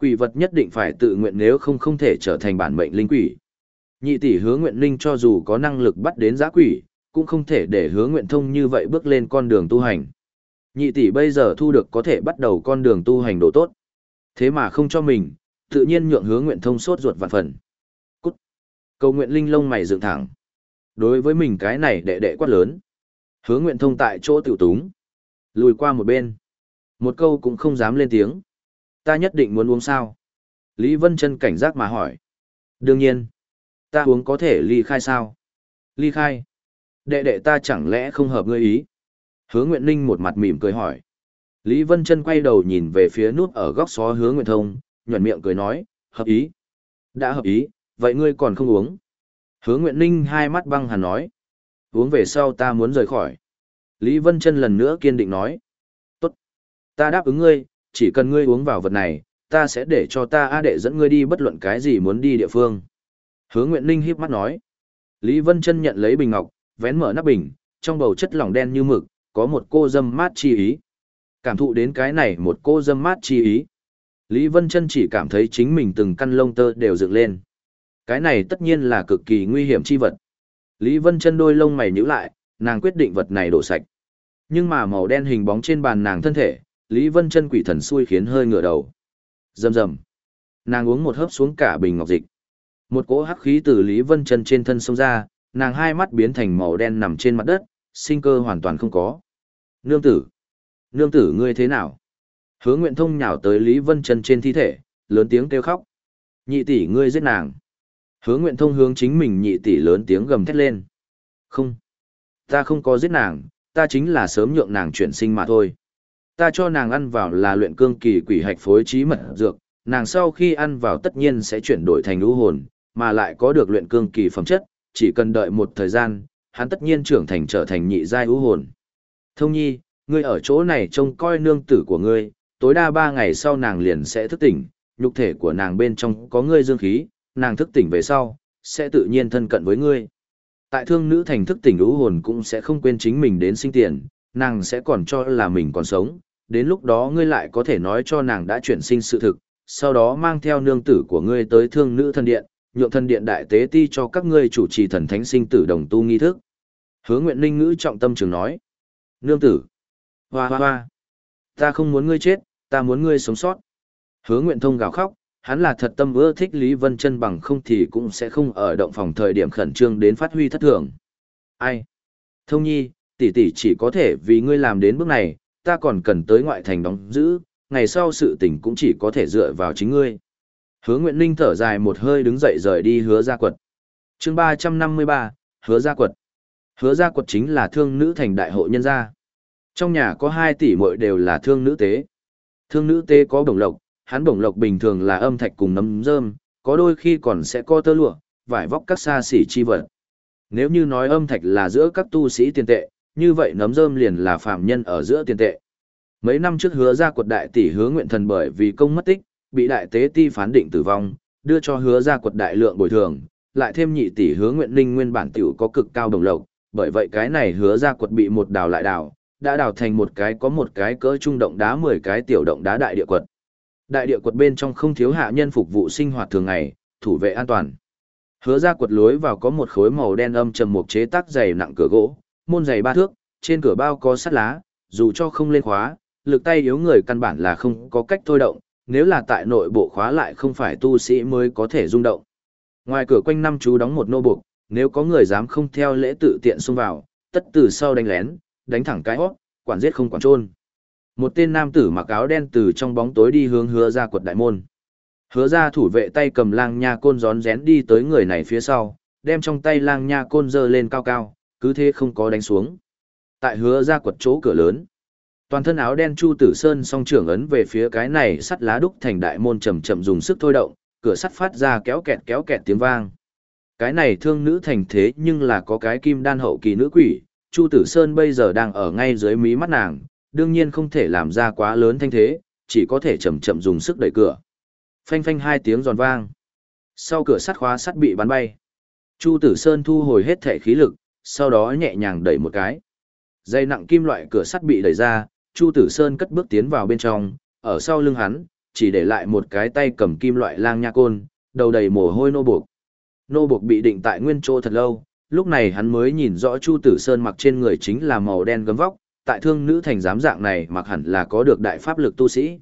Quỷ vật nhất định phải tự nguyện nếu không không thể trở thành bản mệnh linh quỷ. Nhị tỷ hứa nguyện linh cho dù có năng lực bắt đến giã quỷ, cũng không thể để hứa nguyện thông như vậy bước lên con đường tu hành. Nhị tỷ bây giờ thu được có thể bắt đầu con đường tu hành độ tốt. Thế mà không cho mình, tự nhiên nhượng hứa nguyện thông sốt ruột vạn phần. Cút. Cầu nguyện linh lông mày dựng thẳng. Đối với mình cái này đệ đệ quát lớn. Hứa nguyện thông tại chỗ tiểu túng. Lùi qua một bên. Một câu cũng không dám lên tiếng. Ta nhất định muốn uống sao? Lý Vân Chân cảnh giác mà hỏi. Đương nhiên. Ta uống có thể ly khai sao? Ly khai. Đệ đệ ta chẳng lẽ không hợp ngươi ý? Hứa Nguyện Ninh một mặt mỉm cười hỏi. Lý Vân Chân quay đầu nhìn về phía nút ở góc xó Hứa Nguyện Thông, nhuận miệng cười nói, hợp ý. Đã hợp ý, vậy ngươi còn không uống. Hứa Nguyện Ninh hai mắt băng hàn nói. Uống về sau ta muốn rời khỏi. Lý Vân Chân lần nữa kiên định nói. Tốt. Ta đáp ứng ngươi, chỉ cần ngươi uống vào vật này, ta sẽ để cho ta A đệ dẫn ngươi đi bất luận cái gì muốn đi địa phương. Hứa Nguyện Ninh híp mắt nói. Lý Vân Chân nhận lấy bình ngọc, vén mở nắp bình, trong bầu chất lỏng đen như mực, có một cô dâm mát chi ý. Cảm thụ đến cái này một cô dâm mát chi ý. Lý Vân Chân chỉ cảm thấy chính mình từng căn lông tơ đều dựng lên. Cái này tất nhiên là cực kỳ nguy hiểm chi vật. Lý Vân Chân đôi lông mày nhíu lại, nàng quyết định vật này đổ sạch. Nhưng mà màu đen hình bóng trên bàn nàng thân thể, Lý Vân chân quỷ thần xui khiến hơi ngửa đầu. Rầm rầm. Nàng uống một hớp xuống cả bình ngọc dịch. Một cỗ hắc khí từ Lý Vân chân trên thân xông ra, nàng hai mắt biến thành màu đen nằm trên mặt đất, sinh cơ hoàn toàn không có. Nương tử. Nương tử ngươi thế nào? Hứa Nguyện Thông nhào tới Lý Vân Trần trên thi thể, lớn tiếng kêu khóc. Nhị tỷ ngươi giết nàng. Hứa Nguyện Thông hướng chính mình nhị tỷ lớn tiếng gầm thét lên. Không. Ta không có giết nàng, ta chính là sớm nhượng nàng chuyển sinh mà thôi. Ta cho nàng ăn vào là luyện cương kỳ quỷ hạch phối trí mật dược, nàng sau khi ăn vào tất nhiên sẽ chuyển đổi thành lũ hồn, mà lại có được luyện cương kỳ phẩm chất, chỉ cần đợi một thời gian, hắn tất nhiên trưởng thành trở thành nhị giai ưu hồn. Thông nhi, ngươi ở chỗ này trông coi nương tử của ngươi, tối đa ba ngày sau nàng liền sẽ thức tỉnh, nhục thể của nàng bên trong có ngươi dương khí, nàng thức tỉnh về sau, sẽ tự nhiên thân cận với ngươi tại thương nữ thành thức tỉnh ưu hồn cũng sẽ không quên chính mình đến sinh tiền, nàng sẽ còn cho là mình còn sống, đến lúc đó ngươi lại có thể nói cho nàng đã chuyển sinh sự thực, sau đó mang theo nương tử của ngươi tới thương nữ thần điện, nhượng thần điện đại tế ti cho các ngươi chủ trì thần thánh sinh tử đồng tu nghi thức. Hứa Nguyện Ninh ngữ trọng tâm trường nói, nương tử, hoa hoa hoa, ta không muốn ngươi chết, ta muốn ngươi sống sót. Hứa Nguyện Thông gào khóc, hắn là thật tâm ưa thích Lý Vân Chân bằng không thì cũng sẽ không ở động phòng thời điểm khẩn trương đến phát huy thất thường. Ai? Thông nhi, tỷ tỷ chỉ có thể vì ngươi làm đến bước này, ta còn cần tới ngoại thành đóng giữ, ngày sau sự tình cũng chỉ có thể dựa vào chính ngươi. Hứa Nguyện Ninh thở dài một hơi đứng dậy rời đi hứa ra quật. chương 353, hứa ra quật. Hứa Gia quật chính là thương nữ thành đại hộ nhân gia. Trong nhà có hai tỷ muội đều là thương nữ tế. Thương nữ tế có bổng lộc, hắn bổng lộc bình thường là âm thạch cùng nấm rơm, có đôi khi còn sẽ có tơ lụa, vải vóc các xa xỉ chi vật. Nếu như nói âm thạch là giữa các tu sĩ tiền tệ, như vậy nấm rơm liền là phạm nhân ở giữa tiền tệ. Mấy năm trước hứa ra quật đại tỷ hứa nguyện thần bởi vì công mất tích, bị đại tế ti phán định tử vong, đưa cho hứa ra quật đại lượng bồi thường, lại thêm nhị tỷ hứa nguyện linh nguyên bản tiểu có cực cao đồng lộc, bởi vậy cái này hứa ra quật bị một đào lại đào, đã đào thành một cái có một cái cỡ trung động đá 10 cái tiểu động đá đại địa quật. Đại địa quật bên trong không thiếu hạ nhân phục vụ sinh hoạt thường ngày, thủ vệ an toàn. Hứa ra quật lối vào có một khối màu đen âm trầm mục chế tác dày nặng cửa gỗ, môn dày ba thước, trên cửa bao có sắt lá, dù cho không lên khóa, lực tay yếu người căn bản là không có cách thôi động, nếu là tại nội bộ khóa lại không phải tu sĩ mới có thể rung động. Ngoài cửa quanh năm chú đóng một nô buộc, nếu có người dám không theo lễ tự tiện xông vào, tất từ sau đánh lén, đánh thẳng cái hót, quản giết không quản trôn. Một tên nam tử mặc áo đen từ trong bóng tối đi hướng hứa ra quật đại môn. Hứa ra thủ vệ tay cầm lang nha côn gión rén đi tới người này phía sau, đem trong tay lang nha côn dơ lên cao cao, cứ thế không có đánh xuống. Tại hứa ra quật chỗ cửa lớn, toàn thân áo đen Chu Tử Sơn song trưởng ấn về phía cái này sắt lá đúc thành đại môn chậm chậm dùng sức thôi động, cửa sắt phát ra kéo kẹt kéo kẹt tiếng vang. Cái này thương nữ thành thế nhưng là có cái kim đan hậu kỳ nữ quỷ, Chu Tử Sơn bây giờ đang ở ngay dưới mí mắt nàng, đương nhiên không thể làm ra quá lớn thanh thế, chỉ có thể chậm chậm dùng sức đẩy cửa. Phanh phanh hai tiếng giòn vang. Sau cửa sắt khóa sắt bị bắn bay. Chu Tử Sơn thu hồi hết thể khí lực, sau đó nhẹ nhàng đẩy một cái. Dây nặng kim loại cửa sắt bị đẩy ra, Chu Tử Sơn cất bước tiến vào bên trong, ở sau lưng hắn, chỉ để lại một cái tay cầm kim loại lang nha côn, đầu đầy mồ hôi nô buộc. Nô buộc bị định tại nguyên chỗ thật lâu, lúc này hắn mới nhìn rõ Chu Tử Sơn mặc trên người chính là màu đen gấm vóc, tại thương nữ thành giám dạng này mặc hẳn là có được đại pháp lực tu sĩ.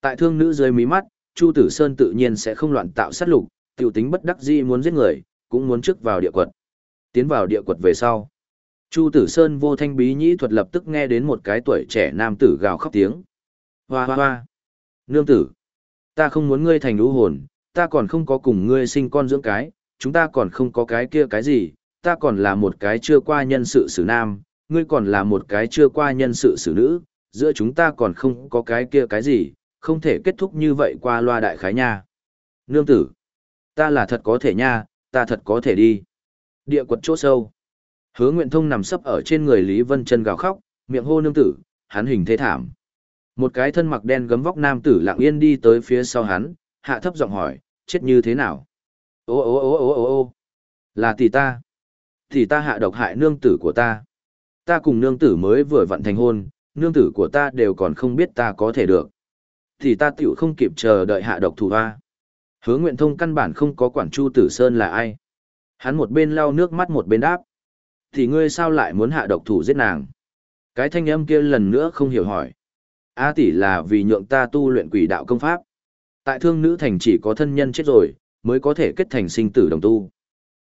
Tại thương nữ dưới mí mắt, Chu Tử Sơn tự nhiên sẽ không loạn tạo sát lục, tiểu tính bất đắc dĩ muốn giết người, cũng muốn trước vào địa quật. Tiến vào địa quật về sau. Chu Tử Sơn vô thanh bí nhĩ thuật lập tức nghe đến một cái tuổi trẻ nam tử gào khóc tiếng. Hoa hoa hoa. Nương tử. Ta không muốn ngươi thành lũ hồn, ta còn không có cùng ngươi sinh con dưỡng cái, chúng ta còn không có cái kia cái gì, ta còn là một cái chưa qua nhân sự xử nam, ngươi còn là một cái chưa qua nhân sự xử nữ, giữa chúng ta còn không có cái kia cái gì, không thể kết thúc như vậy qua loa đại khái nha. Nương tử. Ta là thật có thể nha, ta thật có thể đi. Địa quật chỗ sâu. Hứa Nguyện Thông nằm sấp ở trên người Lý Vân Chân gào khóc, miệng hô nương tử, hắn hình thế thảm. Một cái thân mặc đen gấm vóc nam tử lặng yên đi tới phía sau hắn, hạ thấp giọng hỏi, chết như thế nào? Ô ô ô ô ô ô là tỷ ta. Tỷ ta hạ độc hại nương tử của ta. Ta cùng nương tử mới vừa vặn thành hôn, nương tử của ta đều còn không biết ta có thể được. thì ta tựu không kịp chờ đợi hạ độc thủ hoa. Hứa Nguyện Thông căn bản không có quản Chu Tử Sơn là ai. Hắn một bên lau nước mắt một bên đáp thì ngươi sao lại muốn hạ độc thủ giết nàng? Cái thanh âm kia lần nữa không hiểu hỏi. A tỷ là vì nhượng ta tu luyện quỷ đạo công pháp. Tại thương nữ thành chỉ có thân nhân chết rồi, mới có thể kết thành sinh tử đồng tu.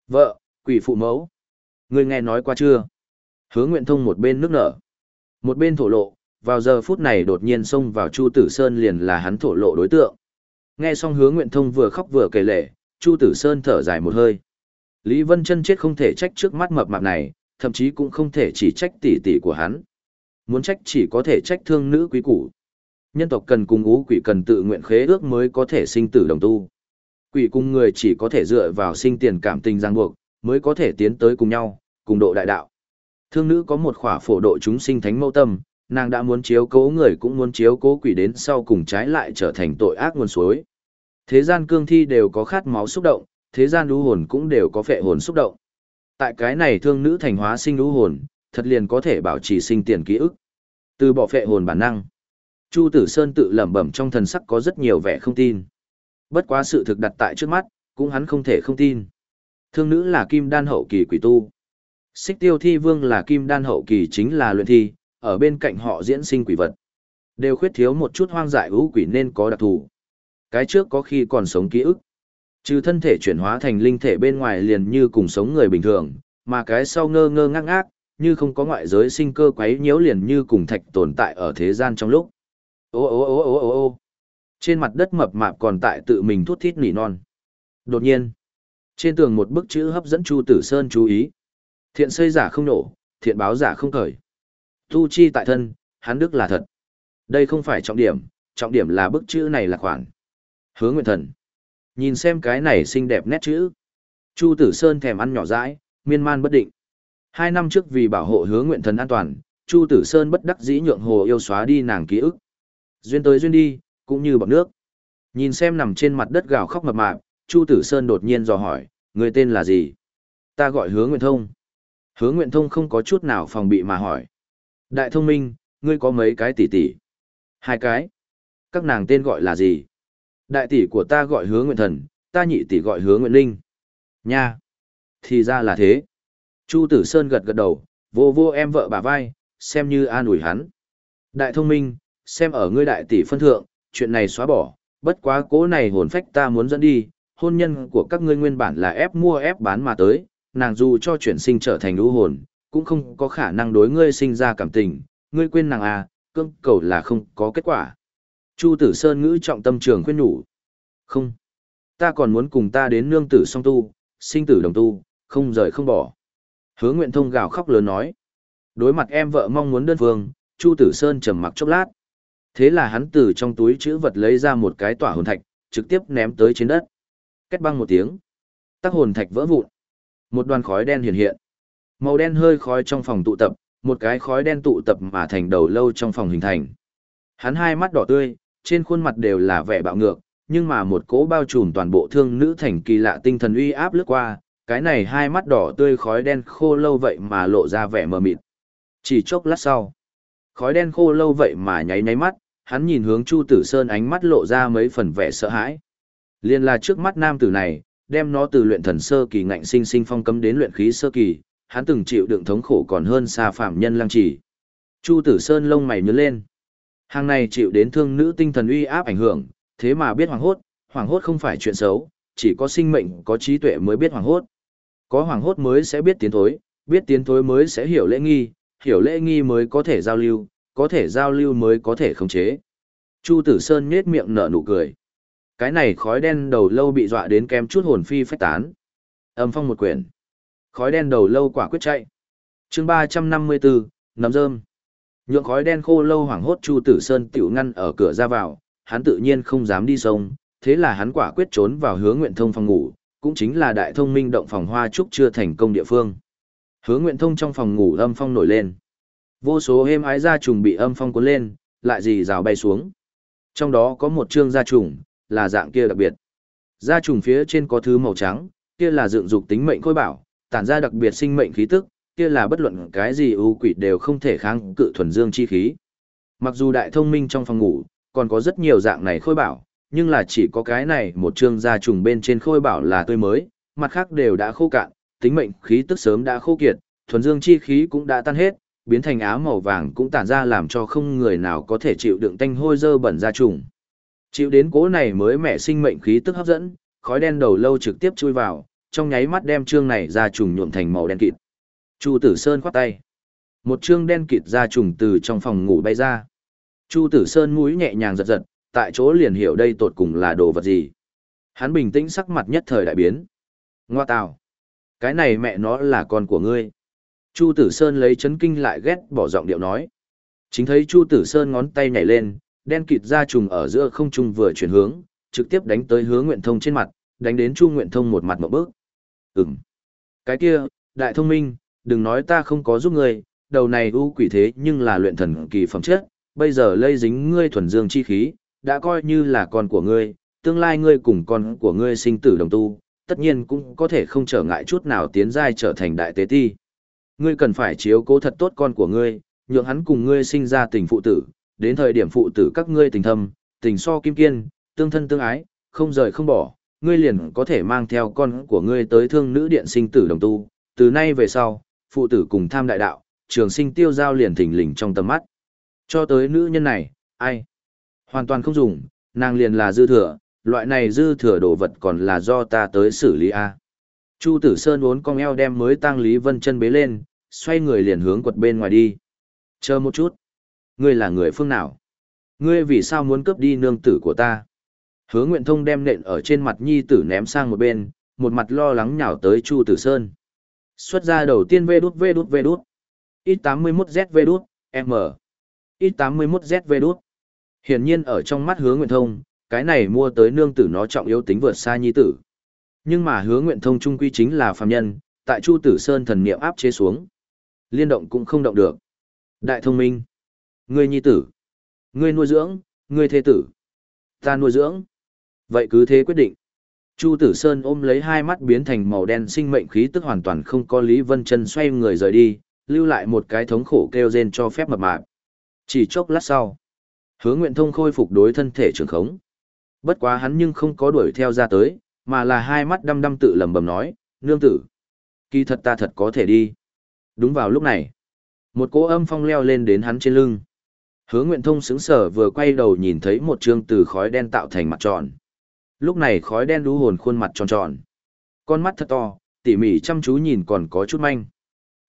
Vợ, quỷ phụ mẫu. Ngươi nghe nói qua chưa? Hứa Nguyện Thông một bên nước nở. Một bên thổ lộ, vào giờ phút này đột nhiên xông vào Chu Tử Sơn liền là hắn thổ lộ đối tượng. Nghe xong Hứa Nguyện Thông vừa khóc vừa kể lể, Chu Tử Sơn thở dài một hơi. Lý Vân Chân chết không thể trách trước mắt mập mạp này, thậm chí cũng không thể chỉ trách tỷ tỷ của hắn. Muốn trách chỉ có thể trách thương nữ quý củ. Nhân tộc cần cùng ú quỷ cần tự nguyện khế ước mới có thể sinh tử đồng tu. Quỷ cùng người chỉ có thể dựa vào sinh tiền cảm tình ràng buộc, mới có thể tiến tới cùng nhau, cùng độ đại đạo. Thương nữ có một khỏa phổ độ chúng sinh thánh mâu tâm, nàng đã muốn chiếu cố người cũng muốn chiếu cố quỷ đến sau cùng trái lại trở thành tội ác nguồn suối. Thế gian cương thi đều có khát máu xúc động, thế gian lũ hồn cũng đều có phệ hồn xúc động. Tại cái này thương nữ thành hóa sinh lũ hồn, thật liền có thể bảo trì sinh tiền ký ức. Từ bỏ phệ hồn bản năng. Chu Tử Sơn tự lẩm bẩm trong thần sắc có rất nhiều vẻ không tin. Bất quá sự thực đặt tại trước mắt, cũng hắn không thể không tin. Thương nữ là kim đan hậu kỳ quỷ tu. Xích tiêu thi vương là kim đan hậu kỳ chính là luyện thi, ở bên cạnh họ diễn sinh quỷ vật. Đều khuyết thiếu một chút hoang dại hữu quỷ nên có đặc thù. Cái trước có khi còn sống ký ức. Trừ thân thể chuyển hóa thành linh thể bên ngoài liền như cùng sống người bình thường, mà cái sau ngơ ngơ ngác ngác, như không có ngoại giới sinh cơ quấy nhiễu liền như cùng thạch tồn tại ở thế gian trong lúc. Ô ô ô ô ô ô trên mặt đất mập mạp còn tại tự mình thút thít nỉ non. Đột nhiên, trên tường một bức chữ hấp dẫn Chu Tử Sơn chú ý. Thiện xây giả không nổ, thiện báo giả không khởi. Tu chi tại thân, hắn đức là thật. Đây không phải trọng điểm, trọng điểm là bức chữ này là khoản. Hứa nguyện thần. Nhìn xem cái này xinh đẹp nét chữ. Chu Tử Sơn thèm ăn nhỏ dãi, miên man bất định. Hai năm trước vì bảo hộ hứa nguyện thần an toàn, Chu Tử Sơn bất đắc dĩ nhượng hồ yêu xóa đi nàng ký ức. Duyên tới duyên đi, cũng như bọc nước. Nhìn xem nằm trên mặt đất gào khóc mập mạp, Chu Tử Sơn đột nhiên dò hỏi, người tên là gì? Ta gọi hứa nguyện thông. Hứa nguyện thông không có chút nào phòng bị mà hỏi. Đại thông minh, ngươi có mấy cái tỷ tỷ? Hai cái. Các nàng tên gọi là gì? Đại tỷ của ta gọi hứa nguyện thần, ta nhị tỷ gọi hứa nguyện linh. Nha. Thì ra là thế. Chu Tử Sơn gật gật đầu, vô vô em vợ bà vai, xem như an ủi hắn. Đại thông minh, xem ở ngươi đại tỷ phân thượng, chuyện này xóa bỏ, bất quá cố này hồn phách ta muốn dẫn đi, hôn nhân của các ngươi nguyên bản là ép mua ép bán mà tới, nàng dù cho chuyển sinh trở thành lũ hồn, cũng không có khả năng đối ngươi sinh ra cảm tình, ngươi quên nàng à, cương cầu là không có kết quả. Chu Tử Sơn ngữ trọng tâm trường khuyên nhủ. Không, ta còn muốn cùng ta đến nương tử song tu, sinh tử đồng tu, không rời không bỏ. Hứa Nguyện Thông gào khóc lớn nói. Đối mặt em vợ mong muốn đơn phương, Chu Tử Sơn trầm mặc chốc lát. Thế là hắn từ trong túi chữ vật lấy ra một cái tỏa hồn thạch, trực tiếp ném tới trên đất. Kết băng một tiếng. Tắc hồn thạch vỡ vụn. Một đoàn khói đen hiện hiện. Màu đen hơi khói trong phòng tụ tập, một cái khói đen tụ tập mà thành đầu lâu trong phòng hình thành. Hắn hai mắt đỏ tươi, trên khuôn mặt đều là vẻ bạo ngược, nhưng mà một cỗ bao trùm toàn bộ thương nữ thành kỳ lạ tinh thần uy áp lướt qua, cái này hai mắt đỏ tươi khói đen khô lâu vậy mà lộ ra vẻ mờ mịt. Chỉ chốc lát sau, khói đen khô lâu vậy mà nháy nháy mắt, hắn nhìn hướng Chu Tử Sơn ánh mắt lộ ra mấy phần vẻ sợ hãi. Liên là trước mắt nam tử này, đem nó từ luyện thần sơ kỳ ngạnh sinh sinh phong cấm đến luyện khí sơ kỳ, hắn từng chịu đựng thống khổ còn hơn xa phạm nhân lăng trì. Chu Tử Sơn lông mày nhướng lên. Hàng này chịu đến thương nữ tinh thần uy áp ảnh hưởng, thế mà biết hoàng hốt, hoàng hốt không phải chuyện xấu, chỉ có sinh mệnh có trí tuệ mới biết hoàng hốt. Có hoàng hốt mới sẽ biết tiến thối, biết tiến thối mới sẽ hiểu lễ nghi, hiểu lễ nghi mới có thể giao lưu, có thể giao lưu mới có thể khống chế. Chu Tử Sơn nhếch miệng nở nụ cười. Cái này khói đen đầu lâu bị dọa đến kém chút hồn phi phách tán. Âm phong một quyển. Khói đen đầu lâu quả quyết chạy. chương 354, nấm rơm. Nhượng khói đen khô lâu hoảng hốt Chu Tử Sơn tiểu ngăn ở cửa ra vào, hắn tự nhiên không dám đi sông, thế là hắn quả quyết trốn vào hướng nguyện thông phòng ngủ, cũng chính là đại thông minh động phòng hoa trúc chưa thành công địa phương. Hướng nguyện thông trong phòng ngủ âm phong nổi lên. Vô số êm ái gia trùng bị âm phong cuốn lên, lại dì rào bay xuống. Trong đó có một chương gia trùng, là dạng kia đặc biệt. Gia trùng phía trên có thứ màu trắng, kia là dựng dục tính mệnh khôi bảo, tản ra đặc biệt sinh mệnh khí tức, kia là bất luận cái gì ưu quỷ đều không thể kháng cự thuần dương chi khí. Mặc dù đại thông minh trong phòng ngủ, còn có rất nhiều dạng này khôi bảo, nhưng là chỉ có cái này một chương gia trùng bên trên khôi bảo là tươi mới, mặt khác đều đã khô cạn, tính mệnh khí tức sớm đã khô kiệt, thuần dương chi khí cũng đã tan hết, biến thành áo màu vàng cũng tản ra làm cho không người nào có thể chịu đựng tanh hôi dơ bẩn ra trùng. Chịu đến cố này mới mẹ sinh mệnh khí tức hấp dẫn, khói đen đầu lâu trực tiếp chui vào, trong nháy mắt đem trương này ra trùng nhuộm thành màu đen kịt. Chu Tử Sơn khoát tay. Một trương đen kịt ra trùng từ trong phòng ngủ bay ra. Chu Tử Sơn mũi nhẹ nhàng giật giật, tại chỗ liền hiểu đây tột cùng là đồ vật gì. Hắn bình tĩnh sắc mặt nhất thời đại biến. Ngoa tào. Cái này mẹ nó là con của ngươi. Chu Tử Sơn lấy chấn kinh lại ghét bỏ giọng điệu nói. Chính thấy Chu Tử Sơn ngón tay nhảy lên, đen kịt ra trùng ở giữa không trung vừa chuyển hướng, trực tiếp đánh tới hướng Nguyện Thông trên mặt, đánh đến Chu Nguyện Thông một mặt một bước. Ừm. Cái kia, đại thông minh, đừng nói ta không có giúp ngươi, đầu này u quỷ thế nhưng là luyện thần kỳ phẩm chất, bây giờ lây dính ngươi thuần dương chi khí, đã coi như là con của ngươi, tương lai ngươi cùng con của ngươi sinh tử đồng tu, tất nhiên cũng có thể không trở ngại chút nào tiến giai trở thành đại tế ti. Ngươi cần phải chiếu cố thật tốt con của ngươi, nhượng hắn cùng ngươi sinh ra tình phụ tử, đến thời điểm phụ tử các ngươi tình thâm, tình so kim kiên, tương thân tương ái, không rời không bỏ, ngươi liền có thể mang theo con của ngươi tới thương nữ điện sinh tử đồng tu, từ nay về sau, phụ tử cùng tham đại đạo, trường sinh tiêu giao liền thỉnh lình trong tầm mắt. Cho tới nữ nhân này, ai? Hoàn toàn không dùng, nàng liền là dư thừa, loại này dư thừa đồ vật còn là do ta tới xử lý A. Chu Tử Sơn uốn cong eo đem mới tăng Lý Vân chân bế lên, xoay người liền hướng quật bên ngoài đi. Chờ một chút. Ngươi là người phương nào? Ngươi vì sao muốn cướp đi nương tử của ta? Hứa Nguyện Thông đem nện ở trên mặt nhi tử ném sang một bên, một mặt lo lắng nhào tới Chu Tử Sơn. Xuất ra đầu tiên vê đút vê đút vê đút. X81Z vê đút, M. X81Z vê đút. Hiển nhiên ở trong mắt Hứa Nguyện Thông, cái này mua tới nương tử nó trọng yếu tính vượt xa nhi tử. Nhưng mà Hứa Nguyện Thông trung quy chính là phàm nhân, tại Chu Tử Sơn thần niệm áp chế xuống, liên động cũng không động được. Đại thông minh, ngươi nhi tử, ngươi nuôi dưỡng, ngươi thế tử, ta nuôi dưỡng. Vậy cứ thế quyết định. Chu Tử Sơn ôm lấy hai mắt biến thành màu đen sinh mệnh khí tức hoàn toàn không có Lý Vân Chân xoay người rời đi, lưu lại một cái thống khổ kêu rên cho phép mập mạp. Chỉ chốc lát sau, Hứa Nguyện Thông khôi phục đối thân thể trường khống. Bất quá hắn nhưng không có đuổi theo ra tới, mà là hai mắt đăm đăm tự lẩm bẩm nói, "Nương tử, kỳ thật ta thật có thể đi." Đúng vào lúc này, một cỗ âm phong leo lên đến hắn trên lưng. Hứa Nguyện Thông sững sờ vừa quay đầu nhìn thấy một trương từ khói đen tạo thành mặt tròn. Lúc này khói đen đú hồn khuôn mặt tròn tròn. Con mắt thật to, tỉ mỉ chăm chú nhìn còn có chút manh.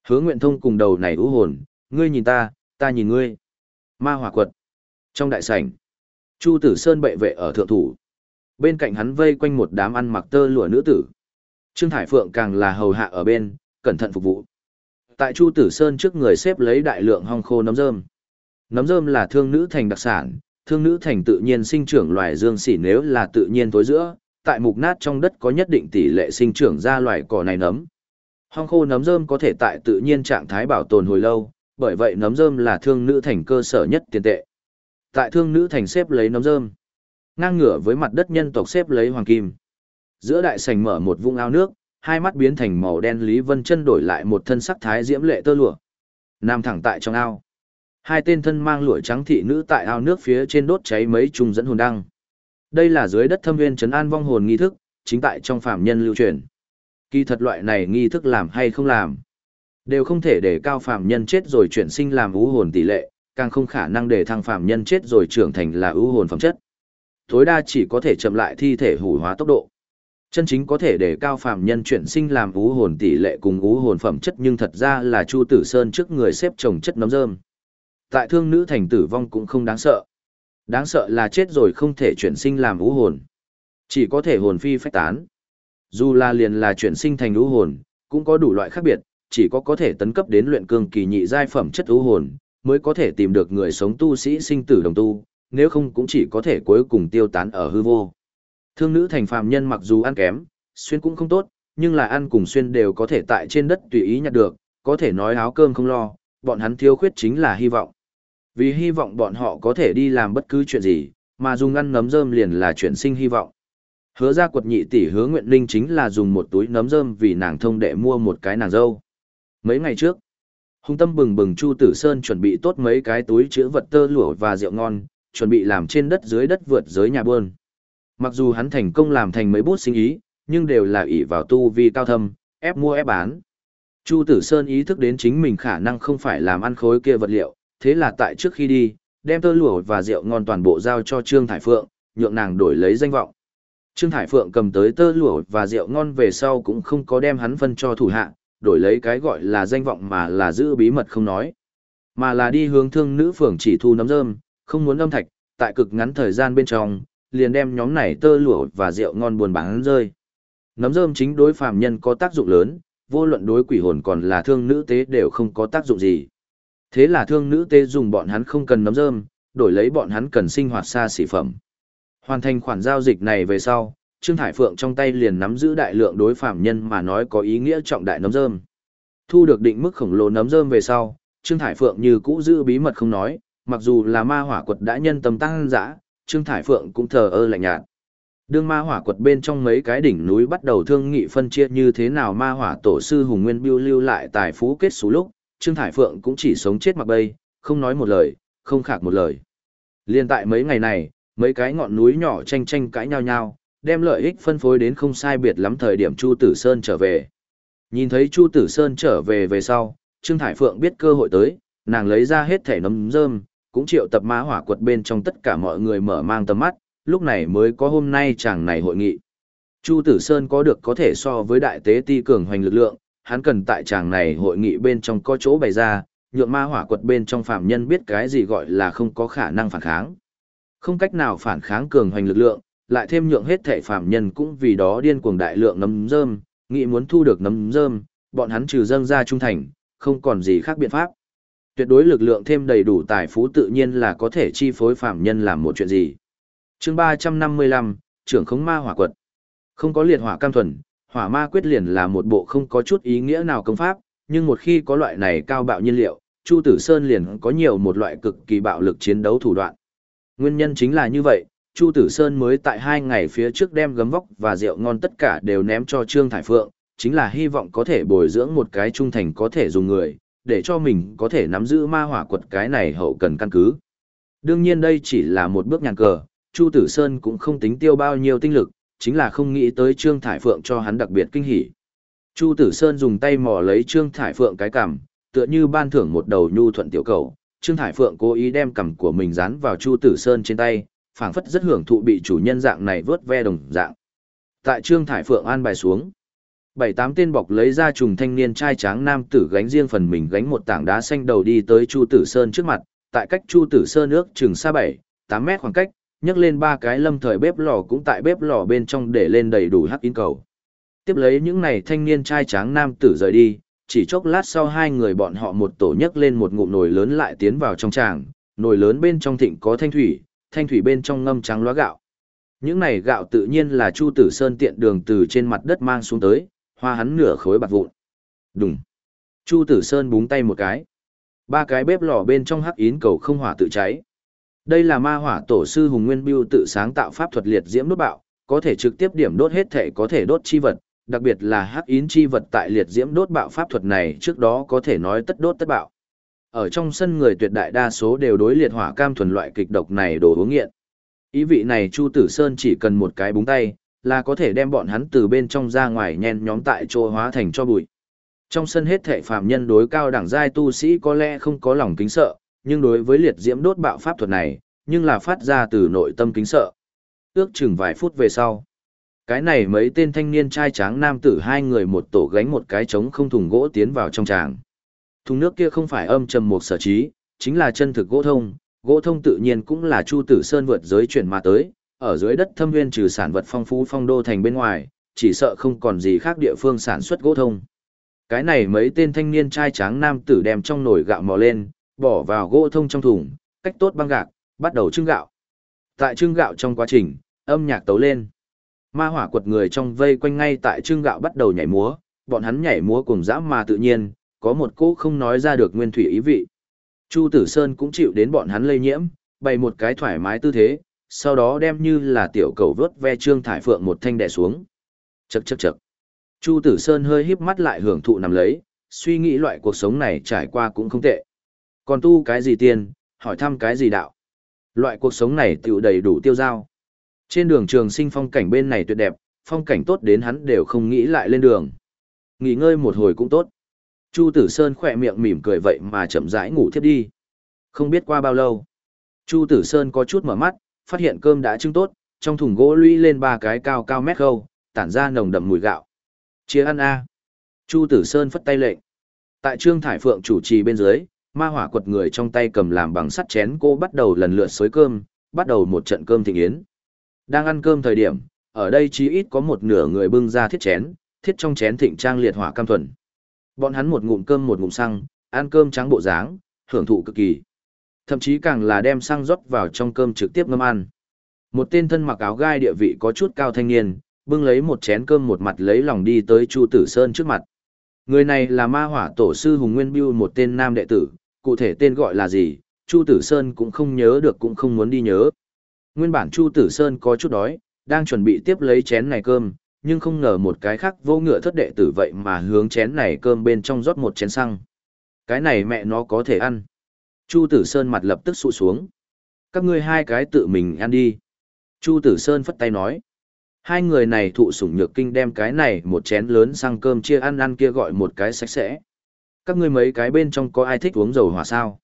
Hứa Nguyện Thông cùng đầu này đú hồn, ngươi nhìn ta, ta nhìn ngươi. Ma hỏa quật. Trong đại sảnh, Chu Tử Sơn bệ vệ ở thượng thủ. Bên cạnh hắn vây quanh một đám ăn mặc tơ lụa nữ tử. Trương Thải Phượng càng là hầu hạ ở bên, cẩn thận phục vụ. Tại Chu Tử Sơn trước người xếp lấy đại lượng hong khô nấm rơm. Nấm rơm là thương nữ thành đặc sản, thương nữ thành tự nhiên sinh trưởng loài dương xỉ nếu là tự nhiên tối giữa, tại mục nát trong đất có nhất định tỷ lệ sinh trưởng ra loài cỏ này nấm. Hong khô nấm rơm có thể tại tự nhiên trạng thái bảo tồn hồi lâu, bởi vậy nấm rơm là thương nữ thành cơ sở nhất tiền tệ. Tại thương nữ thành xếp lấy nấm rơm, ngang ngửa với mặt đất nhân tộc xếp lấy hoàng kim. Giữa đại sảnh mở một vũng ao nước, hai mắt biến thành màu đen Lý Vân chân đổi lại một thân sắc thái diễm lệ tơ lụa. Nam thẳng tại trong ao. Hai tên thân mang lụa trắng thị nữ tại ao nước phía trên đốt cháy mấy trùng dẫn hồn đăng. Đây là dưới đất thâm viên trấn an vong hồn nghi thức, chính tại trong phạm nhân lưu truyền. Kỳ thật loại này nghi thức làm hay không làm, đều không thể để cao phạm nhân chết rồi chuyển sinh làm ưu hồn tỷ lệ, càng không khả năng để thăng phạm nhân chết rồi trưởng thành là ưu hồn phẩm chất. Tối đa chỉ có thể chậm lại thi thể hủy hóa tốc độ. Chân chính có thể để cao phạm nhân chuyển sinh làm ú hồn tỷ lệ cùng ú hồn phẩm chất nhưng thật ra là Chu Tử Sơn trước người xếp trồng chất nấm rơm tại thương nữ thành tử vong cũng không đáng sợ. Đáng sợ là chết rồi không thể chuyển sinh làm ú hồn. Chỉ có thể hồn phi phách tán. Dù là liền là chuyển sinh thành ú hồn, cũng có đủ loại khác biệt, chỉ có có thể tấn cấp đến luyện cương kỳ nhị giai phẩm chất ú hồn, mới có thể tìm được người sống tu sĩ sinh tử đồng tu, nếu không cũng chỉ có thể cuối cùng tiêu tán ở hư vô. Thương nữ thành phàm nhân mặc dù ăn kém, xuyên cũng không tốt, nhưng là ăn cùng xuyên đều có thể tại trên đất tùy ý nhặt được, có thể nói áo cơm không lo, bọn hắn thiếu khuyết chính là hy vọng. Vì hy vọng bọn họ có thể đi làm bất cứ chuyện gì, mà dùng ăn nấm rơm liền là chuyện sinh hy vọng. Hứa ra quật nhị tỷ hứa nguyện linh chính là dùng một túi nấm rơm vì nàng thông đệ mua một cái nàng dâu. Mấy ngày trước, hung tâm bừng bừng Chu Tử Sơn chuẩn bị tốt mấy cái túi chứa vật tơ lụa và rượu ngon, chuẩn bị làm trên đất dưới đất vượt giới nhà buôn. Mặc dù hắn thành công làm thành mấy bút sinh ý, nhưng đều là ỷ vào tu vi cao thâm, ép mua ép bán. Chu Tử Sơn ý thức đến chính mình khả năng không phải làm ăn khối kia vật liệu, thế là tại trước khi đi, đem tơ lụa và rượu ngon toàn bộ giao cho Trương Thải Phượng, nhượng nàng đổi lấy danh vọng. Trương Thải Phượng cầm tới tơ lụa và rượu ngon về sau cũng không có đem hắn phân cho thủ hạ, đổi lấy cái gọi là danh vọng mà là giữ bí mật không nói. Mà là đi hướng thương nữ phường chỉ thu nấm rơm, không muốn âm thạch, tại cực ngắn thời gian bên trong, liền đem nhóm này tơ lụa và rượu ngon buồn bán rơi. Nấm rơm chính đối phàm nhân có tác dụng lớn, vô luận đối quỷ hồn còn là thương nữ tế đều không có tác dụng gì. Thế là thương nữ tế dùng bọn hắn không cần nấm rơm, đổi lấy bọn hắn cần sinh hoạt xa xỉ phẩm. Hoàn thành khoản giao dịch này về sau, Trương Thải Phượng trong tay liền nắm giữ đại lượng đối phạm nhân mà nói có ý nghĩa trọng đại nấm rơm. Thu được định mức khổng lồ nấm rơm về sau, Trương Thải Phượng như cũ giữ bí mật không nói, mặc dù là ma hỏa quật đã nhân tâm tăng dã, Trương Thải Phượng cũng thờ ơ lạnh nhạt. Đương ma hỏa quật bên trong mấy cái đỉnh núi bắt đầu thương nghị phân chia như thế nào ma hỏa tổ sư Hùng Nguyên Biêu lưu lại tài phú kết số lúc, Trương Thải Phượng cũng chỉ sống chết mặc bay, không nói một lời, không khạc một lời. Liên tại mấy ngày này, mấy cái ngọn núi nhỏ tranh tranh cãi nhau nhau, đem lợi ích phân phối đến không sai biệt lắm thời điểm Chu Tử Sơn trở về. Nhìn thấy Chu Tử Sơn trở về về sau, Trương Thải Phượng biết cơ hội tới, nàng lấy ra hết thẻ nấm rơm, cũng triệu tập ma hỏa quật bên trong tất cả mọi người mở mang tầm mắt, lúc này mới có hôm nay chàng này hội nghị. Chu Tử Sơn có được có thể so với đại tế ti cường hoành lực lượng, hắn cần tại chàng này hội nghị bên trong có chỗ bày ra, nhượng ma hỏa quật bên trong phạm nhân biết cái gì gọi là không có khả năng phản kháng. Không cách nào phản kháng cường hoành lực lượng, lại thêm nhượng hết thể phạm nhân cũng vì đó điên cuồng đại lượng nấm rơm, nghĩ muốn thu được nấm rơm, bọn hắn trừ dâng ra trung thành, không còn gì khác biện pháp. Tuyệt đối lực lượng thêm đầy đủ tài phú tự nhiên là có thể chi phối phạm nhân làm một chuyện gì. chương 355, trưởng khống ma hỏa quật. Không có liệt hỏa cam thuần, hỏa ma quyết liền là một bộ không có chút ý nghĩa nào công pháp, nhưng một khi có loại này cao bạo nhiên liệu, Chu Tử Sơn liền có nhiều một loại cực kỳ bạo lực chiến đấu thủ đoạn. Nguyên nhân chính là như vậy, Chu Tử Sơn mới tại hai ngày phía trước đem gấm vóc và rượu ngon tất cả đều ném cho Trương Thải Phượng, chính là hy vọng có thể bồi dưỡng một cái trung thành có thể dùng người, để cho mình có thể nắm giữ ma hỏa quật cái này hậu cần căn cứ. Đương nhiên đây chỉ là một bước nhàn cờ, Chu Tử Sơn cũng không tính tiêu bao nhiêu tinh lực, chính là không nghĩ tới Trương Thải Phượng cho hắn đặc biệt kinh hỉ. Chu Tử Sơn dùng tay mò lấy Trương Thải Phượng cái cằm, tựa như ban thưởng một đầu nhu thuận tiểu cầu. Trương Thải Phượng cố ý đem cằm của mình dán vào Chu Tử Sơn trên tay, phảng phất rất hưởng thụ bị chủ nhân dạng này vớt ve đồng dạng. Tại Trương Thải Phượng an bài xuống, bảy tám tên bọc lấy ra trùng thanh niên trai tráng nam tử gánh riêng phần mình gánh một tảng đá xanh đầu đi tới Chu Tử Sơn trước mặt, tại cách Chu Tử Sơn ước chừng xa bảy, tám mét khoảng cách, nhấc lên ba cái lâm thời bếp lò cũng tại bếp lò bên trong để lên đầy đủ hắc in cầu. Tiếp lấy những này thanh niên trai tráng nam tử rời đi, chỉ chốc lát sau hai người bọn họ một tổ nhấc lên một ngụm nồi lớn lại tiến vào trong tràng, nồi lớn bên trong thịnh có thanh thủy, thanh thủy bên trong ngâm trắng loá gạo. Những này gạo tự nhiên là Chu Tử Sơn tiện đường từ trên mặt đất mang xuống tới, hoa hắn nửa khối bạc vụn. Đùng. Chu Tử Sơn búng tay một cái. Ba cái bếp lò bên trong hắc yến cầu không hỏa tự cháy. Đây là ma hỏa tổ sư Hùng Nguyên Biêu tự sáng tạo pháp thuật liệt diễm đốt bạo, có thể trực tiếp điểm đốt hết thể có thể đốt chi vật, đặc biệt là hắc yến chi vật tại liệt diễm đốt bạo pháp thuật này trước đó có thể nói tất đốt tất bạo. Ở trong sân người tuyệt đại đa số đều đối liệt hỏa cam thuần loại kịch độc này đồ uống nghiện. Ý vị này Chu Tử Sơn chỉ cần một cái búng tay, là có thể đem bọn hắn từ bên trong ra ngoài nhen nhóm tại chỗ hóa thành cho bụi. Trong sân hết thể phàm nhân đối cao đẳng giai tu sĩ có lẽ không có lòng kính sợ, nhưng đối với liệt diễm đốt bạo pháp thuật này, nhưng là phát ra từ nội tâm kính sợ. Ước chừng vài phút về sau, cái này mấy tên thanh niên trai tráng nam tử hai người một tổ gánh một cái trống không thùng gỗ tiến vào trong tràng. Thùng nước kia không phải âm trầm một sở trí, chính là chân thực gỗ thông, gỗ thông tự nhiên cũng là Chu Tử Sơn vượt giới chuyển mà tới, ở dưới đất thâm nguyên trừ sản vật phong phú phong đô thành bên ngoài, chỉ sợ không còn gì khác địa phương sản xuất gỗ thông. Cái này mấy tên thanh niên trai tráng nam tử đem trong nồi gạo mò lên, bỏ vào gỗ thông trong thùng, cách tốt băng gạc, bắt đầu trưng gạo. Tại trưng gạo trong quá trình, âm nhạc tấu lên. Ma hỏa quật người trong vây quanh ngay tại trưng gạo bắt đầu nhảy múa, bọn hắn nhảy múa cùng dã mà tự nhiên, có một cỗ không nói ra được nguyên thủy ý vị. Chu Tử Sơn cũng chịu đến bọn hắn lây nhiễm, bày một cái thoải mái tư thế, sau đó đem như là tiểu cầu vớt ve trương thải phượng một thanh đè xuống. Chậc chậc chậc. Chu Tử Sơn hơi híp mắt lại hưởng thụ nằm lấy, suy nghĩ loại cuộc sống này trải qua cũng không tệ. Còn tu cái gì tiền, hỏi thăm cái gì đạo. Loại cuộc sống này tựu đầy đủ tiêu giao. Trên đường trường sinh phong cảnh bên này tuyệt đẹp, phong cảnh tốt đến hắn đều không nghĩ lại lên đường. Nghỉ ngơi một hồi cũng tốt. Chu Tử Sơn khỏe miệng mỉm cười vậy mà chậm rãi ngủ thiếp đi. Không biết qua bao lâu. Chu Tử Sơn có chút mở mắt, phát hiện cơm đã trưng tốt, trong thùng gỗ lũy lên ba cái cao cao mét khâu, tản ra nồng đậm mùi gạo. Chia ăn a. Chu Tử Sơn phất tay lệnh. Tại Trương Thải Phượng chủ trì bên dưới, ma hỏa quật người trong tay cầm làm bằng sắt chén cô bắt đầu lần lượt xới cơm, bắt đầu một trận cơm thịnh yến. Đang ăn cơm thời điểm, ở đây chí ít có một nửa người bưng ra thiết chén, thiết trong chén thịnh trang liệt hỏa cam thuần. Bọn hắn một ngụm cơm một ngụm xăng, ăn cơm trắng bộ dáng, hưởng thụ cực kỳ. Thậm chí càng là đem xăng rót vào trong cơm trực tiếp ngâm ăn. Một tên thân mặc áo gai địa vị có chút cao thanh niên, bưng lấy một chén cơm một mặt lấy lòng đi tới Chu Tử Sơn trước mặt. Người này là ma hỏa tổ sư Hùng Nguyên Biêu một tên nam đệ tử, cụ thể tên gọi là gì, Chu Tử Sơn cũng không nhớ được cũng không muốn đi nhớ. Nguyên bản Chu Tử Sơn có chút đói, đang chuẩn bị tiếp lấy chén này cơm, nhưng không ngờ một cái khác vô ngựa thất đệ tử vậy mà hướng chén này cơm bên trong rót một chén xăng. Cái này mẹ nó có thể ăn. Chu Tử Sơn mặt lập tức sụ xuống. Các ngươi hai cái tự mình ăn đi. Chu Tử Sơn phất tay nói. Hai người này thụ sủng nhược kinh đem cái này một chén lớn sang cơm chia ăn ăn kia gọi một cái sạch sẽ. Các ngươi mấy cái bên trong có ai thích uống dầu hỏa sao?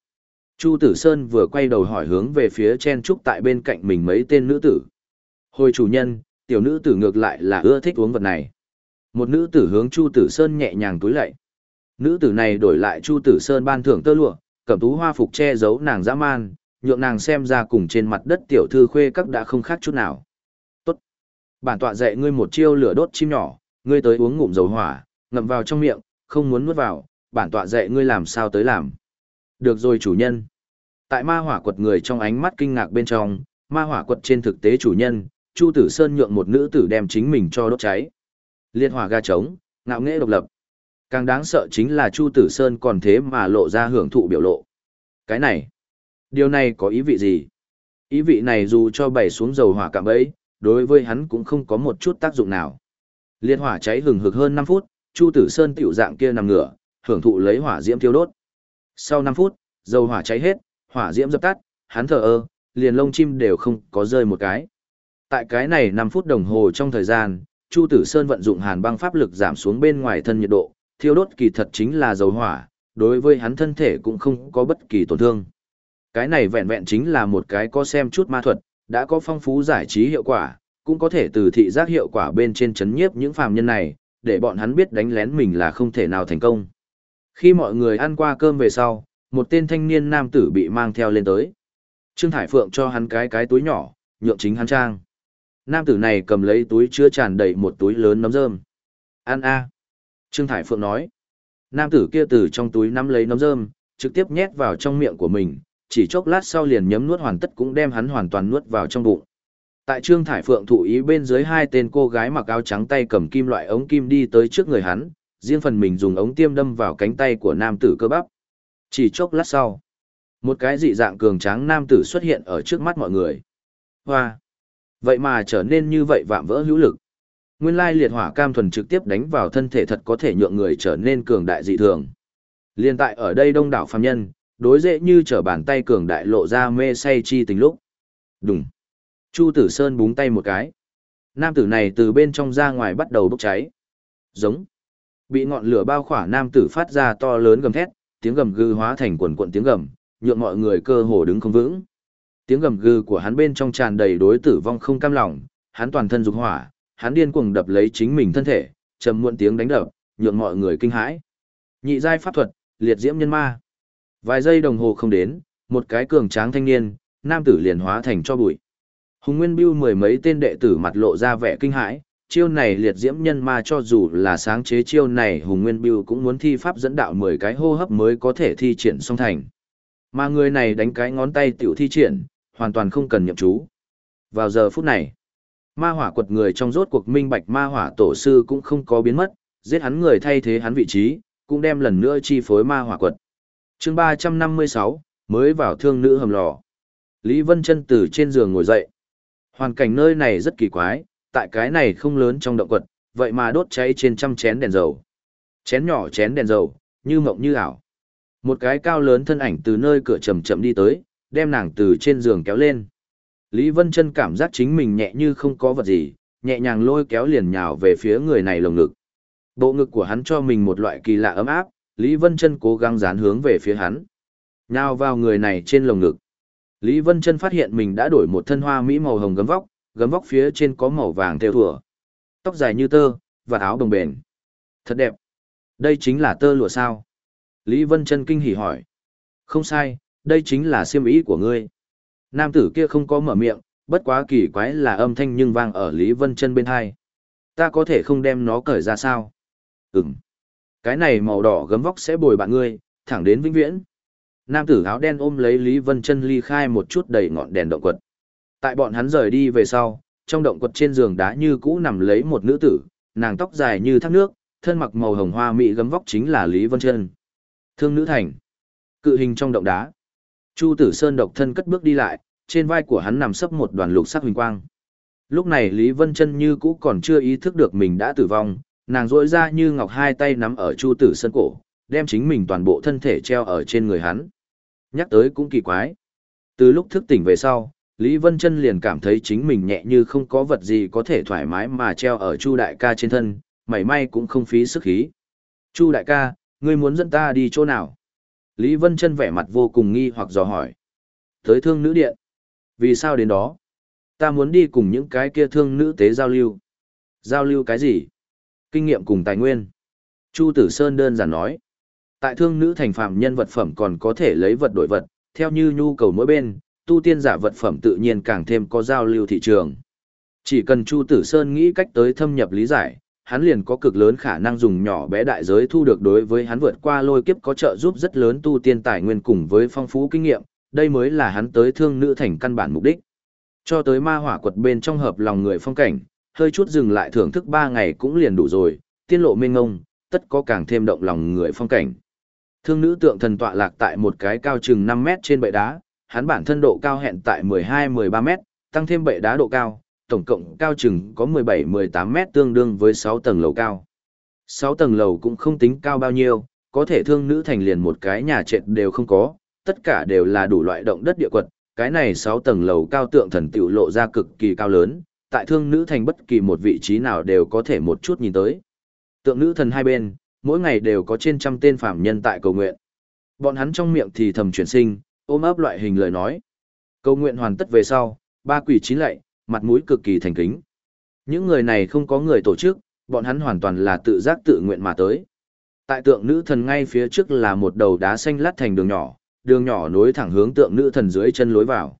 Chu Tử Sơn vừa quay đầu hỏi hướng về phía chen trúc tại bên cạnh mình mấy tên nữ tử. Hồi chủ nhân, tiểu nữ tử ngược lại là ưa thích uống vật này. Một nữ tử hướng Chu Tử Sơn nhẹ nhàng túi lạy. Nữ tử này đổi lại Chu Tử Sơn ban thưởng tơ lụa, cẩm tú hoa phục che giấu nàng dã man, nhượng nàng xem ra cùng trên mặt đất tiểu thư khuê các đã không khác chút nào. Tốt. Bản tọa dạy ngươi một chiêu lửa đốt chim nhỏ, ngươi tới uống ngụm dầu hỏa, ngậm vào trong miệng, không muốn nuốt vào, bản tọa dạy ngươi làm sao tới làm. Được rồi chủ nhân. Tại ma hỏa quật người trong ánh mắt kinh ngạc bên trong, ma hỏa quật trên thực tế chủ nhân, Chu Tử Sơn nhượng một nữ tử đem chính mình cho đốt cháy. Liên hỏa ga trống, ngạo nghễ độc lập. Càng đáng sợ chính là Chu Tử Sơn còn thế mà lộ ra hưởng thụ biểu lộ. Cái này, điều này có ý vị gì? Ý vị này dù cho bày xuống dầu hỏa cạm ấy, đối với hắn cũng không có một chút tác dụng nào. Liên hỏa cháy hừng hực hơn 5 phút, Chu Tử Sơn tiểu dạng kia nằm ngửa, hưởng thụ lấy hỏa diễm thiêu đốt. Sau 5 phút, dầu hỏa cháy hết, hỏa diễm dập tắt, hắn thở ơ, liền lông chim đều không có rơi một cái. Tại cái này 5 phút đồng hồ trong thời gian, Chu Tử Sơn vận dụng hàn băng pháp lực giảm xuống bên ngoài thân nhiệt độ, thiêu đốt kỳ thật chính là dầu hỏa, đối với hắn thân thể cũng không có bất kỳ tổn thương. Cái này vẹn vẹn chính là một cái có xem chút ma thuật, đã có phong phú giải trí hiệu quả, cũng có thể từ thị giác hiệu quả bên trên chấn nhiếp những phàm nhân này, để bọn hắn biết đánh lén mình là không thể nào thành công. Khi mọi người ăn qua cơm về sau, một tên thanh niên nam tử bị mang theo lên tới. Trương Thải Phượng cho hắn cái cái túi nhỏ, nhượng chính hắn trang. Nam tử này cầm lấy túi chứa tràn đầy một túi lớn nấm rơm. Ăn a. Trương Thải Phượng nói. Nam tử kia từ trong túi nắm lấy nấm rơm, trực tiếp nhét vào trong miệng của mình, chỉ chốc lát sau liền nhấm nuốt hoàn tất cũng đem hắn hoàn toàn nuốt vào trong bụng. Tại Trương Thải Phượng thụ ý bên dưới hai tên cô gái mặc áo trắng tay cầm kim loại ống kim đi tới trước người hắn, riêng phần mình dùng ống tiêm đâm vào cánh tay của nam tử cơ bắp. Chỉ chốc lát sau, một cái dị dạng cường tráng nam tử xuất hiện ở trước mắt mọi người. Hoa! Vậy mà trở nên như vậy vạm vỡ hữu lực. Nguyên lai liệt hỏa cam thuần trực tiếp đánh vào thân thể thật có thể nhượng người trở nên cường đại dị thường. Liên tại ở đây đông đảo phàm nhân, đối dễ như trở bàn tay cường đại lộ ra mê say chi tình lúc. Đùng. Chu Tử Sơn búng tay một cái. Nam tử này từ bên trong ra ngoài bắt đầu bốc cháy. Giống. Bị ngọn lửa bao khỏa nam tử phát ra to lớn gầm thét, tiếng gầm gừ hóa thành quần quận tiếng gầm, nhượng mọi người cơ hồ đứng không vững. Tiếng gầm gừ của hắn bên trong tràn đầy đối tử vong không cam lòng, hắn toàn thân dục hỏa, hắn điên cuồng đập lấy chính mình thân thể, trầm muộn tiếng đánh đập, nhượng mọi người kinh hãi. Nhị giai pháp thuật, liệt diễm nhân ma. Vài giây đồng hồ không đến, một cái cường tráng thanh niên, nam tử liền hóa thành cho bụi. Hùng Nguyên bưu mười mấy tên đệ tử mặt lộ ra vẻ kinh hãi, chiêu này liệt diễm nhân ma cho dù là sáng chế chiêu này Hùng Nguyên bưu cũng muốn thi pháp dẫn đạo 10 cái hô hấp mới có thể thi triển xong thành. Mà người này đánh cái ngón tay tiểu thi triển, hoàn toàn không cần nhậm chú. Vào giờ phút này, ma hỏa quật người trong rốt cuộc minh bạch ma hỏa tổ sư cũng không có biến mất, giết hắn người thay thế hắn vị trí, cũng đem lần nữa chi phối ma hỏa quật. chương 356, mới vào thương nữ hầm lò. Lý Vân chân từ trên giường ngồi dậy. Hoàn cảnh nơi này rất kỳ quái, tại cái này không lớn trong động quật, vậy mà đốt cháy trên trăm chén đèn dầu. Chén nhỏ chén đèn dầu, như mộng như ảo. Một cái cao lớn thân ảnh từ nơi cửa chậm chậm đi tới, đem nàng từ trên giường kéo lên. Lý Vân Chân cảm giác chính mình nhẹ như không có vật gì, nhẹ nhàng lôi kéo liền nhào về phía người này lồng ngực. Bộ ngực của hắn cho mình một loại kỳ lạ ấm áp, Lý Vân Chân cố gắng dán hướng về phía hắn. Nhào vào người này trên lồng ngực. Lý Vân Chân phát hiện mình đã đổi một thân hoa mỹ màu hồng gấm vóc, gấm vóc phía trên có màu vàng theo thủa. Tóc dài như tơ, và áo đồng bền. Thật đẹp. Đây chính là tơ lụa sao? Lý Vân Chân kinh hỉ hỏi. Không sai, đây chính là siêm ý của ngươi. Nam tử kia không có mở miệng, bất quá kỳ quái là âm thanh nhưng vang ở Lý Vân Chân bên hai. Ta có thể không đem nó cởi ra sao? Ừm. Cái này màu đỏ gấm vóc sẽ bồi bạn ngươi, thẳng đến vĩnh viễn. Nam tử áo đen ôm lấy Lý Vân Chân ly khai một chút đầy ngọn đèn động quật. Tại bọn hắn rời đi về sau, trong động quật trên giường đá như cũ nằm lấy một nữ tử, nàng tóc dài như thác nước, thân mặc màu hồng hoa mỹ gấm vóc chính là Lý Vân Chân. Thương nữ thành. Cự hình trong động đá. Chu Tử Sơn độc thân cất bước đi lại, trên vai của hắn nằm sấp một đoàn lục sắc huỳnh quang. Lúc này Lý Vân Chân như cũ còn chưa ý thức được mình đã tử vong, nàng rỗi ra như ngọc hai tay nắm ở Chu Tử Sơn cổ, đem chính mình toàn bộ thân thể treo ở trên người hắn. Nhắc tới cũng kỳ quái. Từ lúc thức tỉnh về sau, Lý Vân Chân liền cảm thấy chính mình nhẹ như không có vật gì có thể thoải mái mà treo ở Chu đại ca trên thân, mảy may cũng không phí sức khí. Chu đại ca, ngươi muốn dẫn ta đi chỗ nào? Lý Vân Chân vẻ mặt vô cùng nghi hoặc dò hỏi. Tới thương nữ điện. Vì sao đến đó? Ta muốn đi cùng những cái kia thương nữ tế giao lưu. Giao lưu cái gì? Kinh nghiệm cùng tài nguyên. Chu Tử Sơn đơn giản nói. Tại thương nữ thành phạm nhân vật phẩm còn có thể lấy vật đổi vật, theo như nhu cầu mỗi bên, tu tiên giả vật phẩm tự nhiên càng thêm có giao lưu thị trường. Chỉ cần Chu Tử Sơn nghĩ cách tới thâm nhập lý giải, hắn liền có cực lớn khả năng dùng nhỏ bé đại giới thu được đối với hắn vượt qua lôi kiếp có trợ giúp rất lớn tu tiên tài nguyên cùng với phong phú kinh nghiệm, đây mới là hắn tới thương nữ thành căn bản mục đích. Cho tới ma hỏa quật bên trong hợp lòng người phong cảnh, hơi chút dừng lại thưởng thức ba ngày cũng liền đủ rồi, tiên lộ mênh ngông, tất có càng thêm động lòng người phong cảnh. Thương nữ tượng thần tọa lạc tại một cái cao chừng 5 mét trên bệ đá, hắn bản thân độ cao hẹn tại 12-13 mét, tăng thêm bệ đá độ cao, tổng cộng cao chừng có 17-18 mét tương đương với 6 tầng lầu cao. 6 tầng lầu cũng không tính cao bao nhiêu, có thể thương nữ thành liền một cái nhà trệt đều không có, tất cả đều là đủ loại động đất địa quật, cái này 6 tầng lầu cao tượng thần tiểu lộ ra cực kỳ cao lớn, tại thương nữ thành bất kỳ một vị trí nào đều có thể một chút nhìn tới. Tượng nữ thần hai bên, mỗi ngày đều có trên trăm tên phạm nhân tại cầu nguyện. Bọn hắn trong miệng thì thầm chuyển sinh, ôm ấp loại hình lời nói. Cầu nguyện hoàn tất về sau, ba quỷ chín lạy, mặt mũi cực kỳ thành kính. Những người này không có người tổ chức, bọn hắn hoàn toàn là tự giác tự nguyện mà tới. Tại tượng nữ thần ngay phía trước là một đầu đá xanh lát thành đường nhỏ, đường nhỏ nối thẳng hướng tượng nữ thần dưới chân lối vào.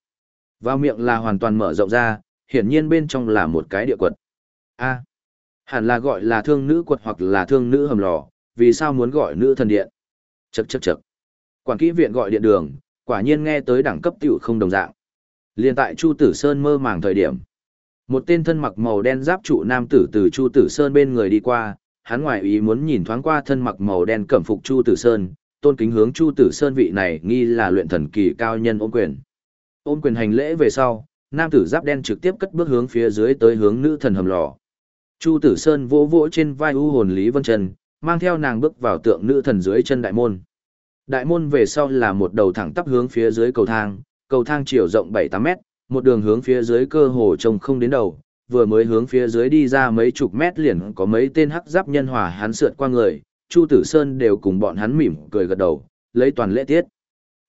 Vào miệng là hoàn toàn mở rộng ra, hiển nhiên bên trong là một cái địa quật. A, hẳn là gọi là thương nữ quật hoặc là thương nữ hầm lò, vì sao muốn gọi nữ thần điện? Chậc chậc chậc. Quản kỹ viện gọi điện đường, quả nhiên nghe tới đẳng cấp tiểu không đồng dạng. Liên tại Chu Tử Sơn mơ màng thời điểm. Một tên thân mặc màu đen giáp trụ nam tử từ Chu Tử Sơn bên người đi qua, hắn ngoài ý muốn nhìn thoáng qua thân mặc màu đen cẩm phục Chu Tử Sơn, tôn kính hướng Chu Tử Sơn vị này nghi là luyện thần kỳ cao nhân ôn quyền. Ôn quyền hành lễ về sau, nam tử giáp đen trực tiếp cất bước hướng phía dưới tới hướng nữ thần hầm lò. Chu Tử Sơn vỗ vỗ trên vai u hồn Lý Vân Trần, mang theo nàng bước vào tượng nữ thần dưới chân đại môn. Đại môn về sau là một đầu thẳng tắp hướng phía dưới cầu thang, cầu thang chiều rộng 7-8 mét, một đường hướng phía dưới cơ hồ trông không đến đầu, vừa mới hướng phía dưới đi ra mấy chục mét liền có mấy tên hắc giáp nhân hòa hắn sượt qua người, Chu Tử Sơn đều cùng bọn hắn mỉm cười gật đầu, lấy toàn lễ tiết.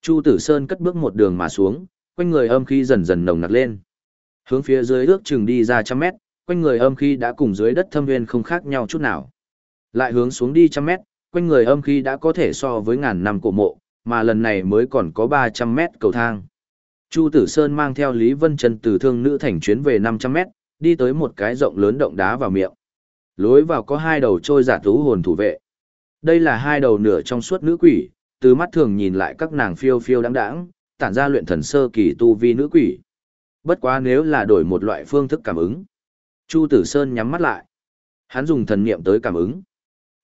Chu Tử Sơn cất bước một đường mà xuống, quanh người âm khí dần dần nồng nặc lên. Hướng phía dưới ước chừng đi ra trăm mét, quanh người âm khí đã cùng dưới đất thâm nguyên không khác nhau chút nào. Lại hướng xuống đi trăm mét, quanh người âm khí đã có thể so với ngàn năm cổ mộ, mà lần này mới còn có 300 mét cầu thang. Chu Tử Sơn mang theo Lý Vân Trần từ thương nữ thành chuyến về 500 mét, đi tới một cái rộng lớn động đá vào miệng. Lối vào có hai đầu trôi giả thú hồn thủ vệ. Đây là hai đầu nửa trong suốt nữ quỷ, từ mắt thường nhìn lại các nàng phiêu phiêu đáng đáng, tản ra luyện thần sơ kỳ tu vi nữ quỷ. Bất quá nếu là đổi một loại phương thức cảm ứng. Chu Tử Sơn nhắm mắt lại. Hắn dùng thần niệm tới cảm ứng.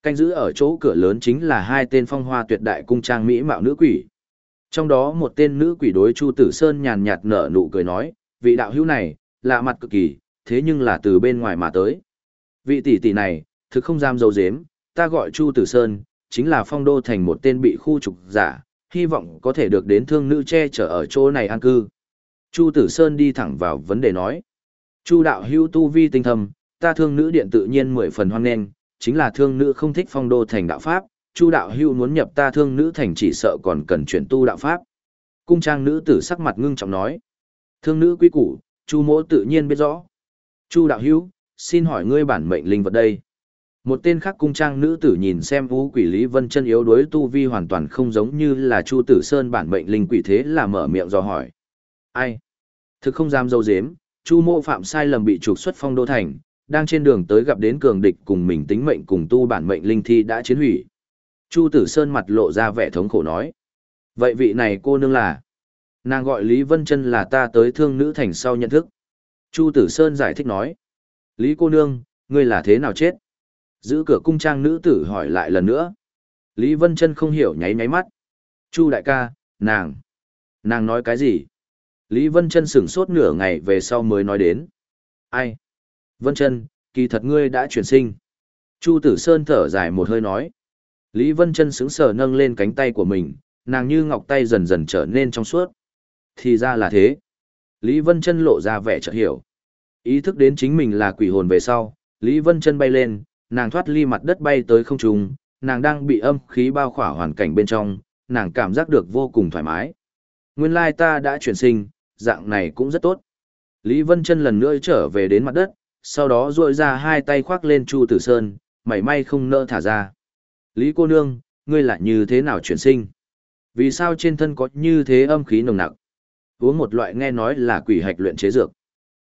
Canh giữ ở chỗ cửa lớn chính là hai tên phong hoa tuyệt đại cung trang mỹ mạo nữ quỷ. Trong đó một tên nữ quỷ đối Chu Tử Sơn nhàn nhạt nở nụ cười nói, vị đạo hữu này, lạ mặt cực kỳ, thế nhưng là từ bên ngoài mà tới. Vị tỷ tỷ này, thực không dám dấu dếm, ta gọi Chu Tử Sơn, chính là phong đô thành một tên bị khu trục giả, hy vọng có thể được đến thương nữ che chở ở chỗ này an cư. Chu Tử Sơn đi thẳng vào vấn đề nói. Chu đạo hữu tu vi tinh thầm, ta thương nữ điện tự nhiên mười phần hoan nghênh, chính là thương nữ không thích phong đô thành đạo pháp, Chu đạo Hưu muốn nhập ta thương nữ thành chỉ sợ còn cần chuyển tu đạo pháp. Cung trang nữ tử sắc mặt ngưng trọng nói. Thương nữ quý củ, Chu mỗ tự nhiên biết rõ. Chu đạo Hưu, xin hỏi ngươi bản mệnh linh vật đây. Một tên khác cung trang nữ tử nhìn xem vũ quỷ Lý Vân chân yếu đối tu vi hoàn toàn không giống như là Chu Tử Sơn bản mệnh linh quỷ thế là mở miệng dò hỏi. Ai? Thực không dám dâu dếm, Chu mộ phạm sai lầm bị trục xuất phong đô thành, đang trên đường tới gặp đến cường địch cùng mình tính mệnh cùng tu bản mệnh linh thi đã chiến hủy. Chu Tử Sơn mặt lộ ra vẻ thống khổ nói. Vậy vị này cô nương là? Nàng gọi Lý Vân Trân là ta tới thương nữ thành sau nhận thức. Chu Tử Sơn giải thích nói. Lý cô nương, ngươi là thế nào chết? Giữ cửa cung trang nữ tử hỏi lại lần nữa. Lý Vân Trân không hiểu nháy nháy mắt. Chu đại ca, nàng. Nàng nói cái gì? Lý Vân Trân sửng sốt nửa ngày về sau mới nói đến. Ai? Vân Trân, kỳ thật ngươi đã chuyển sinh. Chu Tử Sơn thở dài một hơi nói. Lý Vân Chân sững sờ nâng lên cánh tay của mình, nàng như ngọc tay dần dần trở nên trong suốt. Thì ra là thế. Lý Vân Chân lộ ra vẻ chợt hiểu. Ý thức đến chính mình là quỷ hồn về sau, Lý Vân Chân bay lên, nàng thoát ly mặt đất bay tới không trung, nàng đang bị âm khí bao khỏa hoàn cảnh bên trong, nàng cảm giác được vô cùng thoải mái. Nguyên lai ta đã chuyển sinh, dạng này cũng rất tốt. Lý Vân Chân lần nữa trở về đến mặt đất, sau đó duỗi ra hai tay khoác lên Chu Tử Sơn, mảy may không nỡ thả ra. Lý cô nương, ngươi lại như thế nào chuyển sinh? Vì sao trên thân có như thế âm khí nồng nặc? Uống một loại nghe nói là quỷ hạch luyện chế dược.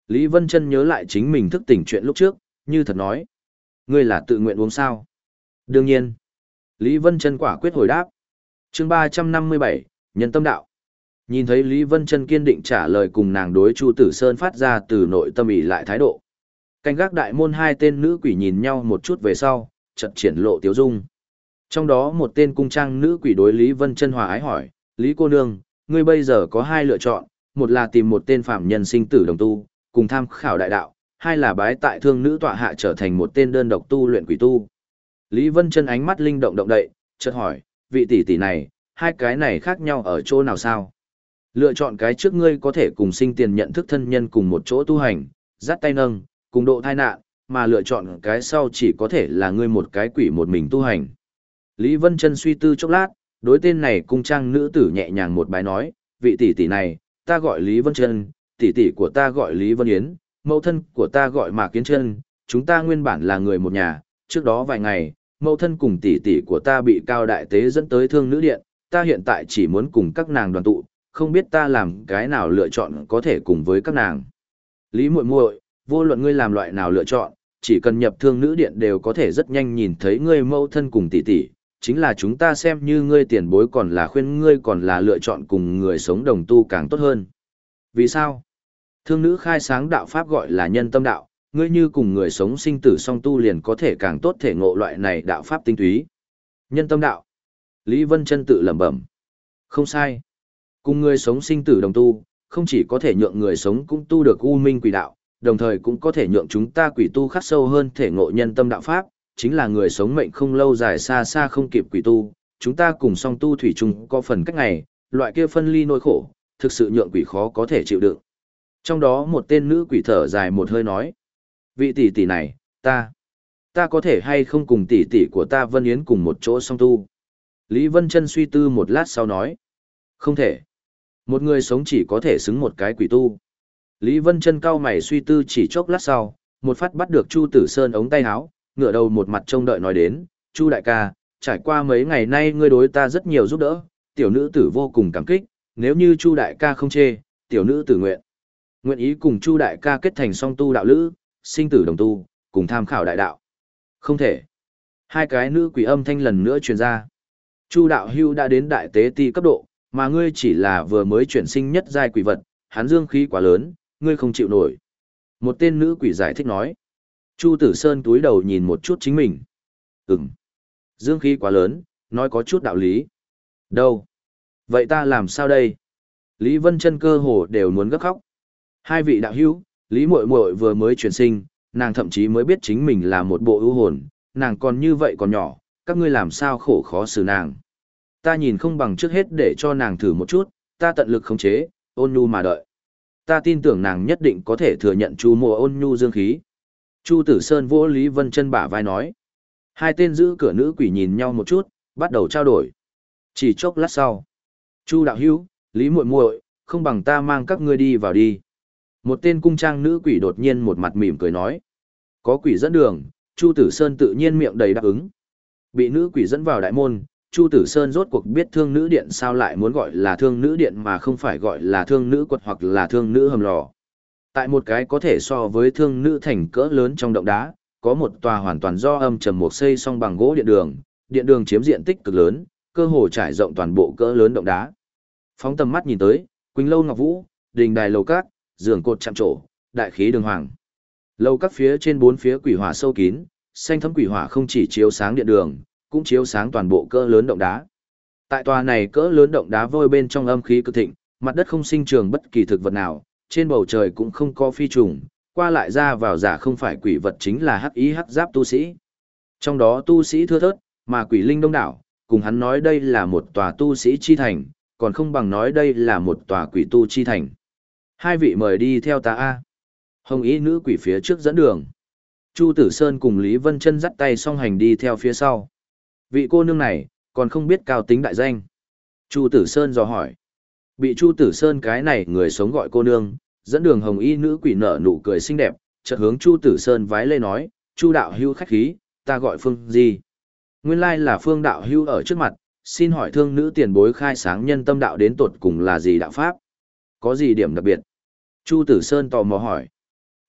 Lý Vân Chân nhớ lại chính mình thức tỉnh chuyện lúc trước, như thật nói. Ngươi là tự nguyện uống sao? Đương nhiên. Lý Vân Chân quả quyết hồi đáp. Chương ba trăm năm mươi bảy, Nhân tâm đạo. Nhìn thấy Lý Vân Chân kiên định trả lời cùng nàng đối Chu Tử Sơn phát ra từ nội tâm ý lại thái độ. Canh gác đại môn hai tên nữ quỷ nhìn nhau một chút về sau, chợt triển lộ tiếu dung. Trong đó một tên cung trang nữ quỷ đối Lý Vân Chân hòa ái hỏi, Lý cô nương, ngươi bây giờ có hai lựa chọn, một là tìm một tên phạm nhân sinh tử đồng tu, cùng tham khảo đại đạo, hai là bái tại thương nữ tọa hạ trở thành một tên đơn độc tu luyện quỷ tu. Lý Vân Chân ánh mắt linh động động đậy, chợt hỏi, vị tỷ tỷ này, hai cái này khác nhau ở chỗ nào sao? Lựa chọn cái trước ngươi có thể cùng sinh tiền nhận thức thân nhân cùng một chỗ tu hành, dắt tay nâng, cùng độ thai nạn, mà lựa chọn cái sau chỉ có thể là ngươi một cái quỷ một mình tu hành. Lý Vân Trân suy tư chốc lát, đối tên này cung trang nữ tử nhẹ nhàng một bài nói, vị tỷ tỷ này, ta gọi Lý Vân Trân, tỷ tỷ của ta gọi Lý Vân Yến, mẫu thân của ta gọi Mạc Kiến Trân. chúng ta nguyên bản là người một nhà, trước đó vài ngày, mẫu thân cùng tỷ tỷ của ta bị cao đại tế dẫn tới thương nữ điện, ta hiện tại chỉ muốn cùng các nàng đoàn tụ, không biết ta làm cái nào lựa chọn có thể cùng với các nàng. Lý muội muội, vô luận ngươi làm loại nào lựa chọn, chỉ cần nhập thương nữ điện đều có thể rất nhanh nhìn thấy ngươi mẫu thân cùng tỷ tỷ, chính là chúng ta xem như ngươi tiền bối còn là khuyên ngươi còn là lựa chọn cùng người sống đồng tu càng tốt hơn. Vì sao? Thương nữ khai sáng đạo pháp gọi là nhân tâm đạo, ngươi như cùng người sống sinh tử song tu liền có thể càng tốt thể ngộ loại này đạo pháp tinh túy. Nhân tâm đạo. Lý Vân Chân tự lẩm bẩm. Không sai. Cùng người sống sinh tử đồng tu, không chỉ có thể nhượng người sống cũng tu được u minh quỷ đạo, đồng thời cũng có thể nhượng chúng ta quỷ tu khắc sâu hơn thể ngộ nhân tâm đạo pháp, chính là người sống mệnh không lâu dài xa xa không kịp quỷ tu, chúng ta cùng song tu thủy chung có phần cách ngày, loại kia phân ly nỗi khổ, thực sự nhượng quỷ khó có thể chịu đựng. Trong đó một tên nữ quỷ thở dài một hơi nói, vị tỷ tỷ này, ta, ta có thể hay không cùng tỷ tỷ của ta Vân Yến cùng một chỗ song tu. Lý Vân Chân suy tư một lát sau nói, không thể. Một người sống chỉ có thể xứng một cái quỷ tu. Lý Vân Chân cao mày suy tư chỉ chốc lát sau, một phát bắt được Chu Tử Sơn ống tay áo, ngửa đầu một mặt trông đợi nói đến, Chu đại ca, trải qua mấy ngày nay ngươi đối ta rất nhiều giúp đỡ, tiểu nữ tử vô cùng cảm kích, nếu như Chu đại ca không chê, tiểu nữ tử nguyện. Nguyện ý cùng Chu đại ca kết thành song tu đạo lữ, sinh tử đồng tu, cùng tham khảo đại đạo. Không thể. Hai cái nữ quỷ âm thanh lần nữa truyền ra. Chu đạo hưu đã đến đại tế ti cấp độ, mà ngươi chỉ là vừa mới chuyển sinh nhất giai quỷ vật, hắn dương khí quá lớn, ngươi không chịu nổi. Một tên nữ quỷ giải thích nói. Chu Tử Sơn túi đầu nhìn một chút chính mình. Ừm. Dương khí quá lớn, nói có chút đạo lý. Đâu? Vậy ta làm sao đây? Lý Vân chân cơ hồ đều muốn gấp khóc. Hai vị đạo hữu, Lý Muội Muội vừa mới chuyển sinh, nàng thậm chí mới biết chính mình là một bộ ưu hồn, nàng còn như vậy còn nhỏ, các ngươi làm sao khổ khó xử nàng. Ta nhìn không bằng trước hết để cho nàng thử một chút, ta tận lực khống chế, ôn nhu mà đợi. Ta tin tưởng nàng nhất định có thể thừa nhận chu mùa ôn nhu dương khí. Chu Tử Sơn vỗ Lý Vân chân bả vai nói. Hai tên giữ cửa nữ quỷ nhìn nhau một chút, bắt đầu trao đổi. Chỉ chốc lát sau. Chu đạo hữu, Lý muội muội, không bằng ta mang các ngươi đi vào đi. Một tên cung trang nữ quỷ đột nhiên một mặt mỉm cười nói. Có quỷ dẫn đường, Chu Tử Sơn tự nhiên miệng đầy đáp ứng. Bị nữ quỷ dẫn vào đại môn, Chu Tử Sơn rốt cuộc biết thương nữ điện sao lại muốn gọi là thương nữ điện mà không phải gọi là thương nữ quật hoặc là thương nữ hầm lò. Tại một cái có thể so với thương nữ thành cỡ lớn trong động đá, có một tòa hoàn toàn do âm trầm một xây song bằng gỗ điện đường, điện đường chiếm diện tích cực lớn, cơ hồ trải rộng toàn bộ cỡ lớn động đá. Phóng tầm mắt nhìn tới, Quỳnh Lâu Ngọc Vũ, đình đài lầu cát, giường cột chạm trổ, đại khí đường hoàng. Lầu các phía trên bốn phía quỷ hỏa sâu kín, xanh thấm quỷ hỏa không chỉ chiếu sáng điện đường, cũng chiếu sáng toàn bộ cỡ lớn động đá. Tại tòa này cỡ lớn động đá vôi bên trong âm khí cực thịnh, mặt đất không sinh trường bất kỳ thực vật nào, trên bầu trời cũng không có phi trùng, qua lại ra vào giả không phải quỷ vật chính là hắc ý hắc giáp tu sĩ. Trong đó tu sĩ thưa thớt, mà quỷ linh đông đảo, cùng hắn nói đây là một tòa tu sĩ chi thành, còn không bằng nói đây là một tòa quỷ tu chi thành. Hai vị mời đi theo ta A. Hồng ý nữ quỷ phía trước dẫn đường. Chu Tử Sơn cùng Lý Vân chân dắt tay song hành đi theo phía sau. Vị cô nương này, còn không biết cao tính đại danh. Chu Tử Sơn dò hỏi. Bị Chu Tử Sơn cái này người sống gọi cô nương, dẫn đường hồng y nữ quỷ nở nụ cười xinh đẹp, chợt hướng Chu Tử Sơn vái lê nói, Chu đạo hưu khách khí, ta gọi Phương Di. Nguyên lai là Phương đạo hưu ở trước mặt, xin hỏi thương nữ tiền bối khai sáng nhân tâm đạo đến tột cùng là gì đạo pháp? Có gì điểm đặc biệt? Chu Tử Sơn tò mò hỏi.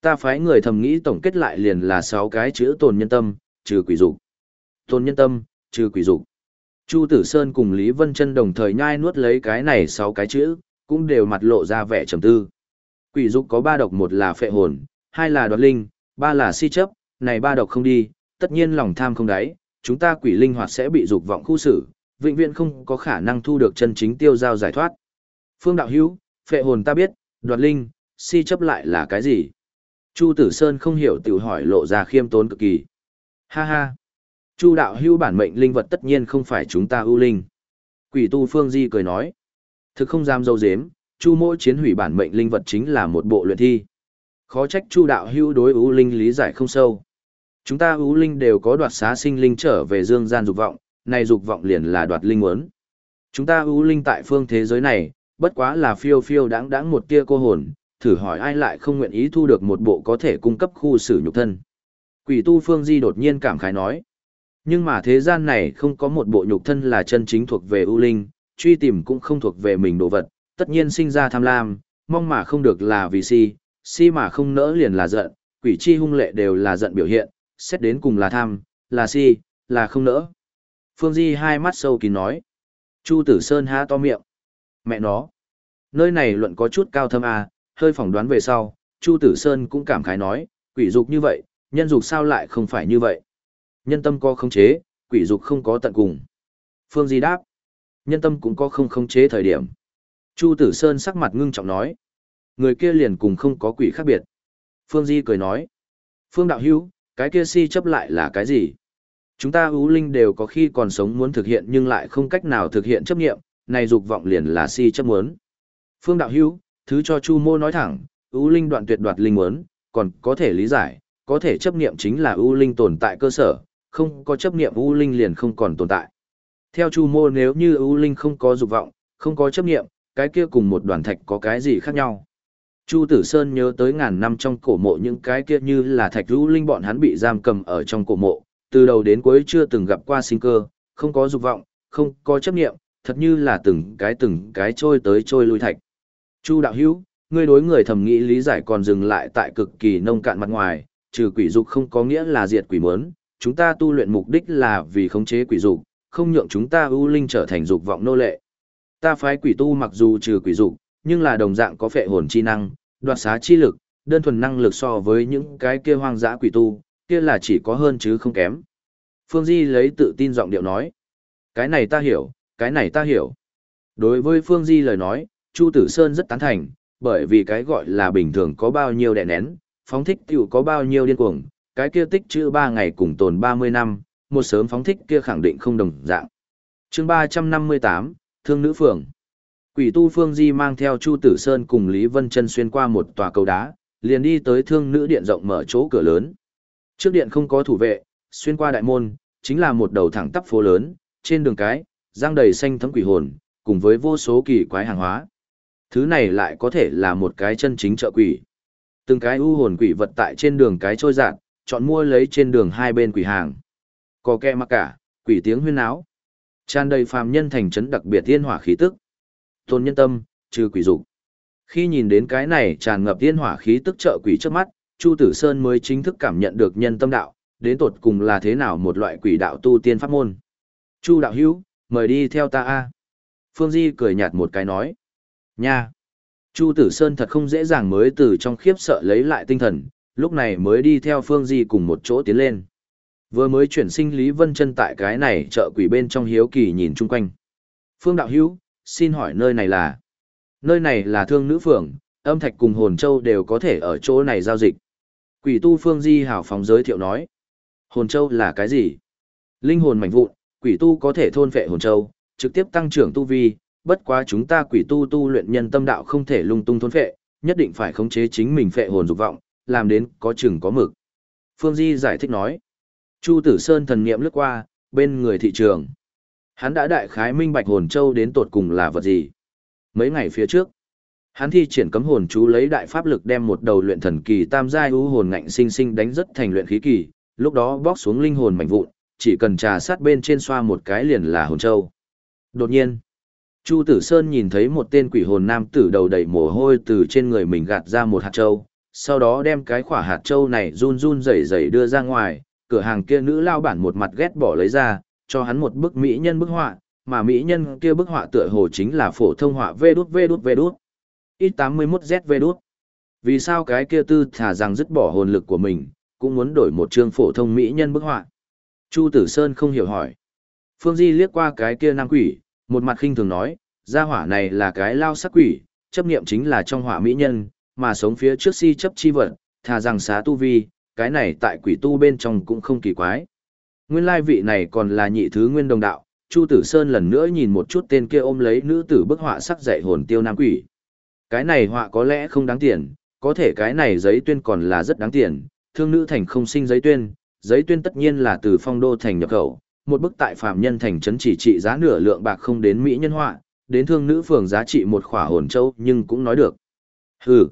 Ta phái người thầm nghĩ tổng kết lại liền là sáu cái chữ tồn nhân tâm, trừ quỷ dục. Tồn nhân tâm, trừ quỷ dục. Chu Tử Sơn cùng Lý Vân Chân đồng thời nhai nuốt lấy cái này sáu cái chữ, cũng đều mặt lộ ra vẻ trầm tư. Quỷ dục có ba độc một là phệ hồn, hai là đoạt linh, ba là si chấp, này ba độc không đi, tất nhiên lòng tham không đáy, chúng ta quỷ linh hoạt sẽ bị dục vọng khu xử, vĩnh viễn không có khả năng thu được chân chính tiêu giao giải thoát. Phương đạo hữu, phệ hồn ta biết, đoạt linh, si chấp lại là cái gì? Chu Tử Sơn không hiểu tự hỏi lộ ra khiêm tốn cực kỳ. Ha ha! Chu đạo Hưu bản mệnh linh vật tất nhiên không phải chúng ta ưu linh. Quỷ tu Phương Di cười nói. Thực không dám dâu dếm, Chu mỗi chiến hủy bản mệnh linh vật chính là một bộ luyện thi. Khó trách Chu đạo Hưu đối ưu linh lý giải không sâu. Chúng ta ưu linh đều có đoạt xá sinh linh trở về dương gian dục vọng, này dục vọng liền là đoạt linh muốn. Chúng ta ưu linh tại phương thế giới này, bất quá là phiêu phiêu đáng đáng một tia cô hồn, thử hỏi ai lại không nguyện ý thu được một bộ có thể cung cấp khu xử nhục thân. Quỷ tu Phương Di đột nhiên cảm khái nói. Nhưng mà thế gian này không có một bộ nhục thân là chân chính thuộc về ưu linh, truy tìm cũng không thuộc về mình đồ vật, tất nhiên sinh ra tham lam, mong mà không được là vì si, si mà không nỡ liền là giận, quỷ chi hung lệ đều là giận biểu hiện, xét đến cùng là tham, là si, là không nỡ. Phương Di hai mắt sâu kín nói. Chu Tử Sơn há to miệng. Mẹ nó. Nơi này luận có chút cao thâm à, hơi phỏng đoán về sau, Chu Tử Sơn cũng cảm khái nói, quỷ dục như vậy, nhân dục sao lại không phải như vậy. Nhân tâm có khống chế, quỷ dục không có tận cùng. Phương Di đáp. Nhân tâm cũng có không khống chế thời điểm. Chu Tử Sơn sắc mặt ngưng trọng nói. Người kia liền cùng không có quỷ khác biệt. Phương Di cười nói. Phương Đạo Hữu cái kia si chấp lại là cái gì? Chúng ta ưu linh đều có khi còn sống muốn thực hiện nhưng lại không cách nào thực hiện chấp nghiệm, này dục vọng liền là si chấp muốn. Phương Đạo Hữu thứ cho Chu Mô nói thẳng, ưu linh đoạn tuyệt đoạt linh muốn, còn có thể lý giải, có thể chấp nghiệm chính là ưu linh tồn tại cơ sở, không có chấp niệm U linh liền không còn tồn tại. Theo Chu Mô nếu như U linh không có dục vọng, không có chấp niệm cái kia cùng một đoàn thạch có cái gì khác nhau? Chu Tử Sơn nhớ tới ngàn năm trong cổ mộ những cái kia như là thạch U linh bọn hắn bị giam cầm ở trong cổ mộ, từ đầu đến cuối chưa từng gặp qua sinh cơ, không có dục vọng, không có chấp niệm thật như là từng cái từng cái trôi tới trôi lui thạch. Chu đạo hữu, ngươi đối người thầm nghĩ lý giải còn dừng lại tại cực kỳ nông cạn mặt ngoài, trừ quỷ dục không có nghĩa là diệt quỷ muốn, chúng ta tu luyện mục đích là vì khống chế quỷ dục, không nhượng chúng ta ưu linh trở thành dục vọng nô lệ. Ta phái quỷ tu mặc dù trừ quỷ dục, nhưng là đồng dạng có phệ hồn chi năng, đoạt xá chi lực, đơn thuần năng lực so với những cái kia hoang dã quỷ tu, kia là chỉ có hơn chứ không kém. Phương Di lấy tự tin giọng điệu nói. Cái này ta hiểu, cái này ta hiểu. Đối với Phương Di lời nói, Chu Tử Sơn rất tán thành, bởi vì cái gọi là bình thường có bao nhiêu đè nén, phóng thích tiểu có bao nhiêu điên cuồng, cái kia tích chữ 3 ngày cùng tồn 30 năm, một sớm phóng thích kia khẳng định không đồng dạng. chương 358, Thương Nữ Phường Quỷ tu Phương Di mang theo Chu Tử Sơn cùng Lý Vân Chân xuyên qua một tòa cầu đá, liền đi tới Thương Nữ Điện rộng mở chỗ cửa lớn. Trước điện không có thủ vệ, xuyên qua đại môn, chính là một đầu thẳng tắp phố lớn, trên đường cái, giang đầy xanh thấm quỷ hồn, cùng với vô số kỳ quái hàng hóa. Thứ này lại có thể là một cái chân chính chợ quỷ. Từng cái u hồn quỷ vật tại trên đường cái trôi dạt, chọn mua lấy trên đường hai bên quỷ hàng. Có kẹ mặc cả, quỷ tiếng huyên áo. Tràn đầy phàm nhân thành trấn đặc biệt thiên hỏa khí tức. Tôn nhân tâm, trừ quỷ dục. Khi nhìn đến cái này tràn ngập thiên hỏa khí tức trợ quỷ trước mắt, Chu Tử Sơn mới chính thức cảm nhận được nhân tâm đạo, đến tột cùng là thế nào một loại quỷ đạo tu tiên pháp môn. Chu đạo hữu, mời đi theo ta a. Phương Di cười nhạt một cái nói. Nha! Chu Tử Sơn thật không dễ dàng mới từ trong khiếp sợ lấy lại tinh thần, lúc này mới đi theo Phương Di cùng một chỗ tiến lên. Vừa mới chuyển sinh Lý Vân chân tại cái này chợ quỷ bên trong hiếu kỳ nhìn chung quanh. Phương Đạo Hữu xin hỏi nơi này là? Nơi này là thương nữ phường, âm thạch cùng hồn châu đều có thể ở chỗ này giao dịch. Quỷ tu Phương Di hảo phóng giới thiệu nói. Hồn châu là cái gì? Linh hồn mảnh vụn, quỷ tu có thể thôn phệ hồn châu, trực tiếp tăng trưởng tu vi, bất quá chúng ta quỷ tu tu luyện nhân tâm đạo không thể lung tung thôn phệ, nhất định phải khống chế chính mình phệ hồn dục vọng, làm đến có chừng có mực. Phương Di giải thích nói. Chu Tử Sơn thần niệm lướt qua, bên người thị trường. Hắn đã đại khái minh bạch hồn châu đến tột cùng là vật gì. Mấy ngày phía trước, hắn thi triển cấm hồn chú lấy đại pháp lực đem một đầu luyện thần kỳ tam giai u hồn ngạnh sinh sinh đánh rất thành luyện khí kỳ, lúc đó bóc xuống linh hồn mạnh vụn, chỉ cần trà sát bên trên xoa một cái liền là hồn châu. Đột nhiên, Chu Tử Sơn nhìn thấy một tên quỷ hồn nam tử đầu đầy mồ hôi từ trên người mình gạt ra một hạt châu, sau đó đem cái quả hạt châu này run run rẩy rẩy đưa ra ngoài, cửa hàng kia nữ lao bản một mặt ghét bỏ lấy ra, cho hắn một bức mỹ nhân bức họa, mà mỹ nhân kia bức họa tựa hồ chính là phổ thông họa vê đút vê đút vê đút. Ít 81Z vê đút. Vì sao cái kia tư thả rằng dứt bỏ hồn lực của mình, cũng muốn đổi một chương phổ thông mỹ nhân bức họa? Chu Tử Sơn không hiểu hỏi. Phương Di liếc qua cái kia nam quỷ, một mặt khinh thường nói, gia hỏa này là cái lao sắc quỷ, chấp niệm chính là trong họa mỹ nhân, mà sống phía trước si chấp chi vật, thà rằng xá tu vi, cái này tại quỷ tu bên trong cũng không kỳ quái. Nguyên lai vị này còn là nhị thứ nguyên đồng đạo, Chu Tử Sơn lần nữa nhìn một chút tên kia ôm lấy nữ tử bức họa sắc dạy hồn tiêu nam quỷ. Cái này họa có lẽ không đáng tiền, có thể cái này giấy tuyên còn là rất đáng tiền, thương nữ thành không sinh giấy tuyên, giấy tuyên tất nhiên là từ phong đô thành nhập khẩu, một bức tại phạm nhân thành trấn chỉ trị giá nửa lượng bạc không đến mỹ nhân họa, đến thương nữ phường giá trị một khỏa hồn châu nhưng cũng nói được. Hừ,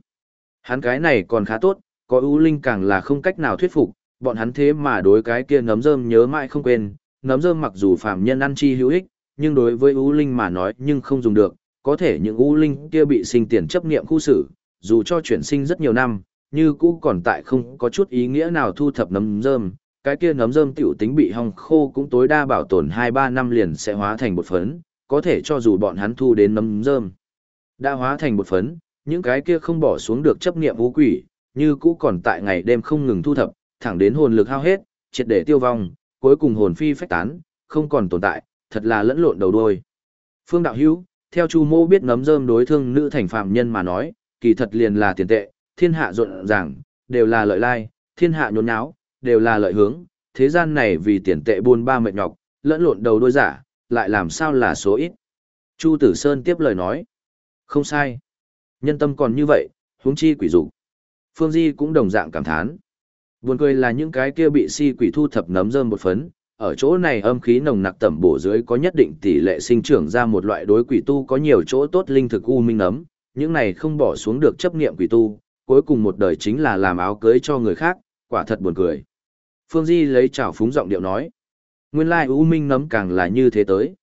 hắn cái này còn khá tốt, có ưu linh càng là không cách nào thuyết phục, bọn hắn thế mà đối cái kia nấm rơm nhớ mãi không quên, nấm rơm mặc dù phạm nhân ăn chi hữu ích, nhưng đối với ưu linh mà nói nhưng không dùng được, có thể những ưu linh kia bị sinh tiền chấp niệm khu xử, dù cho chuyển sinh rất nhiều năm, như cũ còn tại không có chút ý nghĩa nào thu thập nấm rơm, cái kia nấm rơm tiểu tính bị hong khô cũng tối đa bảo tồn 2-3 năm liền sẽ hóa thành bột phấn, có thể cho dù bọn hắn thu đến nấm rơm, đã hóa thành bột phấn, những cái kia không bỏ xuống được chấp niệm vũ quỷ, như cũ còn tại ngày đêm không ngừng thu thập, thẳng đến hồn lực hao hết, triệt để tiêu vong, cuối cùng hồn phi phách tán, không còn tồn tại, thật là lẫn lộn đầu đuôi. Phương đạo hữu, theo Chu Mô biết nấm rơm đối thương nữ thành phạm nhân mà nói, kỳ thật liền là tiền tệ, thiên hạ rộn ràng, đều là lợi lai, thiên hạ nhốn nháo, đều là lợi hướng, thế gian này vì tiền tệ buôn ba mệt nhọc, lẫn lộn đầu đuôi giả, lại làm sao là số ít. Chu Tử Sơn tiếp lời nói, không sai. Nhân tâm còn như vậy, huống chi quỷ dục. Phương Di cũng đồng dạng cảm thán. Buồn cười là những cái kia bị si quỷ thu thập nấm rơm một phấn, ở chỗ này âm khí nồng nặc tẩm bổ dưới có nhất định tỷ lệ sinh trưởng ra một loại đối quỷ tu có nhiều chỗ tốt linh thực u minh nấm, những này không bỏ xuống được chấp niệm quỷ tu, cuối cùng một đời chính là làm áo cưới cho người khác, quả thật buồn cười. Phương Di lấy trào phúng giọng điệu nói, nguyên lai u minh nấm càng là như thế tới.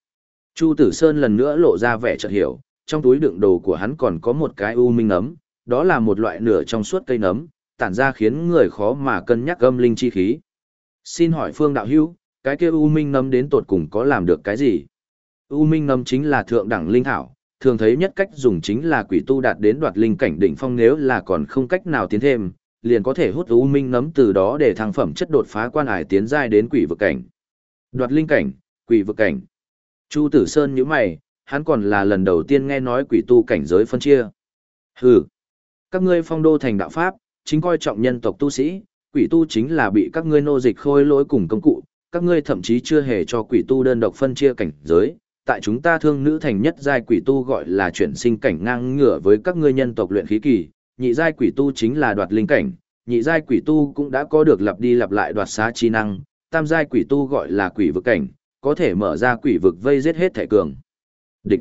Chu Tử Sơn lần nữa lộ ra vẻ chợt hiểu, trong túi đựng đồ của hắn còn có một cái u minh nấm, đó là một loại nửa trong suốt cây nấm, tản ra khiến người khó mà cân nhắc âm linh chi khí. Xin hỏi Phương Đạo Hữu, cái kia U Minh nấm đến tột cùng có làm được cái gì? U Minh nấm chính là thượng đẳng linh thảo, thường thấy nhất cách dùng chính là quỷ tu đạt đến đoạt linh cảnh đỉnh phong nếu là còn không cách nào tiến thêm, liền có thể hút U Minh nấm từ đó để thăng phẩm chất đột phá quan hải tiến giai đến quỷ vực cảnh. Đoạt linh cảnh, quỷ vực cảnh. Chu Tử Sơn nhíu mày, hắn còn là lần đầu tiên nghe nói quỷ tu cảnh giới phân chia. Hừ, các ngươi phong đô thành đạo pháp, chính coi trọng nhân tộc tu sĩ, quỷ tu chính là bị các ngươi nô dịch khôi lỗi cùng công cụ, các ngươi thậm chí chưa hề cho quỷ tu đơn độc phân chia cảnh giới. Tại chúng ta thương nữ thành nhất giai quỷ tu gọi là chuyển sinh cảnh ngang ngửa với các ngươi nhân tộc luyện khí kỳ, nhị giai quỷ tu chính là đoạt linh cảnh, nhị giai quỷ tu cũng đã có được lặp đi lặp lại đoạt xá chi năng, tam giai quỷ tu gọi là quỷ vực cảnh, có thể mở ra quỷ vực vây giết hết thể cường. Địch.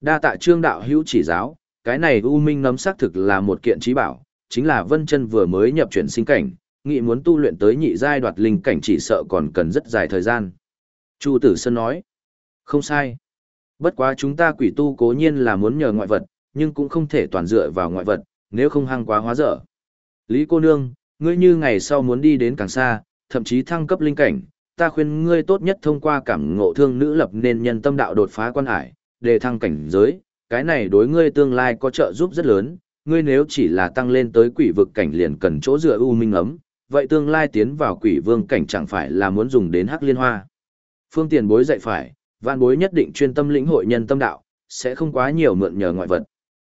Đa tạ trương đạo hữu chỉ giáo, cái này U Minh nấm xác thực là một kiện trí bảo, chính là Vân Chân vừa mới nhập chuyển sinh cảnh, nghị muốn tu luyện tới nhị giai đoạt linh cảnh chỉ sợ còn cần rất dài thời gian. Chu Tử Sơn nói, không sai. Bất quá chúng ta quỷ tu cố nhiên là muốn nhờ ngoại vật, nhưng cũng không thể toàn dựa vào ngoại vật, nếu không hăng quá hóa dở. Lý cô nương, ngươi như ngày sau muốn đi đến càng xa, thậm chí thăng cấp linh cảnh, ta khuyên ngươi tốt nhất thông qua cảm ngộ thương nữ lập nên nhân tâm đạo đột phá quan hải, đề thăng cảnh giới, cái này đối ngươi tương lai có trợ giúp rất lớn, ngươi nếu chỉ là tăng lên tới quỷ vực cảnh liền cần chỗ dựa u minh ấm, vậy tương lai tiến vào quỷ vương cảnh chẳng phải là muốn dùng đến hắc liên hoa. Phương tiền bối dạy phải, vạn bối nhất định chuyên tâm lĩnh hội nhân tâm đạo, sẽ không quá nhiều mượn nhờ ngoại vật.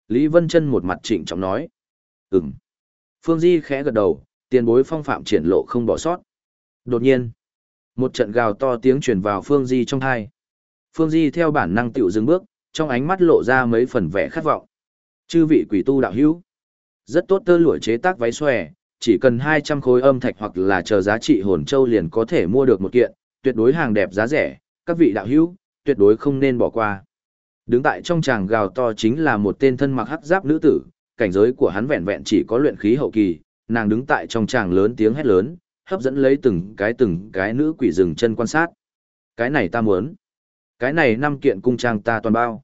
Lý Vân Chân một mặt trịnh trọng nói. Ừm. Phương Di khẽ gật đầu, tiền bối phong phạm triển lộ không bỏ sót. Đột nhiên, một trận gào to tiếng truyền vào Phương Di trong tai. Phương Di theo bản năng tiểu dừng bước, trong ánh mắt lộ ra mấy phần vẻ khát vọng. Chư vị quỷ tu đạo hữu, rất tốt tơ lụa chế tác váy xòe, chỉ cần 200 khối âm thạch hoặc là chờ giá trị hồn châu liền có thể mua được một kiện, tuyệt đối hàng đẹp giá rẻ, các vị đạo hữu, tuyệt đối không nên bỏ qua. Đứng tại trong tràng gào to chính là một tên thân mặc hắc giáp nữ tử, cảnh giới của hắn vẹn vẹn chỉ có luyện khí hậu kỳ, nàng đứng tại trong tràng lớn tiếng hét lớn, hấp dẫn lấy từng cái từng cái nữ quỷ rừng chân quan sát. Cái này ta muốn. Cái này năm kiện cung trang ta toàn bao.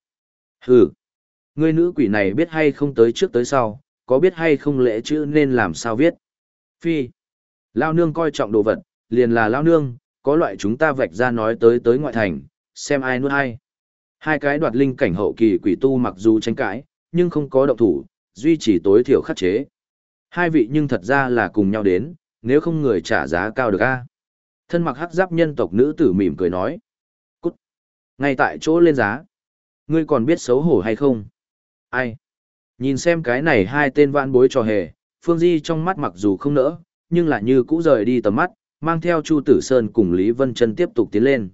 Hừ. Ngươi nữ quỷ này biết hay không tới trước tới sau, có biết hay không lễ chữ nên làm sao viết. Phi. Lao nương coi trọng đồ vật, liền là lao nương, có loại chúng ta vạch ra nói tới tới ngoại thành, xem ai nuốt ai. Hai cái đoạt linh cảnh hậu kỳ quỷ tu mặc dù tranh cãi, nhưng không có động thủ, duy trì tối thiểu khắc chế. Hai vị nhưng thật ra là cùng nhau đến, nếu không người trả giá cao được a. Thân mặc hắc giáp nhân tộc nữ tử mỉm cười nói. Ngay tại chỗ lên giá. Ngươi còn biết xấu hổ hay không? Ai? Nhìn xem cái này hai tên vạn bối trò hề, Phương Di trong mắt mặc dù không nỡ, nhưng lại như cũ rời đi tầm mắt, mang theo Chu Tử Sơn cùng Lý Vân Trân tiếp tục tiến lên.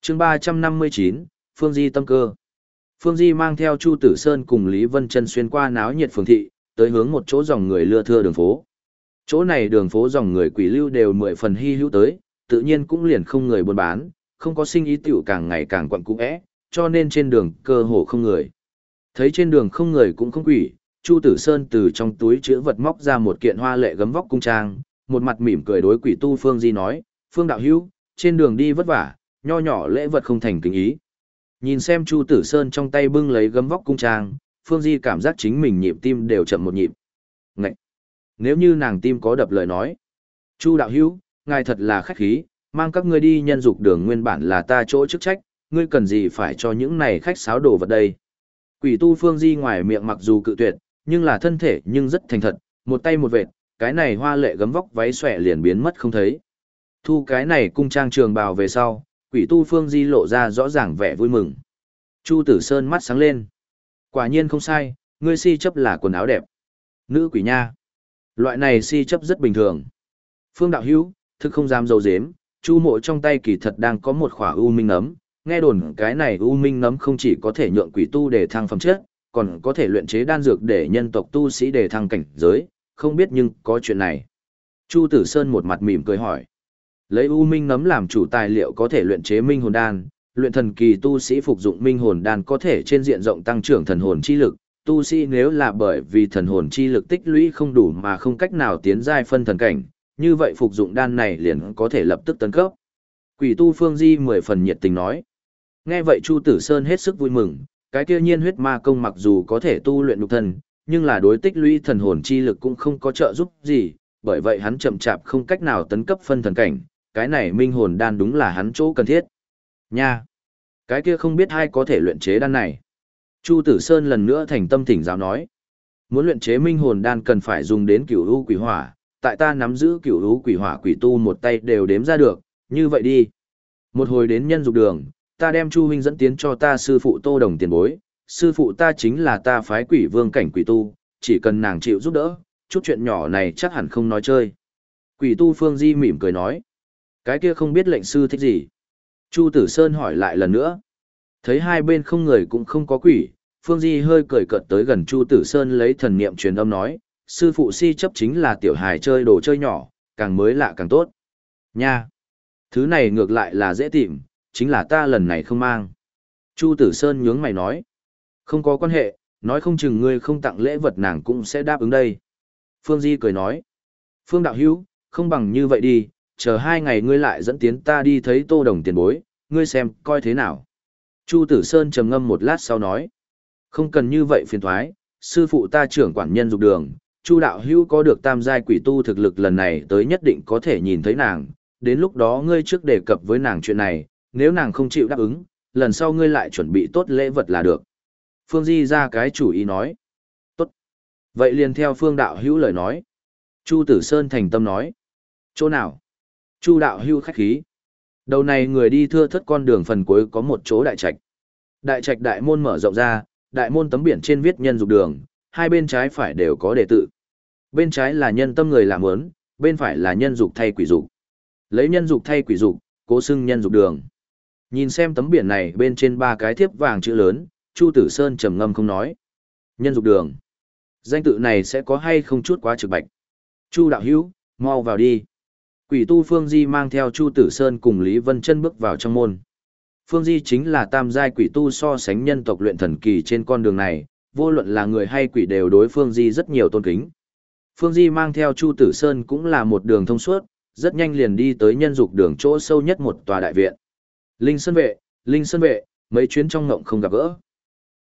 chương 359, Phương Di tâm cơ. Phương Di mang theo Chu Tử Sơn cùng Lý Vân Trân xuyên qua náo nhiệt phường thị, tới hướng một chỗ dòng người lưa thưa đường phố. Chỗ này đường phố dòng người quỷ lưu đều mười phần hy hữu tới, tự nhiên cũng liền không người buôn bán, không có sinh ý tiểu càng ngày càng quặn cũ é, cho nên trên đường cơ hồ không người. Thấy trên đường không người cũng không quỷ, Chu Tử Sơn từ trong túi chứa vật móc ra một kiện hoa lệ gấm vóc cung trang, một mặt mỉm cười đối quỷ tu Phương Di nói, Phương Đạo Hữu trên đường đi vất vả, nho nhỏ lễ vật không thành kính ý. Nhìn xem Chu Tử Sơn trong tay bưng lấy gấm vóc cung trang, Phương Di cảm giác chính mình nhịp tim đều chậm một nhịp. Ngậy! Nếu như nàng tim có đập lời nói. Chu Đạo Hữu ngài thật là khách khí, mang các ngươi đi nhân dục đường nguyên bản là ta chỗ chức trách, ngươi cần gì phải cho những này khách sáo đồ vật đây. Quỷ tu Phương Di ngoài miệng mặc dù cự tuyệt, nhưng là thân thể nhưng rất thành thật, một tay một vệt, cái này hoa lệ gấm vóc váy xòe liền biến mất không thấy. Thu cái này cung trang trường bào về sau, quỷ tu Phương Di lộ ra rõ ràng vẻ vui mừng. Chu Tử Sơn mắt sáng lên. Quả nhiên không sai, ngươi si chấp là quần áo đẹp. Nữ quỷ nha. Loại này si chấp rất bình thường. Phương Đạo Hữu thực không dám dầu dếm, chu mộ trong tay kỳ thật đang có một khỏa u minh nấm, nghe đồn cái này u minh nấm không chỉ có thể nhượng quỷ tu để thăng phẩm chất, còn có thể luyện chế đan dược để nhân tộc tu sĩ để thăng cảnh giới, không biết nhưng có chuyện này. Chu Tử Sơn một mặt mỉm cười hỏi. Lấy u minh nấm làm chủ tài liệu có thể luyện chế minh hồn đan, luyện thần kỳ tu sĩ phục dụng minh hồn đan có thể trên diện rộng tăng trưởng thần hồn chi lực, tu sĩ nếu là bởi vì thần hồn chi lực tích lũy không đủ mà không cách nào tiến giai phân thần cảnh, như vậy phục dụng đan này liền có thể lập tức tấn cấp. Quỷ tu Phương Di mười phần nhiệt tình nói. Nghe vậy Chu Tử Sơn hết sức vui mừng, cái kia nhiên huyết ma công mặc dù có thể tu luyện nhục thân, nhưng là đối tích lũy thần hồn chi lực cũng không có trợ giúp gì, bởi vậy hắn chậm chạp không cách nào tấn cấp phân thần cảnh, cái này minh hồn đan đúng là hắn chỗ cần thiết. Nha! Cái kia không biết ai có thể luyện chế đan này. Chu Tử Sơn lần nữa thành tâm thỉnh giáo nói. Muốn luyện chế minh hồn đan cần phải dùng đến cửu u quỷ hỏa, tại ta nắm giữ cửu lũ quỷ hỏa quỷ tu một tay đều đếm ra được, như vậy đi. Một hồi đến nhân dục đường, ta đem Chu huynh dẫn tiến cho ta sư phụ Tô Đồng tiền bối, sư phụ ta chính là ta phái quỷ vương cảnh quỷ tu, chỉ cần nàng chịu giúp đỡ, chút chuyện nhỏ này chắc hẳn không nói chơi. Quỷ tu Phương Di mỉm cười nói, cái kia không biết lệnh sư thích gì. Chu Tử Sơn hỏi lại lần nữa. Thấy hai bên không người cũng không có quỷ, Phương Di hơi cười cợt tới gần Chu Tử Sơn lấy thần niệm truyền âm nói, sư phụ si chấp chính là tiểu hài chơi đồ chơi nhỏ, càng mới lạ càng tốt. Nha! Thứ này ngược lại là dễ tìm, chính là ta lần này không mang. Chu Tử Sơn nhướng mày nói, không có quan hệ, nói không chừng ngươi không tặng lễ vật nàng cũng sẽ đáp ứng đây. Phương Di cười nói, Phương Đạo Hữu không bằng như vậy đi, chờ hai ngày ngươi lại dẫn tiến ta đi thấy tô đồng tiền bối, ngươi xem, coi thế nào. Chu Tử Sơn trầm ngâm một lát sau nói, không cần như vậy phiền thoái, sư phụ ta trưởng quản nhân dục đường, Chu đạo hữu có được tam giai quỷ tu thực lực lần này tới nhất định có thể nhìn thấy nàng, đến lúc đó ngươi trước đề cập với nàng chuyện này, nếu nàng không chịu đáp ứng, lần sau ngươi lại chuẩn bị tốt lễ vật là được. Phương Di ra cái chủ ý nói. Tốt. Vậy liền theo Phương đạo hữu lời nói. Chu Tử Sơn thành tâm nói. Chỗ nào? Chu đạo hữu khách khí. Đầu này người đi thưa thất con đường phần cuối có một chỗ đại trạch. Đại trạch đại môn mở rộng ra, đại môn tấm biển trên viết nhân dục đường, hai bên trái phải đều có đệ tự. Bên trái là nhân tâm người làm ớn, bên phải là nhân dục thay quỷ dục. Lấy nhân dục thay quỷ dục, cố xưng nhân dục đường. Nhìn xem tấm biển này bên trên ba cái thiếp vàng chữ lớn, Chu Tử Sơn trầm ngâm không nói. Nhân dục đường. Danh tự này sẽ có hay không chút quá trực bạch. Chu đạo hữu, mau vào đi. Quỷ tu Phương Di mang theo Chu Tử Sơn cùng Lý Vân Chân bước vào trong môn. Phương Di chính là tam giai quỷ tu so sánh nhân tộc luyện thần kỳ trên con đường này, vô luận là người hay quỷ đều đối Phương Di rất nhiều tôn kính. Phương Di mang theo Chu Tử Sơn cũng là một đường thông suốt, rất nhanh liền đi tới nhân dục đường chỗ sâu nhất một tòa đại viện. Linh Sơn vệ, Linh Sơn vệ, mấy chuyến trong ngộng không gặp gỡ.